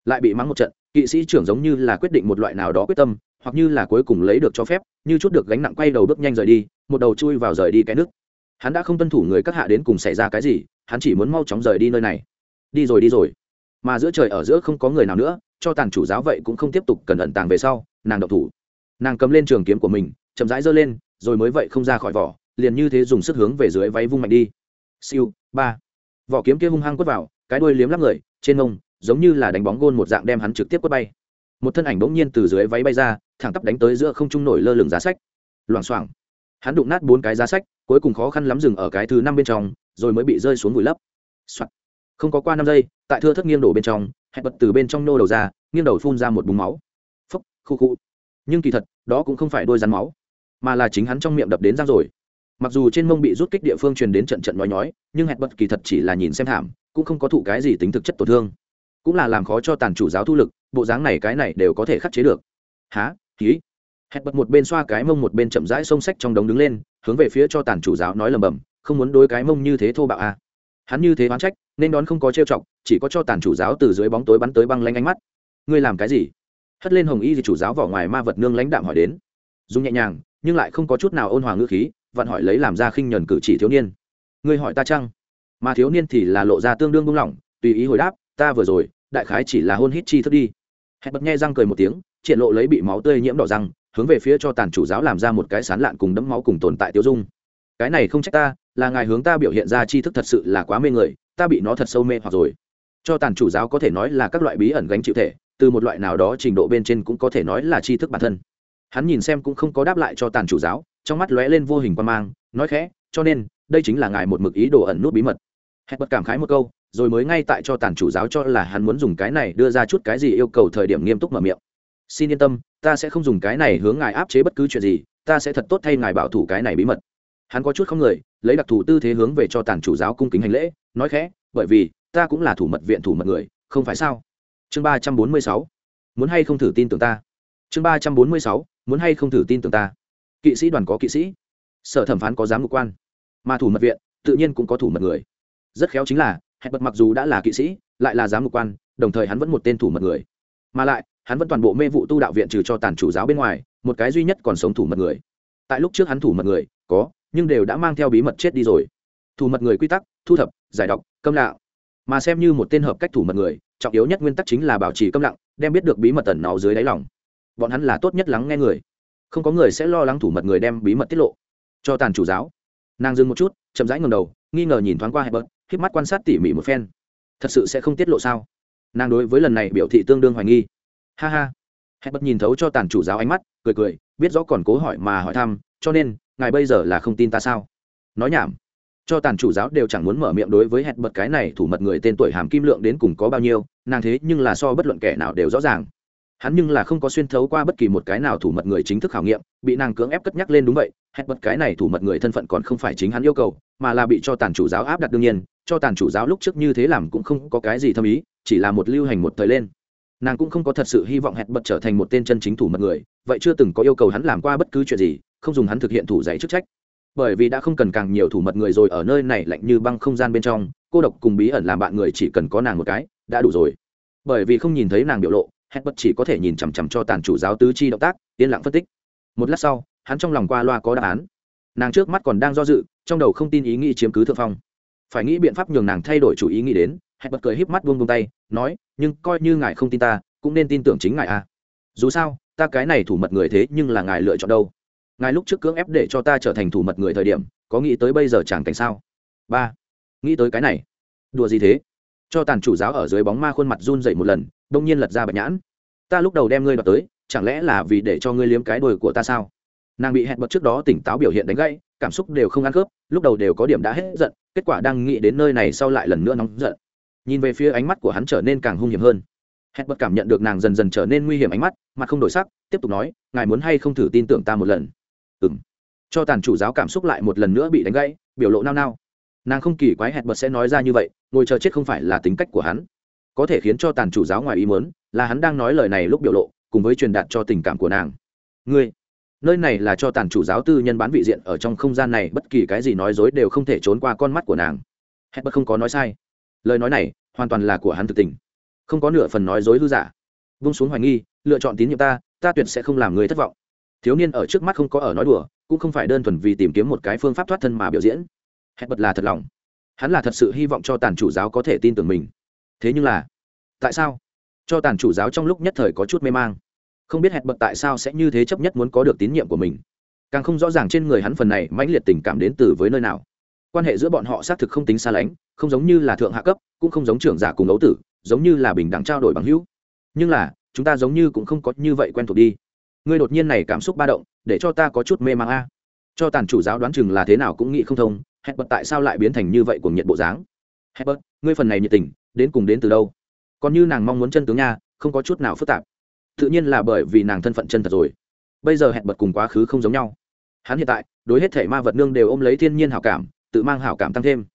Lại bị mắng một trận, kỵ sĩ trưởng giống như là quyết định một loại nào đó quyết tâm, hoặc như là cuối cùng lấy được cho phép, như chút được gánh nặng quay đầu bước nhanh rời đi, một đầu chui vào rời đi cái nước. Hắn đã không tuân thủ người các hạ đến cùng xảy ra cái gì, hắn chỉ muốn mau chóng rời đi nơi này. Đi rồi đi rồi. Mà giữa trời ở giữa không có người nào nữa, cho tàn chủ giáo vậy cũng không tiếp tục cần ẩn tàng về sau, nàng độc thủ. Nàng cầm lên trường kiếm của mình, chậm rãi giơ lên, rồi mới vậy không ra khỏi vỏ, liền như thế dùng sức hướng về dưới váy vung mạnh đi siêu ba. Vỏ kiếm kia hung hăng quất vào cái đuôi liếm lắp người trên mông giống như là đánh bóng gôn một dạng đem hắn trực tiếp quất bay. Một thân ảnh bỗng nhiên từ dưới váy bay ra thẳng tắp đánh tới giữa không trung nổi lơ lửng giá sách. Loảng xoảng. Hắn đụng nát bốn cái giá sách cuối cùng khó khăn lắm dừng ở cái thứ năm bên trong rồi mới bị rơi xuống vùi lấp、Soạn. không có qua năm giây tại thưa thất nghiêng đổ bên trong hẹn bật từ bên trong nô đầu ra nghiêng đầu phun ra một búng máu. Phúc, khu khu. Nhưng kỳ thật đó cũng không phải đôi rắn máu mà là chính hắn trong miệng đập đến răng rồi mặc dù trên mông bị rút kích địa phương truyền đến trận trận nói nhói, nhưng hẹn bật kỳ thật chỉ là nhìn xem thảm, cũng không có thụ cái gì tính thực chất tổn thương. Cũng là làm khó cho tàn chủ giáo thu lực, bộ dáng này cái này đều có thể khắc chế được. Há ký hẹn bật một bên xoa cái mông một bên chậm rãi xông sách trong đống đứng lên, hướng về phía cho tàn chủ giáo nói lầm bầm, không muốn đối cái mông như thế thô bạo à. hắn như thế oán trách, nên đón không có trêu chọc, chỉ có cho tàn chủ giáo từ dưới bóng tối bắn tới băng lanh ánh mắt. Ngươi làm cái gì? Hất lên hồng y thì chủ giáo vỏ ngoài ma vật nương lãnh đạm hỏi đến. Dùng nhẹ nhàng, nhưng lại không có chút nào ôn hòa ngữ khí vặn hỏi lấy làm ra khinh nhẫn cử chỉ thiếu niên. Ngươi hỏi ta chăng? Mà thiếu niên thì là lộ ra tương đương buông lỏng, tùy ý hồi đáp, ta vừa rồi, đại khái chỉ là hôn hít chi thức đi. Hẹn bật nghe răng cười một tiếng triển lộ lấy bị máu tươi nhiễm đỏ răng, hướng về phía cho tàn chủ giáo làm ra một cái sán lạn cùng đẫm máu cùng tồn tại tiêu dung. Cái này không trách ta, là ngài hướng ta biểu hiện ra chi thức thật sự là quá mê người, ta bị nó thật sâu mê hoặc rồi. Cho tàn chủ giáo có thể nói là các loại bí ẩn gánh chịu thể, từ một loại nào đó trình độ bên trên cũng có thể nói là chi thức bản thân. Hắn nhìn xem cũng không có đáp lại cho tàn chủ giáo trong mắt lóe lên vô hình quan mang, nói khẽ, cho nên, đây chính là ngài một mực ý đồ ẩn nút bí mật. Hẹn bật cảm khái một câu, rồi mới ngay tại cho tàn chủ giáo cho là hắn muốn dùng cái này đưa ra chút cái gì yêu cầu thời điểm nghiêm túc mở miệng. Xin yên tâm, ta sẽ không dùng cái này hướng ngài áp chế bất cứ chuyện gì, ta sẽ thật tốt thay ngài bảo thủ cái này bí mật. Hắn có chút không người, lấy đặc thù tư thế hướng về cho tàn chủ giáo cung kính hành lễ, nói khẽ, bởi vì, ta cũng là thủ mật viện thủ mật người, không phải sao? Chương ba trăm bốn mươi sáu, muốn hay không thử tin tưởng ta? Chương ba trăm bốn mươi sáu, muốn hay không thử tin tưởng ta? Kỵ sĩ đoàn có kỵ sĩ, sở thẩm phán có giám mục quan, mà thủ mật viện tự nhiên cũng có thủ mật người. Rất khéo chính là, hẹn bật mặc dù đã là kỵ sĩ, lại là giám mục quan, đồng thời hắn vẫn một tên thủ mật người. Mà lại, hắn vẫn toàn bộ mê vụ tu đạo viện trừ cho tàn chủ giáo bên ngoài, một cái duy nhất còn sống thủ mật người. Tại lúc trước hắn thủ mật người, có, nhưng đều đã mang theo bí mật chết đi rồi. Thủ mật người quy tắc, thu thập, giải đọc câm lạo mà xem như một tên hợp cách thủ mật người, trọng yếu nhất nguyên tắc chính là bảo trì câm lặng, đem biết được bí mật tẩn náu dưới đáy lòng. Bọn hắn là tốt nhất lắng nghe người không có người sẽ lo lắng thủ mật người đem bí mật tiết lộ. Cho tàn chủ giáo. Nàng dừng một chút, chậm rãi ngầm đầu, nghi ngờ nhìn thoáng qua hẹp bớt k mắt quan sát tỉ mỉ một phen. Thật sự sẽ không tiết lộ sao? Nàng đối với lần này biểu thị tương đương hoài nghi. Ha ha. Hẹp bớt nhìn thấu cho tàn chủ giáo ánh mắt, cười cười, biết rõ còn cố hỏi mà hỏi thăm, cho nên, ngài bây giờ là không tin ta sao? Nói nhảm. Cho tàn chủ giáo đều chẳng muốn mở miệng đối với hẹn bật cái này thủ mật người tên tuổi hàm kim lượng đến cùng có bao nhiêu, nàng thế nhưng là so bất luận kẻ nào đều rõ ràng hắn nhưng là không có xuyên thấu qua bất kỳ một cái nào thủ mật người chính thức khảo nghiệm, bị nàng cưỡng ép cất nhắc lên đúng vậy, hết bất cái này thủ mật người thân phận còn không phải chính hắn yêu cầu, mà là bị cho tàn chủ giáo áp đặt đương nhiên, cho tàn chủ giáo lúc trước như thế làm cũng không có cái gì thâm ý, chỉ là một lưu hành một thời lên. Nàng cũng không có thật sự hy vọng hẹn bật trở thành một tên chân chính thủ mật người, vậy chưa từng có yêu cầu hắn làm qua bất cứ chuyện gì, không dùng hắn thực hiện thủ dạy chức trách. Bởi vì đã không cần càng nhiều thủ mật người rồi, ở nơi này lạnh như băng không gian bên trong, cô độc cùng bí ẩn làm bạn người chỉ cần có nàng một cái, đã đủ rồi. Bởi vì không nhìn thấy nàng biểu lộ hẹn bất chỉ có thể nhìn chằm chằm cho tàn chủ giáo tứ chi động tác, yên lặng phân tích. Một lát sau, hắn trong lòng qua loa có đáp án. Nàng trước mắt còn đang do dự, trong đầu không tin ý nghĩ chiếm cứ thượng phong. Phải nghĩ biện pháp nhường nàng thay đổi chủ ý nghĩ đến hẹn bật cười híp mắt buông buông tay, nói, nhưng coi như ngài không tin ta, cũng nên tin tưởng chính ngài à. dù sao, ta cái này thủ mật người thế nhưng là ngài lựa chọn đâu. Ngài lúc trước cưỡng ép để cho ta trở thành thủ mật người thời điểm, có nghĩ tới bây giờ chẳng cảnh sao? Ba. Nghĩ tới cái này. Đùa gì thế? Cho tàn chủ giáo ở dưới bóng ma khuôn mặt run dậy một lần, đông nhiên lật ra bạch nhãn. Ta lúc đầu đem ngươi đọc tới, chẳng lẽ là vì để cho ngươi liếm cái đồi của ta sao? Nàng bị hẹn bật trước đó tỉnh táo biểu hiện đánh gãy, cảm xúc đều không ăn khớp, lúc đầu đều có điểm đã hết giận, kết quả đang nghĩ đến nơi này sau lại lần nữa nóng giận. Nhìn về phía ánh mắt của hắn trở nên càng hung hiểm hơn. Hẹn bật cảm nhận được nàng dần dần trở nên nguy hiểm ánh mắt, mặt không đổi sắc, tiếp tục nói, ngài muốn hay không thử tin tưởng ta một lần? Ừ m cho tàn chủ giáo cảm xúc lại một lần nữa bị đánh gãy, biểu lộ nao nao nàng không kỳ quái hẹn bật sẽ nói ra như vậy, ngồi chờ chết không phải là tính cách của hắn. Có thể khiến cho tàn chủ giáo ngoài ý mớn là hắn đang nói lời này lúc biểu lộ, cùng với truyền đạt cho tình cảm của nàng. Ngươi, nơi này là cho tàn chủ giáo tư nhân bán vị diện, ở trong không gian này bất kỳ cái gì nói dối đều không thể trốn qua con mắt của nàng. Hẹn bật không có nói sai. Lời nói này, hoàn toàn là của hắn thực tình. Không có nửa phần nói dối hư giả. Vung xuống hoài nghi, lựa chọn tín nhiệm ta ta tuyệt sẽ không làm người thất vọng. Thiếu niên ở trước mắt không có ở nói đùa, cũng không phải đơn thuần vì tìm kiếm một cái phương pháp thoát thân mà biểu diễn hẹn bật là thật lòng. Hắn là thật sự hy vọng cho tàn chủ giáo có thể tin tưởng mình. Thế nhưng là, tại sao? Cho tàn chủ giáo trong lúc nhất thời có chút mê mang. Không biết hẹn bật tại sao sẽ như thế chấp nhất muốn có được tín nhiệm của mình. Càng không rõ ràng trên người hắn phần này mãnh liệt tình cảm đến từ với nơi nào. Quan hệ giữa bọn họ xác thực không tính xa lánh, không giống như là thượng hạ cấp, cũng không giống trưởng giả cùng ấu tử, giống như là bình đẳng trao đổi bằng hữu. Nhưng là, chúng ta giống như cũng không có như vậy quen thuộc đi. Ngươi đột nhiên này cảm xúc ba động, để cho ta có chút mê mang a. Cho tàn chủ giáo đoán chừng là thế nào cũng nghĩ không thông hẹn bật tại sao lại biến thành như vậy của nhiệt bộ dáng? Hẹn bật ngươi phần này nhiệt tình, đến cùng đến từ đâu? Còn như nàng mong muốn chân tướng nha, không có chút nào phức tạp. Tự nhiên là bởi vì nàng thân phận chân thật rồi. Bây giờ hẹn bật cùng quá khứ không giống nhau. Hắn hiện tại, đối hết thể ma vật nương đều ôm lấy thiên nhiên hảo cảm, tự mang hảo cảm tăng thêm.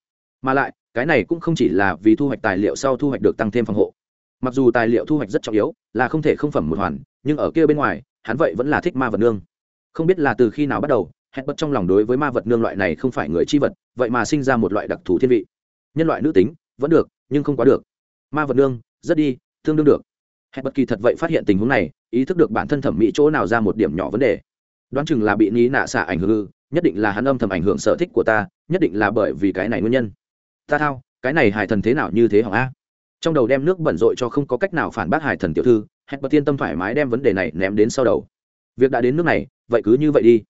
Mà lại, cái này cũng không chỉ là vì thu hoạch tài liệu sau thu hoạch được tăng thêm phòng hộ. Mặc dù tài liệu thu hoạch rất trọng yếu, là không thể không phẩm một hoàn, nhưng ở kia bên ngoài, hắn vậy vẫn là thích ma vật nương. Không biết là từ khi nào bắt đầu hẹn bật trong lòng đối với ma vật nương loại này không phải người chi vật, vậy mà sinh ra một loại đặc thù thiên vị. Nhân loại nữ tính, vẫn được, nhưng không quá được. Ma vật nương, rất đi, tương đương được. Hẹn bất kỳ thật vậy phát hiện tình huống này, ý thức được bản thân thẩm mỹ chỗ nào ra một điểm nhỏ vấn đề. Đoán chừng là bị ní nạ xạ ảnh hưởng nhất định là hắn âm thầm ảnh hưởng sở thích của ta, nhất định là bởi vì cái này nguyên nhân. Ta thao, cái này hải thần thế nào như thế hỏng a? Trong đầu đem nước bẩn rội cho không có cách nào phản bác hải thần tiểu thư, hẹn bất tiên tâm thoải mái đem vấn đề này ném đến sau đầu. Việc đã đến nước này, vậy cứ như vậy đi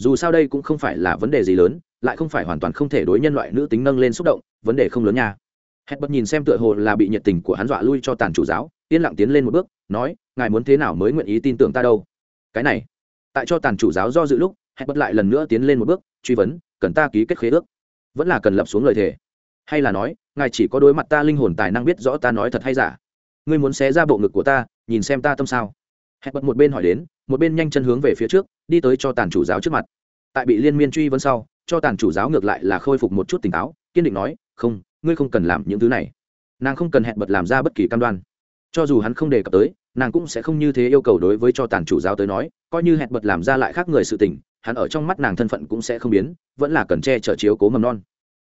dù sao đây cũng không phải là vấn đề gì lớn, lại không phải hoàn toàn không thể đối nhân loại nữ tính nâng lên xúc động, vấn đề không lớn nha. Hẹn bật nhìn xem tựa hồ là bị nhiệt tình của hắn dọa lui cho tàn chủ giáo, yên lặng tiến lên một bước, nói, ngài muốn thế nào mới nguyện ý tin tưởng ta đâu? Cái này. Tại cho tàn chủ giáo do dự lúc hẹn bật lại lần nữa tiến lên một bước, truy vấn, cần ta ký kết khế ước? Vẫn là cần lập xuống lời thề. Hay là nói, ngài chỉ có đối mặt ta linh hồn tài năng biết rõ ta nói thật hay giả? Ngươi muốn xé ra bộ ngực của ta, nhìn xem ta tâm sao? Hẹn bật một bên hỏi đến, một bên nhanh chân hướng về phía trước đi tới cho tàn chủ giáo trước mặt. Tại bị liên miên truy vấn sau, cho tàn chủ giáo ngược lại là khôi phục một chút tỉnh táo, kiên định nói, không, ngươi không cần làm những thứ này. Nàng không cần hẹn bật làm ra bất kỳ cam đoan. Cho dù hắn không đề cập tới, nàng cũng sẽ không như thế yêu cầu đối với cho tàn chủ giáo tới nói, coi như hẹn bật làm ra lại khác người sự tình, hắn ở trong mắt nàng thân phận cũng sẽ không biến, vẫn là cần che chở chiếu cố mầm non.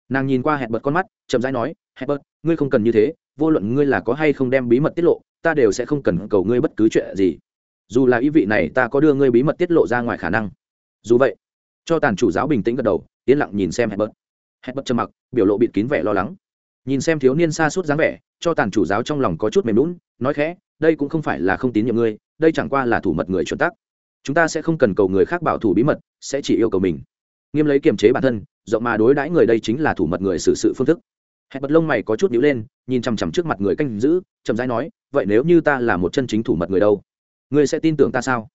Nàng nhìn qua hẹn bật con mắt, chậm rãi nói, hẹn bật, ngươi không cần như thế, vô luận ngươi là có hay không đem bí mật tiết lộ, ta đều sẽ không cần cầu ngươi bất cứ chuyện gì dù là ý vị này ta có đưa ngươi bí mật tiết lộ ra ngoài khả năng. Dù vậy, cho tàn chủ giáo bình tĩnh gật đầu, yên lặng nhìn xem hẹn bớt hẹn bớt trầm mặc, biểu lộ bịt kín vẻ lo lắng. Nhìn xem thiếu niên xa suốt dáng vẻ, cho tàn chủ giáo trong lòng có chút mềm lún nói khẽ, đây cũng không phải là không tín nhiệm ngươi, đây chẳng qua là thủ mật người chuẩn tắc. Chúng ta sẽ không cần cầu người khác bảo thủ bí mật, sẽ chỉ yêu cầu mình. Nghiêm lấy kiềm chế bản thân, rộng mà đối đãi người đây chính là thủ mật người xử sự phương thức. Hẹn bật lông mày có chút nhíu lên, nhìn chằm chằm trước mặt người canh giữ, chậm rãi nói, vậy nếu như ta là một chân chính thủ mật người đâu? Ngươi sẽ tin tưởng ta sao?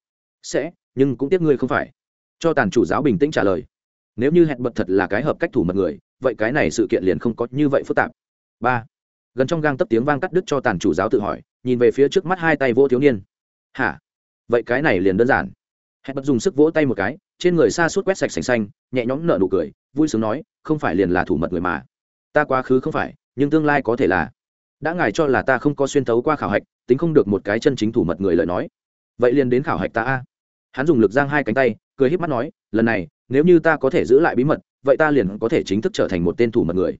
Sẽ, nhưng cũng tiếc ngươi không phải. Cho tàn chủ giáo bình tĩnh trả lời. Nếu như hẹn bật thật là cái hợp cách thủ mật người, vậy cái này sự kiện liền không có như vậy phức tạp. Ba, gần trong gang tấp tiếng vang cắt đứt cho tàn chủ giáo tự hỏi, nhìn về phía trước mắt hai tay vô thiếu niên. Hả? Vậy cái này liền đơn giản. Hẹn bật dùng sức vỗ tay một cái, trên người xa suốt quét sạch sành xanh, nhẹ nhõm nở nụ cười, vui sướng nói, không phải liền là thủ mật người mà. Ta quá khứ không phải, nhưng tương lai có thể là. Đã ngài cho là ta không có xuyên tấu qua khảo hạch, tính không được một cái chân chính thủ mật người lời nói vậy liền đến khảo hạch ta a. Hắn dùng lực giang hai cánh tay, cười h í p mắt nói, lần này, nếu như ta có thể giữ lại bí mật, vậy ta liền có thể chính thức trở thành một tên thủ mật người.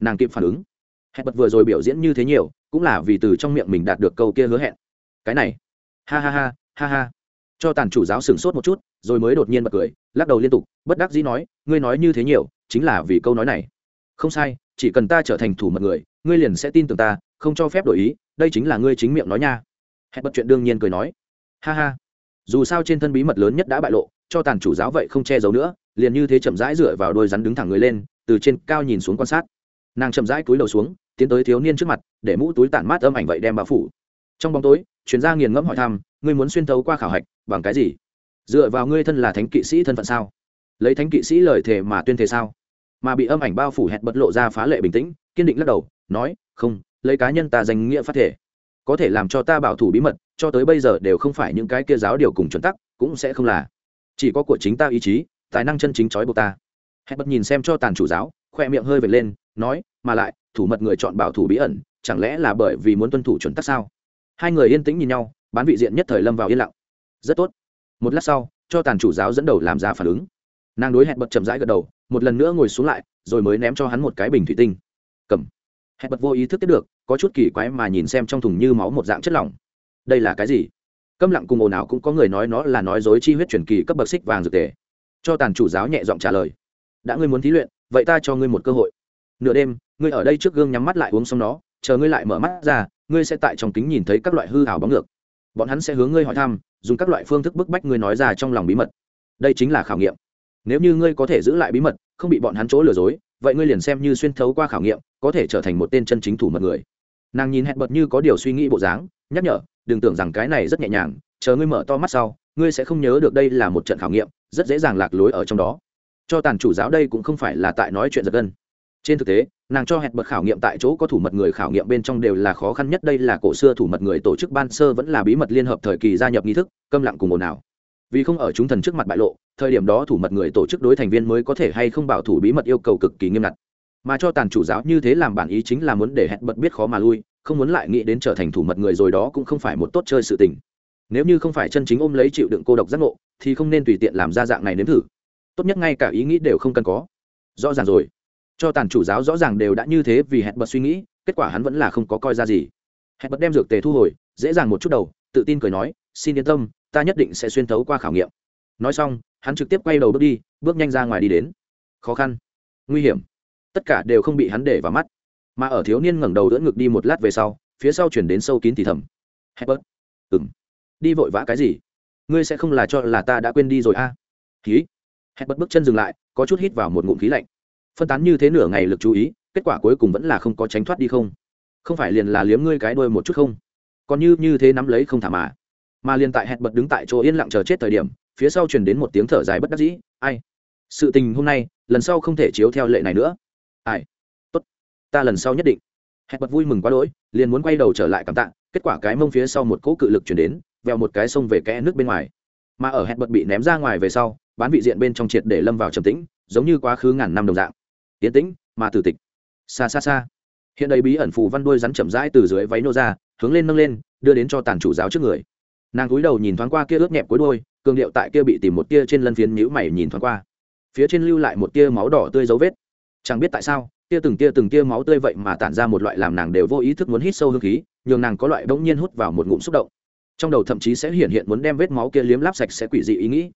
Nàng kịp phản ứng. Hẹn bật vừa rồi biểu diễn như thế nhiều, cũng là vì từ trong miệng mình đạt được câu kia hứa hẹn. Cái này. Ha ha ha ha ha. Cho tàn chủ giáo sửng sốt một chút, rồi mới đột nhiên bật cười, lắc đầu liên tục, bất đắc dĩ nói, ngươi nói như thế nhiều, chính là vì câu nói này. Không sai, chỉ cần ta trở thành thủ mật người, ngươi liền sẽ tin tưởng ta, không cho phép đổi ý, đây chính là ngươi chính miệng nói nha. Hẹn bật chuyện đương nhiên cười nói ha ha. Dù sao trên thân bí mật lớn nhất đã bại lộ, cho tàn chủ giáo vậy không che giấu nữa, liền như thế chậm rãi dựa vào đôi rắn đứng thẳng người lên, từ trên cao nhìn xuống quan sát. Nàng chậm rãi cúi đầu xuống, tiến tới thiếu niên trước mặt, để mũ túi tản mát âm ảnh vậy đem bao phủ. Trong bóng tối, chuyên gia nghiền ngẫm hỏi thăm, ngươi muốn xuyên thấu qua khảo hạch, bằng cái gì? Dựa vào ngươi thân là thánh kỵ sĩ thân phận sao? Lấy thánh kỵ sĩ lời thề mà tuyên thề sao? Mà bị âm ảnh bao phủ hẹn bật lộ ra phá lệ bình tĩnh, kiên định lắc đầu, nói, không, lấy cá nhân ta danh nghĩa phát thể có thể làm cho ta bảo thủ bí mật, cho tới bây giờ đều không phải những cái kia giáo điều cùng chuẩn tắc, cũng sẽ không là. Chỉ có của chính ta ý chí, tài năng chân chính trói buộc ta. Hẹn bật nhìn xem cho tàn chủ giáo, khoe miệng hơi vệt lên, nói, mà lại, thủ mật người chọn bảo thủ bí ẩn, chẳng lẽ là bởi vì muốn tuân thủ chuẩn tắc sao? Hai người yên tĩnh nhìn nhau, bán vị diện nhất thời lâm vào yên lặng. Rất tốt. Một lát sau, cho tàn chủ giáo dẫn đầu làm ra phản ứng. Nàng đối hẹn bật chậm rãi gật đầu, một lần nữa ngồi xuống lại, rồi mới ném cho hắn một cái bình thủy tinh. Cầm hẹn bật vô ý thức tiếp được, có chút kỳ quái mà nhìn xem trong thùng như máu một dạng chất lỏng. Đây là cái gì? Câm lặng cùng ồn ào cũng có người nói nó là nói dối chi huyết truyền kỳ cấp bậc xích vàng dược tề. Cho tàn chủ giáo nhẹ giọng trả lời. Đã ngươi muốn thí luyện, vậy ta cho ngươi một cơ hội. Nửa đêm, ngươi ở đây trước gương nhắm mắt lại uống xong nó, chờ ngươi lại mở mắt ra, ngươi sẽ tại trong kính nhìn thấy các loại hư hào bóng ngược. Bọn hắn sẽ hướng ngươi hỏi thăm, dùng các loại phương thức bức bách ngươi nói ra trong lòng bí mật. Đây chính là khảo nghiệm. Nếu như ngươi có thể giữ lại bí mật, không bị bọn hắn chỗ lừa dối vậy ngươi liền xem như xuyên thấu qua khảo nghiệm, có thể trở thành một tên chân chính thủ mật người. Nàng nhìn hẹn bật như có điều suy nghĩ bộ dáng, nhắc nhở, đừng tưởng rằng cái này rất nhẹ nhàng, chờ ngươi mở to mắt sau, ngươi sẽ không nhớ được đây là một trận khảo nghiệm, rất dễ dàng lạc lối ở trong đó. Cho tàn chủ giáo đây cũng không phải là tại nói chuyện giật gân. Trên thực tế, nàng cho hẹn bật khảo nghiệm tại chỗ có thủ mật người khảo nghiệm bên trong đều là khó khăn nhất, đây là cổ xưa thủ mật người tổ chức ban sơ vẫn là bí mật liên hợp thời kỳ gia nhập nghi thức, câm lặng cùng ồn ào. Vì không ở chúng thần trước mặt bại lộ thời điểm đó thủ mật người tổ chức đối thành viên mới có thể hay không bảo thủ bí mật yêu cầu cực kỳ nghiêm ngặt. Mà cho tàn chủ giáo như thế làm bản ý chính là muốn để hẹn bật biết khó mà lui, không muốn lại nghĩ đến trở thành thủ mật người rồi đó cũng không phải một tốt chơi sự tình. Nếu như không phải chân chính ôm lấy chịu đựng cô độc giác ngộ, thì không nên tùy tiện làm ra dạng này nếm thử. Tốt nhất ngay cả ý nghĩ đều không cần có. Rõ ràng rồi. Cho tàn chủ giáo rõ ràng đều đã như thế vì hẹn bật suy nghĩ, kết quả hắn vẫn là không có coi ra gì. Hẹn bật đem dược tề thu hồi, dễ dàng một chút đầu, tự tin cười nói, xin yên tâm, ta nhất định sẽ xuyên thấu qua khảo nghiệm. Nói xong hắn trực tiếp quay đầu bước đi, bước nhanh ra ngoài đi đến. Khó khăn, nguy hiểm, tất cả đều không bị hắn để vào mắt. Mà ở thiếu niên ngẩng đầu đỡ ngực đi một lát về sau, phía sau chuyển đến sâu kín thì thầm. Hebert ừng đi vội vã cái gì? Ngươi sẽ không là cho là ta đã quên đi rồi a à? khí hebert bước chân dừng lại, có chút hít vào một ngụm khí lạnh. Phân tán như thế nửa ngày lực chú ý, kết quả cuối cùng vẫn là không có tránh thoát đi không? Không phải liền là liếm ngươi cái đôi một chút không? Còn như như thế nắm lấy không thả mà. Mà liền tại hẹn bật đứng tại chỗ yên lặng chờ chết thời điểm phía sau truyền đến một tiếng thở dài bất đắc dĩ, ai? Sự tình hôm nay, lần sau không thể chiếu theo lệ này nữa. Ai? Tốt, ta lần sau nhất định. Hẹn bật vui mừng quá đỗi, liền muốn quay đầu trở lại cảm tạ, kết quả cái mông phía sau một cỗ cự lực chuyển đến, vèo một cái sông về kẽ nước bên ngoài. Mà ở hẹn bật bị ném ra ngoài về sau, bán vị diện bên trong triệt để lâm vào trầm tĩnh, giống như quá khứ ngàn năm đồng dạng. Tiến tĩnh, mà tử tịch. Xa xa xa hiện đây bí ẩn phù văn đuôi rắn chậm rãi từ dưới váy nô ra, hướng lên nâng lên, đưa đến cho tàn chủ giáo trước người. Nàng cúi đầu nhìn thoáng qua kia ướt nhẹp cuối đôi cường điệu tại kia bị tìm một tia trên lân phiến nhữ mày nhìn thoáng qua. Phía trên lưu lại một tia máu đỏ tươi dấu vết. Chẳng biết tại sao, tia từng tia từng tia máu tươi vậy mà tản ra một loại làm nàng đều vô ý thức muốn hít sâu hương khí, nhường nàng có loại bỗng nhiên hút vào một ngụm xúc động. Trong đầu thậm chí sẽ hiện hiện muốn đem vết máu kia liếm láp sạch sẽ quỷ dị ý nghĩ.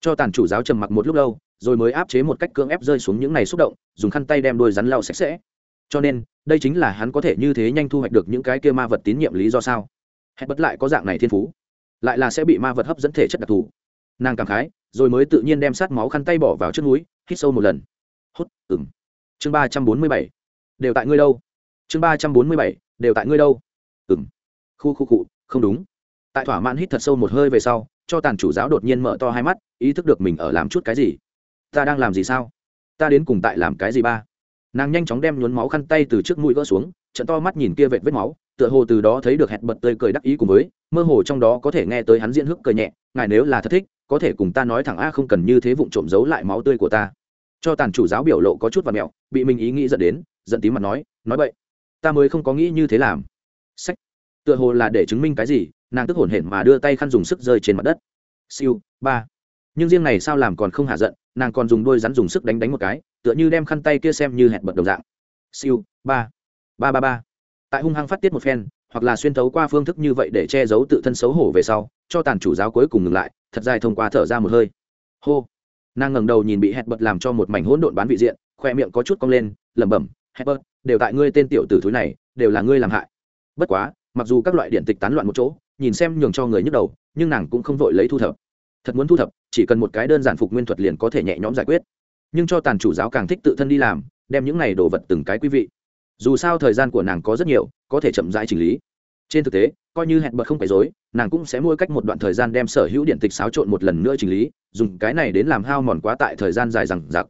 Cho tàn chủ giáo trầm mặc một lúc lâu, rồi mới áp chế một cách cưỡng ép rơi xuống những này xúc động, dùng khăn tay đem đôi rắn lau sạch sẽ. Cho nên, đây chính là hắn có thể như thế nhanh thu hoạch được những cái kia ma vật tín nhiệm lý do sao? Hẹn bất lại có dạng này thiên phú lại là sẽ bị ma vật hấp dẫn thể chất đặc thù. Nàng cảm khái, rồi mới tự nhiên đem sát máu khăn tay bỏ vào trước núi, hít sâu một lần. Hốt ừng chương ba trăm bốn mươi bảy. Đều tại ngươi đâu? Chương ba trăm bốn mươi bảy, đều tại ngươi đâu? Ừng khu khu cụ không đúng. Tại thỏa mãn hít thật sâu một hơi về sau, cho tàn chủ giáo đột nhiên mở to hai mắt, ý thức được mình ở làm chút cái gì. Ta đang làm gì sao? Ta đến cùng tại làm cái gì ba? Nàng nhanh chóng đem nhuốm máu khăn tay từ trước mũi gỡ xuống, trận to mắt nhìn kia vệt vết máu tựa hồ từ đó thấy được hẹn bật tươi cười đắc ý cùng với, mơ hồ trong đó có thể nghe tới hắn diễn hức cười nhẹ, ngài nếu là thất thích, có thể cùng ta nói thẳng a, không cần như thế vụng trộm giấu lại máu tươi của ta. Cho tàn chủ giáo biểu lộ có chút và mẹo, bị mình ý nghĩ dẫn đến dẫn tím mặt nói nói vậy ta mới không có nghĩ như thế làm. Sách. Tựa hồ là để chứng minh cái gì, nàng tức hổn hển mà đưa tay khăn dùng sức rơi trên mặt đất. Siêu, ba. Nhưng riêng này sao làm còn không hạ giận, nàng còn dùng đôi rắn dùng sức đánh đánh một cái, tựa như đem khăn tay kia xem như hẹn bật đồng dạng. Siêu, ba. Ba ba ba tại hung hăng phát tiết một phen, hoặc là xuyên thấu qua phương thức như vậy để che giấu tự thân xấu hổ về sau, cho tàn chủ giáo cuối cùng ngừng lại, thật dài thông qua thở ra một hơi. Hô. Nàng ngẩng đầu nhìn bị hẹn bật làm cho một mảnh hỗn độn bán vị diện, khoe miệng có chút cong lên, lẩm bẩm hẹn bật đều tại ngươi tên tiểu tử thúi này, đều là ngươi làm hại. Bất quá, mặc dù các loại điện tịch tán loạn một chỗ, nhìn xem nhường cho người nhức đầu, nhưng nàng cũng không vội lấy thu thập. Thật muốn thu thập, chỉ cần một cái đơn giản phục nguyên thuật liền có thể nhẹ nhõm giải quyết. Nhưng cho tàn chủ giáo càng thích tự thân đi làm, đem những này đồ vật từng cái quý vị dù sao thời gian của nàng có rất nhiều, có thể chậm rãi chỉnh lý. Trên thực tế, coi như hẹn bật không phải dối nàng cũng sẽ mua cách một đoạn thời gian đem sở hữu điện tịch xáo trộn một lần nữa chỉnh lý, dùng cái này đến làm hao mòn quá tại thời gian dài rằng giặc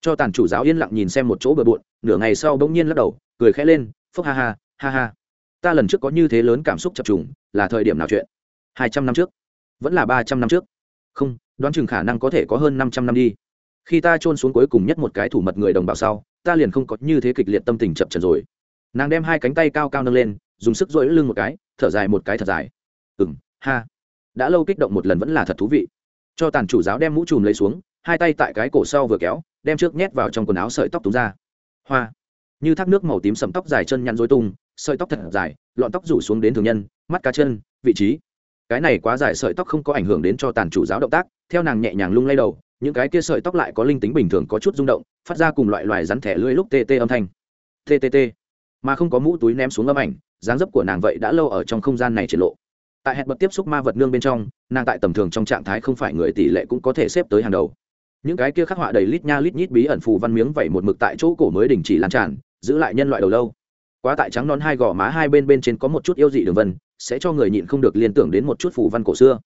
cho tàn chủ giáo yên lặng nhìn xem một chỗ bờ bộn, nửa ngày sau bỗng nhiên lắc đầu, cười khẽ lên, phúc ha ha ha ha. Ta lần trước có như thế lớn cảm xúc chập trùng, là thời điểm nào chuyện? Hai trăm năm trước. Vẫn là ba trăm năm trước. Không, đoán chừng khả năng có thể có hơn năm trăm năm đi. Khi ta trôn xuống cuối cùng nhất một cái thủ mật người đồng bào sau ta liền không có như thế kịch liệt tâm tình chập trần rồi. Nàng đem hai cánh tay cao cao nâng lên, dùng sức dội lưng một cái, thở dài một cái thật dài. Ừ m ha. Đã lâu kích động một lần vẫn là thật thú vị. Cho tàn chủ giáo đem mũ chùm lấy xuống, hai tay tại cái cổ sau vừa kéo, đem trước nhét vào trong quần áo sợi tóc túng ra. Hoa. Như thác nước màu tím sầm tóc dài chân nhăn dối tung, sợi tóc thật dài, lọn tóc rủ xuống đến thường nhân, mắt cá chân, vị trí. Cái này quá dài sợi tóc không có ảnh hưởng đến cho tàn chủ giáo động tác, theo nàng nhẹ nhàng lung lay đầu những cái kia sợi tóc lại có linh tính bình thường có chút rung động, phát ra cùng loại loài rắn thẻ lưỡi lúc tê tê âm thanh. Tê tê tê. Mà không có mũ túi ném xuống âm ảnh, dáng dấp của nàng vậy đã lâu ở trong không gian này triển lộ. Tại hẹn bật tiếp xúc ma vật nương bên trong, nàng tại tầm thường trong trạng thái không phải người tỷ lệ cũng có thể xếp tới hàng đầu. Những cái kia khắc họa đầy lít nha lít nhít bí ẩn phù văn miếng vẩy một mực tại chỗ cổ mới đình chỉ lan tràn, giữ lại nhân loại đầu lâu. Quá tại trắng non hai gò má hai bên bên trên có một chút yêu dị đường vân, sẽ cho người nhịn không được liên tưởng đến một chút phù văn cổ xưa.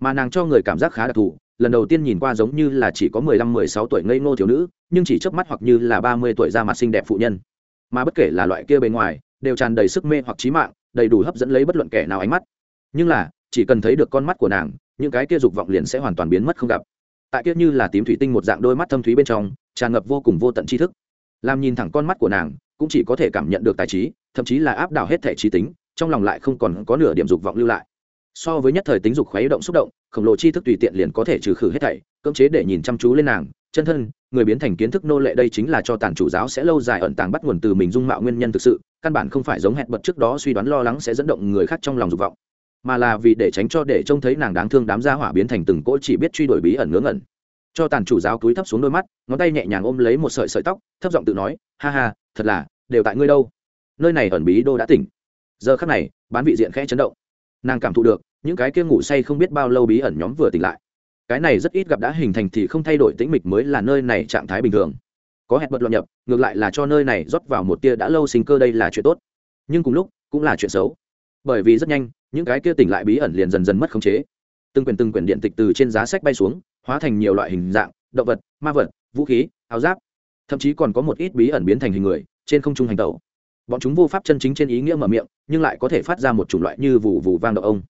Mà nàng cho người cảm giác khá đặc thù lần đầu tiên nhìn qua giống như là chỉ có mười lăm, mười sáu tuổi ngây ngô thiếu nữ, nhưng chỉ chớp mắt hoặc như là ba mươi tuổi ra mặt xinh đẹp phụ nhân. Mà bất kể là loại kia bề ngoài, đều tràn đầy sức mê hoặc trí mạng, đầy đủ hấp dẫn lấy bất luận kẻ nào ánh mắt. Nhưng là, chỉ cần thấy được con mắt của nàng, những cái kia dục vọng liền sẽ hoàn toàn biến mất không gặp. Tại kia như là tím thủy tinh một dạng đôi mắt thâm thúy bên trong, tràn ngập vô cùng vô tận tri thức. Làm nhìn thẳng con mắt của nàng, cũng chỉ có thể cảm nhận được tài trí, thậm chí là áp đảo hết thể trí tính, trong lòng lại không còn có nửa điểm dục vọng lưu lại so với nhất thời tính dục khuấy động xúc động, khổng lồ tri thức tùy tiện liền có thể trừ khử hết thảy, cưỡng chế để nhìn chăm chú lên nàng. Chân thân, người biến thành kiến thức nô lệ đây chính là cho tàn chủ giáo sẽ lâu dài ẩn tàng bắt nguồn từ mình dung mạo nguyên nhân thực sự, căn bản không phải giống hẹn bật trước đó suy đoán lo lắng sẽ dẫn động người khác trong lòng dục vọng, mà là vì để tránh cho để trông thấy nàng đáng thương đám gia hỏa biến thành từng cỗ chỉ biết truy đuổi bí ẩn ngớ ngẩn. Cho tàn chủ giáo cúi thấp xuống đôi mắt, ngón tay nhẹ nhàng ôm lấy một sợi sợi tóc, thấp giọng tự nói, ha ha, thật là, đều tại ngươi đâu. Nơi này ẩn bí đô đã tỉnh. Giờ khắc này, bán vị diện khẽ chấn động nàng cảm thụ được, những cái kia ngủ say không biết bao lâu bí ẩn nhóm vừa tỉnh lại. Cái này rất ít gặp đã hình thành thì không thay đổi tĩnh mịch mới là nơi này trạng thái bình thường. Có hẹn bật luận nhập, ngược lại là cho nơi này rót vào một tia đã lâu sinh cơ đây là chuyện tốt. Nhưng cùng lúc, cũng là chuyện xấu. Bởi vì rất nhanh, những cái kia tỉnh lại bí ẩn liền dần dần mất khống chế. Từng quyển từng quyển điện tịch từ trên giá sách bay xuống, hóa thành nhiều loại hình dạng, động vật, ma vật, vũ khí, áo giáp. Thậm chí còn có một ít bí ẩn biến thành hình người, trên không trung hành tẩu bọn chúng vô pháp chân chính trên ý nghĩa mở miệng, nhưng lại có thể phát ra một chủng loại như vù vù vang động ông.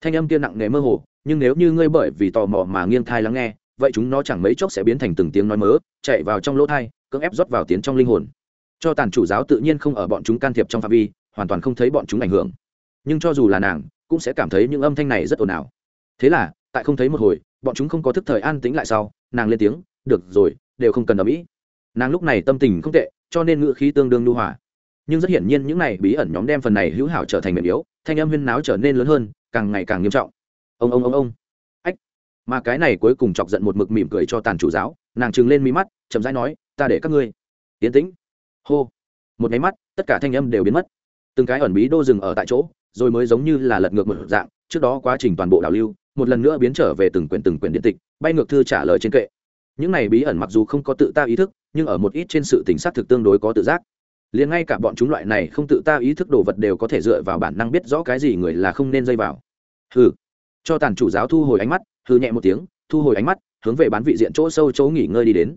Thanh âm kia nặng nề mơ hồ, nhưng nếu như ngươi bởi vì tò mò mà nghiêng thai lắng nghe, vậy chúng nó chẳng mấy chốc sẽ biến thành từng tiếng nói mớ, chạy vào trong lỗ thai, cưỡng ép rót vào tiến trong linh hồn. Cho tàn chủ giáo tự nhiên không ở bọn chúng can thiệp trong phạm vi, hoàn toàn không thấy bọn chúng ảnh hưởng. Nhưng cho dù là nàng, cũng sẽ cảm thấy những âm thanh này rất ồn ào. Thế là, tại không thấy một hồi, bọn chúng không có thức thời an tĩnh lại sau, nàng lên tiếng, được rồi, đều không cần ở mỹ nàng lúc này tâm tình không tệ, cho nên ngữ khí tương đương lưu hòa nhưng rất hiển nhiên những này bí ẩn nhóm đem phần này hữu hảo trở thành mềm yếu, thanh âm huyên náo trở nên lớn hơn, càng ngày càng nghiêm trọng. Ông ông ông ông. Ách. Mà cái này cuối cùng chọc giận một mực mỉm cười cho tàn chủ giáo, nàng trừng lên mí mắt, chậm rãi nói, ta để các ngươi. Yến tĩnh. Hô. Một nháy mắt, tất cả thanh âm đều biến mất. Từng cái ẩn bí đô dừng ở tại chỗ, rồi mới giống như là lật ngược một dạng, trước đó quá trình toàn bộ đảo lưu, một lần nữa biến trở về từng quyển từng quyển điện tịch, bay ngược thư trả lời trên kệ. Những này bí ẩn mặc dù không có tự ta ý thức, nhưng ở một ít trên sự tính xác thực tương đối có tự giác liền ngay cả bọn chúng loại này không tự ta ý thức đồ vật đều có thể dựa vào bản năng biết rõ cái gì người là không nên dây vào. Hừ. Cho tàn chủ giáo thu hồi ánh mắt, hừ nhẹ một tiếng, thu hồi ánh mắt, hướng về bán vị diện chỗ sâu chỗ nghỉ ngơi đi đến.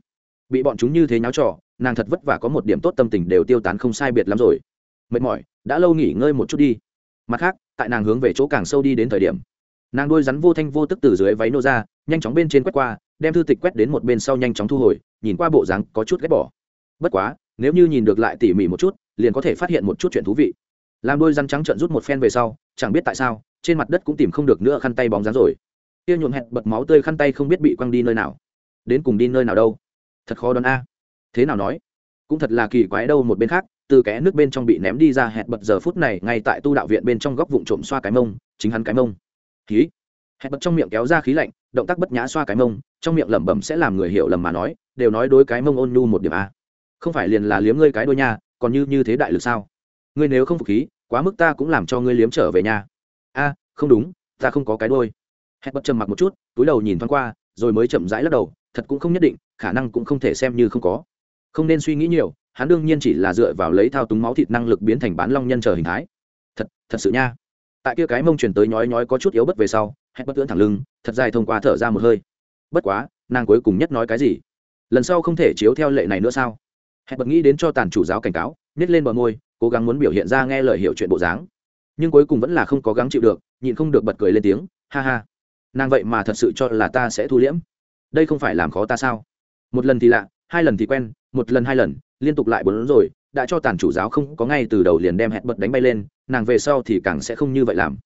Bị bọn chúng như thế nháo trò, nàng thật vất vả có một điểm tốt tâm tình đều tiêu tán không sai biệt lắm rồi. Mệt mỏi, đã lâu nghỉ ngơi một chút đi. Mặt khác, tại nàng hướng về chỗ càng sâu đi đến thời điểm, nàng đôi rắn vô thanh vô tức từ dưới váy nô ra, nhanh chóng bên trên quét qua, đem thư tịch quét đến một bên sau nhanh chóng thu hồi, nhìn qua bộ dáng có chút ghét bỏ. Bất quá nếu như nhìn được lại tỉ mỉ một chút, liền có thể phát hiện một chút chuyện thú vị. Làm đôi răng trắng trợn rút một phen về sau, chẳng biết tại sao, trên mặt đất cũng tìm không được nữa khăn tay bóng dáng rồi. Kia nhuộm hẹn bật máu tươi khăn tay không biết bị quăng đi nơi nào. Đến cùng đi nơi nào đâu? Thật khó đoán a. Thế nào nói? Cũng thật là kỳ quái đâu một bên khác, từ kẽ nước bên trong bị ném đi ra hẹn bật giờ phút này ngay tại tu đạo viện bên trong góc vụn trộm xoa cái mông, chính hắn cái mông. Khí hẹn bật trong miệng kéo ra khí lạnh, động tác bất nhã xoa cái mông, trong miệng lẩm bẩm sẽ làm người hiểu lầm mà nói, đều nói đối cái mông ôn nhu một điểm a không phải liền là liếm ngươi cái đôi nha, còn như như thế đại lực sao? Ngươi nếu không phục khí, quá mức ta cũng làm cho ngươi liếm trở về nhà a, không đúng, ta không có cái đôi hẹn bật trầm mặc một chút, túi đầu nhìn thoáng qua, rồi mới chậm rãi lắc đầu, thật cũng không nhất định, khả năng cũng không thể xem như không có. Không nên suy nghĩ nhiều, hắn đương nhiên chỉ là dựa vào lấy thao túng máu thịt năng lực biến thành bán long nhân chờ hình thái. Thật thật sự nha. Tại kia cái mông chuyển tới nhói nhói có chút yếu bất về sau hẹn bất tưởng thẳng lưng, thật dài thông qua thở ra một hơi. Bất quá, nàng cuối cùng nhất nói cái gì? Lần sau không thể chiếu theo lệ này nữa sao? Hẹn bật nghĩ đến cho tàn chủ giáo cảnh cáo nhét lên bờ môi, cố gắng muốn biểu hiện ra nghe lời hiểu chuyện bộ dáng. Nhưng cuối cùng vẫn là không có gắng chịu được, nhịn không được bật cười lên tiếng, ha ha, nàng vậy mà thật sự cho là ta sẽ thu liễm. Đây không phải làm khó ta sao? Một lần thì lạ, hai lần thì quen, một lần hai lần, liên tục lại bốn rồi, đã cho tàn chủ giáo không có ngay từ đầu liền đem hẹn bật đánh bay lên, nàng về sau thì càng sẽ không như vậy làm.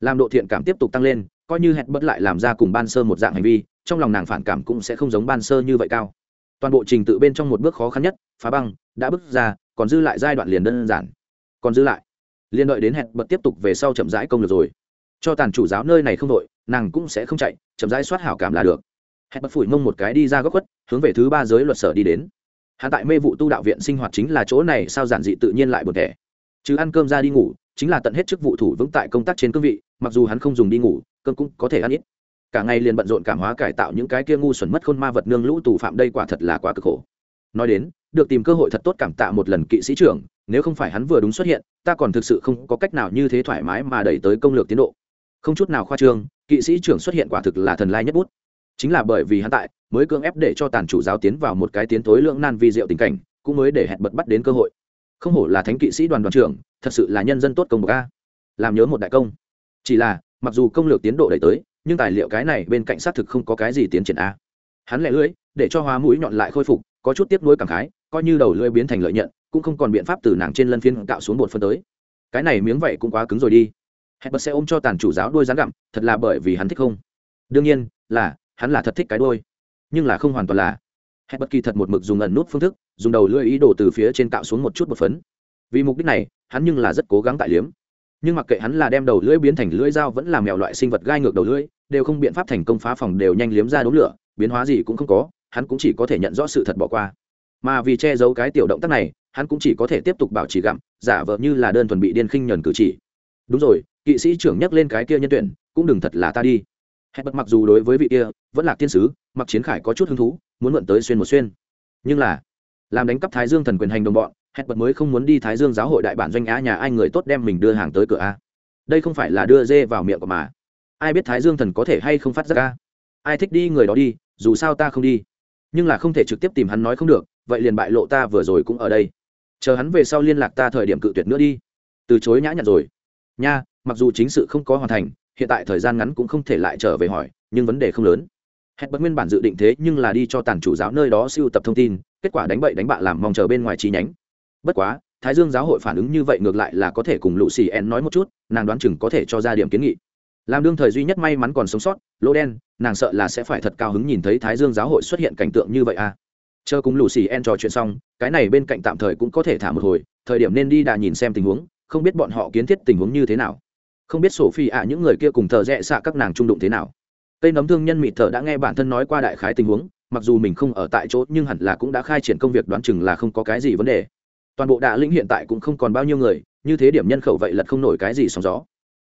Làm độ thiện cảm tiếp tục tăng lên, coi như hẹn bật lại làm ra cùng ban sơ một dạng hành vi, trong lòng nàng phản cảm cũng sẽ không giống ban sơ như vậy cao toàn bộ trình tự bên trong một bước khó khăn nhất, phá băng, đã bước ra, còn dư lại giai đoạn liền đơn giản. Còn dư lại. Liên đợi đến hẹn bật tiếp tục về sau chậm rãi công được rồi. Cho tàn chủ giáo nơi này không đội, nàng cũng sẽ không chạy, chậm rãi soát hảo cảm là được. Hẹn bật phủi mông một cái đi ra góc khuất, hướng về thứ ba giới luật sở đi đến. Hạ tại mê vụ tu đạo viện sinh hoạt chính là chỗ này, sao giản dị tự nhiên lại buồn thẻ. Chứ ăn cơm ra đi ngủ, chính là tận hết chức vụ thủ vững tại công tác trên cương vị, mặc dù hắn không dùng đi ngủ, cơm cũng có thể ăn ít cả ngày liền bận rộn cảm hóa cải tạo những cái kia ngu xuẩn mất khôn ma vật nương lũ tù phạm đây quả thật là quá cực khổ. Nói đến, được tìm cơ hội thật tốt cảm tạ một lần kỵ sĩ trưởng, nếu không phải hắn vừa đúng xuất hiện, ta còn thực sự không có cách nào như thế thoải mái mà đẩy tới công lược tiến độ. Không chút nào khoa trương, kỵ sĩ trưởng xuất hiện quả thực là thần lai nhất bút. Chính là bởi vì hắn tại, mới cưỡng ép để cho tàn chủ giáo tiến vào một cái tiến tối lượng nan vi diệu tình cảnh, cũng mới để hẹn bật bắt đến cơ hội. Không hổ là thánh kỵ sĩ đoàn đoàn trưởng, thật sự là nhân dân tốt công bậc a làm nhớ một đại công. Chỉ là, mặc dù công lược tiến độ đẩy tới nhưng tài liệu cái này bên cạnh xác thực không có cái gì tiến triển a. Hắn lẻ lưỡi, để cho hóa mũi nhọn lại khôi phục, có chút tiếp nối cảm khái, coi như đầu lưỡi biến thành lợi nhận, cũng không còn biện pháp từ nàng trên lân phiên cạo xuống một phân tới. Cái này miếng vậy cũng quá cứng rồi đi. Hẹn bật sẽ ôm cho tàn chủ giáo đôi rán gặm, thật là bởi vì hắn thích không? Đương nhiên, là, hắn là thật thích cái đôi nhưng là không hoàn toàn là. Hẹn bất kỳ thật một mực dùng ẩn nút phương thức, dùng đầu lưỡi ý đồ từ phía trên cạo xuống một chút một phấn. Vì mục đích này, hắn nhưng là rất cố gắng tại liếm nhưng mặc kệ hắn là đem đầu lưỡi biến thành lưỡi dao vẫn là mèo loại sinh vật gai ngược đầu lưỡi, đều không biện pháp thành công phá phòng đều nhanh liếm ra đốm lửa, biến hóa gì cũng không có, hắn cũng chỉ có thể nhận rõ sự thật bỏ qua. Mà vì che giấu cái tiểu động tác này, hắn cũng chỉ có thể tiếp tục bảo trì gặm, giả vờ như là đơn thuần bị điên khinh nhuần cử chỉ. Đúng rồi, kỵ sĩ trưởng nhắc lên cái kia nhân tuyển, cũng đừng thật là ta đi. Hẹn bật mặc dù đối với vị kia, vẫn là tiên sứ, mặc chiến khải có chút hứng thú, muốn mượn tới xuyên một xuyên. Nhưng là, làm đánh cắp thái dương thần quyền hành đồng bọn hẹn bật mới không muốn đi thái dương giáo hội đại bản doanh á nhà ai người tốt đem mình đưa hàng tới cửa a. Đây không phải là đưa dê vào miệng của mà. Ai biết thái dương thần có thể hay không phát ra a? Ai thích đi người đó đi, dù sao ta không đi. Nhưng là không thể trực tiếp tìm hắn nói không được, vậy liền bại lộ ta vừa rồi cũng ở đây. Chờ hắn về sau liên lạc ta thời điểm cự tuyệt nữa đi. Từ chối nhã nhặn rồi. Nha, mặc dù chính sự không có hoàn thành, hiện tại thời gian ngắn cũng không thể lại trở về hỏi, nhưng vấn đề không lớn. Hết bất nguyên bản dự định thế nhưng là đi cho tàn chủ giáo nơi đó siêu tập thông tin, kết quả đánh bậy đánh bạ làm mong chờ bên ngoài chi nhánh bất quá, thái dương giáo hội phản ứng như vậy ngược lại là có thể cùng lũ xì en nói một chút, nàng đoán chừng có thể cho ra điểm kiến nghị. Làm đương thời duy nhất may mắn còn sống sót lỗ đen, nàng sợ là sẽ phải thật cao hứng nhìn thấy thái dương giáo hội xuất hiện cảnh tượng như vậy à. Chờ cùng lũ xì en trò chuyện xong, cái này bên cạnh tạm thời cũng có thể thả một hồi, thời điểm nên đi đà nhìn xem tình huống, không biết bọn họ kiến thiết tình huống như thế nào. Không biết sổ phi ạ à, những người kia cùng thợ rẽ xạ các nàng trung đụng thế nào. Cây nấm thương nhân mịt thợ đã nghe bản thân nói qua đại khái tình huống, mặc dù mình không ở tại chỗ, nhưng hẳn là cũng đã khai triển công việc đoán chừng là không có cái gì vấn đề toàn bộ đạ lĩnh hiện tại cũng không còn bao nhiêu người, như thế điểm nhân khẩu vậy lật không nổi cái gì sóng gió.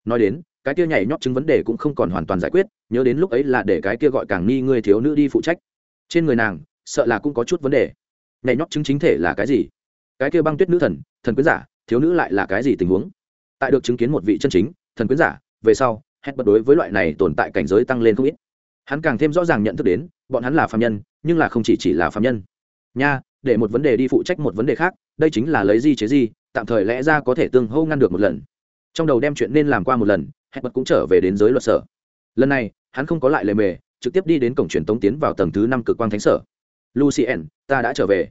Nói đến, cái kia nhảy nhót chứng vấn đề cũng không còn hoàn toàn giải quyết, nhớ đến lúc ấy là để cái kia gọi càng nghi người thiếu nữ đi phụ trách. Trên người nàng, sợ là cũng có chút vấn đề. Nhảy nhót chứng chính thể là cái gì? Cái kia băng tuyết nữ thần thần quyến giả, thiếu nữ lại là cái gì tình huống? Tại được chứng kiến một vị chân chính, thần quyến giả, về sau, hết bật đối với loại này tồn tại cảnh giới tăng lên không ít. Hắn càng thêm rõ ràng nhận thức đến, bọn hắn là phạm nhân, nhưng là không chỉ chỉ là phạm nhân. Nha để một vấn đề đi phụ trách một vấn đề khác, đây chính là lấy di chế di, tạm thời lẽ ra có thể tương hô ngăn được một lần. Trong đầu đem chuyện nên làm qua một lần hẹn bật cũng trở về đến giới luật sở. Lần này, hắn không có lại lề mề, trực tiếp đi đến cổng truyền tống tiến vào tầng thứ năm cực quang thánh sở. Lucien, ta đã trở về.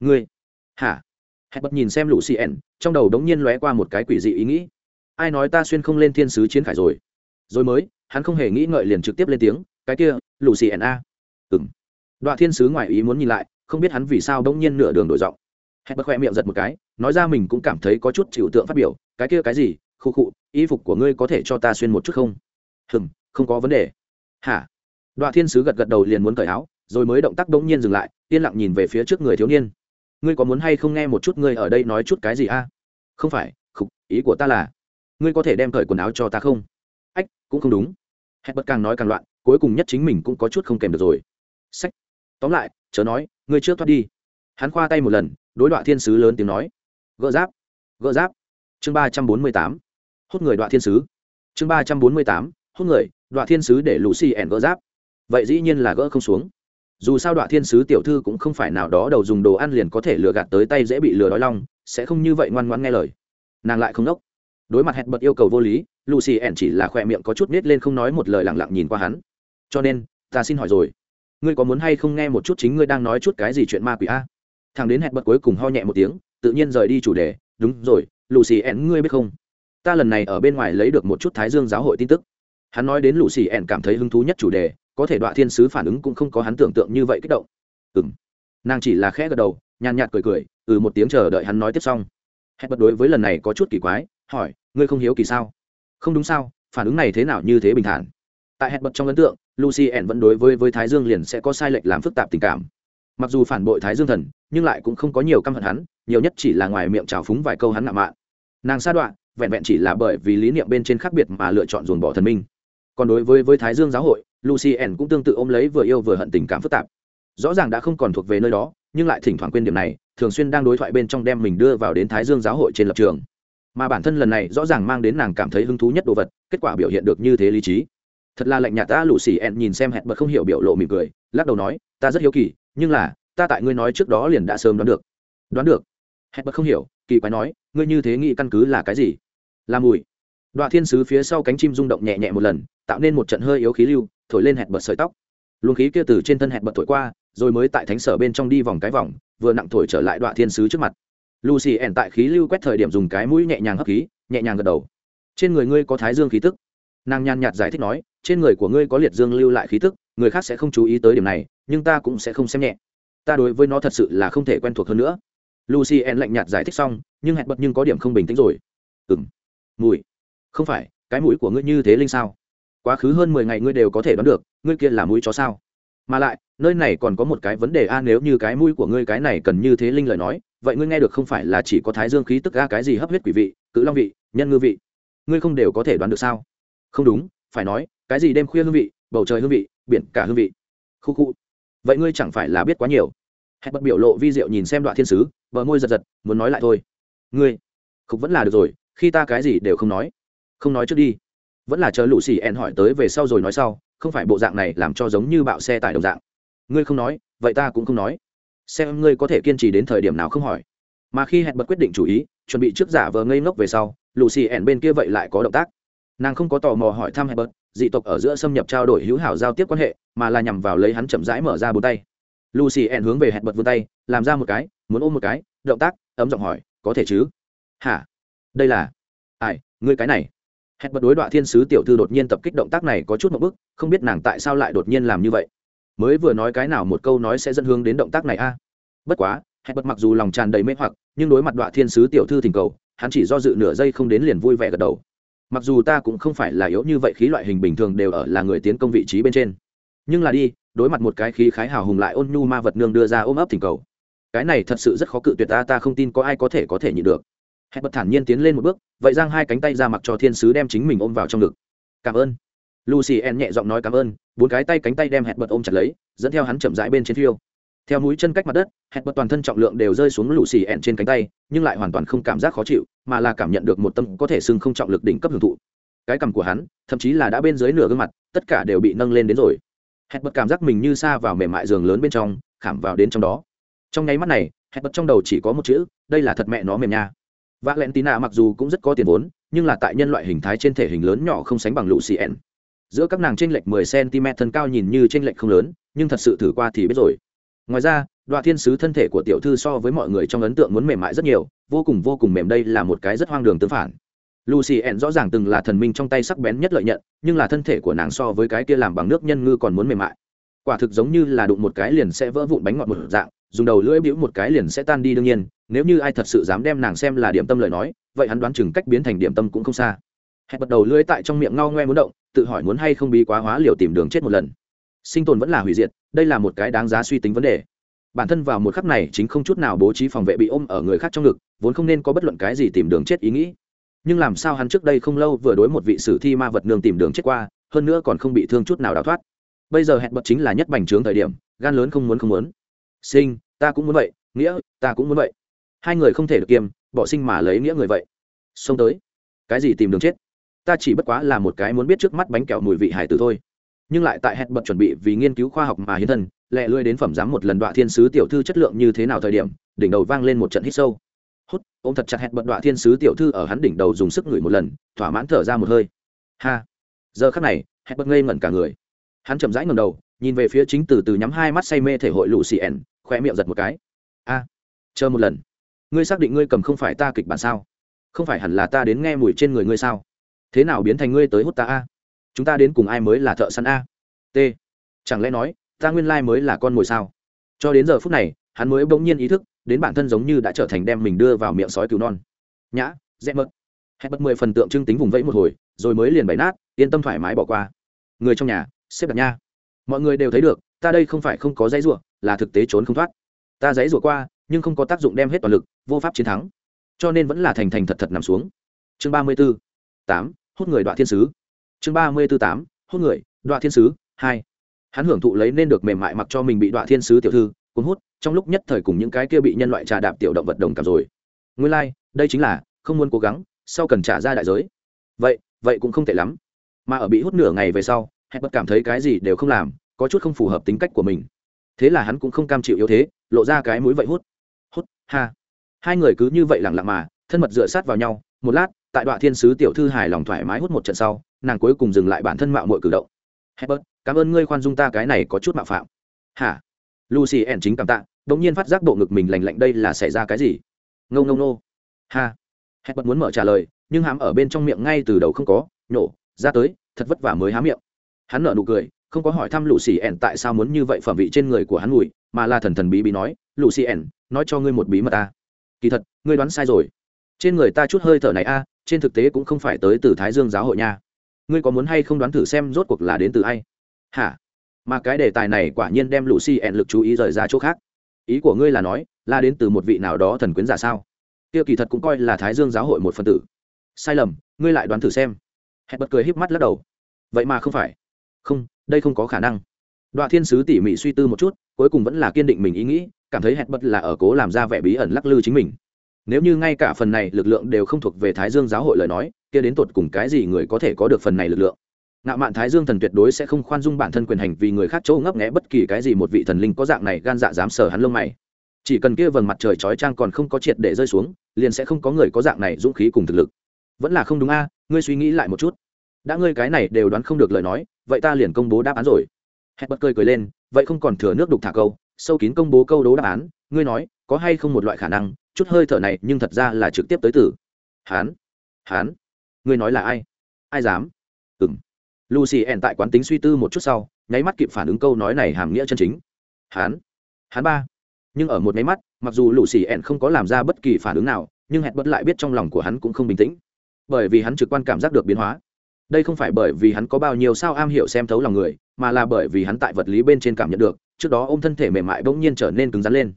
Ngươi? Hả? Hẹn bật nhìn xem lucien, trong đầu đống nhiên lóe qua một cái quỷ dị ý nghĩ. Ai nói ta xuyên không lên thiên sứ chiến khải rồi? Rồi mới, hắn không hề nghĩ ngợi liền trực tiếp lên tiếng, cái kia, lucien a. Ừng đoạn thiên sứ ngoài ý muốn nhìn lại không biết hắn vì sao đống nhiên nửa đường đổi giọng. Hẹn bật khoe miệng giật một cái, nói ra mình cũng cảm thấy có chút chịu tượng phát biểu, cái kia cái gì? Khu khụ y phục của ngươi có thể cho ta xuyên một chút không? Hừm, không có vấn đề. Hả? Đoạn thiên sứ gật gật đầu liền muốn cởi áo, rồi mới động tác bỗng nhiên dừng lại, yên lặng nhìn về phía trước người thiếu niên. Ngươi có muốn hay không nghe một chút ngươi ở đây nói chút cái gì a? Không phải, khục, ý của ta là, ngươi có thể đem cởi quần áo cho ta không? Ách, cũng không đúng. Hẹn bất càng nói càng loạn, cuối cùng nhất chính mình cũng có chút không kèm được rồi. Sách. Tóm lại chớ nói, ngươi trước thoát đi. Hắn khoa tay một lần, đối đoạn thiên sứ lớn tiếng nói. Gỡ giáp gỡ giáp. Chương ba trăm bốn mươi tám, hút người đoạn thiên sứ. Chương ba trăm bốn mươi tám, hút người đoạn thiên sứ để lù xì ẻn gỡ giáp. Vậy dĩ nhiên là gỡ không xuống. Dù sao đoạn thiên sứ tiểu thư cũng không phải nào đó đầu dùng đồ ăn liền có thể lừa gạt tới tay dễ bị lừa đói long sẽ không như vậy ngoan ngoãn nghe lời. Nàng lại không đốc. Đối mặt hẹn bật yêu cầu vô lý, lucy ẻn chỉ là khỏe miệng có chút nết lên không nói một lời lẳng lặng nhìn qua hắn. Cho nên, ta xin hỏi rồi ngươi có muốn hay không nghe một chút chính ngươi đang nói chút cái gì chuyện ma quỷ a? Thằng đến hẹn bật cuối cùng ho nhẹ một tiếng, tự nhiên rời đi chủ đề. Đúng rồi lù xì ẹn ngươi biết không? Ta lần này ở bên ngoài lấy được một chút thái dương giáo hội tin tức. Hắn nói đến lù xì ẹn cảm thấy hứng thú nhất chủ đề, có thể đoạn thiên sứ phản ứng cũng không có hắn tưởng tượng như vậy kích động. Ừ m nàng chỉ là khẽ gật đầu, nhàn nhạt cười cười ừ một tiếng chờ đợi hắn nói tiếp xong. Hẹn bật đối với lần này có chút kỳ quái, hỏi, ngươi không hiếu kỳ sao? Không đúng sao, phản ứng này thế nào như thế bình thản. Tại hẹn bật trong ấn tượng lucy ẻn vẫn đối với với thái dương liền sẽ có sai lệch làm phức tạp tình cảm. Mặc dù phản bội thái dương thần, nhưng lại cũng không có nhiều căm hận hắn, nhiều nhất chỉ là ngoài miệng trào phúng vài câu hắn ngạo mạn. Nàng sa đoạn vẹn vẹn chỉ là bởi vì lý niệm bên trên khác biệt mà lựa chọn dồn bỏ thần minh. Còn đối với với thái dương giáo hội, lucy ẻn cũng tương tự ôm lấy vừa yêu vừa hận tình cảm phức tạp. Rõ ràng đã không còn thuộc về nơi đó, nhưng lại thỉnh thoảng quên điểm này, thường xuyên đang đối thoại bên trong đem mình đưa vào đến thái dương giáo hội trên lập trường. Mà bản thân lần này rõ ràng mang đến nàng cảm thấy hứng thú nhất đồ vật, kết quả biểu hiện được như thế lý trí thật là lạnh nhạt ta lù xì ẹn nhìn xem hẹn bật không hiểu biểu lộ mỉm cười, lắc đầu nói, ta rất hiếu kỳ, nhưng là, ta tại ngươi nói trước đó liền đã sớm đoán được. Đoán được? Hẹn bật không hiểu, kỳ quái nói, ngươi như thế nghĩ căn cứ là cái gì? Là mùi. Đoạn thiên sứ phía sau cánh chim rung động nhẹ nhẹ một lần, tạo nên một trận hơi yếu khí lưu, thổi lên hẹn bật sợi tóc. Luồng khí kia từ trên thân hẹn bật thổi qua, rồi mới tại thánh sở bên trong đi vòng cái vòng, vừa nặng thổi trở lại đoạn thiên sứ trước mặt. Lucy ẻn tại khí lưu quét thời điểm dùng cái mũi nhẹ nhàng hấp khí, nhẹ nhàng gật đầu. Trên người ngươi có thái dương khí tức nàng nhàn nhạt giải thích nói, trên người của ngươi có liệt dương lưu lại khí tức, người khác sẽ không chú ý tới điểm này, nhưng ta cũng sẽ không xem nhẹ. Ta đối với nó thật sự là không thể quen thuộc hơn nữa. Lucy en lạnh nhạt giải thích xong, nhưng hẹn bật nhưng có điểm không bình tĩnh rồi. Ừng mùi. Không phải, cái mũi của ngươi như thế linh sao? Quá khứ hơn mười ngày ngươi đều có thể đoán được, ngươi kia là mũi chó sao? Mà lại, nơi này còn có một cái vấn đề a, nếu như cái mũi của ngươi cái này cần như thế linh lời nói, vậy ngươi nghe được không phải là chỉ có thái dương khí tức a, cái gì hấp huyết quỷ vị, cự long vị, nhân ngư vị? Ngươi không đều có thể đoán được sao? Không đúng, phải nói, cái gì đêm khuya hương vị, bầu trời hương vị, biển cả hương vị. Khu khu. Vậy ngươi chẳng phải là biết quá nhiều. Hẹn bật biểu lộ vi diệu nhìn xem đoạn thiên sứ vợ môi giật giật, muốn nói lại thôi. Ngươi khúc vẫn là được rồi, khi ta cái gì đều không nói. Không nói trước đi. Vẫn là chờ lũ xì ẹn hỏi tới về sau rồi nói sau, không phải bộ dạng này làm cho giống như bạo xe tải đồng dạng. Ngươi không nói, vậy ta cũng không nói. Xem ngươi có thể kiên trì đến thời điểm nào không hỏi. Mà khi hẹn bật quyết định chủ ý, chuẩn bị trước giả vờ ngây ngốc về sau, lũ xì ẹn bên kia vậy lại có động tác nàng không có tò mò hỏi thăm hẹn dị tộc ở giữa xâm nhập trao đổi hữu hảo giao tiếp quan hệ, mà là nhằm vào lấy hắn chậm rãi mở ra bốn tay. Lucy ẹn hướng về hẹn bật vươn tay, làm ra một cái, muốn ôm một cái, động tác, ấm giọng hỏi, có thể chứ? Hả? Đây là ai? Ngươi cái này? Hẹn bật đối đoạn thiên sứ tiểu thư đột nhiên tập kích động tác này có chút một bức, không biết nàng tại sao lại đột nhiên làm như vậy. Mới vừa nói cái nào một câu nói sẽ dẫn hướng đến động tác này a? Bất quá hẹn bật mặc dù lòng tràn đầy mê hoặc, nhưng đối mặt đoạn thiên sứ tiểu thư thỉnh cầu, hắn chỉ do dự nửa giây không đến liền vui vẻ gật đầu mặc dù ta cũng không phải là yếu như vậy, khí loại hình bình thường đều ở là người tiến công vị trí bên trên. Nhưng là đi, đối mặt một cái khí khái hào hùng lại ôn nhu ma vật nương đưa ra ôm ấp thỉnh cầu. Cái này thật sự rất khó cự tuyệt ta ta không tin có ai có thể có thể nhịn được. Hẹn bật thản nhiên tiến lên một bước, vậy giang hai cánh tay ra mặc cho thiên sứ đem chính mình ôm vào trong ngực. Cảm ơn. Lucy en nhẹ giọng nói cảm ơn, bốn cái tay cánh tay đem hẹn bật ôm chặt lấy, dẫn theo hắn chậm rãi bên trên phiêu theo mũi chân cách mặt đất, hẹn bật toàn thân trọng lượng đều rơi xuống lũ xì ẹn trên cánh tay, nhưng lại hoàn toàn không cảm giác khó chịu, mà là cảm nhận được một tâm có thể sưng không trọng lực đỉnh cấp hưởng thụ. Cái cằm của hắn, thậm chí là đã bên dưới nửa gương mặt, tất cả đều bị nâng lên đến rồi. Hẹn bật cảm giác mình như xa vào mềm mại giường lớn bên trong, khảm vào đến trong đó. Trong nháy mắt này, hẹn bật trong đầu chỉ có một chữ, đây là thật mẹ nó mềm nha. Vác len tí nạ mặc dù cũng rất có tiền vốn, nhưng là tại nhân loại hình thái trên thể hình lớn nhỏ không sánh bằng lũ xì ẹn. giữa các nàng tranh lệch 10 cm thân cao nhìn như tranh lệch không lớn, nhưng thật sự thử qua thì biết rồi ngoài ra đoạn thiên sứ thân thể của tiểu thư so với mọi người trong ấn tượng muốn mềm mại rất nhiều, vô cùng vô cùng mềm đây là một cái rất hoang đường tương phản. Lucy ẹn rõ ràng từng là thần minh trong tay sắc bén nhất lợi nhận, nhưng là thân thể của nàng so với cái kia làm bằng nước nhân ngư còn muốn mềm mại. Quả thực giống như là đụng một cái liền sẽ vỡ vụn bánh ngọt một dạng, dùng đầu lưỡi bĩu một cái liền sẽ tan đi đương nhiên, nếu như ai thật sự dám đem nàng xem là điểm tâm lời nói, vậy hắn đoán chừng cách biến thành điểm tâm cũng không xa. Hẹn bật đầu lưỡi tại trong miệng ngao ngoe muốn động, tự hỏi muốn hay không bí quá hóa liều tìm đường chết một lần sinh tồn vẫn là hủy diệt, đây là một cái đáng giá suy tính vấn đề. Bản thân vào một khắc này chính không chút nào bố trí phòng vệ bị ôm ở người khác trong ngực, vốn không nên có bất luận cái gì tìm đường chết ý nghĩ. Nhưng làm sao hắn trước đây không lâu vừa đối một vị sử thi ma vật nương tìm đường chết qua, hơn nữa còn không bị thương chút nào đào thoát. Bây giờ hẹn bật chính là nhất bành trướng thời điểm, gan lớn không muốn không muốn. Sinh, ta cũng muốn vậy, nghĩa, ta cũng muốn vậy. Hai người không thể được kiêm bỏ sinh mà lấy nghĩa người vậy. Xông tới. Cái gì tìm đường chết? Ta chỉ bất quá là một cái muốn biết trước mắt bánh kẹo mùi vị hải tử thôi nhưng lại tại hẹn bật chuẩn bị vì nghiên cứu khoa học mà hiến thân, lẹ lưỡi đến phẩm giám một lần đoạn thiên sứ tiểu thư chất lượng như thế nào thời điểm, đỉnh đầu vang lên một trận hít sâu. Hút, ôm thật chặt hẹn bật đoạn thiên sứ tiểu thư ở hắn đỉnh đầu dùng sức ngửi một lần, thỏa mãn thở ra một hơi. Ha! Giờ khắc này hẹn bật ngây ngẩn cả người. Hắn chậm rãi ngầm đầu, nhìn về phía chính từ từ nhắm hai mắt say mê thể hội lụ xì ẻn khoe miệng giật một cái. A! Chờ một lần. Ngươi xác định ngươi cầm không phải ta kịch bản sao? Không phải hẳn là ta đến nghe mùi trên người ngươi sao? Thế nào biến thành ngươi tới hút ta a? Chúng ta đến cùng ai mới là thợ săn a? T. Chẳng lẽ nói, ta nguyên lai mới là con mồi sao? Cho đến giờ phút này, hắn mới bỗng nhiên ý thức, đến bản thân giống như đã trở thành đem mình đưa vào miệng sói cứu non. Nhã, dễ mật. Hẹn bật mười phần tượng trưng tính vùng vẫy một hồi, rồi mới liền bày nát, yên tâm thoải mái bỏ qua. Người trong nhà, xếp đặt nha. Mọi người đều thấy được, ta đây không phải không có dãy rủa, là thực tế trốn không thoát. Ta dãy rủa qua, nhưng không có tác dụng đem hết toàn lực, vô pháp chiến thắng. Cho nên vẫn là thành thành thật thật nằm xuống. Chương ba mươi b ố tám, hút người đoạn thiên sứ chương ba mươi b ố tám hút người đoạn thiên sứ hai. Hắn hưởng thụ lấy nên được mềm mại mặc cho mình bị đoạn thiên sứ tiểu thư cuốn hút trong lúc nhất thời cùng những cái kia bị nhân loại trà đạp tiểu động vật đồng cảm rồi. Nguyên lai、like, đây chính là không muốn cố gắng sau cần trả ra đại giới. Vậy vậy cũng không tệ lắm. Mà ở bị hút nửa ngày về sau hẹn bất cảm thấy cái gì đều không làm có chút không phù hợp tính cách của mình. Thế là hắn cũng không cam chịu yếu thế lộ ra cái mũi vậy hút. Hút ha. Hai người cứ như vậy lẳng lặng mà thân mật dựa sát vào nhau. Một lát tại đoạn thiên sứ tiểu thư hài lòng thoải mái hút một trận sau nàng cuối cùng dừng lại bản thân mạo mọi cử động. Herbert, cảm ơn ngươi khoan dung ta cái này có chút mạo phạm. Hả? Lucy ẻn chính cảm tạ đ ỗ n g nhiên phát giác bộ ngực mình lành lạnh đây là xảy ra cái gì? Ngâu ngâu nô ha. Herbert muốn mở trả lời nhưng hàm ở bên trong miệng ngay từ đầu không có nhổ ra tới thật vất vả mới há miệng. Hắn nở nụ cười không có hỏi thăm lũ xì ẻn tại sao muốn như vậy phẩm vị trên người của hắn ngủi mà là thần thần bí bí nói lũ xì ẻn nói cho ngươi một bí mật ta. Kỳ thật ngươi đoán sai rồi. Trên người ta chút hơi thở này a trên thực tế cũng không phải tới từ thái dương giáo hội nha ngươi có muốn hay không đoán thử xem rốt cuộc là đến từ ai? Hả? Mà cái đề tài này quả nhiên đem lũ xì ẹn lực chú ý rời ra chỗ khác. Ý của ngươi là nói, là đến từ một vị nào đó thần quyến giả sao? Tiêu kỳ thật cũng coi là thái dương giáo hội một phần tử. Sai lầm, ngươi lại đoán thử xem. Hẹn bật cười híp mắt lắc đầu. Vậy mà không phải. Không, đây không có khả năng. Đoạn thiên sứ tỉ mỉ suy tư một chút, cuối cùng vẫn là kiên định mình ý nghĩ, cảm thấy hẹn bật là ở cố làm ra vẻ bí ẩn lắc lư chính mình. Nếu như ngay cả phần này lực lượng đều không thuộc về thái dương giáo hội lời nói kia đến tột cùng cái gì người có thể có được phần này lực lượng? Ngạo mạn thái dương thần tuyệt đối sẽ không khoan dung bản thân quyền hành vì người khác chỗ ngấp nghẽ bất kỳ cái gì một vị thần linh có dạng này gan dạ dám sờ hắn lông mày. Chỉ cần kia vầng mặt trời chói trang còn không có triệt để rơi xuống, liền sẽ không có người có dạng này dũng khí cùng thực lực. Vẫn là không đúng a, ngươi suy nghĩ lại một chút. Đã ngươi cái này đều đoán không được lời nói, vậy ta liền công bố đáp án rồi. Hẹn bật cười cười lên, vậy không còn thừa nước đục thả câu, sâu kín công bố câu đố đáp án, ngươi nói, có hay không một loại khả năng, chút hơi thở này nhưng thật ra là trực tiếp tới tử hán hán ngươi nói là ai? Ai dám? Ừng lucy ẻn tại quán tính suy tư một chút sau, nháy mắt kịp phản ứng câu nói này hàm nghĩa chân chính. Hán. Hán ba. Nhưng ở một nháy mắt, mặc dù lucy ẻn không có làm ra bất kỳ phản ứng nào, nhưng hẹn bất lại biết trong lòng của hắn cũng không bình tĩnh. Bởi vì hắn trực quan cảm giác được biến hóa. Đây không phải bởi vì hắn có bao nhiêu sao am hiểu xem thấu lòng người, mà là bởi vì hắn tại vật lý bên trên cảm nhận được, trước đó ô m thân thể mềm mại bỗng nhiên trở nên cứng rắn lên.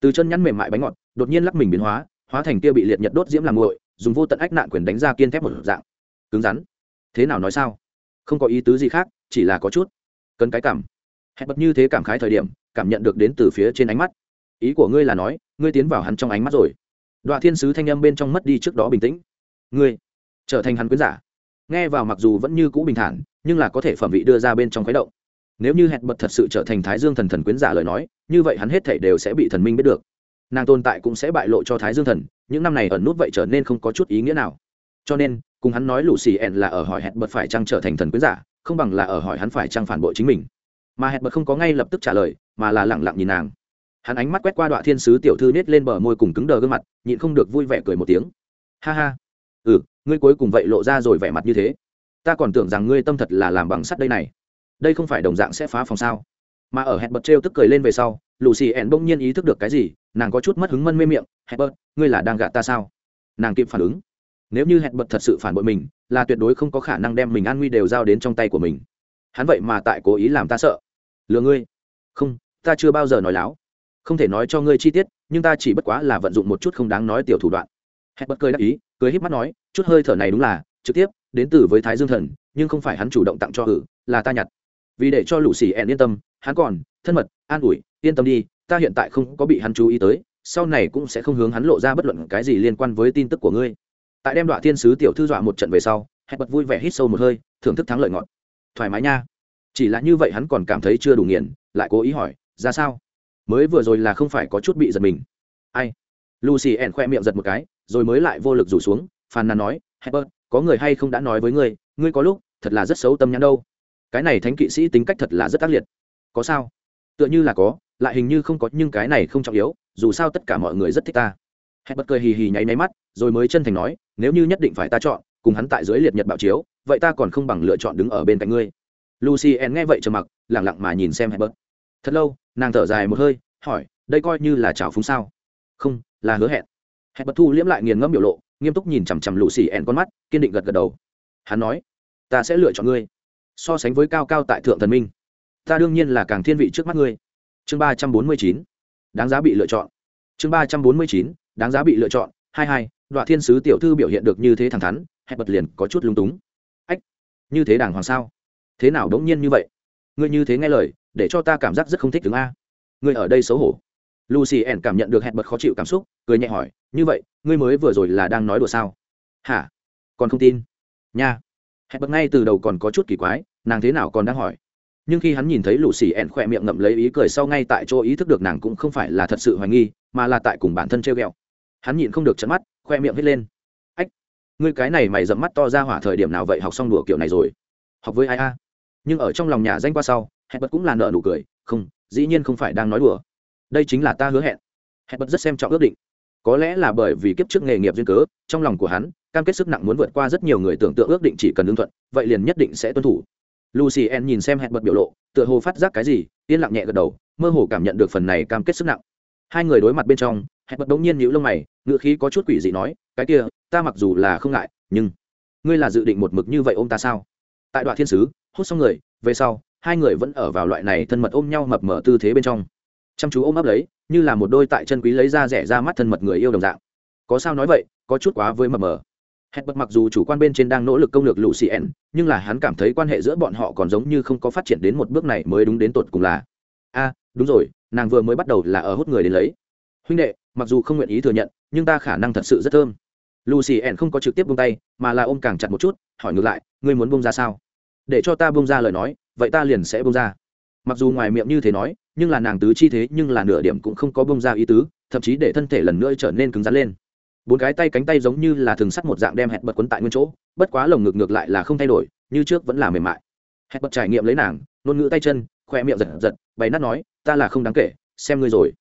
Từ chân nhắn mềm mại bánh ngọt, đột nhiên lắc mình biến hóa hóa thành kia bị liệt nhật đốt diễm làm nguội dùng vô tận ách nạn quyền đánh ra kiên thép một dạng. Cứng rắn. Thế nào nói sao? Không có ý tứ gì khác, chỉ là có chút cần cái cảm. Hẹn bật như thế cảm khái thời điểm, cảm nhận được đến từ phía trên ánh mắt. Ý của ngươi là nói, ngươi tiến vào hắn trong ánh mắt rồi. Đoạn thiên sứ thanh âm bên trong mất đi trước đó bình tĩnh. Ngươi trở thành hắn quyến giả. Nghe vào mặc dù vẫn như cũ bình thản, nhưng là có thể phẩm vị đưa ra bên trong khuấy động. Nếu như hẹn bật thật sự trở thành thái dương thần thần quyến giả lời nói, như vậy hắn hết thể đều sẽ bị thần minh biết được nàng tồn tại cũng sẽ bại lộ cho thái dương thần, những năm này ẩn nút vậy trở nên không có chút ý nghĩa nào. Cho nên, cùng hắn nói lũ xì ẹn là ở hỏi hẹn bật phải chăng trở thành thần quyến giả, không bằng là ở hỏi hắn phải chăng phản bội chính mình. Mà hẹn bật không có ngay lập tức trả lời, mà là lẳng lặng nhìn nàng. Hắn ánh mắt quét qua đoạn thiên sứ tiểu thư nết lên bờ môi cùng cứng đờ gương mặt, nhịn không được vui vẻ cười một tiếng. Ha ha. Ừ ngươi cuối cùng vậy lộ ra rồi vẻ mặt như thế. Ta còn tưởng rằng ngươi tâm thật là làm bằng sắt đây này. Đây không phải đồng dạng sẽ phá phòng sao? Mà ở hẹn bật trêu tức cười lên về sau lù xì ẻn bỗng nhiên ý thức được cái gì nàng có chút mất hứng mân mê miệng hẹn bật ngươi là đang gạt ta sao? Nàng kịp phản ứng. Nếu như hẹn bật thật sự phản bội mình, là tuyệt đối không có khả năng đem mình an nguy đều giao đến trong tay của mình. Hắn vậy mà tại cố ý làm ta sợ. Lừa ngươi. Không, ta chưa bao giờ nói láo. Không thể nói cho ngươi chi tiết, nhưng ta chỉ bất quá là vận dụng một chút không đáng nói tiểu thủ đoạn. Hẹn bật cười đáp ý, cười híp mắt nói, chút hơi thở này đúng là trực tiếp đến từ với thái dương thần, nhưng không phải hắn chủ động tặng cho hử là ta nhặt. Vì để cho lũ xì ẹn yên tâm, hắn còn thân mật, an ủi, yên tâm đi ta hiện tại không có bị hắn chú ý tới, sau này cũng sẽ không hướng hắn lộ ra bất luận cái gì liên quan với tin tức của ngươi. Tại đem đoạn thiên sứ tiểu thư dọa một trận về sau hẹn bật vui vẻ hít sâu một hơi, thưởng thức thắng lợi ngọt. Thoải mái nha. Chỉ là như vậy hắn còn cảm thấy chưa đủ nghiền, lại cố ý hỏi, ra sao? Mới vừa rồi là không phải có chút bị giật mình. Ai? Lucy ẻn khoe miệng giật một cái, rồi mới lại vô lực rủ xuống, phàn nàn nói hebert có người hay không đã nói với ngươi ngươi có lúc thật là rất xấu tâm nhắn đâu. Cái này thánh kỵ sĩ tính cách thật là rất ác liệt. Có sao? Tựa như là có lại hình như không có, nhưng cái này không trọng yếu, dù sao tất cả mọi người rất thích ta. Hebert cười hì hì nháy máy mắt, rồi mới chân thành nói, nếu như nhất định phải ta chọn, cùng hắn tại dưới liệt nhật bạo chiếu, vậy ta còn không bằng lựa chọn đứng ở bên cạnh ngươi. Lucy en nghe vậy trầm mặc lẳng lặng mà nhìn xem hebert thật lâu, nàng thở dài một hơi, hỏi, đây coi như là trào phúng sao? Không, là hứa hẹn. Hẹn bật thu liễm lại nghiền ngẫm biểu lộ, nghiêm túc nhìn chằm chằm lũ xì con mắt, kiên định gật gật đầu. Hắn nói, ta sẽ lựa chọn ngươi, so sánh với cao cao tại thượng thần minh. Ta đương nhiên là càng thiên vị trước mắt ngươi chương ba trăm bốn mươi chín, đáng giá bị lựa chọn. Chương ba trăm bốn mươi chín, đáng giá bị lựa chọn. Hai hai đoạn thiên sứ tiểu thư biểu hiện được như thế thẳng thắn, hẹn bật liền có chút lung túng. Ách, như thế đàng hoàng sao? Thế nào đống nhiên như vậy? Ngươi như thế nghe lời, để cho ta cảm giác rất không thích đứng a. Ngươi ở đây xấu hổ. Lucy ẻn cảm nhận được hẹn bật khó chịu cảm xúc, cười nhẹ hỏi, như vậy, ngươi mới vừa rồi là đang nói đùa sao? Hả? Còn không tin? Nha. Hẹn bật ngay từ đầu còn có chút kỳ quái, nàng thế nào còn đang hỏi nhưng khi hắn nhìn thấy lũ xì ẹn khỏe miệng ngậm lấy ý cười sau ngay tại chỗ ý thức được nàng cũng không phải là thật sự hoài nghi, mà là tại cùng bản thân treo g ẹ o hắn nhìn không được chấn mắt khoe miệng hết lên. Ách, ngươi cái này mày dẫm mắt to ra hỏa thời điểm nào vậy, học xong đùa kiểu này rồi? Học với ai a? Nhưng ở trong lòng nhà danh qua sau hẹn bật cũng là nợ nụ cười, không, dĩ nhiên không phải đang nói đùa. Đây chính là ta hứa hẹn. Hẹn bật rất xem trọng ước định. Có lẽ là bởi vì kiếp trước nghề nghiệp duyên cớ, trong lòng của hắn, cam kết sức nặng muốn vượt qua rất nhiều người tưởng tượng ước định chỉ cần lương thuận, vậy liền nhất định sẽ tuân thủ lucy ann nhìn xem hẹn bật biểu lộ, tựa hồ phát giác cái gì, yên lặng nhẹ gật đầu, mơ hồ cảm nhận được phần này cam kết sức nặng. Hai người đối mặt bên trong hẹn bật đống nhiên nhíu lông mày ngựa khí có chút quỷ dị nói, cái kia, ta mặc dù là không ngại, nhưng ngươi là dự định một mực như vậy ôm ta sao? Tại đoạn thiên sứ, hút xong người, về sau, hai người vẫn ở vào loại này thân mật ôm nhau mập mở tư thế bên trong. Chăm chú ôm ấp lấy, như là một đôi tại chân quý lấy ra rẻ ra mắt thân mật người yêu đồng dạng. Có sao nói vậy, có chút quá với mập mờ hẹn bật mặc dù chủ quan bên trên đang nỗ lực công lược lũ cn nhưng là hắn cảm thấy quan hệ giữa bọn họ còn giống như không có phát triển đến một bước này mới đúng đến tột cùng là, a, đúng rồi, nàng vừa mới bắt đầu là ở hút người đến lấy. Huynh đệ, mặc dù không nguyện ý thừa nhận, nhưng ta khả năng thật sự rất thơm. Lucy ẻn không có trực tiếp bông tay, mà là ôm càng chặt một chút, hỏi ngược lại, ngươi muốn bông ra sao? Để cho ta bông ra lời nói, vậy ta liền sẽ bông ra. Mặc dù ngoài miệng như thế nói, nhưng là nàng tứ chi thế nhưng là nửa điểm cũng không có bông ra ý tứ, thậm chí để thân thể lần nữa trở nên cứng rắn lên bốn cái tay cánh tay giống như là thường sắt một dạng đem hẹn bật quấn tại nguyên chỗ, bất quá lồng ngực ngược lại là không thay đổi, như trước vẫn là mềm mại. Hẹn bật trải nghiệm lấy nàng, ngôn ngữ tay chân khoe miệng giật giật, bày nát nói, ta là không đáng kể, xem ngươi rồi.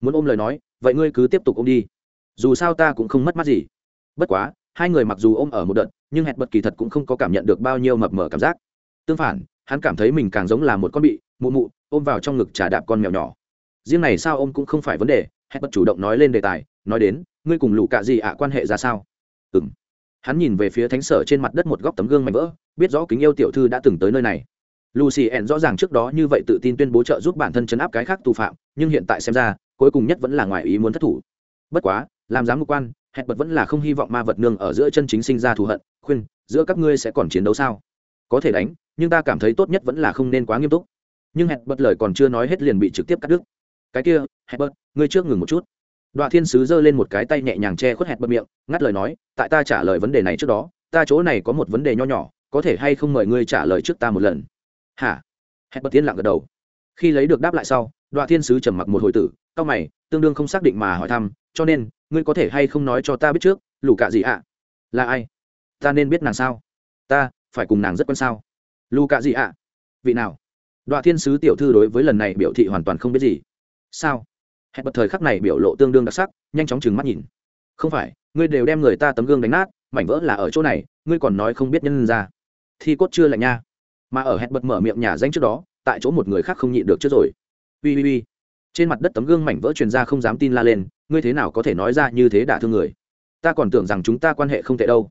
Muốn ôm lời nói, vậy ngươi cứ tiếp tục ôm đi. Dù sao ta cũng không mất mát gì. Bất quá, hai người mặc dù ôm ở một đợt, nhưng hẹn bật kỳ thật cũng không có cảm nhận được bao nhiêu mập mờ cảm giác. Tương phản, hắn cảm thấy mình càng giống là một con bị, mụ mụ, ôm vào trong ngực trà đạp con mèo nhỏ. Riêng này sao ôm cũng không phải vấn đề, hẹn bật chủ động nói lên đề tài nói đến, ngươi cùng lũ cạ gì ạ quan hệ ra sao? Ừ m hắn nhìn về phía thánh sở trên mặt đất một góc tấm gương mảnh vỡ, biết rõ kính yêu tiểu thư đã từng tới nơi này. Lucy ẻn rõ ràng trước đó như vậy tự tin tuyên bố trợ giúp bản thân chấn áp cái khác tù phạm, nhưng hiện tại xem ra, cuối cùng nhất vẫn là ngoài ý muốn thất thủ. Bất quá, làm giám mục quan, hẹn bật vẫn là không hy vọng ma vật nương ở giữa chân chính sinh ra thù hận, khuyên, giữa các ngươi sẽ còn chiến đấu sao? Có thể đánh, nhưng ta cảm thấy tốt nhất vẫn là không nên quá nghiêm túc. Nhưng hẹn bật lời còn chưa nói hết liền bị trực tiếp cắt đứt. Cái kia, hẹn bật, ngươi trước ngừng một chút đoạn thiên sứ giơ lên một cái tay nhẹ nhàng che khuất hẹp bật miệng, ngắt lời nói, tại ta trả lời vấn đề này trước đó, ta chỗ này có một vấn đề nho nhỏ, có thể hay không mời ngươi trả lời trước ta một lần? Hả? Hẹp bật tiên lặng gật đầu. Khi lấy được đáp lại sau đoạn thiên sứ trầm mặc một hồi tử cao mày, tương đương không xác định mà hỏi thăm, cho nên, ngươi có thể hay không nói cho ta biết trước lù cạ gì ạ? Là ai? Ta nên biết nàng sao? Ta phải cùng nàng rất quan sao? Lù cạ gì ạ? Vị nào? Đoạn thiên sứ tiểu thư đối với lần này biểu thị hoàn toàn không biết gì. Sao? Hẹn bật thời khắc này biểu lộ tương đương đặc sắc, nhanh chóng trừng mắt nhìn. Không phải, ngươi đều đem người ta tấm gương đánh nát, mảnh vỡ là ở chỗ này, ngươi còn nói không biết nhân ra. Thi cốt chưa lạnh nha. Mà ở hẹn bật mở miệng nhà danh trước đó, tại chỗ một người khác không nhịn được trước rồi. Ui ui ui trên mặt đất tấm gương mảnh vỡ truyền ra không dám tin la lên, ngươi thế nào có thể nói ra như thế đả thương người? Ta còn tưởng rằng chúng ta quan hệ không tệ đâu.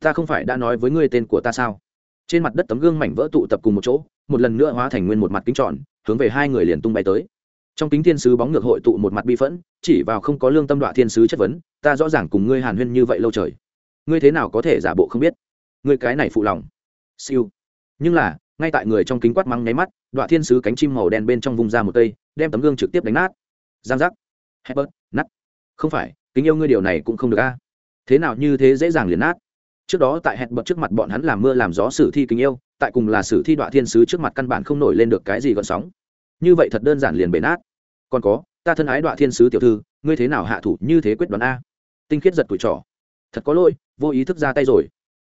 Ta không phải đã nói với ngươi tên của ta sao? Trên mặt đất tấm gương mảnh vỡ tụ tập cùng một chỗ, một lần nữa hóa thành nguyên một mặt kính tròn, hướng về hai người liền tung bay tới trong kính thiên sứ bóng ngược hội tụ một mặt bi phẫn, chỉ vào không có lương tâm đoạn thiên sứ chất vấn, ta rõ ràng cùng ngươi hàn huyên như vậy lâu trời. Ngươi thế nào có thể giả bộ không biết? Ngươi cái này phụ lòng. Siêu. Nhưng là, ngay tại người trong kính quát mắng nháy mắt đoạn thiên sứ cánh chim màu đen bên trong vùng ra một cây, đem tấm gương trực tiếp đánh nát. Giang giác. Hebert nát. Không phải, kính yêu ngươi điều này cũng không được a. Thế nào như thế dễ dàng liền nát? Trước đó tại hẹn bật trước mặt bọn hắn làm mưa làm gió sử thi kính yêu, tại cùng là sử thi đoạn thiên sứ trước mặt căn bản không nổi lên được cái gì gọn sóng như vậy thật đơn giản liền bể nát. Còn có, ta thân ái đoạn thiên sứ tiểu thư, ngươi thế nào hạ thủ như thế quyết đoán a? Tinh khiết giật tuổi trỏ thật có lỗi, vô ý thức ra tay rồi.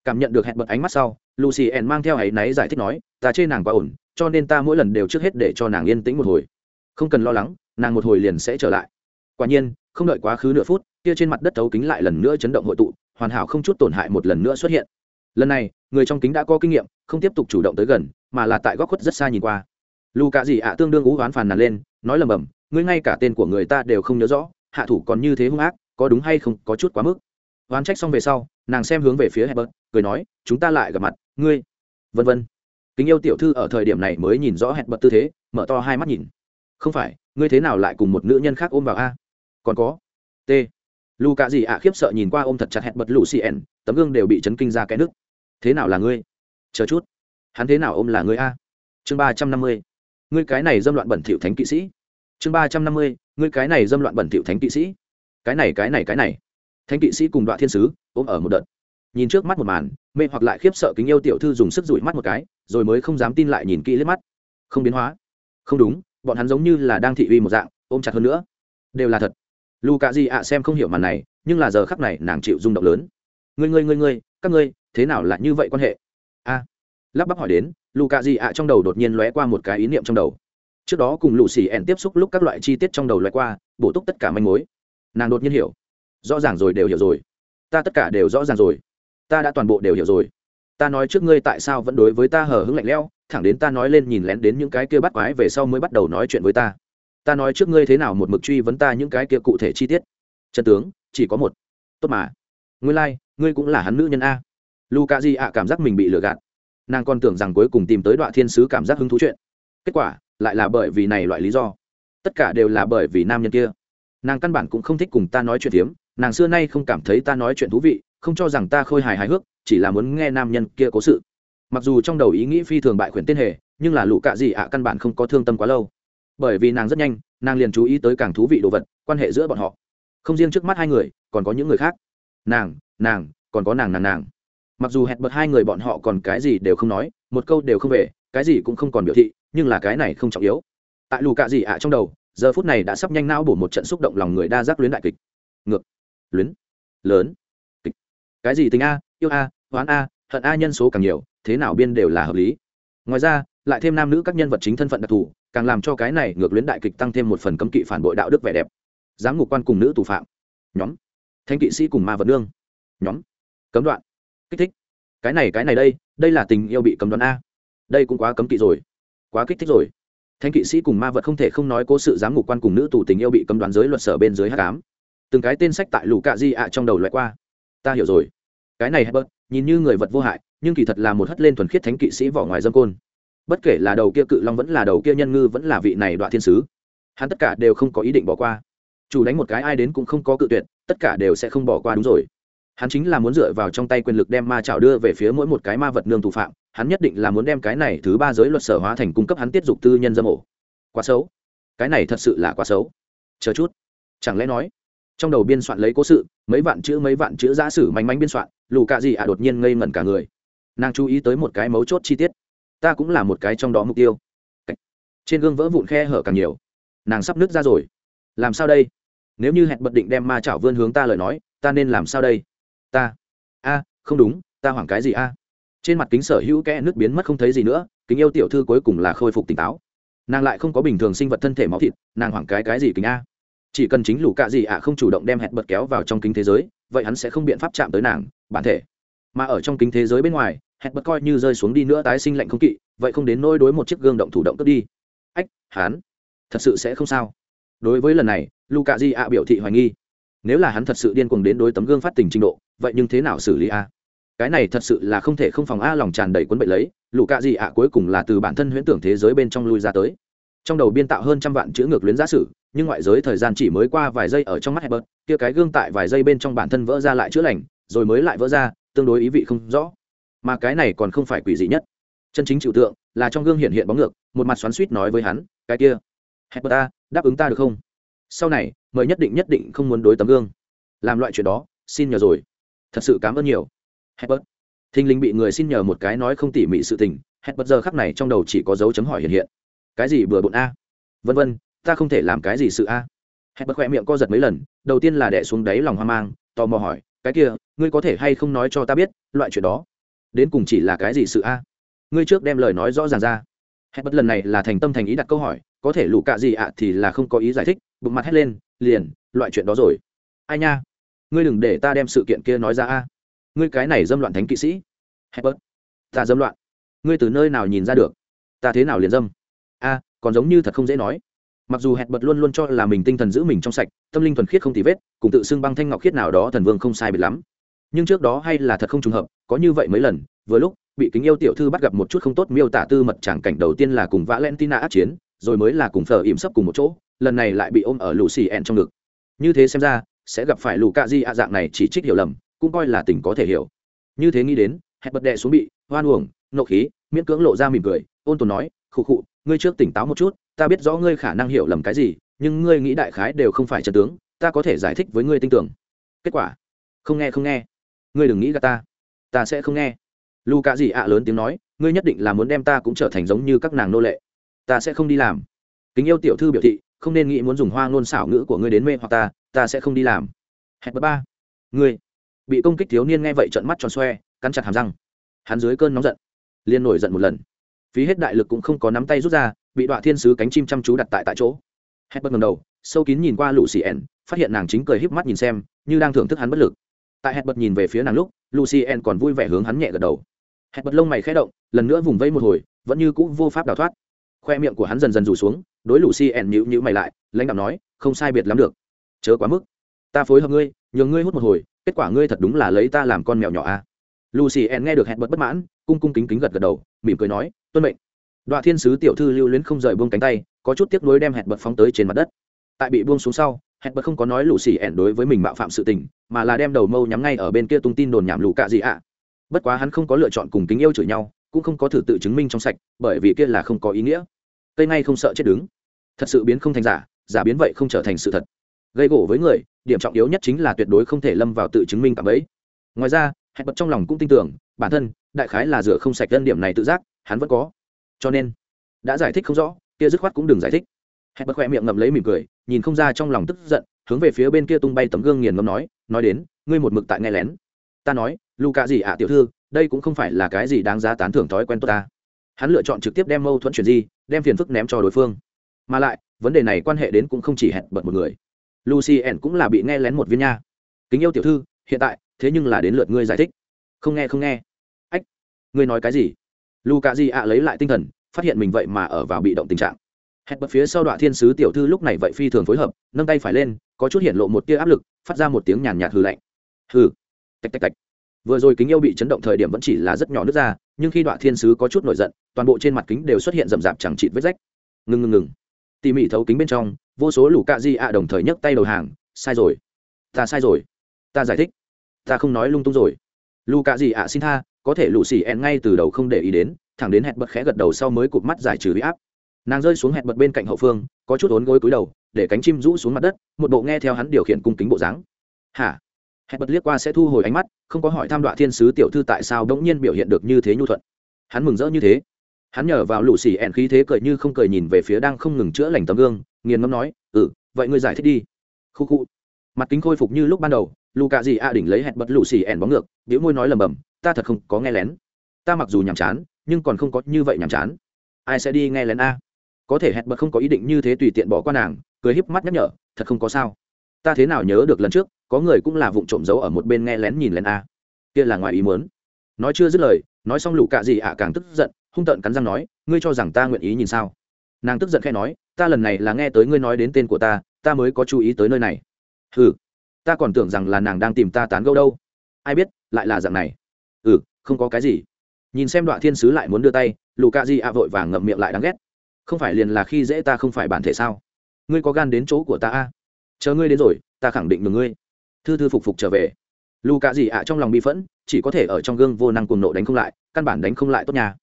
Cảm nhận được hẹn bật ánh mắt sau, lucy ẻn mang theo áy náy giải thích nói, ta chê nàng quá ổn, cho nên ta mỗi lần đều trước hết để cho nàng yên tĩnh một hồi. Không cần lo lắng, nàng một hồi liền sẽ trở lại. Quả nhiên, không đợi quá khứ nửa phút, kia trên mặt đất thấu kính lại lần nữa chấn động hội tụ, hoàn hảo không chút tổn hại một lần nữa xuất hiện. Lần này, người trong kính đã có kinh nghiệm, không tiếp tục chủ động tới gần, mà là tại góc khuất rất xa nhìn qua lù cạ gì ạ tương đương ú oán phàn nàn lên, nói lầm bầm, ngươi ngay cả tên của người ta đều không nhớ rõ, hạ thủ còn như thế hung ác, có đúng hay không, có chút quá mức. Oán trách xong về sau, nàng xem hướng về phía hebert cười nói, chúng ta lại gặp mặt, ngươi. Vân vân. Kính yêu tiểu thư ở thời điểm này mới nhìn rõ hẹn bật tư thế, mở to hai mắt nhìn. Không phải, ngươi thế nào lại cùng một nữ nhân khác ôm vào a? Còn có. T. Lù cạ gì ạ khiếp sợ nhìn qua ôm thật chặt hẹn bật lù cn tấm gương đều bị chấn kinh ra cái nước thế nào là ngươi? Chờ chút. Hắn thế nào ôm là ngươi a? Chương ba trăm năm mươi ngươi cái này dâm loạn bẩn thỉu thánh kỵ sĩ. Chương ba trăm năm mươi, ngươi cái này dâm loạn bẩn thỉu thánh kỵ sĩ. Cái này cái này cái này. Thánh kỵ sĩ cùng đoạn thiên sứ, ôm ở một đợt. Nhìn trước mắt một màn, mê hoặc lại khiếp sợ kính yêu tiểu thư dùng sức rủi mắt một cái, rồi mới không dám tin lại nhìn kỹ liếc mắt. Không biến hóa. Không đúng, bọn hắn giống như là đang thị uy một dạng, ôm chặt hơn nữa. Đều là thật. Lù cạ gì ạ xem không hiểu màn này, nhưng là giờ khắc này nàng chịu rung động lớn. Ngươi ngươi ngươi ngươi, các ngươi, thế nào lại như vậy quan hệ? A. Lắp bắp hỏi đến lù cạ dị ạ trong đầu đột nhiên lóe qua một cái ý niệm trong đầu. Trước đó cùng lù xì ẻn tiếp xúc lúc các loại chi tiết trong đầu lóe qua bổ túc tất cả manh mối. Nàng đột nhiên hiểu. Rõ ràng rồi đều hiểu rồi. Ta tất cả đều rõ ràng rồi. Ta đã toàn bộ đều hiểu rồi. Ta nói trước ngươi tại sao vẫn đối với ta hờ hững lạnh lẽo thẳng đến ta nói lên nhìn lén đến những cái kia bắt quái về sau mới bắt đầu nói chuyện với ta. Ta nói trước ngươi thế nào một mực truy vấn ta những cái kia cụ thể chi tiết. Chân tướng chỉ có một. Tốt mà. Ngươi lai、like, ngươi cũng là hắn nữ nhân a. Luka di ạ cảm giác mình bị lừa gạt nàng còn tưởng rằng cuối cùng tìm tới đoạn thiên sứ cảm giác hứng thú chuyện. Kết quả, lại là bởi vì này loại lý do. Tất cả đều là bởi vì nam nhân kia. Nàng căn bản cũng không thích cùng ta nói chuyện tiếm nàng xưa nay không cảm thấy ta nói chuyện thú vị, không cho rằng ta khôi hài hài hước, chỉ là muốn nghe nam nhân kia cố sự. Mặc dù trong đầu ý nghĩ phi thường bại khuyển tên hề, nhưng là lũ cạ gì ạ căn bản không có thương tâm quá lâu. Bởi vì nàng rất nhanh, nàng liền chú ý tới càng thú vị đồ vật, quan hệ giữa bọn họ. Không riêng trước mắt hai người, còn có những người khác. Nàng nàng, còn có nàng nàng nàng mặc dù hẹn bật hai người bọn họ còn cái gì đều không nói, một câu đều không về, cái gì cũng không còn biểu thị, nhưng là cái này không trọng yếu. Tại lù cạ gì ạ trong đầu, giờ phút này đã sắp nhanh não bổ một trận xúc động lòng người đa giác luyến đại kịch. Ngược. Luyến. Lớn. Kịch. Cái gì tình a, yêu a, hoán a, hận a nhân số càng nhiều, thế nào biên đều là hợp lý. Ngoài ra, lại thêm nam nữ các nhân vật chính thân phận đặc thù, càng làm cho cái này ngược luyến đại kịch tăng thêm một phần cấm kỵ phản bội đạo đức vẻ đẹp. Giám ngục quan cùng nữ tù phạm. Nhóm. Thanh kỵ sĩ cùng ma vật nương. Nhóm. Cấm đoạn kích thích. Cái này cái này đây đây là tình yêu bị cấm đoán a. Đây cũng quá cấm kỵ rồi. Quá kích thích rồi. Thanh kỵ sĩ cùng ma vật không thể không nói cố sự giám ngục quan cùng nữ tù tình yêu bị cấm đoán giới luật sở bên dưới h tám từng cái tên sách tại lũ cạ di ạ trong đầu loại qua. Ta hiểu rồi. Cái này hebert nhìn như người vật vô hại, nhưng kỳ thật là một hất lên thuần khiết thánh kỵ sĩ vỏ ngoài dâm côn. Bất kể là đầu kia cự long vẫn là đầu kia nhân ngư vẫn là vị này đoạn thiên sứ, hắn tất cả đều không có ý định bỏ qua. Chủ đánh một cái ai đến cũng không có cự tuyệt, tất cả đều sẽ không bỏ qua đúng rồi hắn chính là muốn dựa vào trong tay quyền lực đem ma chảo đưa về phía mỗi một cái ma vật nương thủ phạm, hắn nhất định là muốn đem cái này thứ ba giới luật sở hóa thành cung cấp hắn tiết dục tư nhân dâm ổ. Quá xấu. Cái này thật sự là quá xấu. Chờ chút. Chẳng lẽ nói, trong đầu biên soạn lấy cố sự, mấy vạn chữ mấy vạn chữ giả sử manh manh biên soạn, lù cạ gì à đột nhiên ngây ngẩn cả người. Nàng chú ý tới một cái mấu chốt chi tiết. Ta cũng là một cái trong đó mục tiêu. Trên gương vỡ vụn khe hở càng nhiều. Nàng sắp nứt ra rồi. Làm sao đây? Nếu như hẹn bật định đem ma chảo vươn hướng ta lời nói, ta nên làm sao đây? Ta. A, không đúng, ta hoảng cái gì a? Trên mặt kính sở hữu kẽ nước biến mất không thấy gì nữa, kính yêu tiểu thư cuối cùng là khôi phục tỉnh táo. Nàng lại không có bình thường sinh vật thân thể máu thịt, nàng hoảng cái cái gì kính a? Chỉ cần chính lũ cạ gì ạ không chủ động đem hẹn bật kéo vào trong kính thế giới, vậy hắn sẽ không biện pháp chạm tới nàng, bản thể. Mà ở trong kính thế giới bên ngoài, hẹn bật coi như rơi xuống đi nữa tái sinh lạnh không kỵ, vậy không đến nôi đối một chiếc gương động thủ động cướp đi. Ách, hắn, thật sự sẽ không sao. Đối với lần này, lũ cạ gì ạ biểu thị hoài nghi. Nếu là hắn thật sự điên cuồng đến đối tấm gương phát tình trình độ vậy nhưng thế nào xử lý a cái này thật sự là không thể không phòng a lòng tràn đầy cuốn bậy lấy lũ cạ gì ạ cuối cùng là từ bản thân huyễn tưởng thế giới bên trong lui ra tới trong đầu biên tạo hơn trăm vạn chữ ngược luyến giả sử nhưng ngoại giới thời gian chỉ mới qua vài giây ở trong mắt Herbert, kia cái gương tại vài giây bên trong bản thân vỡ ra lại chữa lành, rồi mới lại vỡ ra, tương đối ý vị không rõ. Mà cái này còn không phải quỷ dị nhất. Chân chính chịu tượng là trong gương hiện hiện bóng ngược, một mặt xoắn xuýt nói với hắn, cái kia, Herbert ta, đáp ứng ta được không? Sau này, mời nhất định nhất định không muốn đối tấm gương. Làm loại chuyện đó, xin nhờ rồi. Thật sự cảm ơn nhiều. Herbert. Thinh linh bị người xin nhờ một cái nói không tỉ mỉ sự tình, Herbert giờ khắc này trong đầu chỉ có dấu chấm hỏi hiện hiện. Cái gì bừa bộn a? Vân vân, ta không thể làm cái gì sự a hết hẹn khỏe miệng co giật mấy lần đầu tiên là đẻ xuống đáy lòng hoang mang tò mò hỏi cái kia ngươi có thể hay không nói cho ta biết loại chuyện đó đến cùng chỉ là cái gì sự a ngươi trước đem lời nói rõ ràng ra hết bật lần này là thành tâm thành ý đặt câu hỏi có thể lũ cạ gì ạ thì là không có ý giải thích bụng mặt hét lên liền loại chuyện đó rồi ai nha ngươi đừng để ta đem sự kiện kia nói ra a. Ngươi cái này dâm loạn thánh kỵ sĩ. Hẹn bớt, ta dâm loạn. Ngươi từ nơi nào nhìn ra được? Ta thế nào liền dâm? A còn giống như thật không dễ nói. Mặc dù hẹn bật luôn luôn cho là mình tinh thần giữ mình trong sạch tâm linh thuần khiết không tì vết cùng tự xưng băng thanh ngọc khiết nào đó thần vương không sai biệt lắm. Nhưng trước đó hay là thật không trùng hợp có như vậy mấy lần vừa lúc bị kính yêu tiểu thư bắt gặp một chút không tốt miêu tả tư mật tràng cảnh đầu tiên là cùng valentina át chiến rồi mới là cùng phở ỉm sấp cùng một chỗ lần này lại bị ôm ở lù xì ẹn trong ngực. Như thế xem ra sẽ gặp phải lù cạ di ạ dạng này chỉ trích hiểu lầm, cũng coi là tình có thể hiểu. Như thế nghĩ đến, hẹn bật đệ xuống bị, hoan uổng, nộ khí, miễn cưỡng lộ ra mỉm cười, ôn tồn nói, khụ khụ, ngươi trước tỉnh táo một chút, ta biết rõ ngươi khả năng hiểu lầm cái gì, nhưng ngươi nghĩ đại khái đều không phải trận tướng, ta có thể giải thích với ngươi tin tưởng. Kết quả, không nghe không nghe. Ngươi đừng nghĩ gà ta. Ta sẽ không nghe. Lù cạ gì ạ lớn tiếng nói, ngươi nhất định là muốn đem ta cũng trở thành giống như các nàng nô lệ. Ta sẽ không đi làm. Kính yêu tiểu thư biểu thị, không nên nghĩ muốn dùng hoa ngôn xảo ngữ của ngươi đến mê hoặc ta ta sẽ không đi làm. Hẹn bật ba. Ngươi. Bị công kích thiếu niên nghe vậy trợn mắt tròn xoe, cắn chặt hàm răng. Hắn dưới cơn nóng giận liên nổi giận một lần. Phí hết đại lực cũng không có nắm tay rút ra, bị đọa thiên sứ cánh chim chăm chú đặt tại tại chỗ. Hét bất ngầm đầu, sâu kín nhìn qua lũ xì ẻn phát hiện nàng chính cười híp mắt nhìn xem, như đang thưởng thức hắn bất lực. Tại hét bật nhìn về phía nàng lúc, lucy en còn vui vẻ hướng hắn nhẹ gật đầu. Hét bật lông mày khẽ động, lần nữa vùng vây một hồi, vẫn như cũ vô pháp đào thoát. Khoe miệng của hắn dần dần rủ xuống, đối lucy en nhịu nhịu mày lại, lãnh đạo nói, không sai biệt lắm được chớ quá mức. Ta phối hợp ngươi, nhường ngươi hút một hồi, kết quả ngươi thật đúng là lấy ta làm con mèo nhỏ à? Lucy en nghe được hẹn bật bất mãn, cung cung kính kính gật gật đầu, mỉm cười nói, tuân mệnh. Đoạn thiên sứ tiểu thư lưu luyến không rời buông cánh tay, có chút tiếc nuối đem hẹn bật phóng tới trên mặt đất. Tại bị buông xuống sau, hẹn bật không có nói lù xì ẻn đối với mình mạo phạm sự tình, mà là đem đầu mâu nhắm ngay ở bên kia tung tin đồn nhảm lũ cạ gì ạ. Bất quá hắn không có lựa chọn cùng kính yêu chửi nhau, cũng không có thử tự chứng minh trong sạch, bởi vì kia là không có ý nghĩa. Cây ngay không sợ chết đứng. Thật sự biến không thành giả giả biến vậy không trở thành sự thật gây gỗ với người, điểm trọng yếu nhất chính là tuyệt đối không thể lâm vào tự chứng minh cả ấy. Ngoài ra, hẹn bật trong lòng cũng tin tưởng, bản thân, đại khái là rửa không sạch đơn điểm này tự giác, hắn vẫn có. Cho nên, đã giải thích không rõ, kia dứt khoát cũng đừng giải thích. Hẹn bật khoe miệng ngậm lấy mỉm cười, nhìn không ra trong lòng tức giận, hướng về phía bên kia tung bay tấm gương nghiền ngâm nói nói đến, ngươi một mực tại nghe lén. Ta nói lu cạ gì ạ, tiểu thư, đây cũng không phải là cái gì đáng giá tán thưởng thói quen tốt ta. Hắn lựa chọn trực tiếp đem mâu thuẫn chuyển di, đem phiền phức ném cho đối phương. Mà lại, vấn đề này quan hệ đến cũng không chỉ hẹn bật một người lucy cũng là bị nghe lén một viên nha. Kính yêu tiểu thư, hiện tại, thế nhưng là đến lượt ngươi giải thích. Không nghe không nghe. Ách, ngươi nói cái gì? Lu di ạ lấy lại tinh thần, phát hiện mình vậy mà ở vào bị động tình trạng. Hẹn bật phía sau đoạn thiên sứ tiểu thư lúc này vậy phi thường phối hợp, nâng tay phải lên, có chút hiện lộ một tia áp lực, phát ra một tiếng nhàn nhạt hư lạnh. Hừ. Tạch tạch tạch. Vừa rồi kính yêu bị chấn động thời điểm vẫn chỉ là rất nhỏ nước ra, nhưng khi đoạn thiên sứ có chút nổi giận, toàn bộ trên mặt kính đều xuất hiện rậm rạp chẳng chịt vết rách. Ngừng ngừng ngừng tỉ mỉ thấu kính bên trong, vô số lũ cạ di ạ đồng thời nhấc tay đầu hàng, sai rồi, ta sai rồi, ta giải thích, ta không nói lung tung rồi. Lũ cạ di ạ xin tha, có thể lũ xì ẹn ngay từ đầu không để ý đến, thẳng đến hẹn bật khẽ gật đầu sau mới cụp mắt giải trừ huy áp. Nàng rơi xuống hẹn bật bên cạnh hậu phương, có chút ốn gối cúi đầu, để cánh chim rũ xuống mặt đất, một bộ nghe theo hắn điều khiển cung kính bộ dáng. Hả? Hẹn bật liếc qua sẽ thu hồi ánh mắt, không có hỏi tham đoạ thiên sứ tiểu thư tại sao đ ỗ n g nhiên biểu hiện được như thế nhu thuận. Hắn mừng rỡ như thế hắn nhờ vào lũ xì ẹn khí thế cười như không cười nhìn về phía đang không ngừng chữa lành tấm gương, nghiền ngâm nói ừ vậy ngươi giải thích đi. Khu khu. Mặt kính khôi phục như lúc ban đầu lù cạ gì a đỉnh lấy hẹn bật lũ xì ẹn bóng ngược, biểu môi nói lầm bầm ta thật không có nghe lén. Ta mặc dù nhàm chán, nhưng còn không có như vậy nhàm chán. Ai sẽ đi nghe lén a? Có thể hẹn bật không có ý định như thế tùy tiện bỏ qua nàng, cười híp mắt nhắc nhở, thật không có sao. Ta thế nào nhớ được lần trước, có người cũng là vụ trộm giấu ở một bên nghe lén nhìn lén a. Kia là ngoài ý muốn. Nói chưa dứt lời, nói xong lũ cạ gì ạ càng tức giận hung tợn cắn răng nói, ngươi cho rằng ta nguyện ý nhìn sao? Nàng tức giận khẽ nói, ta lần này là nghe tới ngươi nói đến tên của ta ta mới có chú ý tới nơi này. Ừ ta còn tưởng rằng là nàng đang tìm ta tán gẫu đâu. Ai biết, lại là dạng này. Ừ không có cái gì. Nhìn xem đoạn thiên sứ lại muốn đưa tay lù cạ di ạ vội vàng ngậm miệng lại đáng ghét. Không phải liền là khi dễ ta không phải bản thể sao? Ngươi có gan đến chỗ của ta a? Chờ ngươi đến rồi, ta khẳng định được ngươi. Thư thư phục phục trở về. Lù cạ di ạ trong lòng bi phẫn, chỉ có thể ở trong gương vô năng cuồng nộ đánh không lại, căn bản đánh không lại tốt nhà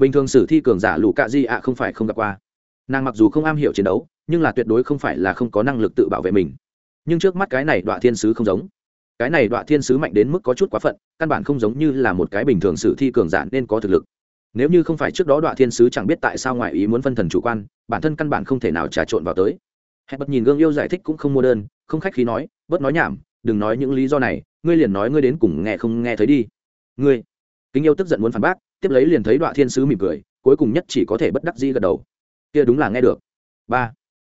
bình thường sử thi cường giả lũ cạ di ạ không phải không gặp qua. Nàng mặc dù không am hiểu chiến đấu, nhưng là tuyệt đối không phải là không có năng lực tự bảo vệ mình. Nhưng trước mắt cái này đoạn thiên sứ không giống. Cái này đoạn thiên sứ mạnh đến mức có chút quá phận, căn bản không giống như là một cái bình thường sử thi cường giả nên có thực lực. Nếu như không phải trước đó đoạn thiên sứ chẳng biết tại sao ngoại ý muốn phân thần chủ quan, bản thân căn bản không thể nào trà trộn vào tới. Hẹn bật nhìn gương yêu giải thích cũng không mua đơn, không khách khí nói, bớt nói nhảm, đừng nói những lý do này, ngươi liền nói ngươi đến cùng nghe không nghe thấy đi. Ngươi? Kính yêu tức giận muốn phản bác tiếp lấy liền thấy đoạn thiên sứ mỉm cười, cuối cùng nhất chỉ có thể bất đắc dĩ gật đầu. Kia đúng là nghe được. Ba.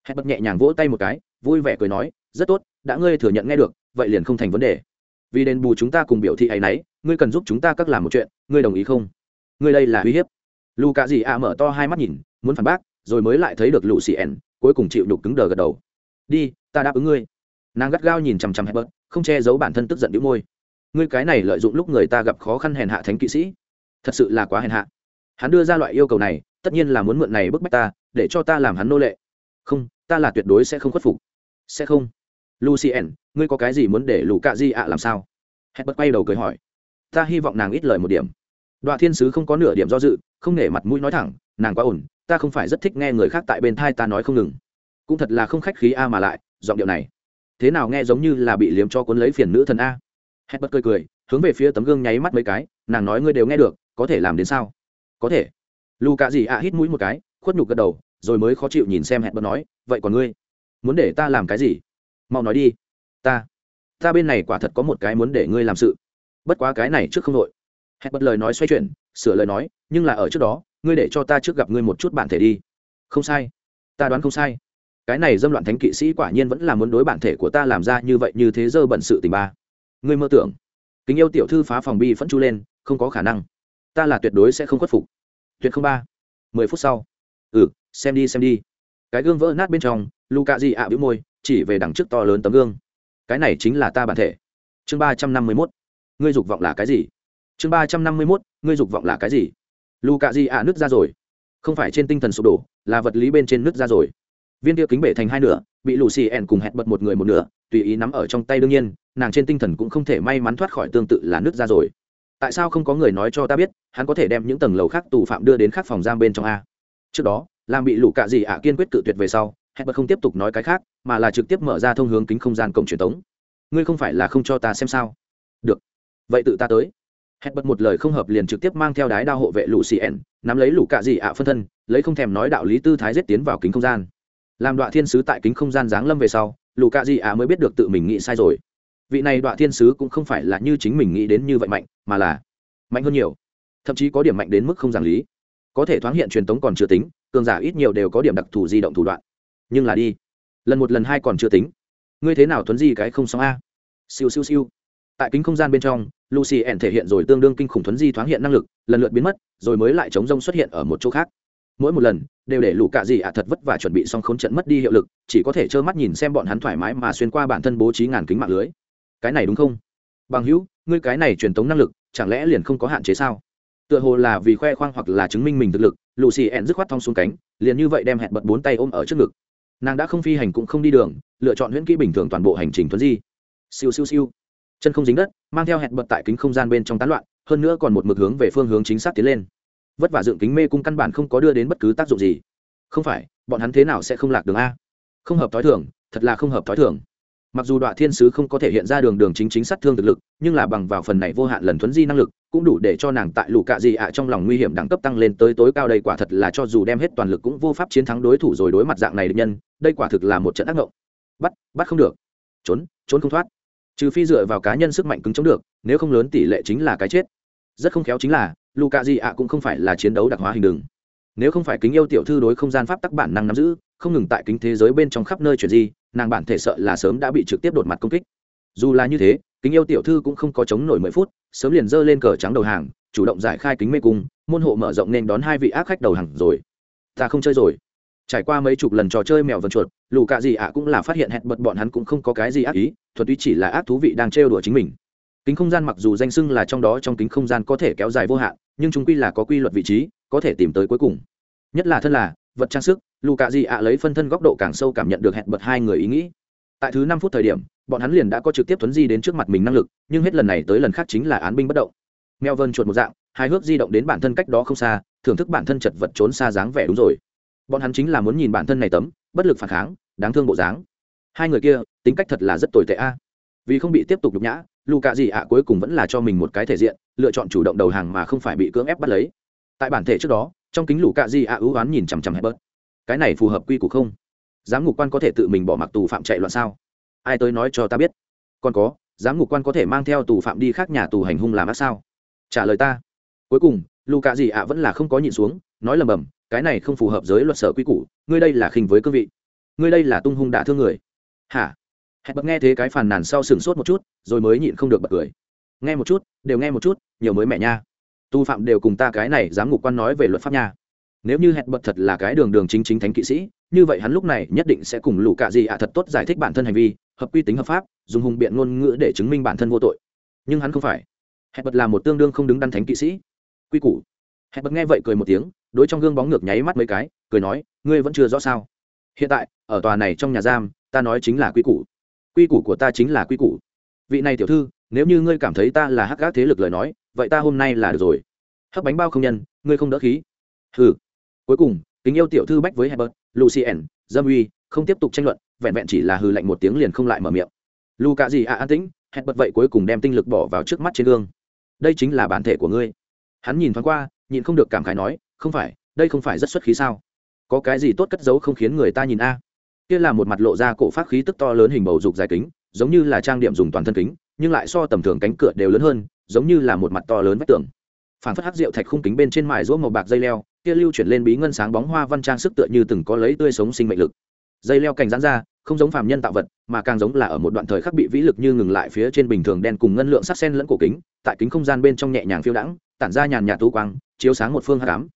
Hẹn bật nhẹ nhàng vỗ tay một cái, vui vẻ cười nói, rất tốt, đã ngươi thừa nhận nghe được, vậy liền không thành vấn đề. Vì đền bù chúng ta cùng biểu thị ấ y n ấ y ngươi cần giúp chúng ta các làm một chuyện, ngươi đồng ý không? Ngươi đây là uy hiếp. Lù cạ gì ạ mở to hai mắt nhìn, muốn phản bác, rồi mới lại thấy được lù xì ẻn cuối cùng chịu đục cứng đờ gật đầu. Đi, ta đáp ứng ngươi. Nàng gắt gao nhìn chằm chằm hẹp bớt không che giấu bản thân tức giận đĩu môi. Ngươi cái này lợi dụng lúc người ta gặp khó khăn hèn hạ thánh kỵ sĩ thật sự là quá hèn hạ. Hắn đưa ra loại yêu cầu này, tất nhiên là muốn mượn này bức bách ta, để cho ta làm hắn nô lệ. Không, ta là tuyệt đối sẽ không khuất phục. Sẽ không. Lucien, ngươi có cái gì muốn để lù cạ di ạ làm sao? Hẹn bật quay đầu cười hỏi. Ta hy vọng nàng ít lời một điểm. Đoạn thiên sứ không có nửa điểm do dự, không nể mặt mũi nói thẳng, nàng quá ổn, ta không phải rất thích nghe người khác tại bên thai ta nói không ngừng. Cũng thật là không khách khí a mà lại, giọng điệu này. Thế nào nghe giống như là bị liếm cho cuốn lấy phiền nữ thần a? Hẹn bật cười cười, hướng về phía tấm gương nháy mắt mấy cái, nàng nói ngươi đều nghe được có thể làm đến sao? Có thể. Lù cạ gì ạ hít mũi một cái, khuất nhục gật đầu, rồi mới khó chịu nhìn xem hẹn bật nói, vậy còn ngươi? Muốn để ta làm cái gì? Mau nói đi. Ta? Ta bên này quả thật có một cái muốn để ngươi làm sự. Bất quá cái này trước không đội. Hẹn bật lời nói xoay chuyển, sửa lời nói, nhưng là ở trước đó, ngươi để cho ta trước gặp ngươi một chút bản thể đi. Không sai. Ta đoán không sai. Cái này dâm loạn thánh kỵ sĩ quả nhiên vẫn là muốn đối bản thể của ta làm ra như vậy như thế dơ bận sự tình ba. Ngươi mơ tưởng. Kính yêu tiểu thư phá phòng bi phẫn chu lên, không có khả năng ta là tuyệt đối sẽ không khuất phục. Tuyệt không ba. Mười phút sau. Ừ xem đi xem đi. Cái gương vỡ nát bên trong, luka di ạ bĩu môi, chỉ về đằng trước to lớn tấm gương. Cái này chính là ta bản thể. Chương ba trăm năm mươi mốt. Ngươi dục vọng là cái gì? Chương ba trăm năm mươi mốt, ngươi dục vọng là cái gì? Luka di ạ nứt ra rồi. Không phải trên tinh thần sụp đổ, là vật lý bên trên nứt ra rồi. Viên tiêu kính bể thành hai nửa, bị lù xì ẻn cùng hẹn bật một người một nửa, tùy ý nắm ở trong tay đương nhiên, nàng trên tinh thần cũng không thể may mắn thoát khỏi tương tự là nứt ra rồi tại sao không có người nói cho ta biết, hắn có thể đem những tầng lầu khác tù phạm đưa đến khác phòng giam bên trong a? Trước đó, làm bị lũ cạ dị ạ à kiên quyết cự tuyệt về sau hẹn bật không tiếp tục nói cái khác, mà là trực tiếp mở ra thông hướng kính không gian cổng truyền thống. ngươi không phải là không cho ta xem sao? Được. Vậy tự ta tới. Hẹn bật một lời không hợp liền trực tiếp mang theo đái đao hộ vệ lũ xì ẻn, nắm lấy lũ cạ dị ạ à phân thân, lấy không thèm nói đạo lý tư thái giết tiến vào kính không gian. Làm đoạn thiên sứ tại kính không gian giáng lâm về sau, lũ cạ dị ạ à mới biết được tự mình nghĩ sai rồi vị này đoạn thiên sứ cũng không phải là như chính mình nghĩ đến như vậy mạnh, mà là mạnh hơn nhiều. Thậm chí có điểm mạnh đến mức không giảng lý. Có thể thoáng hiện truyền tống còn chưa tính, cường giả ít nhiều đều có điểm đặc thù di động thủ đoạn. Nhưng là đi. Lần một lần hai còn chưa tính. Ngươi thế nào thuấn di cái không xong a? Siêu siêu siêu. Tại kính không gian bên trong, lucy ẻn thể hiện rồi tương đương kinh khủng thuấn di thoáng hiện năng lực, lần lượt biến mất, rồi mới lại chống rông xuất hiện ở một chỗ khác. Mỗi một lần, đều để lũ cạ gì ạ thật vất vả chuẩn bị xong khốn trận mất đi hiệu lực, chỉ có thể trơ mắt nhìn xem bọn hắn thoải mái mà xuyên qua bản thân bố trí ngàn kính mạng lưới cái này đúng không? Bằng hữu, ngươi cái này truyền tống năng lực, chẳng lẽ liền không có hạn chế sao? Tựa hồ là vì khoe khoang hoặc là chứng minh mình thực lực lù xì ẹn dứt khoát thong xuống cánh, liền như vậy đem hẹn bật bốn tay ôm ở trước ngực. Nàng đã không phi hành cũng không đi đường, lựa chọn huyễn kỹ bình thường toàn bộ hành trình thuấn di. Siêu siêu siêu. Chân không dính đất, mang theo hẹn bật tại kính không gian bên trong tán loạn, hơn nữa còn một mực hướng về phương hướng chính xác tiến lên. Vất vả dựng kính mê cung căn bản không có đưa đến bất cứ tác dụng gì. Không phải, bọn hắn thế nào sẽ không lạc đường a? Không hợp t h ó i thường, thật là không hợp t h ó i thường mặc dù đoạn thiên sứ không có thể hiện ra đường đường chính chính sát thương thực lực, nhưng là bằng vào phần này vô hạn lần thuấn di năng lực, cũng đủ để cho nàng tại lũ cạ dị ạ trong lòng nguy hiểm đẳng cấp tăng lên tới tối cao đây quả thật là cho dù đem hết toàn lực cũng vô pháp chiến thắng đối thủ rồi đối mặt dạng này được nhân, đây quả thực là một trận ác ngộng. Bắt bắt không được. Trốn trốn không thoát. Trừ phi dựa vào cá nhân sức mạnh cứng chống được, nếu không lớn tỷ lệ chính là cái chết. Rất không khéo chính là, lũ cạ dị ạ cũng không phải là chiến đấu đặc hóa hình đường. Nếu không phải kính yêu tiểu thư đối không gian pháp tắc bản năng nắm giữ không ngừng tại kính thế giới bên trong khắp nơi chuyển di, nàng bản thể sợ là sớm đã bị trực tiếp đột mặt công kích. Dù là như thế, kính yêu tiểu thư cũng không có chống nổi mười phút, sớm liền giơ lên cờ trắng đầu hàng, chủ động giải khai kính mê cung, môn hộ mở rộng nên đón hai vị ác khách đầu hàng rồi. Ta không chơi rồi. Trải qua mấy chục lần trò chơi mèo vần chuột, lù cạ gì ạ cũng là phát hiện hẹn bật bọn hắn cũng không có cái gì ác ý, thuật tuy chỉ là ác thú vị đang trêu đùa chính mình. Kính không gian mặc dù danh xưng là trong đó trong kính không gian có thể kéo dài vô hạn, nhưng chúng quy là có quy luật vị trí, có thể tìm tới cuối cùng. Nhất là thân là vật trang sức lù cạ dị ạ lấy phân thân góc độ càng sâu cảm nhận được hẹn bật hai người ý nghĩ. Tại thứ năm phút thời điểm, bọn hắn liền đã có trực tiếp thuấn di đến trước mặt mình năng lực, nhưng hết lần này tới lần khác chính là án binh bất động. Mèo vân chuột một dạng, hai hước di động đến bản thân cách đó không xa, thưởng thức bản thân chật vật trốn xa dáng vẻ đúng rồi. Bọn hắn chính là muốn nhìn bản thân này tấm, bất lực phản kháng, đáng thương bộ dáng. Hai người kia, tính cách thật là rất tồi tệ a. Vì không bị tiếp tục nhục nhã lù cạ dị ạ cuối cùng vẫn là cho mình một cái thể diện, lựa chọn chủ động đầu hàng mà không phải bị cưỡng ép bắt lấy. Tại bản thể trước đó, trong kính lù cạ dị ạ ưu oán nhìn chằm chằm hẹp bớt cái này phù hợp quy củ không? Giám ngục quan có thể tự mình bỏ mặc tù phạm chạy loạn sao? Ai tới nói cho ta biết? Còn có, giám ngục quan có thể mang theo tù phạm đi khác nhà tù hành hung làm ác sao? Trả lời ta. Cuối cùng lù cạ gì ạ vẫn là không có nhịn xuống, nói lầm bầm, cái này không phù hợp giới luật sở quy củ, ngươi đây là khinh với cương vị. Ngươi đây là tung hung đả thương người. Hả? Hẹn bật nghe thế cái phàn nàn sau sừng sốt một chút, rồi mới nhịn không được bật cười. Nghe một chút, đều nghe một chút, nhiều mới mẹ nha. Tu phạm đều cùng ta cái này dám ngục quan nói về luật pháp nha nếu như hẹn bật thật là cái đường đường chính chính thánh kỵ sĩ, như vậy hắn lúc này nhất định sẽ cùng lũ cạ gì ạ thật tốt giải thích bản thân hành vi, hợp quy tính hợp pháp, dùng hùng biện ngôn ngữ để chứng minh bản thân vô tội. Nhưng hắn không phải. Hẹn bật là một tương đương không đứng đắn thánh kỵ sĩ. Quy củ. Hẹn bật nghe vậy cười một tiếng, đối trong gương bóng ngược nháy mắt mấy cái, cười nói, ngươi vẫn chưa rõ sao? Hiện tại, ở tòa này trong nhà giam, ta nói chính là quy củ. Quy củ của ta chính là quy củ. Vị này tiểu thư, nếu như ngươi cảm thấy ta là hắc gác thế lực lời nói, vậy ta hôm nay là được rồi. Hấp bánh bao không nhân, ngươi không đỡ khí. Hừ cuối cùng kính yêu tiểu thư bách với Herbert, Lucien, Dâm Uy, không tiếp tục tranh luận, vẹn vẹn chỉ là hừ lạnh một tiếng liền không lại mở miệng. Luca gì à an tĩnh, Herbert vậy cuối cùng đem tinh lực bỏ vào trước mắt trên gương. Đây chính là bản thể của ngươi. Hắn nhìn thoáng qua, nhịn không được cảm khái nói, không phải, đây không phải rất xuất khí sao? Có cái gì tốt cất giấu không khiến người ta nhìn a? Kia là một mặt lộ ra cổ phát khí tức to lớn hình bầu dục dài kính, giống như là trang điểm dùng toàn thân kính, nhưng lại so tầm thường cánh cửa đều lớn hơn, giống như là một mặt to lớn vách tường phản phất hắc rượu thạch khung kính bên trên mài ruốc màu bạc dây leo kia lưu chuyển lên bí ngân sáng bóng hoa văn trang sức tựa như từng có lấy tươi sống sinh mệnh lực. Dây leo cành rán ra, không giống phàm nhân tạo vật, mà càng giống là ở một đoạn thời khắc bị vĩ lực như ngừng lại phía trên bình thường đen cùng ngân lượng sắc sen lẫn cổ kính, tại kính không gian bên trong nhẹ nhàng phiêu đãng, tản ra nhàn nhạt tú quang, chiếu sáng một phương hạ ám.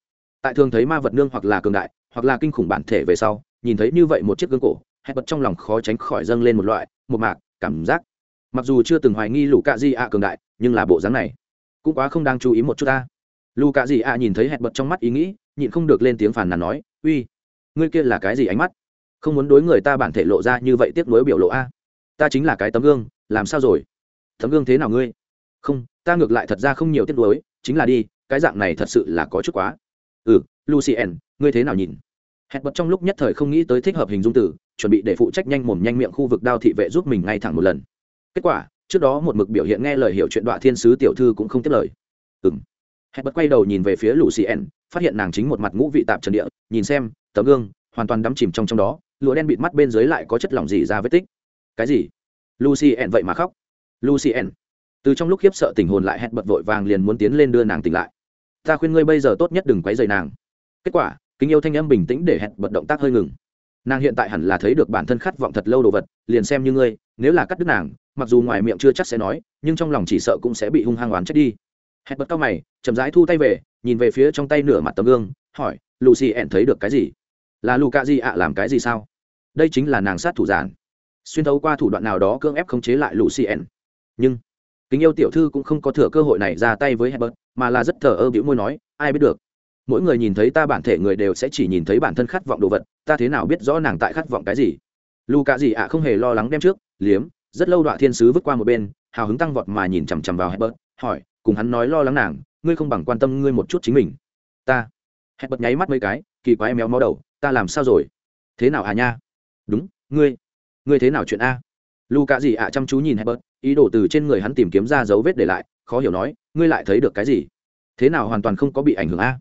Tại thường thấy ma vật nương hoặc là cường đại, hoặc là kinh khủng bản thể về sau, nhìn thấy như vậy một chiếc gương cổ hay bật trong lòng khó tránh khỏi dâng lên một loại, một mạc, cảm giác. Mặc dù chưa từng hoài nghi lũ cạ di ạ cường đại, nhưng là bộ dáng này cũng quá không đang chú ý một chút ta lù cạ gì ạ nhìn thấy hẹn bật trong mắt ý nghĩ, nhịn không được lên tiếng phản nàn nói, uy, ngươi kia là cái gì ánh mắt? Không muốn đối người ta bản thể lộ ra như vậy tiếc nuối biểu lộ a. Ta chính là cái tấm gương, làm sao rồi? Tấm gương thế nào ngươi? Không, ta ngược lại thật ra không nhiều tiếc nuối, chính là đi, cái dạng này thật sự là có chút quá. Ừ lucien, ngươi thế nào nhìn? Hẹn bật trong lúc nhất thời không nghĩ tới thích hợp hình dung tử, chuẩn bị để phụ trách nhanh mồm nhanh miệng khu vực đao thị vệ giúp mình ngay thẳng một lần. Kết quả, trước đó một mực biểu hiện nghe lời hiểu chuyện đoạn thiên sứ tiểu thư cũng không tiếp lời. Ừ m hẹn bật quay đầu nhìn về phía lũ xì ẻn phát hiện nàng chính một mặt ngũ vị tạp trần địa, nhìn xem, tấm gương, hoàn toàn đắm chìm trong trong đó, lụa đen bịt mắt bên dưới lại có chất lỏng gì ra vết tích. Cái gì? Lucy ẻn vậy mà khóc. Lucy ẻn từ trong lúc khiếp sợ tình hồn lại hẹn bật vội vàng liền muốn tiến lên đưa nàng tỉnh lại. Ta khuyên ngươi bây giờ tốt nhất đừng quấy rầy nàng. Kết quả, kính yêu thanh âm bình tĩnh để hẹn bật động tác hơi ngừng. Nàng hiện tại hẳn là thấy được bản thân khát vọng thật lâu đồ vật, liền xem như ngươi, nếu là cắt đứt nàng, mặc dù ngoài miệng chưa chắc sẽ nói, nhưng trong lòng chỉ sợ cũng sẽ bị hung hăng oán trách đi hẹn bật cao mày chậm rãi thu tay về nhìn về phía trong tay nửa mặt tấm gương hỏi lucy ẹn thấy được cái gì là lù cạ gì ạ làm cái gì sao đây chính là nàng sát thủ giản xuyên thấu qua thủ đoạn nào đó cưỡng ép khống chế lại lucy ẹn nhưng kính yêu tiểu thư cũng không có thừa cơ hội này ra tay với Herbert, mà là rất thờ ơ bĩu môi nói, ai biết được. Mỗi người nhìn thấy ta bản thể người đều sẽ chỉ nhìn thấy bản thân khát vọng đồ vật, ta thế nào biết rõ nàng tại khát vọng cái gì? Luca gì ạ không hề lo lắng đem trước, liếm, rất lâu đoạn thiên sứ vứt qua một bên, hào hứng tăng vọt mà nhìn chằm chằm vào Herbert, hỏi, cùng hắn nói lo lắng nàng, ngươi không bằng quan tâm ngươi một chút chính mình. Ta. Hẹn bật nháy mắt mấy cái, kỳ quái méo mó đầu, ta làm sao rồi? Thế nào à nha? Đúng, ngươi. Ngươi thế nào chuyện a? Lu cạ gì ạ, chăm chú nhìn hẹn bật, ý đồ từ trên người hắn tìm kiếm ra dấu vết để lại, khó hiểu nói, ngươi lại thấy được cái gì? Thế nào hoàn toàn không có bị ảnh hưởng a?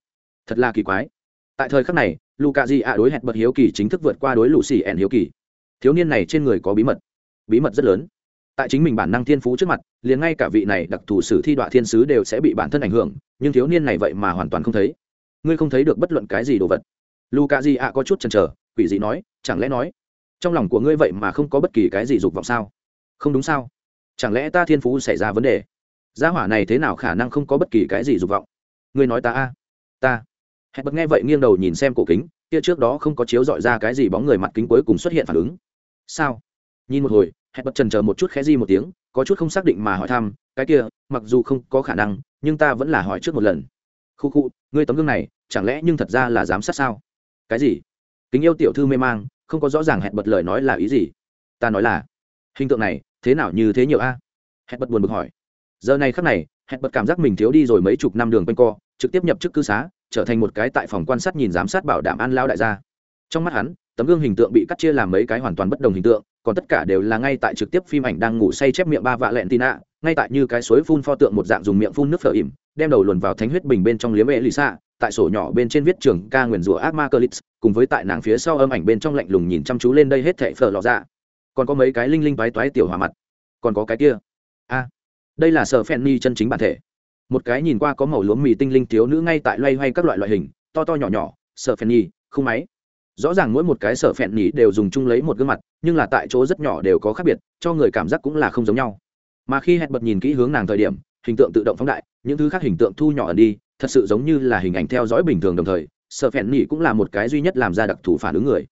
Thật là kỳ quái. Tại thời khắc này lu cạ gì ạ đối hẹn bật hiếu kỳ chính thức vượt qua đối lũ xì ẻn hiếu kỳ. Thiếu niên này trên người có bí mật. Bí mật rất lớn tại chính mình bản năng thiên phú trước mặt, liền ngay cả vị này đặc thù sử thi đoạn thiên sứ đều sẽ bị bản thân ảnh hưởng, nhưng thiếu niên này vậy mà hoàn toàn không thấy. Ngươi không thấy được bất luận cái gì đồ vật. Lu cà di ạ có chút chần chờ, quỷ dị nói, chẳng lẽ nói, trong lòng của ngươi vậy mà không có bất kỳ cái gì dục vọng sao? Không đúng sao? Chẳng lẽ ta thiên phú xảy ra vấn đề? Gia hỏa này thế nào khả năng không có bất kỳ cái gì dục vọng? Ngươi nói ta a. Ta. Hẹn bật nghe vậy nghiêng đầu nhìn xem cổ kính, kia trước đó không có chiếu dọi ra cái gì bóng người mặt kính cuối cùng xuất hiện phản ứng. Sao? Nhìn một hồi hẹn bật trần chờ một chút khẽ di một tiếng, có chút không xác định mà hỏi thăm, cái kia, mặc dù không có khả năng, nhưng ta vẫn là hỏi trước một lần. Khu khu, ngươi tấm gương này, chẳng lẽ nhưng thật ra là giám sát sao? Cái gì? Kính yêu tiểu thư mê mang, không có rõ ràng hẹn bật lời nói là ý gì. Ta nói là, hình tượng này, thế nào như thế nhiều a? Hẹn bật buồn bực hỏi. Giờ này khắc này, hẹn bật cảm giác mình thiếu đi rồi mấy chục năm đường quanh co, trực tiếp nhập chức cư xá, trở thành một cái tại phòng quan sát nhìn giám sát bảo đảm an lao đại gia. Trong mắt hắn tấm gương hình tượng bị cắt chia làm mấy cái hoàn toàn bất đồng hình tượng, còn tất cả đều là ngay tại trực tiếp phim ảnh đang ngủ say chép miệng ba vạ lẹn tì nạ, ngay tại như cái suối phun pho tượng một dạng dùng miệng phun nước phở ỉm, đem đầu luồn vào thánh huyết bình bên trong liếm ệ lì xạ tại sổ nhỏ bên trên viết trường ca nguyền rủa ác ma cơ lix cùng với tại nàng phía sau âm ảnh bên trong lạnh lùng nhìn chăm chú lên đây hết thệ phở lò ra dạ. còn có mấy cái linh linh toái toái tiểu hòa mặt. Còn có cái kia. A. Đây là sở phen ni chân chính bản thể. Một cái nhìn qua có màu lúa mì tinh linh thiếu nữ ngay tại loay hoay các loại loại hình, to to nhỏ nhỏ sở phen ni không máy rõ ràng mỗi một cái sở phẹn nhỉ đều dùng chung lấy một gương mặt, nhưng là tại chỗ rất nhỏ đều có khác biệt, cho người cảm giác cũng là không giống nhau. Mà khi hẹn bật nhìn kỹ hướng nàng thời điểm, hình tượng tự động phóng đại, những thứ khác hình tượng thu nhỏ ẩn đi, thật sự giống như là hình ảnh theo dõi bình thường đồng thời, sở phẹn nhỉ cũng là một cái duy nhất làm ra đặc thù phản ứng người.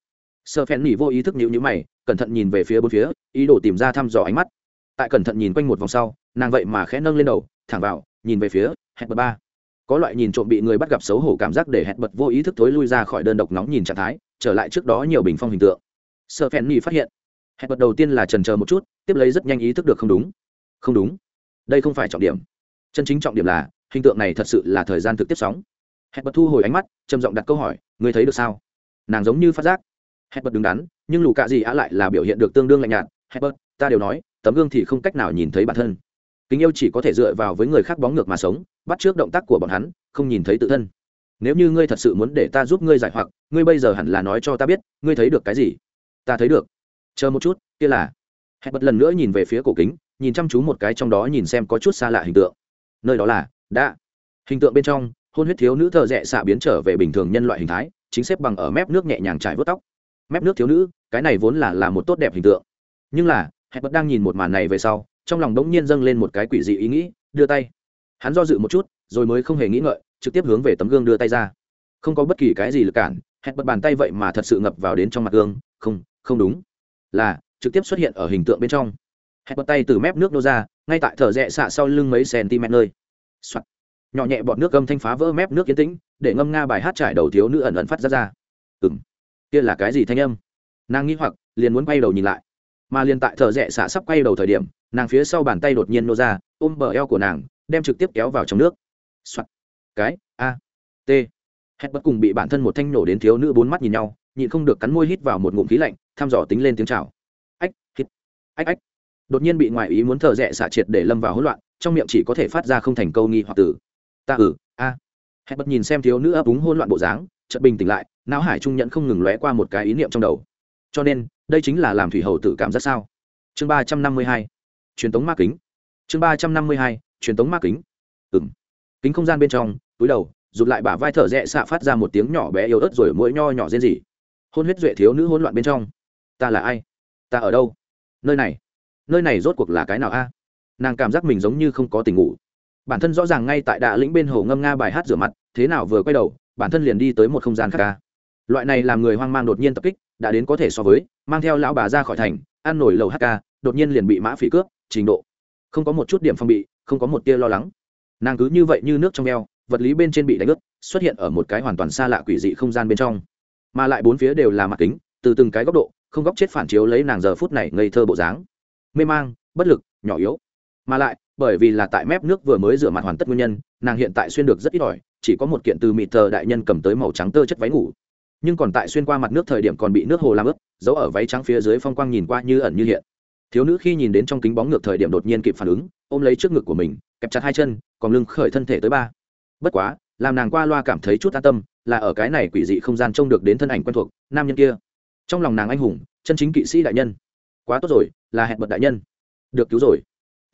Sở phẹn nhỉ vô ý thức nhịu nhữ mày, cẩn thận nhìn về phía bốn phía, ý đồ tìm ra thăm dò ánh mắt. Tại cẩn thận nhìn quanh một vòng sau, nàng vậy mà khẽ nâng lên đầu, thẳng vào, nhìn về phía hẹn bật ba có loại nhìn trộm bị người bắt gặp xấu hổ cảm giác để hẹn bật vô ý thức thối lui ra khỏi đơn độc nóng nhìn trạng thái, trở lại trước đó nhiều bình phong hình tượng. Sợ phèn nhì phát hiện. Hẹn bật đầu tiên là trần chờ một chút, tiếp lấy rất nhanh ý thức được không đúng. Không đúng. Đây không phải trọng điểm. Chân chính trọng điểm là, hình tượng này thật sự là thời gian thực tiếp sóng. Hẹn bật thu hồi ánh mắt, trầm giọng đặt câu hỏi người thấy được sao? Nàng giống như phát giác. Hẹn bật đứng đắn, nhưng lù cạ gì á lại là biểu hiện được tương đương lạnh nhạt. Hẹn bật, ta đều nói, tấm gương thì không cách nào nhìn thấy bản thân kính yêu chỉ có thể dựa vào với người khác bóng ngược mà sống, bắt trước động tác của bọn hắn, không nhìn thấy tự thân. Nếu như ngươi thật sự muốn để ta giúp ngươi giải hoặc, ngươi bây giờ hẳn là nói cho ta biết, ngươi thấy được cái gì? Ta thấy được. Chờ một chút, kia là. Hẹn bật lần nữa nhìn về phía cổ kính, nhìn chăm chú một cái trong đó nhìn xem có chút xa lạ hình tượng. Nơi đó là, đã. Hình tượng bên trong, hôn huyết thiếu nữ thợ rẽ xạ biến trở về bình thường nhân loại hình thái, chính xếp bằng ở mép nước nhẹ nhàng trải vớt tóc. Mép nước thiếu nữ, cái này vốn là là một tốt đẹp hình tượng. Nhưng là hẹn bật đang nhìn một màn này về sau trong lòng đống nhiên dâng lên một cái quỷ dị ý nghĩ, đưa tay. Hắn do dự một chút, rồi mới không hề nghĩ ngợi, trực tiếp hướng về tấm gương đưa tay ra. Không có bất kỳ cái gì lực cản, hẹn bật bàn tay vậy mà thật sự ngập vào đến trong mặt gương. Không không đúng. Là, trực tiếp xuất hiện ở hình tượng bên trong. Hẹn bật tay từ mép nước nô ra, ngay tại thở rẽ xạ sau lưng mấy cm nơi、Soạn. nhỏ nhẹ bọt nước gâm thanh phá vỡ mép nước kiến tĩnh, để ngâm nga bài hát trải đầu thiếu nữ ẩn ẩn phát ra ra. Ừng kia là cái gì thanh âm? Nàng nghĩ hoặc, liền muốn quay đầu nhìn lại mà liền tại thợ rẽ xạ sắp quay đầu thời điểm, nàng phía sau bàn tay đột nhiên nô ra, ôm bờ eo của nàng, đem trực tiếp kéo vào trong nước、Soạn. cái, a, t. Hét bất cùng bị bản thân một thanh nổ đến thiếu nữ bốn mắt nhìn nhau, nhịn không được cắn môi hít vào một ngụm khí lạnh, thăm dò tính lên tiếng chào. Ách, hít. Ách ách. Đột nhiên bị ngoại ý muốn thợ rẽ xạ triệt để lâm vào hỗn loạn, trong miệng chỉ có thể phát ra không thành câu nghi hoặc tử ta ừ a. Hết hét bất nhìn xem thiếu nữ ấp úng hỗn loạn bộ dáng, chợt bình tỉnh lại, não hải trung nhận không ngừng lóe qua một cái ý niệm trong đầu. Cho nên đây chính là làm thủy hầu tự cảm giác sao? Chương ba trăm năm mươi hai, truyền tống ma kính. Chương ba trăm năm mươi hai, truyền tống ma kính. Ừng kính không gian bên trong, túi đầu, rụt lại bả vai thở rẽ xạ phát ra một tiếng nhỏ bé yếu ớt rồi mũi nho nhỏ rên rỉ. Hôn huyết duệ thiếu nữ hỗn loạn bên trong. Ta là ai? Ta ở đâu? Nơi này. Nơi này rốt cuộc là cái nào a? Nàng cảm giác mình giống như không có tình ngủ. Bản thân rõ ràng ngay tại đạ lĩnh bên hồ ngâm nga bài hát rửa mặt, thế nào vừa quay đầu, bản thân liền đi tới một không gian khác ca loại này làm người hoang mang đột nhiên tập kích đã đến có thể so với, mang theo lão bà ra khỏi thành, ăn nổi lầu hk đột nhiên liền bị mã phỉ cướp, trình độ. Không có một chút điểm phong bị, không có một tia lo lắng. Nàng cứ như vậy như nước trong eo, vật lý bên trên bị đánh ướt, xuất hiện ở một cái hoàn toàn xa lạ quỷ dị không gian bên trong. Mà lại bốn phía đều là mặt kính, từ từng cái góc độ, không góc chết phản chiếu lấy nàng giờ phút này ngây thơ bộ dáng. Mê mang, bất lực, nhỏ yếu. Mà lại, bởi vì là tại mép nước vừa mới rửa mặt hoàn tất nguyên nhân, nàng hiện tại xuyên được rất ít ỏi, chỉ có một kiện từ mịt thờ đại nhân cầm tới màu trắng tơ chất váy ngủ nhưng còn tại xuyên qua mặt nước thời điểm còn bị nước hồ làm ướt giấu ở váy trắng phía dưới phong quang nhìn qua như ẩn như hiện. Thiếu nữ khi nhìn đến trong kính bóng ngược thời điểm đột nhiên kịp phản ứng, ôm lấy trước ngực của mình, kẹp chặt hai chân, còn lưng khởi thân thể tới ba. Bất quá, làm nàng qua loa cảm thấy chút an tâm, là ở cái này quỷ dị không gian trông được đến thân ảnh quen thuộc, nam nhân kia. Trong lòng nàng anh hùng, chân chính kỵ sĩ đại nhân. Quá tốt rồi, là hẹn bật đại nhân. Được cứu rồi.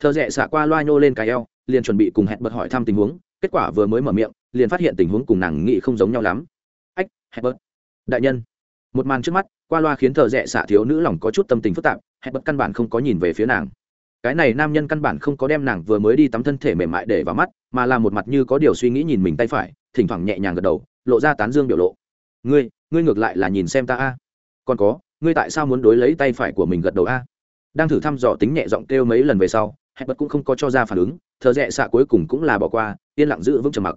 Thợ rẽ xả qua loa nhô lên cái eo, liền chuẩn bị cùng hẹn bật hỏi thăm tình huống, kết quả vừa mới mở miệng, liền phát hiện tình huống cùng nàng nghĩ không giống nhau lắm. Ách, hẹn bật đại nhân. Một màn trước mắt, qua loa khiến thợ rẽ xạ thiếu nữ lòng có chút tâm tình phức tạp, hẹn bật căn bản không có nhìn về phía nàng. Cái này nam nhân căn bản không có đem nàng vừa mới đi tắm thân thể mềm mại để vào mắt, mà là một mặt như có điều suy nghĩ nhìn mình tay phải, thỉnh thoảng nhẹ nhàng gật đầu, lộ ra tán dương biểu lộ. Ngươi ngươi ngược lại là nhìn xem ta a. Còn có, ngươi tại sao muốn đối lấy tay phải của mình gật đầu a? Đang thử thăm dò tính nhẹ giọng kêu mấy lần về sau, hẹn bật cũng không có cho ra phản ứng thợ rẽ xạ cuối cùng cũng là bỏ qua, yên lặng giữ vững trầm mặc.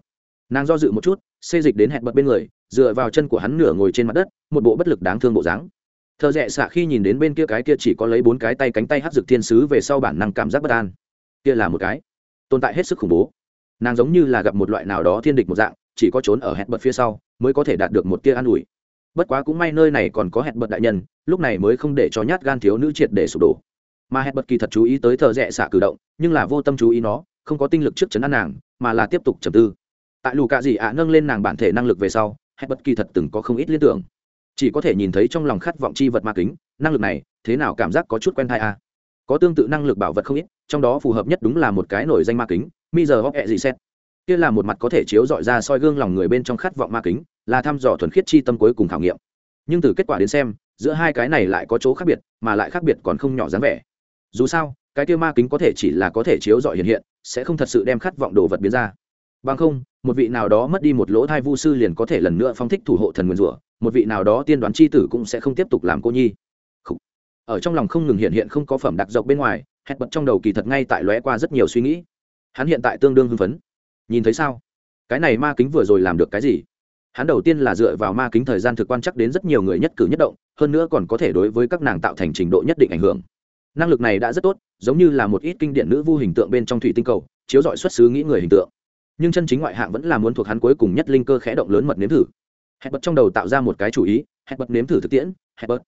Nàng do dự một chút, xê dịch đến hẹn bật bên người dựa vào chân của hắn nửa ngồi trên mặt đất, một bộ bất lực đáng thương bộ dáng. Thợ rẽ xạ khi nhìn đến bên kia cái kia chỉ có lấy bốn cái tay cánh tay hát dược thiên sứ về sau bản năng cảm giác bất an. Kia là một cái. Tồn tại hết sức khủng bố. Nàng giống như là gặp một loại nào đó thiên địch một dạng, chỉ có trốn ở hẹn bật phía sau, mới có thể đạt được một tia an ủi. Bất quá cũng may nơi này còn có hẹn bật đại nhân, lúc này mới không để cho nhát gan thiếu nữ triệt để sụp đổ. Mà hẹn bật kỳ thật chú ý tới thợ rẽ xạ cử động, nhưng là vô tâm chú ý nó, không có tinh lực trước chấn an nàng, mà là tiếp tục trầm tư. Tại lù cạ dị ạ nâng lên nàng bản thể năng lực về sau hay bất kỳ thật từng có không ít liên tưởng. Chỉ có thể nhìn thấy trong lòng khát vọng chi vật ma kính, năng lực này, thế nào cảm giác có chút quen thai a à? có tương tự năng lực bảo vật không ít, trong đó phù hợp nhất đúng là một cái nổi danh ma kính mi giờ hóc ẹ gì xét kia là một mặt có thể chiếu dọi ra soi gương lòng người bên trong khát vọng ma kính, là thăm dò thuần khiết chi tâm cuối cùng khảo nghiệm. Nhưng từ kết quả đến xem, giữa hai cái này lại có chỗ khác biệt, mà lại khác biệt còn không nhỏ dáng vẻ. Dù sao, cái kia ma kính có thể chỉ là có thể chiếu dọi hiện hiện, sẽ không thật sự đem khát vọng đồ vật biến ra bằng không, một vị nào đó mất đi một lỗ thai vu sư liền có thể lần nữa phong thích thủ hộ thần nguyên rủa, một vị nào đó tiên đoán c h i tử cũng sẽ không tiếp tục làm cô nhi. Ở trong lòng không ngừng hiện hiện không có phẩm đặc dọc bên ngoài, hẹn bật trong đầu kỳ thật ngay tại lóe qua rất nhiều suy nghĩ. Hắn hiện tại tương đương hưng phấn. Nhìn thấy sao? Cái này ma kính vừa rồi làm được cái gì? Hắn đầu tiên là dựa vào ma kính thời gian thực quan chắc đến rất nhiều người nhất cử nhất động, hơn nữa còn có thể đối với các nàng tạo thành trình độ nhất định ảnh hưởng. Năng lực này đã rất tốt, giống như là một ít kinh điển nữ vu hình tượng bên trong thủy tinh cầu, chiếu dọi xuất xứ nghĩ người hình tượng nhưng chân chính ngoại hạng vẫn là muốn thuộc hắn cuối cùng nhất linh cơ khẽ động lớn mật nếm thử. Hẹn bật trong đầu tạo ra một cái chủ ý hẹn bật nếm thử thực tiễn hẹn bật.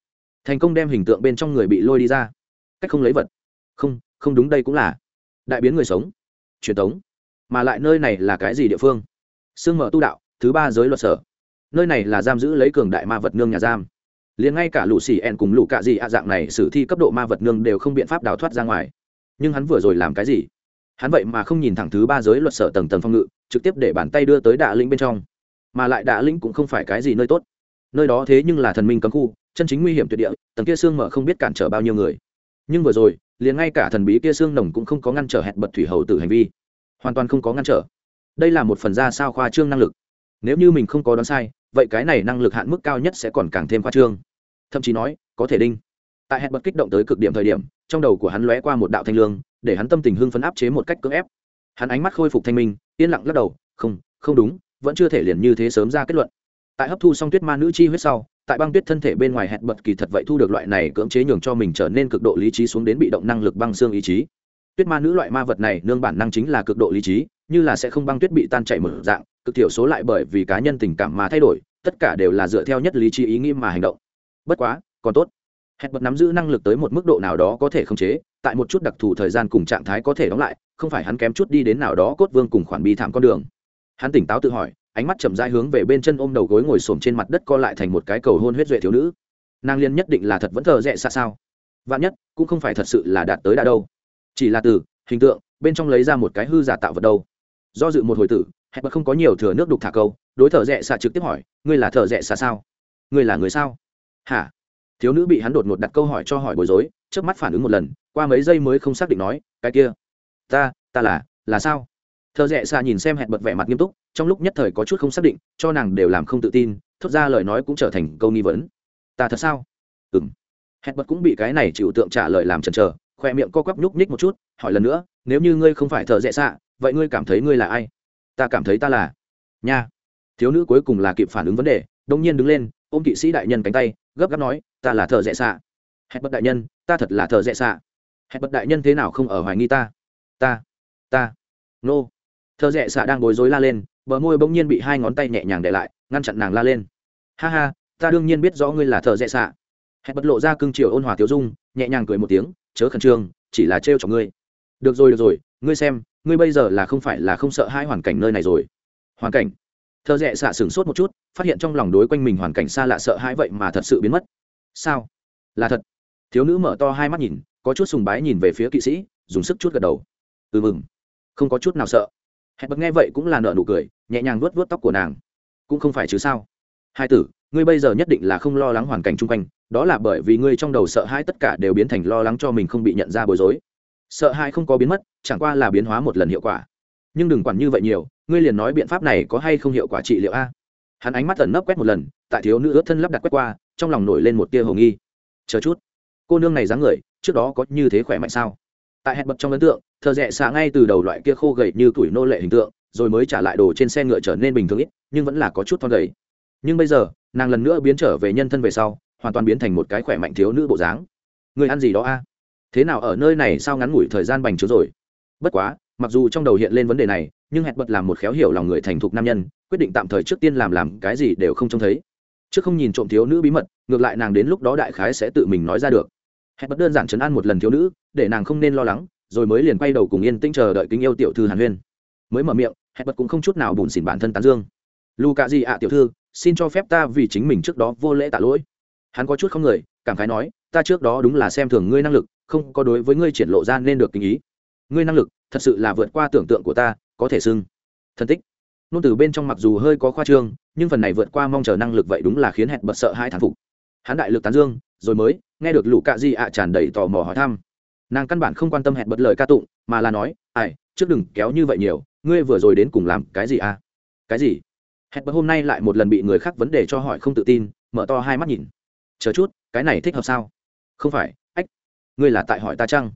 Thành công đem hình tượng bên trong người bị lôi đi ra. Cách không lấy vật. Không không đúng đây cũng là đại biến người sống. Truyền thống. Mà lại nơi này là cái gì địa phương? Sương mở tu đạo, thứ ba giới luật sở. Nơi này là giam giữ lấy cường đại ma vật nương nhà giam. Liền ngay cả lũ xì en cùng lũ cạ gì ạ dạng này sử thi cấp độ ma vật nương đều không biện pháp đào thoát ra ngoài. Nhưng hắn vừa rồi làm cái gì? Hắn vậy mà không nhìn thẳng thứ ba giới luật sở tầng tầng phong ngự, trực tiếp để bàn tay đưa tới đạ lĩnh bên trong. Mà lại đạ lĩnh cũng không phải cái gì nơi tốt. Nơi đó thế nhưng là thần minh cấm khu, chân chính nguy hiểm tuyệt địa, tầng kia xương mở không biết cản trở bao nhiêu người. Nhưng vừa rồi, liền ngay cả thần bí kia xương nồng cũng không có ngăn trở hẹn bật thủy hầu tử hành vi. Hoàn toàn không có ngăn trở. Đây là một phần ra sao khoa trương năng lực. Nếu như mình không có đoán sai, vậy cái này năng lực hạn mức cao nhất sẽ còn càng thêm khoa trương. Thậm chí nói, có thể đinh. Tại hẹn bật kích động tới cực điểm thời điểm, trong đầu của hắn lóe qua một đạo thanh lương để hắn tâm tình hưng phấn áp chế một cách cưỡng ép. Hắn ánh mắt khôi phục thanh minh, yên lặng lắc đầu, không không đúng, vẫn chưa thể liền như thế sớm ra kết luận. Tại hấp thu xong tuyết ma nữ chi huyết sau, tại băng tuyết thân thể bên ngoài hẹn bật kỳ thật vậy thu được loại này cưỡng chế nhường cho mình trở nên cực độ lý trí xuống đến bị động năng lực băng xương ý chí. Tuyết ma nữ loại ma vật này nương bản năng chính là cực độ lý trí, như là sẽ không băng tuyết bị tan chảy một dạng, cực thiểu số lại bởi vì cá nhân tình cảm mà thay đổi, tất cả đều là dựa theo nhất lý trí ý nghĩ mà hành động. Bất quá, còn tốt. Hẹn bật nắm giữ năng lực tới một mức độ nào đó có thể khống chế tại một chút đặc thù thời gian cùng trạng thái có thể đóng lại, không phải hắn kém chút đi đến nào đó cốt vương cùng khoản bi thảm con đường. Hắn tỉnh táo tự hỏi, ánh mắt chậm rãi hướng về bên chân ôm đầu gối ngồi xổm trên mặt đất co lại thành một cái cầu hôn huyết duệ thiếu nữ. Nàng liên nhất định là thật vẫn thờ rẽ xa sao? Vạn nhất, cũng không phải thật sự là đạt tới đã đâu. Chỉ là từ, hình tượng, bên trong lấy ra một cái hư giả tạo vật đâu. Do dự một hồi tử, hẹn bật không có nhiều thừa nước đục thả câu, đối thợ rẽ xạ trực tiếp hỏi, ngươi là thợ rẽ xạ sao? Ngươi là người sao? Hả? Thiếu nữ bị hắn đột ngột đặt câu hỏi cho hỏi bối rối trước mắt phản ứng một lần, qua mấy giây mới không xác định nói, cái kia, ta ta là là sao? Thợ rẽ xa nhìn xem hẹn bật vẻ mặt nghiêm túc, trong lúc nhất thời có chút không xác định, cho nàng đều làm không tự tin, thốt ra lời nói cũng trở thành câu nghi vấn. Ta thật sao? Ừ m hẹn bật cũng bị cái này chịu tượng trả lời làm chần chờ, khoe miệng co quắp nhúc nhích một chút, hỏi lần nữa, nếu như ngươi không phải thợ rẽ xạ vậy ngươi cảm thấy ngươi là ai? Ta cảm thấy ta là nha. Thiếu nữ cuối cùng là kịp phản ứng vấn đề đông nhiên đứng lên, ôm kỵ sĩ đại nhân cánh tay, gấp gáp nói, ta là thợ rẽ xạ hẹn bật đại nhân, ta thật là thợ rẽ xạ. Hẹn bật đại nhân thế nào không ở hoài nghi ta? Ta ta, nô. Thợ rẽ xạ đang bối rối la lên, bờ môi bỗng nhiên bị hai ngón tay nhẹ nhàng để lại, ngăn chặn nàng la lên. Ha ha, ta đương nhiên biết rõ ngươi là thợ rẽ xạ. Hẹn bật lộ ra cưng chiều ôn hòa tiếu dung, nhẹ nhàng cười một tiếng, chớ khẩn trương, chỉ là trêu cho ngươi. Được rồi được rồi, ngươi xem, ngươi bây giờ là không phải là không sợ hai hoàn cảnh nơi này rồi. Hoàn cảnh. Thợ rẽ xạ sửng sốt một chút, phát hiện trong lòng đối quanh mình hoàn cảnh xa lạ sợ hãi vậy mà thật sự biến mất. Sao? Là thật thiếu nữ mở to hai mắt nhìn, có chút sùng bái nhìn về phía kỵ sĩ, dùng sức chút gật đầu. Ừ mừng. Không có chút nào sợ. Hẹn bật nghe vậy cũng là nợ nụ cười, nhẹ nhàng vuốt vuốt tóc của nàng. Cũng không phải chứ sao? Hai tử, ngươi bây giờ nhất định là không lo lắng hoàn cảnh chung quanh, đó là bởi vì ngươi trong đầu sợ hãi tất cả đều biến thành lo lắng cho mình không bị nhận ra bối rối. Sợ hãi không có biến mất, chẳng qua là biến hóa một lần hiệu quả. Nhưng đừng quản như vậy nhiều, ngươi liền nói biện pháp này có hay không hiệu quả trị liệu a? Hắn ánh mắt tẩn nấp quét một lần, tại thiếu nữ ướt thân lắp đặt quét qua, trong lòng nổi lên một tia hồ nghi. Chờ chút cô nương này dáng người, trước đó có như thế khỏe mạnh sao? Tại hẹn bật trong ấn tượng thợ rẽ xạ ngay từ đầu loại kia khô gầy như tuổi nô lệ hình tượng, rồi mới trả lại đồ trên xe ngựa trở nên bình thường ít, nhưng vẫn là có chút thon gầy. Nhưng bây giờ, nàng lần nữa biến trở về nhân thân về sau, hoàn toàn biến thành một cái khỏe mạnh thiếu nữ bộ dáng. Người ăn gì đó a? Thế nào ở nơi này sao ngắn ngủi thời gian bành trướng rồi? Bất quá, mặc dù trong đầu hiện lên vấn đề này, nhưng hẹn bật làm một khéo hiểu lòng người thành thục nam nhân, quyết định tạm thời trước tiên làm làm cái gì đều không trông thấy. Trước không nhìn trộm thiếu nữ bí mật, ngược lại nàng đến lúc đó đại khái sẽ tự mình nói ra được hẹn bất đơn giản chấn an một lần thiếu nữ, để nàng không nên lo lắng, rồi mới liền quay đầu cùng yên tĩnh chờ đợi kính yêu tiểu thư hàn huyên. Mới mở miệng hẹn bật cũng không chút nào bùn xỉn bản thân tán dương. Lu cạ gì ạ, tiểu thư, xin cho phép ta vì chính mình trước đó vô lễ tạ lỗi. Hắn có chút không người, cảm khái nói, ta trước đó đúng là xem thường ngươi năng lực, không có đối với ngươi triển lộ ra nên được kinh ý. Ngươi năng lực, thật sự là vượt qua tưởng tượng của ta, có thể xưng. Thân tích. Nôn từ bên trong mặc dù hơi có khoa trương, nhưng phần này vượt qua mong chờ năng lực vậy đúng là khiến hẹn bật sợ hai thán phục. Hắn đại lực tán dương rồi mới nghe được lũ cạ di ạ tràn đầy tò mò hỏi thăm. Nàng căn bản không quan tâm hẹn bật lời ca tụng, mà là nói, ai, trước đừng kéo như vậy nhiều, ngươi vừa rồi đến cùng làm cái gì à? Cái gì? Hẹn bật hôm nay lại một lần bị người khác vấn đề cho hỏi không tự tin, mở to hai mắt nhìn. Chờ chút, cái này thích hợp sao? Không phải, ách, ngươi là tại hỏi ta chăng?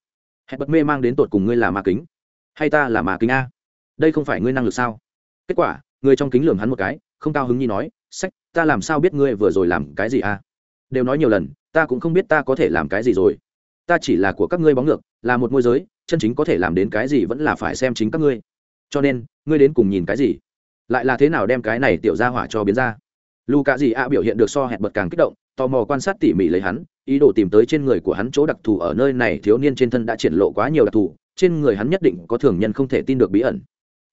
Hẹn bật mê mang đến tột cùng ngươi là ma kính, hay ta là ma kính a? Đây không phải ngươi năng lực sao? Kết quả, người trong kính lường hắn một cái, không cao hứng nhi nói, sách, ta làm sao biết ngươi vừa rồi làm cái gì à? đều nói nhiều lần ta cũng không biết ta có thể làm cái gì rồi. Ta chỉ là của các ngươi bóng ngược, là một môi giới, chân chính có thể làm đến cái gì vẫn là phải xem chính các ngươi. Cho nên, ngươi đến cùng nhìn cái gì? Lại là thế nào đem cái này tiểu ra hỏa cho biến ra? Lù cạ gì a biểu hiện được so hẹn bật càng kích động, tò mò quan sát tỉ mỉ lấy hắn, ý đồ tìm tới trên người của hắn chỗ đặc thù ở nơi này, thiếu niên trên thân đã triển lộ quá nhiều đặc thù, trên người hắn nhất định có thường nhân không thể tin được bí ẩn.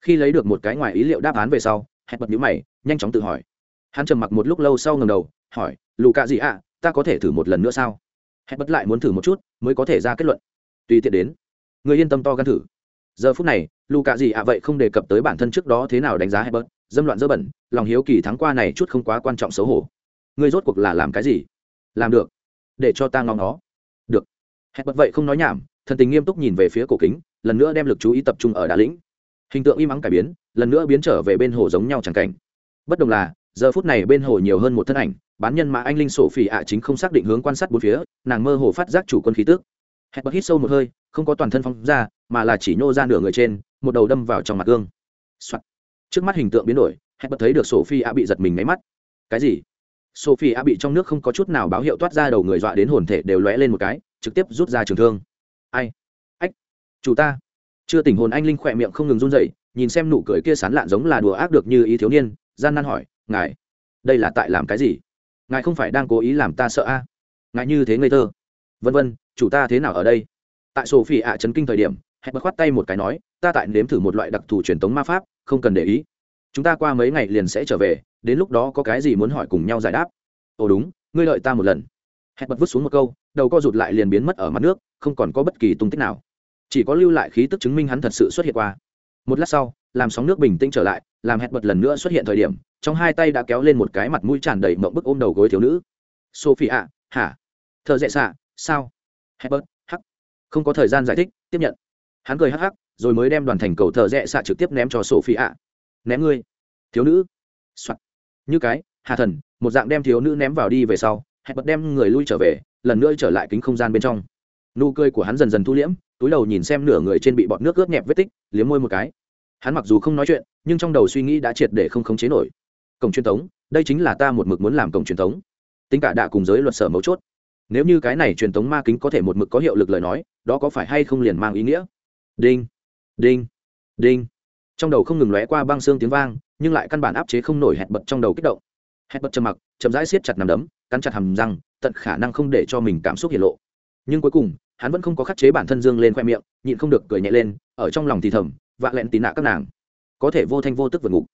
Khi lấy được một cái ngoài ý liệu đáp án về sau, hẹn bật nhíu mày, nhanh chóng tự hỏi. Hắn trầm mặc một lúc lâu sau ngầm đầu, hỏi lù cạ gì ạ ta có thể thử một lần nữa sao? Hẹn bất lại muốn thử một chút, mới có thể ra kết luận. Tùy tiện đến. Người yên tâm to gan thử. Giờ phút này lù cạ gì ạ vậy không đề cập tới bản thân trước đó thế nào đánh giá hẹn bớt dâm loạn dơ bẩn, lòng hiếu kỳ thắng qua này chút không quá quan trọng xấu hổ. Ngươi rốt cuộc là làm cái gì? Làm được. Để cho ta ngóng nó được. Hẹn bật vậy không nói nhảm, thần tình nghiêm túc nhìn về phía cổ kính, lần nữa đem lực chú ý tập trung ở đà lĩnh. Hình tượng im ắng cải biến, lần nữa biến trở về bên hồ giống nhau chẳng cảnh. Bất đồng là, giờ phút này bên hồ nhiều hơn một thân ảnh bán nhân mà anh linh sổ phỉ ạ chính không xác định hướng quan sát bốn phía, nàng mơ hồ phát giác chủ quân khí tước hẹn bật hít sâu một hơi, không có toàn thân phong ra, mà là chỉ nhô ra nửa người trên, một đầu đâm vào trong mặt gương. Soạn. trước mắt hình tượng biến đổi, hẹn bật thấy được sổ phi ạ bị giật mình máy mắt. Cái gì? Sổ phi ạ bị trong nước không có chút nào báo hiệu toát ra đầu người dọa đến hồn thể đều lóe lên một cái, trực tiếp rút ra trường thương. Ai? Ách, chủ ta. Chưa tỉnh hồn anh linh khỏe miệng không ngừng run dậy nhìn xem nụ cười kia sán lạn giống là đùa ác được như ý thiếu niên, gian nan hỏi, ngài, đây là tại làm cái gì? Ngài không phải đang cố ý làm ta sợ a? Ngài như thế ngây thơ. Vân vân, chủ ta thế nào ở đây? Tại sophie ạ chấn kinh thời điểm, hẹn bật khoát tay một cái nói, ta tại nếm thử một loại đặc thù truyền thống ma pháp, không cần để ý. Chúng ta qua mấy ngày liền sẽ trở về, đến lúc đó có cái gì muốn hỏi cùng nhau giải đáp. Ồ đúng, ngươi lợi ta một lần. Hẹn bật vứt xuống một câu, đầu co rụt lại liền biến mất ở mặt nước, không còn có bất kỳ tung tích nào. Chỉ có lưu lại khí tức chứng minh hắn thật sự xuất hiện qua. Một lát sau, làm sóng nước bình tĩnh trở lại, làm hẹn bật lần nữa xuất hiện thời điểm trong hai tay đã kéo lên một cái mặt mũi tràn đầy mộng bức ôm đầu gối thiếu nữ. Sophie ạ hả? Thợ dễ xạ, sao? Hebert hắc. Không có thời gian giải thích, tiếp nhận. Hắn cười hắc hắc, rồi mới đem đoàn thành cầu thợ dễ xạ trực tiếp ném cho sophie ạ ném ngươi. Thiếu nữ. Soạt. Như cái, hà thần, một dạng đem thiếu nữ ném vào đi về sau hebert đem người lui trở về, lần nữa trở lại kính không gian bên trong. Nụ cười của hắn dần dần thu liễm, túi đầu nhìn xem nửa người trên bị bọt nước ướt nhẹp vết tích, liếm môi một cái. Hắn mặc dù không nói chuyện, nhưng trong đầu suy nghĩ đã triệt để không khống chế nổi cổng truyền thống, đây chính là ta một mực muốn làm cổng truyền thống. Tính cả đạ cùng giới luật sở mấu chốt. Nếu như cái này truyền thống ma kính có thể một mực có hiệu lực lời nói, đó có phải hay không liền mang ý nghĩa? Đinh đinh đinh. Trong đầu không ngừng lóe qua băng xương tiếng vang, nhưng lại căn bản áp chế không nổi hẹn bật trong đầu kích động. Hẹn bật trầm mặc, chậm rãi siết chặt nằm đấm, cắn chặt hầm răng, tận khả năng không để cho mình cảm xúc hiện lộ. Nhưng cuối cùng, hắn vẫn không có khắc chế bản thân dương lên khoe miệng, nhịn không được cười nhẹ lên, ở trong lòng thì thầm, vạ lẹn tì nạ các nàng. Có thể vô thanh vô tức vượt ngục.